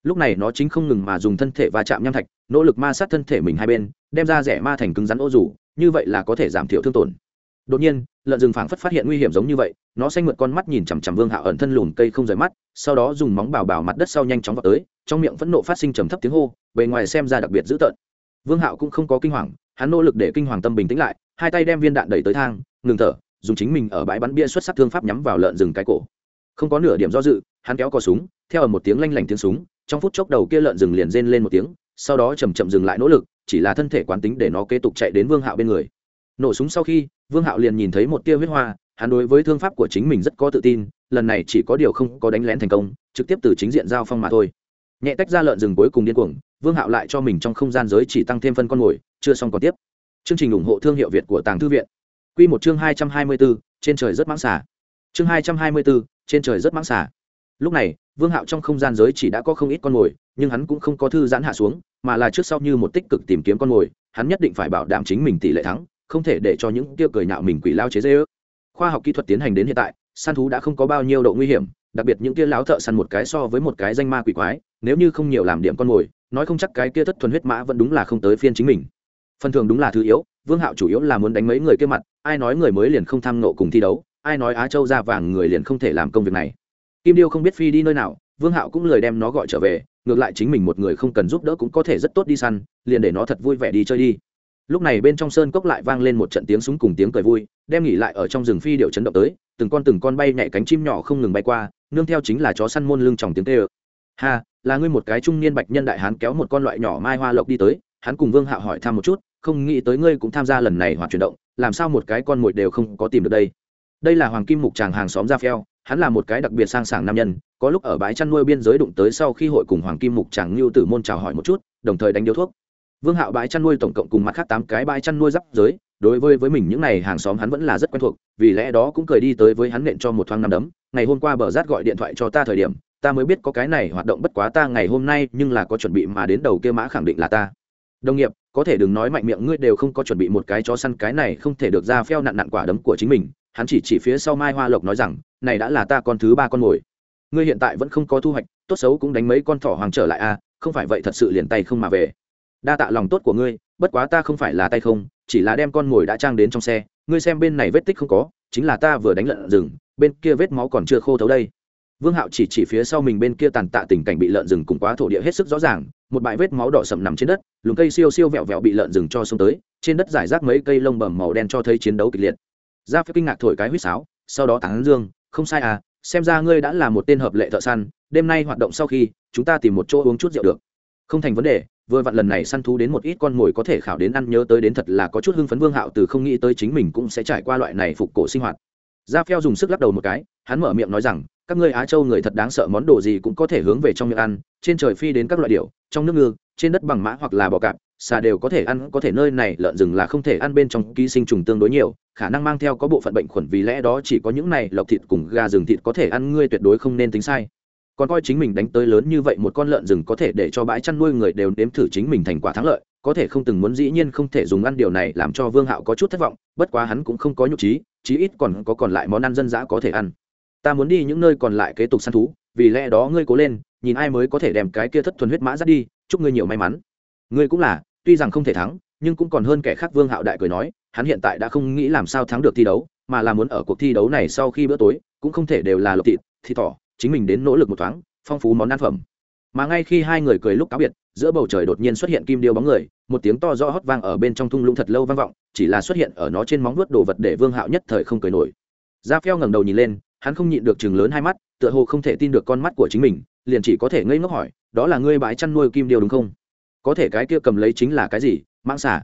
Lúc này nó chính không ngừng mà dùng thân thể va chạm nham thạch, nỗ lực ma sát thân thể mình hai bên, đem ra rẻ ma thành cứng rắn ô rủ, như vậy là có thể giảm thiểu thương tổn. Đột nhiên, lợn rừng phảng phất phát hiện nguy hiểm giống như vậy, nó xanh mượt con mắt nhìn chằm chằm vương hạo ẩn thân lùn cây không rời mắt, sau đó dùng móng bào bào mặt đất sau nhanh chóng vào tới, trong miệng phẫn nộ phát sinh trầm thấp tiếng hô, bề ngoài xem ra đặc biệt dữ tợn. Vương hạo cũng không có kinh hoàng, hắn nỗ lực để kinh hoàng tâm bình tĩnh lại, hai tay đem viên đạn đẩy tới thang, ngừng thở dùng chính mình ở bãi bắn bia xuất sắc thương pháp nhắm vào lợn rừng cái cổ. Không có nửa điểm do dự, hắn kéo cò súng, theo ở một tiếng lanh lảnh tiếng súng, trong phút chốc đầu kia lợn rừng liền rên lên một tiếng, sau đó chầm chậm dừng lại nỗ lực, chỉ là thân thể quán tính để nó kế tục chạy đến vương hạo bên người. Nổ súng sau khi, vương hạo liền nhìn thấy một tia huyết hoa, hắn đối với thương pháp của chính mình rất có tự tin, lần này chỉ có điều không có đánh lén thành công, trực tiếp từ chính diện giao phong mà thôi. Nhẹ tách ra lợn rừng cuối cùng điên cuồng, vương hạo lại cho mình trong không gian giới chỉ tăng thêm phân con mồi chưa xong còn tiếp. Chương trình ủng hộ thương hiệu việt của tàng thư viện. Quy một chương hai trăm hai mươi bốn trên trời rất mãng xả chương hai trăm hai mươi bốn trên trời rất mãng xả lúc này, vương hạo trong không gian giới chỉ đã có không ít con mồi, nhưng hắn cũng không có thư giãn hạ xuống, mà là trước sau như một tích cực tìm kiếm con mồi, hắn nhất định phải bảo đảm chính mình tỷ lệ thắng, không thể để cho những kia cười nhạo mình quỷ lao chế giễu. khoa học kỹ thuật tiến hành đến hiện tại, săn thú đã không có bao nhiêu độ nguy hiểm, đặc biệt những kia láo thợ săn một cái so với một cái danh ma quỷ quái, nếu như không nhiều làm điểm con mồi, nói không chắc cái kia thất thuần huyết mã vẫn đúng là không tới phiên chính mình phần thường đúng là thứ yếu, vương hạo chủ yếu là muốn đánh mấy người kia mặt, ai nói người mới liền không tham nộ cùng thi đấu, ai nói á châu ra vàng người liền không thể làm công việc này. Kim điêu không biết phi đi nơi nào, vương hạo cũng lời đem nó gọi trở về, ngược lại chính mình một người không cần giúp đỡ cũng có thể rất tốt đi săn, liền để nó thật vui vẻ đi chơi đi. Lúc này bên trong sơn cốc lại vang lên một trận tiếng súng cùng tiếng cười vui, đem nghỉ lại ở trong rừng phi điệu chấn động tới, từng con từng con bay nhảy cánh chim nhỏ không ngừng bay qua, nương theo chính là chó săn môn lưng tròng tiếng tê ơ ha, là ngươi một cái trung niên bạch nhân đại hán kéo một con loại nhỏ mai hoa lộc đi tới, hắn cùng vương hạo hỏi thăm một chút không nghĩ tới ngươi cũng tham gia lần này hoạt chuyển động, làm sao một cái con mồi đều không có tìm được đây? Đây là hoàng kim mục tràng hàng xóm ra phèo hắn là một cái đặc biệt sang sảng nam nhân, có lúc ở bãi chăn nuôi biên giới đụng tới sau khi hội cùng hoàng kim mục tràng lưu tử môn chào hỏi một chút, đồng thời đánh điếu thuốc. Vương hạo bãi chăn nuôi tổng cộng cùng mặt khác tám cái bãi chăn nuôi giáp giới, đối với với mình những n à y hàng xóm hắn vẫn là rất quen thuộc, vì lẽ đó cũng cười đi tới với hắn nện cho một thoáng năm đấm, ngày hôm qua bờ rát gọi điện thoại cho ta thời điểm, ta mới biết có cái này hoạt động bất quá ta ngày hôm nay nhưng là có chuẩn bị mà đến đầu kia mã khẳng định là ta. Đồng nghiệp có thể đừng nói mạnh miệng ngươi đều không có chuẩn bị một cái chó săn cái này không thể được ra pheo nặn nặn quả đấm của chính mình hắn chỉ chỉ phía sau mai hoa lộc nói rằng này đã là ta con thứ ba con mồi. Ngươi hiện tại vẫn không có thu hoạch tốt xấu cũng đánh mấy con thỏ hoàng trở lại a à, không phải vậy thật sự liền tay không mà về. Đa tạ lòng tốt của ngươi bất quá ta không phải là tay không chỉ là đem con mồi đã trang đến trong xe ngươi xem bên này vết tích không có chính là ta vừa đánh lợn rừng bên kia vết máu còn chưa khô thấu đây. Vương hạo chỉ chỉ phía sau mình bên kia tàn tạ tình cảnh bị lợn rừng cùng quá thổ địa hết sức rõ ràng một bãi vết máu đỏ sậm nằm trên đất, lùm cây siêu siêu vẹo vẹo bị lợn rừng cho xông tới, trên đất giải rác mấy cây lông bầm màu đen cho thấy chiến đấu kịch liệt. Ra phía kinh ngạc thổi cái huýt sáo, sau đó tán dương, không sai à xem ra ngươi đã là một tên hợp lệ thợ săn, đêm nay hoạt động sau khi, chúng ta tìm một chỗ uống chút rượu được. Không thành vấn đề, vừa vặn lần này săn thú đến một ít con mồi có thể khảo đến ăn nhớ tới đến thật là có chút hưng phấn vương hạo từ không nghĩ tới chính mình cũng sẽ trải qua loại này phục cổ sinh hoạt. Gia phèo dùng sức lắc đầu một cái, hắn mở miệng nói rằng các ngươi á châu người thật đáng sợ món đồ gì cũng có thể hướng về trong miệng ăn, trên trời phi đến các loại điệu trong nước ngư, trên đất bằng mã hoặc là bò cạp, xà đều có thể ăn, có thể nơi này lợn rừng là không thể ăn bên trong ký sinh trùng tương đối nhiều, khả năng mang theo có bộ phận bệnh khuẩn vì lẽ đó chỉ có những này lộc thịt cùng gà rừng thịt có thể ăn, ngươi tuyệt đối không nên tính sai. Còn coi chính mình đánh tới lớn như vậy một con lợn rừng có thể để cho bãi chăn nuôi người đều nếm thử chính mình thành quả thắng lợi, có thể không từng muốn dĩ nhiên không thể dùng ăn điều này làm cho vương hạo có chút thất vọng, bất quá hắn cũng không có nhục trí, chí ít còn có còn lại món ăn dân dã có thể ăn ta muốn đi những nơi còn lại kế tục săn thú, vì lẽ đó ngươi cố lên, nhìn ai mới có thể đem cái kia thất thuần huyết mã dắt đi, chúc ngươi nhiều may mắn. Ngươi cũng là, tuy rằng không thể thắng, nhưng cũng còn hơn kẻ khác vương hạo đại cười nói, hắn hiện tại đã không nghĩ làm sao thắng được thi đấu, mà là muốn ở cuộc thi đấu này sau khi bữa tối, cũng không thể đều là lộc thịt thì tỏ chính mình đến nỗ lực một thoáng, phong phú món ăn phẩm. Mà ngay khi hai người cười lúc cáo biệt, giữa bầu trời đột nhiên xuất hiện kim điêu bóng người, một tiếng to rõ hót vang ở bên trong thung lũng thật lâu vang vọng, chỉ là xuất hiện ở nó trên móng vuốt đồ vật để vương hạo nhất thời không cười nổi. Da pheo ngẩng đầu nhìn lên hắn không nhịn được chừng lớn hai mắt, tựa hồ không thể tin được con mắt của chính mình, liền chỉ có thể ngây ngốc hỏi, đó là ngươi bãi chăn nuôi kim điêu đúng không? Có thể cái kia cầm lấy chính là cái gì? Mãng xả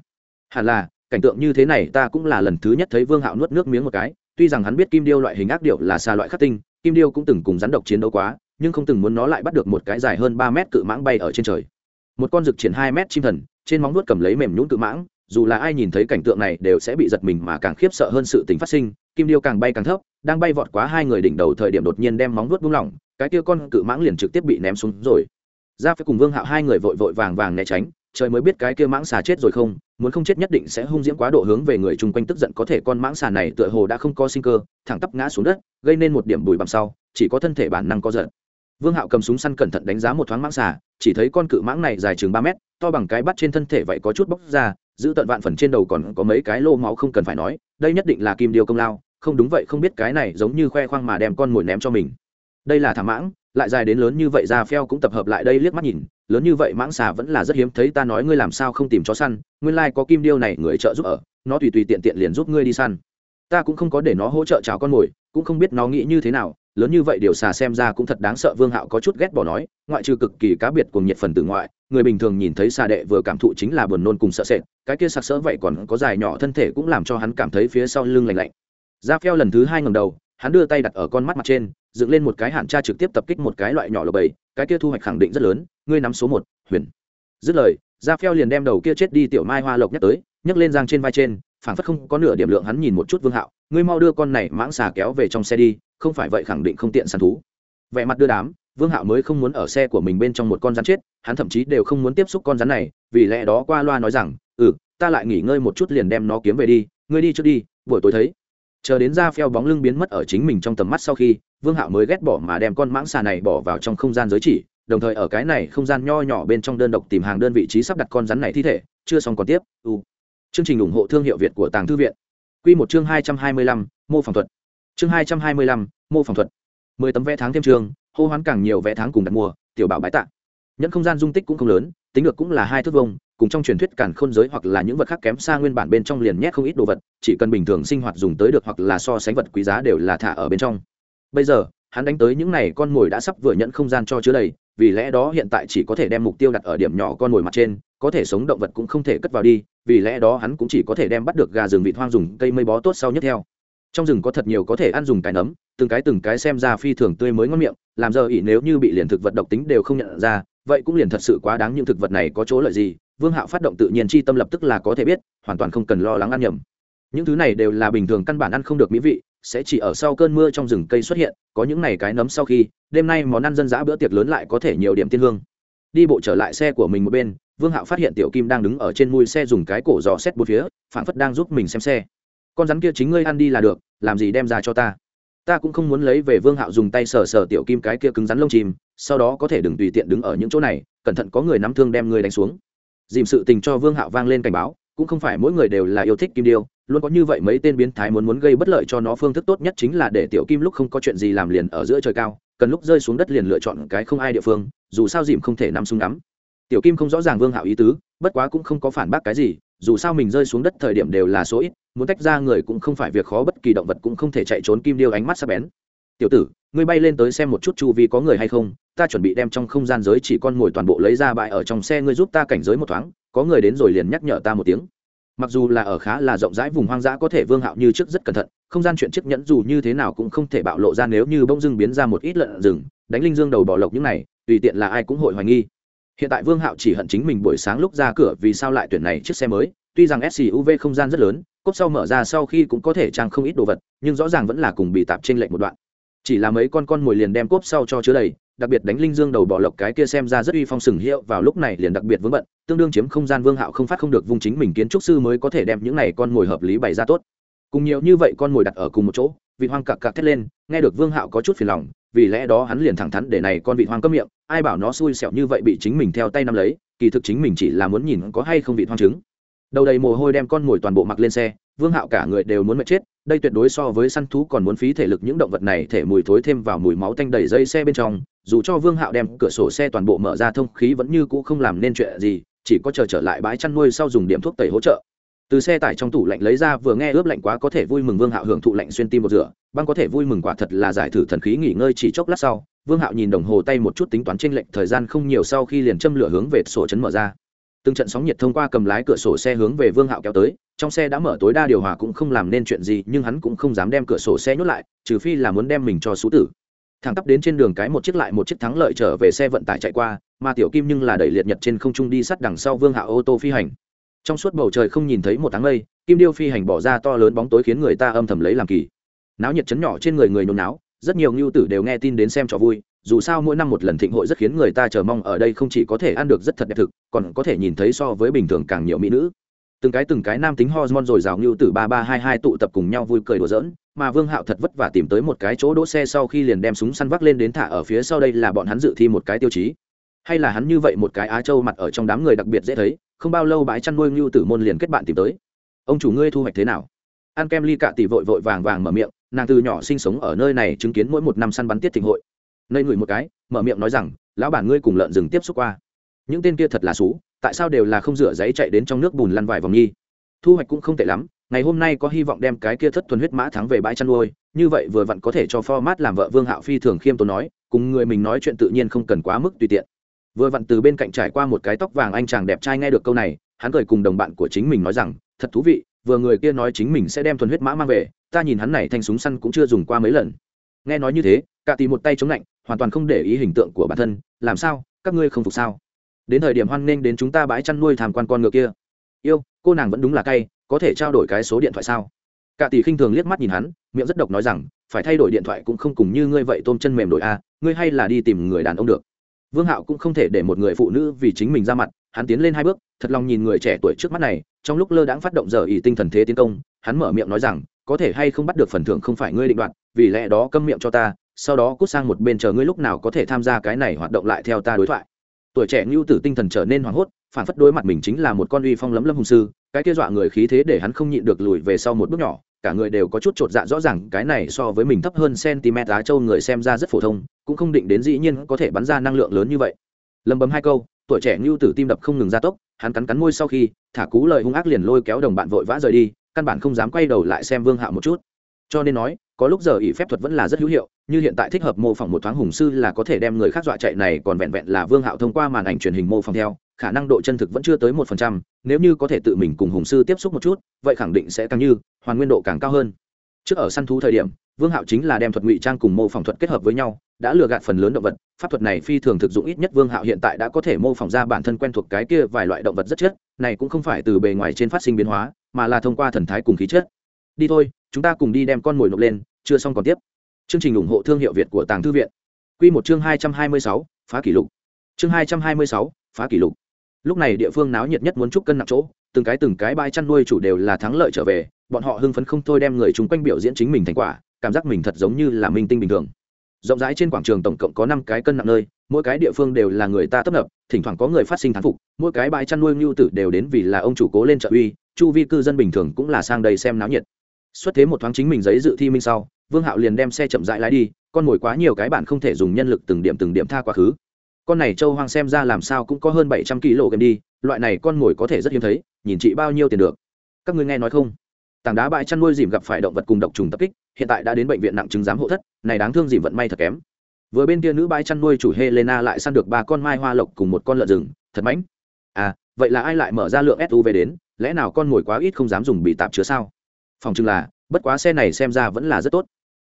hẳn là, cảnh tượng như thế này ta cũng là lần thứ nhất thấy vương hạo nuốt nước miếng một cái, tuy rằng hắn biết kim điêu loại hình ác điệu là xa loại khắc tinh, kim điêu cũng từng cùng rắn độc chiến đấu quá, nhưng không từng muốn nó lại bắt được một cái dài hơn ba mét cự mãng bay ở trên trời. Một con rực triển hai mét chim thần, trên móng nuốt cầm lấy mềm nhún cự mãng, dù là ai nhìn thấy cảnh tượng này đều sẽ bị giật mình mà càng khiếp sợ hơn sự tình phát sinh kim điêu càng bay càng thấp, đang bay vọt quá hai người đỉnh đầu thời điểm đột nhiên đem móng vuốt buông lỏng, cái kia con cự mãng liền trực tiếp bị ném xuống rồi. Ra phải cùng vương hạo hai người vội vội vàng vàng né tránh, trời mới biết cái kia mãng xà chết rồi không, muốn không chết nhất định sẽ hung diễm quá độ hướng về người chung quanh tức giận, có thể con mãng xà này tựa hồ đã không có sinh cơ, thẳng tắp ngã xuống đất, gây nên một điểm bùi bằng sau, chỉ có thân thể bản năng có giận. Vương hạo cầm súng săn cẩn thận đánh giá một thoáng mãng xà, chỉ thấy con cự mãng này dài chừng ba mét, to bằng cái bắt trên thân thể vậy có chút bốc ra, giữ tận vạn phần trên đầu còn có mấy cái lô máu không cần phải nói, đây nhất định là kim điêu công lao không đúng vậy không biết cái này giống như khoe khoang mà đem con mồi ném cho mình. Đây là thả mãng, lại dài đến lớn như vậy ra phèo cũng tập hợp lại đây liếc mắt nhìn, lớn như vậy mãng xà vẫn là rất hiếm, thấy ta nói ngươi làm sao không tìm chó săn, nguyên lai có kim điêu này người trợ giúp ở, nó tùy tùy tiện tiện liền giúp ngươi đi săn. Ta cũng không có để nó hỗ trợ chào con mồi, cũng không biết nó nghĩ như thế nào, lớn như vậy điều xà xem ra cũng thật đáng sợ, vương hạo có chút ghét bỏ nói, ngoại trừ cực kỳ cá biệt cùng nhiệt phần từ ngoại, người bình thường nhìn thấy xà đệ vừa cảm thụ chính là buồn nôn cùng sợ sệt, cái kia sặc sỡ vậy còn có dài nhỏ thân thể cũng làm cho hắn cảm thấy phía sau lưng lạnh lạnh ra phèo lần thứ hai ngầm đầu, hắn đưa tay đặt ở con mắt mặt trên, dựng lên một cái hạn tra trực tiếp tập kích một cái loại nhỏ lộc bầy, cái kia thu hoạch khẳng định rất lớn, ngươi nắm số một, huyền. Dứt lời, ra phèo liền đem đầu kia chết đi tiểu mai hoa lộc nhắc tới, nhấc lên giang trên vai trên, phảng phất không có nửa điểm lượng hắn nhìn một chút vương hạo, ngươi mau đưa con này mãng xà kéo về trong xe đi, không phải vậy khẳng định không tiện săn thú. Vẻ mặt đưa đám, vương hạo mới không muốn ở xe của mình bên trong một con rắn chết, hắn thậm chí đều không muốn tiếp xúc con rắn này, vì lẽ đó qua loa nói rằng ừ ta lại nghỉ ngơi một chút liền đem nó kiếm về đi, ngươi đi trước đi, buổi tối thấy chờ đến ra phèo bóng lưng biến mất ở chính mình trong tầm mắt sau khi, vương hạo mới ghét bỏ mà đem con mãng xà này bỏ vào trong không gian giới chỉ, đồng thời ở cái này không gian nho nhỏ bên trong đơn độc tìm hàng đơn vị trí sắp đặt con rắn này thi thể, chưa xong còn tiếp, u. Chương trình ủng hộ thương hiệu việt của tàng thư viện. Q một chương hai trăm hai mươi lăm, mô phỏng thuật. Chương hai trăm hai mươi lăm, mô phỏng thuật. Mười tấm vé tháng thêm trường, hô hoán càng nhiều vé tháng cùng đặt mua, tiểu bảo bái tạ. Nhẫn không gian dung tích cũng không lớn, tính được cũng là hai thước vông cùng trong truyền thuyết cản khôn giới hoặc là những vật khác kém xa nguyên bản bên trong liền nhét không ít đồ vật, chỉ cần bình thường sinh hoạt dùng tới được hoặc là so sánh vật quý giá đều là thả ở bên trong. Bây giờ, hắn đánh tới những này con mồi đã sắp vừa nhận không gian cho chứa đầy, vì lẽ đó hiện tại chỉ có thể đem mục tiêu đặt ở điểm nhỏ con mồi mặt trên, có thể sống động vật cũng không thể cất vào đi, vì lẽ đó hắn cũng chỉ có thể đem bắt được gà rừng vịt hoang dùng cây mây bó tốt sau nhất theo. Trong rừng có thật nhiều có thể ăn dùng cái nấm, từng cái từng cái xem ra phi thường tươi mới ngon miệng, làm giờ ỉ nếu như bị liền thực vật độc tính đều không nhận ra, vậy cũng liền thật sự quá đáng những thực vật này có chỗ lợi gì vương hạo phát động tự nhiên chi tâm lập tức là có thể biết, hoàn toàn không cần lo lắng ăn nhầm. Những thứ này đều là bình thường căn bản ăn không được mỹ vị, sẽ chỉ ở sau cơn mưa trong rừng cây xuất hiện, có những này cái nấm sau khi, đêm nay món ăn dân dã bữa tiệc lớn lại có thể nhiều điểm tiên hương. Đi bộ trở lại xe của mình một bên, vương hạo phát hiện tiểu kim đang đứng ở trên mui xe dùng cái cổ dò xét bốn phía phản phất đang giúp mình xem xe. Con rắn kia chính ngươi ăn đi là được, làm gì đem ra cho ta? Ta cũng không muốn lấy về. Vương hạo dùng tay sờ sờ tiểu kim cái kia cứng rắn lông chìm sau đó có thể đừng tùy tiện đứng ở những chỗ này, cẩn thận có người nắm thương đem ngươi đánh xuống dìm sự tình cho vương hạo vang lên cảnh báo, cũng không phải mỗi người đều là yêu thích kim điêu, luôn có như vậy mấy tên biến thái muốn muốn gây bất lợi cho nó phương thức tốt nhất chính là để tiểu kim lúc không có chuyện gì làm liền ở giữa trời cao, cần lúc rơi xuống đất liền lựa chọn cái không ai địa phương, dù sao dìm không thể nắm súng nắm. tiểu kim không rõ ràng vương hạo ý tứ, bất quá cũng không có phản bác cái gì, dù sao mình rơi xuống đất thời điểm đều là số ít, muốn tách ra người cũng không phải việc khó, bất kỳ động vật cũng không thể chạy trốn kim điêu ánh mắt sắp bén tiểu tử, ngươi bay lên tới xem một chút chu vi có người hay không ta chuẩn bị đem trong không gian giới chỉ con ngồi toàn bộ lấy ra bãi ở trong xe ngươi giúp ta cảnh giới một thoáng, có người đến rồi liền nhắc nhở ta một tiếng. Mặc dù là ở khá là rộng rãi vùng hoang dã có thể vương hạo như trước rất cẩn thận, không gian chuyện chiếc nhẫn dù như thế nào cũng không thể bạo lộ ra nếu như bông dưng biến ra một ít lợn rừng, đánh linh dương đầu bỏ lộc những này, tùy tiện là ai cũng hội hoài nghi. Hiện tại vương hạo chỉ hận chính mình buổi sáng lúc ra cửa vì sao lại tuyển này chiếc xe mới, tuy rằng suv không gian rất lớn, cốp sau mở ra sau khi cũng có thể trang không ít đồ vật, nhưng rõ ràng vẫn là cùng bị tạp trên lệnh một đoạn. Chỉ là mấy con con mồi liền đem cốp sau cho chứa đầy đặc biệt đánh linh dương đầu bỏ lộc cái kia xem ra rất uy phong sừng hiệu vào lúc này liền đặc biệt vướng bận, tương đương chiếm không gian vương hạo không phát không được vùng chính mình kiến trúc sư mới có thể đem những này con mồi hợp lý bày ra tốt. Cùng nhiều như vậy con mồi đặt ở cùng một chỗ, vị hoang cặc cặc thét lên, nghe được vương hạo có chút phiền lòng, vì lẽ đó hắn liền thẳng thắn để này con vị hoang cấm miệng, ai bảo nó xui xẻo như vậy bị chính mình theo tay nắm lấy, kỳ thực chính mình chỉ là muốn nhìn có hay không vị hoang trứng đầu đầy mồ hôi đem con mồi toàn bộ mặc lên xe, vương hạo cả người đều muốn mệt chết, đây tuyệt đối so với săn thú còn muốn phí thể lực những động vật này thể mùi thối thêm vào mùi máu tanh đầy dây xe bên trong dù cho vương hạo đem cửa sổ xe toàn bộ mở ra thông khí vẫn như cũ không làm nên chuyện gì, chỉ có chờ trở lại bãi chăn nuôi sau dùng điểm thuốc tẩy hỗ trợ. Từ xe tải trong tủ lạnh lấy ra vừa nghe ướp lạnh quá có thể vui mừng vương hạo hưởng thụ lạnh xuyên tim một rửa, băng có thể vui mừng quả thật là giải thử thần khí nghỉ ngơi chỉ chốc lát sau, vương hạo nhìn đồng hồ tay một chút tính toán trên lệnh thời gian không nhiều sau khi liền châm lửa hướng về sổ chấn mở ra. Từng trận sóng nhiệt thông qua cầm lái cửa sổ xe hướng về vương hạo kéo tới, trong xe đã mở tối đa điều hòa cũng không làm nên chuyện gì, nhưng hắn cũng không dám đem cửa sổ xe nhốt lại, trừ phi là muốn đem mình cho xú tử thẳng tắp đến trên đường cái một chiếc lại một chiếc thắng lợi trở về xe vận tải chạy qua, mà tiểu kim nhưng là đẩy liệt nhật trên không trung đi sắt đằng sau vương Hạ ô tô phi hành. Trong suốt bầu trời không nhìn thấy một tháng mây, kim điêu phi hành bỏ ra to lớn bóng tối khiến người ta âm thầm lấy làm kỳ. Náo nhiệt chấn nhỏ trên người người nôn náo, rất nhiều ngưu tử đều nghe tin đến xem trò vui, dù sao mỗi năm một lần thịnh hội rất khiến người ta chờ mong ở đây không chỉ có thể ăn được rất thật đẹp thực, còn có thể nhìn thấy so với bình thường càng nhiều mỹ nữ từng cái từng cái nam tính hormone rồi rào như tử ba ba hai hai tụ tập cùng nhau vui cười đùa giỡn, mà vương hạo thật vất vả tìm tới một cái chỗ đỗ xe sau khi liền đem súng săn vác lên đến thả ở phía sau đây là bọn hắn dự thi một cái tiêu chí. Hay là hắn như vậy một cái á châu mặt ở trong đám người đặc biệt dễ thấy, không bao lâu bãi chăn nuôi ngưu tử môn liền kết bạn tìm tới. Ông chủ ngươi thu hoạch thế nào? An kem ly cạ tỷ vội vội vàng vàng mở miệng, nàng từ nhỏ sinh sống ở nơi này chứng kiến mỗi một năm săn bắn tiết thịnh hội. Nơi ngửi một cái, mở miệng nói rằng, lão bản ngươi cùng lợn rừng tiếp xúc qua. Những tên kia thật là xú tại sao đều là không rửa giấy chạy đến trong nước bùn lăn vài vòng nhi? Thu hoạch cũng không tệ lắm, ngày hôm nay có hy vọng đem cái kia thất thuần huyết mã thắng về bãi chăn nuôi, như vậy vừa vặn có thể cho format làm vợ vương hạo phi thường khiêm tốn nói, cùng người mình nói chuyện tự nhiên không cần quá mức tùy tiện. Vừa vặn từ bên cạnh trải qua một cái tóc vàng anh chàng đẹp trai nghe được câu này, hắn cười cùng đồng bạn của chính mình nói rằng, thật thú vị, vừa người kia nói chính mình sẽ đem thuần huyết mã mang về, ta nhìn hắn này thanh súng săn cũng chưa dùng qua mấy lần. Nghe nói như thế cả tì một tay chống lạnh, hoàn toàn không để ý hình tượng của bản thân, làm sao? Các ngươi không phục sao? Đến thời điểm hoan nghênh đến chúng ta bãi chăn nuôi tham quan con ngựa kia. Yêu, cô nàng vẫn đúng là cay, có thể trao đổi cái số điện thoại sao? Cả tỷ khinh thường liếc mắt nhìn hắn, miệng rất độc nói rằng, phải thay đổi điện thoại cũng không cùng như ngươi vậy tôm chân mềm đổi a ngươi hay là đi tìm người đàn ông được. Vương hạo cũng không thể để một người phụ nữ vì chính mình ra mặt, hắn tiến lên hai bước, thật lòng nhìn người trẻ tuổi trước mắt này, trong lúc lơ đãng phát động giờ ý tinh thần thế tiến công, hắn mở miệng nói rằng, có thể hay không bắt được phần thưởng không phải ngươi định đoạt, vì lẽ đó câm miệng cho ta, sau đó cút sang một bên chờ ngươi lúc nào có thể tham gia cái này hoạt động lại theo ta đối thoại tuổi trẻ ngưu tử tinh thần trở nên hoảng hốt, phản phất đối mặt mình chính là một con uy phong lấm lâm hùng sư, cái kia dọa người khí thế để hắn không nhịn được lùi về sau một bước nhỏ, cả người đều có chút chột dạ rõ ràng, cái này so với mình thấp hơn cm á châu người xem ra rất phổ thông, cũng không định đến dĩ nhiên có thể bắn ra năng lượng lớn như vậy. Lầm bấm hai câu, tuổi trẻ ngưu tử tim đập không ngừng gia tốc, hắn cắn cắn môi sau khi, thả cú lời hung ác liền lôi kéo đồng bạn vội vã rời đi, căn bản không dám quay đầu lại xem vương hạo một chút. Cho nên nói, có lúc giờ ỷ phép thuật vẫn là rất hữu hiệu như hiện tại thích hợp mô phỏng một thoáng hùng sư là có thể đem người khác dọa chạy này, còn vẹn vẹn là vương hạo thông qua màn ảnh truyền hình mô phỏng theo, khả năng độ chân thực vẫn chưa tới một phần trăm, nếu như có thể tự mình cùng hùng sư tiếp xúc một chút, vậy khẳng định sẽ càng như, hoàn nguyên độ càng cao hơn. Trước ở săn thú thời điểm, vương hạo chính là đem thuật ngụy trang cùng mô phỏng thuật kết hợp với nhau, đã lừa gạt phần lớn động vật, pháp thuật này phi thường thực dụng ít nhất vương hạo hiện tại đã có thể mô phỏng ra bản thân quen thuộc cái kia vài loại động vật rất chất này cũng không phải từ bề ngoài trên phát sinh biến hóa, mà là thông qua thần thái cùng khí chất. Đi thôi, chúng ta cùng đi đem con mồi nộp lên, chưa xong còn tiếp chương trình ủng hộ thương hiệu việt của tàng thư viện. Quy một chương hai trăm hai mươi sáu, phá kỷ lục. Chương hai trăm hai mươi sáu, phá kỷ lục. Lúc này địa phương náo nhiệt nhất muốn chúc cân nặng chỗ, từng cái từng cái bãi chăn nuôi chủ đều là thắng lợi trở về, bọn họ hưng phấn không thôi đem người chung quanh biểu diễn chính mình thành quả, cảm giác mình thật giống như là minh tinh bình thường. Rộng rãi trên quảng trường tổng cộng có năm cái cân nặng nơi, mỗi cái địa phương đều là người ta tấp nập, thỉnh thoảng có người phát sinh thán phục, mỗi cái bãi chăn nuôi nhu tử đều đến vì là ông chủ cố lên trợ uy, chu vi cư dân bình thường cũng là sang đây xem náo nhiệt xuất thế một thoáng chính mình giấy dự thi minh sau, vương hạo liền đem xe chậm rãi lái đi, con mồi quá nhiều cái bạn không thể dùng nhân lực từng điểm từng điểm tha quá khứ. Con này châu hoang xem ra làm sao cũng có hơn bảy trăm kg gần đi, loại này con mồi có thể rất hiếm thấy, nhìn chị bao nhiêu tiền được. Các ngươi nghe nói không? Tảng đá bãi chăn nuôi dìm gặp phải động vật cùng độc trùng tập kích, hiện tại đã đến bệnh viện nặng chứng giám hộ thất, này đáng thương dìm vận may thật kém. Vừa bên kia nữ bãi chăn nuôi chủ helena lại săn được ba con mai hoa lộc cùng một con lợn rừng, thật mãnh. À vậy là ai lại mở ra lượng suv đến, lẽ nào con mồi quá ít không dám dùng bị tạp chứa sao? Phòng chừng là, bất quá xe này xem ra vẫn là rất tốt.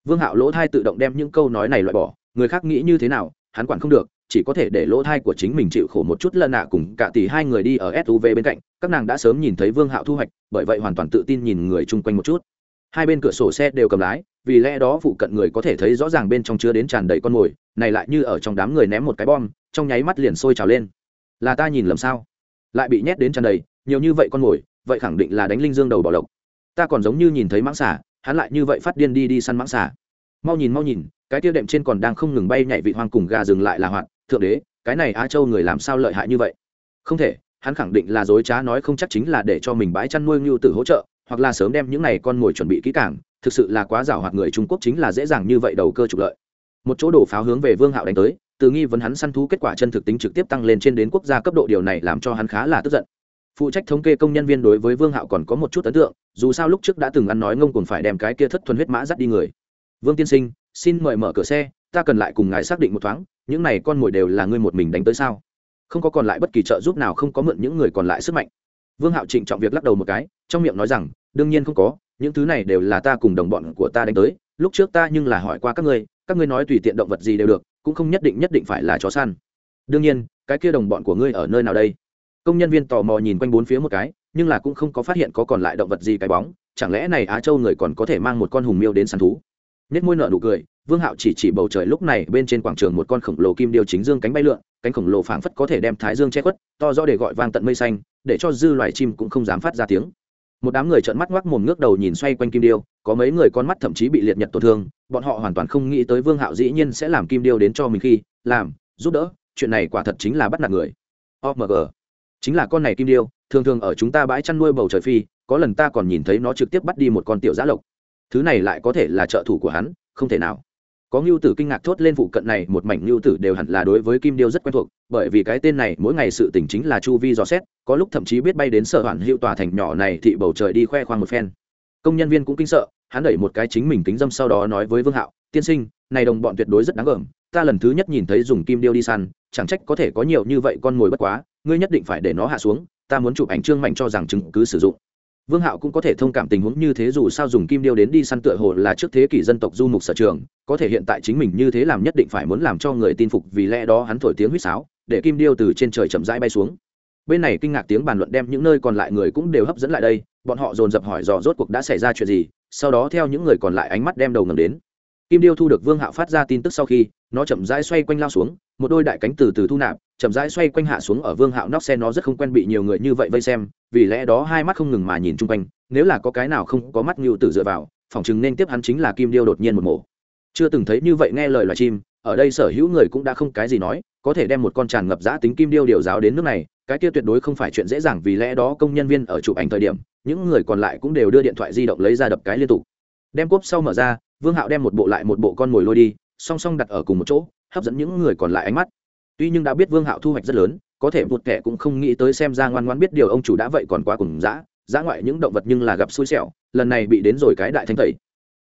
Vương hạo lỗ thai tự động đem những câu nói này loại bỏ, người khác nghĩ như thế nào, hắn quản không được, chỉ có thể để lỗ thai của chính mình chịu khổ một chút lần nạ cùng cả tỷ hai người đi ở suv bên cạnh, các nàng đã sớm nhìn thấy vương hạo thu hoạch, bởi vậy hoàn toàn tự tin nhìn người chung quanh một chút. Hai bên cửa sổ xe đều cầm lái, vì lẽ đó phụ cận người có thể thấy rõ ràng bên trong chứa đến tràn đầy con mồi, này lại như ở trong đám người ném một cái bom, trong nháy mắt liền sôi trào lên. Là ta nhìn lầm sao? Lại bị nhét đến tràn đầy, nhiều như vậy con mồi, vậy khẳng định là đánh linh dương đầu bỏ lộc ta còn giống như nhìn thấy mãng xả hắn lại như vậy phát điên đi đi săn mãng xả mau nhìn mau nhìn, cái tiêu đệm trên còn đang không ngừng bay nhảy vị hoang cùng gà dừng lại là hoạt, thượng đế, cái này a châu người làm sao lợi hại như vậy? Không thể, hắn khẳng định là dối trá nói không chắc chính là để cho mình bãi chăn nuôi ngưu tử hỗ trợ, hoặc là sớm đem những này con mồi chuẩn bị kỹ càng, thực sự là quá giảo hoạt người trung quốc chính là dễ dàng như vậy đầu cơ trục lợi. Một chỗ đổ pháo hướng về vương hạo đánh tới, từ nghi vấn hắn săn thú kết quả chân thực tính trực tiếp tăng lên trên đến quốc gia cấp độ điều này làm cho hắn khá là tức giận phụ trách thống kê công nhân viên đối với vương hạo còn có một chút ấn tượng, dù sao lúc trước đã từng ăn nói ngông cùng phải đem cái kia thất thuần huyết mã dắt đi người. Vương tiên sinh, xin mời mở cửa xe, ta cần lại cùng ngài xác định một thoáng, những này con mồi đều là ngươi một mình đánh tới sao? Không có còn lại bất kỳ trợ giúp nào, không có mượn những người còn lại sức mạnh. Vương hạo trịnh trọng việc lắc đầu một cái, trong miệng nói rằng, đương nhiên không có, những thứ này đều là ta cùng đồng bọn của ta đánh tới, lúc trước ta nhưng là hỏi qua các ngươi các ngươi nói tùy tiện động vật gì đều được, cũng không nhất định nhất định phải là chó săn. Đương nhiên, cái kia đồng bọn của ngươi ở nơi nào đây? Công nhân viên tò mò nhìn quanh bốn phía một cái, nhưng là cũng không có phát hiện có còn lại động vật gì cái bóng, chẳng lẽ này á châu người còn có thể mang một con hùng miêu đến săn thú? Nết môi nợ nụ cười, vương hạo chỉ chỉ bầu trời lúc này bên trên quảng trường một con khổng lồ kim điêu chính dương cánh bay lượn, cánh khổng lồ phảng phất có thể đem thái dương che khuất, to do để gọi vang tận mây xanh, để cho dư loài chim cũng không dám phát ra tiếng. Một đám người trợn mắt ngoác mồm ngước đầu nhìn xoay quanh kim điêu, có mấy người con mắt thậm chí bị liệt nhật tổn thương, bọn họ hoàn toàn không nghĩ tới vương hạo dĩ nhiên sẽ làm kim điêu đến cho mình khi, làm, giúp đỡ, chuyện này quả thật chính là bắt nạt người. Omg chính là con này kim điêu, thường thường ở chúng ta bãi chăn nuôi bầu trời phi, có lần ta còn nhìn thấy nó trực tiếp bắt đi một con tiểu giã lộc. Thứ này lại có thể là trợ thủ của hắn, không thể nào. Có ngưu tử kinh ngạc thốt lên phụ cận này, một mảnh ngưu tử đều hẳn là đối với kim điêu rất quen thuộc, bởi vì cái tên này mỗi ngày sự tỉnh chính là chu vi dò xét, có lúc thậm chí biết bay đến sở hoạn hiệu tòa thành nhỏ này thị bầu trời đi khoe khoang một phen. Công nhân viên cũng kinh sợ, hắn đẩy một cái chính mình kính dâm sau đó nói với vương hạo, tiên sinh, này đồng bọn tuyệt đối rất đáng gờm, ta lần thứ nhất nhìn thấy dùng kim điêu đi săn, chẳng trách có thể có nhiều như vậy con mồi bất quá ngươi nhất định phải để nó hạ xuống, ta muốn chụp ảnh trương mạnh cho rằng chứng cứ sử dụng. Vương hạo cũng có thể thông cảm tình huống như thế dù sao dùng kim điêu đến đi săn tựa hồ là trước thế kỷ dân tộc du mục sở trường, có thể hiện tại chính mình như thế làm nhất định phải muốn làm cho người tin phục vì lẽ đó hắn thổi tiếng huýt sáo, để kim điêu từ trên trời chậm rãi bay xuống. Bên này kinh ngạc tiếng bàn luận đem những nơi còn lại người cũng đều hấp dẫn lại đây, bọn họ dồn dập hỏi dò rốt cuộc đã xảy ra chuyện gì, sau đó theo những người còn lại ánh mắt đem đầu ngầm đến. Kim điêu thu được vương hạo phát ra tin tức sau khi, nó chậm rãi xoay quanh lao xuống, một đôi đại cánh từ từ thu nạp chậm rãi xoay quanh hạ xuống ở vương hạo nóc xe nó rất không quen bị nhiều người như vậy vây xem, vì lẽ đó hai mắt không ngừng mà nhìn chung quanh, nếu là có cái nào không có mắt ngưu tử dựa vào phỏng chừng nên tiếp hắn chính là kim điêu đột nhiên một mổ. Chưa từng thấy như vậy nghe lời loài chim, ở đây sở hữu người cũng đã không cái gì nói, có thể đem một con tràn ngập giã tính kim điêu điều giáo đến nước này, cái kia tuyệt đối không phải chuyện dễ dàng vì lẽ đó công nhân viên ở chụp ảnh thời điểm, những người còn lại cũng đều đưa điện thoại di động lấy ra đập cái liên tục. Đem cốp sau mở ra, vương hạo đem một bộ lại một bộ con mồi lôi đi, song song đặt ở cùng một chỗ, hấp dẫn những người còn lại ánh mắt tuy nhưng đã biết vương hạo thu hoạch rất lớn, có thể một kẻ cũng không nghĩ tới xem ra ngoan ngoan biết điều ông chủ đã vậy còn quá cùng dã dã ngoại những động vật nhưng là gặp xui xẻo, lần này bị đến rồi cái đại thanh tẩy.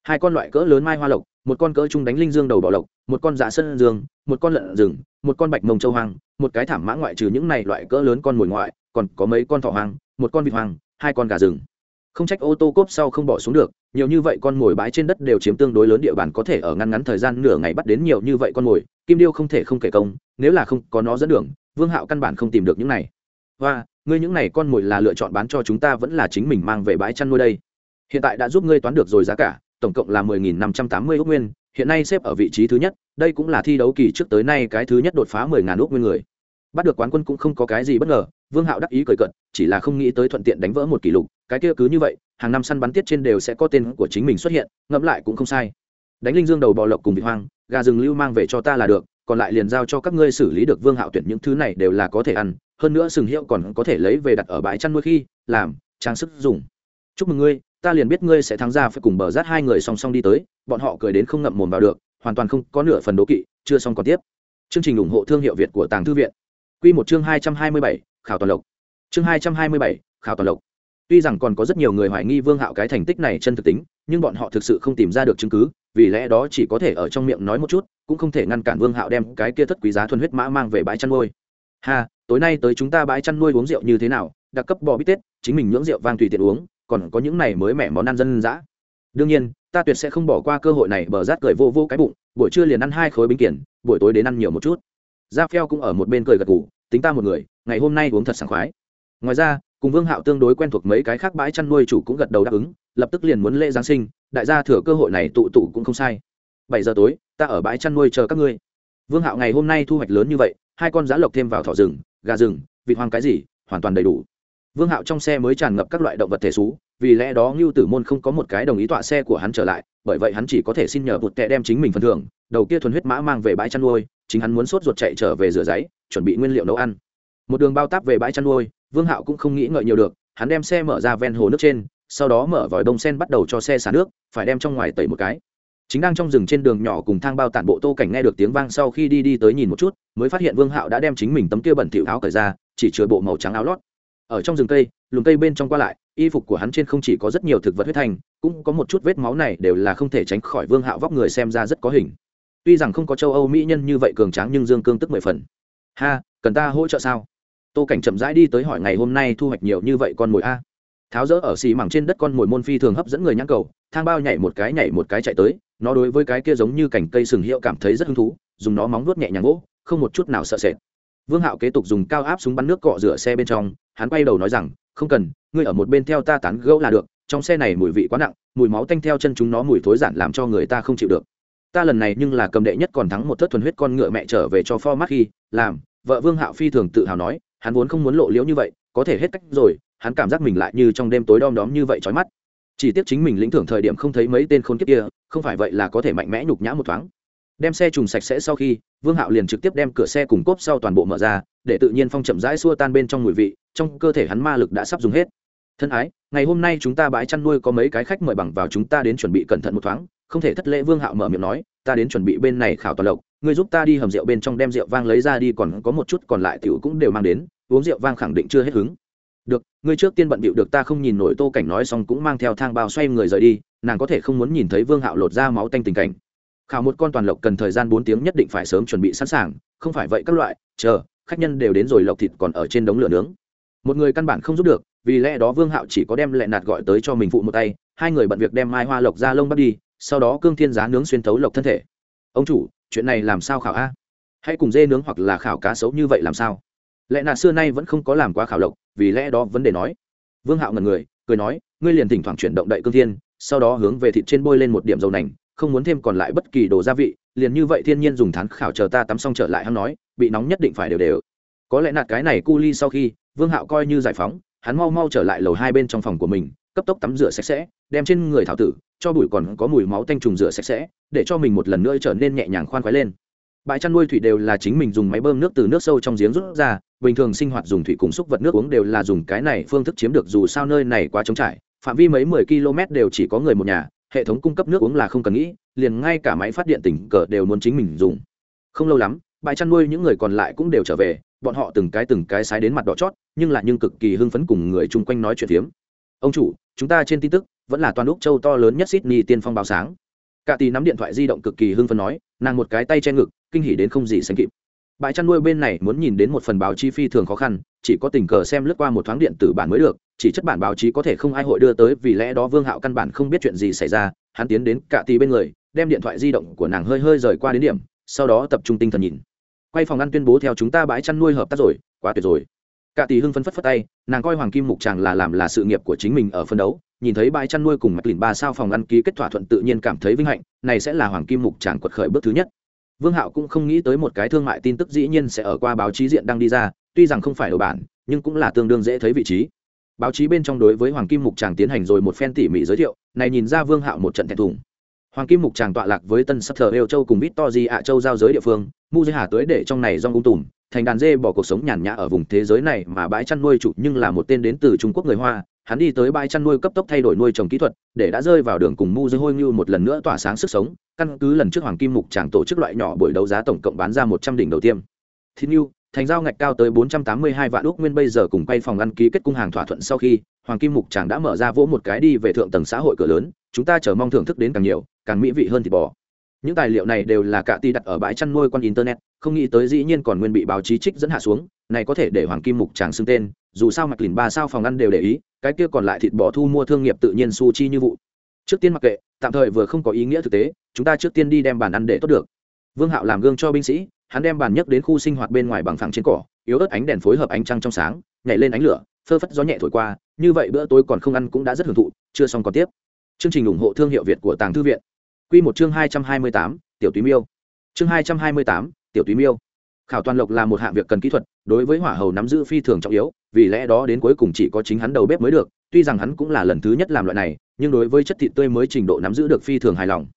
Hai con loại cỡ lớn mai hoa lộc, một con cỡ trung đánh linh dương đầu bọ lộc, một con dạ sân dương, một con lợn rừng, một con bạch mông châu hoang, một cái thảm mã ngoại trừ những này loại cỡ lớn con mồi ngoại, còn có mấy con thỏ hoang, một con vịt hoang, hai con gà rừng không trách ô tô cốp sau không bỏ xuống được, nhiều như vậy con mồi bãi trên đất đều chiếm tương đối lớn địa bàn có thể ở ngăn ngắn thời gian nửa ngày bắt đến nhiều như vậy con mồi, kim điêu không thể không kể công, nếu là không có nó dẫn đường, vương hạo căn bản không tìm được những này. Và ngươi những này con mồi là lựa chọn bán cho chúng ta vẫn là chính mình mang về bãi chăn nuôi đây. Hiện tại đã giúp ngươi toán được rồi giá cả, tổng cộng là mười nghìn năm trăm tám mươi ước nguyên, hiện nay xếp ở vị trí thứ nhất, đây cũng là thi đấu kỳ trước tới nay cái thứ nhất đột phá mười ngàn ước nguyên người. Bắt được quán quân cũng không có cái gì bất ngờ, vương hạo đắc ý cười cận chỉ là không nghĩ tới thuận tiện đánh vỡ một kỷ lục cái kia cứ như vậy, hàng năm săn bắn tiết trên đều sẽ có tên của chính mình xuất hiện, ngẫm lại cũng không sai. Đánh linh dương đầu bò lộc cùng vị hoang, gà rừng lưu mang về cho ta là được, còn lại liền giao cho các ngươi xử lý được vương hạo tuyển những thứ này đều là có thể ăn, hơn nữa sừng hiệu còn có thể lấy về đặt ở bãi chăn nuôi khi, làm, trang sức dùng. Chúc mừng ngươi, ta liền biết ngươi sẽ thắng ra phải cùng bờ rát hai người song song đi tới, bọn họ cười đến không ngậm mồm vào được, hoàn toàn không có nửa phần đố kỵ, chưa xong còn tiếp. Chương trình ủng hộ thương hiệu việt của tàng thư viện. Q một chương hai trăm hai mươi bảy, khảo toàn lộc. Chương hai trăm hai mươi bảy, khảo toàn lộc tuy rằng còn có rất nhiều người hoài nghi vương hạo cái thành tích này chân thực tính, nhưng bọn họ thực sự không tìm ra được chứng cứ, vì lẽ đó chỉ có thể ở trong miệng nói một chút, cũng không thể ngăn cản vương hạo đem cái kia thất quý giá thuần huyết mã mang về bãi chăn nuôi. Ha, tối nay tới chúng ta bãi chăn nuôi uống rượu như thế nào? Đặc cấp bò bít tết, chính mình nhưỡng rượu vang tùy tiện uống, còn có những này mới mẻ món ăn dân dã. Đương nhiên, ta tuyệt sẽ không bỏ qua cơ hội này bờ rát cười vô vô cái bụng, buổi trưa liền ăn hai khối bánh kiển, buổi tối đến ăn nhiều một chút. Ra phèo cũng ở một bên cười gật gù, tính ta một người, ngày hôm nay uống thật sảng khoái ngoài ra, cùng vương hạo tương đối quen thuộc mấy cái khác bãi chăn nuôi chủ cũng gật đầu đáp ứng, lập tức liền muốn lễ giáng sinh, đại gia thừa cơ hội này tụ tụ cũng không sai. Bảy giờ tối, ta ở bãi chăn nuôi chờ các ngươi. Vương hạo ngày hôm nay thu hoạch lớn như vậy, hai con giã lộc thêm vào thỏ rừng, gà rừng, vịt hoang cái gì, hoàn toàn đầy đủ. Vương hạo trong xe mới tràn ngập các loại động vật thể xú, vì lẽ đó ngưu tử môn không có một cái đồng ý tọa xe của hắn trở lại, bởi vậy hắn chỉ có thể xin nhờ bụt tệ đem chính mình phần thưởng, đầu kia thuần huyết mã mang về bãi chăn nuôi, chính hắn muốn sốt ruột chạy trở về rửa giấy, chuẩn bị nguyên liệu nấu ăn. Một đường bao táp về bãi chăn nuôi vương hạo cũng không nghĩ ngợi nhiều được, hắn đem xe mở ra ven hồ nước trên, sau đó mở vòi bông sen bắt đầu cho xe xả nước, phải đem trong ngoài tẩy một cái. Chính đang trong rừng trên đường nhỏ cùng thang bao tản bộ tô cảnh nghe được tiếng vang sau khi đi đi tới nhìn một chút, mới phát hiện vương hạo đã đem chính mình tấm kia bẩn thỉu áo cởi ra, chỉ chứa bộ màu trắng áo lót. Ở trong rừng cây lùm cây bên trong qua lại, y phục của hắn trên không chỉ có rất nhiều thực vật huyết thành cũng có một chút vết máu này đều là không thể tránh khỏi vương hạo vóc người xem ra rất có hình. Tuy rằng không có châu âu mỹ nhân như vậy cường tráng nhưng dương cương tức mười phần. Ha, cần ta hỗ trợ sao? Tô cảnh chậm rãi đi tới hỏi ngày hôm nay thu hoạch nhiều như vậy con mồi a? Tháo rỡ ở xì mảng trên đất con mồi môn phi thường hấp dẫn người nhãn cầu, thang bao nhảy một cái nhảy một cái chạy tới, nó đối với cái kia giống như cành cây sừng hiệu cảm thấy rất hứng thú, dùng nó móng nuốt nhẹ nhàng gỗ, không một chút nào sợ sệt. Vương hạo kế tục dùng cao áp súng bắn nước cọ rửa xe bên trong, hắn quay đầu nói rằng, không cần, ngươi ở một bên theo ta tán gẫu là được, trong xe này mùi vị quá nặng, mùi máu tanh theo chân chúng nó mùi thối giản làm cho người ta không chịu được. Ta lần này nhưng là cầm đệ nhất còn thắng một thất thuần huyết con ngựa mẹ trở về cho pho mắc khi, làm. Vợ vương hạo phi thường tự hào nói hắn vốn không muốn lộ liễu như vậy, có thể hết cách rồi, hắn cảm giác mình lại như trong đêm tối đom đóm như vậy trói mắt. Chỉ tiếc chính mình lĩnh thưởng thời điểm không thấy mấy tên khôn kiếp kia, không phải vậy là có thể mạnh mẽ nhục nhã một thoáng. Đem xe trùng sạch sẽ sau khi, vương hạo liền trực tiếp đem cửa xe cùng cốp sau toàn bộ mở ra, để tự nhiên phong chậm rãi xua tan bên trong mùi vị, trong cơ thể hắn ma lực đã sắp dùng hết. Thân ái, ngày hôm nay chúng ta bãi chăn nuôi có mấy cái khách mời bằng vào chúng ta đến chuẩn bị cẩn thận một thoáng không thể thất lễ vương hạo mở miệng nói, ta đến chuẩn bị bên này khảo toàn lộc, ngươi giúp ta đi hầm rượu bên trong đem rượu vang lấy ra đi, còn có một chút còn lại tiểu cũng đều mang đến, uống rượu vang khẳng định chưa hết hứng. Được, ngươi trước tiên bận bịu được ta không nhìn nổi tô cảnh nói xong cũng mang theo thang bao xoay người rời đi, nàng có thể không muốn nhìn thấy vương hạo lột ra máu tanh tình cảnh. Khảo một con toàn lộc cần thời gian bốn tiếng nhất định phải sớm chuẩn bị sẵn sàng, không phải vậy các loại, chờ, khách nhân đều đến rồi lộc thịt còn ở trên đống lửa nướng. Một người căn bản không giúp được, vì lẽ đó vương hạo chỉ có đem lẹ nạt gọi tới cho mình phụ một tay, hai người bận việc đem mai hoa lộc ra lông bắt đi sau đó cương thiên giá nướng xuyên thấu lộc thân thể. Ông chủ, chuyện này làm sao khảo a? Hãy cùng dê nướng hoặc là khảo cá sấu như vậy làm sao? Lẽ nạ xưa nay vẫn không có làm quá khảo lộc, vì lẽ đó vấn đề nói. Vương hạo ngần người, cười nói, ngươi liền thỉnh thoảng chuyển động đậy cương thiên, sau đó hướng về thịt trên bôi lên một điểm dầu nành, không muốn thêm còn lại bất kỳ đồ gia vị, liền như vậy thiên nhiên dùng thán khảo chờ ta tắm xong trở lại hắn nói, bị nóng nhất định phải đều đều. Có lẽ nạt cái này cu ly sau khi, vương hạo coi như giải phóng, hắn mau mau trở lại lầu hai bên trong phòng của mình, cấp tốc tắm rửa sạch sẽ, đem trên người thảo tử cho bụi còn có mùi máu tanh trùng rửa sạch sẽ, để cho mình một lần nữa trở nên nhẹ nhàng khoan khoái lên. Bãi chăn nuôi thủy đều là chính mình dùng máy bơm nước từ nước sâu trong giếng rút ra, bình thường sinh hoạt dùng thủy cùng xúc vật nước uống đều là dùng cái này phương thức chiếm được dù sao nơi này quá trống trải, phạm vi mấy mười km đều chỉ có người một nhà, hệ thống cung cấp nước uống là không cần nghĩ, liền ngay cả máy phát điện tỉnh cờ đều muốn chính mình dùng. Không lâu lắm, bãi chăn nuôi những người còn lại cũng đều trở về, bọn họ từng cái từng cái sái đến mặt đỏ chót, nhưng lại nhưng cực kỳ hưng phấn cùng người chung quanh nói chuyện phiếm. Ông chủ, chúng ta trên tin tức vẫn là toàn úc châu to lớn nhất sydney tiên phong báo sáng. Cả tì nắm điện thoại di động cực kỳ hưng phấn nói, nàng một cái tay che ngực, kinh hỉ đến không gì sánh kịp. Bãi chăn nuôi bên này muốn nhìn đến một phần báo chi phi thường khó khăn, chỉ có tình cờ xem lướt qua một thoáng điện tử bản mới được, chỉ chất bản báo chí có thể không ai hội đưa tới, vì lẽ đó vương hạo căn bản không biết chuyện gì xảy ra, hắn tiến đến cả tì bên người, đem điện thoại di động của nàng hơi hơi rời qua đến điểm, sau đó tập trung tinh thần nhìn. Quay phòng ăn tuyên bố theo chúng ta bãi chăn nuôi hợp tác rồi, quá tuyệt rồi. Cả tỷ hưng phấn phất phất tay, nàng coi hoàng kim mục chàng là làm là sự nghiệp của chính mình ở phân đấu nhìn thấy bãi chăn nuôi cùng mạch lìn ba sao phòng ăn ký kết thỏa thuận tự nhiên cảm thấy vinh hạnh, này sẽ là hoàng kim mục tràng quật khởi bước thứ nhất. Vương hạo cũng không nghĩ tới một cái thương mại tin tức dĩ nhiên sẽ ở qua báo chí diện đang đi ra, tuy rằng không phải đầu bản, nhưng cũng là tương đương dễ thấy vị trí. Báo chí bên trong đối với hoàng kim mục tràng tiến hành rồi một phen tỉ mỉ giới thiệu, này nhìn ra vương hạo một trận thẹn thùng. Hoàng kim mục tràng tọa lạc với tân sắc thờ eo châu cùng vít to di ạ châu giao giới địa phương, mu dưới hà tới để trong này do ung tùm, thành đàn dê bỏ cuộc sống nhàn nhã ở vùng thế giới này mà bãi chăn nuôi chủ nhưng là một tên đến từ trung quốc người hoa hắn đi tới bãi chăn nuôi cấp tốc thay đổi nuôi trồng kỹ thuật, để đã rơi vào đường cùng mu dư hôi như một lần nữa tỏa sáng sức sống. Căn cứ lần trước hoàng kim mục chàng tổ chức loại nhỏ buổi đấu giá tổng cộng bán ra một trăm đỉnh đầu tiên thịt như thành giao ngạch cao tới bốn trăm tám mươi hai vạn úc nguyên bây giờ cùng quay phòng ăn ký kết cung hàng thỏa thuận sau khi, hoàng kim mục chàng đã mở ra vỗ một cái đi về thượng tầng xã hội cửa lớn. Chúng ta chờ mong thưởng thức đến càng nhiều, càng mỹ vị hơn thịt bò. Những tài liệu này đều là cả ti đặt ở bãi chăn nuôi con internet, không nghĩ tới dĩ nhiên còn nguyên bị báo chí trích dẫn hạ xuống, này có thể để hoàng kim mục chàng xưng tên, dù sao mạch lìn ba sao phòng ăn đều để ý cái kia còn lại thịt bò thu mua thương nghiệp tự nhiên su chi như vụ. Trước tiên mặc kệ, tạm thời vừa không có ý nghĩa thực tế, chúng ta trước tiên đi đem bàn ăn để tốt được. Vương hạo làm gương cho binh sĩ, hắn đem bàn nhấc đến khu sinh hoạt bên ngoài bằng phẳng trên cỏ, yếu ớt ánh đèn phối hợp ánh trăng trong sáng, nhảy lên ánh lửa, phơ phất gió nhẹ thổi qua, như vậy bữa tối còn không ăn cũng đã rất hưởng thụ, chưa xong còn tiếp. Chương trình ủng hộ thương hiệu việt của tàng thư viện. Q một chương hai trăm hai mươi tám, tiểu túy miêu. Chương hai trăm hai mươi tám, tiểu túy miêu. Khảo toàn lộc là một hạng việc cần kỹ thuật, đối với hỏa hầu nắm giữ phi thường trọng yếu vì lẽ đó đến cuối cùng chỉ có chính hắn đầu bếp mới được, tuy rằng hắn cũng là lần thứ nhất làm loại này, nhưng đối với chất thịt tươi mới trình độ nắm giữ được phi thường hài lòng.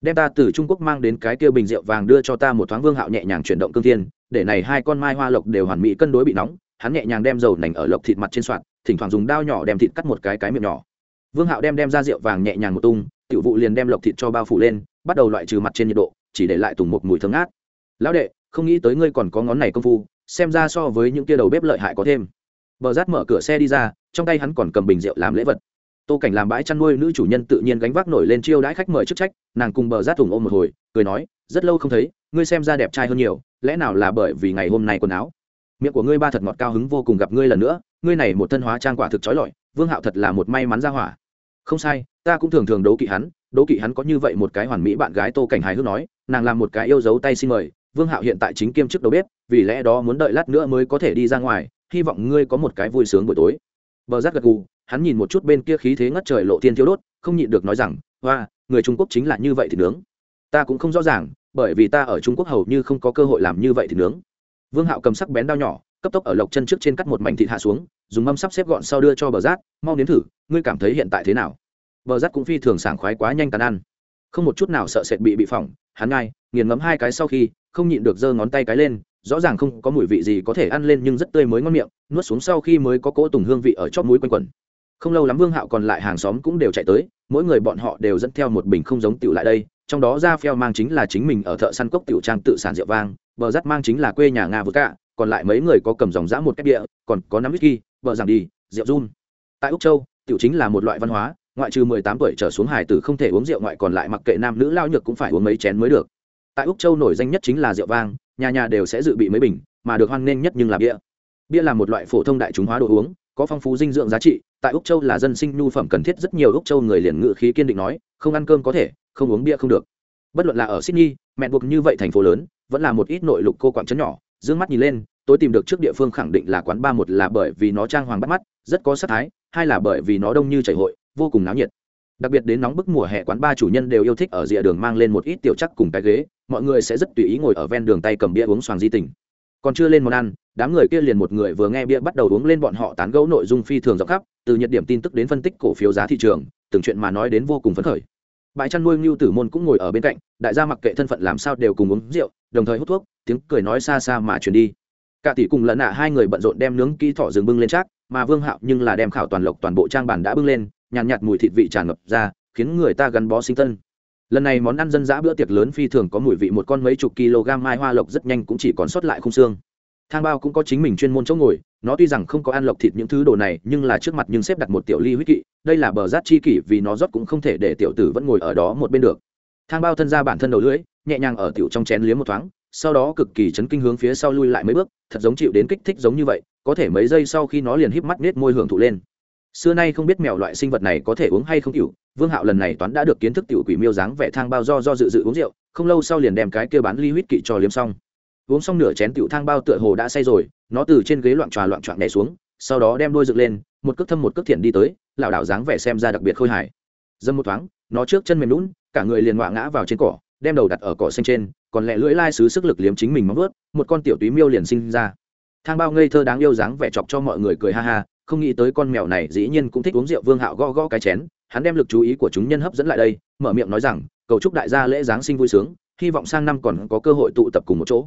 Đem ta từ trung quốc mang đến cái kia bình rượu vàng đưa cho ta một thoáng vương hạo nhẹ nhàng chuyển động cương thiên, để này hai con mai hoa lộc đều hoàn mỹ cân đối bị nóng, hắn nhẹ nhàng đem dầu nành ở lộc thịt mặt trên soạn, thỉnh thoảng dùng dao nhỏ đem thịt cắt một cái cái miệng nhỏ. Vương hạo đem đem ra rượu vàng nhẹ nhàng một tung, tiểu vụ liền đem lộc thịt cho bao phủ lên, bắt đầu loại trừ mặt trên nhiệt độ, chỉ để lại tùng một mùi thơm ngát. Lão đệ, không nghĩ tới ngươi còn có ngón này công phu, xem ra so với những kia đầu bếp lợi hại có thêm bờ rát mở cửa xe đi ra, trong tay hắn còn cầm bình rượu làm lễ vật. Tô cảnh làm bãi chăn nuôi nữ chủ nhân tự nhiên gánh vác nổi lên chiêu đãi khách mời chức trách, nàng cùng bờ rát thùng ôm một hồi, cười nói, rất lâu không thấy, ngươi xem ra đẹp trai hơn nhiều, lẽ nào là bởi vì ngày hôm nay quần áo? Miệng của ngươi ba thật ngọt cao hứng vô cùng gặp ngươi lần nữa, ngươi này một thân hóa trang quả thực trói lọi, vương hạo thật là một may mắn ra hỏa. Không sai, ta cũng thường thường đấu kỵ hắn, đấu kỵ hắn có như vậy một cái hoàn mỹ bạn gái tô cảnh hài hước nói, nàng làm một cái yêu dấu tay xin mời, vương hạo hiện tại chính kiêm chức đầu bếp, vì lẽ đó muốn đợi lát nữa mới có thể đi ra ngoài hy vọng ngươi có một cái vui sướng buổi tối. Bờ rát gật gù, hắn nhìn một chút bên kia khí thế ngất trời lộ thiên thiếu đốt, không nhịn được nói rằng hoa người trung quốc chính là như vậy thì nướng. Ta cũng không rõ ràng, bởi vì ta ở trung quốc hầu như không có cơ hội làm như vậy thì nướng. Vương hạo cầm sắc bén đao nhỏ, cấp tốc ở lộc chân trước trên cắt một mảnh thịt hạ xuống, dùng mâm sắp xếp gọn sau đưa cho bờ rát mau nếm thử, ngươi cảm thấy hiện tại thế nào? Bờ rát cũng phi thường sảng khoái quá nhanh tàn ăn. Không một chút nào sợ sệt bị bị phỏng, hắn ngay, nghiền ngấm hai cái sau khi, không nhịn được giơ ngón tay cái lên rõ ràng không có mùi vị gì có thể ăn lên nhưng rất tươi mới ngon miệng, nuốt xuống sau khi mới có cỗ tùng hương vị ở chóp mũi quanh quẩn không lâu lắm vương hạo còn lại hàng xóm cũng đều chạy tới, mỗi người bọn họ đều dẫn theo một bình không giống tiểu lại đây, trong đó ra phèo mang chính là chính mình ở thợ săn cốc tiểu trang tự sản rượu vang, bờ rắt mang chính là quê nhà nga vừa cả còn lại mấy người có cầm dòng dã một cách địa, còn có nắm whisky vợ rằng đi, rượu run. Tại úc châu, tiểu chính là một loại văn hóa, ngoại trừ mười tám tuổi trở xuống hải tử không thể uống rượu ngoại còn lại mặc kệ nam nữ lao nhược cũng phải uống mấy chén mới được tại úc châu nổi danh nhất chính là rượu vang, nhà nhà đều sẽ dự bị mấy bình, mà được hoan nghênh nhất nhưng là bia. Bia là một loại phổ thông đại chúng hóa đồ uống, có phong phú dinh dưỡng giá trị, tại úc châu là dân sinh nhu phẩm cần thiết rất nhiều, úc châu người liền ngự khí kiên định nói, không ăn cơm có thể, không uống bia không được. Bất luận là ở sydney, mẹ buộc như vậy thành phố lớn, vẫn là một ít nội lục cô quảng trấn nhỏ d ư ơ n g mắt nhìn lên tôi tìm được trước địa phương khẳng định là quán ba một là bởi vì nó trang hoàng bắt mắt, rất có sắc thái, hai là bởi vì nó đông như chảy hội, vô cùng náo nhiệt. Đặc biệt đến nóng bức mùa hè quán ba chủ nhân đều yêu thích ở rìa đường mang lên một ít tiểu chắc cùng cái ghế mọi người sẽ rất tùy ý ngồi ở ven đường tay cầm bia uống xoàng di tình. Còn chưa lên món ăn đám người kia liền một người vừa nghe bia bắt đầu uống lên bọn họ tán gẫu nội dung phi thường rộng khắp từ nhiệt điểm tin tức đến phân tích cổ phiếu giá thị trường từng chuyện mà nói đến vô cùng phấn khởi. Bãi chăn nuôi ngưu tử môn cũng ngồi ở bên cạnh đại gia mặc kệ thân phận làm sao đều cùng uống rượu đồng thời hút thuốc tiếng cười nói xa xa mà chuyển đi. Cả tỷ cùng lẫn nạ hai người bận rộn đem nướng kỹ thỏ rừng bưng lên chắc mà vương hạo nhưng là đem khảo toàn lộc toàn bộ trang bản đã bưng lên nhàn nhạt, nhạt mùi thịt vị tràn ngập ra khiến người ta gắn bó sinh tân lần này món ăn dân dã bữa tiệc lớn phi thường có mùi vị một con mấy chục kg mai hoa lộc rất nhanh cũng chỉ còn sót lại khung xương. Thang bao cũng có chính mình chuyên môn chỗ ngồi, nó tuy rằng không có ăn lộc thịt những thứ đồ này, nhưng là trước mặt nhưng xếp đặt một tiểu ly huyết kỵ, đây là bờ rát chi kỷ vì nó rót cũng không thể để tiểu tử vẫn ngồi ở đó một bên được. Thang bao thân ra bản thân đầu lưỡi, nhẹ nhàng ở tiểu trong chén liếm một thoáng, sau đó cực kỳ chấn kinh hướng phía sau lui lại mấy bước, thật giống chịu đến kích thích giống như vậy, có thể mấy giây sau khi nó liền híp mắt nết môi hưởng thụ lên. Xưa nay không biết mèo loại sinh vật này có thể uống hay không tiểu vương hạo lần này toán đã được kiến thức tiểu quỷ miêu dáng vẻ thang bao do do dự dự uống rượu, không lâu sau liền đem cái kia bán ly huýt kỵ cho liếm xong. Uống xong nửa chén tiểu thang bao tựa hồ đã say rồi, nó từ trên ghế loạn tròa loạn trọn đè xuống, sau đó đem đôi dựng lên, một cước thâm một cước thiện đi tới, lảo đảo dáng vẻ xem ra đặc biệt khôi hài. Dâm một thoáng, nó trước chân mềm lún cả người liền ngoạ ngã vào trên cỏ, đem đầu đặt ở cỏ xanh trên, còn lẹ lưỡi lai xứ sức lực liếm chính mình móng vớt một con tiểu túy miêu liền sinh ra. Thang bao ngây thơ đáng yêu dáng vẻ chọc cho mọi người cười ha ha, không nghĩ tới con mèo này dĩ nhiên cũng thích uống rượu, vương hạo gõ gõ cái chén hắn đem lực chú ý của chúng nhân hấp dẫn lại đây, mở miệng nói rằng, cầu chúc đại gia lễ giáng sinh vui sướng, hy vọng sang năm còn có cơ hội tụ tập cùng một chỗ.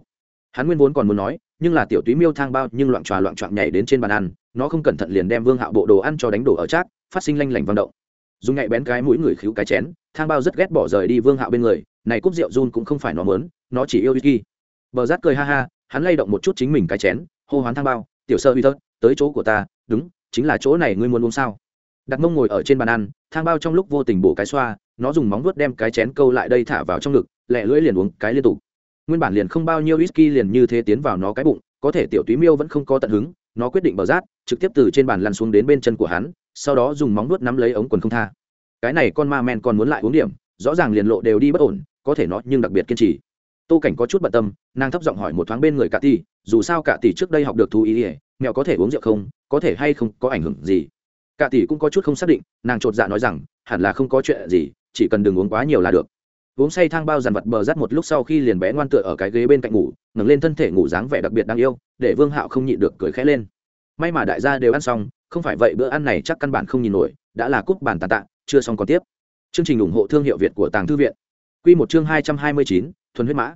Hắn nguyên vốn còn muốn nói, nhưng là tiểu túy miêu thang bao nhưng loạn tròa loạn trọn nhảy đến trên bàn ăn, nó không cẩn thận liền đem vương hạo bộ đồ ăn cho đánh đổ ở chát phát sinh lanh lảnh vận động. Dùng nhạy bén cái mũi người khíu cái chén, thang bao rất ghét bỏ rời đi vương hạo bên người, này cúp rượu run cũng không phải nó mớn nó chỉ yêu whisky bờ rát cười ha ha, hắn lay động một chút chính mình cái chén, hô hoán thang bao, tiểu sơ uy tớt tới chỗ của ta, đúng, chính là chỗ này ngươi muốn uống sao? Đặt mông ngồi ở trên bàn ăn, thang bao trong lúc vô tình bổ cái xoa, nó dùng móng vuốt đem cái chén câu lại đây thả vào trong ngực, lẹ lưỡi liền uống cái liên tục. Nguyên bản liền không bao nhiêu whisky liền như thế tiến vào nó cái bụng, có thể tiểu túy miêu vẫn không có tận hứng, nó quyết định bờ rát, trực tiếp từ trên bàn lăn xuống đến bên chân của hắn, sau đó dùng móng vuốt nắm lấy ống quần không tha. Cái này con ma men còn muốn lại uống điểm, rõ ràng liền lộ đều đi bất ổn, có thể nó nhưng đặc biệt kiên trì. Tô cảnh có chút bận tâm, nàng thấp giọng hỏi một thoáng bên người cả tỷ, dù sao cả tỷ trước đây học được thú ý ỉa mẹo có thể uống rượu không, có thể hay không, có ảnh hưởng gì? Cả tỷ cũng có chút không xác định, nàng chột dạ nói rằng, hẳn là không có chuyện gì, chỉ cần đừng uống quá nhiều là được. Uống say thang bao dàn vật bờ rắt một lúc sau khi liền bé ngoan tựa ở cái ghế bên cạnh ngủ, ngẩng lên thân thể ngủ dáng vẻ đặc biệt đáng yêu, để vương hạo không nhịn được cười khẽ lên. May mà đại gia đều ăn xong, không phải vậy bữa ăn này chắc căn bản không nhìn nổi, đã là cúp bàn tàn tạ, chưa xong còn tiếp. Chương trình ủng hộ thương hiệu việt của tàng thư viện. Q một chương hai trăm hai mươi chín, thuần huyết mã.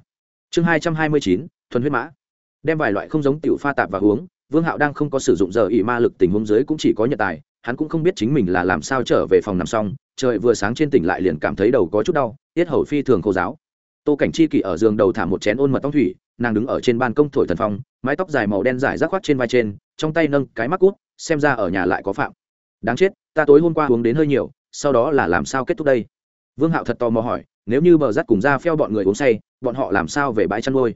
Chương hai trăm hai mươi chín, thuần huyết mã. Đem vài loại không giống tiểu pha tạp và uống, vương hạo đang không có sử dụng giờ ỉ ma lực tình huống dưới cũng chỉ có nhận tài hắn cũng không biết chính mình là làm sao trở về phòng nằm xong, trời vừa sáng trên tỉnh lại liền cảm thấy đầu có chút đau, tiết hầu phi thường khô giáo. Tô cảnh chi kỷ ở giường đầu thả một chén ôn mật tóc thủy, nàng đứng ở trên ban công thổi thần phong, mái tóc dài màu đen dài rác khoác trên vai trên, trong tay nâng cái mắc cút xem ra ở nhà lại có phạm. Đáng chết, ta tối hôm qua uống đến hơi nhiều, sau đó là làm sao kết thúc đây? Vương hạo thật tò mò hỏi, nếu như bờ rắt cùng ra pheo bọn người uống say, bọn họ làm sao về bãi chăn nuôi?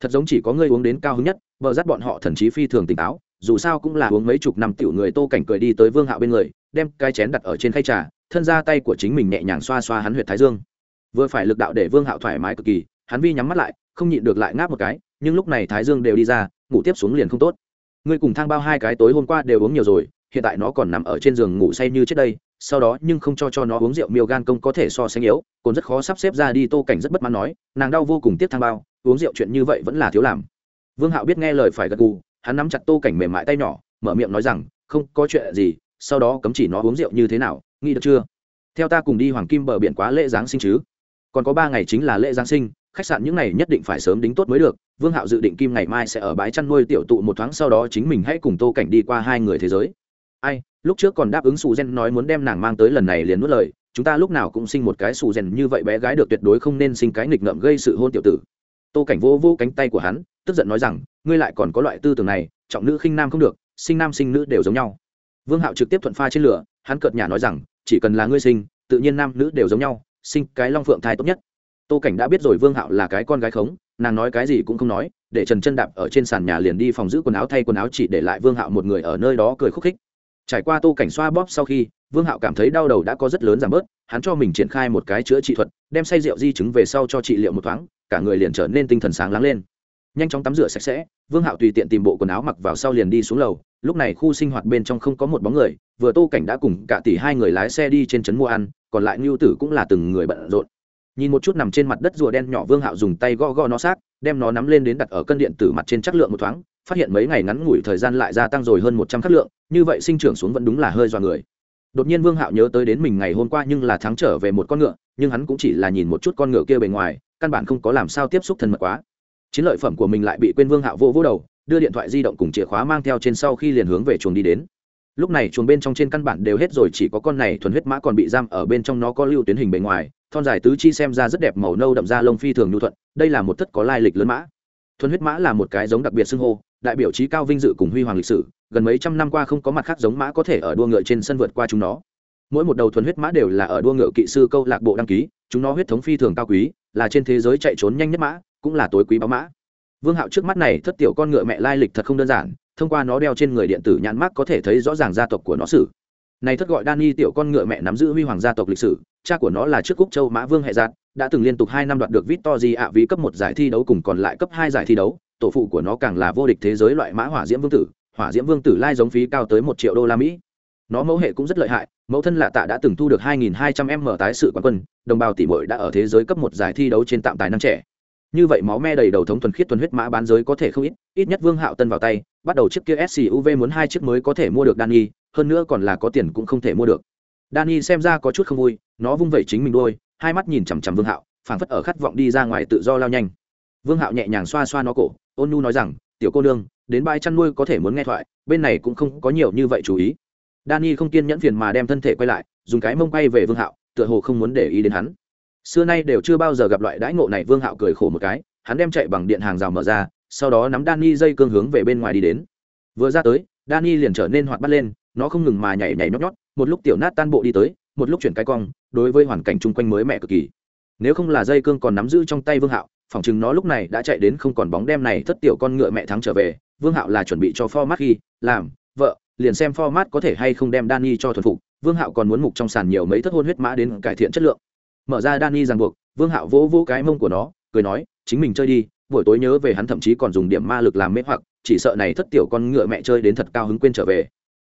Thật giống chỉ có người uống đến cao hứng nhất, bờ rắt bọn họ thần chí phi thường tỉnh táo dù sao cũng là uống mấy chục năm tiểu người tô cảnh cười đi tới vương hạo bên người, đem cái chén đặt ở trên khay trà, thân ra tay của chính mình nhẹ nhàng xoa xoa hắn huyệt thái dương. Vừa phải lực đạo để vương hạo thoải mái cực kỳ, hắn vi nhắm mắt lại, không nhịn được lại ngáp một cái, nhưng lúc này thái dương đều đi ra, ngủ tiếp xuống liền không tốt. Ngươi cùng thang bao hai cái tối hôm qua đều uống nhiều rồi, hiện tại nó còn nằm ở trên giường ngủ say như trước đây, sau đó nhưng không cho cho nó uống rượu miêu gan công có thể so sánh yếu, còn rất khó sắp xếp ra đi, tô cảnh rất bất mãn nói, nàng đau vô cùng tiếp thang bao, uống rượu chuyện như vậy vẫn là thiếu làm. Vương hạo biết nghe lời phải gật gù hắn nắm chặt tô cảnh mềm mại tay nhỏ, mở miệng nói rằng, không có chuyện gì, sau đó cấm chỉ nó uống rượu như thế nào, nghĩ được chưa? Theo ta cùng đi hoàng kim bờ biển quá lễ giáng sinh chứ? Còn có ba ngày chính là lễ giáng sinh, khách sạn những ngày nhất định phải sớm đính tốt mới được, vương hạo dự định kim ngày mai sẽ ở bãi chăn nuôi tiểu tụ một thoáng sau đó chính mình hãy cùng tô cảnh đi qua hai người thế giới. Ai, lúc trước còn đáp ứng sù gen nói muốn đem nàng mang tới lần này liền nuốt lời, chúng ta lúc nào cũng sinh một cái sù gen như vậy bé gái được tuyệt đối không nên sinh cái nghịch ngợm gây sự hôn tiểu tử. Tô cảnh vô vô cánh tay của hắn tức giận nói rằng, ngươi lại còn có loại tư tưởng này, trọng nữ khinh nam không được, sinh nam sinh nữ đều giống nhau. Vương hạo trực tiếp thuận pha trên lửa, hắn cợt nhà nói rằng, chỉ cần là ngươi sinh, tự nhiên nam nữ đều giống nhau, sinh cái long phượng thai tốt nhất. Tô cảnh đã biết rồi vương hạo là cái con gái khống, nàng nói cái gì cũng không nói, để trần chân đạp ở trên sàn nhà liền đi phòng giữ quần áo thay quần áo chỉ để lại vương hạo một người ở nơi đó cười khúc khích. Trải qua tô cảnh xoa bóp sau khi, vương hạo cảm thấy đau đầu đã có rất lớn giảm bớt, hắn cho mình triển khai một cái chữa trị thuật, đem say rượu di chứng về sau cho trị liệu một thoáng, cả người liền trở nên tinh thần sáng láng lên nhanh chóng tắm rửa sạch sẽ, vương hạo tùy tiện tìm bộ quần áo mặc vào sau liền đi xuống lầu. Lúc này khu sinh hoạt bên trong không có một bóng người, vừa tô cảnh đã cùng cả tỷ hai người lái xe đi trên trấn mua ăn, còn lại ngưu tử cũng là từng người bận rộn. Nhìn một chút nằm trên mặt đất rùa đen nhỏ, vương hạo dùng tay gõ gõ nó xác, đem nó nắm lên đến đặt ở cân điện tử mặt trên chắc lượng một thoáng, phát hiện mấy ngày ngắn ngủi thời gian lại gia tăng rồi hơn một trăm khắc lượng, như vậy sinh trưởng xuống vẫn đúng là hơi dọa người. Đột nhiên vương hạo nhớ tới đến mình ngày hôm qua nhưng là thắng trở về một con ngựa, nhưng hắn cũng chỉ là nhìn một chút con ngựa kia bề ngoài, căn bản không có làm sao tiếp xúc thân mật quá chiến lợi phẩm của mình lại bị quên vương hạo vô vô đầu, đưa điện thoại di động cùng chìa khóa mang theo trên sau khi liền hướng về chuồng đi đến. Lúc này chuồng bên trong trên căn bản đều hết rồi, chỉ có con này thuần huyết mã còn bị giam ở bên trong nó có lưu tuyến hình bề ngoài, thon dài tứ chi xem ra rất đẹp, màu nâu đậm da lông phi thường nhu thuận, đây là một thất có lai lịch lớn mã. Thuần huyết mã là một cái giống đặc biệt xưng hô, đại biểu trí cao vinh dự cùng huy hoàng lịch sử, gần mấy trăm năm qua không có mặt khác giống mã có thể ở đua ngựa trên sân vượt qua chúng nó. Mỗi một đầu thuần huyết mã đều là ở đua ngựa kỵ sư câu lạc bộ đăng ký, chúng nó huyết thống phi thường cao quý, là trên thế giới chạy trốn nhanh nhất mã cũng là tối quý báo mã vương hạo trước mắt này thất tiểu con ngựa mẹ lai lịch thật không đơn giản thông qua nó đeo trên người điện tử nhãn mác có thể thấy rõ ràng gia tộc của nó sử này thất gọi Dani tiểu con ngựa mẹ nắm giữ huy hoàng gia tộc lịch sử, cha của nó là trước Cúc Châu Mã Vương hệ giạt, đã từng liên tục hai năm đoạt được Victory ạ ví cấp một giải thi đấu cùng còn lại cấp hai giải thi đấu, tổ phụ của nó càng là vô địch thế giới loại mã hỏa diễm vương tử, hỏa diễm vương tử lai giống phí cao tới một triệu đô la Mỹ. Nó mẫu hệ cũng rất lợi hại, mẫu thân lạ tạ đã từng thu được 2200m tái sự quán quân, đồng bào tỷ muội đã ở thế giới cấp một giải thi đấu trên tạm tài năng trẻ. Như vậy máu me đầy đầu thống thuần khiết thuần huyết mã bán giới có thể không ít, ít nhất Vương Hạo Tân vào tay, bắt đầu chiếc kia SUV muốn hai chiếc mới có thể mua được Dani, hơn nữa còn là có tiền cũng không thể mua được. Dani xem ra có chút không vui nó vung vẩy chính mình đuôi hai mắt nhìn chằm chằm vương hạo phảng phất ở khát vọng đi ra ngoài tự do lao nhanh. Vương hạo nhẹ nhàng xoa xoa nó cổ ôn nhu nói rằng tiểu cô nương đến bãi chăn nuôi có thể muốn nghe thoại bên này cũng không có nhiều như vậy chú ý. Dani không kiên nhẫn phiền mà đem thân thể quay lại dùng cái mông quay về vương hạo tựa hồ không muốn để ý đến hắn xưa nay đều chưa bao giờ gặp loại đãi ngộ này, vương hạo cười khổ một cái, hắn đem chạy bằng điện hàng rào mở ra, sau đó nắm Dani dây cương hướng về bên ngoài đi đến. Vừa ra tới, Dani liền trở nên hoạt bắt lên, nó không ngừng mà nhảy nhảy nhót nhót, một lúc tiểu nát tan bộ đi tới, một lúc chuyển cái cong, đối với hoàn cảnh chung quanh mới mẹ cực kỳ. Nếu không là dây cương còn nắm giữ trong tay vương hạo, phỏng chừng nó lúc này đã chạy đến không còn bóng đem này, thất tiểu con ngựa mẹ thắng trở về, vương hạo là chuẩn bị cho format khi, làm, vợ, liền xem format có thể hay không đem Dani cho thuần phục, vương hạo còn muốn mục trong sàn nhiều mấy thất hôn huyết mã đến cải thiện chất lượng mở ra Dani ràng buộc, vương hạo vỗ vỗ cái mông của nó, cười nói, chính mình chơi đi, buổi tối nhớ về hắn thậm chí còn dùng điểm ma lực làm mê hoặc, chỉ sợ này thất tiểu con ngựa mẹ chơi đến thật cao hứng quên trở về.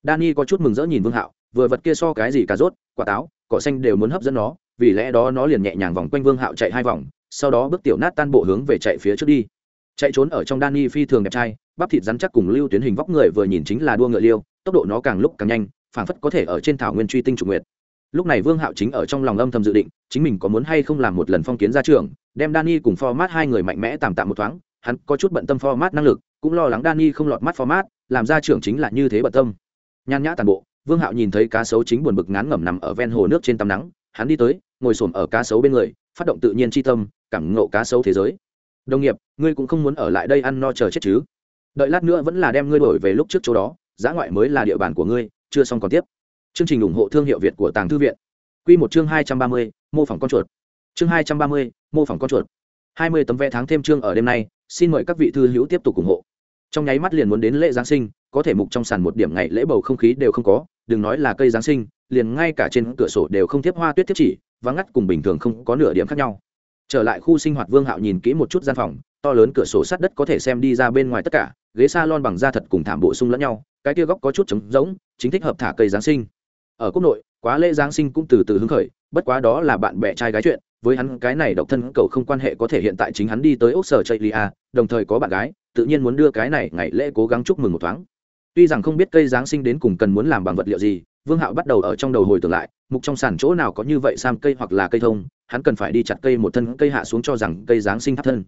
Dani có chút mừng rỡ nhìn vương hạo, vừa vật kia so cái gì cà rốt, quả táo, cỏ xanh đều muốn hấp dẫn nó, vì lẽ đó nó liền nhẹ nhàng vòng quanh vương hạo chạy hai vòng, sau đó bước tiểu nát tan bộ hướng về chạy phía trước đi. Chạy trốn ở trong Dani phi thường đẹp trai, bắp thịt rắn chắc cùng lưu tuyến hình vóc người vừa nhìn chính là đua ngựa liêu, tốc độ nó càng lúc càng nhanh, phảng phất có thể ở trên thảo nguyên truy tinh chủ nguyệt lúc này vương hạo chính ở trong lòng âm thầm dự định, chính mình có muốn hay không làm một lần phong kiến ra trường đem Dani cùng format hai người mạnh mẽ tạm tạm một thoáng, hắn có chút bận tâm format năng lực, cũng lo lắng Dani không lọt mắt format, làm ra trưởng chính là như thế bận tâm. Nhan nhã tàn bộ, vương hạo nhìn thấy cá sấu chính buồn bực ngán ngẩm nằm ở ven hồ nước trên tắm nắng, hắn đi tới, ngồi xổm ở cá sấu bên người, phát động tự nhiên tri tâm, cảm ngộ cá sấu thế giới. Đồng nghiệp, ngươi cũng không muốn ở lại đây ăn no chờ chết chứ? Đợi lát nữa vẫn là đem ngươi đổi về lúc trước chỗ đó, giá ngoại mới là địa bàn của ngươi, chưa xong còn tiếp chương trình ủng hộ thương hiệu việt của tàng thư viện. Quy một chương hai trăm ba mươi, mô phỏng con chuột. Chương hai trăm ba mươi, mô phỏng con chuột. hai mươi tấm vé tháng thêm chương ở đêm nay, xin mời các vị thư hữu tiếp tục ủng hộ. Trong nháy mắt liền muốn đến lễ giáng sinh, có thể mục trong sàn một điểm ngày lễ bầu không khí đều không có, đừng nói là cây giáng sinh, liền ngay cả trên cửa sổ đều không tiếp hoa tuyết tiếp chỉ, vắng ngắt cùng bình thường không có nửa điểm khác nhau. Trở lại khu sinh hoạt vương hạo nhìn kỹ một chút gian phòng, to lớn cửa sổ sắt đất có thể xem đi ra bên ngoài tất cả, ghế salon bằng da thật cùng thảm bổ sung lẫn nhau, cái kia góc có chút trống rỗng, chính thích hợp thả cây giáng sinh ở quốc nội, quá lễ giáng sinh cũng từ từ hứng khởi, bất quá đó là bạn bè trai gái chuyện, với hắn, cái này độc thân cầu không quan hệ có thể hiện tại chính hắn đi tới ốc sở chây lia đồng thời có bạn gái, tự nhiên muốn đưa cái này ngày lễ cố gắng chúc mừng một thoáng. Tuy rằng không biết cây giáng sinh đến cùng cần muốn làm bằng vật liệu gì, vương hạo bắt đầu ở trong đầu hồi tưởng lại, mục trong sàn chỗ nào có như vậy sam cây hoặc là cây thông, hắn cần phải đi chặt cây một thân, cây hạ xuống cho rằng cây giáng sinh thấp thân.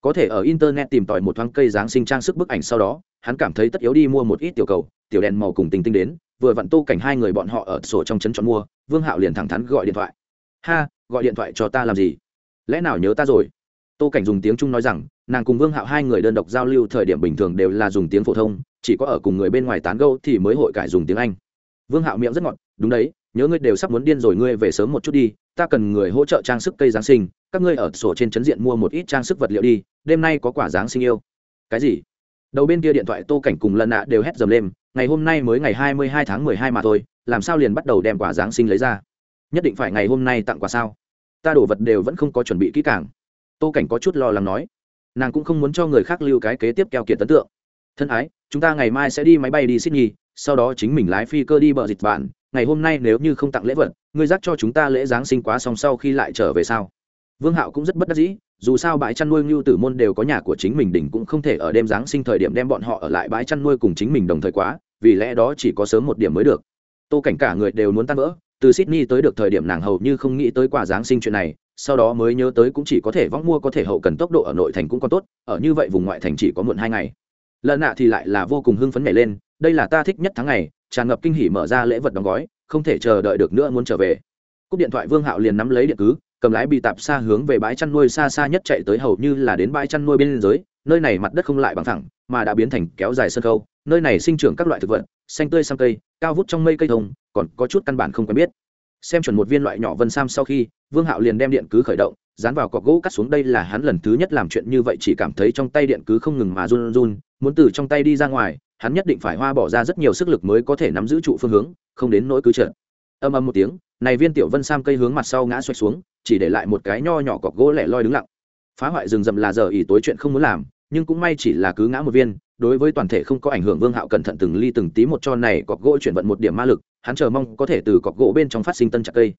Có thể ở internet tìm tòi một thoáng cây giáng sinh trang sức bức ảnh sau đó, hắn cảm thấy tất yếu đi mua một ít tiểu cầu, tiểu đèn màu cùng tình tinh đến vừa vặn tô cảnh hai người bọn họ ở sổ trong trấn chọn mua, vương hạo liền thẳng thắn gọi điện thoại. Ha, gọi điện thoại cho ta làm gì? Lẽ nào nhớ ta rồi? Tô cảnh dùng tiếng trung nói rằng, nàng cùng vương hạo hai người đơn độc giao lưu thời điểm bình thường đều là dùng tiếng phổ thông, chỉ có ở cùng người bên ngoài tán gâu thì mới hội cải dùng tiếng anh. Vương hạo miệng rất ngọt, đúng đấy, nhớ ngươi đều sắp muốn điên rồi, ngươi về sớm một chút đi, ta cần người hỗ trợ trang sức cây giáng sinh, các ngươi ở sổ trên trấn diện mua một ít trang sức vật liệu đi, đêm nay có quả giáng sinh yêu. Cái gì? Đầu bên kia điện thoại tô cảnh cùng lần nạ đều hét dầm lên ngày hôm nay mới ngày hai mươi hai tháng mười hai mà thôi, làm sao liền bắt đầu đem quả giáng sinh lấy ra? Nhất định phải ngày hôm nay tặng quà sao? Ta đổ vật đều vẫn không có chuẩn bị kỹ càng. Tô cảnh có chút lo lắng nói. Nàng cũng không muốn cho người khác lưu cái kế tiếp keo kiệt ấn tượng. Thân ái, chúng ta ngày mai sẽ đi máy bay đi sydney, sau đó chính mình lái phi cơ đi bờ dịch vạn. ngày hôm nay nếu như không tặng lễ vật, ngươi dắt cho chúng ta lễ giáng sinh quá xong sau khi lại trở về sao? Vương hạo cũng rất bất đắc dĩ, dù sao bãi chăn nuôi ngưu tử môn đều có nhà của chính mình đỉnh cũng không thể ở đêm giáng sinh thời điểm đem bọn họ ở lại bãi chăn nuôi cùng chính mình đồng thời quá vì lẽ đó chỉ có sớm một điểm mới được. Tô cảnh cả người đều muốn tan vỡ, từ sydney tới được thời điểm nàng hầu như không nghĩ tới quả giáng sinh chuyện này, sau đó mới nhớ tới cũng chỉ có thể vong mua có thể hậu cần tốc độ ở nội thành cũng còn tốt, ở như vậy vùng ngoại thành chỉ có muộn hai ngày. Lần nạ thì lại là vô cùng hưng phấn nhảy lên, đây là ta thích nhất tháng ngày, tràn ngập kinh hỉ mở ra lễ vật đóng gói, không thể chờ đợi được nữa muốn trở về. Cúp điện thoại vương hạo liền nắm lấy điện cứ, cầm lái bị tạp xa hướng về bãi chăn nuôi xa xa nhất chạy tới hầu như là đến bãi chăn nuôi bên dưới, nơi này mặt đất không lại bằng thẳng, mà đã biến thành kéo dài sân khâu nơi này sinh trưởng các loại thực vật, xanh tươi sang cây, cao vút trong mây cây thông, còn có chút căn bản không quen biết. Xem chuẩn một viên loại nhỏ vân sam sau khi, vương hạo liền đem điện cứ khởi động, dán vào cọc gỗ cắt xuống đây là hắn lần thứ nhất làm chuyện như vậy chỉ cảm thấy trong tay điện cứ không ngừng mà run run, muốn từ trong tay đi ra ngoài, hắn nhất định phải hoa bỏ ra rất nhiều sức lực mới có thể nắm giữ trụ phương hướng, không đến nỗi cứ trượt âm âm một tiếng, này viên tiểu vân sam cây hướng mặt sau ngã xoay xuống, chỉ để lại một cái nho nhỏ cọc gỗ lẻ loi đứng lặng. Phá hoại rừng rậm là giờ ỉ tối chuyện không muốn làm, nhưng cũng may chỉ là cứ ngã một viên đối với toàn thể không có ảnh hưởng, vương hạo cẩn thận từng ly từng tí một cho này cọc gỗ chuyển vận một điểm ma lực, hắn chờ mong có thể từ cọc gỗ bên trong phát sinh tân chặt cây.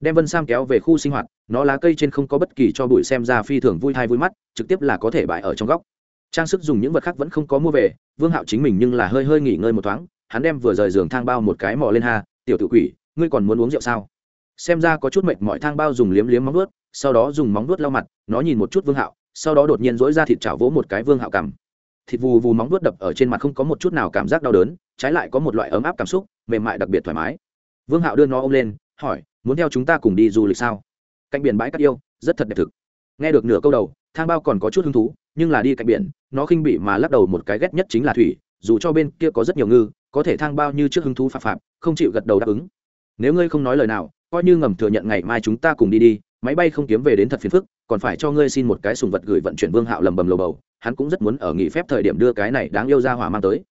Đem vân sam kéo về khu sinh hoạt, nó lá cây trên không có bất kỳ cho bụi xem ra phi thường vui hay vui mắt, trực tiếp là có thể bại ở trong góc. Trang sức dùng những vật khác vẫn không có mua về, vương hạo chính mình nhưng là hơi hơi nghỉ ngơi một thoáng, hắn đem vừa rời giường thang bao một cái mò lên ha, tiểu tự quỷ, ngươi còn muốn uống rượu sao? Xem ra có chút mệt mọi thang bao dùng liếm liếm móng nuốt sau đó dùng móng nuốt lau mặt, nó nhìn một chút vương hạo, sau đó đột nhiên dỗi ra thịt chảo vỗ một cái vương hạo cằm thịt vù vù móng vuốt đập ở trên mặt không có một chút nào cảm giác đau đớn, trái lại có một loại ấm áp cảm xúc, mềm mại đặc biệt thoải mái. Vương hạo đưa nó ôm lên, hỏi, muốn theo chúng ta cùng đi du lịch sao? Cạnh biển bãi cát yêu, rất thật đẹp thực. Nghe được nửa câu đầu, thang bao còn có chút hứng thú, nhưng là đi cạnh biển, nó khinh bị mà lắc đầu một cái ghét nhất chính là thủy, dù cho bên kia có rất nhiều ngư, có thể thang bao như trước hứng thú phạm phạm không chịu gật đầu đáp ứng. Nếu ngươi không nói lời nào, coi như ngầm thừa nhận ngày mai chúng ta cùng đi đi máy bay không kiếm về đến thật phiền phức, còn phải cho ngươi xin một cái sùng vật gửi vận chuyển vương hạo lầm bầm lầu bầu, hắn cũng rất muốn ở nghỉ phép thời điểm đưa cái này đáng yêu ra hỏa mang tới.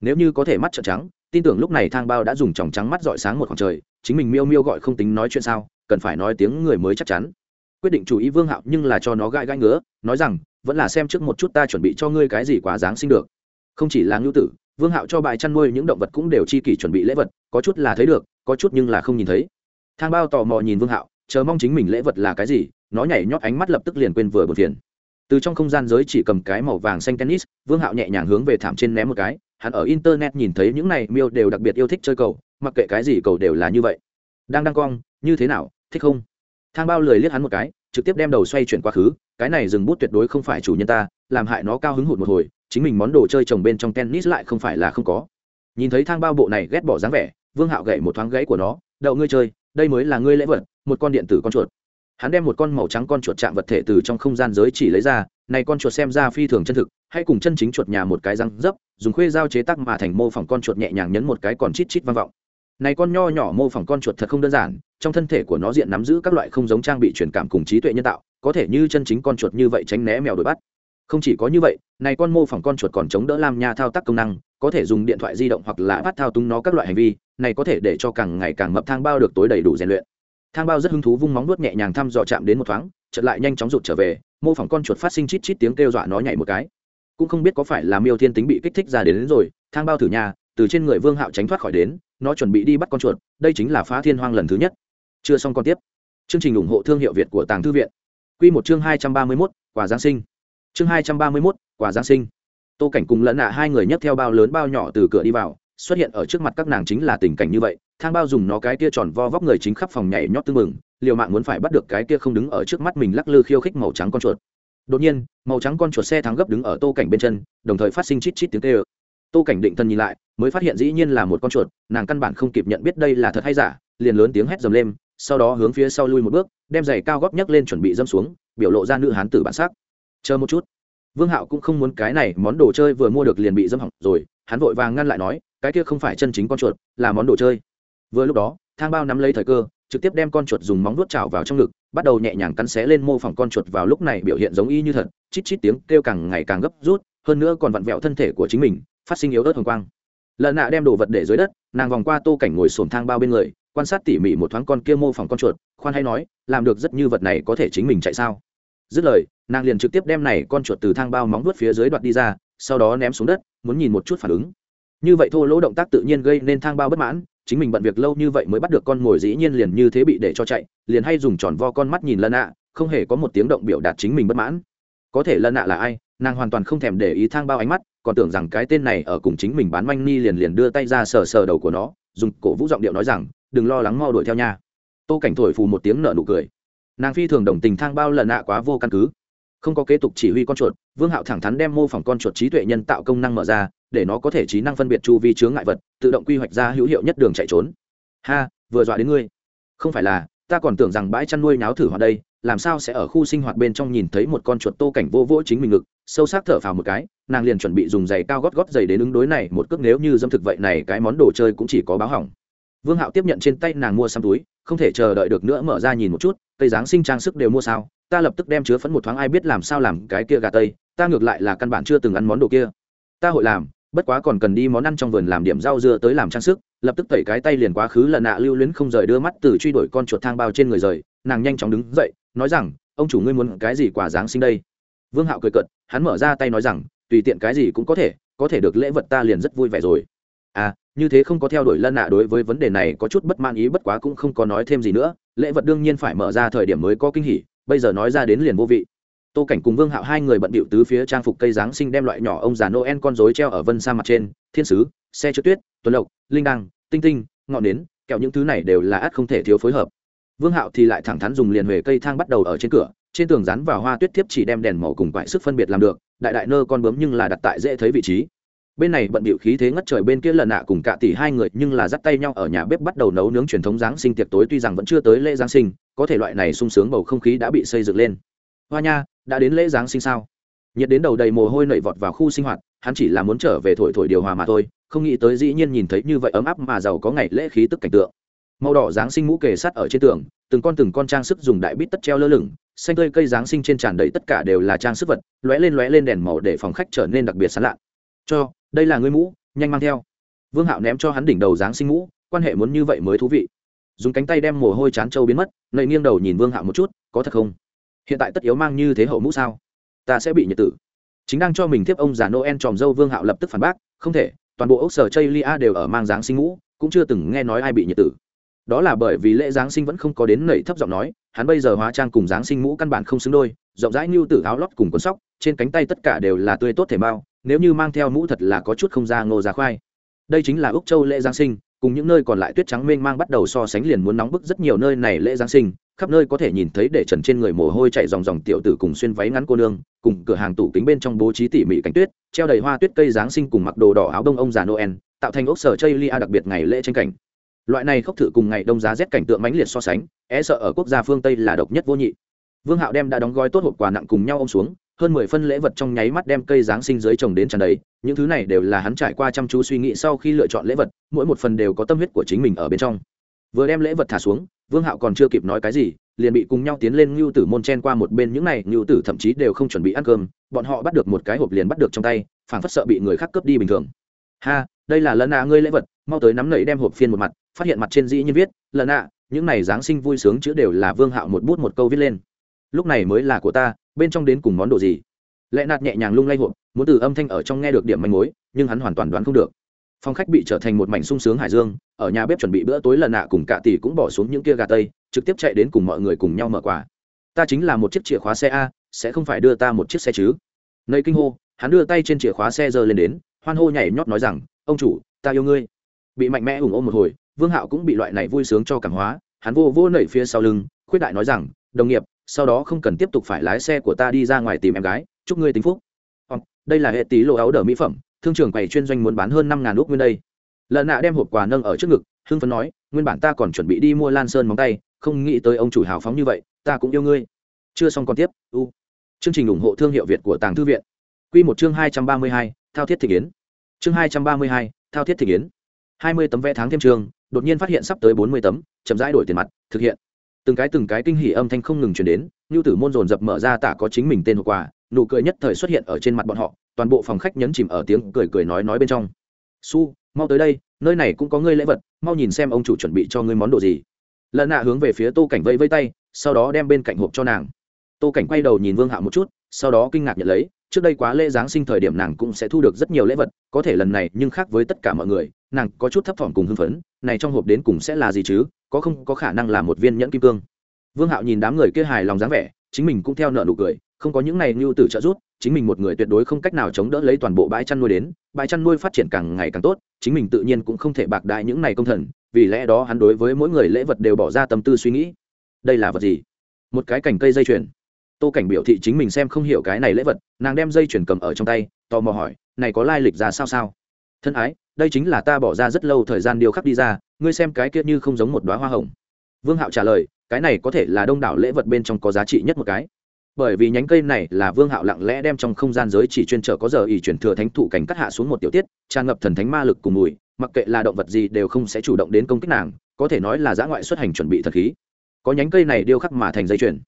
Nếu như có thể mắt trợn trắng, tin tưởng lúc này thang bao đã dùng tròng trắng mắt dọi sáng một khoảng trời, chính mình miêu miêu gọi không tính nói chuyện sao, cần phải nói tiếng người mới chắc chắn. Quyết định chú ý vương hạo nhưng là cho nó gãi gãi ngứa, nói rằng, vẫn là xem trước một chút ta chuẩn bị cho ngươi cái gì quá dáng sinh được. Không chỉ là ngưu tử, vương hạo cho bài chăn nuôi những động vật cũng đều chi kỷ chuẩn bị lễ vật, có chút là thấy được, có chút nhưng là không nhìn thấy. Thang bao tò mò nhìn vương hạo chờ mong chính mình lễ vật là cái gì, nó nhảy nhót ánh mắt lập tức liền quên vừa bật phiền. Từ trong không gian giới chỉ cầm cái màu vàng xanh tennis, vương hạo nhẹ nhàng hướng về thảm trên ném một cái, hắn ở internet nhìn thấy những này miêu đều đặc biệt yêu thích chơi cầu, mặc kệ cái gì cầu đều là như vậy. Đang đăng cong như thế nào, thích không? Thang bao lười liếc hắn một cái, trực tiếp đem đầu xoay chuyển quá khứ, cái này dừng bút tuyệt đối không phải chủ nhân ta, làm hại nó cao hứng hụt một hồi, chính mình món đồ chơi trồng bên trong tennis lại không phải là không có. Nhìn thấy thang bao bộ này ghét bỏ dáng vẻ, vương hạo gậy một thoáng gãy của nó, đậu ngươi chơi đây mới là ngươi lễ vật, một con điện tử con chuột. Hắn đem một con màu trắng con chuột chạm vật thể từ trong không gian giới chỉ lấy ra, này con chuột xem ra phi thường chân thực hay cùng chân chính chuột nhà một cái răng dấp, dùng khuê dao chế tác mà thành mô phỏng con chuột nhẹ nhàng nhấn một cái còn chít chít vang vọng. Này con nho nhỏ mô phỏng con chuột thật không đơn giản, trong thân thể của nó diện nắm giữ các loại không giống trang bị truyền cảm cùng trí tuệ nhân tạo, có thể như chân chính con chuột như vậy tránh né mèo đuổi bắt không chỉ có như vậy này con mô phỏng con chuột còn chống đỡ lam nha thao tác công năng có thể dùng điện thoại di động hoặc là bắt thao túng nó các loại hành vi này có thể để cho càng ngày càng mập thang bao được tối đầy đủ rèn luyện. Thang bao rất hứng thú vung móng nuốt nhẹ nhàng thăm dò chạm đến một thoáng chợt lại nhanh chóng rụt trở về mô phỏng con chuột phát sinh chít chít tiếng kêu dọa nó nhảy một cái. Cũng không biết có phải là miêu thiên tính bị kích thích ra đến, đến rồi thang bao thử nhà từ trên người vương hạo tránh thoát khỏi đến nó chuẩn bị đi bắt con chuột đây chính là phá thiên hoang lần thứ nhất. Chưa xong con tiếp. Chương trình ủng hộ thương hiệu việt của tàng thư viện. Q một chương hai trăm ba mươi mốt quà giáng sinh chương hai trăm ba mươi mốt quà giáng sinh. Tô cảnh cùng lẫn nạ hai người nhấc theo bao lớn bao nhỏ từ cửa đi vào, xuất hiện ở trước mặt các nàng chính là tình cảnh như vậy, thang bao dùng nó cái kia tròn vo vóc người chính khắp phòng nhảy nhót tư mừng liều mạng muốn phải bắt được cái kia không đứng ở trước mắt mình lắc lư khiêu khích màu trắng con chuột. Đột nhiên, màu trắng con chuột xe thắng gấp đứng ở tô cảnh bên chân, đồng thời phát sinh chít chít tiếng kêu. Tô cảnh định thân nhìn lại, mới phát hiện dĩ nhiên là một con chuột, nàng căn bản không kịp nhận biết đây là thật hay giả, liền lớn tiếng hét dầm lên, sau đó hướng phía sau lui một bước, đem giày cao góp nhấc lên chuẩn bị dâm xuống, biểu lộ ra nữ hán tử bản sắc chờ một chút. Vương hạo cũng không muốn cái này món đồ chơi vừa mua được liền bị dâm hỏng rồi, hắn vội vàng ngăn lại nói, cái kia không phải chân chính con chuột, là món đồ chơi. Vừa lúc đó, thang bao nắm lấy thời cơ, trực tiếp đem con chuột dùng móng vuốt trào vào trong ngực, bắt đầu nhẹ nhàng cắn xé lên mô phỏng con chuột vào lúc này biểu hiện giống y như thật, chít chít tiếng kêu càng ngày càng gấp rút, hơn nữa còn vặn vẹo thân thể của chính mình, phát sinh yếu ớt hồng quang. Lợn nạ đem đồ vật để dưới đất, nàng vòng qua tô cảnh ngồi sồn thang bao bên người, quan sát tỉ mỉ một thoáng con kia mô phỏng con chuột, khoan hay nói, làm được rất như vật này có thể chính mình chạy sao? Dứt lời, nàng liền trực tiếp đem này con chuột từ thang bao móng vuốt phía dưới đoạt đi ra, sau đó ném xuống đất, muốn nhìn một chút phản ứng. Như vậy thô lỗ động tác tự nhiên gây nên thang bao bất mãn, chính mình bận việc lâu như vậy mới bắt được con mồi dĩ nhiên liền như thế bị để cho chạy, liền hay dùng tròn vo con mắt nhìn lân ạ, không hề có một tiếng động biểu đạt chính mình bất mãn. Có thể lân ạ là ai, nàng hoàn toàn không thèm để ý thang bao ánh mắt, còn tưởng rằng cái tên này ở cùng chính mình bán manh ni liền liền đưa tay ra sờ sờ đầu của nó, dùng cổ vũ giọng điệu nói rằng, đừng lo lắng mau đuổi theo nha. Tô cảnh thổi phù một tiếng nợ nụ cười nàng phi thường đồng tình thang bao lần nạ quá vô căn cứ. Không có kế tục chỉ huy con chuột, vương hạo thẳng thắn đem mô phỏng con chuột trí tuệ nhân tạo công năng mở ra, để nó có thể trí năng phân biệt chu vi chướng ngại vật, tự động quy hoạch ra hữu hiệu nhất đường chạy trốn. Ha, vừa dọa đến ngươi. Không phải là, ta còn tưởng rằng bãi chăn nuôi náo thử hoạt đây, làm sao sẽ ở khu sinh hoạt bên trong nhìn thấy một con chuột tô cảnh vô vỗ chính mình ngực, sâu sắc thở phào một cái, nàng liền chuẩn bị dùng giày cao gót gót giày đến ứng đối này, một cước nếu như dâm thực vậy này cái món đồ chơi cũng chỉ có báo hỏng. Vương hạo tiếp nhận trên tay nàng mua xăm túi không thể chờ đợi được nữa mở ra nhìn một chút cây giáng sinh trang sức đều mua sao, ta lập tức đem chứa phấn một thoáng ai biết làm sao làm cái kia gà tây, ta ngược lại là căn bản chưa từng ăn món đồ kia. Ta hội làm, bất quá còn cần đi món ăn trong vườn làm điểm rau dưa tới làm trang sức, lập tức tẩy cái tay liền quá khứ lần nạ lưu luyến không rời đưa mắt từ truy đuổi con chuột thang bao trên người rời, nàng nhanh chóng đứng dậy, nói rằng, ông chủ ngươi muốn cái gì quả giáng sinh đây? Vương hạo cười cợt, hắn mở ra tay nói rằng, tùy tiện cái gì cũng có thể có thể được lễ vật ta liền rất vui vẻ rồi. À như thế không có theo đuổi lân nạ đối với vấn đề này có chút bất man ý bất quá cũng không có nói thêm gì nữa. Lễ vật đương nhiên phải mở ra thời điểm mới có kinh hỉ, bây giờ nói ra đến liền vô vị. Tô cảnh cùng vương hạo hai người bận bịu tứ phía trang phục cây giáng sinh đem loại nhỏ ông già noel con rối treo ở vân sa mặt trên, thiên sứ, xe chữ tuyết, tuần lộc, linh đăng, tinh tinh, ngọn nến, kẹo những thứ này đều là ắt không thể thiếu phối hợp. Vương hạo thì lại thẳng thắn dùng liền huề cây thang bắt đầu ở trên cửa, trên tường rắn vào hoa tuyết thiếp chỉ đem đèn màu cùng quại sức phân biệt làm được, đại đại nơ con bướm nhưng là đặt tại dễ thấy vị trí bên này bận bịu khí thế ngất trời bên kia lần nạ à cùng cả tỷ hai người, nhưng là dắt tay nhau ở nhà bếp bắt đầu nấu nướng truyền thống giáng sinh tiệc tối, tuy rằng vẫn chưa tới lễ giáng sinh, có thể loại này sung sướng bầu không khí đã bị xây dựng lên. Hoa nha, đã đến lễ giáng sinh sao? Nhiệt đến đầu đầy mồ hôi nảy vọt vào khu sinh hoạt, hắn chỉ là muốn trở về thổi thổi điều hòa mà thôi, không nghĩ tới dĩ nhiên nhìn thấy như vậy ấm áp mà giàu có ngày lễ khí tức cảnh tượng. Màu đỏ giáng sinh mũ kề sắt ở trên tường, từng con từng con trang sức dùng đại bít tất treo lơ lửng, xanh tươi cây giáng sinh trên tràn đầy tất cả đều là trang sức vật, lóe lên lóe lên đèn màu để phòng khách trở nên đặc biệt sán lạ. Cho đây là ngươi mũ, nhanh mang theo. Vương hạo ném cho hắn đỉnh đầu giáng sinh mũ, quan hệ muốn như vậy mới thú vị. Dùng cánh tay đem mồ hôi chán trâu biến mất nậy nghiêng đầu nhìn vương hạo một chút, có thật không? Hiện tại tất yếu mang như thế hậu mũ sao? Ta sẽ bị nhật tử. Chính đang cho mình tiếp ông già noel tròm dâu, vương hạo lập tức phản bác, không thể, toàn bộ ốc sở chây lia đều ở mang giáng sinh mũ, cũng chưa từng nghe nói ai bị nhật tử. Đó là bởi vì lễ giáng sinh vẫn không có đến nảy thấp giọng nói hắn bây giờ hóa trang cùng dáng sinh mũ căn bản không xứng đôi, rộng rãi như tử áo lót cùng cuốn sóc, trên cánh tay tất cả đều là tươi tốt thể mao, nếu như mang theo mũ thật là có chút không ra ngô ra khoai. Đây chính là úc châu lễ giáng sinh, cùng những nơi còn lại tuyết trắng mênh mang bắt đầu so sánh liền muốn nóng bức rất nhiều nơi này lễ giáng sinh, khắp nơi có thể nhìn thấy để trần trên người mồ hôi chạy dòng dòng tiểu tử cùng xuyên váy ngắn cô nương, cùng cửa hàng tủ kính bên trong bố trí tỉ mỉ cánh tuyết, treo đầy hoa tuyết cây giáng sinh cùng mặc đồ đỏ áo đông ông già noel, tạo thành ốc sở chây lia đặc biệt ngày lễ tranh cảnh loại này khốc thử cùng ngày đông giá rét cảnh tượng mãnh liệt so sánh e sợ ở quốc gia phương tây là độc nhất vô nhị. Vương hạo đem đã đóng gói tốt hộp quà nặng cùng nhau ôm xuống, hơn mười phân lễ vật trong nháy mắt đem cây giáng sinh dưới trồng đến tràn đầy, những thứ này đều là hắn trải qua chăm chú suy nghĩ sau khi lựa chọn lễ vật, mỗi một phần đều có tâm huyết của chính mình ở bên trong. Vừa đem lễ vật thả xuống, vương hạo còn chưa kịp nói cái gì, liền bị cùng nhau tiến lên ngưu tử môn chen qua một bên, những này ngưu tử thậm chí đều không chuẩn bị ăn cơm, bọn họ bắt được một cái hộp liền bắt được trong tay, phảng phất sợ bị người khác cướp đi bình thường. Ha, đây là lần nạ ngươi lễ vật mau tới nắm nẩy đem hộp phiên một mặt, phát hiện mặt trên dĩ như viết lần nạ những này giáng sinh vui sướng chữ đều là vương hạo một bút một câu viết lên. Lúc này mới là của ta, bên trong đến cùng món đồ gì? Lẽ nạt nhẹ nhàng lung lay hộp, muốn từ âm thanh ở trong nghe được điểm manh mối, nhưng hắn hoàn toàn đoán không được. Phòng khách bị trở thành một mảnh sung sướng hải dương, ở nhà bếp chuẩn bị bữa tối lần nạ cùng cả tỷ cũng bỏ xuống những kia gà tây, trực tiếp chạy đến cùng mọi người cùng nhau mở quà. Ta chính là một chiếc chìa khóa xe a, sẽ không phải đưa ta một chiếc xe chứ? Nơi kinh hô, hắn đưa tay trên chìa khóa xe giơ lên đến, hoan hô nhảy nhót nói rằng, ông chủ, ta yêu ngươi bị mạnh mẽ ủng ôm một hồi, vương hạo cũng bị loại này vui sướng cho cảm hóa, hắn vô vô nẩy phía sau lưng, khuyết đại nói rằng, đồng nghiệp, sau đó không cần tiếp tục phải lái xe của ta đi ra ngoài tìm em gái, chúc ngươi tính phúc. Hoặc, đây là hệ tí lộ áo đờ mỹ phẩm, thương trường quầy chuyên doanh muốn bán hơn năm ngàn úc nguyên đây. Lợn nạ đem hộp quà nâng ở trước ngực, hưng phấn nói, nguyên bản ta còn chuẩn bị đi mua lan sơn móng tay, không nghĩ tới ông chủ hào phóng như vậy, ta cũng yêu ngươi. Chưa xong còn tiếp, u. Chương trình ủng hộ thương hiệu việt của tàng thư viện. Q một chương hai trăm ba mươi hai, thao thiết thị kiến chương hai trăm ba mươi hai, thao thiết thị kiến hai mươi tấm vé tháng thêm trường, đột nhiên phát hiện sắp tới bốn mươi tấm, chậm rãi đổi tiền mặt, thực hiện. Từng cái từng cái kinh hỉ âm thanh không ngừng chuyển đến như tử môn dồn dập mở ra tả có chính mình tên hộp quà, nụ cười nhất thời xuất hiện ở trên mặt bọn họ, toàn bộ phòng khách nhấn chìm ở tiếng cười cười nói nói bên trong. Su, mau tới đây, nơi này cũng có ngươi lễ vật, mau nhìn xem ông chủ chuẩn bị cho ngươi món đồ gì. Lần nạ hướng về phía tô cảnh vây vây tay, sau đó đem bên cạnh hộp cho nàng. Tô cảnh quay đầu nhìn vương hạo một chút, sau đó kinh ngạc nhận lấy trước đây quá lễ giáng sinh thời điểm nàng cũng sẽ thu được rất nhiều lễ vật, có thể lần này nhưng khác với tất cả mọi người, nàng có chút thấp thỏm cùng hưng phấn, này trong hộp đến cùng sẽ là gì chứ, có không, có khả năng là một viên nhẫn kim cương. Vương hạo nhìn đám người kia hài lòng dáng vẻ, chính mình cũng theo nợ nụ cười, không có những này như tử trợ rút chính mình một người tuyệt đối không cách nào chống đỡ lấy toàn bộ bãi chăn nuôi đến, bãi chăn nuôi phát triển càng ngày càng tốt, chính mình tự nhiên cũng không thể bạc đại những này công thần, vì lẽ đó hắn đối với mỗi người lễ vật đều bỏ ra tâm tư suy nghĩ. Đây là vật gì? Một cái cành cây dây chuyền tô cảnh biểu thị chính mình xem không hiểu cái này lễ vật, nàng đem dây chuyển cầm ở trong tay, tò mò hỏi, này có lai lịch ra sao sao? Thân ái, đây chính là ta bỏ ra rất lâu thời gian điều khắc đi ra, ngươi xem cái kia như không giống một đoá hoa hồng. Vương hạo trả lời, cái này có thể là đông đảo lễ vật bên trong có giá trị nhất một cái. Bởi vì nhánh cây này là vương hạo lặng lẽ đem trong không gian giới chỉ chuyên trở có giờ ỉ chuyển thừa thánh thụ cảnh cắt hạ xuống một tiểu tiết, tràn ngập thần thánh ma lực cùng mùi, mặc kệ là động vật gì đều không sẽ chủ động đến công kích nàng, có thể nói là giã ngoại xuất hành chuẩn bị thật khí. Có nhánh cây này điêu khắc mà thành dây chuyền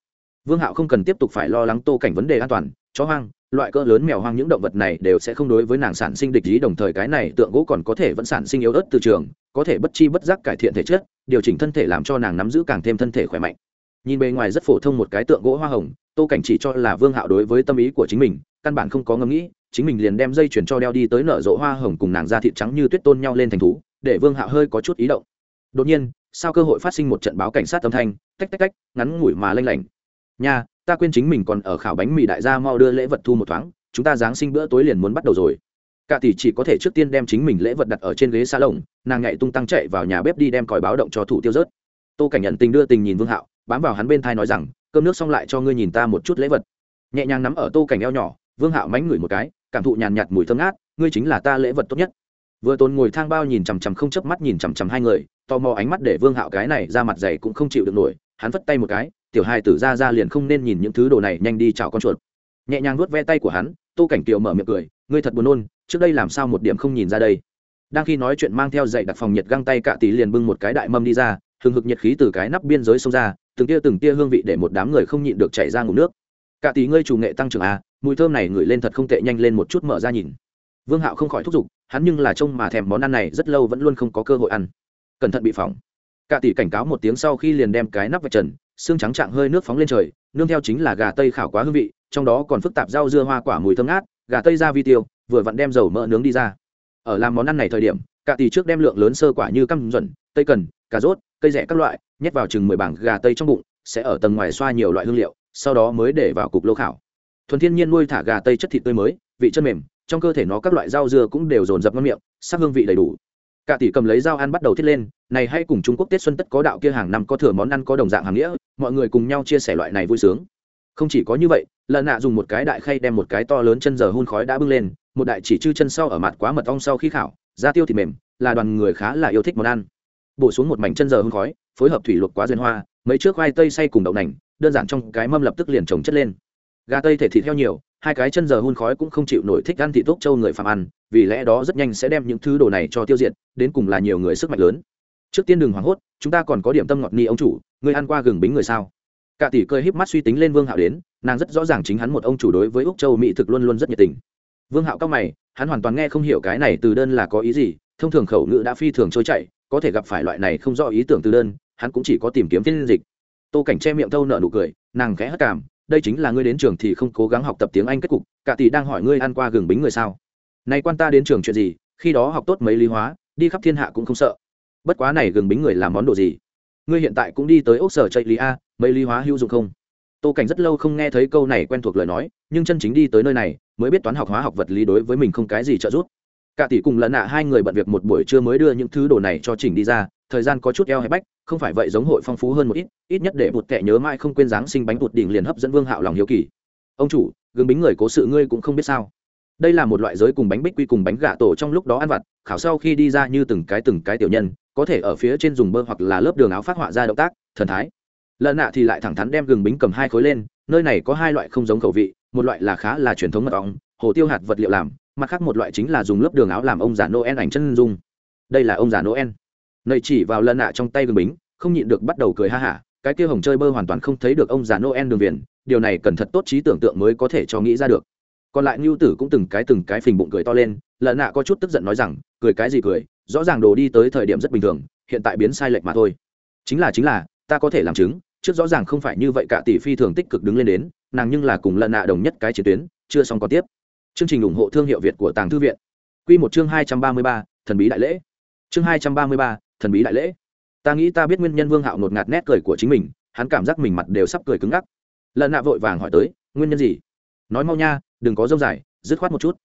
vương hạo không cần tiếp tục phải lo lắng tô cảnh vấn đề an toàn, chó hoang, loại cỡ lớn mèo hoang những động vật này đều sẽ không đối với nàng sản sinh địch ý, đồng thời cái này tượng gỗ còn có thể vẫn sản sinh yếu ớt từ trường, có thể bất chi bất giác cải thiện thể chất, điều chỉnh thân thể làm cho nàng nắm giữ càng thêm thân thể khỏe mạnh. Nhìn bề ngoài rất phổ thông một cái tượng gỗ hoa hồng, tô cảnh chỉ cho là vương hạo đối với tâm ý của chính mình, căn bản không có ngẫm nghĩ, chính mình liền đem dây chuyển cho đeo đi tới nở rộ hoa hồng cùng nàng ra thịt trắng như tuyết tôn nhau lên thành thú, để vương hạo hơi có chút ý động. Đột nhiên sao cơ hội phát sinh một trận báo cảnh sát âm thanh, tách tách tách, ngắn ngủi mà lanh lảnh nha, ta quên chính mình còn ở khảo bánh mì đại gia mau đưa lễ vật thu một thoáng, chúng ta giáng sinh bữa tối liền muốn bắt đầu rồi. Cả tỷ chỉ có thể trước tiên đem chính mình lễ vật đặt ở trên ghế xa lồng nàng nhảy tung tăng chạy vào nhà bếp đi đem còi báo động cho thủ tiêu rớt. Tô cảnh nhận tình đưa tình nhìn vương hạo, bám vào hắn bên thai nói rằng, cơm nước xong lại cho ngươi nhìn ta một chút lễ vật. Nhẹ nhàng nắm ở tô cảnh eo nhỏ, vương hạo mánh ngửi một cái, cảm thụ nhàn nhạt mùi thơm ngát, ngươi chính là ta lễ vật tốt nhất. Vừa tôn ngồi thang bao nhìn chằm chằm không chớp mắt nhìn chằm chằm hai người, tò mò ánh mắt để vương hạo cái này ra mặt dày cũng không chịu được nổi, hắn vất tay một cái tiểu hai tử ra ra liền không nên nhìn những thứ đồ này nhanh đi chào con chuột. Nhẹ nhàng vuốt ve tay của hắn tô cảnh kiều mở miệng cười ngươi thật buồn nôn trước đây làm sao một điểm không nhìn ra đây? Đang khi nói chuyện mang theo dạy đặc phòng nhiệt găng tay cạ tí liền bưng một cái đại mâm đi ra hừng hực nhiệt khí từ cái nắp biên giới xông ra từng tia từng tia hương vị để một đám người không nhịn được chảy ra ngủ nước. Cạ tỷ ngươi chủ nghệ tăng trưởng à, mùi thơm này ngửi lên thật không tệ nhanh lên một chút mở ra nhìn. Vương hạo không khỏi thúc giục hắn nhưng là trông mà thèm món ăn này rất lâu vẫn luôn không có cơ hội ăn. Cẩn thận bị phỏng. Cạ tỷ cảnh cáo một tiếng sau khi liền đem cái nắp vạch trần xương trắng trạng hơi nước phóng lên trời, nương theo chính là gà tây khảo quá hương vị, trong đó còn phức tạp rau dưa hoa quả mùi thơm ngát, gà tây ra vi tiêu, vừa vặn đem dầu mỡ nướng đi ra. Ở làm món ăn này thời điểm, cả tỷ trước đem lượng lớn sơ quả như căm duẩn tây cần, cà rốt, cây rẻ các loại, nhét vào chừng mười bảng gà tây trong bụng, sẽ ở tầng ngoài xoa nhiều loại hương liệu, sau đó mới để vào cục lô khảo. Thuần thiên nhiên nuôi thả gà tây chất thịt tươi mới, vị chân mềm, trong cơ thể nó các loại rau dưa cũng đều dồn dập ngon miệng, sắc hương vị đầy đủ cả tỷ cầm lấy dao ăn bắt đầu thiết lên, này hay cùng trung quốc tết xuân tất có đạo kia hàng năm có thừa món ăn có đồng dạng hàng nghĩa, mọi người cùng nhau chia sẻ loại này vui sướng. Không chỉ có như vậy lần nạ dùng một cái đại khay đem một cái to lớn chân giờ hun khói đã bưng lên, một đại chỉ chư chân sau ở mặt quá mật ong sau khi khảo, da tiêu thịt mềm, là đoàn người khá là yêu thích món ăn. Bổ xuống một mảnh chân giờ hun khói, phối hợp thủy luộc quá duyên hoa, mấy trước khoai tây xay cùng đậu nành, đơn giản trong cái mâm lập tức liền trồng chất lên. Gà tây thể thịt heo nhiều hai cái chân giờ hun khói cũng không chịu nổi thích ăn thị túc châu người phạm ăn vì lẽ đó rất nhanh sẽ đem những thứ đồ này cho tiêu diệt, đến cùng là nhiều người sức mạnh lớn. Trước tiên đừng hoảng hốt, chúng ta còn có điểm tâm ngọt ni ông chủ người ăn qua gừng bính người sao? Cả tỷ cười híp mắt suy tính lên vương hạo đến, nàng rất rõ ràng chính hắn một ông chủ đối với úc châu mỹ thực luôn luôn rất nhiệt tình. Vương hạo cao mày, hắn hoàn toàn nghe không hiểu cái này từ đơn là có ý gì, thông thường khẩu ngữ đã phi thường trôi chảy, có thể gặp phải loại này không rõ ý tưởng từ đơn, hắn cũng chỉ có tìm kiếm phiên dịch. Tô cảnh che miệng thâu nợ nụ cười, nàng khẽ hất cảm đây chính là ngươi đến trường thì không cố gắng học tập tiếng anh kết cục, cả tỷ đang hỏi ngươi ăn qua gừng bính người sao? Nay quan ta đến trường chuyện gì, khi đó học tốt mấy lý hóa, đi khắp thiên hạ cũng không sợ. Bất quá này gừng bính người làm món đồ gì? Ngươi hiện tại cũng đi tới ốc sở chạy lý a, mấy lý hóa hữu dụng không? Tô cảnh rất lâu không nghe thấy câu này quen thuộc lời nói, nhưng chân chính đi tới nơi này, mới biết toán học hóa học vật lý đối với mình không cái gì trợ giúp. Cả tỷ cùng lần nạ hai người bận việc một buổi trưa mới đưa những thứ đồ này cho chỉnh đi ra, thời gian có chút eo hay bách không phải vậy giống hội phong phú hơn một ít ít nhất để bụt kẻ nhớ mãi không quên dáng sinh bánh bụt đỉnh liền hấp dẫn vương hạo lòng hiếu kỳ. Ông chủ, gương bính người cố sự ngươi cũng không biết sao? Đây là một loại giới cùng bánh bích quy cùng bánh gà tổ trong lúc đó ăn vặt, khảo sau khi đi ra như từng cái từng cái tiểu nhân, có thể ở phía trên dùng bơ hoặc là lớp đường áo phát họa ra động tác, thần thái. Lợn nạ thì lại thẳng thắn đem gừng bính cầm hai khối lên, nơi này có hai loại không giống khẩu vị, một loại là khá là truyền thống mật ong, hồ tiêu hạt vật liệu làm, mặt khác một loại chính là dùng lớp đường áo làm ông già noel ảnh chân dung. Đây là ông già noel nầy chỉ vào lợn nạ trong tay gương bính, không nhịn được bắt đầu cười ha hả, cái kia hồng chơi bơ hoàn toàn không thấy được ông già noel đường viền, điều này cần thật tốt trí tưởng tượng mới có thể cho nghĩ ra được. Còn lại ngưu tử cũng từng cái từng cái phình bụng cười to lên lợn nạ có chút tức giận nói rằng, cười cái gì cười, rõ ràng đồ đi tới thời điểm rất bình thường, hiện tại biến sai lệch mà thôi. Chính là chính là, ta có thể làm chứng, trước rõ ràng không phải như vậy cả tỷ phi thường tích cực đứng lên đến, nàng nhưng là cùng lợn nạ đồng nhất cái chiến tuyến, chưa xong có tiếp. Chương trình ủng hộ thương hiệu việt của tàng thư viện. Q một chương hai trăm ba mươi ba, thần bí đại lễ. Chương hai trăm ba mươi ba thần bí đại lễ. Ta nghĩ ta biết nguyên nhân vương hạo ngột ngạt nét cười của chính mình, hắn cảm giác mình mặt đều sắp cười cứng ngắc. Lần nạ vội vàng hỏi tới, nguyên nhân gì? Nói mau nha, đừng có dông dài, dứt khoát một chút.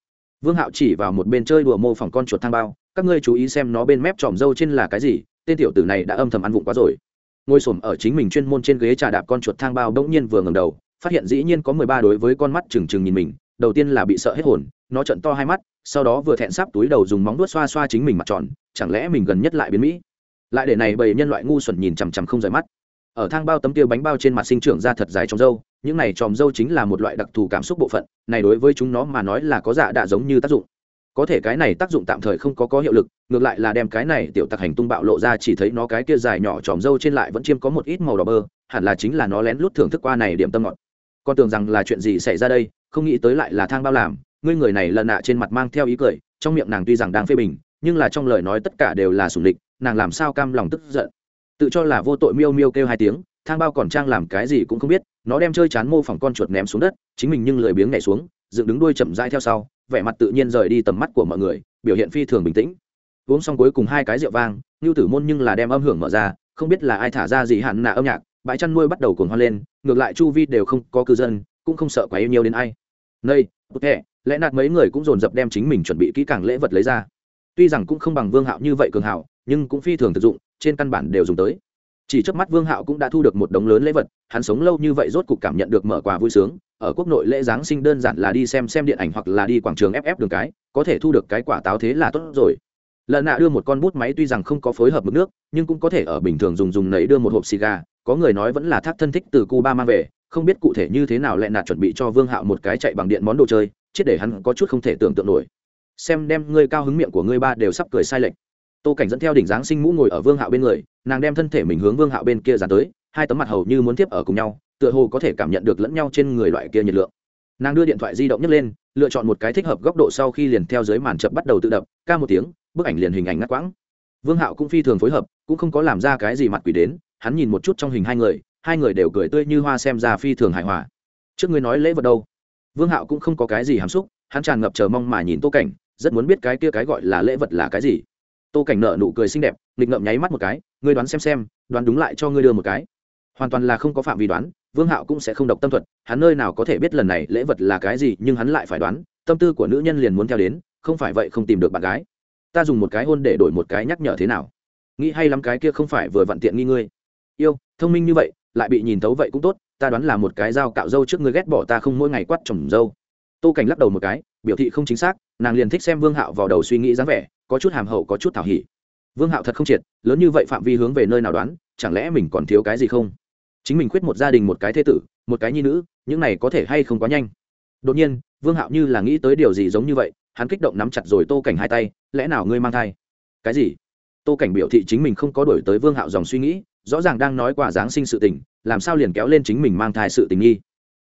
Vương hạo chỉ vào một bên chơi đùa mô phỏng con chuột thang bao, các ngươi chú ý xem nó bên mép tròm dâu trên là cái gì, tên tiểu tử này đã âm thầm ăn vụng quá rồi. Ngồi s ở chính mình chuyên môn trên ghế trà đạp con chuột thang bao bỗng nhiên vừa ngầm đầu, phát hiện dĩ nhiên có mười ba đối với con mắt trừng trừng nhìn mình, đầu tiên là bị sợ hết hồn, nó trận to hai mắt sau đó vừa thẹn sắp túi đầu dùng móng đuốt xoa xoa chính mình mặt tròn, chẳng lẽ mình gần nhất lại biến mỹ? Lại để này bầy nhân loại ngu xuẩn nhìn chằm chằm không rời mắt. Ở thang bao tấm tiêu bánh bao trên mặt sinh trưởng ra thật dài trong dâu, những này tròm dâu chính là một loại đặc thù cảm xúc bộ phận, này đối với chúng nó mà nói là có dạ đạ giống như tác dụng. Có thể cái này tác dụng tạm thời không có có hiệu lực, ngược lại là đem cái này tiểu tặc hành tung bạo lộ ra chỉ thấy nó cái kia dài nhỏ tròm dâu trên lại vẫn chiêm có một ít màu đỏ bơ, hẳn là chính là nó lén lút thưởng thức qua này điểm tâm ngọt. Con tưởng rằng là chuyện gì xảy ra đây, không nghĩ tới lại là thang bao làm ngươi người này lần nạ trên mặt mang theo ý cười, trong miệng nàng tuy rằng đang phê bình, nhưng là trong lời nói tất cả đều là sủng địch, nàng làm sao cam lòng tức giận. Tự cho là vô tội miêu miêu kêu hai tiếng, thang bao còn trang làm cái gì cũng không biết, nó đem chơi chán mô phỏng con chuột ném xuống đất, chính mình nhưng lười biếng nhảy xuống, dựng đứng đuôi chậm rãi theo sau, vẻ mặt tự nhiên rời đi tầm mắt của mọi người, biểu hiện phi thường bình tĩnh. Uống xong cuối cùng hai cái rượu vang ngưu tử môn nhưng là đem âm hưởng mở ra, không biết là ai thả ra gì hạn nạ âm nhạc, bãi chăn nuôi bắt đầu cuồng hoa lên, ngược lại chu vi đều không có cư dân, cũng không sợ quá yêu nhiều đến ai. Nơi ok lẽ nạt mấy người cũng dồn dập đem chính mình chuẩn bị kỹ càng lễ vật lấy ra. Tuy rằng cũng không bằng vương hạo như vậy cường hạo nhưng cũng phi thường thực dụng, trên căn bản đều dùng tới. Chỉ trước mắt vương hạo cũng đã thu được một đống lớn lễ vật, hắn sống lâu như vậy rốt cục cảm nhận được mở quà vui sướng, ở quốc nội lễ giáng sinh đơn giản là đi xem xem điện ảnh hoặc là đi quảng trường ff đường cái, có thể thu được cái quả táo thế là tốt rồi. Lợn nạ đưa một con bút máy tuy rằng không có phối hợp mực nước, nhưng cũng có thể ở bình thường dùng dùng nấy đưa một hộp xì gà, có người nói vẫn là thác thân thích từ cuba mang về, không biết cụ thể như thế nào lẹ nạt chuẩn bị cho vương hạo một cái chạy bằng điện món đồ chơi chết để hắn có chút không thể tưởng tượng nổi. Xem đem ngươi cao hứng miệng của ngươi ba đều sắp cười sai lệch. Tô cảnh dẫn theo đỉnh giáng sinh mũ ngồi ở vương hạo bên người, nàng đem thân thể mình hướng vương hạo bên kia dán tới, hai tấm mặt hầu như muốn tiếp ở cùng nhau, tựa hồ có thể cảm nhận được lẫn nhau trên người loại kia nhiệt lượng. Nàng đưa điện thoại di động nhấc lên, lựa chọn một cái thích hợp góc độ sau khi liền theo dưới màn chập bắt đầu tự đập, ca một tiếng, bức ảnh liền hình ảnh ngắt quãng. Vương hạo cũng phi thường phối hợp, cũng không có làm ra cái gì mặt quỷ đến, hắn nhìn một chút trong hình hai người hai người đều cười tươi như hoa xem ra phi thường hài hòa. Trước ngươi nói lễ vật đâu? Vương hạo cũng không có cái gì hàm xúc, hắn tràn ngập chờ mong mà nhìn tô cảnh, rất muốn biết cái kia cái gọi là lễ vật là cái gì. Tô cảnh nợ nụ cười xinh đẹp, nghịch ngậm nháy mắt một cái, ngươi đoán xem xem, đoán đúng lại cho ngươi đưa một cái. Hoàn toàn là không có phạm vi đoán, vương hạo cũng sẽ không độc tâm thuật, hắn nơi nào có thể biết lần này lễ vật là cái gì, nhưng hắn lại phải đoán, tâm tư của nữ nhân liền muốn theo đến, không phải vậy không tìm được bạn gái. Ta dùng một cái hôn để đổi một cái nhắc nhở thế nào? Nghĩ hay lắm cái kia không phải vừa vặn tiện nghi ngươi. Yêu, thông minh như vậy, lại bị nhìn thấu vậy cũng tốt ta đoán là một cái dao cạo râu trước ngươi ghét bỏ ta không mỗi ngày quắt trồng râu. tô cảnh lắc đầu một cái, biểu thị không chính xác, nàng liền thích xem vương hạo vào đầu suy nghĩ dáng vẻ, có chút hàm hậu, có chút thảo hỉ. Vương hạo thật không triệt, lớn như vậy phạm vi hướng về nơi nào đoán, chẳng lẽ mình còn thiếu cái gì không? Chính mình khuyết một gia đình một cái thế tử, một cái nhi nữ, những này có thể hay không quá nhanh? Đột nhiên, vương hạo như là nghĩ tới điều gì giống như vậy, hắn kích động nắm chặt rồi tô cảnh hai tay, lẽ nào ngươi mang thai? Cái gì? Tô cảnh biểu thị chính mình không có đổi tới vương hạo dòng suy nghĩ rõ ràng đang nói quả giáng sinh sự tình, làm sao liền kéo lên chính mình mang thai sự tình nghi.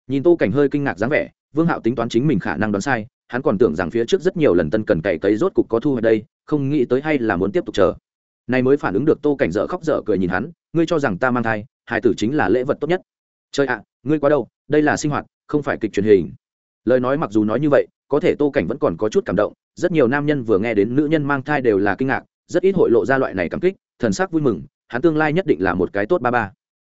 Nhìn tô cảnh hơi kinh ngạc dáng vẻ, vương hạo tính toán chính mình khả năng đoán sai, hắn còn tưởng rằng phía trước rất nhiều lần tân cần cày cấy rốt cục có thu ở đây, không nghĩ tới hay là muốn tiếp tục chờ. Này mới phản ứng được tô cảnh dở khóc dở cười nhìn hắn, ngươi cho rằng ta mang thai hải tử chính là lễ vật tốt nhất. Chơi ạ, ngươi quá đâu đây là sinh hoạt, không phải kịch truyền hình. Lời nói mặc dù nói như vậy, có thể tô cảnh vẫn còn có chút cảm động, rất nhiều nam nhân vừa nghe đến nữ nhân mang thai đều là kinh ngạc, rất ít hội lộ ra loại này cảm kích, thần sắc vui mừng hắn tương lai nhất định là một cái tốt ba ba.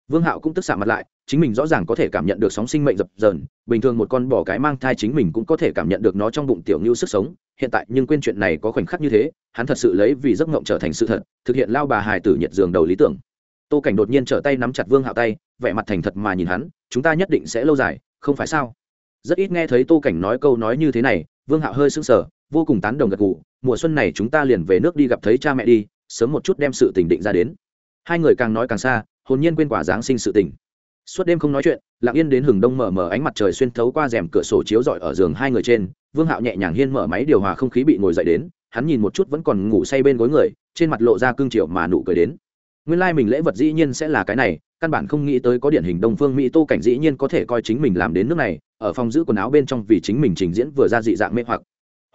Vương hạo cũng tức xạ mặt lại, chính mình rõ ràng có thể cảm nhận được sóng sinh mệnh dập dờn, bình thường một con bò cái mang thai chính mình cũng có thể cảm nhận được nó trong bụng tiểu ngưu sức sống, hiện tại nhưng quên chuyện này có khoảnh khắc như thế, hắn thật sự lấy vì giấc mộng trở thành sự thật, thực hiện lao bà hài tử nhiệt giường đầu lý tưởng. Tô cảnh đột nhiên trở tay nắm chặt vương hạo tay, vẻ mặt thành thật mà nhìn hắn, chúng ta nhất định sẽ lâu dài, không phải sao? Rất ít nghe thấy tô cảnh nói câu nói như thế này, vương hạo hơi sững sờ, vô cùng tán đồng gật gù, mùa xuân này chúng ta liền về nước đi gặp thấy cha mẹ đi, sớm một chút đem sự tình định ra đến hai người càng nói càng xa, hồn nhiên quên quả giáng sinh sự tình. Suốt đêm không nói chuyện, lặng yên đến hừng đông mở mở ánh mặt trời xuyên thấu qua rèm cửa sổ chiếu rọi ở giường hai người trên, vương hạo nhẹ nhàng hiên mở máy điều hòa không khí bị ngồi dậy đến, hắn nhìn một chút vẫn còn ngủ say bên gối người, trên mặt lộ ra cương triều mà nụ cười đến. Nguyên lai、like、mình lễ vật dĩ nhiên sẽ là cái này, căn bản không nghĩ tới có điển hình đông phương mỹ tô cảnh dĩ nhiên có thể coi chính mình làm đến nước này, ở phòng giữ quần áo bên trong vì chính mình trình diễn vừa ra dị dạng mê hoặc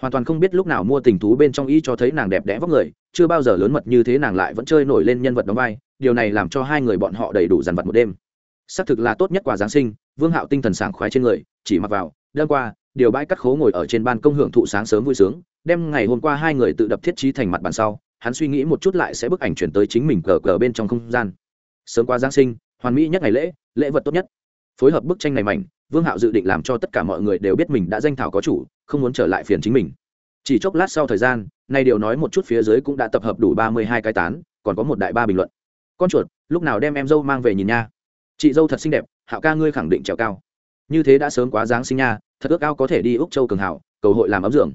hoàn toàn không biết lúc nào mua tình thú bên trong y cho thấy nàng đẹp đẽ vóc người, chưa bao giờ lớn mật như thế nàng lại vẫn chơi nổi lên nhân vật đóng vai, điều này làm cho hai người bọn họ đầy đủ dàn vật một đêm. Xác thực là tốt nhất quà giáng sinh, vương hạo tinh thần sảng khoái trên người, chỉ mặc vào đơn qua, điều bãi cắt khố ngồi ở trên ban công hưởng thụ sáng sớm vui sướng đem ngày hôm qua hai người tự đập thiết trí thành mặt bàn sau, hắn suy nghĩ một chút lại sẽ bức ảnh chuyển tới chính mình cờ cờ bên trong không gian. Sớm qua giáng sinh, hoàn mỹ nhất ngày lễ lễ vật tốt nhất. Phối hợp bức tranh này mảnh vương hạo dự định làm cho tất cả mọi người đều biết mình đã danh thảo có chủ, không muốn trở lại phiền chính mình. Chỉ chốc lát sau thời gian, nay điều nói một chút phía dưới cũng đã tập hợp đủ ba mươi hai cái tán, còn có một đại ba bình luận. Con chuột, lúc nào đem em dâu mang về nhìn nha. Chị dâu thật xinh đẹp, hạo ca ngươi khẳng định trèo cao. Như thế đã sớm quá dáng sinh nha, thật ước ao có thể đi úc châu cường hảo, cầu hội làm ấm dưỡng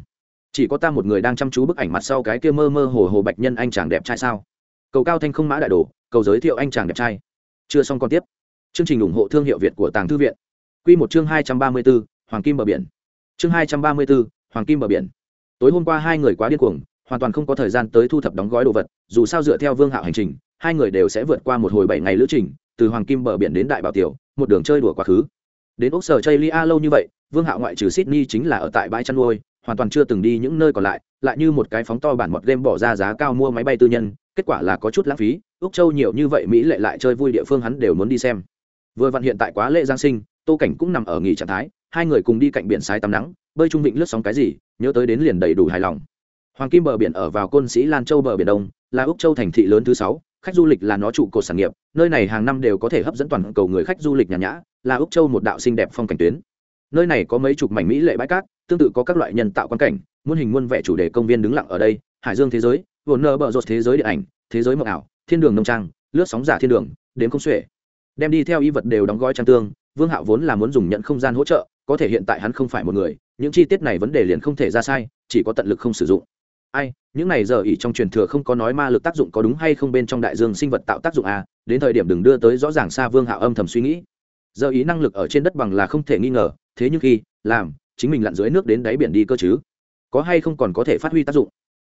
chỉ có ta một người đang chăm chú bức ảnh mặt sau cái kia mơ mơ hồ hồ bạch nhân anh chàng đẹp trai sao? Cầu cao thanh không mã đại đồ, cầu giới thiệu anh chàng đẹp trai. Chưa xong còn tiếp. Chương trình ủng hộ thương hiệu việt của tàng thư viện. Quy một chương hai trăm ba mươi b ố hoàng kim bờ biển. Chương hai trăm ba mươi b ố hoàng kim bờ biển. Tối hôm qua hai người quá điên cuồng, hoàn toàn không có thời gian tới thu thập đóng gói đồ vật, dù sao dựa theo vương hạo hành trình, hai người đều sẽ vượt qua một hồi bảy ngày lữ trình, từ hoàng kim bờ biển đến đại bảo tiểu, một đường chơi đùa quá khứ. Đến Úc sở Chailia lâu như vậy, vương hạo ngoại trừ sydney chính là ở tại bãi chăn nuôi, hoàn toàn chưa từng đi những nơi còn lại lại như một cái phóng to bản mọt game bỏ ra giá cao mua máy bay tư nhân, kết quả là có chút lãng phí, úc châu nhiều như vậy mỹ lệ lại chơi vui địa phương hắn đều muốn đi xem. Vừa vặn hiện tại quá lễ giáng sinh tô cảnh cũng nằm ở nghỉ trạng thái, hai người cùng đi cạnh biển sái tắm nắng, bơi trung vịnh lướt sóng cái gì, nhớ tới đến liền đầy đủ hài lòng. Hoàng kim bờ biển ở vào côn sĩ lan châu bờ biển đông, là úc châu thành thị lớn thứ sáu, khách du lịch là nó trụ cột sản nghiệp, nơi này hàng năm đều có thể hấp dẫn toàn cầu người khách du lịch nhàn nhã, là úc châu một đạo xinh đẹp phong cảnh tuyến. Nơi này có mấy chục mảnh mỹ lệ bãi cát, tương tự có các loại nhân tạo quan cảnh, muôn hình muôn vẻ chủ đề công viên đứng lặng ở đây, hải dương thế giới vồn nơ bờ rột thế giới điện ảnh, thế giới mộng ảo, thiên đường nông trang, lướt sóng giả thiên đường đến không xuể. Đem đi theo y vật đều đóng gói trang tương vương hạo vốn là muốn dùng nhận không gian hỗ trợ, có thể hiện tại hắn không phải một người, những chi tiết này vấn đề liền không thể ra sai, chỉ có tận lực không sử dụng. Ai, những này giờ ỉ trong truyền thừa không có nói ma lực tác dụng có đúng hay không bên trong đại dương sinh vật tạo tác dụng à đến thời điểm đừng đưa tới rõ ràng xa vương hạo âm thầm suy nghĩ. Giờ ý năng lực ở trên đất bằng là không thể nghi ngờ, thế nhưng khi, làm, chính mình lặn dưới nước đến đáy biển đi cơ chứ. Có hay không còn có thể phát huy tác dụng.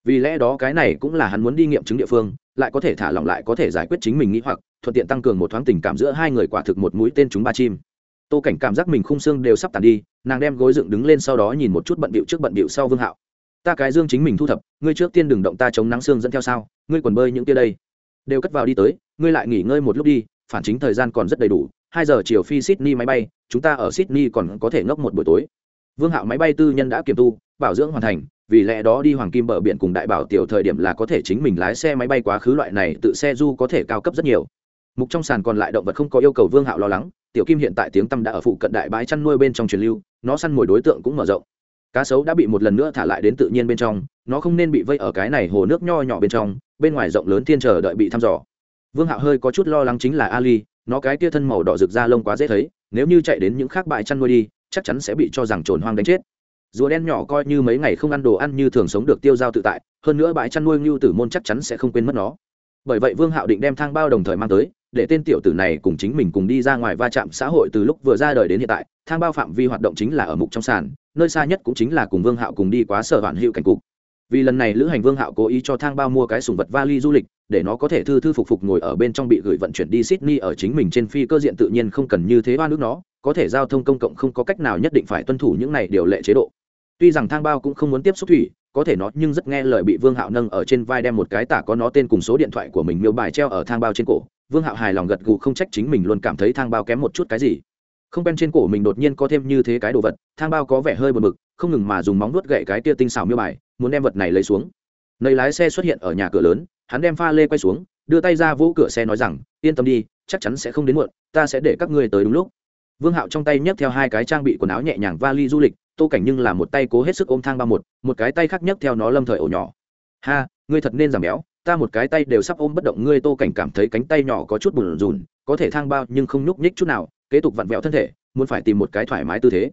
Vì lẽ đó cái này cũng là hắn muốn đi nghiệm chứng địa phương, lại có thể thả lỏng lại có thể giải quyết chính mình nghĩ hoặc, thuận tiện tăng cường một thoáng tình cảm giữa hai người quả thực một mũi tên chúng ba chim tô cảnh cảm giác mình khung xương đều sắp tàn đi, nàng đem gối dựng đứng lên sau đó nhìn một chút bận bịu trước bận bịu sau vương hạo. Ta cái dương chính mình thu thập, ngươi trước tiên đừng động ta chống nắng xương dẫn theo sao, ngươi quần bơi những tia đây. Đều cất vào đi tới, ngươi lại nghỉ ngơi một lúc đi, phản chính thời gian còn rất đầy đủ, hai giờ chiều phi sydney máy bay, chúng ta ở sydney còn có thể ngốc một buổi tối. Vương hạo máy bay tư nhân đã kiểm tu, bảo dưỡng hoàn thành, vì lẽ đó đi hoàng kim bờ biển cùng đại bảo tiểu thời điểm là có thể chính mình lái xe máy bay quá khứ loại này, tự xe du có thể cao cấp rất nhiều. Mục trong sàn còn lại động vật không có yêu cầu vương hạo lo lắng tiểu kim hiện tại tiếng tâm đã ở phụ cận đại bãi chăn nuôi bên trong truyền lưu, nó săn mồi đối tượng cũng mở rộng. Cá sấu đã bị một lần nữa thả lại đến tự nhiên bên trong, nó không nên bị vây ở cái này hồ nước nho nhỏ bên trong, bên ngoài rộng lớn thiên chờ đợi bị thăm dò. Vương hạo hơi có chút lo lắng chính là ali, nó cái tia thân màu đỏ rực ra lông quá dễ thấy, nếu như chạy đến những khác bãi chăn nuôi đi, chắc chắn sẽ bị cho rằng trồn hoang đánh chết. Rùa đen nhỏ coi như mấy ngày không ăn đồ ăn như thường sống được tiêu dao tự tại, hơn nữa bãi chăn nuôi ngưu tử môn chắc chắn sẽ không quên mất nó. Bởi vậy vương hạo định đem thang bao đồng thời mang tới để tên tiểu tử này cùng chính mình cùng đi ra ngoài va chạm xã hội từ lúc vừa ra đời đến hiện tại, thang bao phạm vi hoạt động chính là ở mục trong sàn, nơi xa nhất cũng chính là cùng vương hạo cùng đi quá sở hoạn hữu cảnh cục. Vì lần này lữ hành vương hạo cố ý cho thang bao mua cái sùng vật vali du lịch, để nó có thể thư thư phục phục ngồi ở bên trong bị gửi vận chuyển đi sydney ở chính mình trên phi cơ diện tự nhiên không cần như thế ba nước nó, có thể giao thông công cộng không có cách nào nhất định phải tuân thủ những này điều lệ chế độ. Tuy rằng thang bao cũng không muốn tiếp xúc thủy, có thể nó nhưng rất nghe lời bị vương hạo nâng ở trên vai đem một cái tả có nó tên cùng số điện thoại của mình miêu bài treo ở thang bao trên cổ vương hạo hài lòng gật gù không trách chính mình luôn cảm thấy thang bao kém một chút cái gì. Không quen trên cổ mình đột nhiên có thêm như thế cái đồ vật, thang bao có vẻ hơi buồn mực không ngừng mà dùng móng nuốt gậy cái tia tinh xảo miêu bài, muốn đem vật này lấy xuống. Nơi lái xe xuất hiện ở nhà cửa lớn, hắn đem pha lê quay xuống, đưa tay ra vỗ cửa xe nói rằng, yên tâm đi, chắc chắn sẽ không đến muộn, ta sẽ để các ngươi tới đúng lúc. Vương hạo trong tay nhấc theo hai cái trang bị quần áo nhẹ nhàng vali du lịch, tô cảnh nhưng là một tay cố hết sức ôm thang ba một một cái tay khác nhấc theo nó lâm thời ổ nhỏ. Ha, ngươi thật nên giảm béo ta một cái tay đều sắp ôm bất động, ngươi tô cảnh cảm thấy cánh tay nhỏ có chút bùn rùn, có thể thang bao nhưng không nhúc nhích chút nào, kế tục vặn vẹo thân thể, muốn phải tìm một cái thoải mái tư thế.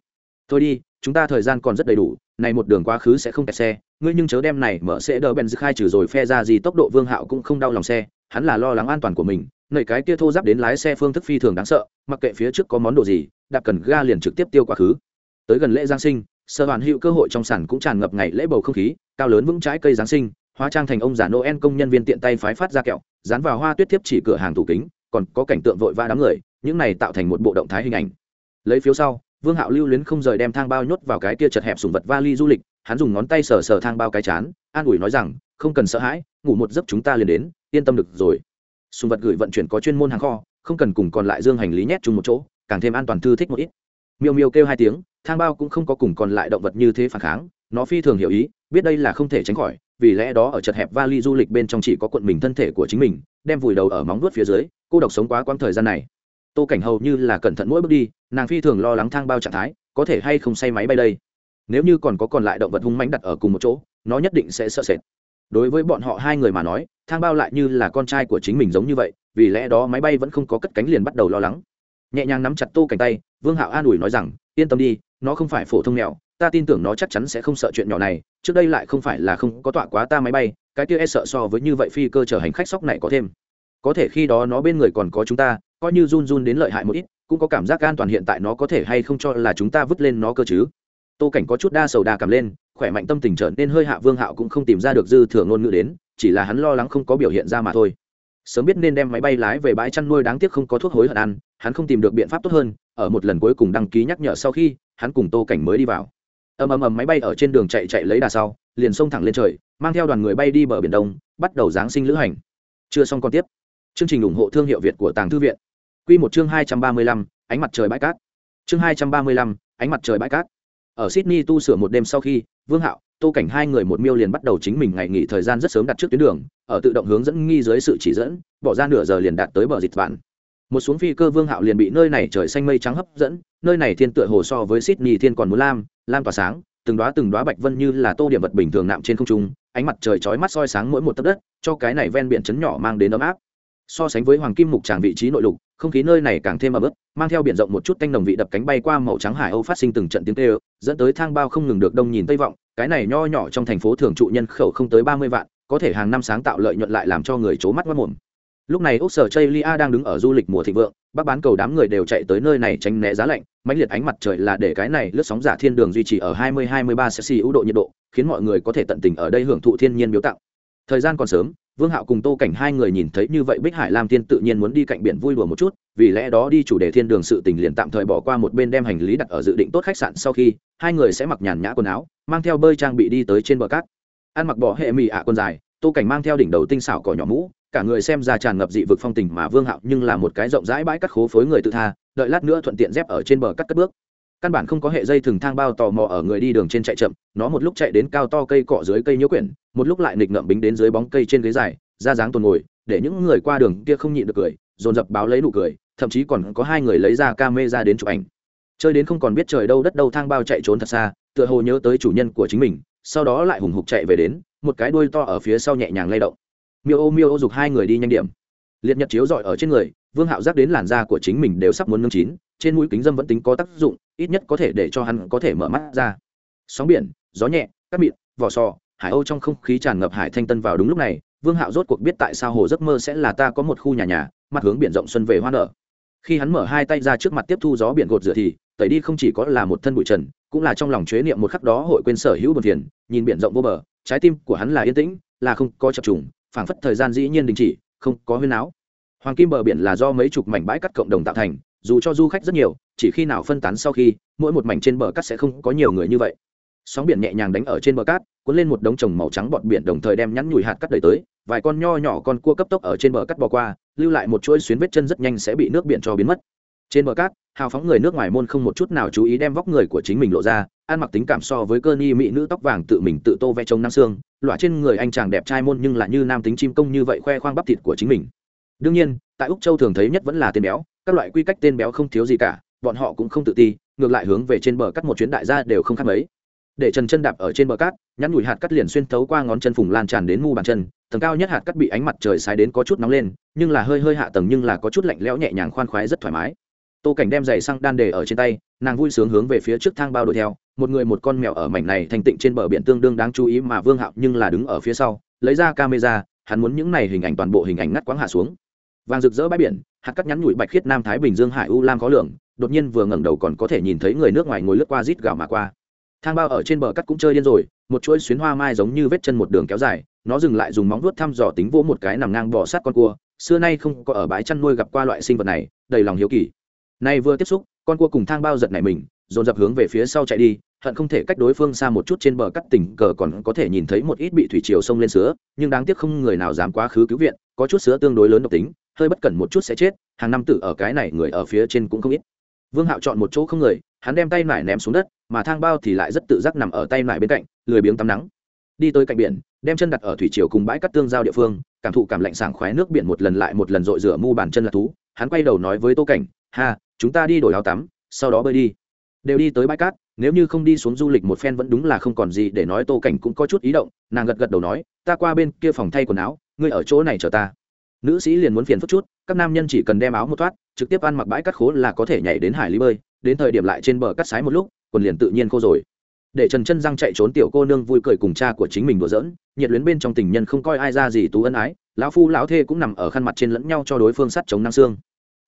Thôi đi, chúng ta thời gian còn rất đầy đủ, này một đường quá khứ sẽ không kẹt xe, ngươi nhưng chớ đem này mở sẽ đỡ bèn khai trừ rồi, phe ra gì tốc độ vương hạo cũng không đau lòng xe, hắn là lo lắng an toàn của mình, nảy cái kia thô giáp đến lái xe phương thức phi thường đáng sợ, mặc kệ phía trước có món đồ gì, đạp cần ga liền trực tiếp tiêu quá khứ. Tới gần lễ giáng sinh, sở hoàn hữu cơ hội trong sản cũng tràn ngập ngày lễ bầu không khí, cao lớn vững trái cây giáng sinh hóa trang thành ông già noel công nhân viên tiện tay phái phát ra kẹo, dán vào hoa tuyết tiếp chỉ cửa hàng tủ kính, còn có cảnh tượng vội va đám người, những này tạo thành một bộ động thái hình ảnh. Lấy phiếu sau, vương hạo lưu luyến không rời đem thang bao nhốt vào cái kia chật hẹp sùng vật vali du lịch, hắn dùng ngón tay sờ sờ thang bao cái chán, an ủi nói rằng, không cần sợ hãi, ngủ một giấc chúng ta liền đến, yên tâm được rồi. Sùng vật gửi vận chuyển có chuyên môn hàng kho, không cần cùng còn lại dương hành lý nhét chung một chỗ, càng thêm an toàn thư thích một ít. Miêu miêu kêu hai tiếng, thang bao cũng không có cùng còn lại động vật như thế phản kháng nó phi thường hiểu ý, biết đây là không thể tránh khỏi, vì lẽ đó ở chật hẹp vali du lịch bên trong chỉ có quận mình thân thể của chính mình, đem vùi đầu ở móng vuốt phía dưới, cô độc sống quá quãng thời gian này. Tô cảnh hầu như là cẩn thận mỗi bước đi, nàng phi thường lo lắng thang bao trạng thái, có thể hay không say máy bay đây. Nếu như còn có còn lại động vật hung mãnh đặt ở cùng một chỗ, nó nhất định sẽ sợ sệt. Đối với bọn họ hai người mà nói, thang bao lại như là con trai của chính mình giống như vậy, vì lẽ đó máy bay vẫn không có cất cánh liền bắt đầu lo lắng. Nhẹ nhàng nắm chặt tô cảnh tay, vương hạo an ủi nói rằng, yên tâm đi, nó không phải phổ thông mèo ta tin tưởng nó chắc chắn sẽ không sợ chuyện nhỏ này, trước đây lại không phải là không có tọa quá ta máy bay, cái kia e sợ so với như vậy phi cơ chở hành khách sóc này có thêm. Có thể khi đó nó bên người còn có chúng ta, coi như run run đến lợi hại một ít, cũng có cảm giác an toàn hiện tại nó có thể hay không cho là chúng ta vứt lên nó cơ chứ. Tô cảnh có chút đa sầu đa cảm lên, khỏe mạnh tâm tình trở nên hơi hạ vương hạo cũng không tìm ra được dư thừa ngôn ngữ đến, chỉ là hắn lo lắng không có biểu hiện ra mà thôi. Sớm biết nên đem máy bay lái về bãi chăn nuôi đáng tiếc không có thuốc hối hận ăn, hắn không tìm được biện pháp tốt hơn, ở một lần cuối cùng đăng ký nhắc nhở sau khi, hắn cùng tô cảnh mới đi vào ầm ầm ầm máy bay ở trên đường chạy chạy lấy đà sau, liền xông thẳng lên trời, mang theo đoàn người bay đi bờ biển đông, bắt đầu giáng sinh lữ hành. Chưa xong còn tiếp. Chương trình ủng hộ thương hiệu việt của tàng thư viện. Q một chương hai trăm ba mươi lăm, ánh mặt trời bãi cát. Chương hai trăm ba mươi lăm, ánh mặt trời bãi cát. Ở sydney tu sửa một đêm sau khi, vương hạo, tô cảnh hai người một miêu liền bắt đầu chính mình ngày nghỉ thời gian rất sớm đặt trước tuyến đường, ở tự động hướng dẫn nghi dưới sự chỉ dẫn, bỏ ra nửa giờ liền đạt tới bờ dịch vạn một xuống phi cơ vương hạo liền bị nơi này trời xanh mây trắng hấp dẫn, nơi này thiên tựa hồ so với sydney thiên còn muốn lam lam tỏa sáng, từng đóa từng đóa bạch vân như là tô điểm vật bình thường nạm trên không trung, ánh mặt trời chói mắt soi sáng mỗi một tấc đất, cho cái này ven biển chấn nhỏ mang đến ấm áp. So sánh với hoàng kim mục tràng vị trí nội lục, không khí nơi này càng thêm ấm ức mang theo biển rộng một chút canh đồng vị đập cánh bay qua màu trắng hải âu phát sinh từng trận tiếng tê dẫn tới thang bao không ngừng được đông nhìn tây vọng, cái này nho nhỏ trong thành phố thường trụ nhân khẩu không tới ba mươi vạn, có thể hàng năm sáng tạo lợi nhuận lại làm cho người c mắt mất mồm lúc này úc sở chây lia đang đứng ở du lịch mùa thịnh vượng, bác bán cầu đám người đều chạy tới nơi này tránh né giá lạnh. Mãnh liệt ánh mặt trời là để cái này lướt sóng giả thiên đường duy trì ở 20-23 cc ưu độ nhiệt độ, khiến mọi người có thể tận tình ở đây hưởng thụ thiên nhiên biểu tặng. Thời gian còn sớm, vương hạo cùng tô cảnh hai người nhìn thấy như vậy bích hải lam tiên tự nhiên muốn đi cạnh biển vui đùa một chút, vì lẽ đó đi chủ đề thiên đường sự tình liền tạm thời bỏ qua một bên đem hành lý đặt ở dự định tốt khách sạn sau khi, hai người sẽ mặc nhàn nhã quần áo, mang theo bơi trang bị đi tới trên bờ cát. Ăn mặc bỏ hệ mì ạ quần dài, tô cảnh mang theo đỉnh đầu tinh xảo cỏ nhỏ mũ cả người xem ra tràn ngập dị vực phong tình mà vương hạo nhưng là một cái rộng rãi bãi cắt khố phối người tự tha, đợi lát nữa thuận tiện dép ở trên bờ cắt cất bước. Căn bản không có hệ dây thừng thang bao tò mò ở người đi đường trên chạy chậm, nó một lúc chạy đến cao to cây cọ dưới cây nhiễu quyển, một lúc lại nịch ngậm bính đến dưới bóng cây trên ghế dài, ra dáng tồn ngồi, để những người qua đường kia không nhịn được cười, dồn dập báo lấy nụ cười, thậm chí còn có hai người lấy ra ca mê ra đến chụp ảnh. Chơi đến không còn biết trời đâu đất đâu thang bao chạy trốn thật xa, tựa hồ nhớ tới chủ nhân của chính mình, sau đó lại hùng hục chạy về đến, một cái đuôi to ở phía sau nhẹ nhàng lay động miêu ô miêu ô giục hai người đi nhanh điểm. Liệt nhật chiếu dọi ở trên người, vương hạo giác đến làn da của chính mình đều sắp muốn nương chín, trên mũi kính dâm vẫn tính có tác dụng, ít nhất có thể để cho hắn có thể mở mắt ra. Sóng biển, gió nhẹ, cát mịn, vỏ sò, hải âu trong không khí tràn ngập hải thanh tân vào đúng lúc này, vương hạo rốt cuộc biết tại sao hồ giấc mơ sẽ là ta có một khu nhà nhà, mặt hướng biển rộng xuân về hoa nở. Khi hắn mở hai tay ra trước mặt tiếp thu gió biển gột rửa thì, tẩy đi không chỉ có là một thân bụi trần, cũng là trong lòng chế niệm một khắc đó hội quên sở hữu bờ phiền, nhìn biển rộng vô bờ, trái tim của hắn là yên tĩnh, là không có chập trùng phảng phất thời gian dĩ nhiên đình chỉ, không có huyên áo hoàng kim bờ biển là do mấy chục mảnh bãi cắt cộng đồng tạo thành, dù cho du khách rất nhiều, chỉ khi nào phân tán sau khi, mỗi một mảnh trên bờ cát sẽ không có nhiều người như vậy. Sóng biển nhẹ nhàng đánh ở trên bờ cát, cuốn lên một đống trồng màu trắng bọt biển đồng thời đem nhắn nhủi hạt cắt đầy tới, vài con nho nhỏ con cua cấp tốc ở trên bờ cát bò qua, lưu lại một chuỗi xuyến vết chân rất nhanh sẽ bị nước biển cho biến mất. Trên bờ cát, hào phóng người nước ngoài môn không một chút nào chú ý đem vóc người của chính mình lộ ra, ăn mặc tính cảm so với cơ ni mỹ nữ tóc vàng tự mình tự tô vẽ trông nam xương loại trên người anh chàng đẹp trai môn nhưng lại như nam tính chim công như vậy khoe khoang bắp thịt của chính mình. Đương nhiên, tại úc châu thường thấy nhất vẫn là tên béo, các loại quy cách tên béo không thiếu gì cả, bọn họ cũng không tự ti, ngược lại hướng về trên bờ cắt một chuyến đại gia đều không khác mấy. Để trần chân đạp ở trên bờ cát nhắn nhủi hạt cắt liền xuyên thấu qua ngón chân phùng lan tràn đến mu bàn chân, tầng cao nhất hạt cắt bị ánh mặt trời sái đến có chút nóng lên, nhưng là hơi hơi hạ tầng nhưng là có chút lạnh lẽo nhẹ nhàng khoan khoái rất thoải mái. Tô cảnh đem giày xăng đan đề ở trên tay nàng vui sướng hướng về phía trước thang bao đuổi theo, một người một con mèo ở mảnh này thành tịnh trên bờ biển tương đương đáng chú ý mà vương hạo nhưng là đứng ở phía sau, lấy ra camera, hắn muốn những này hình ảnh toàn bộ hình ảnh ngắt quãng hạ xuống. Vàng rực rỡ bãi biển, hạt cắt nhắn nhủi bạch khiết nam thái bình dương hải u lam khó lường, đột nhiên vừa ngẩng đầu còn có thể nhìn thấy người nước ngoài ngồi lướt qua rít gạo mà qua. Thang bao ở trên bờ cắt cũng chơi điên rồi, một chuỗi xuyến hoa mai giống như vết chân một đường kéo dài, nó dừng lại dùng móng vuốt thăm dò tính vỗ một cái nằm ngang bò sát con cua, xưa nay không có ở bãi chăn nuôi gặp qua loại sinh vật này, đầy lòng hiếu kỳ. Nay vừa tiếp xúc con cua cùng thang bao giật này mình, dồn dập hướng về phía sau chạy đi, hận không thể cách đối phương xa một chút trên bờ cắt tỉnh cờ còn có thể nhìn thấy một ít bị thủy chiều sông lên sứa, nhưng đáng tiếc không người nào dám quá khứ cứu viện, có chút sứa tương đối lớn độc tính, hơi bất cẩn một chút sẽ chết, hàng năm tử ở cái này người ở phía trên cũng không ít. Vương hạo chọn một chỗ không người, hắn đem tay nải ném xuống đất, mà thang bao thì lại rất tự giác nằm ở tay nải bên cạnh, lười biếng tắm nắng. Đi tới cạnh biển, đem chân đặt ở thủy chiều cùng bãi cắt tương giao địa phương, cảm thụ cảm lạnh sảng khoái nước biển một lần lại một lần dội rửa mu bàn chân là thú. Hắn quay đầu nói với tô cảnh, ha chúng ta đi đổi áo tắm, sau đó bơi đi. Đều đi tới bãi cát, nếu như không đi xuống du lịch một phen vẫn đúng là không còn gì để nói, tô cảnh cũng có chút ý động, nàng gật gật đầu nói, ta qua bên kia phòng thay quần áo, ngươi ở chỗ này chờ ta. Nữ sĩ liền muốn phiền phức chút, các nam nhân chỉ cần đem áo một thoát, trực tiếp ăn mặc bãi cắt khố là có thể nhảy đến hải lý bơi, đến thời điểm lại trên bờ cắt sái một lúc, quần liền tự nhiên khô rồi. Để trần chân răng chạy trốn tiểu cô nương vui cười cùng cha của chính mình đùa giỡn, nhiệt luyến bên trong tình nhân không coi ai ra gì tú ân ái, lão phu lão thê cũng nằm ở khăn mặt trên lẫn nhau cho đối phương sắt chống năng xương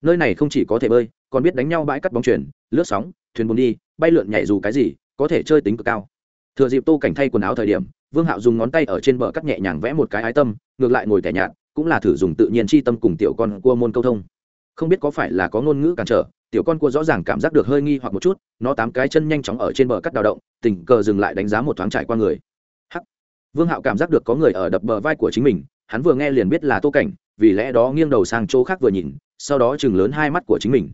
nơi này không chỉ có thể bơi, còn biết đánh nhau bãi cắt bóng chuyển lướt sóng, thuyền bùn đi, bay lượn nhảy dù cái gì, có thể chơi tính cực cao. Thừa dịp tô cảnh thay quần áo thời điểm, vương hạo dùng ngón tay ở trên bờ cắt nhẹ nhàng vẽ một cái ái tâm, ngược lại ngồi tẻ nhạt, cũng là thử dùng tự nhiên chi tâm cùng tiểu con cua môn câu thông. Không biết có phải là có ngôn ngữ cản trở, tiểu con cua rõ ràng cảm giác được hơi nghi hoặc một chút, nó tám cái chân nhanh chóng ở trên bờ cắt đào động, tình cờ dừng lại đánh giá một thoáng trải qua người. Hắc. Vương hạo cảm giác được có người ở đập bờ vai của chính mình, hắn vừa nghe liền biết là tô cảnh, vì lẽ đó nghiêng đầu sang chỗ khác vừa nhìn sau đó chừng lớn hai mắt của chính mình.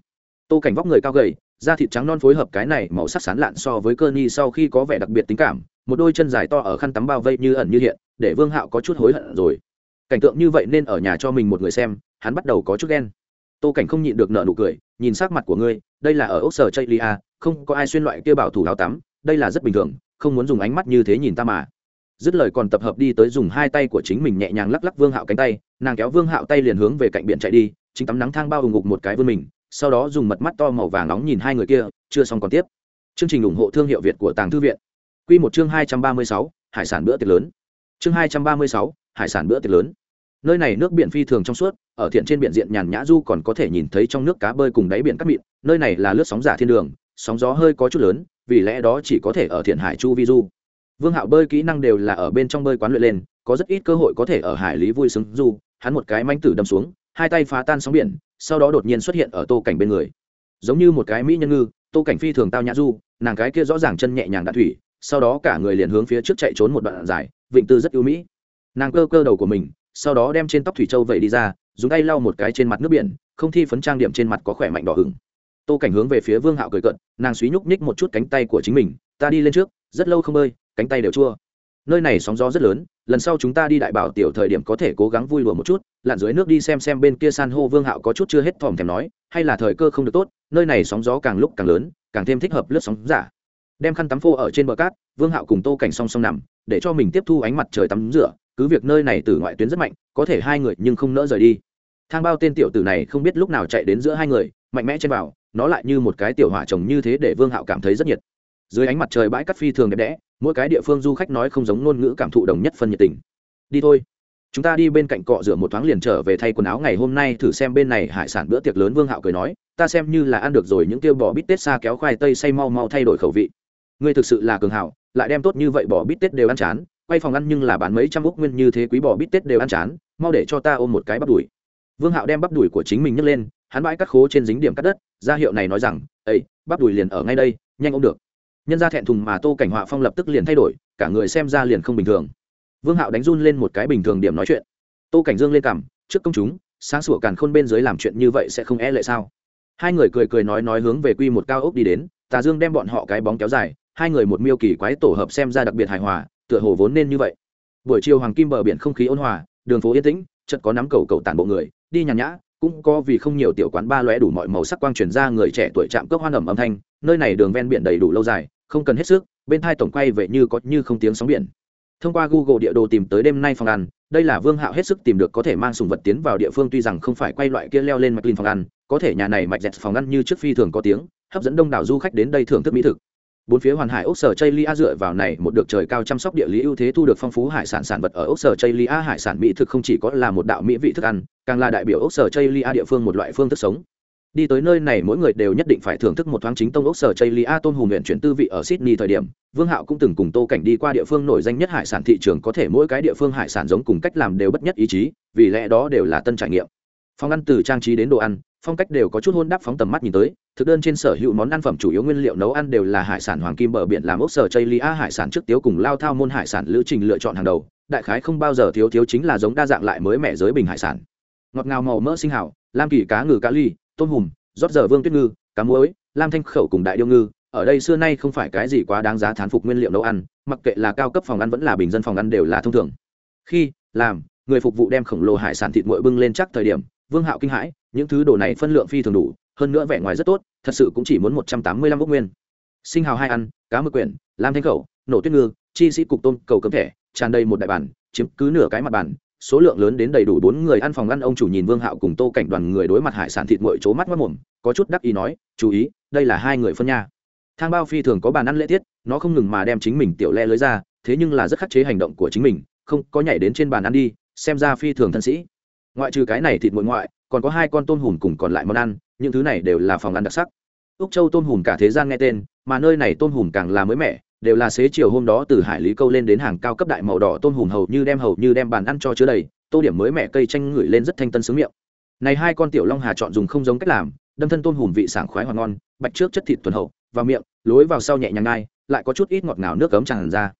Tô cảnh vóc người cao gầy, da thịt trắng non phối hợp cái này màu sắc sán lạn so với cơ nhi sau khi có vẻ đặc biệt tính cảm, một đôi chân dài to ở khăn tắm bao vây như ẩn như hiện, để vương hạo có chút hối hận rồi. Cảnh tượng như vậy nên ở nhà cho mình một người xem, hắn bắt đầu có chút ghen. Tô cảnh không nhịn được nợ nụ cười, nhìn sắc mặt của ngươi, đây là ở ốc sở chây lia à, không có ai xuyên loại kia bảo thủ áo tắm, đây là rất bình thường, không muốn dùng ánh mắt như thế nhìn ta mà. Dứt lời còn tập hợp đi tới dùng hai tay của chính mình nhẹ nhàng lắc lắc vương hạo cánh tay, nàng kéo vương hạo tay liền hướng về cạnh biển chạy đi chính tắm nắng thang bao ủng ngục một cái vươn mình, sau đó dùng mật mắt to màu vàng nóng nhìn hai người kia, chưa xong còn tiếp. Chương trình ủng hộ thương hiệu việt của tàng thư viện. Q một chương hai trăm ba mươi sáu, hải sản bữa tiệc lớn. Chương hai trăm ba mươi sáu, hải sản bữa tiệc lớn. Nơi này nước biển phi thường trong suốt, ở thiện trên biển diện nhàn nhã du còn có thể nhìn thấy trong nước cá bơi cùng đáy biển cắt mịn, nơi này là lướt sóng giả thiên đường, sóng gió hơi có chút lớn, vì lẽ đó chỉ có thể ở thiện hải chu vi du. Vương hạo bơi kỹ năng đều là ở bên trong bơi quán luyện lên, có rất ít cơ hội có thể ở hải lý vui sướng du, hắn một cái manh tử đâm xuống hai tay phá tan sóng biển, sau đó đột nhiên xuất hiện ở tô cảnh bên người. Giống như một cái mỹ nhân ngư, tô cảnh phi thường tao nhã du, nàng cái kia rõ ràng chân nhẹ nhàng đạn thủy, sau đó cả người liền hướng phía trước chạy trốn một đoạn dài, vịnh tư rất ưu mỹ. Nàng cơ cơ đầu của mình, sau đó đem trên tóc thủy châu vẩy đi ra, dùng tay lau một cái trên mặt nước biển, không thi phấn trang điểm trên mặt có khỏe mạnh đỏ hừng tô cảnh hướng về phía vương hạo cười cận nàng suý nhúc nhích một chút cánh tay của chính mình, ta đi lên trước, rất lâu không bơi, cánh tay đều chua nơi này sóng gió rất lớn, lần sau chúng ta đi đại bảo tiểu thời điểm có thể cố gắng vui lùa một chút, lặn dưới nước đi xem xem bên kia san hô vương hạo có chút chưa hết thòm thèm nói, hay là thời cơ không được tốt, nơi này sóng gió càng lúc càng lớn, càng thêm thích hợp lướt sóng giả. Đem khăn tắm phô ở trên bờ cát, vương hạo cùng tô cảnh song song nằm, để cho mình tiếp thu ánh mặt trời tắm rửa, cứ việc nơi này từ ngoại tuyến rất mạnh, có thể hai người nhưng không nỡ rời đi. Thang bao tên tiểu tử này không biết lúc nào chạy đến giữa hai người, mạnh mẽ trên vào, nó lại như một cái tiểu hỏa chồng như thế để vương hạo cảm thấy rất nhiệt dưới ánh mặt trời bãi cát phi thường đẹp đẽ, mỗi cái địa phương du khách nói không giống ngôn ngữ cảm thụ đồng nhất phân nhiệt tình. Đi thôi. Chúng ta đi bên cạnh cọ rửa một thoáng liền trở về thay quần áo ngày hôm nay thử xem bên này hải sản bữa tiệc lớn vương hạo cười nói, ta xem như là ăn được rồi những tiêu bò bít tết xa kéo khoai tây say mau mau thay đổi khẩu vị. Ngươi thực sự là cường hảo, lại đem tốt như vậy bò bít tết đều ăn chán, quay phòng ăn nhưng là bán mấy trăm úc nguyên như thế quý bò bít tết đều ăn chán, mau để cho ta ôm một cái bắp đùi. Vương hạo đem bắp đùi của chính mình nhấc lên, hắn bãi cắt khố trên dính điểm cắt đất, ra hiệu này nói rằng ấy bắp đùi liền ở ngay đây, nhanh ôm được nhân ra thẹn thùng mà tô cảnh họa phong lập tức liền thay đổi, cả người xem ra liền không bình thường. Vương hạo đánh run lên một cái bình thường điểm nói chuyện. Tô cảnh dương lên cằm, trước công chúng, sáng sủa càn khôn bên dưới làm chuyện như vậy sẽ không e lệ sao? Hai người cười cười nói nói hướng về quy một cao ốc đi đến, tà dương đem bọn họ cái bóng kéo dài, hai người một miêu kỳ quái tổ hợp xem ra đặc biệt hài hòa, tựa hồ vốn nên như vậy. Buổi chiều hoàng kim bờ biển không khí ôn hòa, đường phố yên tĩnh, chợt có nắm cầu cầu tản bộ người, đi nhàn nhã, cũng có vì không nhiều tiểu quán ba lóe đủ mọi màu sắc quang truyền ra người trẻ tuổi chạm cốc hoan ẩm âm thanh, nơi này đường ven biển đầy đủ lâu dài không cần hết sức, bên thai tổng quay về như có như không tiếng sóng biển. Thông qua google địa đồ tìm tới đêm nay phòng ăn, đây là vương hạo hết sức tìm được có thể mang sùng vật tiến vào địa phương tuy rằng không phải quay loại kia leo lên mạch linh phòng ăn, có thể nhà này mạch dẹt phòng ăn như trước phi thường có tiếng, hấp dẫn đông đảo du khách đến đây thưởng thức mỹ thực. Bốn phía hoàn hải ốc sở chây lia dựa vào này một được trời cao chăm sóc địa lý ưu thế thu được phong phú hải sản sản vật ở ốc sở chây lia, hải sản mỹ thực không chỉ có là một đạo mỹ vị thức ăn, càng là đại biểu ốc sở chây lia địa phương một loại phương thức sống đi tới nơi này mỗi người đều nhất định phải thưởng thức một thoáng chính tông ốc sở chây lia tôn hùng nguyện chuyển tư vị ở sydney thời điểm, vương hạo cũng từng cùng tô cảnh đi qua địa phương nổi danh nhất hải sản thị trường có thể mỗi cái địa phương hải sản giống cùng cách làm đều bất nhất ý chí, vì lẽ đó đều là tân trải nghiệm. Phong ăn từ trang trí đến đồ ăn, phong cách đều có chút hôn đắp phóng tầm mắt nhìn tới, thực đơn trên sở hữu món ăn phẩm chủ yếu nguyên liệu nấu ăn đều là hải sản hoàng kim bờ biển làm ốc sở chây lia hải sản trước tiếu cùng lao thao môn hải sản lữ trình lựa chọn hàng đầu, đại khái không bao giờ thiếu thiếu chính là giống đa dạng lại mới mẻ giới bình hải sản. Ngọt ngào màu mỡ sinh hảo, lam kỳ cá ngừ cá ly tôm hùm, rót giờ vương tuyết ngư, cá muối, lam thanh khẩu cùng đại điêu ngư. Ở đây xưa nay không phải cái gì quá đáng giá thán phục nguyên liệu nấu ăn, mặc kệ là cao cấp phòng ăn vẫn là bình dân phòng ăn đều là thông thường. Khi, làm, người phục vụ đem khổng lồ hải sản thịt nguội bưng lên chắc thời điểm, vương hạo kinh hãi, những thứ đồ này phân lượng phi thường đủ, hơn nữa vẻ ngoài rất tốt, thật sự cũng chỉ muốn một trăm tám mươi lăm ốc nguyên. Sinh hào hai ăn, cá mực quyển, lam thanh khẩu, nổ tuyết ngư, chi sĩ cục tôm cầu cấm thẻ, tràn đầy một đại bản, chiếm cứ nửa cái mặt bản số lượng lớn đến đầy đủ bốn người ăn phòng ăn ông chủ nhìn vương hạo cùng tô cảnh đoàn người đối mặt hải sản thịt nguội trố mắt mất mồm, có chút đắc ý nói, chú ý, đây là hai người phân nha. Thang bao phi thường có bàn ăn lễ tiết, nó không ngừng mà đem chính mình tiểu le lưới ra, thế nhưng là rất khắc chế hành động của chính mình, không có nhảy đến trên bàn ăn đi, xem ra phi thường thân sĩ. Ngoại trừ cái này thịt mội ngoại, còn có hai con tôm hùm cùng còn lại món ăn, những thứ này đều là phòng ăn đặc sắc. Úc châu tôm hùm cả thế gian nghe tên, mà nơi này tôm hùm càng là mới mẻ đều là xế chiều hôm đó từ hải lý câu lên đến hàng cao cấp đại màu đỏ tôm hùm hầu như đem hầu như đem bàn ăn cho chứa đầy, tô điểm mới mẹ cây chanh ngửi lên rất thanh tân sướng miệng. Này hai con tiểu long hà chọn dùng không giống cách làm, đâm thân tôm hùm vị sảng khoái hoặc ngon, bạch trước chất thịt tuần hậu, vào miệng, lối vào sau nhẹ nhàng ngai lại có chút ít ngọt ngào nước cấm tràn ra.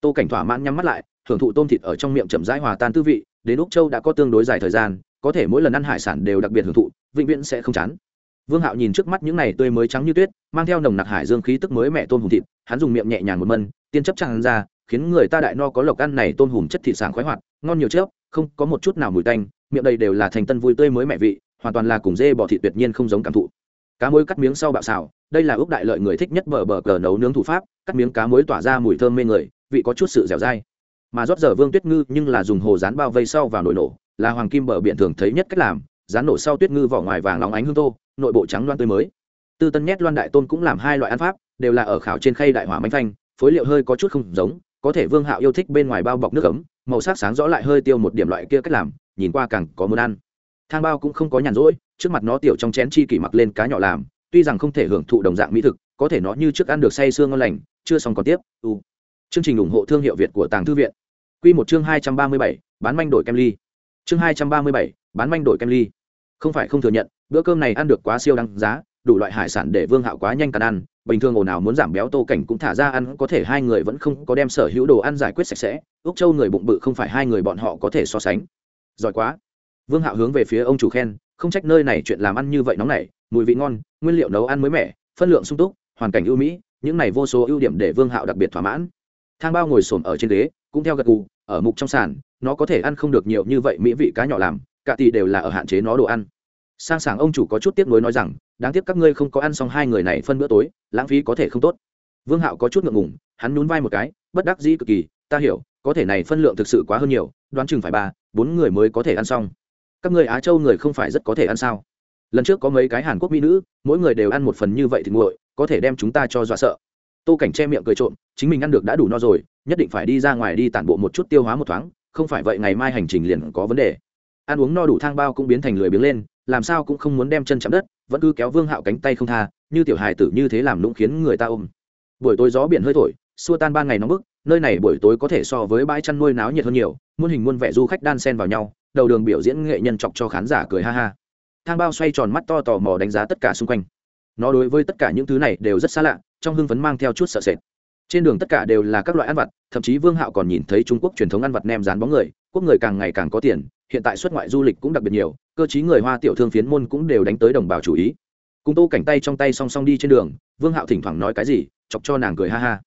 Tô cảnh thỏa mãn nhắm mắt lại, thưởng thụ tôm thịt ở trong miệng chậm rãi hòa tan tư vị, đến úc châu đã có tương đối dài thời gian, có thể mỗi lần ăn hải sản đều đặc biệt hưởng thụ, vĩnh viễn sẽ không chán vương hạo nhìn trước mắt những này tươi mới trắng như tuyết, mang theo nồng nặc hải dương khí tức mới mẹ tôm hùm thịt, hắn dùng miệng nhẹ nhàng một mân, tiên chấp tràn ra, khiến người ta đại no có lộc ăn này tôm hùm chất thịt sảng khoái hoạt, ngon nhiều chớp, không có một chút nào mùi tanh, miệng đầy đều là thành tân vui tươi mới mẹ vị, hoàn toàn là cùng dê bò thịt tuyệt nhiên không giống cảm thụ. Cá muối cắt miếng sau bạo xào, đây là ước đại lợi người thích nhất bờ bờ cờ nấu nướng thủ pháp, cắt miếng cá muối tỏa ra mùi thơm mê người, vị có chút sự dẻo dai. Mà rót giờ vương tuyết ngư nhưng là dùng hồ rán bao vây sau vào nồi nổ, là hoàng kim bờ biển thường thấy nhất cách làm, rán nổ sau tuyết ngư vỏ ngoài vàng óng ánh hương tô nội bộ trắng loan tươi mới. Tư tân nhét loan đại tôn cũng làm hai loại ăn pháp, đều là ở khảo trên khay đại hỏa manh phanh, phối liệu hơi có chút không giống, có thể vương hạo yêu thích bên ngoài bao bọc nước ấm, màu sắc sáng rõ lại hơi tiêu một điểm loại kia cách làm, nhìn qua càng có muốn ăn. Thang bao cũng không có nhàn rỗi, trước mặt nó tiểu trong chén chi kỷ mặc lên cá nhỏ làm, tuy rằng không thể hưởng thụ đồng dạng mỹ thực, có thể nó như trước ăn được say sương ngon lành, chưa xong còn tiếp, u. Chương trình ủng hộ thương hiệu việt của tàng thư viện. Q một chương hai trăm ba mươi bảy, bán manh đổi kem ly. Chương hai trăm ba mươi bảy, bán manh đổi kem ly không phải không thừa nhận, bữa cơm này ăn được quá siêu đăng giá, đủ loại hải sản để vương hạo quá nhanh cần ăn, bình thường ồn ào muốn giảm béo tô cảnh cũng thả ra ăn, có thể hai người vẫn không có đem sở hữu đồ ăn giải quyết sạch sẽ, úc châu người bụng bự không phải hai người bọn họ có thể so sánh. Giỏi quá. Vương hạo hướng về phía ông chủ khen, không trách nơi này chuyện làm ăn như vậy nóng nảy, mùi vị ngon, nguyên liệu nấu ăn mới mẻ, phân lượng sung túc, hoàn cảnh ưu mỹ, những này vô số ưu điểm để vương hạo đặc biệt thỏa mãn. Thang bao ngồi xổm ở trên ghế, cũng theo gật gù, ở mục trong sàn, nó có thể ăn không được nhiều như vậy mỹ vị cá nhỏ làm cả tỷ đều là ở hạn chế nó đồ ăn. Sang sảng ông chủ có chút tiếc nuối nói rằng, đáng tiếc các ngươi không có ăn xong hai người này phân bữa tối, lãng phí có thể không tốt. Vương hạo có chút ngượng ngùng, hắn nhún vai một cái, bất đắc dĩ cực kỳ, ta hiểu, có thể này phân lượng thực sự quá hơn nhiều, đoán chừng phải ba, bốn người mới có thể ăn xong. Các người á châu người không phải rất có thể ăn sao? Lần trước có mấy cái hàn quốc mỹ nữ, mỗi người đều ăn một phần như vậy thì nguội, có thể đem chúng ta cho dọa sợ. Tô cảnh che miệng cười trộm, chính mình ăn được đã đủ no rồi, nhất định phải đi ra ngoài đi tản bộ một chút tiêu hóa một thoáng, không phải vậy ngày mai hành trình liền có vấn đề ăn uống no đủ thang bao cũng biến thành lười biếng lên, làm sao cũng không muốn đem chân chạm đất, vẫn cứ kéo vương hạo cánh tay không tha, như tiểu hài tử như thế làm lũng khiến người ta ôm. Buổi tối gió biển hơi thổi, xua tan ban ngày nóng bức, nơi này buổi tối có thể so với bãi chăn nuôi náo nhiệt hơn nhiều, muôn hình muôn vẻ du khách đan sen vào nhau, đầu đường biểu diễn nghệ nhân chọc cho khán giả cười ha ha. Thang bao xoay tròn mắt to tò mò đánh giá tất cả xung quanh. Nó đối với tất cả những thứ này đều rất xa lạ, trong hưng phấn mang theo chút sợ sệt. Trên đường tất cả đều là các loại ăn vặt, thậm chí vương hạo còn nhìn thấy trung quốc truyền thống ăn vặt nem dán bóng người, quốc người càng ngày càng có tiền hiện tại xuất ngoại du lịch cũng đặc biệt nhiều, cơ chí người hoa tiểu thương phiến môn cũng đều đánh tới đồng bào chủ ý. Cùng tô cảnh tay trong tay song song đi trên đường, vương hạo thỉnh thoảng nói cái gì, chọc cho nàng cười ha ha.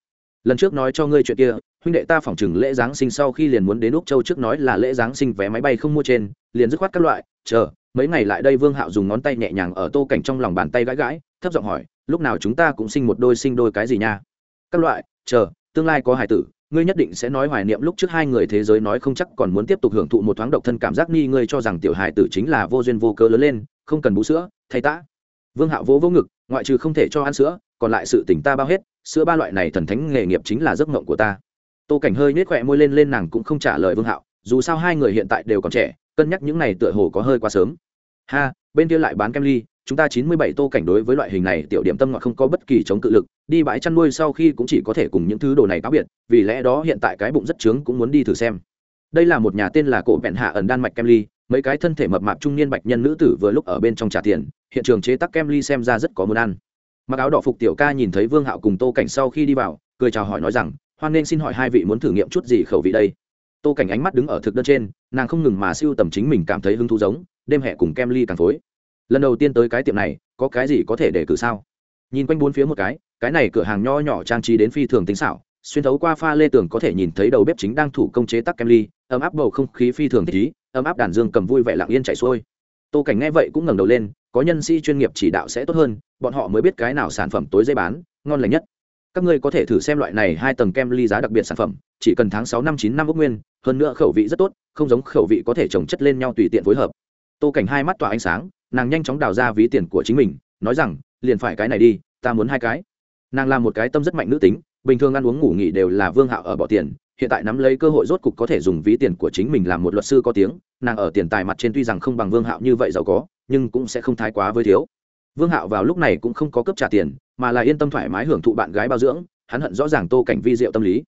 Lần trước nói cho ngươi chuyện kia, huynh đệ ta phỏng chừng lễ giáng sinh sau khi liền muốn đến úc châu trước nói là lễ giáng sinh vé máy bay không mua trên, liền dứt khoát các loại, chờ, mấy ngày lại đây vương hạo dùng ngón tay nhẹ nhàng ở tô cảnh trong lòng bàn tay gãi gãi, thấp giọng hỏi, lúc nào chúng ta cũng sinh một đôi sinh đôi cái gì nha? Các loại, chờ, tương lai có hải tử ngươi nhất định sẽ nói hoài niệm lúc trước hai người thế giới nói không chắc còn muốn tiếp tục hưởng thụ một thoáng độc thân cảm giác nghi ngươi cho rằng tiểu hải tử chính là vô duyên vô cớ lớn lên, không cần bú sữa, thay tã. Vương hạo vỗ vỗ ngực, ngoại trừ không thể cho ăn sữa, còn lại sự tỉnh ta bao hết, sữa ba loại này thần thánh nghề nghiệp chính là giấc mộng của ta. Tô cảnh hơi nhếch khỏe môi lên lên nàng cũng không trả lời vương hạo, dù sao hai người hiện tại đều còn trẻ, cân nhắc những này tựa hồ có hơi quá sớm. Ha, bên kia lại bán kem ly chúng ta chín mươi bảy tô cảnh đối với loại hình này, tiểu điểm tâm ngọt không có bất kỳ chống cự lực, đi bãi chăn nuôi sau khi cũng chỉ có thể cùng những thứ đồ này cáo biệt, vì lẽ đó hiện tại cái bụng rất trướng cũng muốn đi thử xem. Đây là một nhà tên là cổ bẹn hạ ẩn đan mạch kem ly, mấy cái thân thể mập mạp trung niên bạch nhân nữ tử vừa lúc ở bên trong trả tiền, hiện trường chế tác kem ly xem ra rất có muốn ăn. Mặc áo đỏ phục tiểu ca nhìn thấy vương hạo cùng tô cảnh sau khi đi vào, cười chào hỏi nói rằng, hoan nên xin hỏi hai vị muốn thử nghiệm chút gì khẩu vị đây? Tô cảnh ánh mắt đứng ở thực đơn trên, nàng không ngừng mà siêu tầm chính mình cảm thấy hứng thú giống, đêm hẹ cùng kem ly càng phối lần đầu tiên tới cái tiệm này, có cái gì có thể để cử sao? Nhìn quanh bốn phía một cái cái này cửa hàng nho nhỏ trang trí đến phi thường tính xảo, xuyên thấu qua pha lê tường có thể nhìn thấy đầu bếp chính đang thủ công chế tắc kem ly, ấm áp bầu không khí phi thường thích ý, ấm áp đàn dương cầm vui vẻ lặng yên chạy xuôi. Tô cảnh nghe vậy cũng ngẩng đầu lên, có nhân sĩ chuyên nghiệp chỉ đạo sẽ tốt hơn, bọn họ mới biết cái nào sản phẩm tối dây bán, ngon lành nhất. Các ngươi có thể thử xem loại này hai tầng kem ly giá đặc biệt sản phẩm, chỉ cần tháng sáu năm chín năm ốc nguyên, hơn nữa khẩu vị rất tốt, không giống khẩu vị có thể trồng chất lên nhau tùy tiện phối hợp. Tô cảnh hai mắt tỏa ánh sáng nàng nhanh chóng đào ra ví tiền của chính mình, nói rằng, liền phải cái này đi, ta muốn hai cái. Nàng là một cái tâm rất mạnh nữ tính, bình thường ăn uống ngủ nghỉ đều là vương hạo ở bỏ tiền, hiện tại nắm lấy cơ hội rốt cục có thể dùng ví tiền của chính mình làm một luật sư có tiếng, nàng ở tiền tài mặt trên tuy rằng không bằng vương hạo như vậy giàu có, nhưng cũng sẽ không thái quá với thiếu. Vương hạo vào lúc này cũng không có cấp trả tiền, mà là yên tâm thoải mái hưởng thụ bạn gái bao dưỡng, hắn hận rõ ràng tô cảnh vi diệu tâm lý.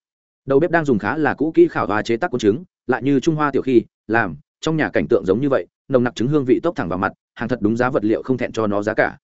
Đầu bếp đang dùng khá là cũ kỹ khảo và chế tác quân trứng, lại như trung hoa tiểu khi, làm, trong nhà cảnh tượng giống như vậy, nồng nặc trứng hương vị tốc thẳng vào mặt hàng thật đúng giá vật liệu không thẹn cho nó giá cả.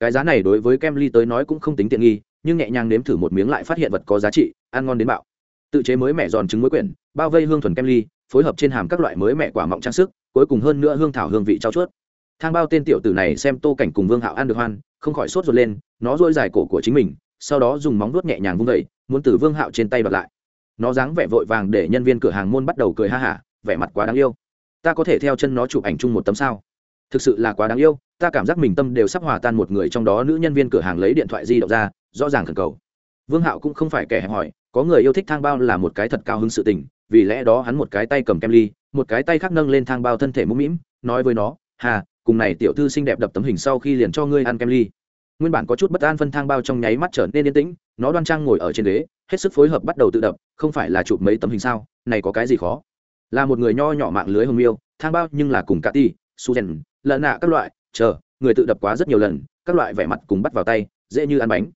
Cái giá này đối với kem ly tới nói cũng không tính tiện nghi, nhưng nhẹ nhàng nếm thử một miếng lại phát hiện vật có giá trị, ăn ngon đến bạo. Tự chế mới mẹ giòn trứng muối quyển, bao vây hương thuần kem ly phối hợp trên hàm các loại mới mẹ quả mọng trang sức, cuối cùng hơn nữa hương thảo hương vị trao chuốt. Thang bao tên tiểu tử này xem tô cảnh cùng vương hạo ăn được hoan, không khỏi sốt ruột lên, nó dôi dài cổ của chính mình, sau đó dùng móng vuốt nhẹ nhàng vung vẩy muốn từ vương hạo trên tay bật lại. Nó dáng vẻ vội vàng để nhân viên cửa hàng môn bắt đầu cười ha hả, vẻ mặt quá đáng yêu. Ta có thể theo chân nó chụp ảnh chung một tấm sao? Thực sự là quá đáng yêu, ta cảm giác mình tâm đều sắp hòa tan một người trong đó nữ nhân viên cửa hàng lấy điện thoại di động ra, rõ ràng khẩn cầu. Vương hạo cũng không phải kẻ hẹp hỏi có người yêu thích thang bao là một cái thật cao hứng sự tình, vì lẽ đó hắn một cái tay cầm kem ly, một cái tay khác nâng lên thang bao thân thể mũm mĩm, nói với nó, hà, cùng này tiểu thư xinh đẹp đập tấm hình sau khi liền cho ngươi ăn kem ly. Nguyên bản có chút bất an phân thang bao trong nháy mắt trở nên yên tĩnh, nó đoan trang ngồi ở trên ghế, hết sức phối hợp bắt đầu tự đập, không phải là chụp mấy tấm hình sao, này có cái gì khó? Là một người nho nhỏ mạng lưới hồng miêu, thang bao nhưng là cùng cả ti su rèn lợn nạ các loại, chờ, người tự đập quá rất nhiều lần, các loại vẻ mặt cùng bắt vào tay, dễ như ăn bánh.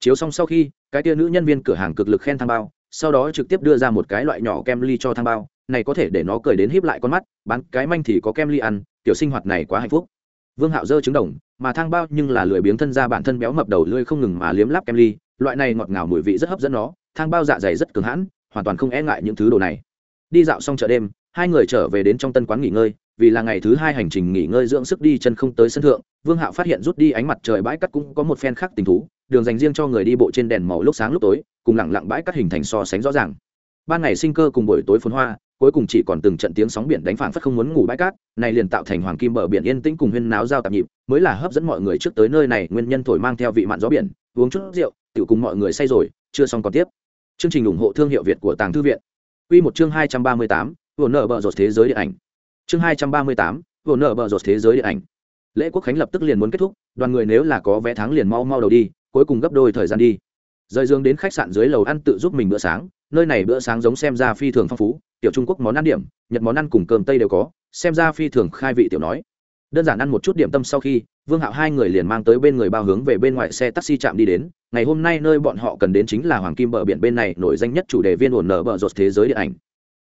Chiếu xong sau khi, cái tia nữ nhân viên cửa hàng cực lực khen thang bao, sau đó trực tiếp đưa ra một cái loại nhỏ kem ly cho thang bao, này có thể để nó cười đến híp lại con mắt, bán cái manh thì có kem ly ăn kiểu sinh hoạt này quá hạnh phúc. Vương hạo dơ trứng đồng, mà thang bao nhưng là lười biếng thân ra bản thân béo mập đầu lưỡi không ngừng mà liếm láp kem ly, loại này ngọt ngào mùi vị rất hấp dẫn nó thang bao dạ dày rất cứng hãn, hoàn toàn không e ngại những thứ đồ này. Đi dạo xong chợ đêm, hai người trở về đến trong tân quán nghỉ ngơi vì là ngày thứ hai hành trình nghỉ ngơi dưỡng sức đi chân không tới sân thượng vương hạo phát hiện rút đi ánh mặt trời bãi cắt cũng có một phen khác tình thú đường dành riêng cho người đi bộ trên đèn màu lúc sáng lúc tối cùng lẳng lặng bãi cắt hình thành so sánh rõ ràng. Ban ngày sinh cơ cùng buổi tối phồn hoa cuối cùng chỉ còn từng trận tiếng sóng biển đánh phản phất không muốn ngủ bãi cát này liền tạo thành hoàng kim bờ biển yên tĩnh cùng huyên náo giao tạp nhịp mới là hấp dẫn mọi người trước tới nơi này nguyên nhân thổi mang theo vị mặn gió biển uống chút rượu tiểu cùng mọi người say rồi chưa xong còn tiếp. Chương trình ủng hộ thương hiệu việt của tàng thư viện. Quy một chương hai trăm ba mươi tám, nở bờ rột thế giới điện ảnh chương hai trăm ba mươi tám, vừa nợ bờ rột thế giới điện ảnh. Lễ quốc khánh lập tức liền muốn kết thúc đoàn người nếu là có vé tháng liền mau mau đầu đi cuối cùng gấp đôi thời gian đi. Rời giường đến khách sạn dưới lầu ăn tự giúp mình bữa sáng nơi này bữa sáng giống xem ra phi thường phong phú tiểu trung quốc món ăn điểm nhật món ăn cùng cơm tây đều có xem ra phi thường khai vị tiểu nói. Đơn giản ăn một chút điểm tâm sau khi vương hạo hai người liền mang tới bên người bao hướng về bên ngoài xe taxi chạm đi đến ngày hôm nay nơi bọn họ cần đến chính là hoàng kim bờ biển bên này nổi danh nhất chủ đề viên ổn nở bờ rột thế giới điện ảnh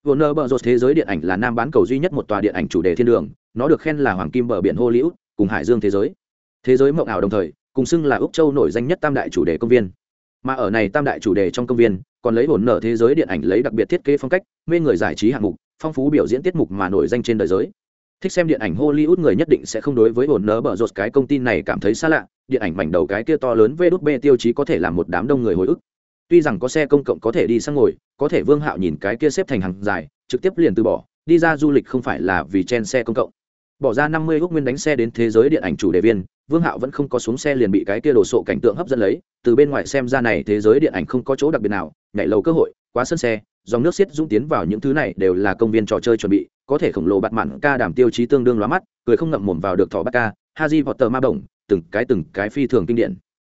ổn nở bờ rột thế giới điện ảnh là nam bán cầu duy nhất một tòa điện ảnh chủ đề thiên đường, nó được khen là hoàng kim bờ biển hollywood, cùng hải dương thế giới. Thế giới mộng ảo đồng thời, cùng xưng là úc châu nổi danh nhất tam đại chủ đề công viên. Mà ở này tam đại chủ đề trong công viên, còn lấy ổn nở thế giới điện ảnh lấy đặc biệt thiết kế phong cách, mê người giải trí hạng mục, phong phú biểu diễn tiết mục mà nổi danh trên đời giới. Thích xem điện ảnh hollywood người nhất định sẽ không đối với ổn nở bở rột cái công ty này cảm thấy xa lạ, điện ảnh mảnh đầu cái kia to lớn vê đút bê tiêu chí có thể làm một đám đông người hồi ức tuy rằng có xe công cộng có thể đi sang ngồi, có thể vương hạo nhìn cái kia xếp thành hàng dài, trực tiếp liền từ bỏ, đi ra du lịch không phải là vì chen xe công cộng. Bỏ ra năm mươi ước nguyên đánh xe đến thế giới điện ảnh chủ đề viên, vương hạo vẫn không có xuống xe liền bị cái kia đồ sộ cảnh tượng hấp dẫn lấy, từ bên ngoài xem ra này thế giới điện ảnh không có chỗ đặc biệt nào, nhảy lầu cơ hội, quá sân xe, dòng nước xiết dũng tiến vào những thứ này đều là công viên trò chơi chuẩn bị, có thể khổng lồ bạt mặn ca đảm tiêu chí tương đương lóa mắt, cười không ngậm mồm vào được thỏ bắt ca ha di haji tờ ma bổng, từng cái từng cái phi thường kinh điển.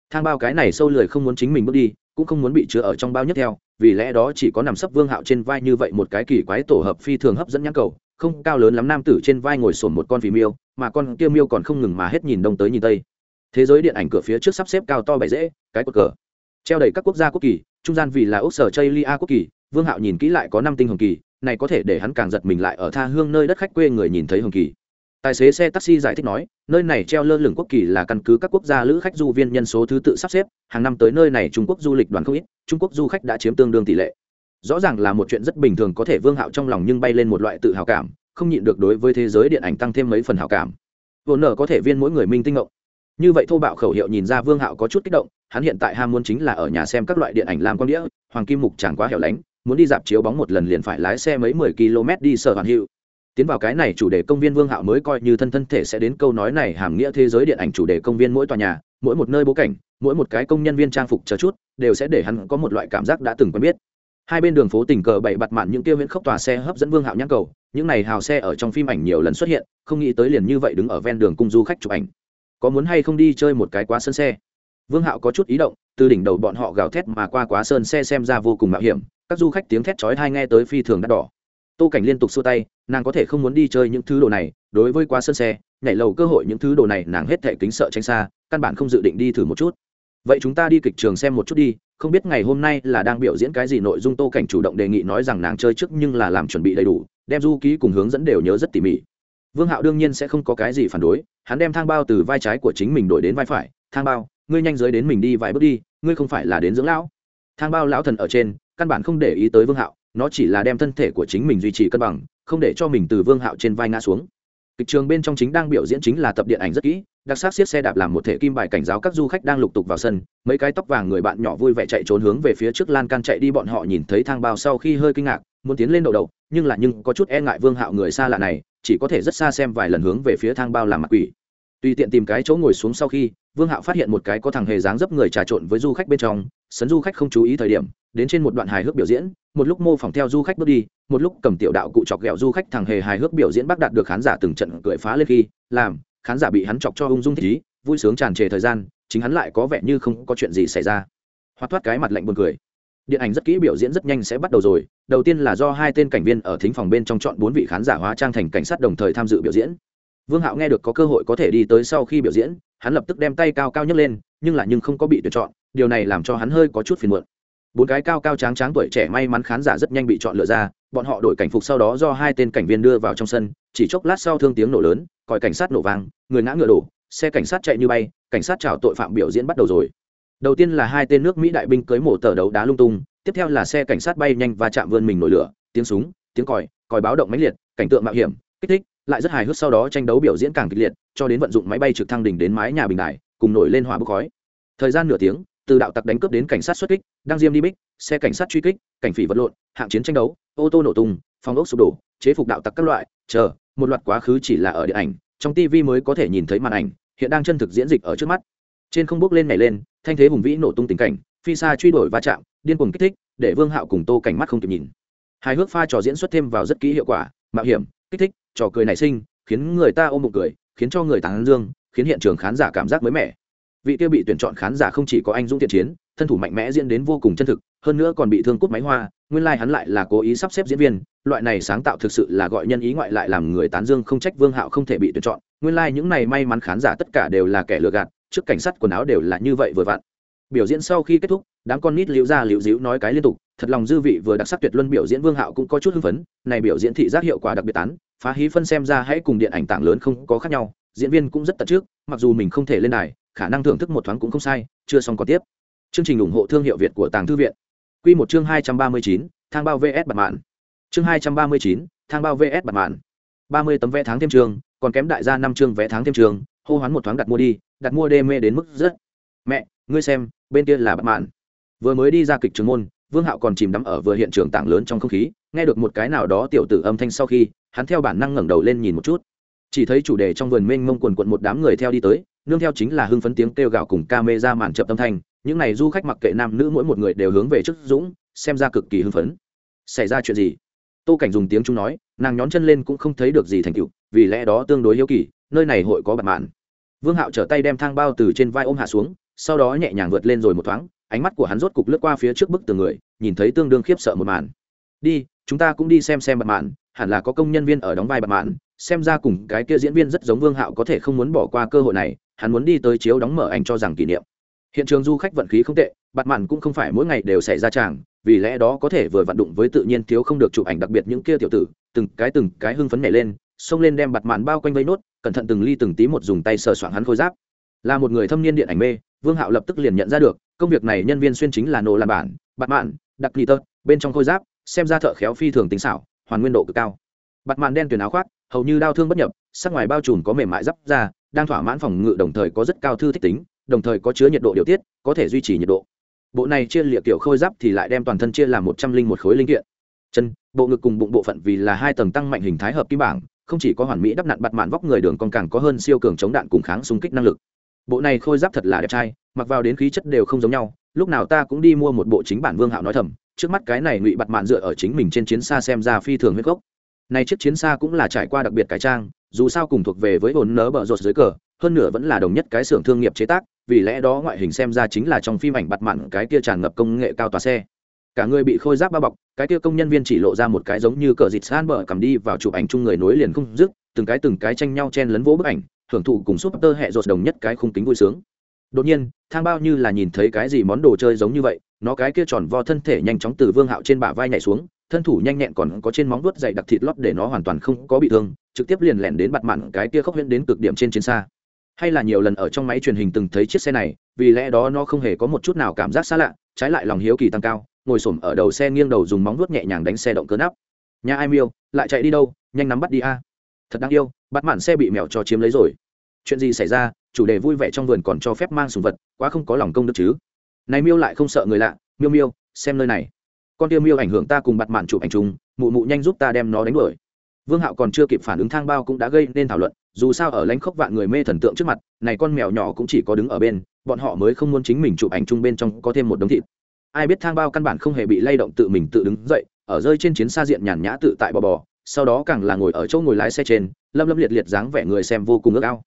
Thang bao cái này sâu lười không muốn chính mình bước đi cũng không muốn bị chứa ở trong bao nhất theo, vì lẽ đó chỉ có nằm sấp vương hạo trên vai như vậy một cái kỳ quái tổ hợp phi thường hấp dẫn nhãn cầu, không cao lớn lắm nam tử trên vai ngồi sồn một con phì miêu, mà con kia miêu còn không ngừng mà hết nhìn đông tới nhìn tây. Thế giới điện ảnh cửa phía trước sắp xếp cao to bảy dễ cái cột cờ. Treo đầy các quốc gia quốc kỳ, trung gian vì là ốc sở chây lia quốc kỳ, vương hạo nhìn kỹ lại có năm tinh hồng kỳ, này có thể để hắn càng giật mình lại ở tha hương nơi đất khách quê người nhìn thấy hồng kỳ tài xế xe taxi giải thích nói, nơi này treo lơ lửng quốc kỳ là căn cứ các quốc gia lữ khách du viên nhân số thứ tự sắp xếp, hàng năm tới nơi này trung quốc du lịch đoàn không ít, trung quốc du khách đã chiếm tương đương tỷ lệ. Rõ ràng là một chuyện rất bình thường có thể vương hạo trong lòng nhưng bay lên một loại tự hào cảm, không nhịn được đối với thế giới điện ảnh tăng thêm mấy phần hào cảm. Vốn nở có thể viên mỗi người minh tinh ngộng như vậy thô bạo khẩu hiệu nhìn ra vương hạo có chút kích động, hắn hiện tại ham muốn chính là ở nhà xem các loại điện ảnh làm con đĩa, hoàng kim mục chẳng quá hẻo lánh, muốn đi dạp chiếu bóng một lần liền phải lái xe mấy mười km đi sở hoàn hữu tiến vào cái này chủ đề công viên vương hạo mới coi như thân thân thể sẽ đến câu nói này hàm nghĩa thế giới điện ảnh chủ đề công viên mỗi tòa nhà, mỗi một nơi bố cảnh, mỗi một cái công nhân viên trang phục chờ chút, đều sẽ để hắn có một loại cảm giác đã từng quen biết. Hai bên đường phố tình cờ bậy bặt mạn những tiêu viễn khốc tòa xe hấp dẫn vương hạo nhãn cầu, những này hào xe ở trong phim ảnh nhiều lần xuất hiện, không nghĩ tới liền như vậy đứng ở ven đường cung du khách chụp ảnh. Có muốn hay không đi chơi một cái quá sân xe? Vương hạo có chút ý động, từ đỉnh đầu bọn họ gào thét mà qua quá sơn xe xem ra vô cùng mạo hiểm, các du khách tiếng thét chói hai nghe tới phi thường đắt đỏ tô cảnh liên tục xua tay, nàng có thể không muốn đi chơi những thứ đồ này, đối với quá sân xe, nhảy lầu cơ hội những thứ đồ này nàng hết thể kính sợ tránh xa, căn bản không dự định đi thử một chút. Vậy chúng ta đi kịch trường xem một chút đi, không biết ngày hôm nay là đang biểu diễn cái gì nội dung tô cảnh chủ động đề nghị nói rằng nàng chơi trước nhưng là làm chuẩn bị đầy đủ, đem du ký cùng hướng dẫn đều nhớ rất tỉ mỉ. Vương hạo đương nhiên sẽ không có cái gì phản đối, hắn đem thang bao từ vai trái của chính mình đổi đến vai phải, thang bao, ngươi nhanh dưới đến mình đi vài bước đi, ngươi không phải là đến dưỡng lão. Thang bao lão thần ở trên, căn bản không để ý tới vương hạo nó chỉ là đem thân thể của chính mình duy trì cân bằng, không để cho mình từ vương hạo trên vai ngã xuống. Kịch trường bên trong chính đang biểu diễn chính là tập điện ảnh rất kỹ, đặc sắc xiết xe đạp làm một thể kim bài cảnh giáo các du khách đang lục tục vào sân, mấy cái tóc vàng người bạn nhỏ vui vẻ chạy trốn hướng về phía trước lan can chạy đi bọn họ nhìn thấy thang bao sau khi hơi kinh ngạc, muốn tiến lên đầu đầu nhưng là nhưng có chút e ngại vương hạo người xa lạ này, chỉ có thể rất xa xem vài lần hướng về phía thang bao làm mặt quỷ. Tùy tiện tìm cái chỗ ngồi xuống sau khi vương hạo phát hiện một cái có thằng hề dáng dấp người trà trộn với du khách bên trong, sấn du khách không chú ý thời điểm, đến trên một đoạn hài hước biểu diễn, một lúc mô phỏng theo du khách bước đi, một lúc cầm tiểu đạo cụ chọc ghẹo du khách thằng hề hài hước biểu diễn bác đạt được khán giả từng trận cười phá lên khi, làm, khán giả bị hắn chọc cho ung dung thích ý, vui sướng tràn trề thời gian, chính hắn lại có vẻ như không có chuyện gì xảy ra. Hoạt thoát cái mặt lạnh buồn cười. Điện ảnh rất kỹ biểu diễn rất nhanh sẽ bắt đầu rồi, đầu tiên là do hai tên cảnh viên ở thính phòng bên trong chọn bốn vị khán giả hóa trang thành cảnh sát đồng thời tham dự biểu diễn. Vương hạo nghe được có cơ hội có thể đi tới sau khi biểu diễn hắn lập tức đem tay cao cao nhấc lên, nhưng lại nhưng không có bị tuyển chọn, điều này làm cho hắn hơi có chút phiền muộn. Bốn cái cao cao tráng tráng tuổi trẻ may mắn khán giả rất nhanh bị chọn lựa ra, bọn họ đổi cảnh phục sau đó do hai tên cảnh viên đưa vào trong sân, chỉ chốc lát sau thương tiếng nổ lớn, còi cảnh sát nổ vang, người ngã ngựa đổ, xe cảnh sát chạy như bay, cảnh sát chào tội phạm biểu diễn bắt đầu rồi. Đầu tiên là hai tên nước mỹ đại binh cưới mổ tờ đấu đá lung tung, tiếp theo là xe cảnh sát bay nhanh và chạm vươn mình nổi lửa, tiếng súng, tiếng còi còi báo động mãnh liệt, cảnh tượng mạo hiểm, kích thích lại rất hài hước sau đó tranh đấu biểu diễn càng kịch liệt, cho đến vận dụng máy bay trực thăng đỉnh đến mái nhà bình đại cùng nổi lên hỏa bốc khói. Thời gian nửa tiếng, từ đạo tặc đánh cướp đến cảnh sát xuất kích, đang diêm đi bích, xe cảnh sát truy kích, cảnh phỉ vật lộn, hạng chiến tranh đấu, ô tô nổ tung, phòng ốc sụp đổ, chế phục đạo tặc các loại, chờ, một loạt quá khứ chỉ là ở điện ảnh, trong tv mới có thể nhìn thấy màn ảnh, hiện đang chân thực diễn dịch ở trước mắt. Trên không bước lên nhảy lên, thanh thế hùng vĩ nổ tung tình cảnh, phi xa truy đuổi va chạm, điên cuồng kích thích, để vương hạo cùng tô cảnh mắt không kịp nhìn. Hài hước pha trò diễn xuất thêm vào rất kỹ hiệu quả, mạo hiểm kích thích, trò cười nảy sinh, khiến người ta ôm một cười, khiến cho người tán dương, khiến hiện trường khán giả cảm giác mới mẻ. Vị kia bị tuyển chọn khán giả không chỉ có anh dũng thiện chiến, thân thủ mạnh mẽ diễn đến vô cùng chân thực, hơn nữa còn bị thương cút máy hoa, nguyên lai hắn lại là cố ý sắp xếp diễn viên, loại này sáng tạo thực sự là gọi nhân ý ngoại lại làm người tán dương không trách vương hạo không thể bị tuyển chọn, nguyên lai những này may mắn khán giả tất cả đều là kẻ lừa gạt, trước cảnh sát quần áo đều là như vậy vừa vặn biểu diễn sau khi kết thúc, đám con nít liễu ra liễu díu nói cái liên tục, thật lòng dư vị vừa đặc sắc tuyệt luân biểu diễn vương hạo cũng có chút hưng phấn, này biểu diễn thị giác hiệu quả đặc biệt tán, phá hí phân xem ra hãy cùng điện ảnh tảng lớn không có khác nhau, diễn viên cũng rất tận trước, mặc dù mình không thể lên đài, khả năng thưởng thức một thoáng cũng không sai, chưa xong còn tiếp. Chương trình ủng hộ thương hiệu việt của tàng thư viện. Q một chương hai trăm ba mươi chín, thang bao vs bật mạn. Chương hai trăm ba mươi chín, thang bao vs bật mạn. ba mươi tấm vé tháng thêm trường, còn kém đại gia năm chương vé tháng thêm trường, hô hoán một thoáng đặt mua đi, đặt mua đê mê đến mức rất. Mẹ, ngươi xem bên kia là bạn mạn. Vừa mới đi ra kịch trường môn, vương hạo còn chìm đắm ở vừa hiện trường tảng lớn trong không khí, nghe được một cái nào đó tiểu tử âm thanh sau khi, hắn theo bản năng ngẩng đầu lên nhìn một chút. Chỉ thấy chủ đề trong vườn mênh mông quần quận một đám người theo đi tới, nương theo chính là hưng phấn tiếng kêu gào cùng ca mê ra màn chậm âm thanh, những n à y du khách mặc kệ nam nữ mỗi một người đều hướng về trước dũng, xem ra cực kỳ hưng phấn. Xảy ra chuyện gì? Tô cảnh dùng tiếng chúng nói, nàng nhón chân lên cũng không thấy được gì thành tựu, vì lẽ đó tương đối hiếu kỳ, nơi này hội có bật mạn. Vương hạo trở tay đem thang bao từ trên vai ôm hạ xuống sau đó nhẹ nhàng vượt lên rồi một thoáng, ánh mắt của hắn rốt cục lướt qua phía trước bức tường người, nhìn thấy tương đương khiếp sợ một màn. Đi, chúng ta cũng đi xem xem bật mạn, hẳn là có công nhân viên ở đóng vai bật mạn, xem ra cùng cái kia diễn viên rất giống vương hạo có thể không muốn bỏ qua cơ hội này, hắn muốn đi tới chiếu đóng mở ảnh cho rằng kỷ niệm. Hiện trường du khách vận khí không tệ, bạt mạn cũng không phải mỗi ngày đều xảy ra tràng, vì lẽ đó có thể vừa vận đụng với tự nhiên thiếu không được chụp ảnh đặc biệt những kia tiểu tử, từng cái từng cái hưng phấn nhảy lên, xông lên đem bạt mạn bao quanh vây nốt, cẩn thận từng ly từng tí một dùng tay sờ soạng hắn khôi giáp là một người thâm niên điện ảnh mê, vương hạo lập tức liền nhận ra được, công việc này nhân viên xuyên chính là nổ làm bản bạt mạn đặc nghị tơ bên trong khôi giáp, xem ra thợ khéo phi thường tính xảo, hoàn nguyên độ cực cao. Bạt mạn đen tuyển áo khoác, hầu như đau thương bất nhập, sắc ngoài bao trùm có mềm mại giáp da, đang thỏa mãn phòng ngự đồng thời có rất cao thư thích tính, đồng thời có chứa nhiệt độ điều tiết, có thể duy trì nhiệt độ. Bộ này chia liệt kiểu khôi giáp thì lại đem toàn thân chia làm một trăm linh một khối linh kiện. Chân, bộ ngực cùng bụng bộ phận vì là hai tầng tăng mạnh hình thái hợp kim bảng, không chỉ có hoàn mỹ đắp nặn bạt mạn vóc người đường còn càng có hơn siêu cường chống đạn cùng kháng xung kích năng lực bộ này khôi giáp thật là đẹp trai, mặc vào đến khí chất đều không giống nhau, lúc nào ta cũng đi mua một bộ chính bản vương hạo nói thầm, trước mắt cái này ngụy bặt mạn dựa ở chính mình trên chiến xa xem ra phi thường huyết gốc. Này chiếc chiến xa cũng là trải qua đặc biệt cải trang, dù sao cùng thuộc về với hồn nớ bờ rột dưới cờ, hơn nữa vẫn là đồng nhất cái xưởng thương nghiệp chế tác, vì lẽ đó ngoại hình xem ra chính là trong phim ảnh bặt mặn cái kia tràn ngập công nghệ cao tòa xe. Cả người bị khôi giáp bao bọc, cái kia công nhân viên chỉ lộ ra một cái giống như cờ dịt san bờ cầm đi vào chụp ảnh chung người nối liền không dứt, từng cái từng cái tranh nhau chen lấn vỗ bức ảnh hưởng thụ cùng súp tơ hẹ rột đồng nhất cái khung kính vui sướng. Đột nhiên, thang bao như là nhìn thấy cái gì món đồ chơi giống như vậy, nó cái kia tròn vo thân thể nhanh chóng từ vương hạo trên bả vai nhảy xuống, thân thủ nhanh nhẹn còn có trên móng vuốt dày đặc thịt lót để nó hoàn toàn không có bị thương, trực tiếp liền lẻn đến bặt mặn cái kia khốc huyễn đến cực điểm trên chiến xa. Hay là nhiều lần ở trong máy truyền hình từng thấy chiếc xe này, vì lẽ đó nó không hề có một chút nào cảm giác xa lạ, trái lại lòng hiếu kỳ tăng cao, ngồi s ở đầu xe nghiêng đầu dùng móng vuốt nhẹ nhàng đánh xe động cơ nắp. Nhà ai miêu, lại chạy đi đâu, nhanh nắm bắt đi a. Thật đáng yêu bắt mạn xe bị mèo cho chiếm lấy rồi. Chuyện gì xảy ra, chủ đề vui vẻ trong vườn còn cho phép mang sùng vật, quá không có lòng công đức chứ. Này miêu lại không sợ người lạ, miêu miêu, xem nơi này. Con tiêu miêu ảnh hưởng ta cùng bặt mạn chụp ảnh chung, mụ mụ nhanh giúp ta đem nó đánh đuổi. Vương hạo còn chưa kịp phản ứng thang bao cũng đã gây nên thảo luận, dù sao ở lánh khốc vạn người mê thần tượng trước mặt, này con mèo nhỏ cũng chỉ có đứng ở bên, bọn họ mới không muốn chính mình chụp ảnh chung bên trong có thêm một đống thịt. Ai biết thang bao căn bản không hề bị lay động tự mình tự đứng dậy, ở rơi trên chiến xa diện nhàn nhã tự tại bò bò sau đó càng là ngồi ở chỗ ngồi lái xe trên, lâm lâm liệt liệt dáng vẻ người xem vô cùng ước ao.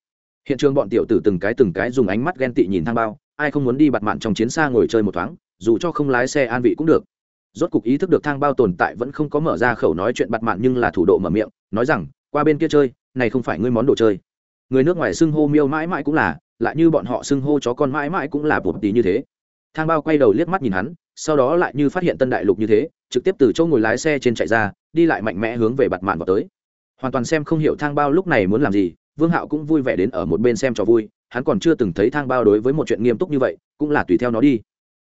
Hiện trường bọn tiểu tử từng cái từng cái dùng ánh mắt ghen tị nhìn thang bao, ai không muốn đi bặt mạn trong chiến xa ngồi chơi một thoáng, dù cho không lái xe an vị cũng được. Rốt cục ý thức được thang bao tồn tại vẫn không có mở ra khẩu nói chuyện bặt mạn nhưng là thủ độ mở miệng, nói rằng, qua bên kia chơi, này không phải ngươi món đồ chơi. Người nước ngoài xưng hô miêu mãi mãi cũng là, lại như bọn họ xưng hô chó con mãi mãi cũng là bột tí như thế thang bao quay đầu liếc mắt nhìn hắn, sau đó lại như phát hiện tân đại lục như thế, trực tiếp từ chỗ ngồi lái xe trên chạy ra, đi lại mạnh mẽ hướng về bặt mạn vào tới. Hoàn toàn xem không hiểu thang bao lúc này muốn làm gì, vương hạo cũng vui vẻ đến ở một bên xem cho vui, hắn còn chưa từng thấy thang bao đối với một chuyện nghiêm túc như vậy, cũng là tùy theo nó đi.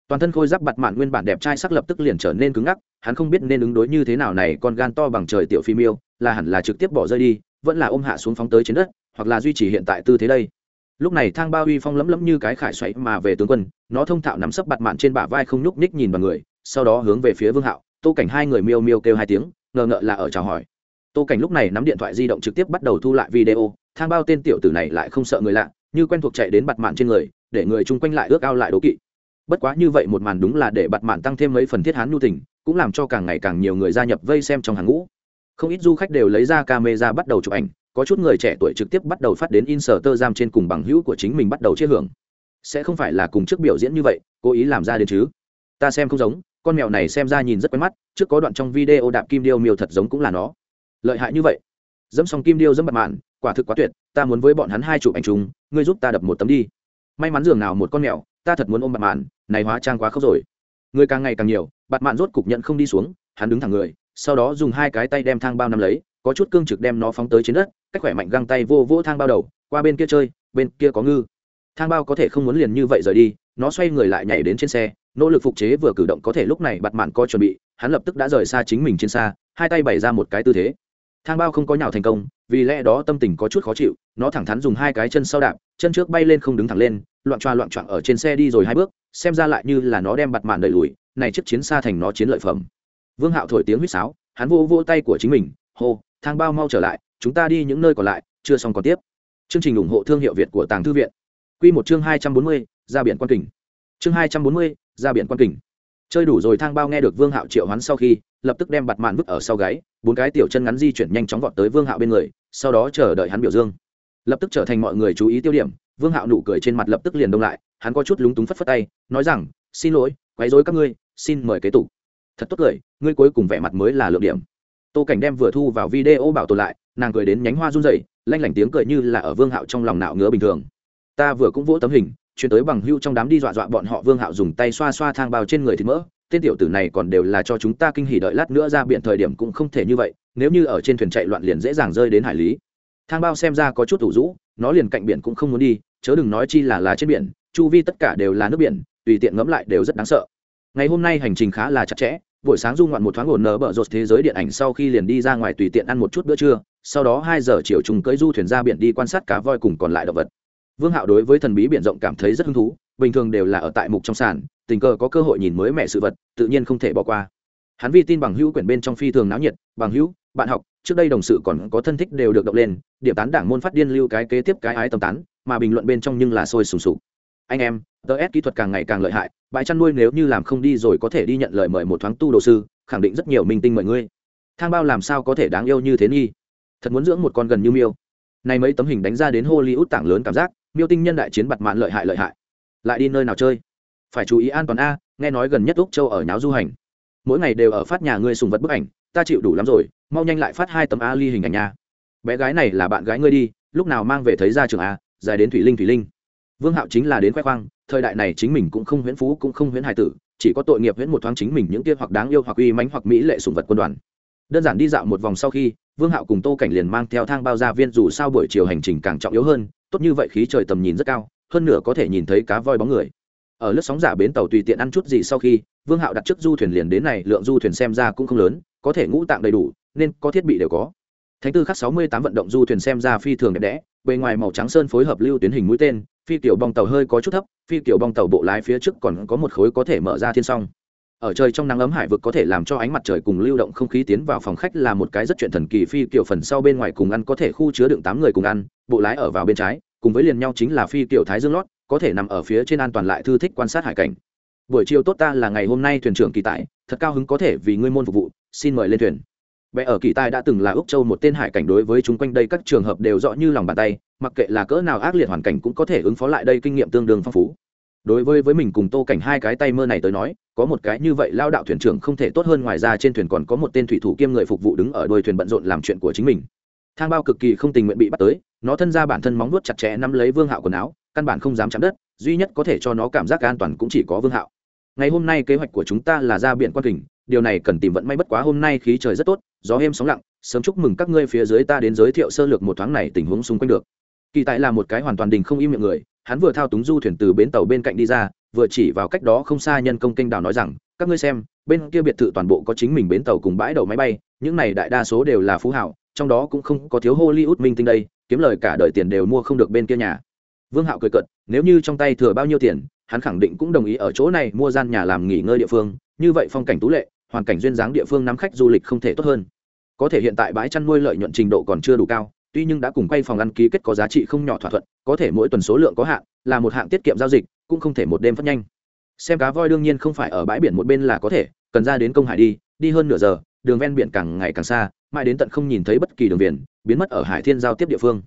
Toàn thân khôi giáp bặt mạn nguyên bản đẹp trai sắc lập tức liền trở nên cứng ngắc, hắn không biết nên ứng đối như thế nào này, con gan to bằng trời tiểu phi miêu, là hẳn là trực tiếp bỏ rơi đi, vẫn là ôm hạ xuống phóng tới trên đất, hoặc là duy trì hiện tại tư thế đây lúc này thang bao uy phong lấm lấm như cái khải xoáy mà về tướng quân, nó thông thạo nắm sấp bặt mạn trên bả vai không nhúc nhích nhìn vào người, sau đó hướng về phía vương hạo, tô cảnh hai người miêu miêu kêu hai tiếng, ngờ ngợ là ở chào hỏi. Tô cảnh lúc này nắm điện thoại di động trực tiếp bắt đầu thu lại video, thang bao tên tiểu tử này lại không sợ người lạ, như quen thuộc chạy đến bặt mạn trên người, để người chung quanh lại ước ao lại đố kỵ. Bất quá như vậy một màn đúng là để bặt mạn tăng thêm mấy phần thiết hán nhu tình, cũng làm cho càng ngày càng nhiều người gia nhập vây xem trong hàng ngũ. Không ít du khách đều lấy ra camera bắt đầu chụp ảnh có chút người trẻ tuổi trực tiếp bắt đầu phát đến in sở tơ giam trên cùng bằng hữu của chính mình bắt đầu chia hưởng. Sẽ không phải là cùng trước biểu diễn như vậy, cố ý làm ra đến chứ? Ta xem không giống, con mèo này xem ra nhìn rất quen mắt, trước có đoạn trong video đạp kim điêu miêu thật giống cũng là nó. Lợi hại như vậy. Dẫm xong kim điêu dẫm bật mạn quả thực quá tuyệt, ta muốn với bọn hắn hai chụp ảnh chúng ngươi giúp ta đập một tấm đi. May mắn dường nào một con mèo, ta thật muốn ôm bạt mạn này hóa trang quá khóc rồi. Người càng ngày càng nhiều bạt mạn rốt cục nhận không đi xuống, hắn đứng thẳng người, sau đó dùng hai cái tay đem thang bao năm lấy có chút cương trực đem nó phóng tới trên đất, cách khỏe mạnh găng tay vô vỗ thang bao đầu, qua bên kia chơi, bên kia có ngư. Thang bao có thể không muốn liền như vậy rời đi, nó xoay người lại nhảy đến trên xe, nỗ lực phục chế vừa cử động có thể lúc này bạt mạn có chuẩn bị, hắn lập tức đã rời xa chính mình trên xa, hai tay bày ra một cái tư thế. Thang bao không có nhào thành công, vì lẽ đó tâm tình có chút khó chịu, nó thẳng thắn dùng hai cái chân sau đạp, chân trước bay lên không đứng thẳng lên, loạn choa loạn choạng ở trên xe đi rồi hai bước, xem ra lại như là nó đem bặt mạn đẩy lùi, này chiếc chiến xa thành nó chiến lợi phẩm. Vương hạo thổi tiếng huýt sáo, hắn vô vô tay của chính mình, hô thang bao mau trở lại, chúng ta đi những nơi còn lại, chưa xong còn tiếp. Chương trình ủng hộ thương hiệu việt của tàng thư viện. Q một chương hai trăm bốn mươi, ra biển quan kình. Chương hai trăm bốn mươi, ra biển quan kình. Chơi đủ rồi thang bao nghe được vương hạo triệu hắn sau khi, lập tức đem bặt mạn vứt ở sau gáy, bốn cái tiểu chân ngắn di chuyển nhanh chóng vọt tới vương hạo bên người, sau đó chờ đợi hắn biểu dương. Lập tức trở thành mọi người chú ý tiêu điểm, vương hạo nụ cười trên mặt lập tức liền đông lại, hắn có chút lúng túng phất phất tay, nói rằng, xin lỗi, quấy rối các ngươi, xin mời kế tục. Thật tốt cười, ngươi cuối cùng vẻ mặt mới là lượng điểm tô cảnh đem vừa thu vào video bảo tồn lại, nàng cười đến nhánh hoa run rẩy, lanh lảnh tiếng cười như là ở vương hạo trong lòng nạo ngứa bình thường. Ta vừa cũng vỗ tấm hình, chuyển tới bằng hưu trong đám đi dọa dọa bọn họ, vương hạo dùng tay xoa xoa thang bao trên người thì mỡ, tên tiểu tử này còn đều là cho chúng ta kinh hỉ đợi lát nữa ra biển thời điểm cũng không thể như vậy, nếu như ở trên thuyền chạy loạn liền dễ dàng rơi đến hải lý. Thang bao xem ra có chút thủ rũ, nó liền cạnh biển cũng không muốn đi, chớ đừng nói chi là lá trên biển, chu vi tất cả đều là nước biển, tùy tiện ngẫm lại đều rất đáng sợ. Ngày hôm nay hành trình khá là chặt chẽ buổi sáng du ngoạn một thoáng ổn nở bở rột thế giới điện ảnh sau khi liền đi ra ngoài tùy tiện ăn một chút bữa trưa, sau đó hai giờ chiều trùng cưỡi du thuyền ra biển đi quan sát cá voi cùng còn lại động vật. Vương hạo đối với thần bí biển rộng cảm thấy rất hứng thú, bình thường đều là ở tại mục trong sàn, tình cờ có cơ hội nhìn mới mẹ sự vật, tự nhiên không thể bỏ qua. Hắn vi tin bằng hữu quyển bên trong phi thường náo nhiệt, bằng hữu, bạn học, trước đây đồng sự còn có thân thích đều được động lên, điểm tán đảng môn phát điên lưu cái kế tiếp cái ái tầm tán, mà bình luận bên trong nhưng là sôi sùng sục anh em ts kỹ thuật càng ngày càng lợi hại, bãi chăn nuôi nếu như làm không đi rồi có thể đi nhận lời mời một thoáng tu đồ sư, khẳng định rất nhiều minh tinh mời ngươi. Thang bao làm sao có thể đáng yêu như thế nghi? Thật muốn dưỡng một con gần như miêu. Này mấy tấm hình đánh ra đến hollywood tảng lớn cảm giác, miêu tinh nhân đại chiến bặt mạn lợi hại lợi hại. Lại đi nơi nào chơi? Phải chú ý an toàn a, nghe nói gần nhất úc châu ở nháo du hành. Mỗi ngày đều ở phát nhà ngươi sùng vật bức ảnh, ta chịu đủ lắm rồi, mau nhanh lại phát hai tấm a ly hình ảnh nha. Bé gái này là bạn gái ngươi đi, lúc nào mang về thấy ra trường a, dài đến thủy linh thủy linh vương hạo chính là đến khoe khoang, thời đại này chính mình cũng không huyễn phú cũng không huyễn hài tử, chỉ có tội nghiệp huyễn một thoáng chính mình những kia hoặc đáng yêu hoặc uy mánh hoặc mỹ lệ sùng vật quân đoàn. Đơn giản đi dạo một vòng sau khi, vương hạo cùng tô cảnh liền mang theo thang bao gia viên dù sao buổi chiều hành trình càng trọng yếu hơn, tốt như vậy khí trời tầm nhìn rất cao, hơn nữa có thể nhìn thấy cá voi bóng người. Ở lướt sóng giả bến tàu tùy tiện ăn chút gì sau khi, vương hạo đặt trước du thuyền liền đến này, lượng du thuyền xem ra cũng không lớn, có thể ngũ tạng đầy đủ, nên có thiết bị đều có. Thánh tư khắc sáu mươi tám vận động du thuyền xem ra phi thường đẹp đẽ, bề ngoài màu trắng sơn phối hợp lưu tuyến hình mũi tên phi kiểu bong tàu hơi có chút thấp, phi kiểu bong tàu bộ lái phía trước còn có một khối có thể mở ra thiên song. Ở trời trong nắng ấm hải vực có thể làm cho ánh mặt trời cùng lưu động không khí tiến vào phòng khách là một cái rất chuyện thần kỳ, phi kiểu phần sau bên ngoài cùng ăn có thể khu chứa đựng tám người cùng ăn, bộ lái ở vào bên trái, cùng với liền nhau chính là phi kiểu thái dương lót, có thể nằm ở phía trên an toàn lại thư thích quan sát hải cảnh. Buổi chiều tốt ta là ngày hôm nay thuyền trưởng kỳ tại thật cao hứng có thể vì ngươi môn phục vụ, xin mời lên thuyền. Bé ở kỳ tài đã từng là úc châu một tên hải cảnh đối với chúng quanh đây các trường hợp đều rõ như lòng bàn tay mặc kệ là cỡ nào ác liệt hoàn cảnh cũng có thể ứng phó lại đây kinh nghiệm tương đương phong phú. Đối với với mình cùng tô cảnh hai cái tay mơ này tới nói, có một cái như vậy lao đạo thuyền trưởng không thể tốt hơn ngoài ra trên thuyền còn có một tên thủy thủ kiêm người phục vụ đứng ở đôi thuyền bận rộn làm chuyện của chính mình. Thang bao cực kỳ không tình nguyện bị bắt tới, nó thân ra bản thân móng nuốt chặt chẽ nắm lấy vương hạo quần áo, căn bản không dám chạm đất, duy nhất có thể cho nó cảm giác an toàn cũng chỉ có vương hạo. Ngày hôm nay kế hoạch của chúng ta là ra biển quan kình, điều này cần tìm vận may bất quá hôm nay khí trời rất tốt, gió êm sóng lặng, sớm chúc mừng các ngươi phía dưới ta đến giới thiệu sơ lược một thoáng này tình huống xung quanh được kỳ tại là một cái hoàn toàn đình không im miệng người, hắn vừa thao túng du thuyền từ bến tàu bên cạnh đi ra, vừa chỉ vào cách đó không xa nhân công kênh đào nói rằng, các ngươi xem, bên kia biệt thự toàn bộ có chính mình bến tàu cùng bãi đậu máy bay, những này đại đa số đều là phú hảo, trong đó cũng không có thiếu hollywood minh tinh đây, kiếm lời cả đời tiền đều mua không được bên kia nhà. Vương hạo cười cận nếu như trong tay thừa bao nhiêu tiền, hắn khẳng định cũng đồng ý ở chỗ này mua gian nhà làm nghỉ ngơi địa phương, như vậy phong cảnh tú lệ, hoàn cảnh duyên dáng địa phương nắm khách du lịch không thể tốt hơn. Có thể hiện tại bãi chăn nuôi lợi nhuận trình độ còn chưa đủ cao tuy nhưng đã cùng quay phòng ăn ký kết có giá trị không nhỏ thỏa thuận, có thể mỗi tuần số lượng có hạn, là một hạng tiết kiệm giao dịch, cũng không thể một đêm phát nhanh. Xem cá voi đương nhiên không phải ở bãi biển một bên là có thể, cần ra đến công hải đi đi hơn nửa giờ, đường ven biển càng ngày càng xa, mãi đến tận không nhìn thấy bất kỳ đường biển, biến mất ở hải thiên giao tiếp địa phương.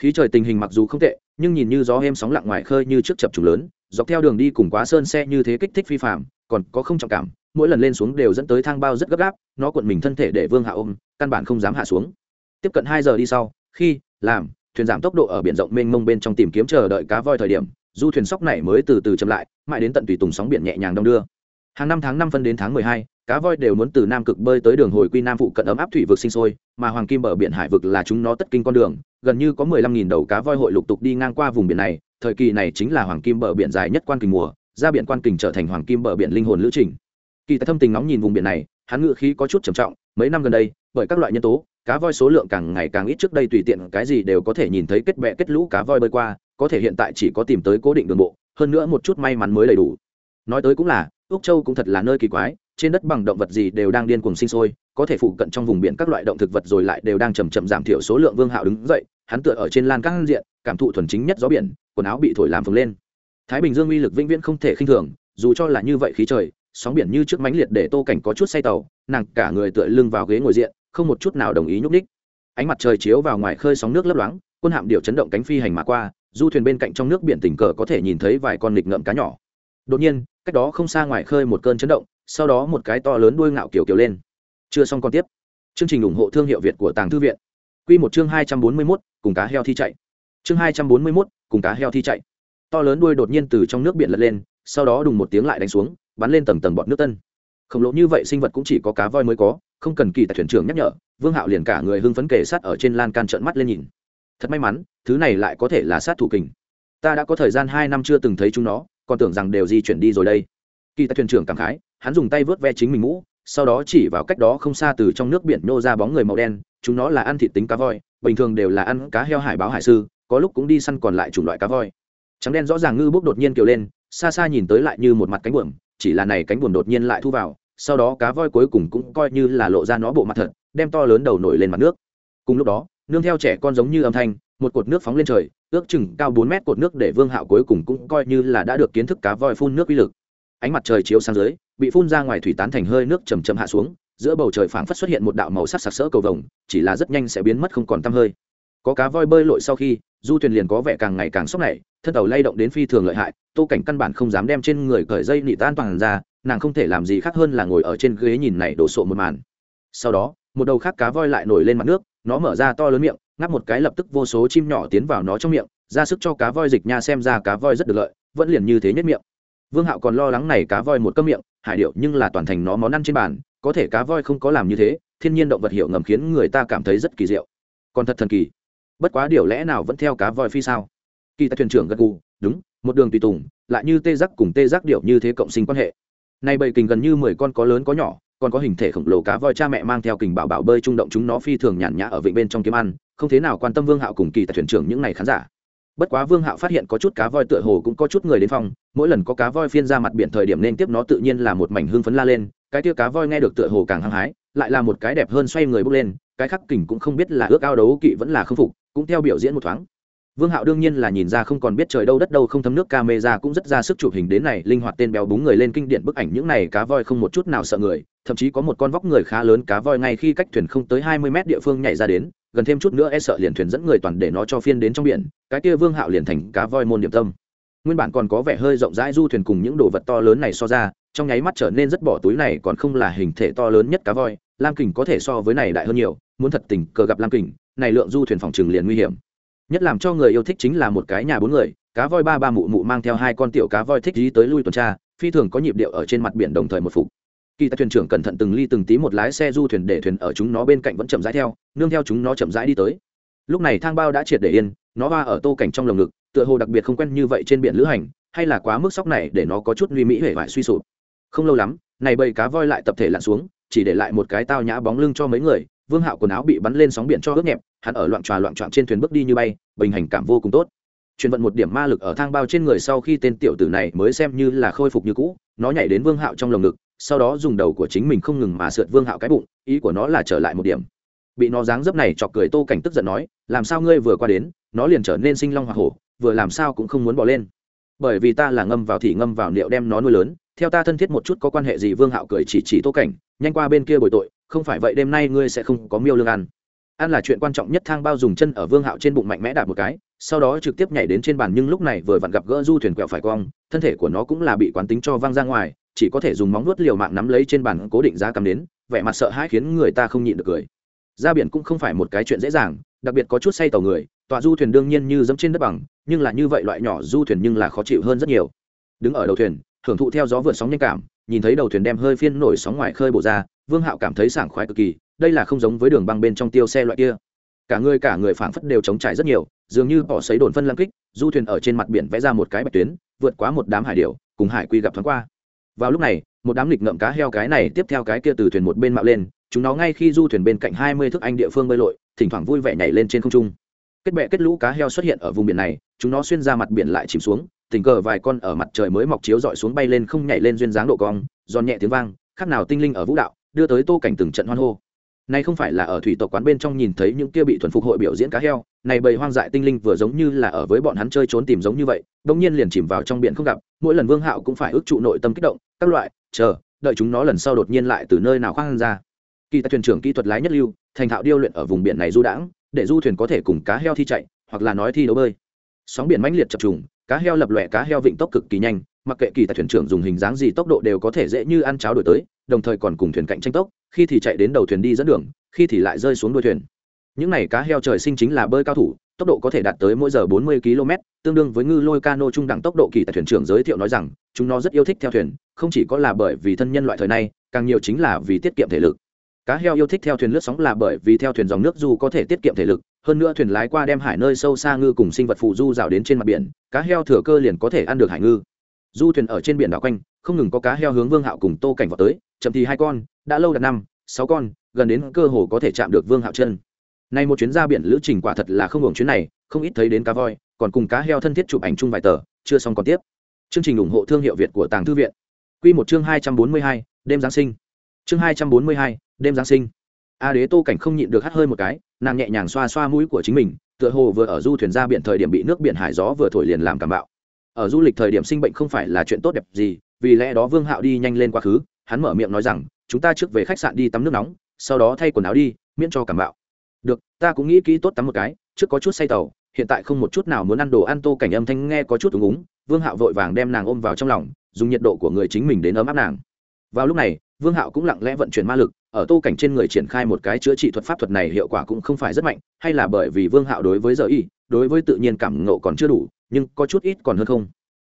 Khí trời tình hình mặc dù không tệ, nhưng nhìn như gió êm sóng lặng ngoài khơi như trước chập trùng lớn, dọc theo đường đi cùng quá sơn xe như thế kích thích phi phạm, còn có không trọng cảm, mỗi lần lên xuống đều dẫn tới thang bao rất gấp gáp, nó cuộn mình thân thể để vương hạ ôm, căn bản không dám hạ xuống. Tiếp cận hai giờ đi sau khi, làm, thuyền giảm tốc độ ở biển rộng mênh mông bên trong tìm kiếm chờ đợi cá voi thời điểm, du thuyền sóc này mới từ từ chậm lại, mãi đến tận tùy tùng sóng biển nhẹ nhàng đong đưa. Hàng năm tháng năm phân đến tháng mười hai, cá voi đều muốn từ nam cực bơi tới đường hồi quy nam phụ cận ấm áp thủy vực sinh sôi, mà hoàng kim bờ biển hải vực là chúng nó tất kinh con đường, gần như có mười lăm nghìn đầu cá voi hội lục tục đi ngang qua vùng biển này, thời kỳ này chính là hoàng kim bờ biển dài nhất quan kình mùa, ra biển quan kình trở thành hoàng kim bờ biển linh hồn lữ trình. Kỳ tại thâm tình nóng nhìn vùng biển này, hắn ngự khí có chút trầm trọng, mấy năm gần đây, bởi các loại nhân tố cá voi số lượng càng ngày càng ít trước đây tùy tiện cái gì đều có thể nhìn thấy kết bẹ kết lũ cá voi bơi qua, có thể hiện tại chỉ có tìm tới cố định đường bộ, hơn nữa một chút may mắn mới đầy đủ. Nói tới cũng là, úc châu cũng thật là nơi kỳ quái, trên đất bằng động vật gì đều đang điên cuồng sinh sôi, có thể phụ cận trong vùng biển các loại động thực vật rồi lại đều đang chầm chậm giảm thiểu số lượng vương hạo đứng dậy, hắn tựa ở trên lan các diện, cảm thụ thuần chính nhất gió biển, quần áo bị thổi làm phồng lên. Thái bình dương uy lực vĩnh viễn không thể khinh thường, dù cho là như vậy khí trời, sóng biển như trước mánh liệt để tô cảnh có chút say tàu, nàng cả người tựa lưng vào ghế ngồi diện không một chút nào đồng ý nhúc ních ánh mặt trời chiếu vào ngoài khơi sóng nước lấp loáng, quân hạm điều chấn động cánh phi hành mà qua, du thuyền bên cạnh trong nước biển tình cờ có thể nhìn thấy vài con nghịch ngợm cá nhỏ. Đột nhiên, cách đó không xa ngoài khơi một cơn chấn động, sau đó một cái to lớn đuôi ngạo kiểu kiểu lên. Chưa xong còn tiếp. Chương trình ủng hộ thương hiệu việt của tàng thư viện. Q một chương hai trăm bốn mươi mốt, cùng cá heo thi chạy. Chương hai trăm bốn mươi mốt, cùng cá heo thi chạy. To lớn đuôi đột nhiên từ trong nước biển lật lên, sau đó đùng một tiếng lại đánh xuống, bắn lên tầng tầng bọt nước tân. Khổng lồ như vậy sinh vật cũng chỉ có cá voi mới có không cần kỳ tại thuyền trưởng nhắc nhở, vương hạo liền cả người hưng phấn kề sát ở trên lan can trợn mắt lên nhìn. Thật may mắn, thứ này lại có thể là sát thủ kình. Ta đã có thời gian hai năm chưa từng thấy chúng nó, còn tưởng rằng đều di chuyển đi rồi đây. Kỳ tại thuyền trưởng cảm khái, hắn dùng tay vớt ve chính mình mũ, sau đó chỉ vào cách đó không xa từ trong nước biển nô ra bóng người màu đen, chúng nó là ăn thịt tính cá voi, bình thường đều là ăn cá heo hải báo hải sư, có lúc cũng đi săn còn lại chủng loại cá voi. Trắng đen rõ ràng ngư bốc đột nhiên kiều lên, xa xa nhìn tới lại như một mặt cánh buồm, chỉ là này cánh buồm đột nhiên lại thu vào sau đó cá voi cuối cùng cũng coi như là lộ ra nó bộ mặt thật, đem to lớn đầu nổi lên mặt nước. Cùng lúc đó, nương theo trẻ con giống như âm thanh, một cột nước phóng lên trời, ước chừng cao bốn mét cột nước để vương hạo cuối cùng cũng coi như là đã được kiến thức cá voi phun nước uy lực. Ánh mặt trời chiếu sang dưới, bị phun ra ngoài thủy tán thành hơi nước chầm chậm hạ xuống, giữa bầu trời phảng phất xuất hiện một đạo màu sắc sặc sỡ cầu vồng, chỉ là rất nhanh sẽ biến mất không còn tăm hơi. Có cá voi bơi lội sau khi, du thuyền liền có vẻ càng ngày càng sốc này thân tàu lay động đến phi thường lợi hại, tô cảnh căn bản không dám đem trên người cởi dây nị tan toàn ra nàng không thể làm gì khác hơn là ngồi ở trên ghế nhìn này đổ sộ một màn. Sau đó, một đầu khác cá voi lại nổi lên mặt nước, nó mở ra to lớn miệng ngáp một cái lập tức vô số chim nhỏ tiến vào nó trong miệng, ra sức cho cá voi dịch nha xem ra cá voi rất được lợi, vẫn liền như thế nhất miệng. Vương hạo còn lo lắng này cá voi một cơm miệng, hải điệu nhưng là toàn thành nó món ăn trên bàn, có thể cá voi không có làm như thế, thiên nhiên động vật hiệu ngầm khiến người ta cảm thấy rất kỳ diệu. Còn thật thần kỳ. Bất quá điều lẽ nào vẫn theo cá voi phi sao? Kỳ tại thuyền trưởng gật gù, đúng, một đường tùy tùng, lại như tê giác cùng tê giác điệu như thế cộng sinh quan hệ nay bầy kình gần như mười con có lớn có nhỏ, còn có hình thể khổng lồ cá voi cha mẹ mang theo kình bảo bảo bơi trung động chúng nó phi thường nhàn nhã ở vịnh bên trong kiếm ăn, không thế nào quan tâm vương hạo cùng kỳ tại thuyền trưởng những ngày khán giả. Bất quá vương hạo phát hiện có chút cá voi tựa hồ cũng có chút người đến phòng, mỗi lần có cá voi phiên ra mặt biển thời điểm nên tiếp nó tự nhiên là một mảnh hương phấn la lên, cái tia cá voi nghe được tựa hồ càng hăng hái, lại là một cái đẹp hơn xoay người bước lên, cái khắc kình cũng không biết là ước ao đấu kỵ vẫn là khâm phục, cũng theo biểu diễn một thoáng vương hạo đương nhiên là nhìn ra không còn biết trời đâu đất đâu không thấm nước, Camera cũng rất ra sức chụp hình đến này, linh hoạt tên béo búng người lên kinh điển bức ảnh, những này cá voi không một chút nào sợ người, thậm chí có một con vóc người khá lớn cá voi ngay khi cách thuyền không tới hai mươi mét địa phương nhảy ra đến, gần thêm chút nữa e sợ liền thuyền dẫn người toàn để nó cho phiên đến trong biển, cái kia vương hạo liền thành cá voi môn điểm tâm. Nguyên bản còn có vẻ hơi rộng rãi du thuyền cùng những đồ vật to lớn này so ra, trong nháy mắt trở nên rất bỏ túi này còn không là hình thể to lớn nhất cá voi, lam kình có thể so với này đại hơn nhiều, muốn thật tình cờ gặp lam kình, này lượng du thuyền phòng trường liền nguy hiểm nhất làm cho người yêu thích chính là một cái nhà bốn người, cá voi ba ba mụ mụ mang theo hai con tiểu cá voi thích dí tới lui tuần tra, phi thường có nhịp điệu ở trên mặt biển đồng thời một phục. Kỳ tài thuyền trưởng cẩn thận từng ly từng tí một lái xe du thuyền để thuyền ở chúng nó bên cạnh vẫn chậm rãi theo, nương theo chúng nó chậm rãi đi tới. Lúc này thang bao đã triệt để yên, nó va ở tô cảnh trong lồng ngực, tựa hồ đặc biệt không quen như vậy trên biển lữ hành, hay là quá mức sóc này để nó có chút nguy mỹ hể vải suy sụp. Không lâu lắm, này bầy cá voi lại tập thể lặn xuống, chỉ để lại một cái tao nhã bóng lưng cho mấy người, vương hạo quần áo bị bắn lên sóng biển cho ướt nhẹp hắn ở loạn tròa loạn trọn trên thuyền bước đi như bay, bình hành cảm vô cùng tốt. Truyền vận một điểm ma lực ở thang bao trên người sau khi tên tiểu tử này mới xem như là khôi phục như cũ, nó nhảy đến vương hạo trong lồng ngực, sau đó dùng đầu của chính mình không ngừng mà sượt vương hạo cái bụng, ý của nó là trở lại một điểm. Bị nó dáng dấp này chọc cười tô cảnh tức giận nói, làm sao ngươi vừa qua đến, nó liền trở nên sinh long hoa hổ, vừa làm sao cũng không muốn bỏ lên. Bởi vì ta là ngâm vào thì ngâm vào liệu đem nó nuôi lớn, theo ta thân thiết một chút có quan hệ gì vương hạo cười chỉ chỉ tô cảnh, nhanh qua bên kia bồi tội, không phải vậy đêm nay ngươi sẽ không có miêu lương ăn ăn là chuyện quan trọng nhất thang bao dùng chân ở vương hạo trên bụng mạnh mẽ đạp một cái, sau đó trực tiếp nhảy đến trên bàn nhưng lúc này vừa vặn gặp gỡ du thuyền quẹo phải cong, thân thể của nó cũng là bị quán tính cho văng ra ngoài, chỉ có thể dùng móng nuốt liều mạng nắm lấy trên bàn cố định giá cắm đến, vẻ mặt sợ hãi khiến người ta không nhịn được cười. Ra biển cũng không phải một cái chuyện dễ dàng, đặc biệt có chút say tàu người, tọa du thuyền đương nhiên như dẫm trên đất bằng, nhưng là như vậy loại nhỏ du thuyền nhưng là khó chịu hơn rất nhiều. Đứng ở đầu thuyền, thưởng thụ theo gió vượt sóng nhanh cảm, nhìn thấy đầu thuyền đem hơi phiên nổi sóng ngoài khơi bổ ra, vương hạo cảm thấy sảng khoái cực kỳ đây là không giống với đường băng bên trong tiêu xe loại kia. Cả người cả người phảng phất đều chống trải rất nhiều, dường như bỏ xấy đồn phân lăng kích, du thuyền ở trên mặt biển vẽ ra một cái bạch tuyến, vượt quá một đám hải điệu cùng hải quy gặp thoáng qua. Vào lúc này, một đám lịch ngậm cá heo cái này tiếp theo cái kia từ thuyền một bên mạo lên, chúng nó ngay khi du thuyền bên cạnh hai mươi thước anh địa phương bơi lội, thỉnh thoảng vui vẻ nhảy lên trên không trung. Kết bệ kết lũ cá heo xuất hiện ở vùng biển này, chúng nó xuyên ra mặt biển lại chìm xuống, tình cờ vài con ở mặt trời mới mọc chiếu dọi xuống bay lên không nhảy lên duyên dáng độ cong, giòn nhẹ tiếng vang, khác nào tinh linh ở vũ đạo, đưa tới tô cảnh từng trận hoan hô này không phải là ở thủy tộc quán bên trong nhìn thấy những kia bị thuần phục hội biểu diễn cá heo, này bầy hoang dại tinh linh vừa giống như là ở với bọn hắn chơi trốn tìm giống như vậy đột nhiên liền chìm vào trong biển không gặp, mỗi lần vương hạo cũng phải ước trụ nội tâm kích động, các loại, chờ, đợi chúng nó lần sau đột nhiên lại từ nơi nào khoang ra. Kỳ tài thuyền trưởng kỹ thuật lái nhất lưu, thành thạo điêu luyện ở vùng biển này du đãng, để du thuyền có thể cùng cá heo thi chạy, hoặc là nói thi đấu bơi. Sóng biển mãnh liệt chập trùng, cá heo lập lòe cá heo vịnh tốc cực kỳ nhanh, mặc kệ kỳ tài thuyền trưởng dùng hình dáng gì tốc độ đều có thể dễ như ăn cháo đổi tới đồng thời còn cùng thuyền cạnh tranh tốc, khi thì chạy đến đầu thuyền đi dẫn đường, khi thì lại rơi xuống đuôi thuyền. Những này cá heo trời sinh chính là bơi cao thủ, tốc độ có thể đạt tới mỗi giờ 40 km tương đương với ngư lôi cano trung đẳng tốc độ kỳ tại thuyền trưởng giới thiệu nói rằng, chúng nó rất yêu thích theo thuyền, không chỉ có là bởi vì thân nhân loại thời nay, càng nhiều chính là vì tiết kiệm thể lực. Cá heo yêu thích theo thuyền lướt sóng là bởi vì theo thuyền dòng nước du có thể tiết kiệm thể lực, hơn nữa thuyền lái qua đem hải nơi sâu xa ngư cùng sinh vật phụ du rào đến trên mặt biển, cá heo thừa cơ liền có thể ăn được hải ngư. Du thuyền ở trên biển đảo quanh, không ngừng có cá heo hướng vương hạo cùng tô cảnh vào tới chậm thì hai con, đã lâu đặt năm, sáu con, gần đến cơ hồ có thể chạm được vương hạo chân. Nay một chuyến ra biển lữ trình quả thật là không hưởng chuyến này, không ít thấy đến cá voi, còn cùng cá heo thân thiết chụp ảnh chung vài tờ, chưa xong còn tiếp. Chương trình ủng hộ thương hiệu việt của tàng thư viện. Q một chương hai trăm bốn mươi hai, đêm giáng sinh. Chương hai trăm bốn mươi hai, đêm giáng sinh. A đế tô cảnh không nhịn được hắt hơi một cái, nàng nhẹ nhàng xoa xoa mũi của chính mình, tựa hồ vừa ở du thuyền ra biển thời điểm bị nước biển hải gió vừa thổi liền làm cảm bạo. Ở du lịch thời điểm sinh bệnh không phải là chuyện tốt đẹp gì, vì lẽ đó vương hạo đi nhanh lên quá khứ hắn mở miệng nói rằng, chúng ta trước về khách sạn đi tắm nước nóng, sau đó thay quần áo đi, miễn cho cảm bạo. Được, ta cũng nghĩ kỹ tốt tắm một cái, trước có chút say tàu, hiện tại không một chút nào muốn ăn đồ ăn, tô cảnh âm thanh nghe có chút úng úng, vương hạo vội vàng đem nàng ôm vào trong lòng, dùng nhiệt độ của người chính mình đến ấm áp nàng. Vào lúc này, vương hạo cũng lặng lẽ vận chuyển ma lực, ở tô cảnh trên người triển khai một cái chữa trị thuật pháp thuật này hiệu quả cũng không phải rất mạnh, hay là bởi vì vương hạo đối với giờ y, đối với tự nhiên cảm ngộ còn chưa đủ, nhưng có chút ít còn hơn không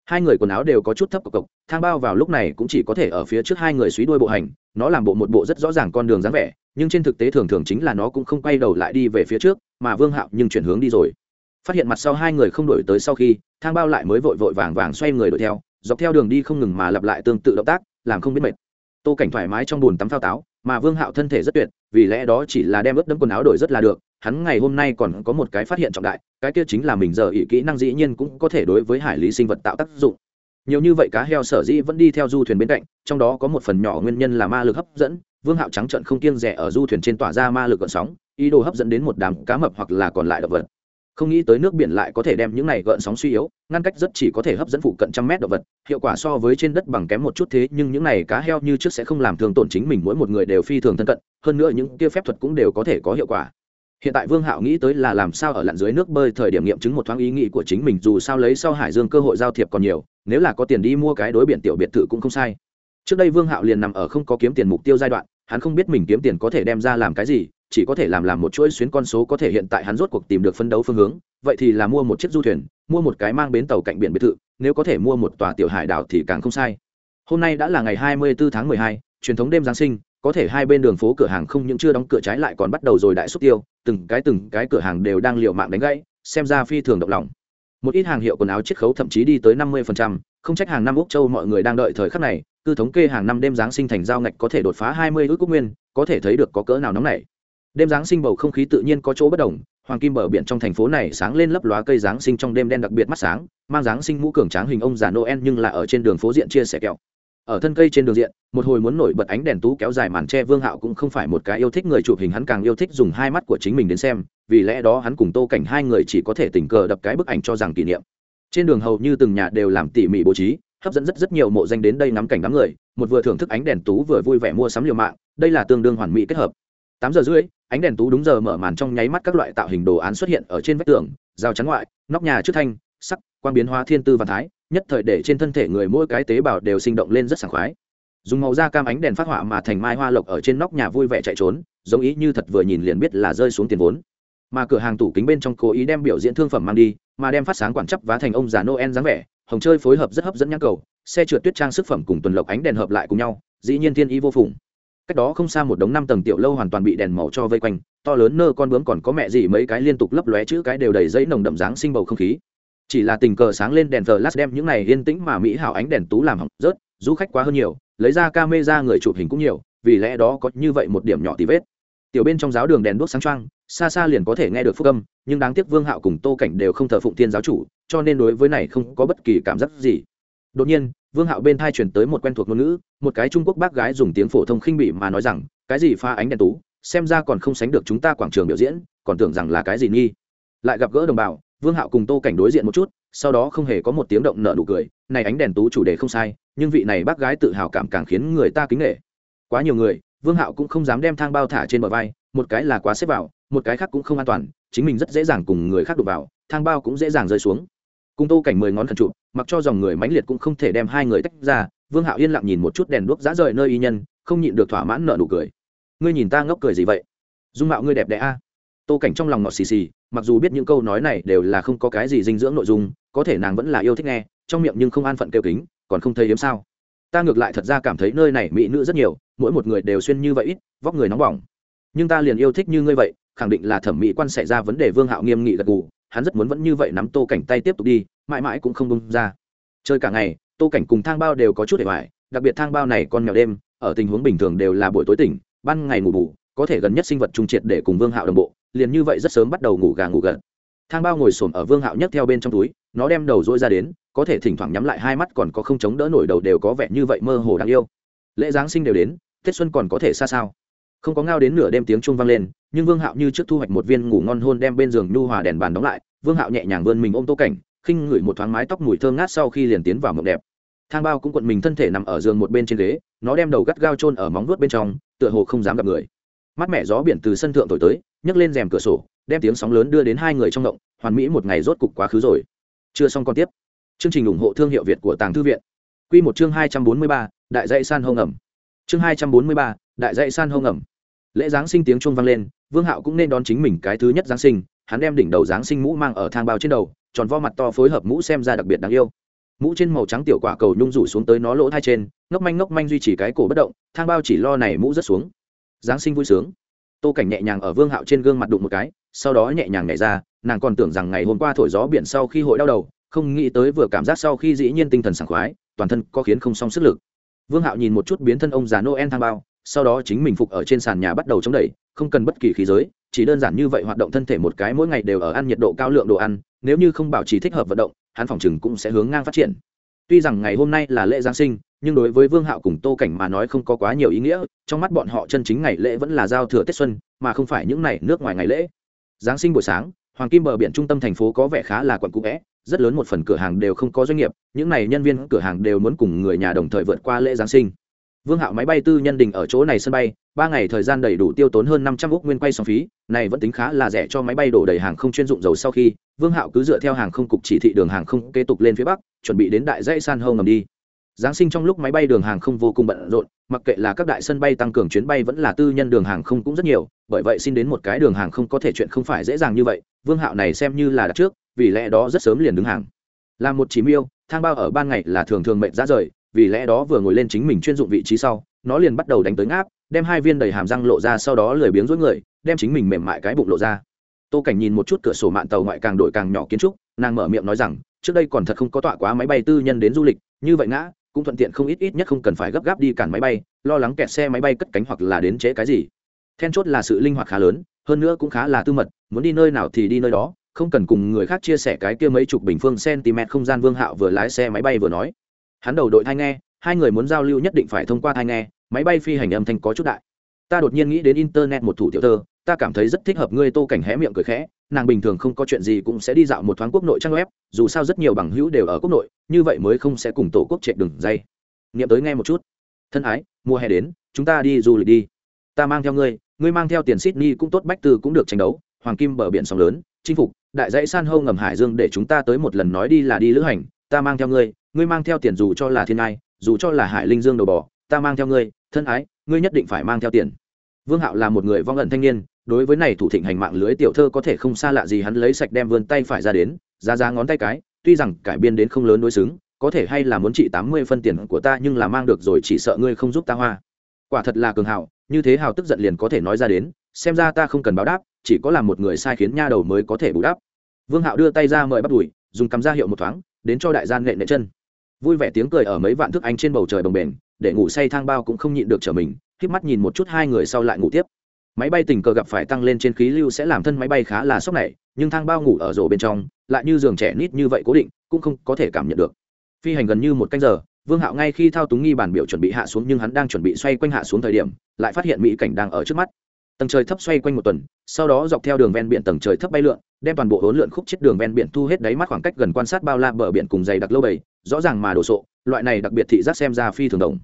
hai người quần áo đều có chút thấp cộc cộc, thang bao vào lúc này cũng chỉ có thể ở phía trước hai người suý đuôi bộ hành, nó làm bộ một bộ rất rõ ràng con đường dáng vẻ, nhưng trên thực tế thường thường chính là nó cũng không quay đầu lại đi về phía trước, mà vương hạo nhưng chuyển hướng đi rồi. Phát hiện mặt sau hai người không đổi tới sau khi, thang bao lại mới vội vội vàng vàng xoay người đuổi theo, dọc theo đường đi không ngừng mà lặp lại tương tự động tác, làm không biết mệt. Tô cảnh thoải mái trong bùn tắm phao táo, mà vương hạo thân thể rất tuyệt, vì lẽ đó chỉ là đem ướt đẫm quần áo đổi rất là được hắn ngày hôm nay còn có một cái phát hiện trọng đại, cái kia chính là mình giờ ỷ kỹ năng dĩ nhiên cũng có thể đối với hải lý sinh vật tạo tác dụng. Nhiều như vậy cá heo sở dĩ vẫn đi theo du thuyền bên cạnh, trong đó có một phần nhỏ nguyên nhân là ma lực hấp dẫn, vương hạo trắng trận không kiêng rẻ ở du thuyền trên tỏa ra ma lực gợn sóng, ý đồ hấp dẫn đến một đám cá mập hoặc là còn lại động vật. Không nghĩ tới nước biển lại có thể đem những này gợn sóng suy yếu, ngăn cách rất chỉ có thể hấp dẫn phụ cận trăm mét động vật, hiệu quả so với trên đất bằng kém một chút thế, nhưng những này cá heo như trước sẽ không làm thương tổn chính mình, mỗi một người đều phi thường thân cận, hơn nữa những kia phép thuật cũng đều có thể có hiệu quả hiện tại vương hạo nghĩ tới là làm sao ở lặn dưới nước bơi thời điểm nghiệm chứng một thoáng ý nghĩ của chính mình dù sao lấy sau hải dương cơ hội giao thiệp còn nhiều nếu là có tiền đi mua cái đối biển tiểu biệt thự cũng không sai. Trước đây vương hạo liền nằm ở không có kiếm tiền mục tiêu giai đoạn hắn không biết mình kiếm tiền có thể đem ra làm cái gì chỉ có thể làm làm một chuỗi xuyến con số có thể hiện tại hắn rốt cuộc tìm được phân đấu phương hướng vậy thì là mua một chiếc du thuyền mua một cái mang bến tàu cạnh biển biệt thự nếu có thể mua một tòa tiểu hải đảo thì càng không sai. Hôm nay đã là ngày 24 tháng 12, truyền thống đêm giáng sinh có thể hai bên đường phố cửa hàng không những chưa đóng cửa trái lại còn bắt đầu rồi đại xúc tiêu từng cái từng cái cửa hàng đều đang liều mạng đánh gãy xem ra phi thường động lòng. Một ít hàng hiệu quần áo chiết khấu thậm chí đi tới 50%, không trách hàng năm úc châu mọi người đang đợi thời khắc này cứ thống kê hàng năm đêm giáng sinh thành giao ngạch có thể đột phá 20 ước quốc nguyên có thể thấy được có cỡ nào nóng này đêm giáng sinh bầu không khí tự nhiên có chỗ bất đồng hoàng kim bờ biển trong thành phố này sáng lên lấp lóa cây giáng sinh trong đêm đen đặc biệt mắt sáng mang giáng sinh mũ cường tráng hình ông già noel nhưng là ở trên đường phố diện chia sẻ kẹo ở thân cây trên đường diện, một hồi muốn nổi bật ánh đèn tú kéo dài màn tre vương hạo cũng không phải một cái yêu thích người chụp hình, hắn càng yêu thích dùng hai mắt của chính mình đến xem, vì lẽ đó hắn cùng tô cảnh hai người chỉ có thể tình cờ đập cái bức ảnh cho rằng kỷ niệm. Trên đường hầu như từng nhà đều làm tỉ mỉ bố trí, hấp dẫn rất rất nhiều mộ danh đến đây ngắm cảnh đám người, một vừa thưởng thức ánh đèn tú vừa vui vẻ mua sắm liều mạng, đây là tương đương hoàn mỹ kết hợp. Tám giờ rưỡi, ánh đèn tú đúng giờ mở màn trong nháy mắt các loại tạo hình đồ án xuất hiện ở trên vách tường, rào chắn ngoại, nóc nhà trước thanh, sắc quan biến hóa thiên tư văn thái nhất thời để trên thân thể người mỗi cái tế bào đều sinh động lên rất sảng khoái. Dùng màu da cam ánh đèn phát họa mà thành mai hoa lộc ở trên nóc nhà vui vẻ chạy trốn, giống ý như thật vừa nhìn liền biết là rơi xuống tiền vốn. Mà cửa hàng tủ kính bên trong cố ý đem biểu diễn thương phẩm mang đi, mà đem phát sáng quản chấp vá thành ông già noel dáng vẻ, hồng chơi phối hợp rất hấp dẫn nhãn cầu, xe trượt tuyết trang sức phẩm cùng tuần lộc ánh đèn hợp lại cùng nhau, dĩ nhiên thiên ý vô phùng. Cách đó không xa một đống năm tầng tiểu lâu hoàn toàn bị đèn màu cho vây quanh, to lớn nơ con bướm còn có mẹ gì mấy cái liên tục lấp lóe chữ cái đều đầy giấy nồng đậm dáng sinh bầu không khí chỉ là tình cờ sáng lên đèn thờ lát đem những này yên tĩnh mà mỹ hảo ánh đèn tú làm hỏng rớt, du khách quá hơn nhiều, lấy ra ca mê ra người chụp hình cũng nhiều, vì lẽ đó có như vậy một điểm nhỏ tì vết. Tiểu bên trong giáo đường đèn đuốc sáng trăng xa xa liền có thể nghe được phúc âm, nhưng đáng tiếc vương hạo cùng tô cảnh đều không thờ phụng thiên giáo chủ, cho nên đối với này không có bất kỳ cảm giác gì. Đột nhiên, vương hạo bên thai chuyển tới một quen thuộc ngôn ngữ, một cái trung quốc bác gái dùng tiếng phổ thông khinh bỉ mà nói rằng, cái gì pha ánh đèn tú, xem ra còn không sánh được chúng ta quảng trường biểu diễn, còn tưởng rằng là cái gì nghi. Lại gặp gỡ đồng bào vương hạo cùng tô cảnh đối diện một chút, sau đó không hề có một tiếng động nợ nụ cười, này ánh đèn tú chủ đề không sai, nhưng vị này bác gái tự hào cảm càng khiến người ta kính nghệ quá nhiều người, vương hạo cũng không dám đem thang bao thả trên bờ vai, một cái là quá xếp vào, một cái khác cũng không an toàn, chính mình rất dễ dàng cùng người khác đụng vào, thang bao cũng dễ dàng rơi xuống. Cùng tô cảnh mười ngón khẩn trụ, mặc cho dòng người mãnh liệt cũng không thể đem hai người tách ra, vương hạo yên lặng nhìn một chút đèn đuốc dã rời nơi y nhân, không nhịn được thỏa mãn nợ nụ cười. Ngươi nhìn ta ngốc cười gì vậy? Dung mạo ngươi đẹp đẽ a tô cảnh trong lòng ngọt xì xì, mặc dù biết những câu nói này đều là không có cái gì dinh dưỡng nội dung, có thể nàng vẫn là yêu thích nghe, trong miệng nhưng không an phận kêu kính, còn không thấy hiếm sao. Ta ngược lại thật ra cảm thấy nơi này mỹ nữ rất nhiều, mỗi một người đều xuyên như vậy ít, vóc người nóng bỏng. Nhưng ta liền yêu thích như ngươi vậy, khẳng định là thẩm mỹ quan xảy ra vấn đề vương hạo nghiêm nghị gật gù, hắn rất muốn vẫn như vậy nắm tô cảnh tay tiếp tục đi, mãi mãi cũng không bông ra. Chơi cả ngày, tô cảnh cùng thang bao đều có chút để hoài, đặc biệt thang bao này con mèo đêm, ở tình huống bình thường đều là buổi tối tỉnh, ban ngày ngủ bù có thể gần nhất sinh vật trung triệt để cùng vương hạo đồng bộ, liền như vậy rất sớm bắt đầu ngủ gà ngủ gật. Thang bao ngồi xổm ở vương hạo nhất theo bên trong túi, nó đem đầu dỗi ra đến, có thể thỉnh thoảng nhắm lại hai mắt còn có không chống đỡ nổi đầu đều có vẻ như vậy mơ hồ đáng yêu. Lễ giáng sinh đều đến, tết xuân còn có thể xa sao? Không có ngao đến nửa đêm tiếng chuông vang lên, nhưng vương hạo như trước thu hoạch một viên ngủ ngon hôn đem bên giường nhu hòa đèn bàn đóng lại, vương hạo nhẹ nhàng vươn mình ôm tô cảnh, khinh ngửi một thoáng mái tóc mùi thơm ngát sau khi liền tiến vào mộng đẹp. Thang bao cũng quận mình thân thể nằm ở giường một bên trên ghế, nó đem đầu gắt gao trôn ở móng vuốt bên trong, tựa hồ không dám gặp người mắt mẻ gió biển từ sân thượng thổi tới, nhấc lên rèm cửa sổ, đem tiếng sóng lớn đưa đến hai người trong động, hoàn mỹ một ngày rốt cục quá khứ rồi. Chưa xong còn tiếp. Chương trình ủng hộ thương hiệu việt của tàng thư viện. Q một chương hai trăm bốn mươi ba, đại dạy san hông ẩm chương hai trăm bốn mươi ba, đại dạy san hông ẩm lễ giáng sinh tiếng chuông vang lên, vương hạo cũng nên đón chính mình cái thứ nhất giáng sinh, hắn đem đỉnh đầu giáng sinh mũ mang ở thang bao trên đầu, tròn vo mặt to phối hợp mũ xem ra đặc biệt đáng yêu. Mũ trên màu trắng tiểu quả cầu nhung rủ xuống tới nó lỗ thai trên, ngốc manh ngốc manh duy trì cái cổ bất động, thang bao chỉ lo này mũ rất xuống giáng sinh vui sướng. Tô cảnh nhẹ nhàng ở vương hạo trên gương mặt đụng một cái, sau đó nhẹ nhàng nhảy ra, nàng còn tưởng rằng ngày hôm qua thổi gió biển sau khi hội đau đầu, không nghĩ tới vừa cảm giác sau khi dĩ nhiên tinh thần sảng khoái, toàn thân có khiến không xong sức lực. Vương hạo nhìn một chút biến thân ông già noel thang bao, sau đó chính mình phục ở trên sàn nhà bắt đầu chống đẩy, không cần bất kỳ khí giới, chỉ đơn giản như vậy hoạt động thân thể một cái mỗi ngày đều ở ăn nhiệt độ cao lượng đồ ăn, nếu như không bảo trì thích hợp vận động, hắn phòng chừng cũng sẽ hướng ngang phát triển. Tuy rằng ngày hôm nay là lễ giáng sinh nhưng đối với vương hạo cùng tô cảnh mà nói không có quá nhiều ý nghĩa, trong mắt bọn họ chân chính ngày lễ vẫn là giao thừa tết xuân, mà không phải những ngày nước ngoài ngày lễ. Giáng sinh buổi sáng, hoàng kim bờ biển trung tâm thành phố có vẻ khá là quận cũ vẽ, rất lớn một phần cửa hàng đều không có doanh nghiệp, những n à y nhân viên cửa hàng đều muốn cùng người nhà đồng thời vượt qua lễ giáng sinh. Vương hạo máy bay tư nhân đình ở chỗ này sân bay, ba ngày thời gian đầy đủ tiêu tốn hơn năm trăm ước nguyên quay song phí, này vẫn tính khá là rẻ cho máy bay đổ đầy hàng không chuyên dụng dầu sau khi, vương hạo cứ dựa theo hàng không cục chỉ thị đường hàng không kế tục lên phía bắc, chuẩn bị đến đại dãy san hâu ngầm đi giáng sinh trong lúc máy bay đường hàng không vô cùng bận rộn, mặc kệ là các đại sân bay tăng cường chuyến bay vẫn là tư nhân đường hàng không cũng rất nhiều, bởi vậy xin đến một cái đường hàng không có thể chuyện không phải dễ dàng như vậy, vương hạo này xem như là đặt trước, vì lẽ đó rất sớm liền đứng hàng. Là một chỉ miêu, thang bao ở ban ngày là thường thường mệnh ra rời, vì lẽ đó vừa ngồi lên chính mình chuyên dụng vị trí sau, nó liền bắt đầu đánh tới ngáp, đem hai viên đầy hàm răng lộ ra sau đó lười biếng rối người, đem chính mình mềm mại cái bụng lộ ra. Tô cảnh nhìn một chút cửa sổ mạng tàu ngoại càng đổi càng nhỏ kiến trúc, nàng mở miệng nói rằng, trước đây còn thật không có tọa quá máy bay tư nhân đến du lịch, như vậy ngã cũng thuận tiện không ít ít nhất không cần phải gấp gáp đi cản máy bay, lo lắng kẹt xe máy bay cất cánh hoặc là đến trễ cái gì. Then chốt là sự linh hoạt khá lớn, hơn nữa cũng khá là tư mật, muốn đi nơi nào thì đi nơi đó, không cần cùng người khác chia sẻ cái kia mấy chục bình phương cm không gian vương hạo vừa lái xe máy bay vừa nói. Hắn đầu đội thai nghe, hai người muốn giao lưu nhất định phải thông qua thai nghe, máy bay phi hành âm thanh có chút đại. Ta đột nhiên nghĩ đến internet một thủ tiểu thơ, ta cảm thấy rất thích hợp ngươi tô cảnh hé miệng cười khẽ nàng bình thường không có chuyện gì cũng sẽ đi dạo một thoáng quốc nội trang web, dù sao rất nhiều bằng hữu đều ở quốc nội, như vậy mới không sẽ cùng tổ quốc chạy đường dây. Nghiệm tới nghe một chút. Thân ái, mùa hè đến, chúng ta đi du lịch đi. Ta mang theo ngươi ngươi mang theo tiền sydney cũng tốt, bách từ cũng được tranh đấu, hoàng kim bờ biển sóng lớn, chinh phục, đại dãy san hô ngầm hải dương để chúng ta tới một lần nói đi là đi lữ hành, ta mang theo ngươi ngươi mang theo tiền dù cho là thiên ai dù cho là hải linh dương đầu bò, ta mang theo ngươi, thân ái, ngươi nhất định phải mang theo tiền. Vương hạo là một người vong ẩn thanh niên đối với này thủ thịnh hành mạng lưới tiểu thơ có thể không xa lạ gì hắn lấy sạch đem vươn tay phải ra đến, ra ra ngón tay cái, tuy rằng cải biên đến không lớn đối xứng, có thể hay là muốn trị tám mươi phân tiền của ta nhưng là mang được rồi chỉ sợ ngươi không giúp ta hoa. Quả thật là cường hào, như thế hào tức giận liền có thể nói ra đến, xem ra ta không cần báo đáp, chỉ có làm một người sai khiến nha đầu mới có thể bù đắp. Vương hạo đưa tay ra mời bắt đùi dùng cắm ra hiệu một thoáng, đến cho đại gian nghệ nệ chân. Vui vẻ tiếng cười ở mấy vạn thước anh trên bầu trời bồng bềnh, để ngủ say thang bao cũng không nhịn được trở mình k mắt nhìn một chút hai người sau lại ngủ tiếp máy bay tình cờ gặp phải tăng lên trên khí lưu sẽ làm thân máy bay khá là sốc này, nhưng thang bao ngủ ở rổ bên trong, lại như giường trẻ nít như vậy cố định, cũng không có thể cảm nhận được. Phi hành gần như một canh giờ, vương hạo ngay khi thao túng nghi bản biểu chuẩn bị hạ xuống nhưng hắn đang chuẩn bị xoay quanh hạ xuống thời điểm, lại phát hiện mỹ cảnh đang ở trước mắt. Tầng trời thấp xoay quanh một tuần, sau đó dọc theo đường ven biển tầng trời thấp bay lượn, đem toàn bộ hỗn lượn khúc chết đường ven biển thu hết đáy mắt khoảng cách gần quan sát bao la bờ biển cùng dày đặc lâu bầy, rõ ràng mà đồ sộ, loại này đặc biệt thị giác xem ra phi thường đồng.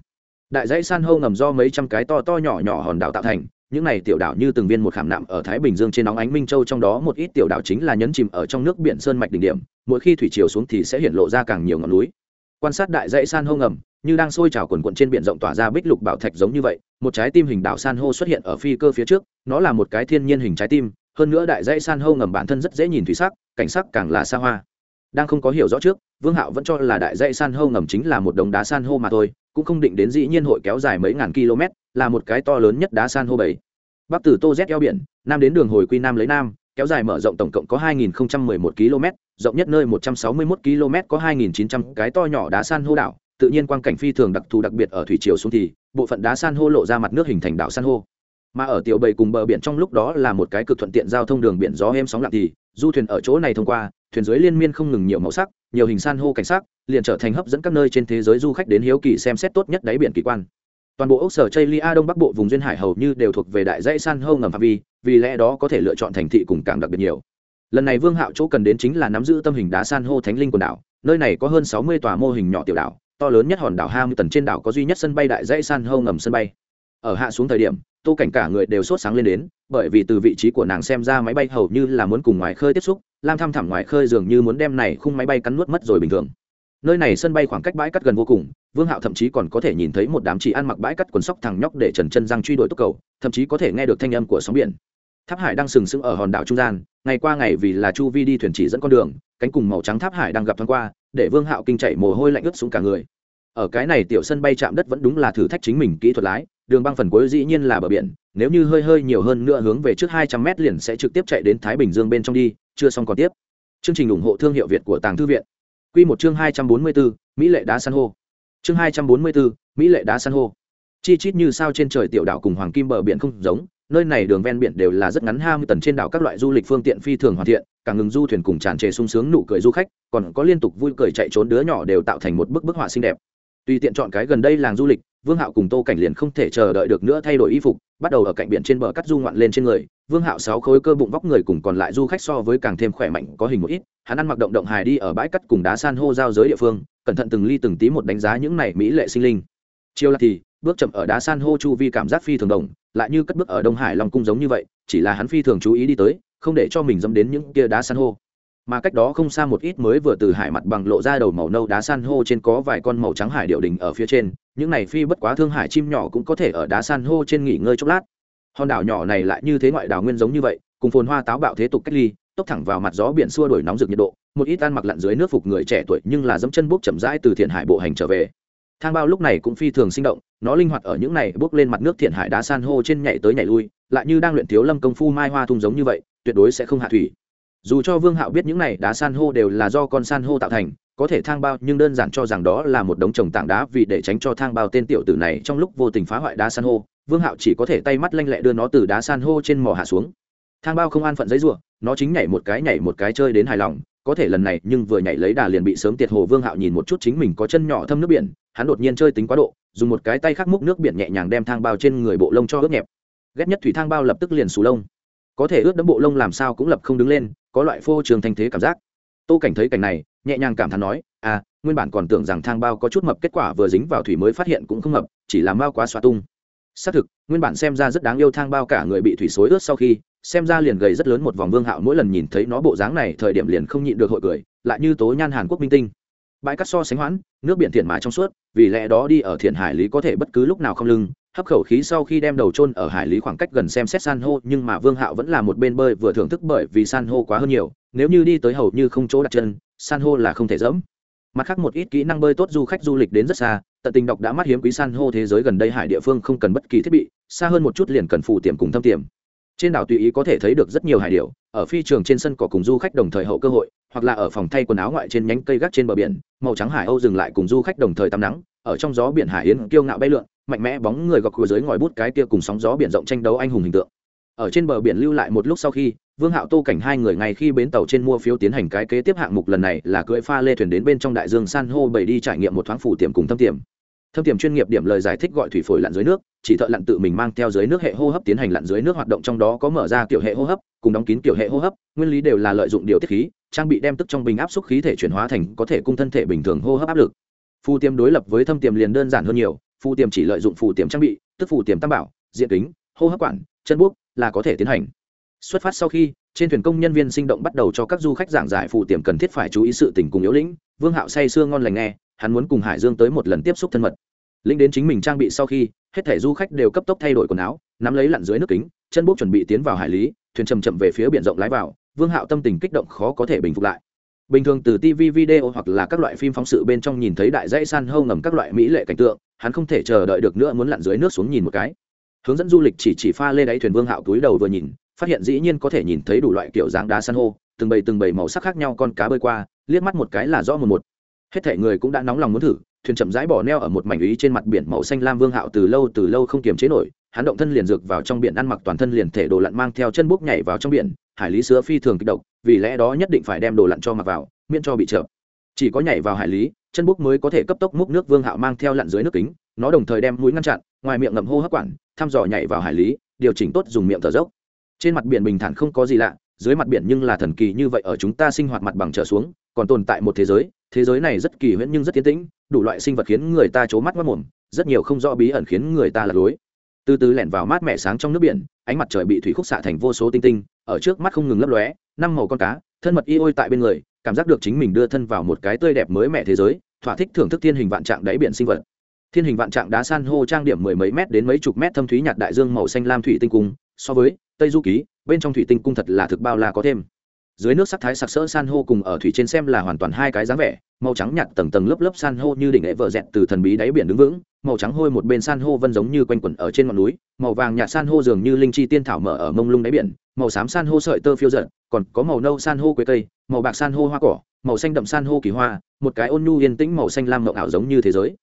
Đại dãy san hô ngầm do mấy trăm cái to to nhỏ nhỏ hòn đảo tạo thành những này tiểu đảo như từng viên một khảm nạm ở thái bình dương trên nóng ánh minh châu trong đó một ít tiểu đảo chính là nhấn chìm ở trong nước biển sơn mạch đỉnh điểm, mỗi khi thủy chiều xuống thì sẽ hiện lộ ra càng nhiều ngọn núi. Quan sát đại dãy san hô ngầm, như đang sôi trào quần quận trên biển rộng tỏa ra bích lục bảo thạch giống như vậy, một trái tim hình đảo san hô xuất hiện ở phi cơ phía trước, nó là một cái thiên nhiên hình trái tim, hơn nữa đại dãy san hô ngầm bản thân rất dễ nhìn thủy sắc, cảnh sắc càng là xa hoa đang không có hiểu rõ trước, vương hạo vẫn cho là đại dãy san hô ngầm chính là một đống đá san hô mà thôi, cũng không định đến dĩ nhiên hội kéo dài mấy ngàn km, là một cái to lớn nhất đá san hô bảy. Bắc từ tô z eo biển, nam đến đường hồi quy nam lấy nam, kéo dài mở rộng tổng cộng có 2011 km, rộng nhất nơi 161 km có 2.900 cái to nhỏ đá san hô đảo, tự nhiên quang cảnh phi thường đặc thù đặc biệt ở thủy triều xuống thì, bộ phận đá san hô lộ ra mặt nước hình thành đảo san hô. Mà ở tiểu bầy cùng bờ biển trong lúc đó là một cái cực thuận tiện giao thông đường biển gió êm sóng lặng thì du thuyền ở chỗ này thông qua, thuyền dưới liên miên không ngừng nhiều màu sắc, nhiều hình san hô cảnh sắc, liền trở thành hấp dẫn các nơi trên thế giới du khách đến hiếu kỳ xem xét tốt nhất đáy biển kỳ quan. Toàn bộ ốc sở chây lia đông bắc bộ vùng duyên hải hầu như đều thuộc về đại dãy san hô ngầm phạm vi, vì lẽ đó có thể lựa chọn thành thị cùng càng đặc biệt nhiều. Lần này vương hạo chỗ cần đến chính là nắm giữ tâm hình đá san hô thánh linh quần đảo, nơi này có hơn sáu mươi tòa mô hình nhỏ tiểu đảo, to lớn nhất hòn đảo hai mươi tần trên đảo có duy nhất sân bay đại dãy san hô ngầm sân bay. Ở hạ xuống thời điểm, tô cảnh cả người đều sốt sáng lên đến bởi vì từ vị trí của nàng xem ra máy bay hầu như là muốn cùng ngoài khơi tiếp xúc, lam thăm thẳm ngoài khơi dường như muốn đem này khung máy bay cắn nuốt mất rồi bình thường. Nơi này sân bay khoảng cách bãi cắt gần vô cùng, vương hạo thậm chí còn có thể nhìn thấy một đám chỉ ăn mặc bãi cắt quần sóc thằng nhóc để trần chân răng truy đuổi tốc cầu, thậm chí có thể nghe được thanh âm của sóng biển. Tháp hải đang sừng sững ở hòn đảo trung gian, ngày qua ngày vì là chu vi đi thuyền chỉ dẫn con đường, cánh cùng màu trắng tháp hải đang gặp thoáng qua, để vương hạo kinh chạy mồ hôi lạnh ướt xuống cả người. Ở cái này tiểu sân bay chạm đất vẫn đúng là thử thách chính mình kỹ thuật lái đường băng phần cuối dĩ nhiên là bờ biển nếu như hơi hơi nhiều hơn nữa hướng về trước hai trăm mét liền sẽ trực tiếp chạy đến thái bình dương bên trong đi chưa xong còn tiếp chương trình ủng hộ thương hiệu việt của tàng thư viện Quy một chương 244, Mỹ lệ đá san hô. Chương 244, Mỹ lệ đá san hô. Chi chít như sao trên trời tiểu đảo cùng hoàng kim bờ biển không giống, nơi này đường ven biển đều là rất ngắn 20 tần trên đảo các loại du lịch phương tiện phi thường hoàn thiện, cả ngừng du thuyền cùng tràn trề sung sướng nụ cười du khách, còn có liên tục vui cười chạy trốn đứa nhỏ đều tạo thành một bức bức họa xinh đẹp. Tùy tiện chọn cái gần đây làng du lịch, Vương Hạo cùng Tô Cảnh liền không thể chờ đợi được nữa thay đổi y phục, bắt đầu ở cạnh biển trên bờ cắt du ngoạn lên trên người. Vương Hạo sáu khối cơ bụng vóc người cùng còn lại du khách so với càng thêm khỏe mạnh có hình một ít, hắn ăn mặc động động hài đi ở bãi cắt cùng đá san hô giao giới địa phương, cẩn thận từng ly từng tí một đánh giá những này mỹ lệ sinh linh. Chiều là thì, bước chậm ở đá san hô chu vi cảm giác phi thường đồng, lại như cất bước ở Đông Hải Long cung giống như vậy, chỉ là hắn phi thường chú ý đi tới, không để cho mình dẫm đến những kia đá san hô mà cách đó không xa một ít mới vừa từ hải mặt bằng lộ ra đầu màu nâu đá san hô trên có vài con màu trắng hải điệu đình ở phía trên, những này phi bất quá thương hải chim nhỏ cũng có thể ở đá san hô trên nghỉ ngơi chốc lát. Hòn đảo nhỏ này lại như thế ngoại đảo nguyên giống như vậy, cùng phồn hoa táo bạo thế tục cách ly, tốc thẳng vào mặt gió biển xua đổi nóng rực nhiệt độ, một ít tan mặc lặn dưới nước phục người trẻ tuổi nhưng là dẫm chân bốc chậm rãi từ thiện hải bộ hành trở về. Thang bao lúc này cũng phi thường sinh động, nó linh hoạt ở những này bước lên mặt nước thiện hải đá san hô trên nhảy tới nhảy lui, lại như đang luyện thiếu lâm công phu mai hoa thung giống như vậy, tuyệt đối sẽ không hạ thủy dù cho vương hạo biết những này đá san hô đều là do con san hô tạo thành, có thể thang bao nhưng đơn giản cho rằng đó là một đống trồng tảng đá vì để tránh cho thang bao tên tiểu tử này trong lúc vô tình phá hoại đá san hô, vương hạo chỉ có thể tay mắt lanh lẹ đưa nó từ đá san hô trên mỏ hạ xuống. Thang bao không an phận giấy ruộng nó chính nhảy một cái nhảy một cái chơi đến hài lòng, có thể lần này nhưng vừa nhảy lấy đà liền bị sớm tiệt hồ vương hạo nhìn một chút chính mình có chân nhỏ thâm nước biển, hắn đột nhiên chơi tính quá độ, dùng một cái tay khắc múc nước biển nhẹ nhàng đem thang bao trên người bộ lông cho ướt nhẹp. Ghét nhất thủy thang bao lập tức liền sù lông có thể ướt đẫm bộ lông làm sao cũng lập không đứng lên, có loại phô trường thanh thế cảm giác. Tô cảnh thấy cảnh này, nhẹ nhàng cảm thán nói à nguyên bản còn tưởng rằng thang bao có chút mập, kết quả vừa dính vào thủy mới phát hiện cũng không mập, chỉ là mao quá xoa tung. Xác thực, nguyên bản xem ra rất đáng yêu thang bao cả người bị thủy xối ướt sau khi, xem ra liền gầy rất lớn một vòng vương hạo mỗi lần nhìn thấy nó bộ dáng này thời điểm liền không nhịn được hội cười, lại như tố nhan hàn quốc minh tinh. Bãi cắt so sánh hoãn, nước biển thiện mà trong suốt, vì lẽ đó đi ở thiện hải lý có thể bất cứ lúc nào không lưng hấp khẩu khí sau khi đem đầu chôn ở hải lý khoảng cách gần xem xét san hô, nhưng mà vương hạo vẫn là một bên bơi vừa thưởng thức bởi vì san hô quá hơn nhiều, nếu như đi tới hầu như không chỗ đặt chân, san hô là không thể dẫm. Mặt khác một ít kỹ năng bơi tốt du khách du lịch đến rất xa, tận tình đọc đã mắt hiếm quý san hô thế giới gần đây hải địa phương không cần bất kỳ thiết bị, xa hơn một chút liền cần phủ tiềm cùng thâm tiềm trên đảo tùy ý có thể thấy được rất nhiều hải điệu ở phi trường trên sân cỏ cùng du khách đồng thời hậu cơ hội, hoặc là ở phòng thay quần áo ngoại trên nhánh cây gác trên bờ biển, màu trắng hải âu dừng lại cùng du khách đồng thời tắm nắng, ở trong gió biển hải yến kiêu ngạo bay lượn, mạnh mẽ bóng người gọc khua dưới ngòi bút cái kia cùng sóng gió biển rộng tranh đấu anh hùng hình tượng. Ở trên bờ biển lưu lại một lúc sau khi, vương hạo tô cảnh hai người ngay khi bến tàu trên mua phiếu tiến hành cái kế tiếp hạng mục lần này là cưỡi pha lê thuyền đến bên trong đại dương san hô bảy đi trải nghiệm một thoáng phủ tiềm cùng thâm tiềm thâm tiềm chuyên nghiệp điểm lời giải thích gọi thủy phổi lặn dưới nước, chỉ thợ lặn tự mình mang theo dưới nước hệ hô hấp tiến hành lặn dưới nước hoạt động trong đó có mở ra kiểu hệ hô hấp, cùng đóng kín kiểu hệ hô hấp, nguyên lý đều là lợi dụng điều tiết khí, trang bị đem tức trong bình áp suất khí thể chuyển hóa thành có thể cung thân thể bình thường hô hấp áp lực. Phù tiềm đối lập với thâm tiềm liền đơn giản hơn nhiều, phù tiềm chỉ lợi dụng phù tiềm trang bị, tức phù tiềm tam bảo, diện kính, hô hấp quản, chân buốc là có thể tiến hành. Xuất phát sau khi, trên thuyền công nhân viên sinh động bắt đầu cho các du khách giảng giải phù tiềm cần thiết phải chú ý sự tình cùng yếu lĩnh, vương hạo say sưa ngon lành nghe hắn muốn cùng hải dương tới một lần tiếp xúc thân mật. Linh đến chính mình trang bị sau khi, hết thể du khách đều cấp tốc thay đổi quần áo, nắm lấy lặn dưới nước kính, chân bốc chuẩn bị tiến vào hải lý, thuyền chầm chậm về phía biển rộng lái vào, vương hạo tâm tình kích động khó có thể bình phục lại. Bình thường từ tv, video hoặc là các loại phim phóng sự bên trong nhìn thấy đại dãy san hâu ngầm các loại mỹ lệ cảnh tượng, hắn không thể chờ đợi được nữa muốn lặn dưới nước xuống nhìn một cái. Hướng dẫn du lịch chỉ chỉ pha lê đáy thuyền vương hạo túi đầu vừa nhìn, phát hiện dĩ nhiên có thể nhìn thấy đủ loại kiểu dáng đá san hô, từng bầy từng bầy màu sắc khác nhau con cá bơi qua, liếc mắt một cái là rõ một một hết thể người cũng đã nóng lòng muốn thử, thuyền chậm rãi bỏ neo ở một mảnh ý trên mặt biển màu xanh lam vương hạo từ lâu từ lâu không kiềm chế nổi, hắn động thân liền dược vào trong biển ăn mặc toàn thân liền thể đồ lặn mang theo chân bốc nhảy vào trong biển, hải lý sứa phi thường kích động, vì lẽ đó nhất định phải đem đồ lặn cho mặc vào, miễn cho bị chợp. Chỉ có nhảy vào hải lý, chân bốc mới có thể cấp tốc múc nước vương hạo mang theo lặn dưới nước kính, nó đồng thời đem mũi ngăn chặn, ngoài miệng ngậm hô hấp quản, thăm dò nhảy vào hải lý, điều chỉnh tốt dùng miệng thở dốc. Trên mặt biển bình thản không có gì lạ, dưới mặt biển nhưng là thần kỳ như vậy ở chúng ta sinh hoạt mặt bằng trở xuống, còn tồn tại một thế giới thế giới này rất kỳ huyễn nhưng rất tiến tĩnh, đủ loại sinh vật khiến người ta c mắt mất mồm, rất nhiều không rõ bí ẩn khiến người ta lạc lối. Từ từ lẻn vào mát mẻ sáng trong nước biển, ánh mặt trời bị thủy khúc xạ thành vô số tinh tinh, ở trước mắt không ngừng lấp lóe, năm màu con cá, thân mật y ôi tại bên người, cảm giác được chính mình đưa thân vào một cái tươi đẹp mới mẻ thế giới, thỏa thích thưởng thức thiên hình vạn trạng đáy biển sinh vật. Thiên hình vạn trạng đá san hô trang điểm mười mấy mét đến mấy chục mét thâm thúy nhạt đại dương màu xanh lam thủy tinh cung, so với tây du ký, bên trong thủy tinh cung thật là thực bao la có thêm dưới nước sắc thái sặc sỡ san hô cùng ở thủy trên xem là hoàn toàn hai cái dáng vẻ, màu trắng nhạt tầng tầng lớp lớp san hô như đỉnh lễ vợ dẹt từ thần bí đáy biển đứng vững, màu trắng hôi một bên san hô vân giống như quanh quẩn ở trên ngọn núi, màu vàng nhạt san hô dường như linh chi tiên thảo mở ở mông lung đáy biển, màu xám san hô sợi tơ phiêu giận còn có màu nâu san hô quế cây, màu bạc san hô hoa cỏ, màu xanh đậm san hô kỳ hoa, một cái ôn nhu yên tĩnh màu xanh lam mộng ảo giống như thế giới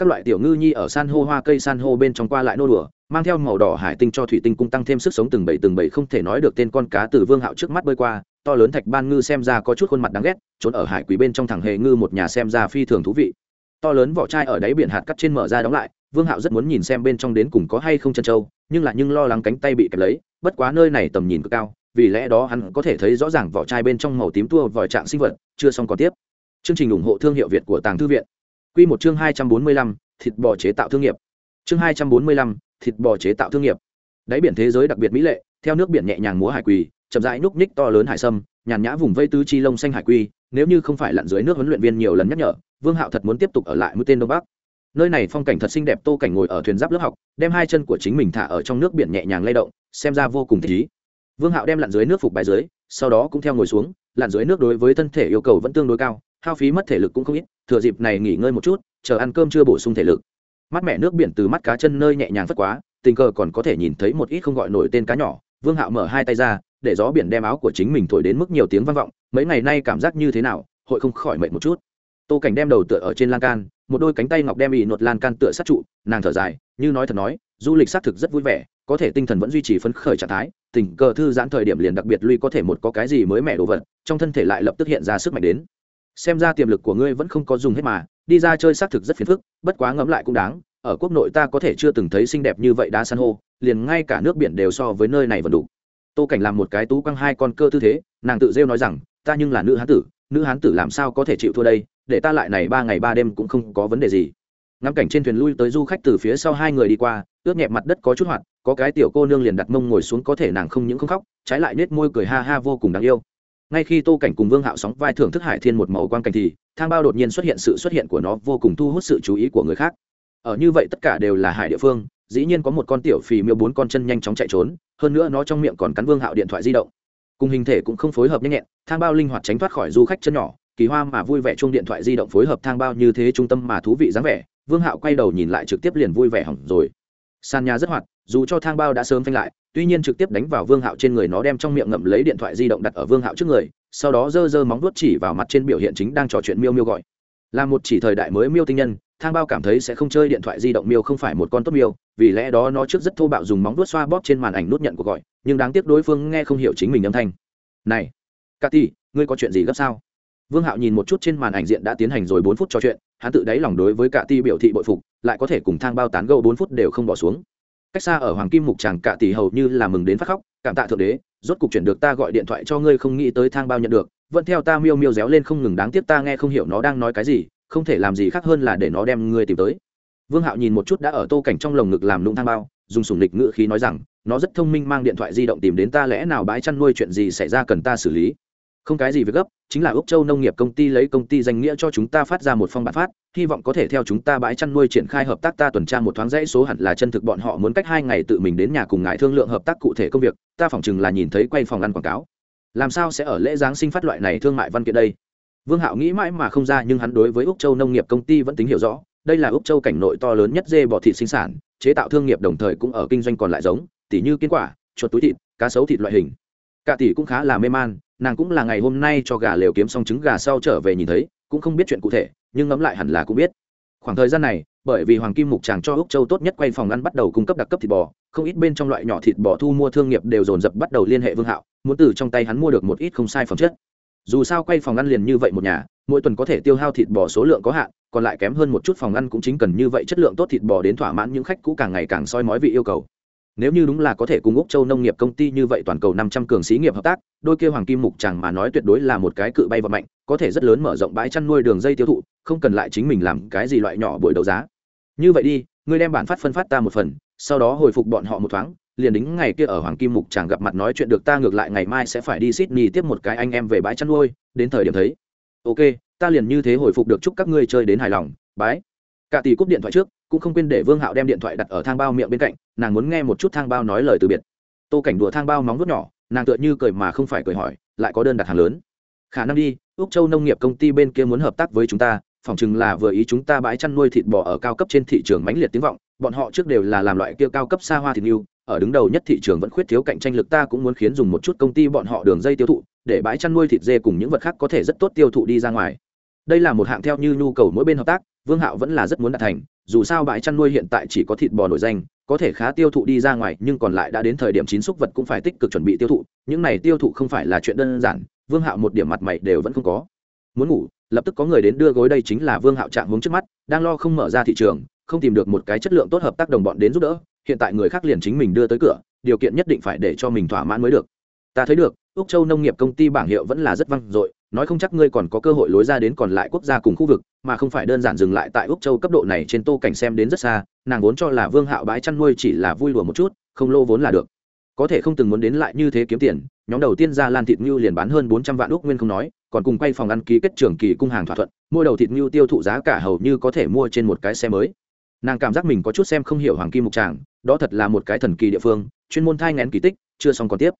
các loại tiểu ngư nhi ở san hô hoa cây san hô bên trong qua lại nô đùa, mang theo màu đỏ hải tinh cho thủy tinh cung tăng thêm sức sống từng bảy từng bảy không thể nói được tên con cá từ vương hạo trước mắt bơi qua, to lớn thạch ban ngư xem ra có chút khuôn mặt đáng ghét, trốn ở hải quý bên trong thẳng hề ngư một nhà xem ra phi thường thú vị. To lớn vỏ chai ở đáy biển hạt cắt trên mở ra đóng lại, vương hạo rất muốn nhìn xem bên trong đến cùng có hay không chân trâu nhưng lại nhưng lo lắng cánh tay bị kẹp lấy, bất quá nơi này tầm nhìn cực cao, vì lẽ đó hắn có thể thấy rõ ràng vỏ chai bên trong màu tím tua vòi trạng sinh vật, chưa xong còn tiếp. Chương trình ủng hộ thương hiệu việt của tàng thư viện. Quy một chương hai trăm bốn mươi lăm, thịt bò chế tạo thương nghiệp. Chương hai trăm bốn mươi lăm, thịt bò chế tạo thương nghiệp. Đáy biển thế giới đặc biệt mỹ lệ, theo nước biển nhẹ nhàng múa hải quỳ, chậm rãi núp ních to lớn hải sâm, nhàn nhã vùng vây tứ chi lông xanh hải quy nếu như không phải lặn dưới nước huấn luyện viên nhiều lần nhắc nhở, vương hạo thật muốn tiếp tục ở lại mũi tên đông bắc. Nơi này phong cảnh thật xinh đẹp, tô cảnh ngồi ở thuyền giáp lớp học, đem hai chân của chính mình thả ở trong nước biển nhẹ nhàng lay động, xem ra vô cùng thích ý. Vương hạo đem lặn dưới nước phục bài dưới, sau đó cũng theo ngồi xuống, lặn dưới nước đối với thân thể yêu cầu vẫn tương đối cao, hao phí mất thể lực cũng không ít thừa dịp này nghỉ ngơi một chút, chờ ăn cơm chưa bổ sung thể lực. Mắt mẹ nước biển từ mắt cá chân nơi nhẹ nhàng phất quá, tình cờ còn có thể nhìn thấy một ít không gọi nổi tên cá nhỏ. Vương hạo mở hai tay ra, để gió biển đem áo của chính mình thổi đến mức nhiều tiếng vang vọng. Mấy ngày nay cảm giác như thế nào? Hội không khỏi mệt một chút. Tô cảnh đem đầu tựa ở trên lan can, một đôi cánh tay ngọc đem ị nuột lan can tựa sát trụ, nàng thở dài, như nói thật nói, du lịch xác thực rất vui vẻ, có thể tinh thần vẫn duy trì phấn khởi trạng thái, tình cờ thư giãn thời điểm liền đặc biệt lui có thể một có cái gì mới mẻ đồ vật, trong thân thể lại lập tức hiện ra sức mạnh đến xem ra tiềm lực của ngươi vẫn không có dùng hết mà, đi ra chơi xác thực rất phiền phức, bất quá ngẫm lại cũng đáng, ở quốc nội ta có thể chưa từng thấy xinh đẹp như vậy đá san hô, liền ngay cả nước biển đều so với nơi này vẫn đủ. Tô cảnh làm một cái tú quăng hai con cơ tư thế, nàng tự rêu nói rằng, ta nhưng là nữ hán tử, nữ hán tử làm sao có thể chịu thua đây, để ta lại này ba ngày ba đêm cũng không có vấn đề gì. Ngắm cảnh trên thuyền lui tới du khách từ phía sau hai người đi qua, ướt nhẹ mặt đất có chút hoạt, có cái tiểu cô nương liền đặt mông ngồi xuống có thể nàng không những không khóc, trái lại nết môi cười ha ha vô cùng đáng yêu ngay khi tô cảnh cùng vương hạo sóng vai thưởng thức hải thiên một màu quan cảnh thì, thang bao đột nhiên xuất hiện sự xuất hiện của nó vô cùng thu hút sự chú ý của người khác. Ở như vậy tất cả đều là hải địa phương, dĩ nhiên có một con tiểu phì miêu bốn con chân nhanh chóng chạy trốn, hơn nữa nó trong miệng còn cắn vương hạo điện thoại di động. Cùng hình thể cũng không phối hợp nhanh nhẹn, thang bao linh hoạt tránh thoát khỏi du khách chân nhỏ, kỳ hoa mà vui vẻ chung điện thoại di động phối hợp thang bao như thế trung tâm mà thú vị dáng vẻ, vương hạo quay đầu nhìn lại trực tiếp liền vui vẻ hỏng rồi. Sàn nhà rất hoạt dù cho thang bao đã sớm phanh lại tuy nhiên trực tiếp đánh vào vương hạo trên người nó đem trong miệng ngậm lấy điện thoại di động đặt ở vương hạo trước người sau đó giơ giơ móng vuốt chỉ vào mặt trên biểu hiện chính đang trò chuyện miêu miêu gọi. Là một chỉ thời đại mới miêu tinh nhân thang bao cảm thấy sẽ không chơi điện thoại di động miêu không phải một con tốt miêu vì lẽ đó nó trước rất thô bạo dùng móng vuốt xoa bóp trên màn ảnh nút nhận của gọi nhưng đáng tiếc đối phương nghe không hiểu chính mình âm thanh. Này Cathy, ngươi có chuyện gì gấp sao? Vương hạo nhìn một chút trên màn ảnh diện đã tiến hành rồi bốn phút trò chuyện hắn tự đáy lòng đối với cả ti biểu thị bội phục lại có thể cùng thang bao tán gẫu bốn phút đều không bỏ xuống cách xa ở hoàng kim mục chàng cả tỷ hầu như là mừng đến phát khóc, cảm tạ thượng đế, rốt cục chuyển được ta gọi điện thoại cho ngươi không nghĩ tới thang bao nhận được, vẫn theo ta miêu miêu réo lên không ngừng đáng tiếc ta nghe không hiểu nó đang nói cái gì, không thể làm gì khác hơn là để nó đem ngươi tìm tới. Vương hạo nhìn một chút đã ở tô cảnh trong lồng ngực làm lung thang bao, dùng sủng lịch ngữ khí nói rằng, nó rất thông minh mang điện thoại di động tìm đến ta lẽ nào bãi chăn nuôi chuyện gì xảy ra cần ta xử lý không cái gì việc gấp, chính là úc châu nông nghiệp công ty lấy công ty danh nghĩa cho chúng ta phát ra một phong bản phát, hy vọng có thể theo chúng ta bãi chăn nuôi triển khai hợp tác ta tuần tra một thoáng dãy số hẳn là chân thực bọn họ muốn cách hai ngày tự mình đến nhà cùng ngài thương lượng hợp tác cụ thể công việc, ta phỏng chừng là nhìn thấy quay phòng ăn quảng cáo. Làm sao sẽ ở lễ giáng sinh phát loại này thương mại văn kiện đây? Vương hạo nghĩ mãi mà không ra, nhưng hắn đối với úc châu nông nghiệp công ty vẫn tính hiểu rõ, đây là úc châu cảnh nội to lớn nhất dê bọ thịt sinh sản, chế tạo thương nghiệp đồng thời cũng ở kinh doanh còn lại giống, tỉ như kiến quả, chuột túi thịt, cá sấu thịt loại hình. Cả tỷ cũng khá là mê man nàng cũng là ngày hôm nay cho gà lều kiếm xong trứng gà sau trở về nhìn thấy, cũng không biết chuyện cụ thể, nhưng ngẫm lại hẳn là cũng biết. Khoảng thời gian này, bởi vì hoàng kim mục chàng cho úc châu tốt nhất quay phòng ăn bắt đầu cung cấp đặc cấp thịt bò, không ít bên trong loại nhỏ thịt bò thu mua thương nghiệp đều dồn dập bắt đầu liên hệ vương hạo, muốn từ trong tay hắn mua được một ít không sai phẩm chất. Dù sao quay phòng ăn liền như vậy một nhà, mỗi tuần có thể tiêu hao thịt bò số lượng có hạn, còn lại kém hơn một chút phòng ăn cũng chính cần như vậy chất lượng tốt thịt bò đến thỏa mãn những khách cũ càng ngày càng soi mói vị yêu cầu nếu như đúng là có thể cùng úc châu nông nghiệp công ty như vậy toàn cầu năm trăm cường xí nghiệp hợp tác, đôi kia hoàng kim mục chẳng mà nói tuyệt đối là một cái cự bay vật mạnh có thể rất lớn mở rộng bãi chăn nuôi đường dây tiêu thụ, không cần lại chính mình làm cái gì loại nhỏ buổi đấu giá. Như vậy đi, ngươi đem bản phát phân phát ta một phần, sau đó hồi phục bọn họ một thoáng, liền đính ngày kia ở hoàng kim mục chẳng gặp mặt nói chuyện được ta ngược lại ngày mai sẽ phải đi sydney tiếp một cái anh em về bãi chăn nuôi, đến thời điểm thấy. Ok, ta liền như thế hồi phục được, chúc các ngươi chơi đến hài lòng, bái. Cả tỷ cúp điện thoại trước cũng không quên để vương hạo đem điện thoại đặt ở thang bao miệng bên cạnh, nàng muốn nghe một chút thang bao nói lời từ biệt. Tô cảnh đùa thang bao móng vuốt nhỏ, nàng tựa như cười mà không phải cười hỏi, lại có đơn đặt hàng lớn. Khả năng đi, úc châu nông nghiệp công ty bên kia muốn hợp tác với chúng ta phỏng chừng là vừa ý chúng ta bãi chăn nuôi thịt bò ở cao cấp trên thị trường mãnh liệt tiếng vọng, bọn họ trước đều là làm loại kia cao cấp xa hoa thịt yêu ở đứng đầu nhất thị trường vẫn khuyết thiếu cạnh tranh lực ta cũng muốn khiến dùng một chút công ty bọn họ đường dây tiêu thụ, để bãi chăn nuôi thịt dê cùng những vật khác có thể rất tốt tiêu thụ đi ra ngoài đây là một hạng theo như nhu cầu mỗi bên hợp tác, vương hạo vẫn là rất muốn đạt thành, dù sao bãi chăn nuôi hiện tại chỉ có thịt bò nổi danh, có thể khá tiêu thụ đi ra ngoài, nhưng còn lại đã đến thời điểm chín xúc vật cũng phải tích cực chuẩn bị tiêu thụ, những này tiêu thụ không phải là chuyện đơn giản, vương hạo một điểm mặt mày đều vẫn không có. Muốn ngủ, lập tức có người đến đưa gối đây chính là vương hạo trạng hướng trước mắt, đang lo không mở ra thị trường, không tìm được một cái chất lượng tốt hợp tác đồng bọn đến giúp đỡ, hiện tại người khác liền chính mình đưa tới cửa, điều kiện nhất định phải để cho mình thỏa mãn mới được. Ta thấy được, úc châu nông nghiệp công ty bảng hiệu vẫn là rất vang dội nói không chắc ngươi còn có cơ hội lối ra đến còn lại quốc gia cùng khu vực, mà không phải đơn giản dừng lại tại úc châu cấp độ này trên tô cảnh xem đến rất xa, nàng vốn cho là vương hạo bãi chăn nuôi chỉ là vui đùa một chút, không lô vốn là được. Có thể không từng muốn đến lại như thế kiếm tiền, nhóm đầu tiên ra lan thịt ngưu liền bán hơn bốn trăm vạn úc nguyên không nói, còn cùng quay phòng ăn ký kết trường kỳ cung hàng thỏa thuận, mua đầu thịt ngưu tiêu thụ giá cả hầu như có thể mua trên một cái xe mới. Nàng cảm giác mình có chút xem không hiểu hoàng kim mục tràng, đó thật là một cái thần kỳ địa phương, chuyên môn thai ngén kỳ tích, chưa xong còn tiếp.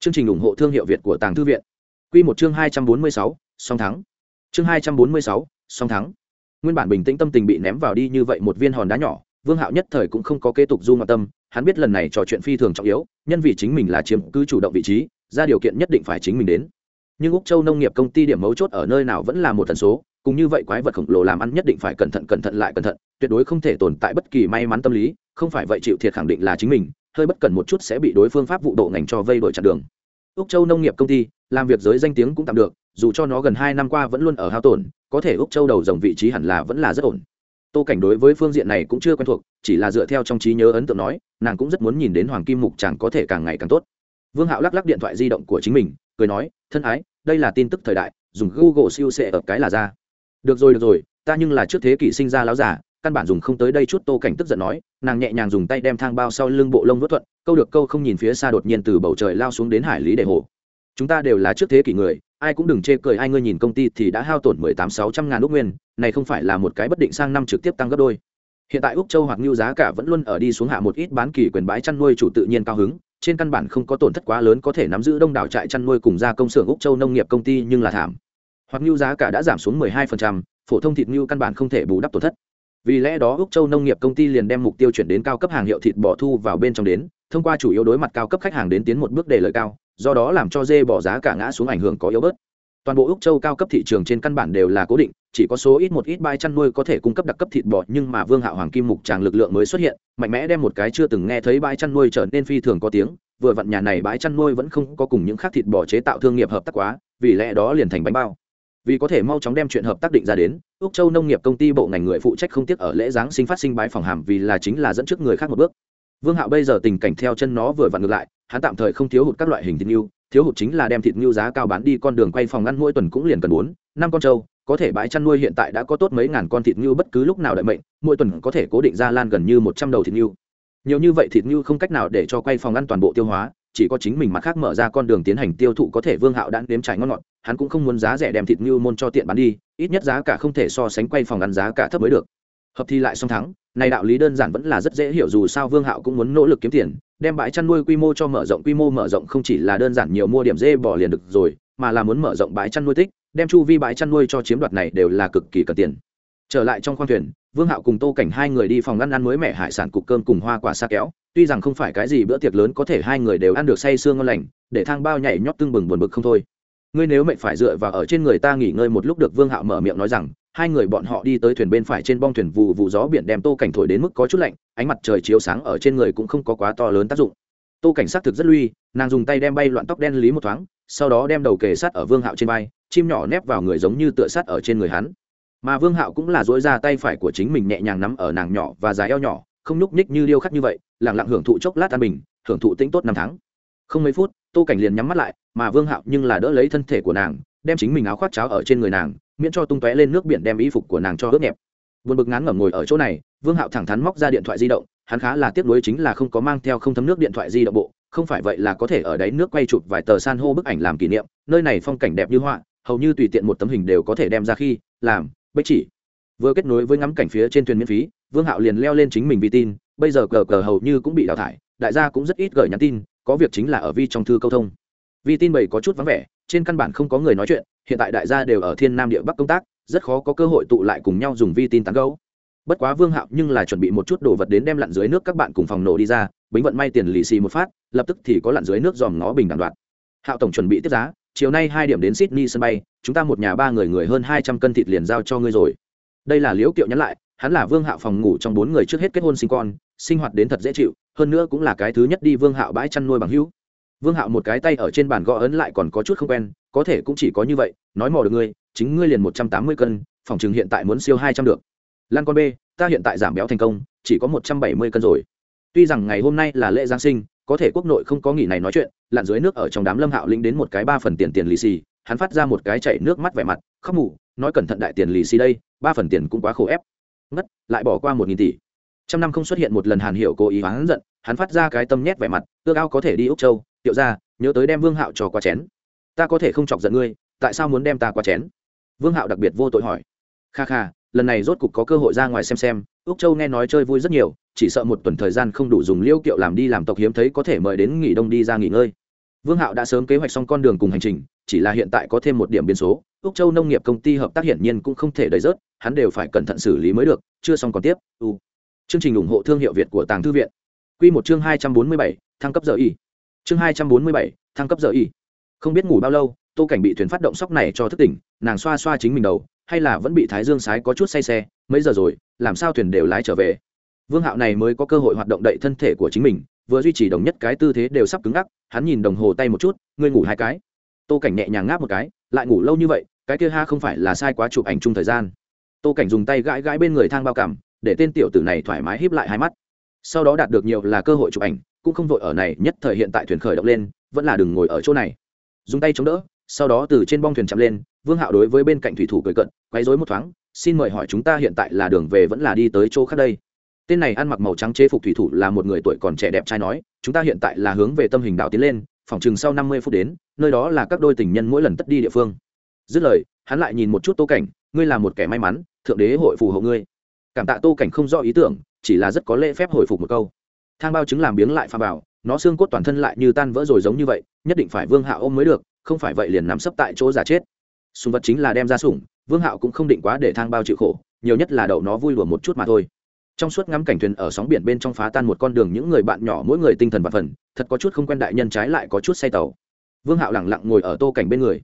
Chương trình ủng hộ thương hiệu việt của tàng thư viện. Quy một chương 246, song thắng. Chương 246, song thắng. nguyên bản bình tĩnh tâm tình bị ném vào đi như vậy một viên hòn đá nhỏ vương hạo nhất thời cũng không có kế tục du ngoại tâm hắn biết lần này trò chuyện phi thường trọng yếu nhân vì chính mình là chiếm cứ chủ động vị trí ra điều kiện nhất định phải chính mình đến nhưng úc châu nông nghiệp công ty điểm mấu chốt ở nơi nào vẫn là một tần số cũng như vậy quái vật khổng lồ làm ăn nhất định phải cẩn thận cẩn thận lại cẩn thận tuyệt đối không thể tồn tại bất kỳ may mắn tâm lý không phải vậy chịu thiệt khẳng định là chính mình hơi bất cẩn một chút sẽ bị đối phương pháp vụ độ ngành cho vây đổi chặn đường úc châu nông nghiệp công ty, làm việc giới danh tiếng cũng tạm được, dù cho nó gần hai năm qua vẫn luôn ở hao tổn, có thể úc châu đầu dòng vị trí hẳn là vẫn là rất ổn. Tô cảnh đối với phương diện này cũng chưa quen thuộc, chỉ là dựa theo trong trí nhớ ấn tượng nói, nàng cũng rất muốn nhìn đến hoàng kim mục chàng có thể càng ngày càng tốt. Vương hạo lắc lắc điện thoại di động của chính mình, cười nói, thân ái, đây là tin tức thời đại, dùng google siêu sẽ ở cái là ra. Được rồi được rồi, ta nhưng là trước thế kỷ sinh ra láo giả căn bản dùng không tới đây chút tô cảnh tức giận nói nàng nhẹ nhàng dùng tay đem thang bao sau lưng bộ lông vớt thuận câu được câu không nhìn phía xa đột nhiên từ bầu trời lao xuống đến hải lý để hồ. Chúng ta đều là trước thế kỷ người ai cũng đừng chê cười ai ngươi nhìn công ty thì đã hao tổn mười tám sáu trăm ngàn ước nguyên này không phải là một cái bất định sang năm trực tiếp tăng gấp đôi. Hiện tại úc châu hoặc ngưu giá cả vẫn luôn ở đi xuống hạ một ít bán kỳ quyền bãi chăn nuôi chủ tự nhiên cao hứng trên căn bản không có tổn thất quá lớn có thể nắm giữ đông đảo trại chăn nuôi cùng gia công xưởng úc châu nông nghiệp công ty nhưng là thảm. Hoặc ngưu giá cả đã giảm xuống 12%, phổ thông thịt ngưu căn bản không thể bù đắp tổn thất vì lẽ đó úc châu nông nghiệp công ty liền đem mục tiêu chuyển đến cao cấp hàng hiệu thịt bò thu vào bên trong đến, thông qua chủ yếu đối mặt cao cấp khách hàng đến tiến một bước để lợi cao, do đó làm cho dê bỏ giá cả ngã xuống ảnh hưởng có yếu bớt. Toàn bộ úc châu cao cấp thị trường trên căn bản đều là cố định, chỉ có số ít một ít bãi chăn nuôi có thể cung cấp đặc cấp thịt bò, nhưng mà vương hạo hoàng kim mục tràng lực lượng mới xuất hiện, mạnh mẽ đem một cái chưa từng nghe thấy bãi chăn nuôi trở nên phi thường có tiếng, vừa vặn nhà này bãi chăn nuôi vẫn không có cùng những khác thịt bò chế tạo thương nghiệp hợp tác quá, vì lẽ đó liền thành bánh bao vì có thể mau chóng đem chuyện hợp tác định ra đến, úc châu nông nghiệp công ty bộ ngành người phụ trách không tiếc ở lễ giáng sinh phát sinh bãi phòng hàm vì là chính là dẫn trước người khác một bước. Vương hạo bây giờ tình cảnh theo chân nó vừa vặn ngược lại, hắn tạm thời không thiếu hụt các loại hình thịt ngưu thiếu hụt chính là đem thịt ngưu giá cao bán đi con đường quay phòng ngăn mỗi tuần cũng liền cần bốn, năm con trâu, có thể bãi chăn nuôi hiện tại đã có tốt mấy ngàn con thịt ngưu bất cứ lúc nào đợi mệnh, mỗi tuần có thể cố định ra lan gần như một trăm đầu thịt ngưu nhiều như vậy thịt ngưu không cách nào để cho quay phòng ăn toàn bộ tiêu hóa chỉ có chính mình mặt khác mở ra con đường tiến hành tiêu thụ có thể vương hạo đã nếm trải ngon ngọt, hắn cũng không muốn giá rẻ đem thịt ngưu môn cho tiện bán đi, ít nhất giá cả không thể so sánh quay phòng ăn giá cả thấp mới được. Hợp thi lại song thắng, này đạo lý đơn giản vẫn là rất dễ hiểu dù sao vương hạo cũng muốn nỗ lực kiếm tiền, đem bãi chăn nuôi quy mô cho mở rộng, quy mô mở rộng không chỉ là đơn giản nhiều mua điểm dê bỏ liền được rồi, mà là muốn mở rộng bãi chăn nuôi tích, đem chu vi bãi chăn nuôi cho chiếm đoạt này đều là cực kỳ cần tiền trở lại trong khoang thuyền, vương hạo cùng tô cảnh hai người đi phòng ngăn ăn mới mẻ hải sản cục cơm cùng hoa quả xa kéo. Tuy rằng không phải cái gì bữa tiệc lớn có thể hai người đều ăn được say sương ngon lành, để thang bao nhảy nhót tưng bừng buồn bực không thôi. Ngươi nếu mệnh phải dựa vào ở trên người ta nghỉ ngơi một lúc được, vương hạo mở miệng nói rằng, hai người bọn họ đi tới thuyền bên phải trên bong thuyền vụ vụ gió biển đem tô cảnh thổi đến mức có chút lạnh, ánh mặt trời chiếu sáng ở trên người cũng không có quá to lớn tác dụng. Tô cảnh xác thực rất lui, nàng dùng tay đem bay loạn tóc đen lý một thoáng, sau đó đem đầu kề sát ở vương hạo trên bay chim nhỏ nép vào người giống như tựa sát ở trên người hắn mà vương hạo cũng là dỗi ra tay phải của chính mình nhẹ nhàng nắm ở nàng nhỏ và dài eo nhỏ, không nhúc ních như điêu khắc như vậy lẳng lặng hưởng thụ chốc lát an bình, hưởng thụ tĩnh tốt năm tháng. Không mấy phút, tô cảnh liền nhắm mắt lại, mà vương hạo nhưng là đỡ lấy thân thể của nàng, đem chính mình áo khoác cháo ở trên người nàng, miễn cho tung tóe lên nước biển đem y phục của nàng cho ướt nhẹp. Vượt bực ngán ngẩm ngồi ở chỗ này, vương hạo thẳng thắn móc ra điện thoại di động, hắn khá là tiếc nuối chính là không có mang theo không thấm nước điện thoại di động bộ, không phải vậy là có thể ở đáy nước quay chụp vài tờ san hô bức ảnh làm kỷ niệm, nơi này phong cảnh đẹp như họa, hầu như tùy tiện một tấm hình đều có thể đem ra khi, làm bích chỉ. Vừa kết nối với ngắm cảnh phía trên thuyền miễn phí, vương hạo liền leo lên chính mình vi tin, bây giờ cờ cờ hầu như cũng bị đào thải, đại gia cũng rất ít gửi nhắn tin, có việc chính là ở vi trong thư câu thông. Vi tin bảy có chút vắng vẻ, trên căn bản không có người nói chuyện, hiện tại đại gia đều ở thiên nam địa bắc công tác, rất khó có cơ hội tụ lại cùng nhau dùng vi tin tán gấu bất quá vương hạo nhưng là chuẩn bị một chút đồ vật đến đem lặn dưới nước các bạn cùng phòng nổ đi ra, bính vận may tiền lì xì một phát, lập tức thì có lặn dưới nước dòm ngó bình đẳng đoạn hạo tổng chuẩn bị tiếp giá, chiều nay hai điểm đến sydney sân bay chúng ta một nhà ba người người hơn hai trăm cân thịt liền giao cho ngươi rồi. Đây là liễu kiệu nhắn lại, hắn là vương hạo phòng ngủ trong bốn người trước hết kết hôn sinh con, sinh hoạt đến thật dễ chịu, hơn nữa cũng là cái thứ nhất đi vương hạo bãi chăn nuôi bằng hữu. Vương hạo một cái tay ở trên bàn gõ ấn lại còn có chút không quen, có thể cũng chỉ có như vậy, nói mò được ngươi, chính ngươi liền một trăm tám mươi cân, phòng chừng hiện tại muốn siêu hai trăm được. Lan con b ta hiện tại giảm béo thành công, chỉ có một trăm bảy mươi cân rồi. Tuy rằng ngày hôm nay là lễ giáng sinh, có thể quốc nội không có nghỉ này nói chuyện, lặn dưới nước ở trong đám lâm hạo lĩnh đến một cái ba phần tiền tiền lì xì hắn phát ra một cái chảy nước mắt vẻ mặt, khóc mù, nói cẩn thận đại tiền lì xì đây, ba phần tiền cũng quá khổ ép. Ngất, lại bỏ qua một nghìn tỷ. Trăm năm không xuất hiện một lần hàn hiểu cố ý hắn giận, hắn phát ra cái tâm nhét vẻ mặt, ước ao có thể đi úc châu. Tiệu ra nhớ tới đem vương hạo cho qua chén. Ta có thể không chọc giận ngươi, tại sao muốn đem ta qua chén? Vương hạo đặc biệt vô tội hỏi. Kha kha, lần này rốt cục có cơ hội ra ngoài xem xem, úc châu nghe nói chơi vui rất nhiều, chỉ sợ một tuần thời gian không đủ dùng liêu kiệu làm đi làm tộc hiếm thấy có thể mời đến nghỉ đông đi ra nghỉ ngơi. Vương hạo đã sớm kế hoạch xong con đường cùng hành trình chỉ là hiện tại có thêm một điểm biến số, úc châu nông nghiệp công ty hợp tác hiển nhiên cũng không thể đầy rớt, hắn đều phải cẩn thận xử lý mới được, chưa xong còn tiếp, u. Chương trình ủng hộ thương hiệu việt của tàng thư viện. Q một chương hai trăm bốn mươi bảy, thăng cấp giờ y. Chương hai trăm bốn mươi bảy, thăng cấp giờ y. Không biết ngủ bao lâu, tô cảnh bị thuyền phát động sóc này cho thức tỉnh, nàng xoa xoa chính mình đầu, hay là vẫn bị thái dương sái có chút say xe, mấy giờ rồi, làm sao thuyền đều lái trở về? Vương hạo này mới có cơ hội hoạt động đậy thân thể của chính mình, vừa duy trì đồng nhất cái tư thế đều sắp cứng ngắc, hắn nhìn đồng hồ tay một chút, ngươi ngủ hai cái tô cảnh nhẹ nhàng ngáp một cái, lại ngủ lâu như vậy, cái kia ha không phải là sai quá chụp ảnh chung thời gian. Tô cảnh dùng tay gãi gãi bên người thang bao cảm, để tên tiểu tử này thoải mái híp lại hai mắt. Sau đó đạt được nhiều là cơ hội chụp ảnh, cũng không vội ở này, nhất thời hiện tại thuyền khởi động lên, vẫn là đừng ngồi ở chỗ này. Dùng tay chống đỡ, sau đó từ trên bong thuyền chậm lên, vương hạo đối với bên cạnh thủy thủ cười cận quấy rối một thoáng, xin mời hỏi chúng ta hiện tại là đường về vẫn là đi tới chỗ khác đây? Tên này ăn mặc màu trắng chế phục thủy thủ là một người tuổi còn trẻ đẹp trai nói, chúng ta hiện tại là hướng về tâm hình đảo tiến lên phòng chừng sau năm mươi phút đến nơi đó là các đôi tình nhân mỗi lần tất đi địa phương. Dứt lời hắn lại nhìn một chút tô cảnh ngươi là một kẻ may mắn thượng đế hội phù hộ ngươi. Cảm tạ tô cảnh không rõ ý tưởng chỉ là rất có lễ phép hồi phục một câu. Thang bao chứng làm biếng lại pha bảo, nó xương cốt toàn thân lại như tan vỡ rồi giống như vậy nhất định phải vương hạo ôm mới được không phải vậy liền nằm sấp tại chỗ giả chết. Sùng vật chính là đem ra sủng vương hạo cũng không định quá để thang bao chịu khổ nhiều nhất là đậu nó vui lùa một chút mà thôi trong suốt ngắm cảnh thuyền ở sóng biển bên trong phá tan một con đường, những người bạn nhỏ mỗi người tinh thần và phần, thật có chút không quen đại nhân trái lại có chút say tàu. Vương hạo lẳng lặng ngồi ở tô cảnh bên người.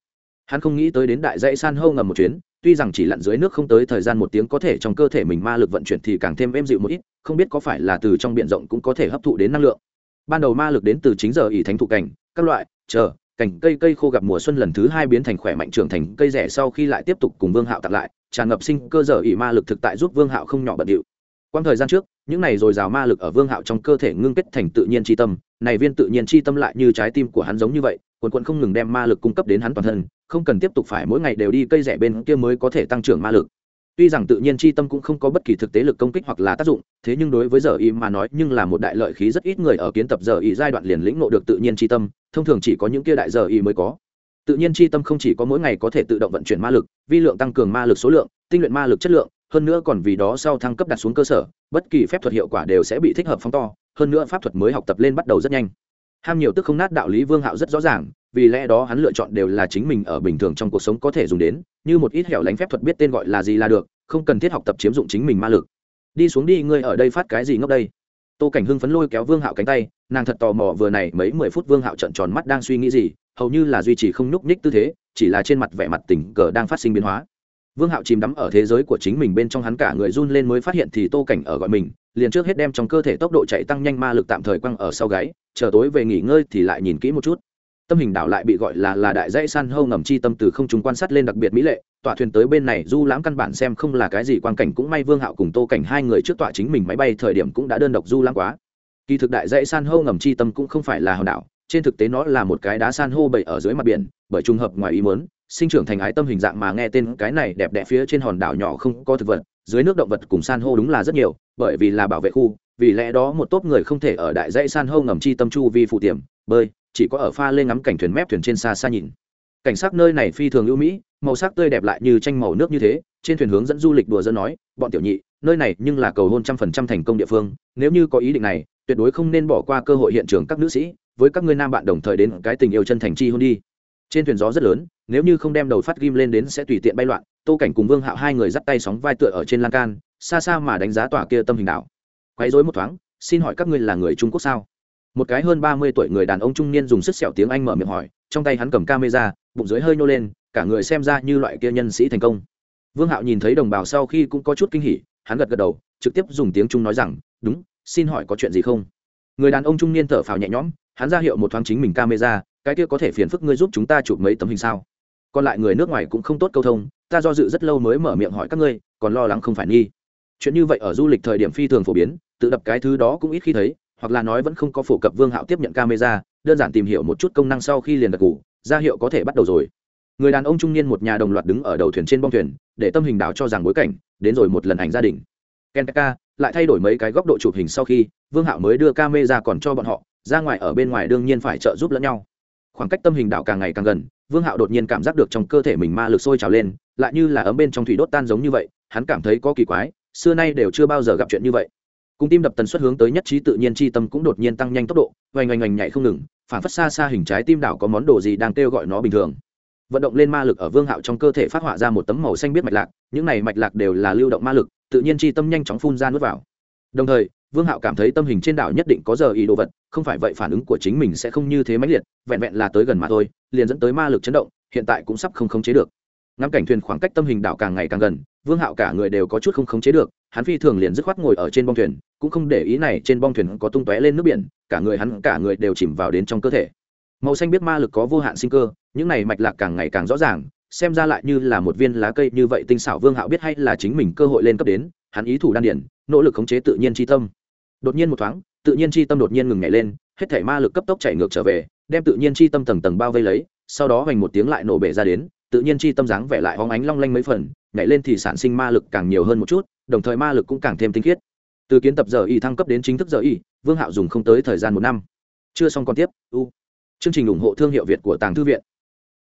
Hắn không nghĩ tới đến đại dãy san hâu ngầm một chuyến, tuy rằng chỉ lặn dưới nước không tới thời gian một tiếng có thể trong cơ thể mình ma lực vận chuyển thì càng thêm êm dịu một ít, không biết có phải là từ trong b i ể n rộng cũng có thể hấp thụ đến năng lượng. Ban đầu ma lực đến từ chính giờ ỉ thánh thụ cảnh, các loại, chờ, cảnh cây cây khô gặp mùa xuân lần thứ hai biến thành khỏe mạnh trưởng thành, cây rẻ sau khi lại tiếp tục cùng vương hạo tặng lại, tràn ngập sinh cơ giờ ỉ ma lực thực tại giúp vương hạo không nhỏ bận điệu quang thời gian trước, những này dồi dào ma lực ở vương hạo trong cơ thể ngưng kết thành tự nhiên tri tâm, này viên tự nhiên tri tâm lại như trái tim của hắn giống như vậy, quần quận không ngừng đem ma lực cung cấp đến hắn toàn thân, không cần tiếp tục phải mỗi ngày đều đi cây rẻ bên kia mới có thể tăng trưởng ma lực. Tuy rằng tự nhiên chi tâm cũng không có bất kỳ thực tế lực công kích hoặc là tác dụng, thế nhưng đối với giờ y mà nói, nhưng là một đại lợi khí rất ít người ở kiến tập giờ y giai đoạn liền lĩnh ngộ được tự nhiên chi tâm, thông thường chỉ có những kia đại giờ y mới có. Tự nhiên chi tâm không chỉ có mỗi ngày có thể tự động vận chuyển ma lực, vi lượng tăng cường ma lực số lượng, tinh luyện ma lực chất lượng hơn nữa còn vì đó sau thăng cấp đặt xuống cơ sở, bất kỳ phép thuật hiệu quả đều sẽ bị thích hợp phóng to, hơn nữa pháp thuật mới học tập lên bắt đầu rất nhanh. Ham nhiều tức không nát đạo lý vương hạo rất rõ ràng, vì lẽ đó hắn lựa chọn đều là chính mình ở bình thường trong cuộc sống có thể dùng đến, như một ít hẻo lánh phép thuật biết tên gọi là gì là được, không cần thiết học tập chiếm dụng chính mình ma lực. Đi xuống đi, ngươi ở đây phát cái gì ngốc đây? Tô cảnh hưng phấn lôi kéo vương hạo cánh tay, nàng thật tò mò vừa này mấy mười phút vương hạo trận tròn mắt đang suy nghĩ gì, hầu như là duy trì không nhúc nhích tư thế, chỉ là trên mặt vẻ mặt tình cờ đang phát sinh biến hóa vương hạo chìm đắm ở thế giới của chính mình bên trong hắn cả người run lên mới phát hiện thì tô cảnh ở gọi mình, liền trước hết đem trong cơ thể tốc độ chạy tăng nhanh ma lực tạm thời quăng ở sau gáy, chờ tối về nghỉ ngơi thì lại nhìn kỹ một chút. Tâm hình đảo lại bị gọi là là đại dãy san hâu ngầm chi tâm từ không trung quan sát lên đặc biệt mỹ lệ, tọa thuyền tới bên này, du lãm căn bản xem không là cái gì quan cảnh cũng may vương hạo cùng tô cảnh hai người trước tọa chính mình máy bay thời điểm cũng đã đơn độc du lãm quá. Kỳ thực đại dãy san hô ngầm chi tâm cũng không phải là hòn đảo trên thực tế nó là một cái đá san hô bậy ở dưới mặt biển, bởi trùng hợp ngoài ý muốn, sinh trưởng thành ái tâm hình dạng mà nghe tên cái này đẹp đẽ phía trên hòn đảo nhỏ không có thực vật, dưới nước động vật cùng san hô đúng là rất nhiều, bởi vì là bảo vệ khu, vì lẽ đó một tốp người không thể ở đại dãy san hô ngầm chi tâm chu vi phụ tiềm, bơi, chỉ có ở pha lên ngắm cảnh thuyền mép thuyền trên xa xa nhìn. Cảnh sắc nơi này phi thường ưu mỹ, màu sắc tươi đẹp lại như tranh màu nước như thế, trên thuyền hướng dẫn du lịch đùa dân nói, bọn tiểu nhị, nơi này nhưng là cầu hôn trăm phần trăm thành công địa phương, nếu như có ý định này, tuyệt đối không nên bỏ qua cơ hội hiện trường các nữ sĩ với các ngươi nam bạn đồng thời đến cái tình yêu chân thành chi hôn đi. Trên thuyền gió rất lớn, nếu như không đem đầu phát ghim lên đến sẽ tùy tiện bay loạn, tô cảnh cùng vương hạo hai người dắt tay sóng vai tựa ở trên lan can, xa xa mà đánh giá tòa kia tâm hình đảo. Quấy rối một thoáng, xin hỏi các ngươi là người trung quốc sao? Một cái hơn ba mươi tuổi người đàn ông trung niên dùng sức sẹo tiếng anh mở miệng hỏi, trong tay hắn cầm camera, bụng dưới hơi nhô lên, cả người xem ra như loại kia nhân sĩ thành công. Vương hạo nhìn thấy đồng bào sau khi cũng có chút kinh hỉ, hắn gật gật đầu, trực tiếp dùng tiếng trung nói rằng, đúng, xin hỏi có chuyện gì không? Người đàn ông trung niên thở phào nhẹ nhõm hắn ra hiệu một thoáng chính mình camera, cái kia có thể phiền phức ngươi giúp chúng ta chụp mấy tấm hình sao? Còn lại người nước ngoài cũng không tốt câu thông, ta do dự rất lâu mới mở miệng hỏi các ngươi, còn lo lắng không phải nghi. Chuyện như vậy ở du lịch thời điểm phi thường phổ biến, tự đập cái thứ đó cũng ít khi thấy, hoặc là nói vẫn không có phổ cập vương hạo tiếp nhận camera, đơn giản tìm hiểu một chút công năng sau khi liền đặt cụ ra hiệu có thể bắt đầu rồi. Người đàn ông trung niên một nhà đồng loạt đứng ở đầu thuyền trên bong thuyền, để tâm hình đảo cho rằng bối cảnh, đến rồi một lần ảnh gia đình. Kenka lại thay đổi mấy cái góc độ chụp hình sau khi vương hạo mới đưa camera còn cho bọn họ ra ngoài ở bên ngoài đương nhiên phải trợ giúp lẫn nhau. Khoảng cách tâm hình đảo càng ngày càng gần, vương hạo đột nhiên cảm giác được trong cơ thể mình ma lực sôi trào lên, lại như là ấm bên trong thủy đốt tan giống như vậy, hắn cảm thấy có kỳ quái, xưa nay đều chưa bao giờ gặp chuyện như vậy. Cùng tim đập tần suất hướng tới nhất trí tự nhiên chi tâm cũng đột nhiên tăng nhanh tốc độ, oanh oanh oanh nhảy không ngừng, phản phất xa xa hình trái tim đảo có món đồ gì đang kêu gọi nó bình thường. Vận động lên ma lực ở vương hạo trong cơ thể phát họa ra một tấm màu xanh biết mạch lạc, những này mạch lạc đều là lưu động ma lực, tự nhiên chi tâm nhanh chóng phun ra nước vào. Đồng thời vương hạo cảm thấy tâm hình trên đảo nhất định có giờ ý đồ vật, không phải vậy phản ứng của chính mình sẽ không như thế mãnh liệt, vẹn vẹn là tới gần mà thôi, liền dẫn tới ma lực chấn động, hiện tại cũng sắp không khống chế được. Ngắm cảnh thuyền khoảng cách tâm hình đảo càng ngày càng gần, vương hạo cả người đều có chút không khống chế được, hắn phi thường liền dứt khoát ngồi ở trên bong thuyền, cũng không để ý này trên bong thuyền có tung tóe lên nước biển, cả người hắn cả người đều chìm vào đến trong cơ thể. Màu xanh biết ma lực có vô hạn sinh cơ, những này mạch lạc càng ngày càng rõ ràng, xem ra lại như là một viên lá cây như vậy tinh xảo vương hạo biết hay là chính mình cơ hội lên cấp đến, hắn ý thủ đan điển nỗ lực khống chế tự nhiên tri tâm đột nhiên một thoáng, tự nhiên chi tâm đột nhiên ngừng nhảy lên, hết thể ma lực cấp tốc chạy ngược trở về, đem tự nhiên chi tâm tầng tầng bao vây lấy, sau đó hoành một tiếng lại nổ bể ra đến, tự nhiên chi tâm dáng vẻ lại hóng ánh long lanh mấy phần, nhảy lên thì sản sinh ma lực càng nhiều hơn một chút, đồng thời ma lực cũng càng thêm tinh khiết. Từ kiến tập giờ y thăng cấp đến chính thức giờ y, vương hạo dùng không tới thời gian một năm. Chưa xong còn tiếp, u. Chương trình ủng hộ thương hiệu việt của tàng thư viện.